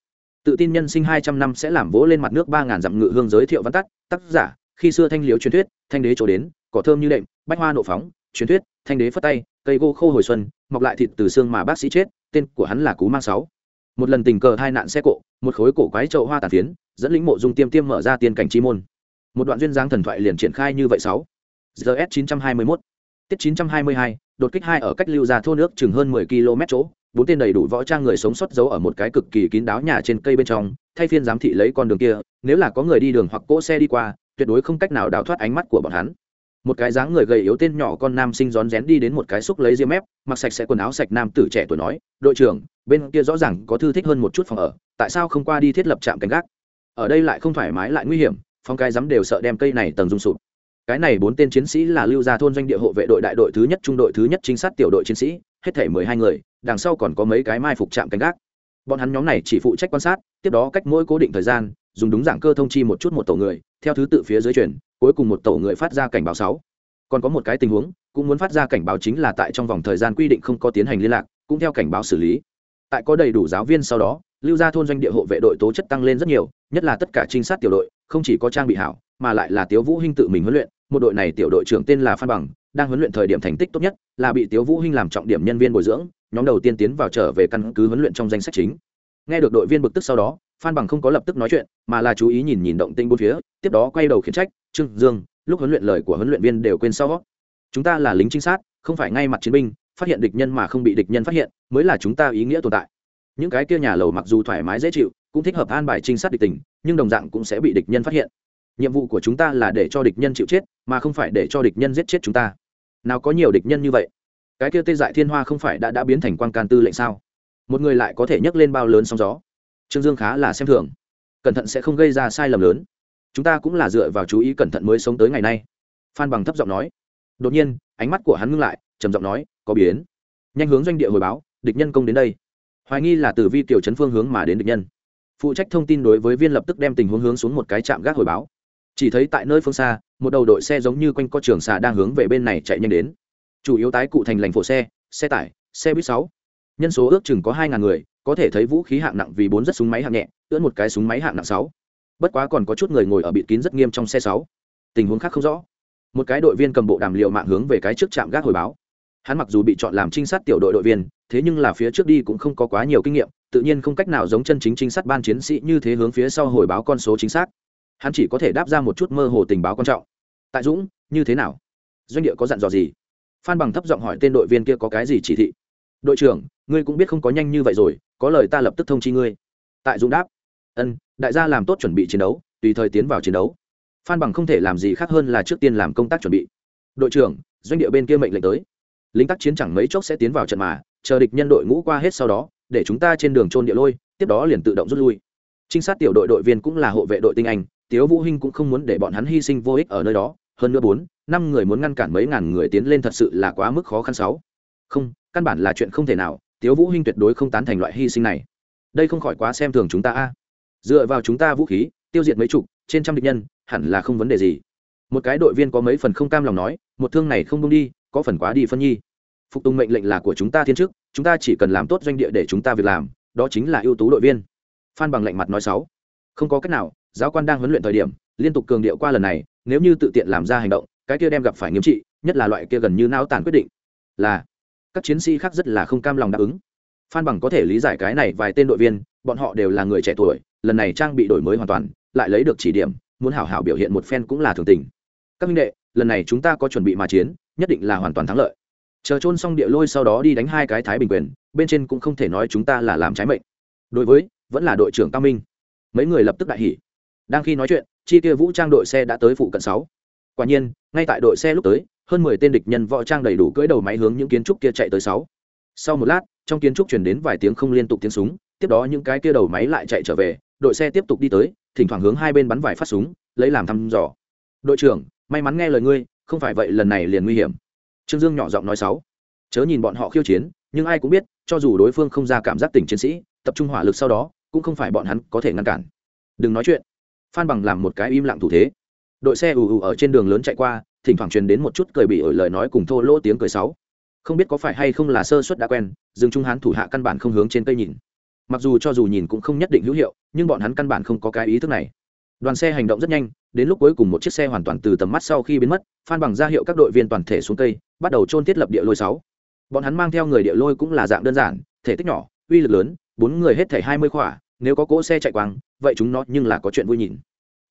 Tự tin nhân sinh hai trăm năm sẽ làm vỗ lên mặt nước ba ngàn dặm ngự hương giới thiệu văn tắt, tác giả, khi xưa thanh liếu truyền thuyết, thanh đế chỗ đến, cỏ thơm như đệm, bách hoa nộ phóng truyền thuyết, thanh đế phất tay, cây gỗ khô hồi xuân, mọc lại thịt từ xương mà bác sĩ chết, tên của hắn là cú mang sáu. Một lần tình cờ hai nạn xe cộ, một khối cổ quái trậu hoa tàn phiến, dẫn lĩnh mộ dung tiêm tiêm mở ra tiên cảnh chi môn. Một đoạn duyên dáng thần thoại liền triển khai như vậy sáu. Gs chín trăm hai mươi mốt. Tiết chín trăm hai mươi hai, đột kích hai ở cách lưu ra thô nước chừng hơn mười km chỗ, bốn tên đầy đủ võ trang người sống sót giấu ở một cái cực kỳ kín đáo nhà trên cây bên trong, thay phiên giám thị lấy con đường kia, nếu là có người đi đường hoặc cỗ xe đi qua, tuyệt đối không cách nào đào thoát ánh mắt của bọn hắn một cái dáng người gầy yếu tên nhỏ con nam sinh rón rén đi đến một cái xúc lấy diêm mép, mặc sạch sẽ quần áo sạch nam tử trẻ tuổi nói, đội trưởng, bên kia rõ ràng có thư thích hơn một chút phòng ở, tại sao không qua đi thiết lập trạm canh gác? Ở đây lại không thoải mái lại nguy hiểm phong cái dám đều sợ đem cây này tầng rung sụp. Cái này bốn tên chiến sĩ là lưu gia thôn doanh địa hộ vệ đội đại đội thứ nhất trung đội thứ nhất trinh sát tiểu đội chiến sĩ, hết thể mười hai người, đằng sau còn có mấy cái mai phục trạm canh gác. Bọn hắn nhóm này chỉ phụ trách quan sát, tiếp đó cách mỗi cố định thời gian dùng đúng dạng cơ thông chi một chút một tổ người, theo thứ tự phía dưới chuyển, cuối cùng một tổ người phát ra cảnh báo sáu. Còn có một cái tình huống, cũng muốn phát ra cảnh báo chính là tại trong vòng thời gian quy định không có tiến hành liên lạc, cũng theo cảnh báo xử lý. Tại có đầy đủ giáo viên sau đó, lưu gia thôn doanh địa hộ vệ đội tố chất tăng lên rất nhiều, nhất là tất cả trinh sát tiểu đội, không chỉ có trang bị hảo, mà lại là tiếu vũ hinh tự mình huấn luyện, một đội này tiểu đội trưởng tên là phan bằng, đang huấn luyện thời điểm thành tích tốt nhất, là bị tiếu vũ hinh làm trọng điểm nhân viên bồi dưỡng, nhóm đầu tiên tiến vào trở về căn cứ huấn luyện trong danh sách chính. Nghe được đội viên bực tức sau đó phan bằng không có lập tức nói chuyện, mà là chú ý nhìn nhìn động tĩnh bốn phía, tiếp đó quay đầu khiển trách, trương dương, lúc huấn luyện lời của huấn luyện viên đều quên sau chúng ta là lính trinh sát, không phải ngay mặt chiến binh, phát hiện địch nhân mà không bị địch nhân phát hiện, mới là chúng ta ý nghĩa tồn tại. Những cái kia nhà lầu mặc dù thoải mái dễ chịu, cũng thích hợp an bài trinh sát địch tình, nhưng đồng dạng cũng sẽ bị địch nhân phát hiện. Nhiệm vụ của chúng ta là để cho địch nhân chịu chết, mà không phải để cho địch nhân giết chết chúng ta. Nào có nhiều địch nhân như vậy? Cái kia tê dại thiên hoa không phải đã đã biến thành quan can tư lệnh sao? Một người lại có thể nhấc lên bao lớn sóng gió trương dương khá là xem thường. Cẩn thận sẽ không gây ra sai lầm lớn. Chúng ta cũng là dựa vào chú ý cẩn thận mới sống tới ngày nay. Phan bằng thấp giọng nói. Đột nhiên, ánh mắt của hắn ngưng lại, trầm giọng nói, có biến. Nhanh hướng doanh địa hồi báo, địch nhân công đến đây. Hoài nghi là từ vi tiểu chấn phương hướng mà đến địch nhân. Phụ trách thông tin đối với viên lập tức đem tình huống hướng xuống một cái trạm gác hồi báo. Chỉ thấy tại nơi phương xa, một đầu đội xe giống như quanh co trường xà đang hướng về bên này chạy nhanh đến. Chủ yếu tái cụ thành lành phổ xe xe tải, xe buýt sáu. Nhân số ước chừng có hai ngàn người có thể thấy vũ khí hạng nặng vì bốn rất súng máy hạng nhẹ, ưỡn một cái súng máy hạng nặng sáu. Bất quá còn có chút người ngồi ở bịt kín rất nghiêm trong xe sáu. Tình huống khác không rõ. Một cái đội viên cầm bộ đàm liệu mạng hướng về cái trước trạm gác hồi báo. Hắn mặc dù bị chọn làm trinh sát tiểu đội đội viên, thế nhưng là phía trước đi cũng không có quá nhiều kinh nghiệm, tự nhiên không cách nào giống chân chính trinh sát ban chiến sĩ như thế hướng phía sau hồi báo con số chính xác. Hắn chỉ có thể đáp ra một chút mơ hồ tình báo quan trọng. Tại dũng, như thế nào? Doanh địa có dặn dò gì? Phan bằng thấp giọng hỏi tên đội viên kia có cái gì chỉ thị đội trưởng, ngươi cũng biết không có nhanh như vậy rồi, có lời ta lập tức thông chi ngươi. Tại dũng đáp, ân, đại gia làm tốt chuẩn bị chiến đấu, tùy thời tiến vào chiến đấu. Phan bằng không thể làm gì khác hơn là trước tiên làm công tác chuẩn bị. Đội trưởng, doanh địa bên kia mệnh lệnh tới. Lính tác chiến chẳng mấy chốc sẽ tiến vào trận mà, chờ địch nhân đội ngũ qua hết sau đó, để chúng ta trên đường trôn địa lôi, tiếp đó liền tự động rút lui. Trinh sát tiểu đội đội viên cũng là hộ vệ đội tinh anh, tiếu vũ hinh cũng không muốn để bọn hắn hy sinh vô ích ở nơi đó. Hơn nữa bốn, năm người muốn ngăn cản mấy ngàn người tiến lên thật sự là quá mức khó khăn sáu. Không căn bản là chuyện không thể nào, tiếu vũ hinh tuyệt đối không tán thành loại hy sinh này. Đây không khỏi quá xem thường chúng ta a. Dựa vào chúng ta vũ khí, tiêu diệt mấy chục, trên trăm địch nhân, hẳn là không vấn đề gì. Một cái đội viên có mấy phần không cam lòng nói, một thương này không buông đi, có phần quá đi phân nhi. Phục tùng mệnh lệnh là của chúng ta thiên chức, chúng ta chỉ cần làm tốt doanh địa để chúng ta việc làm, đó chính là ưu tú đội viên. Phan bằng lệnh mặt nói sáu không có cách nào, giáo quan đang huấn luyện thời điểm, liên tục cường điệu qua lần này, nếu như tự tiện làm ra hành động, cái kia đem gặp phải nghiêm trị, nhất là loại kia gần như não tàn quyết định, là các chiến sĩ khác rất là không cam lòng đáp ứng. Phan bằng có thể lý giải cái này vài tên đội viên, bọn họ đều là người trẻ tuổi, lần này trang bị đổi mới hoàn toàn, lại lấy được chỉ điểm, muốn hảo hảo biểu hiện một phen cũng là thường tình. Các minh đệ, lần này chúng ta có chuẩn bị mà chiến, nhất định là hoàn toàn thắng lợi. Chờ trôn xong địa lôi sau đó đi đánh hai cái thái bình quyền, bên trên cũng không thể nói chúng ta là làm trái mệnh. Đối với, vẫn là đội trưởng cao minh. Mấy người lập tức đại hỉ. Đang khi nói chuyện, chi kia vũ trang đội xe đã tới phụ cận sáu. Quả nhiên, ngay tại đội xe lúc tới hơn mười tên địch nhân võ trang đầy đủ cưỡi đầu máy hướng những kiến trúc kia chạy tới sáu. Sau một lát, trong kiến trúc truyền đến vài tiếng không liên tục tiếng súng, tiếp đó những cái kia đầu máy lại chạy trở về, đội xe tiếp tục đi tới, thỉnh thoảng hướng hai bên bắn vài phát súng, lấy làm thăm dò. Đội trưởng, may mắn nghe lời ngươi, không phải vậy lần này liền nguy hiểm. Trương dương nhỏ giọng nói sáu. Chớ nhìn bọn họ khiêu chiến, nhưng ai cũng biết, cho dù đối phương không ra cảm giác tỉnh chiến sĩ, tập trung hỏa lực sau đó, cũng không phải bọn hắn có thể ngăn cản. Đừng nói chuyện. Phan bằng làm một cái im lặng thủ thế. Đội xe ù ù ở trên đường lớn chạy qua thỉnh thoảng truyền đến một chút cười bị ở lời nói cùng thô lỗ tiếng cười sáu. Không biết có phải hay không là sơ suất đã quen, Dương trung hán thủ hạ căn bản không hướng trên cây nhìn. Mặc dù cho dù nhìn cũng không nhất định hữu hiệu, nhưng bọn hắn căn bản không có cái ý thức này. Đoàn xe hành động rất nhanh, đến lúc cuối cùng một chiếc xe hoàn toàn từ tầm mắt sau khi biến mất, phan bằng ra hiệu các đội viên toàn thể xuống cây, bắt đầu trôn thiết lập địa lôi sáu. Bọn hắn mang theo người địa lôi cũng là dạng đơn giản, thể tích nhỏ, uy lực lớn, bốn người hết thể hai mươi khỏa, nếu có cỗ xe chạy quang, vậy chúng nó nhưng là có chuyện vui nhìn.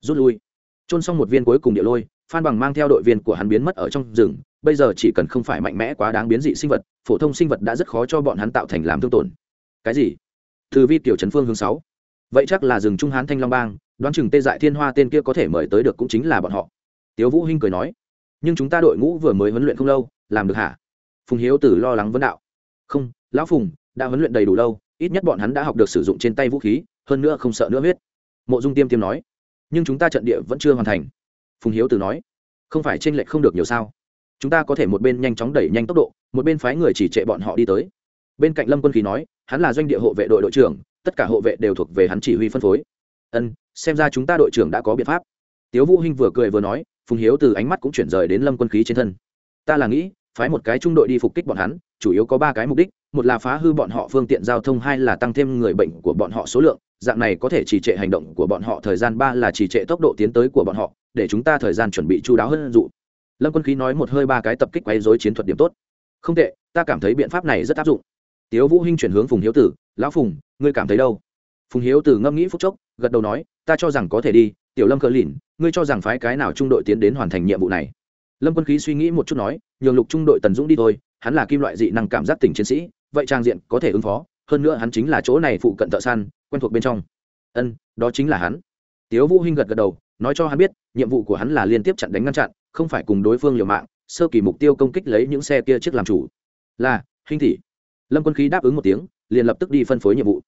Rút lui. Trôn xong một viên cuối cùng địa lôi phan bằng mang theo đội viên của hắn biến mất ở trong rừng, bây giờ chỉ cần không phải mạnh mẽ quá đáng biến dị sinh vật, phổ thông sinh vật đã rất khó cho bọn hắn tạo thành làm thương tổn. Cái gì? Từ vi tiểu trấn phương hướng sáu. Vậy chắc là rừng trung hán thanh long bang, đoán chừng tê dại thiên hoa tên kia có thể mời tới được cũng chính là bọn họ. Tiếu vũ hinh cười nói, nhưng chúng ta đội ngũ vừa mới huấn luyện không lâu, làm được hả? Phùng hiếu tử lo lắng vấn đạo, không, lão phùng, đã huấn luyện đầy đủ lâu, ít nhất bọn hắn đã học được sử dụng trên tay vũ khí, hơn nữa không sợ nữa huyết. Mộ dung tiêm tiêm nói, nhưng chúng ta trận địa vẫn chưa hoàn thành phùng hiếu Từ nói, không phải tranh lệch không được nhiều sao? Chúng ta có thể một bên nhanh chóng đẩy nhanh tốc độ, một bên phái người chỉ trệ bọn họ đi tới. Bên cạnh lâm quân khí nói, hắn là doanh địa hộ vệ đội đội trưởng, tất cả hộ vệ đều thuộc về hắn chỉ huy phân phối. Ân, xem ra chúng ta đội trưởng đã có biện pháp. Tiếu vũ hinh vừa cười vừa nói, phùng hiếu từ ánh mắt cũng chuyển rời đến lâm quân khí trên thân. Ta là nghĩ, phái một cái trung đội đi phục kích bọn hắn, chủ yếu có ba cái mục đích một là phá hư bọn họ phương tiện giao thông, hai là tăng thêm người bệnh của bọn họ số lượng. Dạng này có thể trì trệ hành động của bọn họ, thời gian ba là trì trệ tốc độ tiến tới của bọn họ, để chúng ta thời gian chuẩn bị chú đáo hơn dụ. Lâm quân khí nói một hơi ba cái tập kích quấy dối chiến thuật điểm tốt. Không tệ, ta cảm thấy biện pháp này rất áp dụng. Tiếu vũ hinh chuyển hướng phùng hiếu tử, lão phùng, ngươi cảm thấy đâu? Phùng hiếu tử ngâm nghĩ phút chốc, gật đầu nói, ta cho rằng có thể đi, tiểu lâm cờ lìn, ngươi cho rằng phái cái nào trung đội tiến đến hoàn thành nhiệm vụ này? Lâm quân khí suy nghĩ một chút nói, nhường lục trung đội tần dũng đi thôi, hắn là kim loại dị năng cảm giác tỉnh chiến sĩ vậy trang diện có thể ứng phó, hơn nữa hắn chính là chỗ này phụ cận thợ săn, quen thuộc bên trong. Ân, đó chính là hắn. Tiếu vũ hinh gật gật đầu, nói cho hắn biết, nhiệm vụ của hắn là liên tiếp chặn đánh ngăn chặn, không phải cùng đối phương liều mạng, sơ kỳ mục tiêu công kích lấy những xe kia trước làm chủ. Là, hinh thị lâm quân khí đáp ứng một tiếng, liền lập tức đi phân phối nhiệm vụ.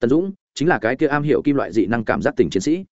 Tần dũng chính là cái kia am hiểu kim loại dị năng cảm giác tỉnh chiến sĩ.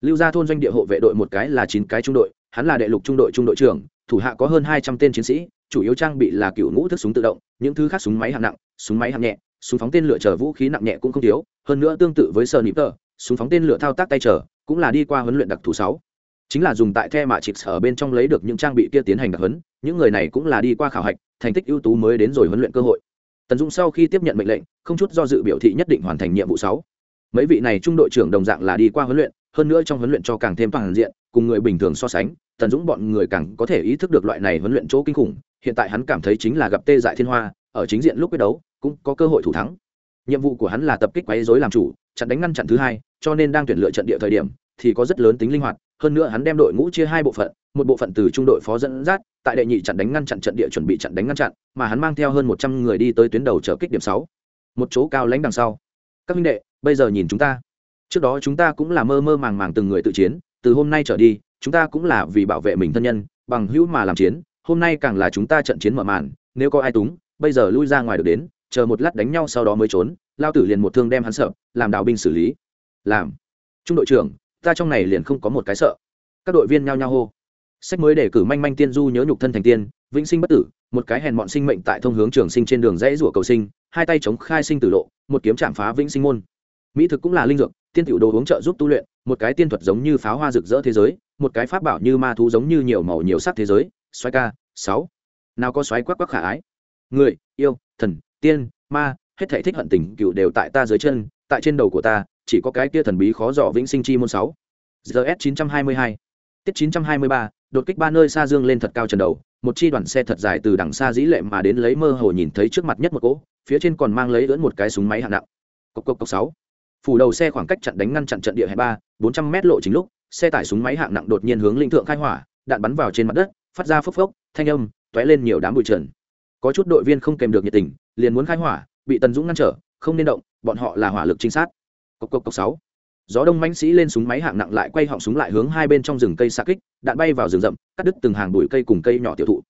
Lưu gia thôn doanh địa hộ vệ đội một cái là chín cái trung đội, hắn là đệ lục trung đội trung đội trưởng, thủ hạ có hơn hai trăm tên chiến sĩ chủ yếu trang bị là cựu ngũ thức súng tự động, những thứ khác súng máy hạng nặng, súng máy hạng nhẹ, súng phóng tên lửa chở vũ khí nặng nhẹ cũng không thiếu, hơn nữa tương tự với sờ nịp tờ súng phóng tên lửa thao tác tay chở cũng là đi qua huấn luyện đặc thù sáu. Chính là dùng tại the mạ chịp ở bên trong lấy được những trang bị kia tiến hành đặc huấn, những người này cũng là đi qua khảo hạch, thành tích ưu tú mới đến rồi huấn luyện cơ hội. Tần dũng sau khi tiếp nhận mệnh lệnh, không chút do dự biểu thị nhất định hoàn thành nhiệm vụ sáu. Mấy vị này trung đội trưởng đồng dạng là đi qua huấn luyện, hơn nữa trong huấn luyện cho càng thêm toàn diện, cùng người bình thường so sánh, tần dũng bọn người càng có thể ý thức được loại này huấn luyện chỗ kinh khủng hiện tại hắn cảm thấy chính là gặp tê dại thiên hoa, ở chính diện lúc quyết đấu, cũng có cơ hội thủ thắng. Nhiệm vụ của hắn là tập kích quấy dối làm chủ, chặn đánh ngăn chặn thứ hai, cho nên đang tuyển lựa trận địa thời điểm, thì có rất lớn tính linh hoạt, hơn nữa hắn đem đội ngũ chia hai bộ phận, một bộ phận từ trung đội phó dẫn dắt, tại đệ nhị chặn đánh ngăn chặn trận địa chuẩn bị chặn đánh ngăn chặn, mà hắn mang theo hơn một trăm người đi tới tuyến đầu trở kích điểm sáu. Một chỗ cao lãnh đằng sau. Các minh đệ, bây giờ nhìn chúng ta. Trước đó chúng ta cũng là mơ mơ màng màng từng người tự chiến, từ hôm nay trở đi, chúng ta cũng là vì bảo vệ mình thân nhân, bằng hữu mà làm chiến hôm nay càng là chúng ta trận chiến mở màn, nếu có ai túng, bây giờ lui ra ngoài được đến, chờ một lát đánh nhau sau đó mới trốn, lao tử liền một thương đem hắn sợ, làm đạo binh xử lý. Làm. Trung đội trưởng, ta trong này liền không có một cái sợ. Các đội viên nhao nhao hô. Sách mới để cử manh manh tiên du nhớ nhục thân thành tiên, vĩnh sinh bất tử, một cái hèn mọn sinh mệnh tại thông hướng trường sinh trên đường rẽ rủa cầu sinh, hai tay chống khai sinh tử lộ, một kiếm chạm phá vĩnh sinh môn. Mỹ thực cũng là linh dược, tiên tiểu đồ uống trợ giúp tu luyện, một cái tiên thuật giống như pháo hoa rực rỡ thế giới, một cái pháp bảo như ma thú giống như nhiều màu nhiều sắc thế giới xoáy ca, sáu. Nào có xoáy quắc quắc khả ái. Người, yêu, thần, tiên, ma, hết thảy thích hận tình cựu đều tại ta dưới chân, tại trên đầu của ta, chỉ có cái kia thần bí khó dò vĩnh sinh chi môn sáu. Gs 922 tiết 923 đột kích ba nơi xa dương lên thật cao trần đầu, một chi đoàn xe thật dài từ đằng xa dĩ lệ mà đến lấy mơ hồ nhìn thấy trước mặt nhất một cỗ, phía trên còn mang lấy lưỡn một cái súng máy hạng nặng. Cộc cộc cộc sáu. Phủ đầu xe khoảng cách chặn đánh ngăn chặn trận địa hai ba, bốn trăm mét lộ chính lúc, xe tải súng máy hạng nặng đột nhiên hướng linh thượng khai hỏa, đạn bắn vào trên mặt đất phát ra phốc phốc, thanh âm tóe lên nhiều đám bụi trần. Có chút đội viên không kèm được nhiệt tình, liền muốn khai hỏa, bị tần dũng ngăn trở, không nên động, bọn họ là hỏa lực trinh sát. Cốc cốc cốc sáu. Gió đông mãnh sĩ lên súng máy hạng nặng lại quay họng súng lại hướng hai bên trong rừng cây xa kích, đạn bay vào rừng rậm, cắt đứt từng hàng bụi cây cùng cây nhỏ tiêu thụ.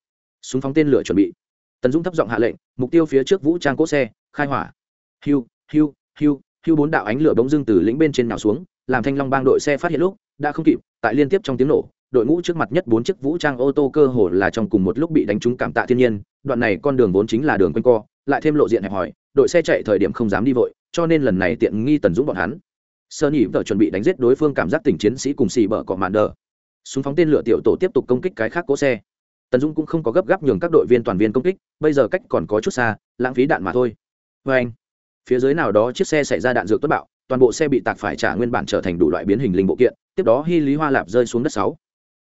Súng phóng tên lửa chuẩn bị. Tần dũng thấp giọng hạ lệnh, mục tiêu phía trước vũ trang cỗ xe, khai hỏa. Hiu hiu hiu hiu bốn đạo ánh lửa bỗng dưng từ lĩnh bên trên nào xuống, làm thanh long bang đội xe phát hiện lúc, đã không kịp, tại liên tiếp trong tiếng nổ đội ngũ trước mặt nhất bốn chiếc vũ trang ô tô cơ hồ là trong cùng một lúc bị đánh trúng cảm tạ thiên nhiên, đoạn này con đường vốn chính là đường quanh co, lại thêm lộ diện hẹp hòi, đội xe chạy thời điểm không dám đi vội, cho nên lần này tiện nghi tần dũng bọn hắn. Sơ nhị vợ chuẩn bị đánh giết đối phương cảm giác tình chiến sĩ cùng xì bở cọ mạn đờ. Súng phóng tên lửa tiểu tổ tiếp tục công kích cái khác cỗ xe. Tần dũng cũng không có gấp gáp nhường các đội viên toàn viên công kích, bây giờ cách còn có chút xa, lãng phí đạn mà thôi. Vê anh, phía dưới nào đó chiếc xe xảy ra đạn dược tuất bạo, toàn bộ xe bị tạc phải trả nguyên bản trở thành đủ loại biến hình linh bộ kiện, tiếp đó hy lý hoa lạp rơi xuống đất sáu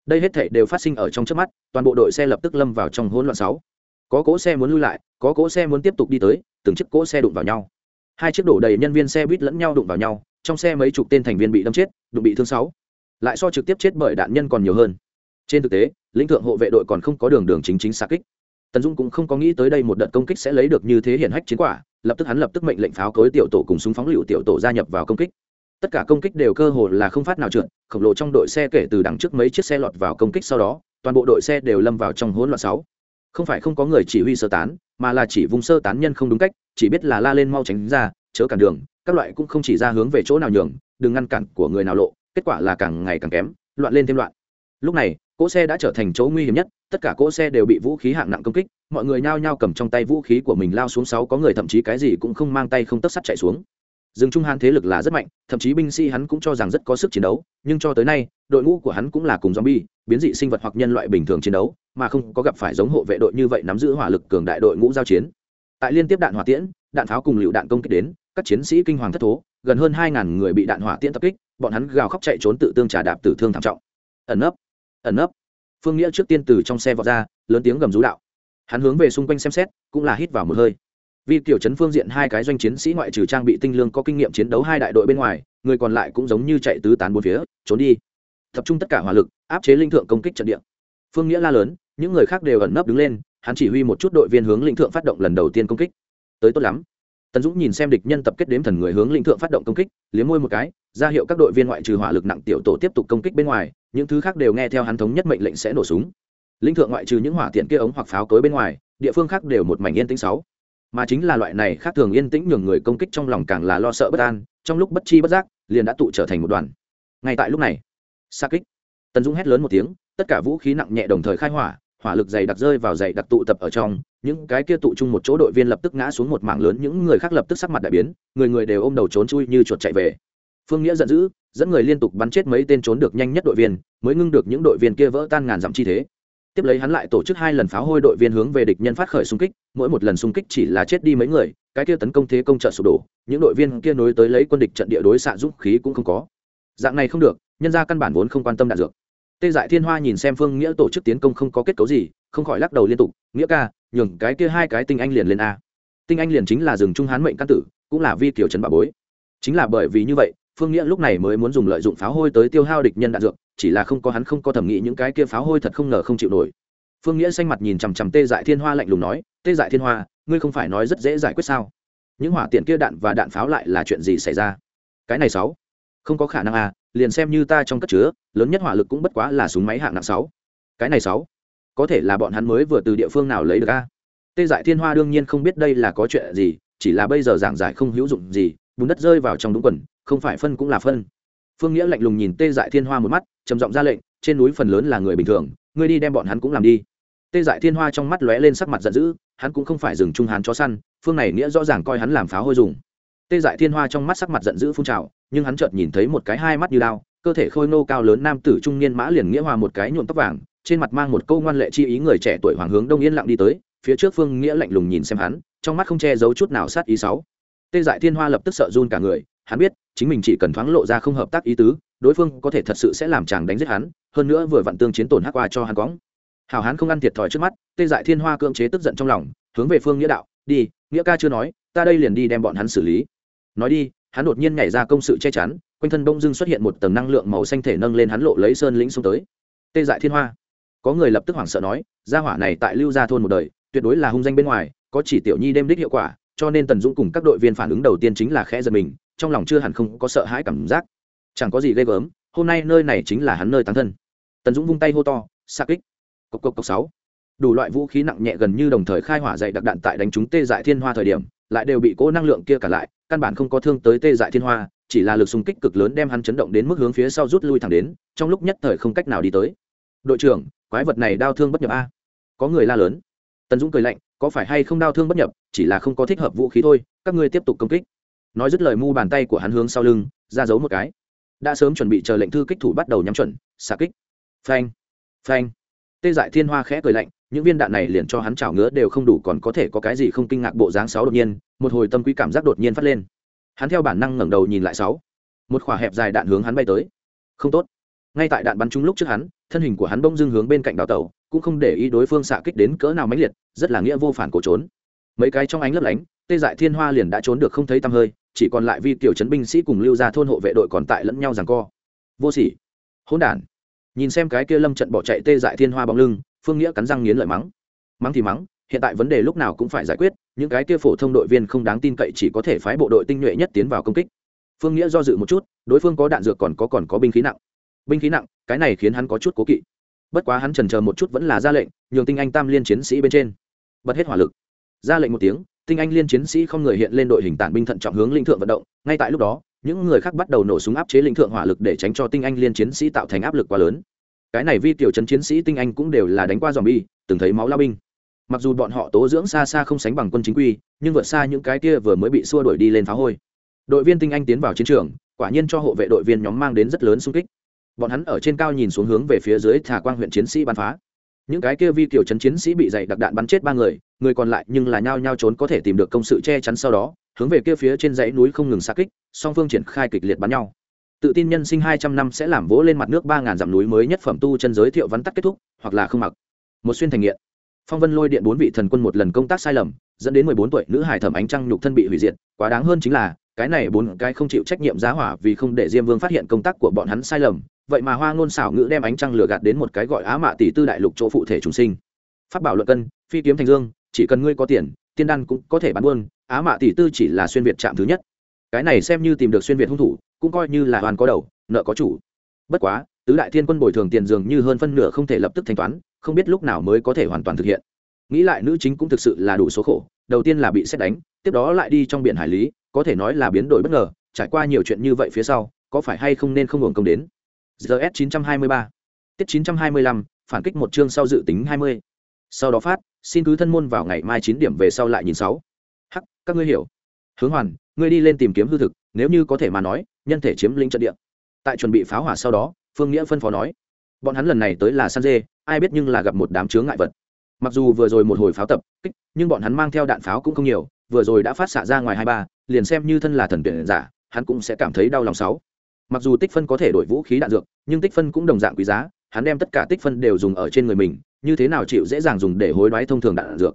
đây hết thể đều phát sinh ở trong trước mắt, toàn bộ đội xe lập tức lâm vào trong hỗn loạn sáu. Có cỗ xe muốn lui lại, có cỗ xe muốn tiếp tục đi tới, từng chiếc cỗ xe đụng vào nhau. Hai chiếc đổ đầy nhân viên xe buýt lẫn nhau đụng vào nhau, trong xe mấy chục tên thành viên bị đâm chết, đụng bị thương sáu. Lại so trực tiếp chết bởi đạn nhân còn nhiều hơn. Trên thực tế, lĩnh thượng hộ vệ đội còn không có đường đường chính chính xa kích. Tần dung cũng không có nghĩ tới đây một đợt công kích sẽ lấy được như thế hiển hách chiến quả, lập tức hắn lập tức mệnh lệnh pháo cối tiểu tổ cùng súng phóng lựu tiểu tổ gia nhập vào công kích tất cả công kích đều cơ hồ là không phát nào trượt, khổng lồ trong đội xe kể từ đằng trước mấy chiếc xe lọt vào công kích sau đó, toàn bộ đội xe đều lâm vào trong hỗn loạn sáu. Không phải không có người chỉ huy sơ tán, mà là chỉ vùng sơ tán nhân không đúng cách, chỉ biết là la lên mau tránh ra, chớ cản đường, các loại cũng không chỉ ra hướng về chỗ nào nhường, đừng ngăn cản của người nào lộ, kết quả là càng ngày càng kém, loạn lên thêm loạn. Lúc này, cỗ xe đã trở thành chỗ nguy hiểm nhất, tất cả cỗ xe đều bị vũ khí hạng nặng công kích, mọi người nhao nhao cầm trong tay vũ khí của mình lao xuống sáu, có người thậm chí cái gì cũng không mang tay không tất sắt chạy xuống dương trung hán thế lực là rất mạnh thậm chí binh sĩ hắn cũng cho rằng rất có sức chiến đấu nhưng cho tới nay đội ngũ của hắn cũng là cùng zombie biến dị sinh vật hoặc nhân loại bình thường chiến đấu mà không có gặp phải giống hộ vệ đội như vậy nắm giữ hỏa lực cường đại đội ngũ giao chiến. Tại liên tiếp đạn hỏa tiễn đạn pháo cùng lựu đạn công kích đến các chiến sĩ kinh hoàng thất thố gần hơn hai ngàn người bị đạn hỏa tiễn tập kích bọn hắn gào khóc chạy trốn tự tương trà đạp tử thương thảm trọng. Ẩn ấp, ẩn ấp. phương nghĩa trước tiên từ trong xe vọt ra lớn tiếng gầm rú đạo. Hắn hướng về xung quanh xem xét cũng là hít vào một hơi vì kiểu Trấn phương diện hai cái doanh chiến sĩ ngoại trừ trang bị tinh lương có kinh nghiệm chiến đấu hai đại đội bên ngoài, người còn lại cũng giống như chạy tứ tán bốn phía, trốn đi. Tập trung tất cả hỏa lực, áp chế linh thượng công kích trận địa. Phương nghĩa la lớn, những người khác đều ẩn nấp đứng lên, hắn chỉ huy một chút đội viên hướng linh thượng phát động lần đầu tiên công kích. Tới tốt lắm. Tần dũng nhìn xem địch nhân tập kết đếm thần người hướng linh thượng phát động công kích, liếm môi một cái, ra hiệu các đội viên ngoại trừ hỏa lực nặng tiểu tổ tiếp tục công kích bên ngoài, những thứ khác đều nghe theo hắn thống nhất mệnh lệnh sẽ nổ súng. Linh thượng ngoại trừ những hỏa tiện kia ống hoặc pháo cối bên ngoài, địa phương khác đều một mảnh yên tĩnh sáu mà chính là loại này khác thường yên tĩnh nhường người công kích trong lòng càng là lo sợ bất an, trong lúc bất chi bất giác, liền đã tụ trở thành một đoàn. Ngay tại lúc này xa kích tần dũng hét lớn một tiếng, tất cả vũ khí nặng nhẹ đồng thời khai hỏa hỏa lực dày đặc rơi vào dày đặc tụ tập ở trong, những cái kia tụ chung một chỗ đội viên lập tức ngã xuống một mảng lớn, những người khác lập tức sắc mặt đại biến, người người đều ôm đầu trốn chui như chuột chạy về. Phương nghĩa giận dữ, dẫn người liên tục bắn chết mấy tên trốn được nhanh nhất đội viên, mới ngưng được những đội viên kia vỡ tan ngàn dặm chi thế tiếp lấy hắn lại tổ chức hai lần pháo hôi đội viên hướng về địch nhân phát khởi xung kích, mỗi một lần xung kích chỉ là chết đi mấy người, cái kia tấn công thế công trợ sụp đổ, những đội viên kia nối tới lấy quân địch trận địa đối xạ dũng khí cũng không có. Dạng này không được, nhân ra căn bản vốn không quan tâm đạn dược. Tê dại thiên hoa nhìn xem phương nghĩa tổ chức tiến công không có kết cấu gì, không khỏi lắc đầu liên tục, nghĩa ca, nhường cái kia hai cái tinh anh liền lên a. Tinh anh liền chính là rừng trung hán mệnh căn tử, cũng là vi kiểu trấn bà bối. Chính là bởi vì như vậy phương nghĩa lúc này mới muốn dùng lợi dụng pháo hôi tới tiêu hao địch nhân đạn dược, chỉ là không có hắn không có thẩm nghĩ những cái kia pháo hôi thật không ngờ không chịu nổi. Phương nghĩa xanh mặt nhìn chằm chằm tê dại thiên hoa lạnh lùng nói, tê dại thiên hoa, ngươi không phải nói rất dễ giải quyết sao? Những hỏa tiện kia đạn và đạn pháo lại là chuyện gì xảy ra? Cái này sáu, không có khả năng à liền xem như ta trong cất chứa, lớn nhất hỏa lực cũng bất quá là súng máy hạng nặng sáu. Cái này sáu, có thể là bọn hắn mới vừa từ địa phương nào lấy được a tê dại thiên hoa đương nhiên không biết đây là có chuyện gì, chỉ là bây giờ giảng giải không hữu dụng gì, bùn đất rơi vào trong đúng quần không phải phân cũng là phân. Phương nghĩa lạnh lùng nhìn tê dại thiên hoa một mắt, trầm giọng ra lệnh, trên núi phần lớn là người bình thường, ngươi đi đem bọn hắn cũng làm đi. Tê dại thiên hoa trong mắt lóe lên sắc mặt giận dữ, hắn cũng không phải dừng trung hắn chó săn, phương này nghĩa rõ ràng coi hắn làm pháo hôi dùng. Tê dại thiên hoa trong mắt sắc mặt giận dữ phun trào, nhưng hắn chợt nhìn thấy một cái hai mắt như lao cơ thể khôi nô cao lớn nam tử trung niên mã liền nghĩa hòa một cái nhuộm tóc vàng, trên mặt mang một câu ngoan lệ chi ý người trẻ tuổi hoàng hướng đông yên lặng đi tới, phía trước phương nghĩa lạnh lùng nhìn xem hắn, trong mắt không che giấu chút nào sát ý sáu tê dại thiên hoa lập tức sợ run cả người, hắn biết chính mình chỉ cần thoáng lộ ra không hợp tác ý tứ, đối phương có thể thật sự sẽ làm chàng đánh giết hắn, hơn nữa vừa vặn tương chiến tổn hắc qua cho hắn cóng. Hào hán không ăn thiệt thòi trước mắt, tê dại thiên hoa cưỡng chế tức giận trong lòng, hướng về phương nghĩa đạo, đi, nghĩa ca chưa nói, ta đây liền đi đem bọn hắn xử lý. Nói đi, hắn đột nhiên nhảy ra công sự che chắn, quanh thân đông dưng xuất hiện một tầng năng lượng màu xanh thể nâng lên hắn lộ lấy sơn lĩnh xuống tới. Tê dại thiên hoa. Có người lập tức hoảng sợ nói, gia hỏa này tại lưu gia thôn một đời, tuyệt đối là hung danh bên ngoài, có chỉ tiểu nhi đem đích hiệu quả, cho nên tần dũng cùng các đội viên phản ứng đầu tiên chính là khẽ giật mình trong lòng chưa hẳn không có sợ hãi cảm giác. Chẳng có gì ghê gớm, hôm nay nơi này chính là hắn nơi tán thân. Tần dũng vung tay hô to xa kích! Cộc cộc cộc sáu. Đủ loại vũ khí nặng nhẹ gần như đồng thời khai hỏa dày đặc đạn tại đánh chúng tê dại thiên hoa thời điểm, lại đều bị cố năng lượng kia cả lại, căn bản không có thương tới tê dại thiên hoa, chỉ là lực xung kích cực lớn đem hắn chấn động đến mức hướng phía sau rút lui thẳng đến, trong lúc nhất thời không cách nào đi tới. Đội trưởng, quái vật này đau thương bất nhập a. Có người la lớn. Tần dũng cười lạnh, có phải hay không đau thương bất nhập, chỉ là không có thích hợp vũ khí thôi, các ngươi tiếp tục công kích nói dứt lời mu bàn tay của hắn hướng sau lưng, ra giấu một cái. Đã sớm chuẩn bị chờ lệnh thư kích thủ bắt đầu nhắm chuẩn, xạ kích. Phanh phanh. Tê dại thiên hoa khẽ cười lạnh, những viên đạn này liền cho hắn chảo ngứa đều không đủ còn có thể có cái gì không kinh ngạc bộ dáng sáu đột nhiên, một hồi tâm quý cảm giác đột nhiên phát lên. Hắn theo bản năng ngẩng đầu nhìn lại sáu. Một khỏa hẹp dài đạn hướng hắn bay tới. Không tốt. Ngay tại đạn bắn trúng lúc trước hắn, thân hình của hắn bông dưng hướng bên cạnh đào tàu cũng không để ý đối phương xạ kích đến cỡ nào mãnh liệt, rất là nghĩa vô phản cổ trốn. Mấy cái trong ánh lấp lánh tê dại thiên hoa liền đã trốn được không thấy tăm hơi, chỉ còn lại vi tiểu trấn binh sĩ cùng lưu ra thôn hộ vệ đội còn tại lẫn nhau rằng co. Vô sỉ. Hỗn đản. Nhìn xem cái kia lâm trận bỏ chạy tê dại thiên hoa bóng lưng, phương nghĩa cắn răng nghiến lợi mắng. Mắng thì mắng, hiện tại vấn đề lúc nào cũng phải giải quyết, những cái kia phổ thông đội viên không đáng tin cậy chỉ có thể phái bộ đội tinh nhuệ nhất tiến vào công kích. Phương nghĩa do dự một chút, đối phương có đạn dược còn có còn có binh khí nặng. Binh khí nặng, cái này khiến hắn có chút cố kỵ. Bất quá hắn trần chờ một chút vẫn là ra lệnh, nhường tinh anh tam liên chiến sĩ bên trên. Bật hết hỏa lực. Ra lệnh một tiếng tinh anh liên chiến sĩ không người hiện lên đội hình tản binh thận trọng hướng linh thượng vận động, ngay tại lúc đó, những người khác bắt đầu nổ súng áp chế linh thượng hỏa lực để tránh cho tinh anh liên chiến sĩ tạo thành áp lực quá lớn. Cái này vi tiểu trấn chiến sĩ tinh anh cũng đều là đánh qua dòm bi từng thấy máu lao binh. Mặc dù bọn họ tố dưỡng xa xa không sánh bằng quân chính quy, nhưng vượt xa những cái kia vừa mới bị xua đuổi đi lên phá hôi. Đội viên tinh anh tiến vào chiến trường, quả nhiên cho hộ vệ đội viên nhóm mang đến rất lớn xung kích. Bọn hắn ở trên cao nhìn xuống hướng về phía dưới thả quang huyện chiến sĩ bắn phá những cái kia vi kiểu chấn chiến sĩ bị dày đặc đạn bắn chết ba người người còn lại nhưng là nhao nhao trốn có thể tìm được công sự che chắn sau đó, hướng về kia phía trên dãy núi không ngừng xa kích, song phương triển khai kịch liệt bắn nhau. Tự tin nhân sinh hai trăm năm sẽ làm vỗ lên mặt nước ba ngàn dặm núi mới nhất phẩm tu chân giới thiệu vắn tắt kết thúc, hoặc là không mặc. Một xuyên thành nghiện. Phong vân lôi điện bốn vị thần quân một lần công tác sai lầm, dẫn đến mười bốn tuổi nữ hải thẩm ánh trăng nhục thân bị hủy diệt, quá đáng hơn chính là, cái này bốn cái không chịu trách nhiệm giá hỏa vì không để diêm vương phát hiện công tác của bọn hắn sai lầm vậy mà hoa ngôn xảo ngữ đem ánh trăng lừa gạt đến một cái gọi á mạ tỷ tư đại lục chỗ phụ thể trùng sinh. Phát bảo luận cân, phi kiếm thành dương, chỉ cần ngươi có tiền, tiên đan cũng có thể bán buôn, á mạ tỷ tư chỉ là xuyên việt chạm thứ nhất. Cái này xem như tìm được xuyên việt hung thủ, cũng coi như là hoàn có đầu, nợ có chủ. Bất quá, tứ đại thiên quân bồi thường tiền dường như hơn phân nửa không thể lập tức thanh toán, không biết lúc nào mới có thể hoàn toàn thực hiện. Nghĩ lại nữ chính cũng thực sự là đủ số khổ, đầu tiên là bị xét đánh, tiếp đó lại đi trong biển hải lý, có thể nói là biến đổi bất ngờ, trải qua nhiều chuyện như vậy phía sau, có phải hay không nên không hưởng công đến? Gs 923 tiết 925 phản kích một chương sau dự tính 20. sau đó phát, xin cứ thân môn vào ngày mai chín điểm về sau lại nhìn sáu. Hắc, các ngươi hiểu. Hướng hoàn, ngươi đi lên tìm kiếm hư thực, nếu như có thể mà nói, nhân thể chiếm lĩnh trận địa. Tại chuẩn bị pháo hỏa sau đó, phương nghĩa phân phó nói. Bọn hắn lần này tới là san dê, ai biết nhưng là gặp một đám chướng ngại vật. Mặc dù vừa rồi một hồi pháo tập, kích, nhưng bọn hắn mang theo đạn pháo cũng không nhiều, vừa rồi đã phát xạ ra ngoài hai ba, liền xem như thân là thần tuyển giả, hắn cũng sẽ cảm thấy đau lòng sáu mặc dù tích phân có thể đổi vũ khí đạn dược nhưng tích phân cũng đồng dạng quý giá hắn đem tất cả tích phân đều dùng ở trên người mình như thế nào chịu dễ dàng dùng để hối đoái thông thường đạn dược.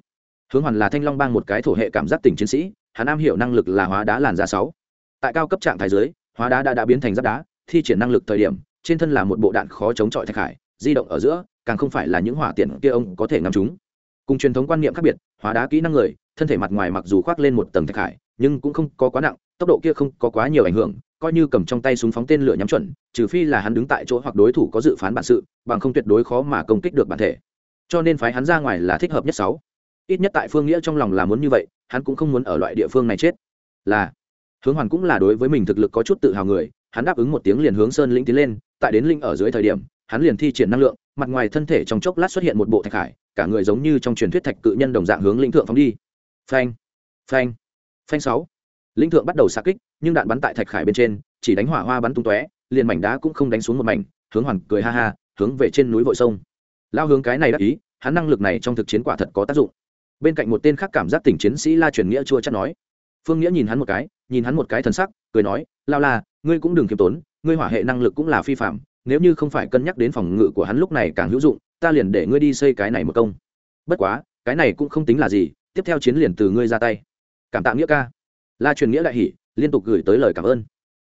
Hướng hoàn là thanh long bang một cái thổ hệ cảm giác tỉnh chiến sĩ hắn am hiểu năng lực là hóa đá làn da sáu. Tại cao cấp trạng thái dưới hóa đá đã, đã biến thành giáp đá thi triển năng lực thời điểm trên thân là một bộ đạn khó chống chọi thạch hải di động ở giữa càng không phải là những hỏa tiện kia ông có thể ngắm chúng. Cùng truyền thống quan niệm khác biệt hóa đá kỹ năng người thân thể mặt ngoài mặc dù khoác lên một tầng thạch hải nhưng cũng không có quá nặng tốc độ kia không có quá nhiều ảnh hưởng coi như cầm trong tay súng phóng tên lửa nhắm chuẩn, trừ phi là hắn đứng tại chỗ hoặc đối thủ có dự phán bản sự, bằng không tuyệt đối khó mà công kích được bản thể. Cho nên phái hắn ra ngoài là thích hợp nhất sáu. Ít nhất tại phương nghĩa trong lòng là muốn như vậy, hắn cũng không muốn ở loại địa phương này chết. Là, hướng hoàn cũng là đối với mình thực lực có chút tự hào người, hắn đáp ứng một tiếng liền hướng sơn lĩnh tiến lên, tại đến linh ở dưới thời điểm, hắn liền thi triển năng lượng, mặt ngoài thân thể trong chốc lát xuất hiện một bộ thạch hải, cả người giống như trong truyền thuyết thạch cự nhân đồng dạng hướng lĩnh thượng phóng đi. Phanh phanh phanh sáu lĩnh thượng bắt đầu xa kích, nhưng đạn bắn tại thạch khải bên trên, chỉ đánh hỏa hoa bắn tung tóe, liền mảnh đá cũng không đánh xuống một mảnh, hướng hoàn cười ha ha, hướng về trên núi vội sông. Lao hướng cái này đắc ý, hắn năng lực này trong thực chiến quả thật có tác dụng. Bên cạnh một tên khác cảm giác tỉnh chiến sĩ la truyền nghĩa chua chắc nói. Phương nghĩa nhìn hắn một cái, nhìn hắn một cái thần sắc, cười nói, lao la, ngươi cũng đừng kiêm tốn, ngươi hỏa hệ năng lực cũng là phi phạm nếu như không phải cân nhắc đến phòng ngự của hắn lúc này càng hữu dụng, ta liền để ngươi đi xây cái này một công. Bất quá, cái này cũng không tính là gì, tiếp theo chiến liền từ ngươi ra tay. Cảm tạ nghĩa ca la truyền nghĩa đại hỷ, liên tục gửi tới lời cảm ơn.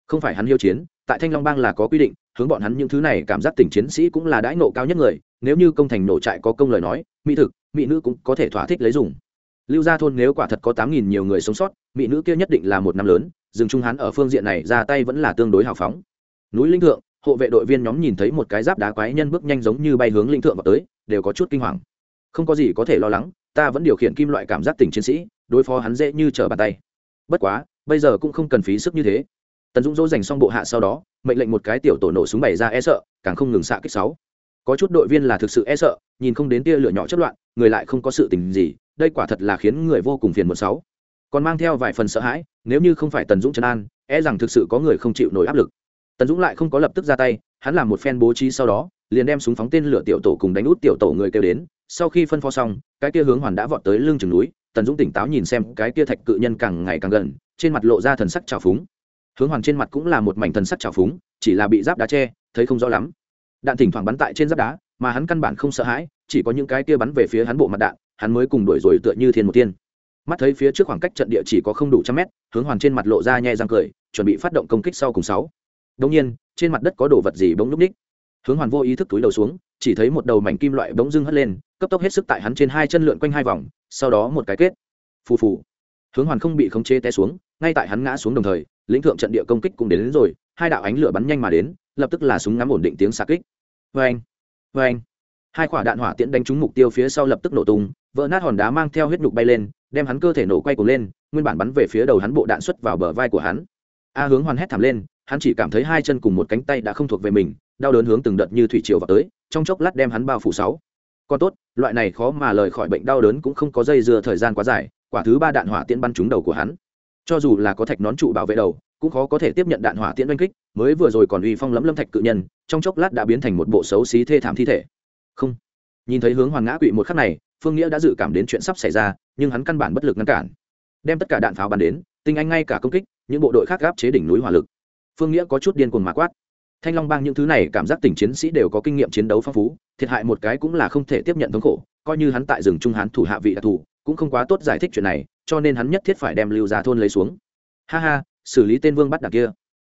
Không phải hắn hiếu chiến, tại thanh long bang là có quy định, hướng bọn hắn những thứ này cảm giác tình chiến sĩ cũng là đãi nộ cao nhất người, nếu như công thành nổ trại có công lời nói, mỹ thực, mỹ nữ cũng có thể thỏa thích lấy dùng. Lưu gia thôn nếu quả thật có tám nghìn nhiều người sống sót, mỹ nữ kia nhất định là một năm lớn rừng trung hán ở phương diện này ra tay vẫn là tương đối hào phóng. Núi linh thượng, hộ vệ đội viên nhóm nhìn thấy một cái giáp đá quái nhân bước nhanh giống như bay hướng linh thượng vào tới, đều có chút kinh hoàng. Không có gì có thể lo lắng, ta vẫn điều khiển kim loại cảm giác tình chiến sĩ, đối phó hắn dễ như trở bàn tay bất quá, bây giờ cũng không cần phí sức như thế. Tần dũng dỗ dành xong bộ hạ sau đó, mệnh lệnh một cái tiểu tổ nổ súng bày ra e sợ, càng không ngừng xạ kích sáu. Có chút đội viên là thực sự e sợ, nhìn không đến tia lửa nhỏ chất loạn, người lại không có sự tình gì, đây quả thật là khiến người vô cùng phiền một sáu. Còn mang theo vài phần sợ hãi, nếu như không phải tần dũng trấn an e rằng thực sự có người không chịu nổi áp lực. Tần dũng lại không có lập tức ra tay, hắn làm một phen bố trí sau đó, liền đem súng phóng tên lửa tiểu tổ cùng đánh út tiểu tổ người kêu đến, sau khi phân pho xong, cái kia hướng hoàn đã vọt tới lưng chừng núi tần dũng tỉnh táo nhìn xem cái kia thạch cự nhân càng ngày càng gần, trên mặt lộ ra thần sắc trào phúng. Hướng hoàn trên mặt cũng là một mảnh thần sắc trào phúng, chỉ là bị giáp đá che, thấy không rõ lắm. Đạn thỉnh thoảng bắn tại trên giáp đá, mà hắn căn bản không sợ hãi, chỉ có những cái kia bắn về phía hắn bộ mặt đạn, hắn mới cùng đuổi rồi tựa như thiên một tiên. Mắt thấy phía trước khoảng cách trận địa chỉ có không đủ trăm mét, hướng hoàn trên mặt lộ ra nhẹ răng cười, chuẩn bị phát động công kích sau cùng sáu. Đông nhiên, trên mặt đất có đồ vật gì bỗng núp ních? Hướng hoàn vô ý thức túi đầu xuống chỉ thấy một đầu mảnh kim loại bỗng dưng hất lên cấp tốc hết sức tại hắn trên hai chân lượn quanh hai vòng sau đó một cái kết. Phù phù. Hướng hoàn không bị khống chế té xuống ngay tại hắn ngã xuống đồng thời lĩnh thượng trận địa công kích cũng đến, đến rồi hai đạo ánh lửa bắn nhanh mà đến lập tức là súng ngắm ổn định tiếng xạ kích. Vê anh vê anh hai quả đạn hỏa tiễn đánh trúng mục tiêu phía sau lập tức nổ tung vỡ nát hòn đá mang theo huyết nhục bay lên đem hắn cơ thể nổ quay cuồng lên nguyên bản bắn về phía đầu hắn bộ đạn xuất vào bờ vai của hắn. A hướng hoàn hét thảm lên hắn chỉ cảm thấy hai chân cùng một cánh tay đã không thuộc về mình đau đớn hướng từng đợt như thủy triều vào tới trong chốc lát đem hắn bao phủ sáu. Còn tốt, loại này khó mà lời khỏi bệnh đau đớn cũng không có dây dưa thời gian quá dài, quả thứ ba đạn hỏa tiễn bắn trúng đầu của hắn. Cho dù là có thạch nón trụ bảo vệ đầu, cũng khó có thể tiếp nhận đạn hỏa tiễn oanh kích, mới vừa rồi còn uy phong lẫm lâm thạch cự nhân, trong chốc lát đã biến thành một bộ xấu xí thê thảm thi thể. Không. Nhìn thấy hướng hoàng ngã quỵ một khắc này, phương nghĩa đã dự cảm đến chuyện sắp xảy ra, nhưng hắn căn bản bất lực ngăn cản. Đem tất cả đạn pháo bắn đến, tinh anh ngay cả công kích, những bộ đội khác gáp chế đỉnh núi hỏa lực. Phương nghĩa có chút điên cuồng mà quát thanh long bang những thứ này cảm giác tỉnh chiến sĩ đều có kinh nghiệm chiến đấu phong phú, thiệt hại một cái cũng là không thể tiếp nhận thống khổ, coi như hắn tại rừng trung hán thủ hạ vị đặc thù, cũng không quá tốt giải thích chuyện này, cho nên hắn nhất thiết phải đem lưu ra thôn lấy xuống. Ha ha, xử lý tên vương bắt đặc kia.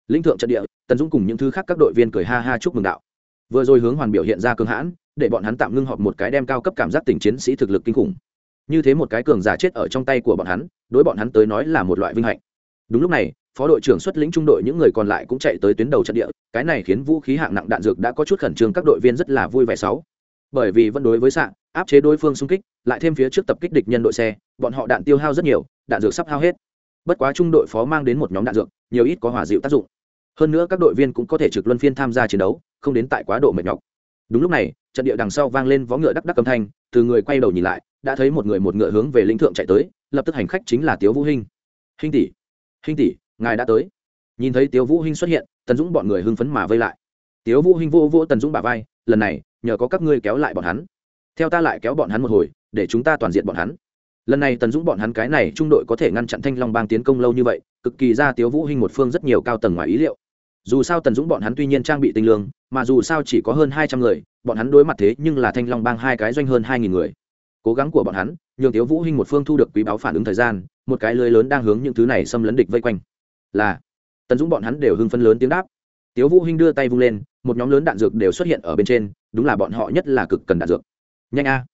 Linh thượng trận địa, tần dũng cùng những thứ khác các đội viên cười ha ha chúc mừng đạo. Vừa rồi hướng hoàn biểu hiện ra cường hãn, để bọn hắn tạm ngưng họp một cái đem cao cấp cảm giác tỉnh chiến sĩ thực lực kinh khủng. Như thế một cái cường giả chết ở trong tay của bọn hắn, đối bọn hắn tới nói là một loại vinh hạnh. Đúng lúc này phó đội trưởng xuất lĩnh trung đội những người còn lại cũng chạy tới tuyến đầu trận địa, cái này khiến vũ khí hạng nặng đạn dược đã có chút khẩn trương các đội viên rất là vui vẻ sáu. Bởi vì vẫn đối với xạ, áp chế đối phương xung kích, lại thêm phía trước tập kích địch nhân đội xe, bọn họ đạn tiêu hao rất nhiều, đạn dược sắp hao hết. Bất quá trung đội phó mang đến một nhóm đạn dược, nhiều ít có hòa dịu tác dụng. Hơn nữa các đội viên cũng có thể trực luân phiên tham gia chiến đấu, không đến tại quá độ mệt nhọc. Đúng lúc này, trận địa đằng sau vang lên vó ngựa đắc đắc âm thanh, từ người quay đầu nhìn lại, đã thấy một người một ngựa hướng về lĩnh thượng chạy tới, lập tức hành khách chính là tiếu vũ hinh. Hinh tỷ hinh tỷ ngài đã tới. Nhìn thấy tiếu vũ hinh xuất hiện, tần dũng bọn người hưng phấn mà vây lại. Tiếu vũ hinh vô vô tần dũng bả vai, lần này, nhờ có các ngươi kéo lại bọn hắn. Theo ta lại kéo bọn hắn một hồi, để chúng ta toàn diện bọn hắn. Lần này tần dũng bọn hắn cái này trung đội có thể ngăn chặn thanh long bang tiến công lâu như vậy, cực kỳ ra tiếu vũ hinh một phương rất nhiều cao tầng ngoài ý liệu. Dù sao tần dũng bọn hắn tuy nhiên trang bị tinh lương, mà dù sao chỉ có hơn hai trăm người, bọn hắn đối mặt thế nhưng là thanh long bang hai cái doanh hơn hai nghìn người. Cố gắng của bọn hắn, nhường tiếu vũ hinh một phương thu được quý báo phản ứng thời gian, một cái lưới lớn đang hướng những thứ này xâm lấn địch vây quanh là tần dũng bọn hắn đều hưng phấn lớn tiếng đáp tiếu vũ hinh đưa tay vung lên một nhóm lớn đạn dược đều xuất hiện ở bên trên đúng là bọn họ nhất là cực cần đạn dược nhanh a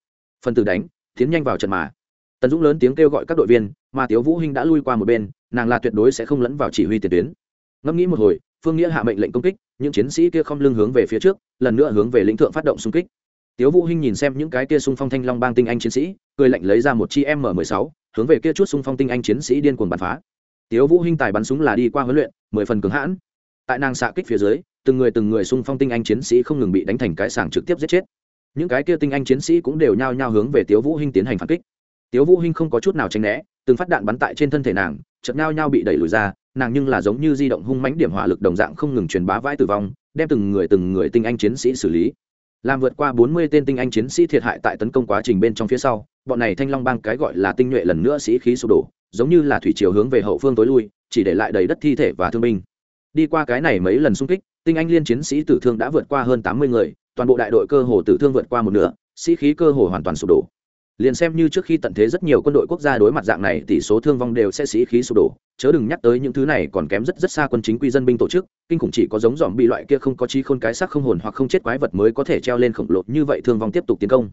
phần tử đánh tiến nhanh vào trận mà tần dũng lớn tiếng kêu gọi các đội viên mà tiếu vũ hinh đã lui qua một bên nàng là tuyệt đối sẽ không lẫn vào chỉ huy tiền tuyến ngẫm nghĩ một hồi phương nghĩa hạ mệnh lệnh công kích những chiến sĩ kia không lưng hướng về phía trước lần nữa hướng về lĩnh thượng phát động xung kích tiếu vũ hinh nhìn xem những cái kia xung phong thanh long bang tinh anh chiến sĩ cười lạnh lấy ra một chi m 16 hướng về kia chút xung phong tinh anh chiến sĩ điên cuồng bắn phá tiếu vũ hinh tài bắn súng là đi qua huấn luyện, mười phần cứng hãn. Tại nàng xạ kích phía dưới, từng người từng người xung phong tinh anh chiến sĩ không ngừng bị đánh thành cái sàng trực tiếp giết chết. Những cái kia tinh anh chiến sĩ cũng đều nhao nhao hướng về tiếu vũ hinh tiến hành phản kích. Tiếu vũ hinh không có chút nào tránh né, từng phát đạn bắn tại trên thân thể nàng, chợt nhao nhao bị đẩy lùi ra, nàng nhưng là giống như di động hung mãnh điểm hỏa lực đồng dạng không ngừng truyền bá vãi tử vong, đem từng người từng người tinh anh chiến sĩ xử lý. Làm vượt qua bốn mươi tên tinh anh chiến sĩ thiệt hại tại tấn công quá trình bên trong phía sau, bọn này thanh long bang cái gọi là tinh nhuệ lần nữa sĩ khí sụp đổ giống như là thủy chiều hướng về hậu phương tối lui, chỉ để lại đầy đất thi thể và thương binh. Đi qua cái này mấy lần xung kích, tinh anh liên chiến sĩ tử thương đã vượt qua hơn tám mươi người, toàn bộ đại đội cơ hồ tử thương vượt qua một nửa, sĩ khí cơ hồ hoàn toàn sụp đổ. Liền xem như trước khi tận thế rất nhiều quân đội quốc gia đối mặt dạng này, tỷ số thương vong đều sẽ sĩ khí sụp đổ, chớ đừng nhắc tới những thứ này còn kém rất rất xa quân chính quy dân binh tổ chức, kinh khủng chỉ có giống dòm bị loại kia không có chi khôn cái sắc không hồn hoặc không chết quái vật mới có thể treo lên khổng lồ như vậy thương vong tiếp tục tiến công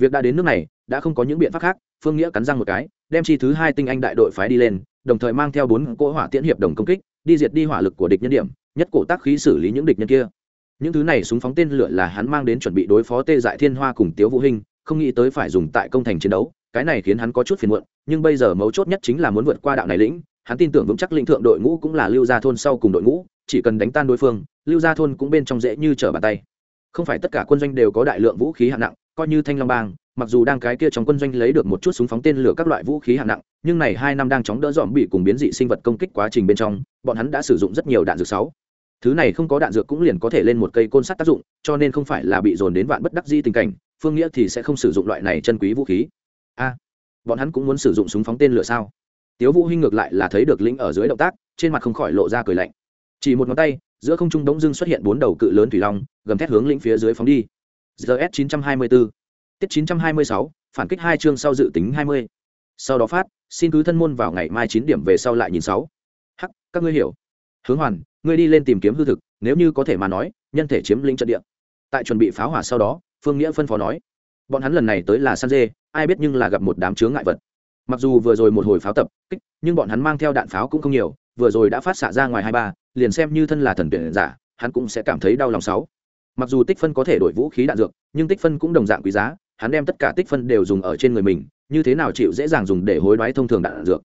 việc đã đến nước này, đã không có những biện pháp khác, phương nghĩa cắn răng một cái, đem chi thứ hai tinh anh đại đội phái đi lên, đồng thời mang theo bốn cỗ hỏa tiễn hiệp đồng công kích, đi diệt đi hỏa lực của địch nhân điểm, nhất cổ tác khí xử lý những địch nhân kia. Những thứ này súng phóng tên lửa là hắn mang đến chuẩn bị đối phó tê dại thiên hoa cùng tiếu vũ hình không nghĩ tới phải dùng tại công thành chiến đấu, cái này khiến hắn có chút phiền muộn, nhưng bây giờ mấu chốt nhất chính là muốn vượt qua đạo này lĩnh, hắn tin tưởng vững chắc lĩnh thượng đội ngũ cũng là lưu gia thôn sau cùng đội ngũ, chỉ cần đánh tan đối phương, lưu gia thôn cũng bên trong dễ như trở bàn tay. Không phải tất cả quân doanh đều có đại lượng vũ khí hạng nặng coi như thanh long bang, mặc dù đang cái kia trong quân doanh lấy được một chút súng phóng tên lửa các loại vũ khí hạng nặng, nhưng này hai năm đang chóng đỡ dòm bị cùng biến dị sinh vật công kích quá trình bên trong, bọn hắn đã sử dụng rất nhiều đạn dược sáu. Thứ này không có đạn dược cũng liền có thể lên một cây côn sắt tác dụng, cho nên không phải là bị dồn đến vạn bất đắc di tình cảnh, phương nghĩa thì sẽ không sử dụng loại này chân quý vũ khí. A, bọn hắn cũng muốn sử dụng súng phóng tên lửa sao? Tiếu vũ hinh ngược lại là thấy được lĩnh ở dưới động tác, trên mặt không khỏi lộ ra cười lạnh. Chỉ một ngón tay, giữa không trung đống dưng xuất hiện bốn đầu cự lớn thủy long, gầm thét hướng lĩnh phía dưới phóng đi gs 924 tiết 926 phản kích hai chương sau dự tính 20 sau đó phát, xin cứ thân môn vào ngày mai chín điểm về sau lại nhìn sáu. Hắc các ngươi hiểu. Hướng hoàn, ngươi đi lên tìm kiếm hư thực, nếu như có thể mà nói, nhân thể chiếm lĩnh trận địa. Tại chuẩn bị pháo hỏa sau đó, phương nghĩa phân phó nói. Bọn hắn lần này tới là san dê ai biết nhưng là gặp một đám chướng ngại vật. Mặc dù vừa rồi một hồi pháo tập, kích, nhưng bọn hắn mang theo đạn pháo cũng không nhiều, vừa rồi đã phát xạ ra ngoài hai ba, liền xem như thân là thần tuyển giả, hắn cũng sẽ cảm thấy đau lòng sáu mặc dù tích phân có thể đổi vũ khí đạn dược, nhưng tích phân cũng đồng dạng quý giá, hắn đem tất cả tích phân đều dùng ở trên người mình, như thế nào chịu dễ dàng dùng để hối đoái thông thường đạn dược.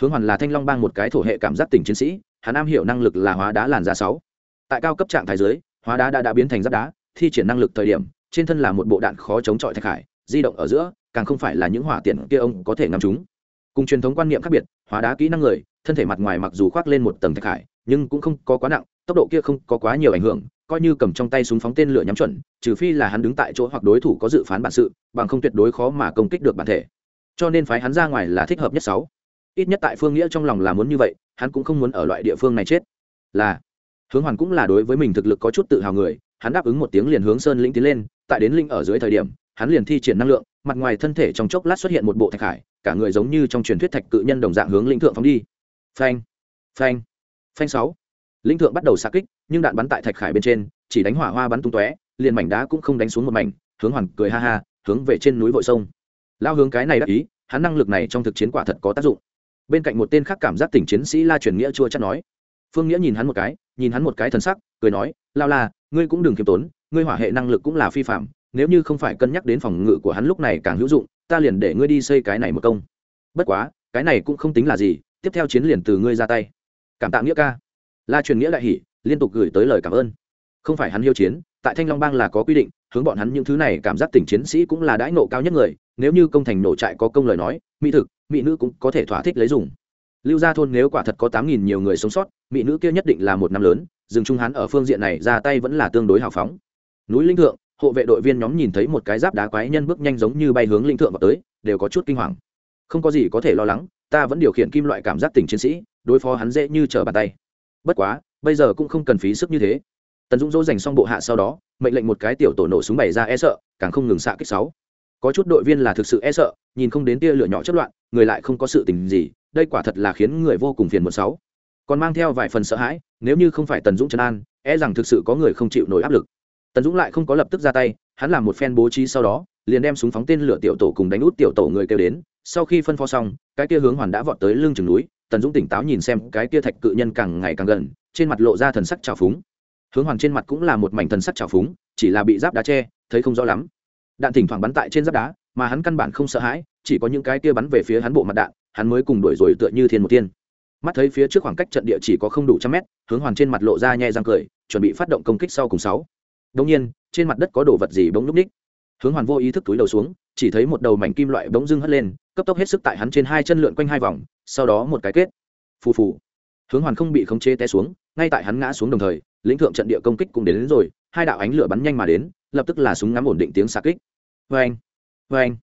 Hướng hoàn là thanh long bang một cái thổ hệ cảm giác tình chiến sĩ, hắn am hiểu năng lực là hóa đá làn da sáu. Tại cao cấp trạng thái dưới, hóa đá đã đã biến thành giáp đá, thi triển năng lực thời điểm, trên thân là một bộ đạn khó chống chọi thạch hải, di động ở giữa, càng không phải là những hỏa tiện kia ông có thể ngắm chúng. Cùng truyền thống quan niệm khác biệt, hóa đá kỹ năng người, thân thể mặt ngoài mặc dù khoác lên một tầng thạch hải, nhưng cũng không có quá nặng, tốc độ kia không có quá nhiều ảnh hưởng coi như cầm trong tay súng phóng tên lửa nhắm chuẩn, trừ phi là hắn đứng tại chỗ hoặc đối thủ có dự phán bản sự, bằng không tuyệt đối khó mà công kích được bản thể. Cho nên phái hắn ra ngoài là thích hợp nhất sáu. Ít nhất tại phương nghĩa trong lòng là muốn như vậy, hắn cũng không muốn ở loại địa phương này chết. Là, hướng hoàn cũng là đối với mình thực lực có chút tự hào người, hắn đáp ứng một tiếng liền hướng sơn lĩnh tiến lên, tại đến linh ở dưới thời điểm, hắn liền thi triển năng lượng, mặt ngoài thân thể trong chốc lát xuất hiện một bộ thạch khải cả người giống như trong truyền thuyết thạch cự nhân đồng dạng hướng linh thượng phóng đi. Phanh phanh phanh sáu. Linh thượng bắt đầu xa kích nhưng đạn bắn tại thạch khải bên trên, chỉ đánh hỏa hoa bắn tung tóe, liền mảnh đá cũng không đánh xuống một mảnh, hướng hoàn cười ha ha, hướng về trên núi vội sông. Lao hướng cái này đắc ý, hắn năng lực này trong thực chiến quả thật có tác dụng. Bên cạnh một tên khác cảm giác tỉnh chiến sĩ la truyền nghĩa chua chắc nói. Phương nghĩa nhìn hắn một cái, nhìn hắn một cái thần sắc, cười nói, lao la, ngươi cũng đừng khiêm tốn, ngươi hỏa hệ năng lực cũng là phi phạm, nếu như không phải cân nhắc đến phòng ngự của hắn lúc này càng hữu dụng, ta liền để ngươi đi xây cái này một công. Bất quá, cái này cũng không tính là gì, tiếp theo chiến liền từ ngươi ra tay. Cảm tạ nghĩa ca. La truyền nghĩa lại hỉ liên tục gửi tới lời cảm ơn. Không phải hắn hiếu chiến, tại thanh long bang là có quy định, hướng bọn hắn những thứ này cảm giác tỉnh chiến sĩ cũng là đãi nộ cao nhất người, nếu như công thành nổ trại có công lời nói, mỹ thực, mỹ nữ cũng có thể thỏa thích lấy dùng. Lưu gia thôn nếu quả thật có tám nghìn nhiều người sống sót, mỹ nữ kia nhất định là một năm lớn rừng trung hắn ở phương diện này ra tay vẫn là tương đối hào phóng. Núi linh thượng, hộ vệ đội viên nhóm nhìn thấy một cái giáp đá quái nhân bước nhanh giống như bay hướng linh thượng vào tới, đều có chút kinh hoàng. Không có gì có thể lo lắng, ta vẫn điều khiển kim loại cảm giác tỉnh chiến sĩ, đối phó hắn dễ như trở bàn tay. Bất quá bây giờ cũng không cần phí sức như thế. Tần dũng dỗ dành xong bộ hạ sau đó, mệnh lệnh một cái tiểu tổ nổ súng bày ra e sợ, càng không ngừng xạ kích sáu. Có chút đội viên là thực sự e sợ, nhìn không đến tia lửa nhỏ chất loạn, người lại không có sự tình gì, đây quả thật là khiến người vô cùng phiền một sáu. Còn mang theo vài phần sợ hãi, nếu như không phải tần dũng trấn an e rằng thực sự có người không chịu nổi áp lực. Tần dũng lại không có lập tức ra tay, hắn làm một phen bố trí sau đó, liền đem súng phóng tên lửa tiểu tổ cùng đánh út tiểu tổ người kêu đến, sau khi phân pho xong, cái kia hướng hoàn đã vọt tới lưng chừng núi tần dũng tỉnh táo nhìn xem cái kia thạch cự nhân càng ngày càng gần, trên mặt lộ ra thần sắc trào phúng. Hướng Hoàng trên mặt cũng là một mảnh thần sắc trào phúng, chỉ là bị giáp đá che, thấy không rõ lắm. Đạn thỉnh thoảng bắn tại trên giáp đá, mà hắn căn bản không sợ hãi, chỉ có những cái kia bắn về phía hắn bộ mặt đạn, hắn mới cùng đuổi rồi tựa như thiên một tiên. Mắt thấy phía trước khoảng cách trận địa chỉ có không đủ trăm mét, hướng hoàn trên mặt lộ ra nhẹ răng cười, chuẩn bị phát động công kích sau cùng sáu. Đông nhiên, trên mặt đất có đồ vật gì bỗng núp ních. Hướng hoàn vô ý thức túi đầu xuống, chỉ thấy một đầu mảnh kim loại bỗng dưng hất lên, cấp tốc hết sức tại hắn trên hai chân lượn quanh hai vòng sau đó một cái kết. Phù phù. Hướng hoàn không bị khống chế té xuống ngay tại hắn ngã xuống đồng thời lĩnh thượng trận địa công kích cũng đến, đến rồi hai đạo ánh lửa bắn nhanh mà đến lập tức là súng ngắm ổn định tiếng xạ kích. Vê anh vê anh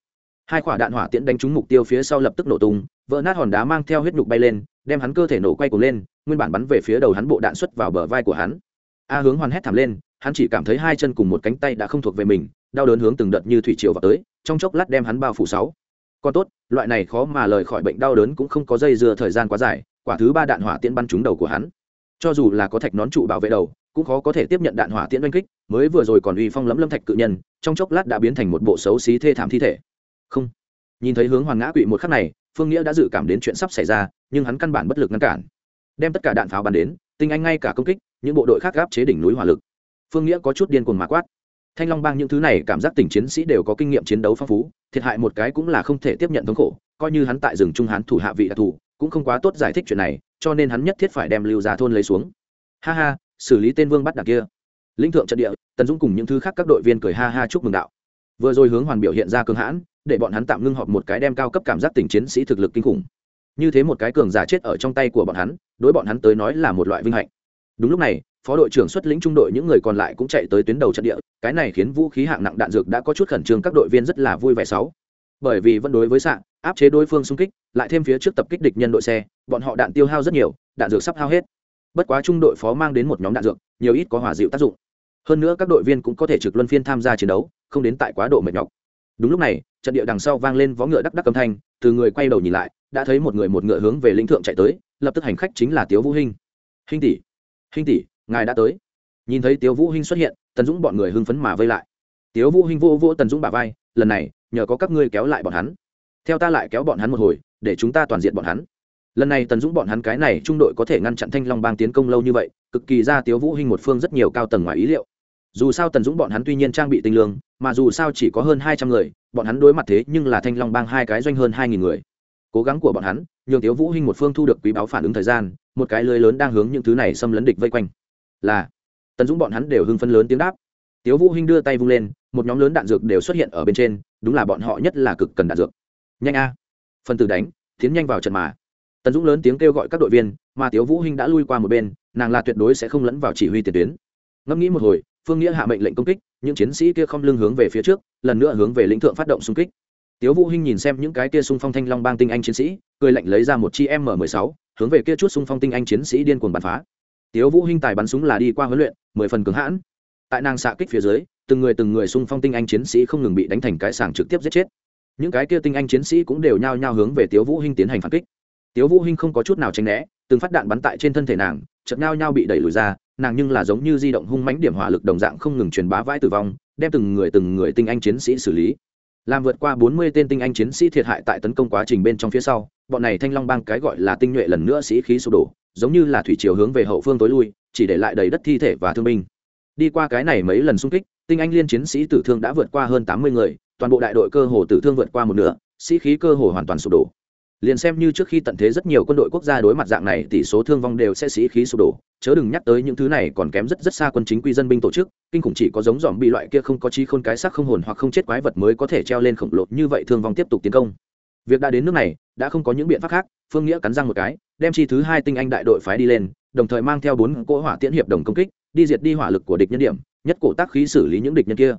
hai quả đạn hỏa tiễn đánh trúng mục tiêu phía sau lập tức nổ tung vỡ nát hòn đá mang theo huyết nhục bay lên đem hắn cơ thể nổ quay cuồng lên nguyên bản bắn về phía đầu hắn bộ đạn xuất vào bờ vai của hắn. A hướng hoàn hét thảm lên hắn chỉ cảm thấy hai chân cùng một cánh tay đã không thuộc về mình đau đớn hướng từng đợt như thủy triều vào tới trong chốc lát đem hắn bao phủ sáu còn tốt, loại này khó mà lời khỏi bệnh đau đớn cũng không có dây dưa thời gian quá dài, quả thứ ba đạn hỏa tiễn bắn trúng đầu của hắn. Cho dù là có thạch nón trụ bảo vệ đầu, cũng khó có thể tiếp nhận đạn hỏa tiễn oanh kích, mới vừa rồi còn uy phong lấm lâm thạch cự nhân, trong chốc lát đã biến thành một bộ xấu xí thê thảm thi thể. Không. Nhìn thấy hướng hoàng ngã quỵ một khắc này, phương nghĩa đã dự cảm đến chuyện sắp xảy ra, nhưng hắn căn bản bất lực ngăn cản. Đem tất cả đạn pháo bắn đến, tinh anh ngay cả công kích, những bộ đội khác gáp chế đỉnh núi hỏa lực. Phương nghĩa có chút điên cuồng mà quát thanh long bang những thứ này cảm giác tình chiến sĩ đều có kinh nghiệm chiến đấu phong phú, thiệt hại một cái cũng là không thể tiếp nhận thống khổ, coi như hắn tại rừng trung hán thủ hạ vị đặc thù, cũng không quá tốt giải thích chuyện này, cho nên hắn nhất thiết phải đem lưu ra thôn lấy xuống. Ha ha, xử lý tên vương bắt đặc kia. Linh thượng trận địa, tần dũng cùng những thứ khác các đội viên cười ha ha chúc mừng đạo. Vừa rồi hướng hoàn biểu hiện ra cường hãn, để bọn hắn tạm ngưng họp một cái đem cao cấp cảm giác tình chiến sĩ thực lực kinh khủng. Như thế một cái cường giả chết ở trong tay của bọn hắn, đối bọn hắn tới nói là một loại vinh hạnh. Đúng lúc này phó đội trưởng xuất lĩnh trung đội những người còn lại cũng chạy tới tuyến đầu trận địa, cái này khiến vũ khí hạng nặng đạn dược đã có chút khẩn trương các đội viên rất là vui vẻ sáu. Bởi vì vẫn đối với sạn áp chế đối phương xung kích, lại thêm phía trước tập kích địch nhân đội xe, bọn họ đạn tiêu hao rất nhiều, đạn dược sắp hao hết. Bất quá trung đội phó mang đến một nhóm đạn dược, nhiều ít có hỏa dịu tác dụng. Hơn nữa các đội viên cũng có thể trực luân phiên tham gia chiến đấu, không đến tại quá độ mệt nhọc. Đúng lúc này, trận địa đằng sau vang lên vó ngựa đắc đắc âm thanh, từ người quay đầu nhìn lại, đã thấy một người một ngựa hướng về lĩnh thượng chạy tới, lập tức hành khách chính là tiếu vũ hinh. Hinh tỷ hinh tỷ ngài đã tới. Nhìn thấy tiếu vũ hinh xuất hiện, tần dũng bọn người hưng phấn mà vây lại. Tiếu vũ hinh vô vô tần dũng bả vai, lần này, nhờ có các ngươi kéo lại bọn hắn. Theo ta lại kéo bọn hắn một hồi, để chúng ta toàn diện bọn hắn. Lần này tần dũng bọn hắn cái này trung đội có thể ngăn chặn thanh long bang tiến công lâu như vậy, cực kỳ ra tiếu vũ hinh một phương rất nhiều cao tầng ngoài ý liệu. Dù sao tần dũng bọn hắn tuy nhiên trang bị tinh lương, mà dù sao chỉ có hơn hai trăm người, bọn hắn đối mặt thế nhưng là thanh long bang hai cái doanh hơn hai nghìn người. Cố gắng của bọn hắn, nhường tiếu vũ hinh một phương thu được quý báo phản ứng thời gian, một cái lưới lớn đang hướng những thứ này xâm lấn địch vây quanh là tần dũng bọn hắn đều hưng phấn lớn tiếng đáp. Tiếu vũ hinh đưa tay vung lên, một nhóm lớn đạn dược đều xuất hiện ở bên trên, đúng là bọn họ nhất là cực cần đạn dược. Nhanh a. Phần tử đánh, tiến nhanh vào trận mà. Tần dũng lớn tiếng kêu gọi các đội viên, mà tiếu vũ hinh đã lui qua một bên, nàng là tuyệt đối sẽ không lẫn vào chỉ huy tiền tuyến. Ngẫm nghĩ một hồi, phương nghĩa hạ mệnh lệnh công kích, những chiến sĩ kia không lưng hướng về phía trước, lần nữa hướng về lĩnh thượng phát động xung kích. Tiếu vũ hinh nhìn xem những cái kia xung phong thanh long bang tinh anh chiến sĩ, cười lạnh lấy ra một chi m 16 hướng về kia chút xung phong tinh anh chiến sĩ điên cuồng bắn phá tiếu vũ hinh tài bắn súng là đi qua huấn luyện, mười phần cứng hãn. Tại nàng xạ kích phía dưới, từng người từng người xung phong tinh anh chiến sĩ không ngừng bị đánh thành cái sàng trực tiếp giết chết. Những cái kia tinh anh chiến sĩ cũng đều nhao nhao hướng về tiếu vũ hinh tiến hành phản kích. Tiếu vũ hinh không có chút nào tránh né, từng phát đạn bắn tại trên thân thể nàng, chợt nhao nhao bị đẩy lùi ra, nàng nhưng là giống như di động hung mãnh điểm hỏa lực đồng dạng không ngừng truyền bá vãi tử vong, đem từng người từng người tinh anh chiến sĩ xử lý. Làm vượt qua bốn mươi tên tinh anh chiến sĩ thiệt hại tại tấn công quá trình bên trong phía sau, bọn này thanh long bang cái gọi là tinh nhuệ lần nữa sĩ khí sụp đổ giống như là thủy chiều hướng về hậu phương tối lui, chỉ để lại đầy đất thi thể và thương binh. Đi qua cái này mấy lần xung kích, tinh anh liên chiến sĩ tử thương đã vượt qua hơn tám mươi người, toàn bộ đại đội cơ hồ tử thương vượt qua một nửa, sĩ khí cơ hồ hoàn toàn sụp đổ. Liền xem như trước khi tận thế rất nhiều quân đội quốc gia đối mặt dạng này, tỷ số thương vong đều sẽ sĩ khí sụp đổ. Chớ đừng nhắc tới những thứ này, còn kém rất rất xa quân chính quy dân binh tổ chức, kinh khủng chỉ có giống dòm bị loại kia không có chi khôn cái xác không hồn hoặc không chết quái vật mới có thể treo lên khổng lồ như vậy thương vong tiếp tục tiến công. Việc đã đến nước này, đã không có những biện pháp khác, phương nghĩa cắn răng một cái đem chi thứ hai tinh anh đại đội phái đi lên, đồng thời mang theo bốn cỗ hỏa tiễn hiệp đồng công kích, đi diệt đi hỏa lực của địch nhân điểm, nhất cổ tác khí xử lý những địch nhân kia.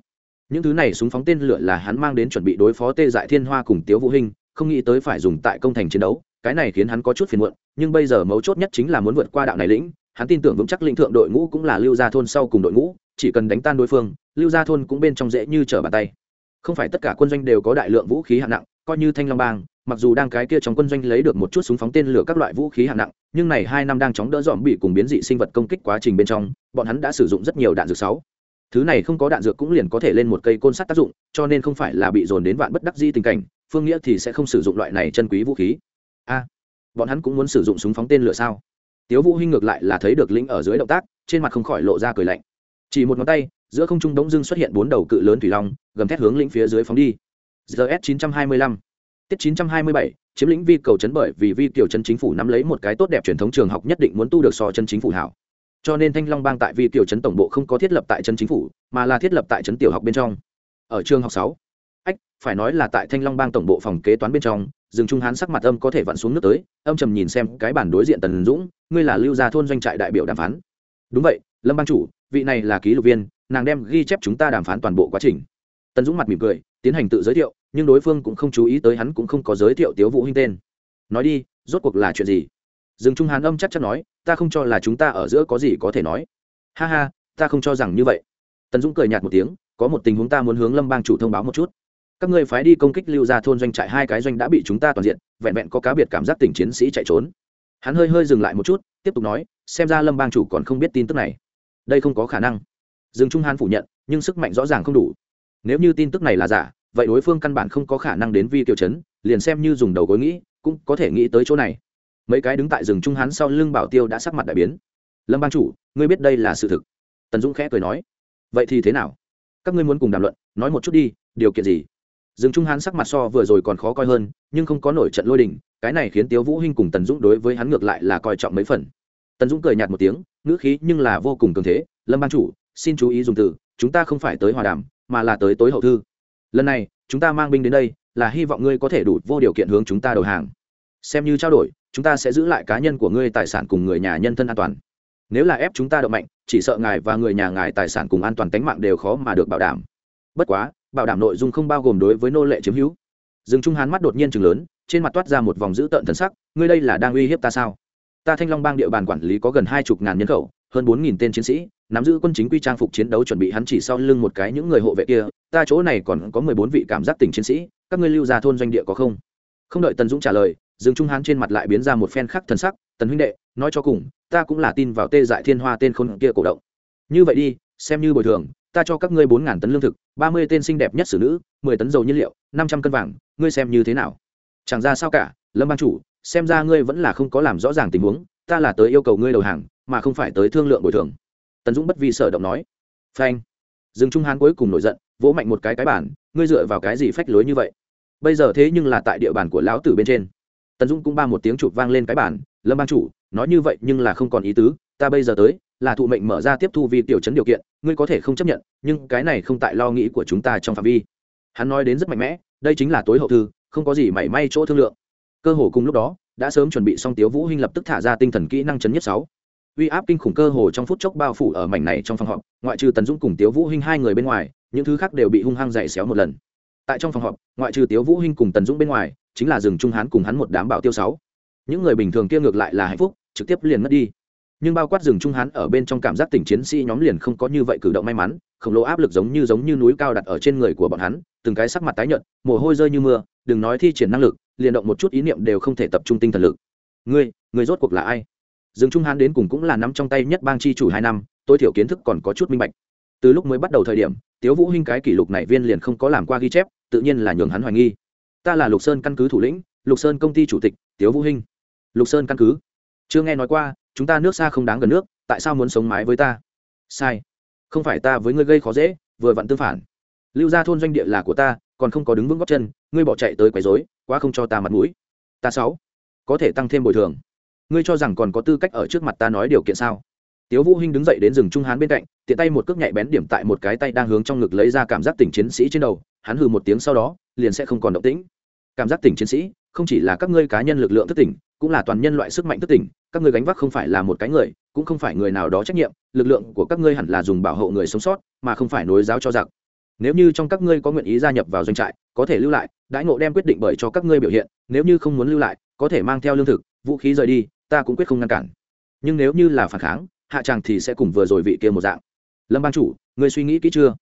Những thứ này súng phóng tên lửa là hắn mang đến chuẩn bị đối phó tê dại thiên hoa cùng tiếu vũ hình không nghĩ tới phải dùng tại công thành chiến đấu, cái này khiến hắn có chút phiền muộn, nhưng bây giờ mấu chốt nhất chính là muốn vượt qua đạo này lĩnh, hắn tin tưởng vững chắc lĩnh thượng đội ngũ cũng là lưu gia thôn sau cùng đội ngũ, chỉ cần đánh tan đối phương, lưu gia thôn cũng bên trong dễ như trở bàn tay. Không phải tất cả quân doanh đều có đại lượng vũ khí hạng nặng, coi như thanh long bang mặc dù đang cái kia trong quân doanh lấy được một chút súng phóng tên lửa các loại vũ khí hạng nặng, nhưng này hai năm đang chóng đỡ dòm bị cùng biến dị sinh vật công kích quá trình bên trong, bọn hắn đã sử dụng rất nhiều đạn dược sáu. Thứ này không có đạn dược cũng liền có thể lên một cây côn sắt tác dụng, cho nên không phải là bị dồn đến vạn bất đắc di tình cảnh, phương nghĩa thì sẽ không sử dụng loại này chân quý vũ khí. A, bọn hắn cũng muốn sử dụng súng phóng tên lửa sao? Tiếu vũ hinh ngược lại là thấy được lĩnh ở dưới động tác, trên mặt không khỏi lộ ra cười lạnh. Chỉ một ngón tay, giữa không trung đống dưng xuất hiện bốn đầu cự lớn thủy long, gầm thét hướng lĩnh phía dưới phóng đi. ZS925 tiết 927 chiếm lĩnh vi cầu chấn bởi vì vi Tiểu Trấn chính phủ nắm lấy một cái tốt đẹp truyền thống trường học nhất định muốn tu được so chân chính phủ hảo. Cho nên thanh long bang tại vi Tiểu chấn tổng bộ không có thiết lập tại Trấn chính phủ, mà là thiết lập tại trấn tiểu học bên trong. Ở trường học sáu, ách, phải nói là tại thanh long bang tổng bộ phòng kế toán bên trong, Dương trung hán sắc mặt âm có thể vặn xuống nước tới, âm trầm nhìn xem cái bản đối diện tần dũng, ngươi là lưu gia thôn doanh trại đại biểu đàm phán. Đúng vậy, lâm bang chủ, vị này là ký lục viên, nàng đem ghi chép chúng ta đàm phán toàn bộ quá trình. Tần dũng mặt mỉm cười, tiến hành tự giới thiệu nhưng đối phương cũng không chú ý tới hắn cũng không có giới thiệu tiếu vũ hinh tên. Nói đi, rốt cuộc là chuyện gì? Dương trung hán âm chắc chắn nói, ta không cho là chúng ta ở giữa có gì có thể nói. Ha ha, ta không cho rằng như vậy. Tần dũng cười nhạt một tiếng, có một tình huống ta muốn hướng lâm bang chủ thông báo một chút. Các ngươi phái đi công kích lưu ra thôn doanh trại, hai cái doanh đã bị chúng ta toàn diện, vẹn vẹn có cá biệt cảm giác tình chiến sĩ chạy trốn. Hắn hơi hơi dừng lại một chút, tiếp tục nói, xem ra lâm bang chủ còn không biết tin tức này. Đây không có khả năng. Dương trung hán phủ nhận, nhưng sức mạnh rõ ràng không đủ. Nếu như tin tức này là giả vậy đối phương căn bản không có khả năng đến vi tiêu chấn, liền xem như dùng đầu gối nghĩ, cũng có thể nghĩ tới chỗ này. Mấy cái đứng tại rừng trung hán sau lưng bảo tiêu đã sắc mặt đại biến. Lâm ban chủ, ngươi biết đây là sự thực? Tần dũng khẽ cười nói. Vậy thì thế nào? Các ngươi muốn cùng đàm luận, nói một chút đi, điều kiện gì? Rừng trung hán sắc mặt so vừa rồi còn khó coi hơn, nhưng không có nổi trận lôi đình, cái này khiến tiếu vũ hinh cùng tần dũng đối với hắn ngược lại là coi trọng mấy phần. Tần dũng cười nhạt một tiếng, ngữ khí nhưng là vô cùng cường thế, lâm ban chủ, xin chú ý dùng từ, chúng ta không phải tới hòa đàm, mà là tới tối hậu thư lần này, chúng ta mang binh đến đây, là hy vọng ngươi có thể đủ vô điều kiện hướng chúng ta đầu hàng. Xem như trao đổi, chúng ta sẽ giữ lại cá nhân của ngươi tài sản cùng người nhà nhân thân an toàn. Nếu là ép chúng ta động mạnh, chỉ sợ ngài và người nhà ngài tài sản cùng an toàn tính mạng đều khó mà được bảo đảm. Bất quá, bảo đảm nội dung không bao gồm đối với nô lệ chiếm hữu. Rừng trung hán mắt đột nhiên chừng lớn, trên mặt toát ra một vòng dữ tợn thần sắc, ngươi đây là đang uy hiếp ta sao? Ta thanh long bang địa bàn quản lý có gần hai chục ngàn nhân khẩu hơn bốn nghìn tên chiến sĩ, nắm giữ quân chính quy trang phục chiến đấu chuẩn bị hắn chỉ sau lưng một cái những người hộ vệ kia, ta chỗ này còn có mười bốn vị cảm giác tình chiến sĩ, các ngươi lưu ra thôn doanh địa có không? Không đợi tần dũng trả lời, dương trung hán trên mặt lại biến ra một phen khắc thần sắc, tần huynh đệ, nói cho cùng, ta cũng là tin vào tê dại thiên hoa tên khôn kia cổ động. Như vậy đi, xem như bồi thường, ta cho các ngươi bốn ngàn tấn lương thực, ba mươi tên xinh đẹp nhất xử nữ, mười tấn dầu nhiên liệu, năm trăm cân vàng, ngươi xem như thế nào? Chẳng ra sao cả, lâm ban chủ, xem ra ngươi vẫn là không có làm rõ ràng tình huống, ta là tới yêu cầu ngươi đầu hàng mà không phải tới thương lượng bồi thường. Tần dũng bất vi sở động nói, phanh. Dương trung hán cuối cùng nổi giận, vỗ mạnh một cái cái bản ngươi dựa vào cái gì phách lối như vậy? Bây giờ thế nhưng là tại địa bàn của lão tử bên trên. Tần dũng cũng ba một tiếng chụp vang lên cái bản lâm ban chủ, nói như vậy nhưng là không còn ý tứ, ta bây giờ tới, là thụ mệnh mở ra tiếp thu vi tiểu chấn điều kiện, ngươi có thể không chấp nhận, nhưng cái này không tại lo nghĩ của chúng ta trong phạm vi. Hắn nói đến rất mạnh mẽ, đây chính là tối hậu thư, không có gì mảy may chỗ thương lượng. Cơ hồ cùng lúc đó, đã sớm chuẩn bị xong tiếu vũ hinh lập tức thả ra tinh thần kỹ năng chấn nhất sáu uy áp kinh khủng cơ hồ trong phút chốc bao phủ ở mảnh này trong phòng họp, ngoại trừ tần dũng cùng tiếu vũ hinh hai người bên ngoài, những thứ khác đều bị hung hăng dày xéo một lần. Tại trong phòng họp, ngoại trừ tiếu vũ hinh cùng tần dũng bên ngoài, chính là rừng trung hán cùng hắn một đám bảo tiêu sáu. Những người bình thường kia ngược lại là hạnh phúc, trực tiếp liền mất đi. Nhưng bao quát rừng trung hán ở bên trong cảm giác tỉnh chiến sĩ nhóm liền không có như vậy cử động may mắn, khổng lồ áp lực giống như giống như núi cao đặt ở trên người của bọn hắn, từng cái sắc mặt tái nhợt, mồ hôi rơi như mưa, đừng nói thi triển năng lực, liền động một chút ý niệm đều không thể tập trung tinh thần lực. Ngươi ngươi rốt cuộc là ai? Dương trung hán đến cùng cũng là nắm trong tay nhất bang chi chủ hai năm, tối thiểu kiến thức còn có chút minh bạch. Từ lúc mới bắt đầu thời điểm, tiếu vũ hinh cái kỷ lục này viên liền không có làm qua ghi chép, tự nhiên là nhường hắn hoài nghi. Ta là lục sơn căn cứ thủ lĩnh, lục sơn công ty chủ tịch, tiếu vũ hinh. Lục sơn căn cứ. Chưa nghe nói qua, chúng ta nước xa không đáng gần nước, tại sao muốn sống mái với ta? Sai. Không phải ta với ngươi gây khó dễ, vừa vặn tương phản. Lưu gia thôn doanh địa là của ta, còn không có đứng vững góc chân, ngươi bỏ chạy tới quấy rối, quá không cho ta mặt mũi. Ta sáu có thể tăng thêm bồi thường ngươi cho rằng còn có tư cách ở trước mặt ta nói điều kiện sao? Tiếu vũ hinh đứng dậy đến rừng trung hán bên cạnh, tiện tay một cước nhạy bén điểm tại một cái tay đang hướng trong ngực lấy ra cảm giác tỉnh chiến sĩ trên đầu, hắn hừ một tiếng sau đó, liền sẽ không còn động tĩnh. Cảm giác tỉnh chiến sĩ, không chỉ là các ngươi cá nhân lực lượng thức tỉnh, cũng là toàn nhân loại sức mạnh thức tỉnh, các ngươi gánh vác không phải là một cái người, cũng không phải người nào đó trách nhiệm, lực lượng của các ngươi hẳn là dùng bảo hộ người sống sót, mà không phải nối giáo cho giặc. Nếu như trong các ngươi có nguyện ý gia nhập vào doanh trại, có thể lưu lại, đãi ngộ đem quyết định bởi cho các ngươi biểu hiện, nếu như không muốn lưu lại, có thể mang theo lương thực, vũ khí rời đi ta cũng quyết không ngăn cản. Nhưng nếu như là phản kháng, hạ tràng thì sẽ cùng vừa rồi vị kia một dạng. Lâm ban chủ, ngươi suy nghĩ kỹ chưa?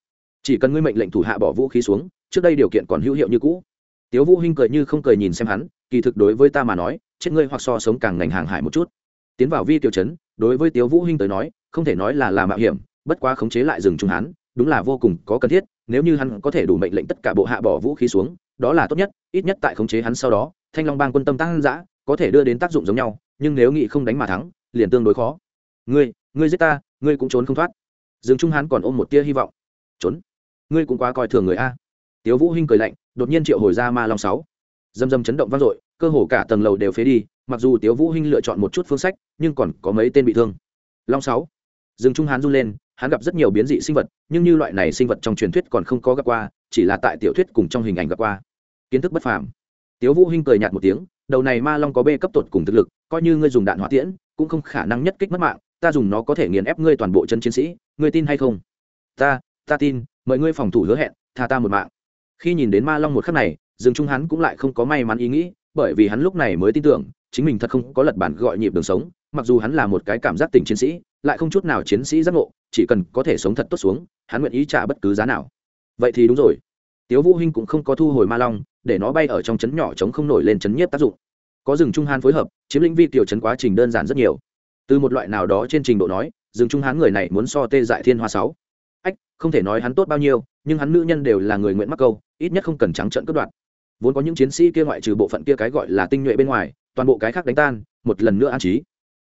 Chỉ cần ngươi mệnh lệnh thủ hạ bỏ vũ khí xuống, trước đây điều kiện còn hữu hiệu như cũ. Tiếu vũ hinh cười như không cười nhìn xem hắn, kỳ thực đối với ta mà nói, chết ngươi hoặc so sống càng ngành hàng hải một chút. Tiến vào vi tiểu chấn đối với tiếu vũ hinh tới nói, không thể nói là là mạo hiểm, bất quá khống chế lại rừng trung hắn, đúng là vô cùng có cần thiết, nếu như hắn có thể đủ mệnh lệnh tất cả bộ hạ bỏ vũ khí xuống, đó là tốt nhất, ít nhất tại khống chế hắn sau đó, thanh long bang quân tâm tăng dã, có thể đưa đến tác dụng giống nhau nhưng nếu nghị không đánh mà thắng, liền tương đối khó. Ngươi ngươi giết ta, ngươi cũng trốn không thoát. Dương trung hán còn ôm một tia hy vọng. Trốn? Ngươi cũng quá coi thường người a. Tiếu vũ hinh cười lạnh, đột nhiên triệu hồi ra ma long sáu. Dâm dâm chấn động vang dội, cơ hồ cả tầng lầu đều phế đi, mặc dù tiếu vũ hinh lựa chọn một chút phương sách, nhưng còn có mấy tên bị thương. Long sáu. Dương trung hán run lên, hắn gặp rất nhiều biến dị sinh vật, nhưng như loại này sinh vật trong truyền thuyết còn không có gặp qua, chỉ là tại tiểu thuyết cùng trong hình ảnh gặp qua. Kiến thức bất phàm. Tiếu vũ hinh cười nhạt một tiếng, đầu này ma long có bê cấp tột cùng thực lực coi như ngươi dùng đạn hỏa tiễn, cũng không khả năng nhất kích mất mạng, ta dùng nó có thể nghiền ép ngươi toàn bộ chân chiến sĩ, ngươi tin hay không? Ta ta tin, mời ngươi phòng thủ hứa hẹn, tha ta một mạng. Khi nhìn đến ma long một khắc này, dương trung hắn cũng lại không có may mắn ý nghĩ, bởi vì hắn lúc này mới tin tưởng, chính mình thật không có lật bản gọi nhịp đường sống, mặc dù hắn là một cái cảm giác tình chiến sĩ, lại không chút nào chiến sĩ giác ngộ, chỉ cần có thể sống thật tốt xuống, hắn nguyện ý trả bất cứ giá nào. Vậy thì đúng rồi. Tiếu vũ hinh cũng không có thu hồi ma long, để nó bay ở trong chấn nhỏ chống không nổi lên chấn nhiếp tác dụng có rừng trung hán phối hợp, chiếm lĩnh vi tiểu Trấn quá trình đơn giản rất nhiều. Từ một loại nào đó trên trình độ nói, rừng trung hán người này muốn so tê dại thiên hoa sáu. Ách, không thể nói hắn tốt bao nhiêu, nhưng hắn nữ nhân đều là người nguyện mắc câu, ít nhất không cần trắng trận cướp đoạt. Vốn có những chiến sĩ kia ngoại trừ bộ phận kia cái gọi là tinh nhuệ bên ngoài, toàn bộ cái khác đánh tan, một lần nữa an trí.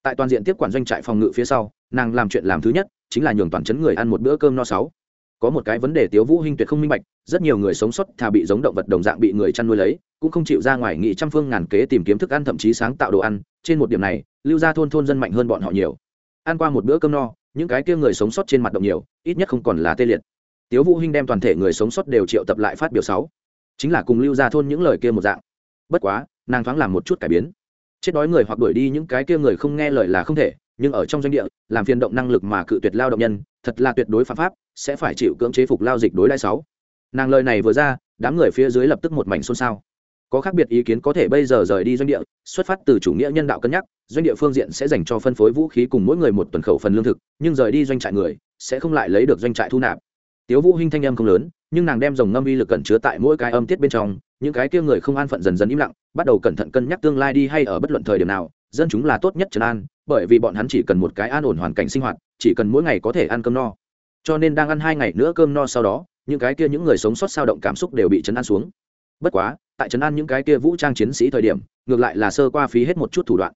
Tại toàn diện tiếp quản doanh trại phòng ngự phía sau, nàng làm chuyện làm thứ nhất, chính là nhường toàn chấn người ăn một bữa cơm no sáu. Có một cái vấn đề tiếu vũ hinh tuyệt không minh bạch rất nhiều người sống sót thà bị giống động vật đồng dạng bị người chăn nuôi lấy, cũng không chịu ra ngoài nghị trăm phương ngàn kế tìm kiếm thức ăn thậm chí sáng tạo đồ ăn. Trên một điểm này, lưu gia thôn thôn dân mạnh hơn bọn họ nhiều. Ăn qua một bữa cơm no, những cái kia người sống sót trên mặt động nhiều, ít nhất không còn là tê liệt. Tiếu vũ hinh đem toàn thể người sống sót đều triệu tập lại phát biểu sáu. Chính là cùng lưu gia thôn những lời kia một dạng. Bất quá, nàng thoáng làm một chút cải biến. Chết đói người hoặc đuổi đi những cái kia người không nghe lời là không thể, nhưng ở trong doanh địa, làm phiền động năng lực mà cự tuyệt lao động nhân, thật là tuyệt đối phạm pháp, sẽ phải chịu cưỡng chế phục lao dịch đối lai sáu nàng lời này vừa ra, đám người phía dưới lập tức một mảnh xôn xao. Có khác biệt ý kiến có thể bây giờ rời đi doanh địa, xuất phát từ chủ nghĩa nhân đạo cân nhắc, doanh địa phương diện sẽ dành cho phân phối vũ khí cùng mỗi người một tuần khẩu phần lương thực, nhưng rời đi doanh trại người, sẽ không lại lấy được doanh trại thu nạp. Tiếu vũ hinh thanh âm không lớn, nhưng nàng đem dòng ngâm uy lực cẩn chứa tại mỗi cái âm tiết bên trong, những cái kia người không an phận dần dần im lặng, bắt đầu cẩn thận cân nhắc tương lai đi hay ở bất luận thời điểm nào, dân chúng là tốt nhất trần an, bởi vì bọn hắn chỉ cần một cái an ổn hoàn cảnh sinh hoạt, chỉ cần mỗi ngày có thể ăn cơm no. Cho nên đang ăn hai ngày nữa cơm no sau đó những cái kia những người sống sót sao động cảm xúc đều bị chấn an xuống. Bất quá, tại trấn an những cái kia vũ trang chiến sĩ thời điểm, ngược lại là sơ qua phí hết một chút thủ đoạn.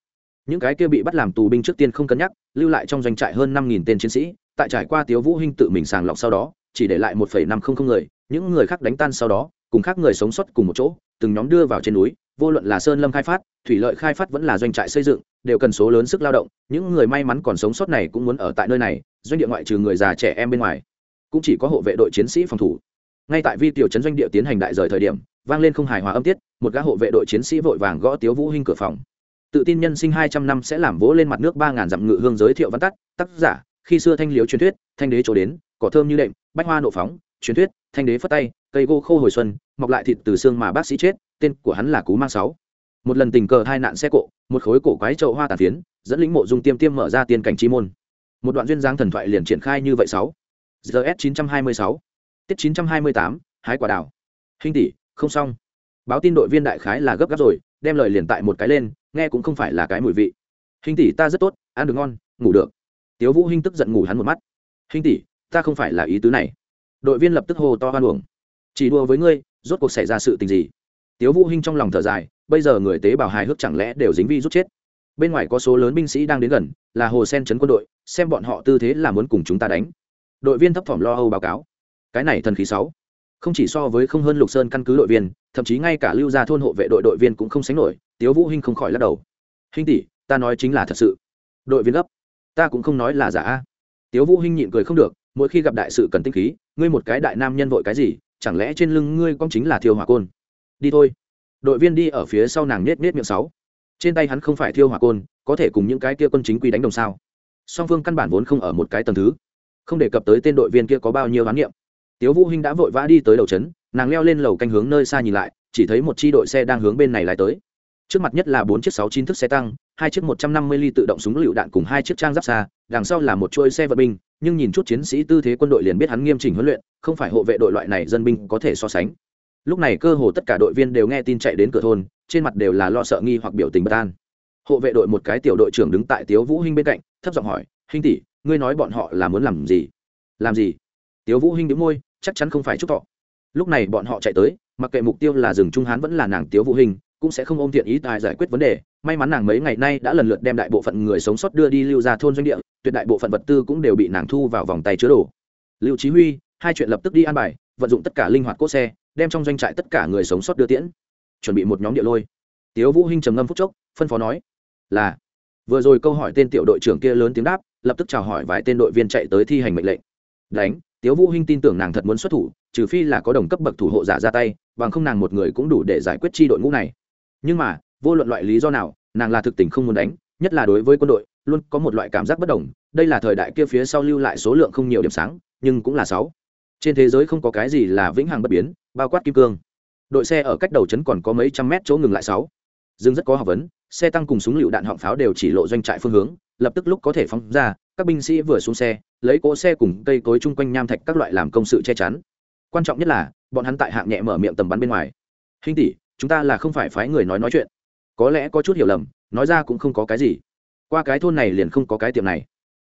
Những cái kia bị bắt làm tù binh trước tiên không cân nhắc, lưu lại trong doanh trại hơn năm nghìn tên chiến sĩ, tại trải qua tiếu vũ hinh tự mình sàng lọc sau đó, chỉ để lại một phẩy năm không không người, những người khác đánh tan sau đó, cùng khác người sống sót cùng một chỗ, từng nhóm đưa vào trên núi, vô luận là sơn lâm khai phát, thủy lợi khai phát vẫn là doanh trại xây dựng, đều cần số lớn sức lao động, những người may mắn còn sống sót này cũng muốn ở tại nơi này, doanh địa ngoại trừ người già trẻ em bên ngoài cũng chỉ có hộ vệ đội chiến sĩ phòng thủ. Ngay tại vi tiểu trấn doanh địa tiến hành đại rời thời điểm, vang lên không hài hòa âm tiết, một gã hộ vệ đội chiến sĩ vội vàng gõ tiếu vũ hinh cửa phòng. Tự tin nhân sinh hai trăm năm sẽ làm vỗ lên mặt nước ba ngàn dặm ngự hương giới thiệu văn tắt, tác giả, khi xưa thanh liếu truyền thuyết, thanh đế chỗ đến, cỏ thơm như đệm, bách hoa nộ phóng, truyền thuyết, thanh đế phất tay, cây gỗ khô hồi xuân, mọc lại thịt từ xương mà bác sĩ chết, tên của hắn là cú mang sáu. Một lần tình cờ hai nạn xe cộ, một khối cổ quái trậu hoa tàn phiến, dẫn lĩnh mộ dung tiêm tiêm mở ra tiên cảnh chi môn. Một đoạn duyên dáng thần thoại liền triển khai như vậy sáu gs chín trăm hai mươi sáu. Tiết chín trăm hai mươi tám, hái quả đào. Hình tỷ, không xong. Báo tin đội viên đại khái là gấp gáp rồi, đem lời liền tại một cái lên, nghe cũng không phải là cái mùi vị. Hình tỷ, ta rất tốt, ăn được ngon, ngủ được. Tiếu vũ hinh tức giận ngủ hắn một mắt. Hình tỷ, ta không phải là ý tứ này. Đội viên lập tức hô to hoan uổng. Chỉ đùa với ngươi, rốt cuộc xảy ra sự tình gì? Tiếu vũ hinh trong lòng thở dài, bây giờ người tế bào hài hước chẳng lẽ đều dính vi rút chết? Bên ngoài có số lớn binh sĩ đang đến gần, là hồ sen chấn quân đội, xem bọn họ tư thế là muốn cùng chúng ta đánh đội viên thấp thỏm lo âu báo cáo. Cái này thần khí sáu. Không chỉ so với không hơn lục sơn căn cứ đội viên, thậm chí ngay cả lưu gia thôn hộ vệ đội đội viên cũng không sánh nổi, tiếu vũ hinh không khỏi lắc đầu. Hinh tỷ, ta nói chính là thật sự. Đội viên gấp. Ta cũng không nói là giả. Tiếu vũ hinh nhịn cười không được, mỗi khi gặp đại sự cần tinh khí, ngươi một cái đại nam nhân vội cái gì, chẳng lẽ trên lưng ngươi cũng chính là thiêu hỏa côn? Đi thôi. Đội viên đi ở phía sau nàng nết nết miệng sáu. Trên tay hắn không phải thiêu hỏa côn, có thể cùng những cái kia quân chính quy đánh đồng sao? Song phương căn bản vốn không ở một cái tầng thứ không đề cập tới tên đội viên kia có bao nhiêu hoán niệm. Tiếu vũ hinh đã vội vã đi tới đầu trấn, nàng leo lên lầu canh hướng nơi xa nhìn lại, chỉ thấy một chi đội xe đang hướng bên này lái tới. Trước mặt nhất là bốn chiếc sáu chín thức xe tăng, hai chiếc một trăm năm mươi ly tự động súng lựu đạn cùng hai chiếc trang giáp xa, đằng sau là một chuôi xe vận binh, nhưng nhìn chút chiến sĩ tư thế quân đội liền biết hắn nghiêm chỉnh huấn luyện, không phải hộ vệ đội loại này dân binh có thể so sánh. Lúc này cơ hồ tất cả đội viên đều nghe tin chạy đến cửa thôn, trên mặt đều là lo sợ nghi hoặc biểu tình bất an. Hộ vệ đội một cái tiểu đội trưởng đứng tại tiếu vũ hinh bên cạnh, thấp giọng hỏi, hinh tỷ ngươi nói bọn họ là muốn làm gì? Làm gì? Tiếu vũ hinh đĩu môi, chắc chắn không phải chúc thọ. Lúc này bọn họ chạy tới, mặc kệ mục tiêu là rừng trung hán vẫn là nàng tiếu vũ hinh, cũng sẽ không ôm thiện ý tài giải quyết vấn đề. May mắn nàng mấy ngày nay đã lần lượt đem đại bộ phận người sống sót đưa đi lưu ra thôn doanh địa, tuyệt đại bộ phận vật tư cũng đều bị nàng thu vào vòng tay chứa đồ. Lưu chí huy, hai chuyện lập tức đi an bài, vận dụng tất cả linh hoạt cỗ xe, đem trong doanh trại tất cả người sống sót đưa tiễn. Chuẩn bị một nhóm địa lôi. Tiếu vũ hinh trầm ngâm phút chốc, phân phó nói, là. Vừa rồi câu hỏi tên tiểu đội trưởng kia lớn tiếng đáp lập tức chào hỏi vài tên đội viên chạy tới thi hành mệnh lệnh. Đánh, tiếu vũ hinh tin tưởng nàng thật muốn xuất thủ, trừ phi là có đồng cấp bậc thủ hộ giả ra tay, bằng không nàng một người cũng đủ để giải quyết chi đội ngũ này. Nhưng mà, vô luận loại lý do nào, nàng là thực tình không muốn đánh, nhất là đối với quân đội, luôn có một loại cảm giác bất đồng, đây là thời đại kia phía sau lưu lại số lượng không nhiều điểm sáng, nhưng cũng là sáu. Trên thế giới không có cái gì là vĩnh hằng bất biến, bao quát kim cương. Đội xe ở cách đầu trấn còn có mấy trăm mét chỗ ngừng lại sáu dương rất có học vấn, xe tăng cùng súng lựu đạn họng pháo đều chỉ lộ doanh trại phương hướng, lập tức lúc có thể phóng ra, các binh sĩ vừa xuống xe, lấy cỗ xe cùng cây cối chung quanh nham thạch các loại làm công sự che chắn. Quan trọng nhất là, bọn hắn tại hạng nhẹ mở miệng tầm bắn bên ngoài. Hình tỷ, chúng ta là không phải phái người nói nói chuyện. Có lẽ có chút hiểu lầm, nói ra cũng không có cái gì. Qua cái thôn này liền không có cái tiệm này.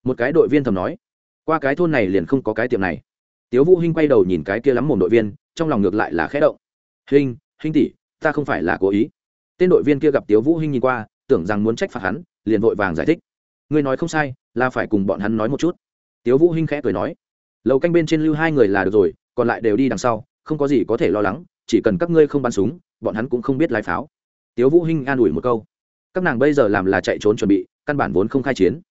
Một cái đội viên thầm nói. Qua cái thôn này liền không có cái tiệm này. Tiếu vũ hinh quay đầu nhìn cái kia lắm mồm đội viên, trong lòng ngược lại là khẽ động. Hinh hinh tỷ, ta không phải là cố ý tên đội viên kia gặp tiếu vũ hinh nhìn qua, tưởng rằng muốn trách phạt hắn, liền vội vàng giải thích. Ngươi nói không sai, là phải cùng bọn hắn nói một chút. Tiếu vũ hinh khẽ cười nói, lầu canh bên trên lưu hai người là được rồi, còn lại đều đi đằng sau, không có gì có thể lo lắng, chỉ cần các ngươi không bắn súng, bọn hắn cũng không biết lái pháo. Tiếu vũ hinh an ủi một câu, các nàng bây giờ làm là chạy trốn chuẩn bị, căn bản vốn không khai chiến.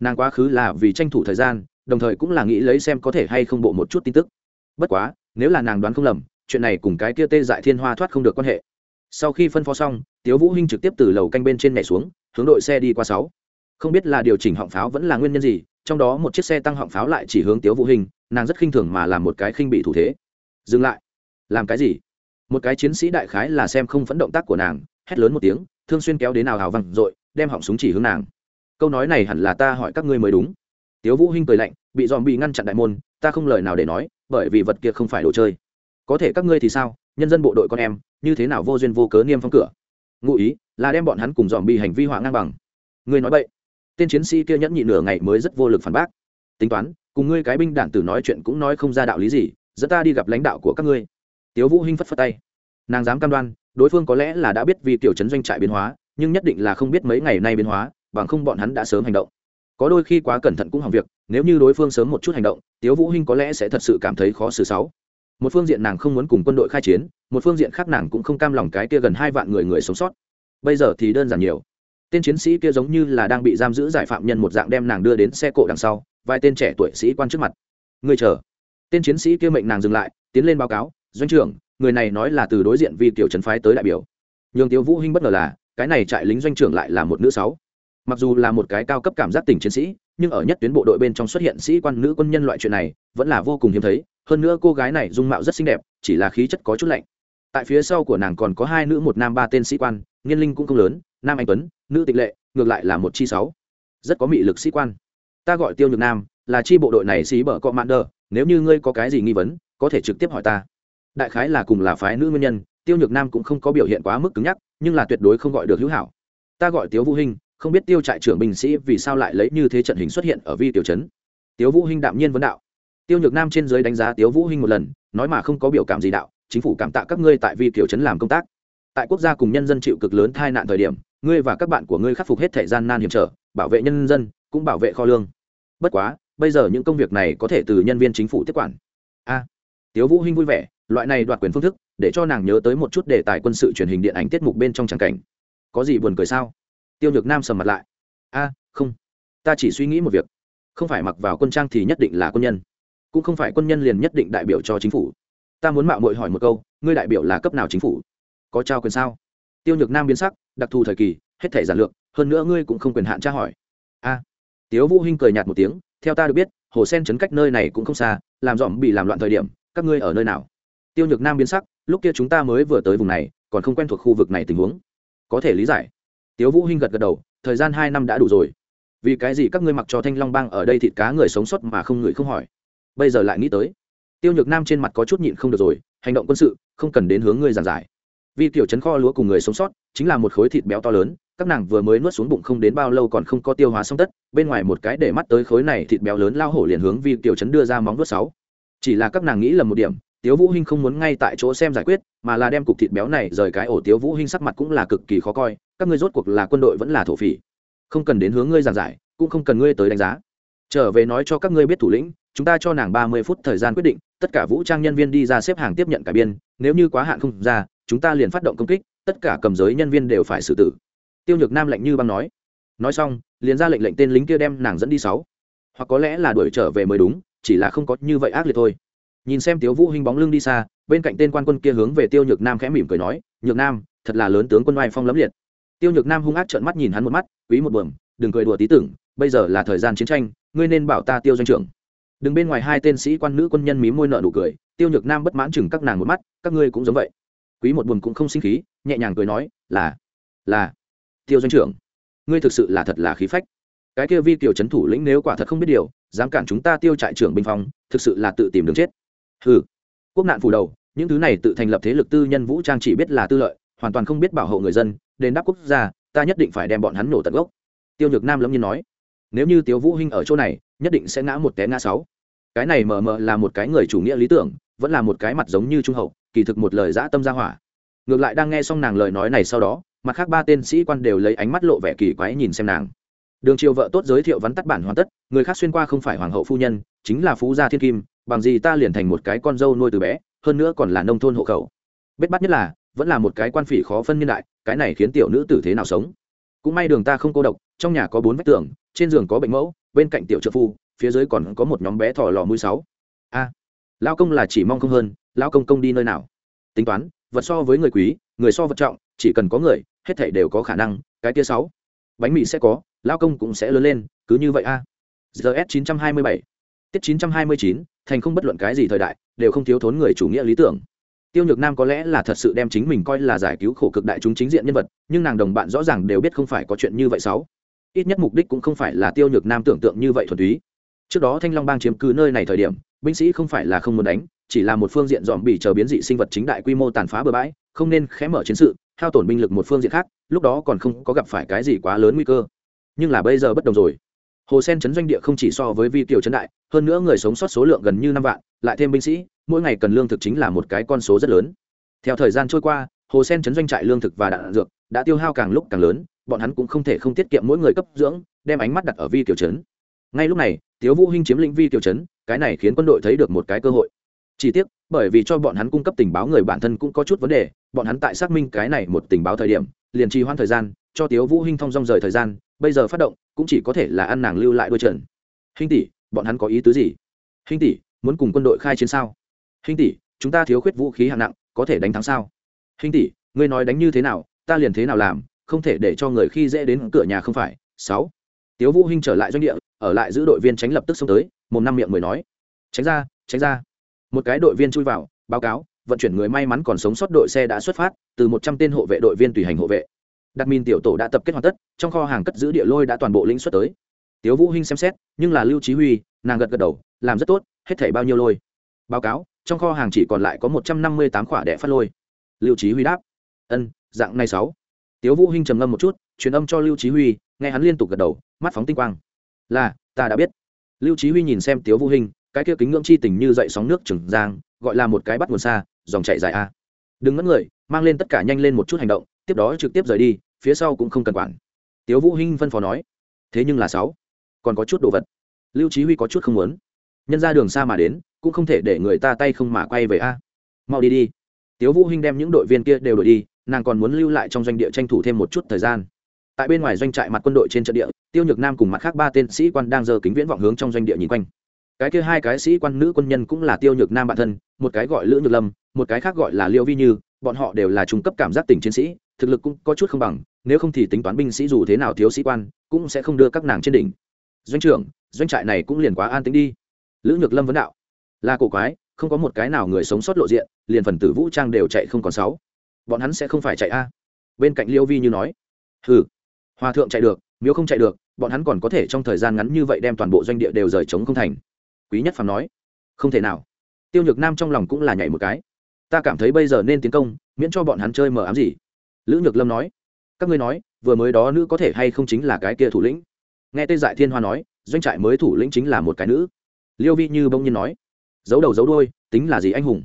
Nàng quá khứ là vì tranh thủ thời gian, đồng thời cũng là nghĩ lấy xem có thể hay không bộ một chút tin tức. Bất quá, nếu là nàng đoán không lầm, chuyện này cùng cái kia tê dại thiên hoa thoát không được quan hệ sau khi phân phó xong, tiếu vũ hinh trực tiếp từ lầu canh bên trên nhảy xuống, hướng đội xe đi qua sáu. Không biết là điều chỉnh họng pháo vẫn là nguyên nhân gì, trong đó một chiếc xe tăng họng pháo lại chỉ hướng tiếu vũ hinh, nàng rất khinh thường mà làm một cái khinh bị thủ thế. Dừng lại. Làm cái gì? Một cái chiến sĩ đại khái là xem không phẫn động tác của nàng, hét lớn một tiếng, thương xuyên kéo đến nào hào văng rồi đem họng súng chỉ hướng nàng. Câu nói này hẳn là ta hỏi các ngươi mới đúng. Tiếu vũ hinh cười lạnh, bị dòm bị ngăn chặn đại môn, ta không lời nào để nói, bởi vì vật kia không phải đồ chơi. Có thể các ngươi thì sao? Nhân dân bộ đội con em, như thế nào vô duyên vô cớ niêm phong cửa? Ngụ ý là đem bọn hắn cùng dòm bị hành vi hỏa ngang bằng. Ngươi nói vậy tên chiến sĩ kia nhẫn nhị nửa ngày mới rất vô lực phản bác. Tính toán, cùng ngươi cái binh đản tử nói chuyện cũng nói không ra đạo lý gì, dẫn ta đi gặp lãnh đạo của các ngươi. Tiếu vũ hinh phất phất tay. Nàng dám cam đoan, đối phương có lẽ là đã biết vì tiểu Trấn doanh trại biến hóa, nhưng nhất định là không biết mấy ngày nay biến hóa, bằng không bọn hắn đã sớm hành động. Có đôi khi quá cẩn thận cũng hỏng việc, nếu như đối phương sớm một chút hành động, tiếu vũ hinh có lẽ sẽ thật sự cảm thấy khó xử sáu một phương diện nàng không muốn cùng quân đội khai chiến, một phương diện khác nàng cũng không cam lòng cái kia gần hai vạn người người sống sót. Bây giờ thì đơn giản nhiều. Tên chiến sĩ kia giống như là đang bị giam giữ giải phạm nhân một dạng đem nàng đưa đến xe cộ đằng sau, vài tên trẻ tuổi sĩ quan trước mặt. Người chờ. Tên chiến sĩ kia mệnh nàng dừng lại, tiến lên báo cáo, doanh trưởng, người này nói là từ đối diện vì tiểu trấn phái tới đại biểu. Nhường tiêu vũ hinh bất ngờ là, cái này trại lính doanh trưởng lại là một nữ sáu. Mặc dù là một cái cao cấp cảm giác tình chiến sĩ, nhưng ở nhất tuyến bộ đội bên trong xuất hiện sĩ quan nữ quân nhân loại chuyện này, vẫn là vô cùng hiếm thấy hơn nữa cô gái này dung mạo rất xinh đẹp, chỉ là khí chất có chút lạnh. Tại phía sau của nàng còn có hai nữ, một nam ba tên sĩ quan nghiên linh cũng không lớn, nam anh tuấn, nữ tịch lệ, ngược lại là một chi sáu. Rất có mị lực sĩ quan. Ta gọi tiêu nhược nam, là chi bộ đội này xí bở cọ mạn đờ, nếu như ngươi có cái gì nghi vấn, có thể trực tiếp hỏi ta. Đại khái là cùng là phái nữ nguyên nhân, tiêu nhược nam cũng không có biểu hiện quá mức cứng nhắc, nhưng là tuyệt đối không gọi được hữu hảo. Ta gọi tiếu vũ hinh, không biết tiêu trại trưởng binh sĩ vì sao lại lấy như thế trận hình xuất hiện ở vi tiểu trấn. Tiếu vũ hinh đạm nhiên vấn đạo tiêu nhược nam trên dưới đánh giá tiếu vũ hinh một lần, nói mà không có biểu cảm gì đạo, chính phủ cảm tạ các ngươi tại vi tiểu trấn làm công tác. Tại quốc gia cùng nhân dân chịu cực lớn tai nạn thời điểm, ngươi và các bạn của ngươi khắc phục hết thời gian nan hiểm trở, bảo vệ nhân dân, cũng bảo vệ kho lương. Bất quá, bây giờ những công việc này có thể từ nhân viên chính phủ tiếp quản. A. Tiếu vũ hinh vui vẻ, loại này đoạt quyền phương thức, để cho nàng nhớ tới một chút đề tài quân sự truyền hình điện ảnh tiết mục bên trong tràng cảnh. Có gì buồn cười sao? Tiêu nhược nam sầm mặt lại. A, không. Ta chỉ suy nghĩ một việc. Không phải mặc vào quân trang thì nhất định là quân nhân cũng không phải quân nhân liền nhất định đại biểu cho chính phủ. Ta muốn mạo muội hỏi một câu, ngươi đại biểu là cấp nào chính phủ? Có trao quyền sao? Tiêu nhược nam biến sắc, đặc thù thời kỳ, hết thể giản lược, hơn nữa ngươi cũng không quyền hạn tra hỏi. A. Tiếu vũ hinh cười nhạt một tiếng, theo ta được biết, hồ sen chấn cách nơi này cũng không xa, làm dòm bị làm loạn thời điểm, các ngươi ở nơi nào? Tiêu nhược nam biến sắc, lúc kia chúng ta mới vừa tới vùng này, còn không quen thuộc khu vực này tình huống. Có thể lý giải. Tiếu vũ hinh gật gật đầu, thời gian hai năm đã đủ rồi. Vì cái gì các ngươi mặc cho thanh long bang ở đây thịt cá người sống sót mà không người không hỏi? Bây giờ lại nghĩ tới. Tiêu nhược nam trên mặt có chút nhịn không được rồi, hành động quân sự, không cần đến hướng ngươi giảng giải. Vì tiểu chấn kho lúa cùng người sống sót, chính là một khối thịt béo to lớn, các nàng vừa mới nuốt xuống bụng không đến bao lâu còn không có tiêu hóa xong tất, bên ngoài một cái để mắt tới khối này thịt béo lớn lao hổ liền hướng vi tiểu chấn đưa ra móng vuốt sáu. Chỉ là các nàng nghĩ là một điểm, tiếu vũ hinh không muốn ngay tại chỗ xem giải quyết, mà là đem cục thịt béo này rời cái ổ tiếu vũ hinh sắc mặt cũng là cực kỳ khó coi, các ngươi rốt cuộc là quân đội vẫn là thổ phỉ. Không cần đến hướng ngươi giảng giải, cũng không cần ngươi tới đánh giá. Trở về nói cho các ngươi biết thủ lĩnh chúng ta cho nàng ba mươi phút thời gian quyết định, tất cả vũ trang nhân viên đi ra xếp hàng tiếp nhận cải biên, nếu như quá hạn không ra, chúng ta liền phát động công kích, tất cả cầm giới nhân viên đều phải xử tử. Tiêu nhược nam lạnh như băng nói. Nói xong, liền ra lệnh lệnh tên lính kia đem nàng dẫn đi sáu. Hoặc có lẽ là đuổi trở về mới đúng, chỉ là không có như vậy ác liệt thôi. Nhìn xem tiếu vũ hinh bóng lưng đi xa, bên cạnh tên quan quân kia hướng về tiêu nhược nam khẽ mỉm cười nói, nhược nam, thật là lớn tướng quân oai phong lẫm liệt. Tiêu nhược nam hung ác trợn mắt nhìn hắn một mắt, quý một buồm, đừng cười đùa tí tưởng, bây giờ là thời gian chiến tranh, ngươi nên bảo ta tiêu doanh trưởng đừng bên ngoài hai tên sĩ quan nữ quân nhân mí môi nợ nụ cười tiêu nhược nam bất mãn chừng các nàng một mắt các ngươi cũng giống vậy. Quý một buồn cũng không sinh khí nhẹ nhàng cười nói là là tiêu doanh trưởng ngươi thực sự là thật là khí phách. Cái kia vi tiểu trấn thủ lĩnh nếu quả thật không biết điều dám cản chúng ta tiêu trại trưởng binh phòng, thực sự là tự tìm đường chết. Ừ quốc nạn phủ đầu những thứ này tự thành lập thế lực tư nhân vũ trang chỉ biết là tư lợi hoàn toàn không biết bảo hộ người dân đền đáp quốc gia ta nhất định phải đem bọn hắn nổ tận gốc. Tiêu nhược nam lâm nhiên nói nếu như tiêu vũ hinh ở chỗ này nhất định sẽ ngã một té ngã sáu. Cái này mờ mờ là một cái người chủ nghĩa lý tưởng, vẫn là một cái mặt giống như trung hậu, kỳ thực một lời dã tâm ra hỏa. Ngược lại đang nghe xong nàng lời nói này sau đó, mặt khác ba tên sĩ quan đều lấy ánh mắt lộ vẻ kỳ quái nhìn xem nàng. Đường triều vợ tốt giới thiệu vắn tắt bản hoàn tất, người khác xuyên qua không phải hoàng hậu phu nhân, chính là phú gia thiên kim, bằng gì ta liền thành một cái con dâu nuôi từ bé, hơn nữa còn là nông thôn hộ khẩu. Bết bắt nhất là, vẫn là một cái quan phỉ khó phân nhân đại, cái này khiến tiểu nữ tử thế nào sống? Cũng may đường ta không cô độc, trong nhà có bốn vách tường, trên giường có bệnh mẫu bên cạnh tiểu trợ phu phía dưới còn có một nhóm bé thỏ lò mũi sáu. A à, lao công là chỉ mong không hơn lao công công đi nơi nào? Tính toán vật so với người quý người so vật trọng chỉ cần có người hết thảy đều có khả năng cái kia sáu. Bánh mì sẽ có lao công cũng sẽ lớn lên cứ như vậy a. Gs 927 tiết 929 thành không bất luận cái gì thời đại đều không thiếu thốn người chủ nghĩa lý tưởng. Tiêu nhược nam có lẽ là thật sự đem chính mình coi là giải cứu khổ cực đại chúng chính diện nhân vật nhưng nàng đồng bạn rõ ràng đều biết không phải có chuyện như vậy sáu ít nhất mục đích cũng không phải là tiêu nhược nam tưởng tượng như vậy thuần túy. Trước đó thanh long bang chiếm cứ nơi này thời điểm, binh sĩ không phải là không muốn đánh, chỉ là một phương diện dòm bị chờ biến dị sinh vật chính đại quy mô tàn phá bừa bãi, không nên khé mở chiến sự, hao tổn binh lực một phương diện khác, lúc đó còn không có gặp phải cái gì quá lớn nguy cơ. Nhưng là bây giờ bất đồng rồi. Hồ sen chấn doanh địa không chỉ so với vi kiều chấn đại, hơn nữa người sống sót số lượng gần như năm vạn, lại thêm binh sĩ, mỗi ngày cần lương thực chính là một cái con số rất lớn. Theo thời gian trôi qua, hồ sen chấn doanh trại lương thực và đạn dược đã tiêu hao càng lúc càng lớn bọn hắn cũng không thể không tiết kiệm mỗi người cấp dưỡng, đem ánh mắt đặt ở vi kiều trấn. Ngay lúc này, tiếu vũ hinh chiếm lĩnh vi kiều trấn, cái này khiến quân đội thấy được một cái cơ hội. Chỉ tiếc, bởi vì cho bọn hắn cung cấp tình báo người bản thân cũng có chút vấn đề, bọn hắn tại xác minh cái này một tình báo thời điểm, liền trì hoãn thời gian, cho tiếu vũ hinh thông dong rời thời gian, bây giờ phát động, cũng chỉ có thể là ăn nàng lưu lại đôi trận. Hinh tỷ, bọn hắn có ý tứ gì? Hinh tỷ, muốn cùng quân đội khai chiến sao? Hinh tỷ, chúng ta thiếu khuyết vũ khí hạng nặng, có thể đánh thắng sao? Hinh tỷ, ngươi nói đánh như thế nào, ta liền thế nào làm không thể để cho người khi dễ đến cửa nhà không phải. Sáu. Tiếu vũ hinh trở lại doanh địa, ở lại giữ đội viên tránh lập tức xông tới, một năm miệng mới nói. Tránh ra tránh ra. Một cái đội viên chui vào, báo cáo, vận chuyển người may mắn còn sống sót đội xe đã xuất phát, từ một trăm tên hộ vệ đội viên tùy hành hộ vệ. Đặt min tiểu tổ đã tập kết hoàn tất, trong kho hàng cất giữ địa lôi đã toàn bộ lĩnh xuất tới. Tiếu vũ hinh xem xét, nhưng là lưu chí huy, nàng gật gật đầu, làm rất tốt, hết thảy bao nhiêu lôi? Báo cáo, trong kho hàng chỉ còn lại có một trăm năm mươi tám quả đẻ phát lôi. Lưu chí huy đáp, ân, dạng này sáu tiếu vũ hinh trầm ngâm một chút, truyền âm cho lưu chí huy, nghe hắn liên tục gật đầu, mắt phóng tinh quang. Là, ta đã biết. Lưu chí huy nhìn xem tiếu vũ hinh, cái kia kính ngưỡng chi tình như dậy sóng nước trừng giang, gọi là một cái bắt nguồn xa, dòng chảy dài a. Đừng ngẩn người, mang lên tất cả nhanh lên một chút hành động, tiếp đó trực tiếp rời đi, phía sau cũng không cần quản. Tiếu vũ hinh phân phó nói, thế nhưng là sáu, còn có chút đồ vật. Lưu chí huy có chút không muốn. Nhân ra đường xa mà đến, cũng không thể để người ta tay không mà quay về a. Mau đi đi. Tiếu vũ hinh đem những đội viên kia đều đổi đi nàng còn muốn lưu lại trong doanh địa tranh thủ thêm một chút thời gian. Tại bên ngoài doanh trại mặt quân đội trên trận địa, tiêu nhược nam cùng mặt khác ba tên sĩ quan đang giơ kính viễn vọng hướng trong doanh địa nhìn quanh. Cái kia hai cái sĩ quan nữ quân nhân cũng là tiêu nhược nam bản thân, một cái gọi lữ nhược lâm, một cái khác gọi là liêu vi như, bọn họ đều là trung cấp cảm giác tình chiến sĩ, thực lực cũng có chút không bằng, nếu không thì tính toán binh sĩ dù thế nào thiếu sĩ quan, cũng sẽ không đưa các nàng trên đỉnh. Doanh trưởng, doanh trại này cũng liền quá an tĩnh đi. Lữ nhược lâm vấn đạo, là cổ quái, không có một cái nào người sống sót lộ diện, liền phần tử vũ trang đều chạy không còn sáu bọn hắn sẽ không phải chạy a. Bên cạnh liêu vi như nói, hừ, hòa thượng chạy được, miếu không chạy được, bọn hắn còn có thể trong thời gian ngắn như vậy đem toàn bộ doanh địa đều rời trống không thành. Quý nhất phàm nói, không thể nào. Tiêu nhược nam trong lòng cũng là nhảy một cái, ta cảm thấy bây giờ nên tiến công, miễn cho bọn hắn chơi mờ ám gì. Lữ nhược lâm nói, các ngươi nói, vừa mới đó nữ có thể hay không chính là cái kia thủ lĩnh? Nghe tê dại thiên hoa nói, doanh trại mới thủ lĩnh chính là một cái nữ. Liêu vi như bỗng nhiên nói, giấu đầu giấu đôi tính là gì anh hùng?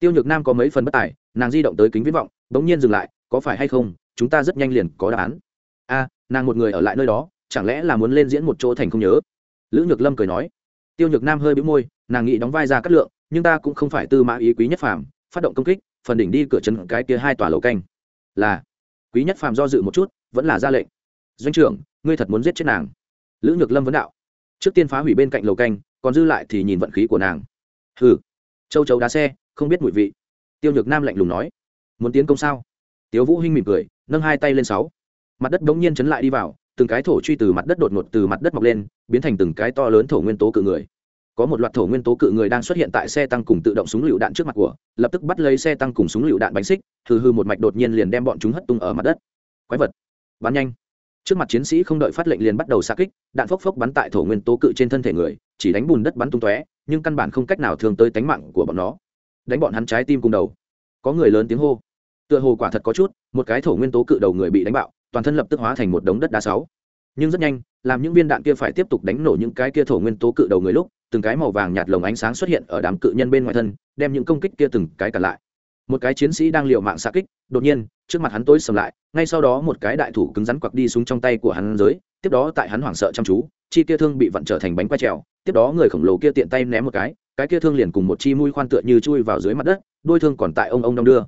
Tiêu nhược nam có mấy phần bất tài, nàng di động tới kính viễn vọng, bỗng nhiên dừng lại, có phải hay không, chúng ta rất nhanh liền có đáp án. A, nàng một người ở lại nơi đó, chẳng lẽ là muốn lên diễn một chỗ thành không nhớ? Lữ nhược lâm cười nói. Tiêu nhược nam hơi bĩu môi, nàng nghĩ đóng vai ra cắt lượng, nhưng ta cũng không phải tư mã ý quý nhất phàm, phát động công kích, phần đỉnh đi cửa chân cái kia hai tòa lầu canh. Là, quý nhất phàm do dự một chút, vẫn là ra lệnh. Doanh trưởng, ngươi thật muốn giết chết nàng. Lữ nhược lâm vấn đạo. Trước tiên phá hủy bên cạnh lầu canh, còn dư lại thì nhìn vận khí của nàng. Hừ. Châu chấu đá xe không biết mùi vị. Tiêu nhược nam lạnh lùng nói, muốn tiến công sao? Tiếu vũ hinh mỉm cười, nâng hai tay lên sáu. Mặt đất đống nhiên chấn lại đi vào, từng cái thổ truy từ mặt đất đột ngột từ mặt đất mọc lên, biến thành từng cái to lớn thổ nguyên tố cự người. Có một loạt thổ nguyên tố cự người đang xuất hiện tại xe tăng cùng tự động súng lựu đạn trước mặt của, lập tức bắt lấy xe tăng cùng súng lựu đạn bánh xích, hừ hư một mạch đột nhiên liền đem bọn chúng hất tung ở mặt đất. Quái vật, bắn nhanh. Trước mặt chiến sĩ không đợi phát lệnh liền bắt đầu xa kích, đạn phốc phốc bắn tại thổ nguyên tố cự trên thân thể người, chỉ đánh bùn đất bắn tung tóe, nhưng căn bản không cách nào thường tới tánh mạng của bọn nó đánh bọn hắn trái tim cùng đầu. Có người lớn tiếng hô. Tựa hồ quả thật có chút, một cái thổ nguyên tố cự đầu người bị đánh bạo, toàn thân lập tức hóa thành một đống đất đá sáu. Nhưng rất nhanh, làm những viên đạn kia phải tiếp tục đánh nổ những cái kia thổ nguyên tố cự đầu người lúc, từng cái màu vàng nhạt lồng ánh sáng xuất hiện ở đám cự nhân bên ngoài thân, đem những công kích kia từng cái cản lại. Một cái chiến sĩ đang liều mạng xạ kích, đột nhiên, trước mặt hắn tối sầm lại, ngay sau đó một cái đại thủ cứng rắn quặc đi xuống trong tay của hắn dưới tiếp đó tại hắn hoảng sợ chăm chú, chi kia thương bị vặn trở thành bánh quay trèo, tiếp đó người khổng lồ kia tiện tay ném một cái cái kia thương liền cùng một chi mũi khoan tựa như chui vào dưới mặt đất, đôi thương còn tại ông ông đong đưa.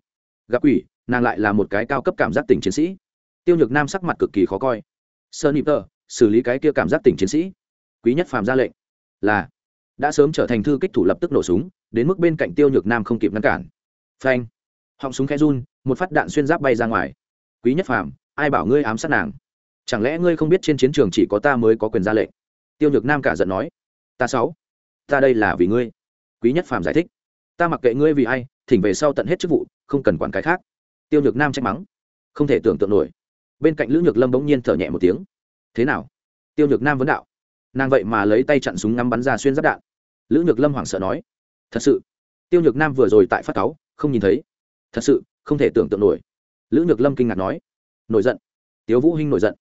Gặp quỷ, nàng lại là một cái cao cấp cảm giác tỉnh chiến sĩ. Tiêu nhược nam sắc mặt cực kỳ khó coi. Sơ nịp tờ, xử lý cái kia cảm giác tỉnh chiến sĩ. Quý nhất phàm ra lệnh. Là. Đã sớm trở thành thư kích thủ lập tức nổ súng, đến mức bên cạnh tiêu nhược nam không kịp ngăn cản. Phanh. Họng súng khe run, một phát đạn xuyên giáp bay ra ngoài. Quý nhất phàm, ai bảo ngươi ám sát nàng? Chẳng lẽ ngươi không biết trên chiến trường chỉ có ta mới có quyền ra lệnh? Tiêu nhược nam cả giận nói. Ta sáu ta đây là vì ngươi quý nhất phàm giải thích. Ta mặc kệ ngươi vì ai, thỉnh về sau tận hết chức vụ, không cần quản cái khác. Tiêu nhược nam trách mắng. Không thể tưởng tượng nổi. Bên cạnh lữ nhược lâm bỗng nhiên thở nhẹ một tiếng. Thế nào? Tiêu nhược nam vấn đạo. Nàng vậy mà lấy tay chặn súng ngắm bắn ra xuyên giáp đạn. Lữ nhược lâm hoảng sợ nói. Thật sự. Tiêu nhược nam vừa rồi tại phát cáu, không nhìn thấy. Thật sự, không thể tưởng tượng nổi. Lữ nhược lâm kinh ngạc nói. Nổi giận. Tiếu vũ hinh nổi giận.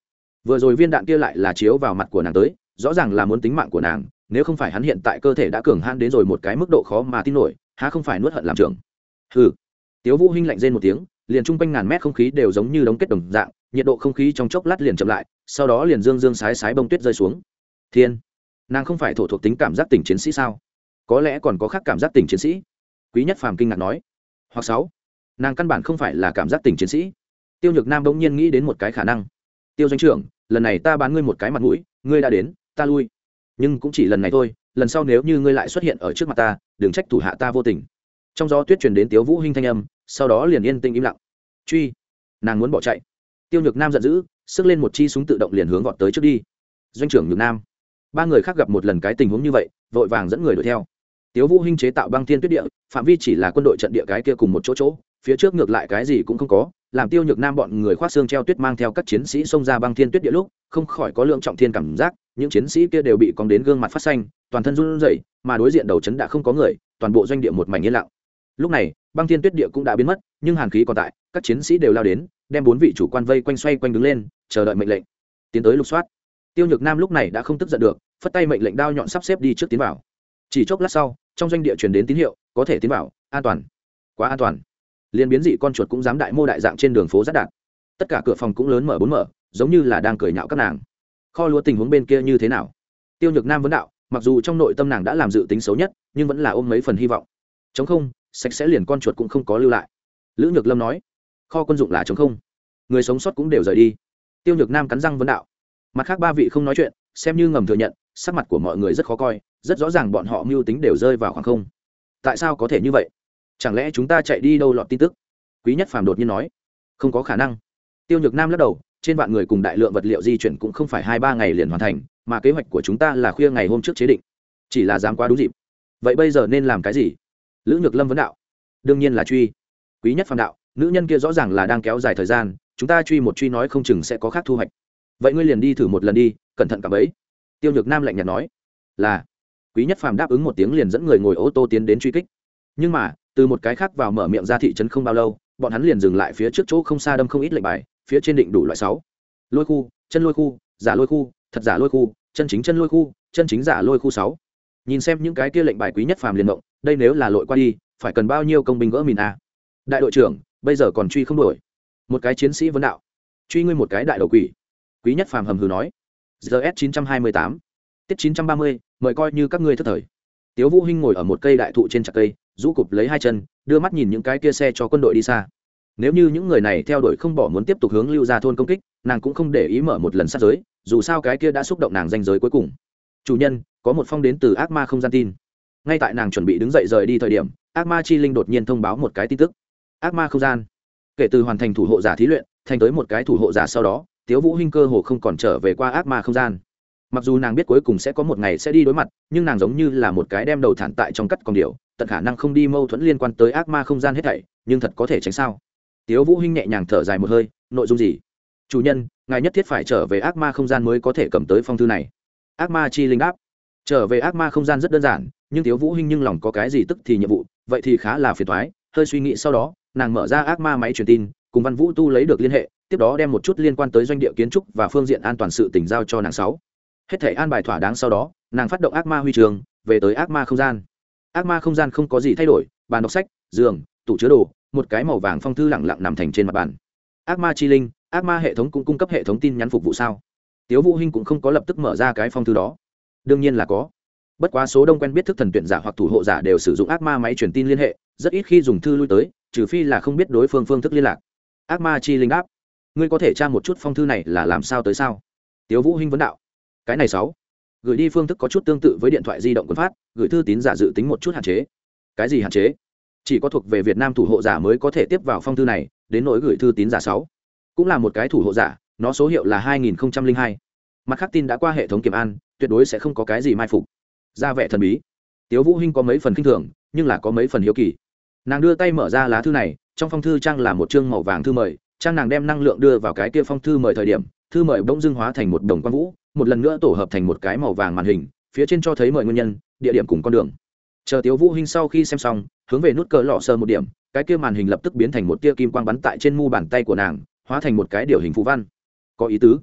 Vừa rồi viên đạn kia lại là chiếu vào mặt của nàng tới, rõ ràng là muốn tính mạng của nàng nếu không phải hắn hiện tại cơ thể đã cường han đến rồi một cái mức độ khó mà tin nổi, há không phải nuốt hận làm trưởng? Hừ. Tiếu vũ hinh lạnh rên một tiếng, liền trung quanh ngàn mét không khí đều giống như đống kết đồng dạng, nhiệt độ không khí trong chốc lát liền chậm lại, sau đó liền dương dương sái sái bông tuyết rơi xuống. Thiên, nàng không phải thổ thuộc tính cảm giác tỉnh chiến sĩ sao? Có lẽ còn có khác cảm giác tỉnh chiến sĩ. Quý nhất phàm kinh ngạc nói. Hoặc sáu, nàng căn bản không phải là cảm giác tỉnh chiến sĩ. Tiêu nhược nam bỗng nhiên nghĩ đến một cái khả năng. Tiêu doanh trưởng, lần này ta bán ngươi một cái mặt mũi, ngươi đã đến, ta lui nhưng cũng chỉ lần này thôi, lần sau nếu như ngươi lại xuất hiện ở trước mặt ta, đừng trách thủ hạ ta vô tình. Trong gió tuyết truyền đến tiếu vũ hinh thanh âm, sau đó liền yên tĩnh im lặng. Truy, nàng muốn bỏ chạy. Tiêu nhược nam giận dữ, sức lên một chi súng tự động liền hướng vọt tới trước đi. Doanh trưởng nhược nam, ba người khác gặp một lần cái tình huống như vậy, vội vàng dẫn người đuổi theo. Tiếu vũ hinh chế tạo băng thiên tuyết địa, phạm vi chỉ là quân đội trận địa cái kia cùng một chỗ chỗ, phía trước ngược lại cái gì cũng không có, làm tiêu nhược nam bọn người khoác xương treo tuyết mang theo các chiến sĩ xông ra băng thiên tuyết địa lúc, không khỏi có lượng trọng thiên cảm giác những chiến sĩ kia đều bị cong đến gương mặt phát xanh, toàn thân run rẩy, mà đối diện đầu trấn đã không có người, toàn bộ doanh địa một mảnh yên lặng. Lúc này, băng thiên tuyết địa cũng đã biến mất, nhưng hàn khí còn tại, các chiến sĩ đều lao đến, đem bốn vị chủ quan vây quanh xoay quanh đứng lên, chờ đợi mệnh lệnh. Tiến tới lục soát. Tiêu nhược nam lúc này đã không tức giận được, phất tay mệnh lệnh đao nhọn sắp xếp đi trước tiến vào. Chỉ chốc lát sau, trong doanh địa truyền đến tín hiệu, có thể tiến vào, an toàn. Quá an toàn. Liên biến dị con chuột cũng dám đại mô đại dạng trên đường phố rất đạt tất cả cửa phòng cũng lớn mở bốn mở, giống như là đang cười nhạo các nàng kho lúa tình huống bên kia như thế nào? Tiêu nhược nam vấn đạo, mặc dù trong nội tâm nàng đã làm dự tính xấu nhất, nhưng vẫn là ôm mấy phần hy vọng. Chống không, sạch sẽ liền con chuột cũng không có lưu lại. Lữ nhược lâm nói, kho quân dụng là chống không. Người sống sót cũng đều rời đi. Tiêu nhược nam cắn răng vấn đạo. Mặt khác ba vị không nói chuyện, xem như ngầm thừa nhận, sắc mặt của mọi người rất khó coi, rất rõ ràng bọn họ mưu tính đều rơi vào khoảng không. Tại sao có thể như vậy? Chẳng lẽ chúng ta chạy đi đâu lọt tin tức? Quý nhất phàm đột nhiên nói. Không có khả năng. Tiêu nhược nam lắc đầu trên vạn người cùng đại lượng vật liệu di chuyển cũng không phải hai ba ngày liền hoàn thành, mà kế hoạch của chúng ta là khuya ngày hôm trước chế định. Chỉ là dám quá đúng dịp. Vậy bây giờ nên làm cái gì? Lữ nhược lâm vấn đạo. Đương nhiên là truy. Quý nhất phàm đạo, nữ nhân kia rõ ràng là đang kéo dài thời gian, chúng ta truy một truy nói không chừng sẽ có khác thu hoạch. Vậy ngươi liền đi thử một lần đi, cẩn thận cả bấy. Tiêu nhược nam lạnh nhạt nói. Là. Quý nhất phàm đáp ứng một tiếng liền dẫn người ngồi ô tô tiến đến truy kích. Nhưng mà, từ một cái khác vào mở miệng ra thị trấn không bao lâu, bọn hắn liền dừng lại phía trước chỗ không xa đâm không ít lệnh bài phía trên định đủ loại sáu. Lôi khu, chân lôi khu, giả lôi khu, thật giả lôi khu, chân chính chân lôi khu, chân chính giả lôi khu sáu. Nhìn xem những cái kia lệnh bài quý nhất phàm liền động, đây nếu là lội qua đi, phải cần bao nhiêu công binh gỡ mìn a đại đội trưởng, bây giờ còn truy không đổi một cái chiến sĩ vấn đạo. Truy ngươi một cái đại đầu quỷ. Quý nhất phàm hầm hừ nói. Gs chín trăm hai mươi tám. Tiết chín trăm ba mươi, mời coi như các ngươi thất thời. Tiếu vũ hinh ngồi ở một cây đại thụ trên chặt cây, rũ cụp lấy hai chân, đưa mắt nhìn những cái kia xe cho quân đội đi xa nếu như những người này theo đuổi không bỏ muốn tiếp tục hướng lưu ra thôn công kích, nàng cũng không để ý mở một lần sát giới, dù sao cái kia đã xúc động nàng danh giới cuối cùng. Chủ nhân, có một phong đến từ ác ma không gian tin. Ngay tại nàng chuẩn bị đứng dậy rời đi thời điểm, ác ma chi linh đột nhiên thông báo một cái tin tức. Ác ma không gian. Kể từ hoàn thành thủ hộ giả thí luyện, thành tới một cái thủ hộ giả sau đó, tiếu vũ hinh cơ hồ không còn trở về qua ác ma không gian. Mặc dù nàng biết cuối cùng sẽ có một ngày sẽ đi đối mặt, nhưng nàng giống như là một cái đem đầu thản tại trong cắt con điều tận khả năng không đi mâu thuẫn liên quan tới ác ma không gian hết thảy, nhưng thật có thể tránh sao? Tiếu vũ hinh nhẹ nhàng thở dài một hơi, nội dung gì? Chủ nhân, ngài nhất thiết phải trở về ác ma không gian mới có thể cầm tới phong thư này. Ác ma chi linh đáp. Trở về ác ma không gian rất đơn giản, nhưng tiếu vũ hinh nhưng lòng có cái gì tức thì nhiệm vụ, vậy thì khá là phiền toái, hơi suy nghĩ sau đó, nàng mở ra ác ma máy truyền tin, cùng văn vũ tu lấy được liên hệ, tiếp đó đem một chút liên quan tới doanh địa kiến trúc và phương diện an toàn sự tỉnh giao cho nàng sáu. Hết thể an bài thỏa đáng sau đó, nàng phát động ác ma huy trường, về tới ác ma không gian. Ác ma không gian không có gì thay đổi, bàn đọc sách, giường tủ chứa đồ một cái màu vàng phong thư lẳng lặng nằm thành trên mặt bàn. Ác ma chi linh ác ma hệ thống cũng cung cấp hệ thống tin nhắn phục vụ sao? Tiếu vũ hinh cũng không có lập tức mở ra cái phong thư đó. Đương nhiên là có. Bất quá số đông quen biết thức thần tuyển giả hoặc thủ hộ giả đều sử dụng ác ma máy truyền tin liên hệ rất ít khi dùng thư lui tới trừ phi là không biết đối phương phương thức liên lạc. Ác ma chi linh áp, ngươi có thể tra một chút phong thư này là làm sao tới sao? Tiếu vũ hinh vấn đạo cái này sáu. Gửi đi phương thức có chút tương tự với điện thoại di động quân phát gửi thư tín giả dự tính một chút hạn chế. Cái gì hạn chế? Chỉ có thuộc về việt nam thủ hộ giả mới có thể tiếp vào phong thư này, đến nỗi gửi thư tín giả sáu. Cũng là một cái thủ hộ giả, nó số hiệu là hai nghìn hai. Mặt khác tin đã qua hệ thống kiểm an, tuyệt đối sẽ không có cái gì mai phục. Ra vẻ thần bí. Tiếu vũ hinh có mấy phần kinh thường, nhưng là có mấy phần hiếu kỳ. Nàng đưa tay mở ra lá thư này, trong phong thư trang là một chương màu vàng thư mời, trang nàng đem năng lượng đưa vào cái kia phong thư mời thời điểm, thư mời bỗng dưng hóa thành một đồng quan vũ, một lần nữa tổ hợp thành một cái màu vàng màn hình, phía trên cho thấy mời nguyên nhân, địa điểm cùng con đường chờ tiếu vũ hinh sau khi xem xong, hướng về nút cờ lọ sờ một điểm, cái kia màn hình lập tức biến thành một tia kim quang bắn tại trên mu bàn tay của nàng, hóa thành một cái điều hình phù văn. Có ý tứ.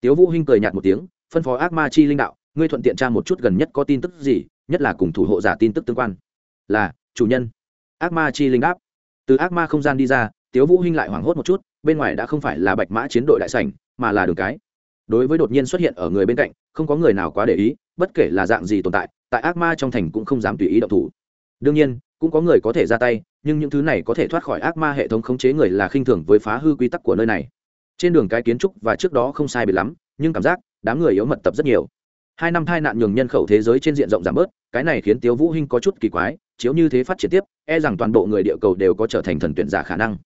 Tiếu vũ hinh cười nhạt một tiếng, phân phó ác ma chi linh đạo, ngươi thuận tiện tra một chút gần nhất có tin tức gì, nhất là cùng thủ hộ giả tin tức tương quan. Là, chủ nhân. Ác ma chi linh đáp. Từ ác ma không gian đi ra, tiếu vũ hinh lại hoảng hốt một chút, bên ngoài đã không phải là bạch mã chiến đội đại sảnh, mà là đường cái. Đối với đột nhiên xuất hiện ở người bên cạnh, không có người nào quá để ý bất kể là dạng gì tồn tại tại ác ma trong thành cũng không dám tùy ý động thủ. Đương nhiên, cũng có người có thể ra tay, nhưng những thứ này có thể thoát khỏi ác ma hệ thống khống chế người là khinh thường với phá hư quy tắc của nơi này. Trên đường cái kiến trúc và trước đó không sai biệt lắm, nhưng cảm giác, đám người yếu mật tập rất nhiều. Hai năm tai nạn nhường nhân khẩu thế giới trên diện rộng giảm bớt, cái này khiến tiếu vũ hinh có chút kỳ quái, chiếu như thế phát triển tiếp e rằng toàn bộ người địa cầu đều có trở thành thần tuyển giả khả năng.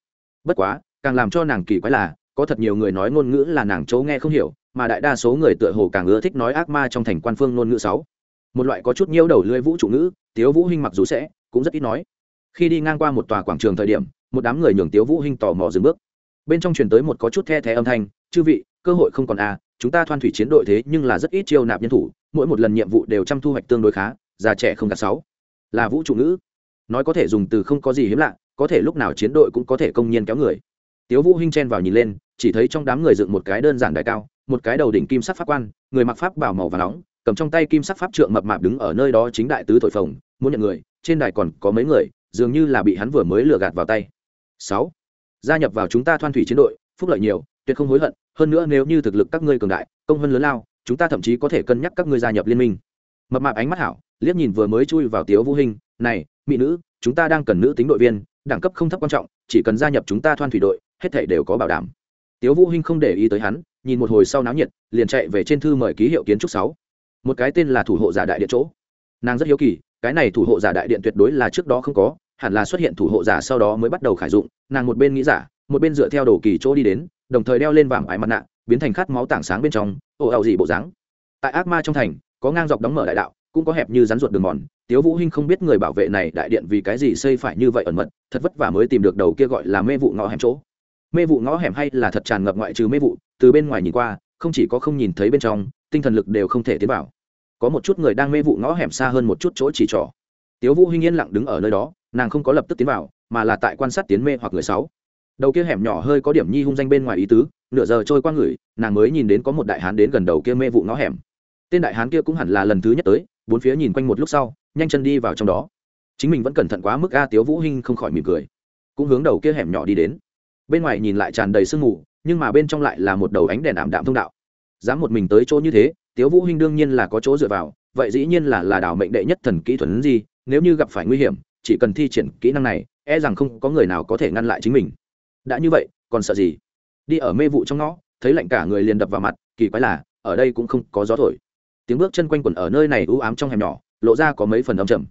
Bất quá, càng làm cho nàng kỳ quái là có thật nhiều người nói ngôn ngữ là nàng chỗ nghe không hiểu, mà đại đa số người tựa hồ càng ưa thích nói ác ma trong thành quan phương ngôn ngữ sáu. Một loại có chút nhiêu đầu lưỡi vũ trụ ngữ, tiếu vũ hinh mặc dù sẽ, cũng rất ít nói. Khi đi ngang qua một tòa quảng trường thời điểm, một đám người nhường tiếu vũ hinh tò mò dừng bước. Bên trong truyền tới một có chút the thé âm thanh, chư vị, cơ hội không còn à chúng ta thoan thủy chiến đội thế nhưng là rất ít chiêu nạp nhân thủ, mỗi một lần nhiệm vụ đều chăm thu hoạch tương đối khá, già trẻ không cả sáu. Là vũ trụ ngữ. Nói có thể dùng từ không có gì hiếm lạ, có thể lúc nào chiến đội cũng có thể công nhiên kéo người tiếu vũ hinh chen vào nhìn lên, chỉ thấy trong đám người dựng một cái đơn giản đại cao, một cái đầu đỉnh kim sắc pháp quan, người mặc pháp bảo màu và nóng, cầm trong tay kim sắc pháp trượng mập mạp đứng ở nơi đó chính đại tứ thổi phồng, muốn nhận người, trên đài còn có mấy người, dường như là bị hắn vừa mới lừa gạt vào tay. Sáu, gia nhập vào chúng ta thoan thủy chiến đội, phúc lợi nhiều, tuyệt không hối hận, hơn nữa nếu như thực lực các ngươi cường đại, công hơn lớn lao, chúng ta thậm chí có thể cân nhắc các ngươi gia nhập liên minh. Mập mạp ánh mắt hảo, liếc nhìn vừa mới chui vào tiếu vũ hình này, mỹ nữ, chúng ta đang cần nữ tính đội viên, đẳng cấp không thấp quan trọng, chỉ cần gia nhập chúng ta thoan thủy đội hết thảy đều có bảo đảm. Tiếu vũ hinh không để ý tới hắn, nhìn một hồi sau náo nhiệt, liền chạy về trên thư mời ký hiệu kiến trúc sáu. Một cái tên là thủ hộ giả đại điện chỗ. Nàng rất hiếu kỳ, cái này thủ hộ giả đại điện tuyệt đối là trước đó không có, hẳn là xuất hiện thủ hộ giả sau đó mới bắt đầu khải dụng, nàng một bên nghĩ giả, một bên dựa theo đồ kỳ chỗ đi đến, đồng thời đeo lên vàng ải mặt nạ, biến thành khát máu tảng sáng bên trong ồ ảo gì bộ dáng. Tại ác ma trong thành, có ngang dọc đóng mở đại đạo, cũng có hẹp như rắn ruột đường mòn. Tiếu vũ hinh không biết người bảo vệ này đại điện vì cái gì xây phải như vậy ẩn mật, thật vất vả mới tìm được đầu kia gọi là mê vụ ngõ hẻm chỗ mê vụ ngõ hẻm hay là thật tràn ngập ngoại trừ mê vụ, từ bên ngoài nhìn qua, không chỉ có không nhìn thấy bên trong, tinh thần lực đều không thể tiến vào. Có một chút người đang mê vụ ngõ hẻm xa hơn một chút chỗ chỉ trỏ. Tiếu vũ hinh yên lặng đứng ở nơi đó, nàng không có lập tức tiến vào, mà là tại quan sát tiến mê hoặc người sáu. Đầu kia hẻm nhỏ hơi có điểm nhi hung danh bên ngoài ý tứ, nửa giờ trôi qua người, nàng mới nhìn đến có một đại hán đến gần đầu kia mê vụ ngõ hẻm. Tên đại hán kia cũng hẳn là lần thứ nhất tới, bốn phía nhìn quanh một lúc sau, nhanh chân đi vào trong đó. Chính mình vẫn cẩn thận quá mức a, tiếu vũ hinh không khỏi mỉm cười. Cũng hướng đầu kia hẻm nhỏ đi đến bên ngoài nhìn lại tràn đầy sương mù, nhưng mà bên trong lại là một đầu ánh đèn ảm đạm thông đạo. Dám một mình tới chỗ như thế, tiếu vũ hinh đương nhiên là có chỗ dựa vào, vậy dĩ nhiên là là đảo mệnh đệ nhất thần kỹ thuật gì, nếu như gặp phải nguy hiểm, chỉ cần thi triển kỹ năng này e rằng không có người nào có thể ngăn lại chính mình. Đã như vậy, còn sợ gì? Đi ở mê vụ trong ngõ, thấy lạnh cả người liền đập vào mặt, kỳ quái là, ở đây cũng không có gió thổi. Tiếng bước chân quanh quẩn ở nơi này u ám trong hẻm nhỏ, lộ ra có mấy phần âm trầm.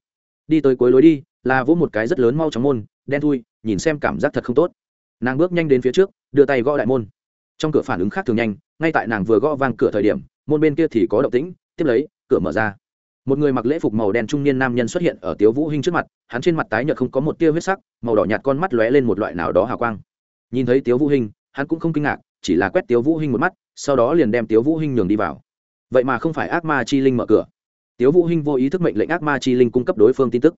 Đi tới cuối lối đi, là vỗ một cái rất lớn mau chóng môn, đen thui, nhìn xem cảm giác thật không tốt nàng bước nhanh đến phía trước, đưa tay gõ đại môn. Trong cửa phản ứng khác thường nhanh, ngay tại nàng vừa gõ vang cửa thời điểm, môn bên kia thì có động tĩnh, tiếp lấy, cửa mở ra. Một người mặc lễ phục màu đen trung niên nam nhân xuất hiện ở tiếu vũ hinh trước mặt, hắn trên mặt tái nhợt không có một tia huyết sắc, màu đỏ nhạt con mắt lóe lên một loại nào đó hào quang. Nhìn thấy tiếu vũ hinh, hắn cũng không kinh ngạc, chỉ là quét tiếu vũ hinh một mắt, sau đó liền đem tiếu vũ hinh nhường đi vào. Vậy mà không phải ác ma chi linh mở cửa. Tiếu vũ hinh vô ý thức mệnh lệnh ác ma chi linh cung cấp đối phương tin tức.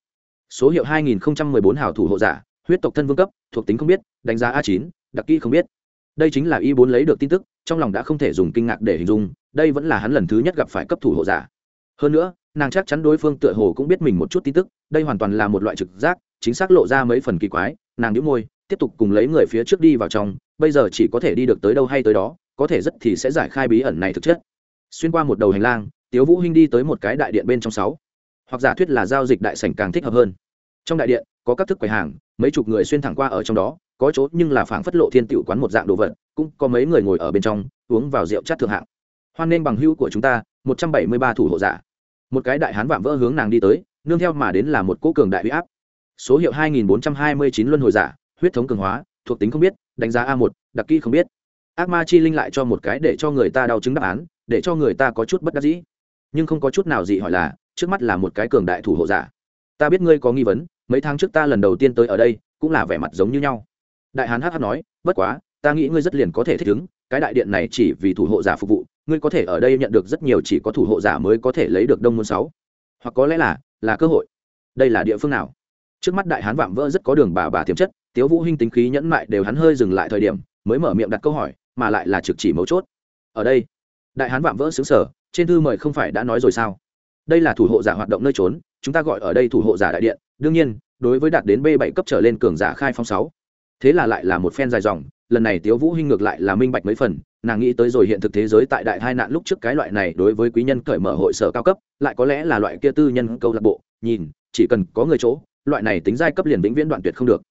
Số hiệu 2014 hảo thủ hộ giả huyết tộc thân vương cấp thuộc tính không biết đánh giá a chín, đặc kỹ không biết. Đây chính là y Bốn lấy được tin tức trong lòng đã không thể dùng kinh ngạc để hình dung đây vẫn là hắn lần thứ nhất gặp phải cấp thủ hộ giả. Hơn nữa nàng chắc chắn đối phương tựa hồ cũng biết mình một chút tin tức đây hoàn toàn là một loại trực giác chính xác lộ ra mấy phần kỳ quái nàng nhíu môi tiếp tục cùng lấy người phía trước đi vào trong bây giờ chỉ có thể đi được tới đâu hay tới đó có thể rất thì sẽ giải khai bí ẩn này thực chất. Xuyên qua một đầu hành lang tiếu vũ hinh đi tới một cái đại điện bên trong sáu. Hoặc giả thuyết là giao dịch đại sảnh càng thích hợp hơn trong đại điện, có các thức quầy hàng, mấy chục người xuyên thẳng qua ở trong đó, có chỗ nhưng là phảng phất lộ thiên tiểu quán một dạng đồ vật, cũng có mấy người ngồi ở bên trong, uống vào rượu chát thượng hạng. Hoan nên bằng hữu của chúng ta, một trăm bảy mươi ba thủ hộ giả. Một cái đại hán vạm vỡ hướng nàng đi tới, nương theo mà đến là một cỗ cường đại huy áp. Số hiệu hai nghìn bốn trăm hai mươi chín luân hồi giả, huyết thống cường hóa, thuộc tính không biết, đánh giá a một, đặc kỹ không biết. Ác ma chi linh lại cho một cái để cho người ta đau chứng đáp án, để cho người ta có chút bất đắc dĩ. Nhưng không có chút nào gì hỏi là, trước mắt là một cái cường đại thủ hộ giả. Ta biết ngươi có nghi vấn mấy tháng trước ta lần đầu tiên tới ở đây, cũng là vẻ mặt giống như nhau. Đại hán hh nói, bất quá, ta nghĩ ngươi rất liền có thể thích ứng, cái đại điện này chỉ vì thủ hộ giả phục vụ, ngươi có thể ở đây nhận được rất nhiều chỉ có thủ hộ giả mới có thể lấy được đông môn sáu. Hoặc có lẽ là là cơ hội. Đây là địa phương nào? Trước mắt đại hán vạm vỡ rất có đường bà bà tiềm chất, tiếu vũ hinh tính khí nhẫn mại đều hắn hơi dừng lại thời điểm, mới mở miệng đặt câu hỏi, mà lại là trực chỉ mấu chốt. Ở đây. Đại hán vạm vỡ xứng sở trên thư mời không phải đã nói rồi sao? Đây là thủ hộ giả hoạt động nơi trốn chúng ta gọi ở đây thủ hộ giả đại điện, đương nhiên, đối với đạt đến b bảy cấp trở lên cường giả khai phong sáu. Thế là lại là một phen dài dòng, lần này tiếu vũ hinh ngược lại là minh bạch mấy phần, nàng nghĩ tới rồi hiện thực thế giới tại đại hai nạn lúc trước cái loại này đối với quý nhân cởi mở hội sở cao cấp, lại có lẽ là loại kia tư nhân câu lạc bộ, nhìn, chỉ cần có người chỗ, loại này tính giai cấp liền vĩnh viễn đoạn tuyệt không được.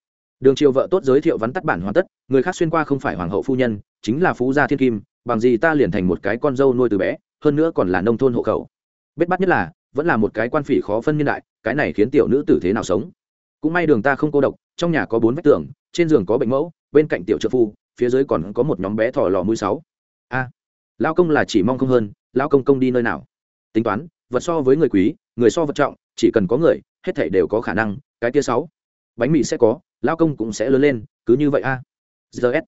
Đường triều vợ tốt giới thiệu vắn tắt bản hoàn tất, người khác xuyên qua không phải hoàng hậu phu nhân, chính là phú gia thiên kim, bằng gì ta liền thành một cái con dâu nuôi từ bé, hơn nữa còn là nông thôn hộ khẩu. Bết bắt nhất là vẫn là một cái quan phỉ khó phân nhân đại cái này khiến tiểu nữ tử thế nào sống? Cũng may đường ta không cô độc trong nhà có bốn vách tường trên giường có bệnh mẫu bên cạnh tiểu trợ phu phía dưới còn có một nhóm bé thỏ lò mũi sáu. A à, lao công là chỉ mong không hơn lao công công đi nơi nào? Tính toán vật so với người quý người so vật trọng chỉ cần có người hết thảy đều có khả năng cái kia sáu. Bánh mì sẽ có lao công cũng sẽ lớn lên cứ như vậy a. Gs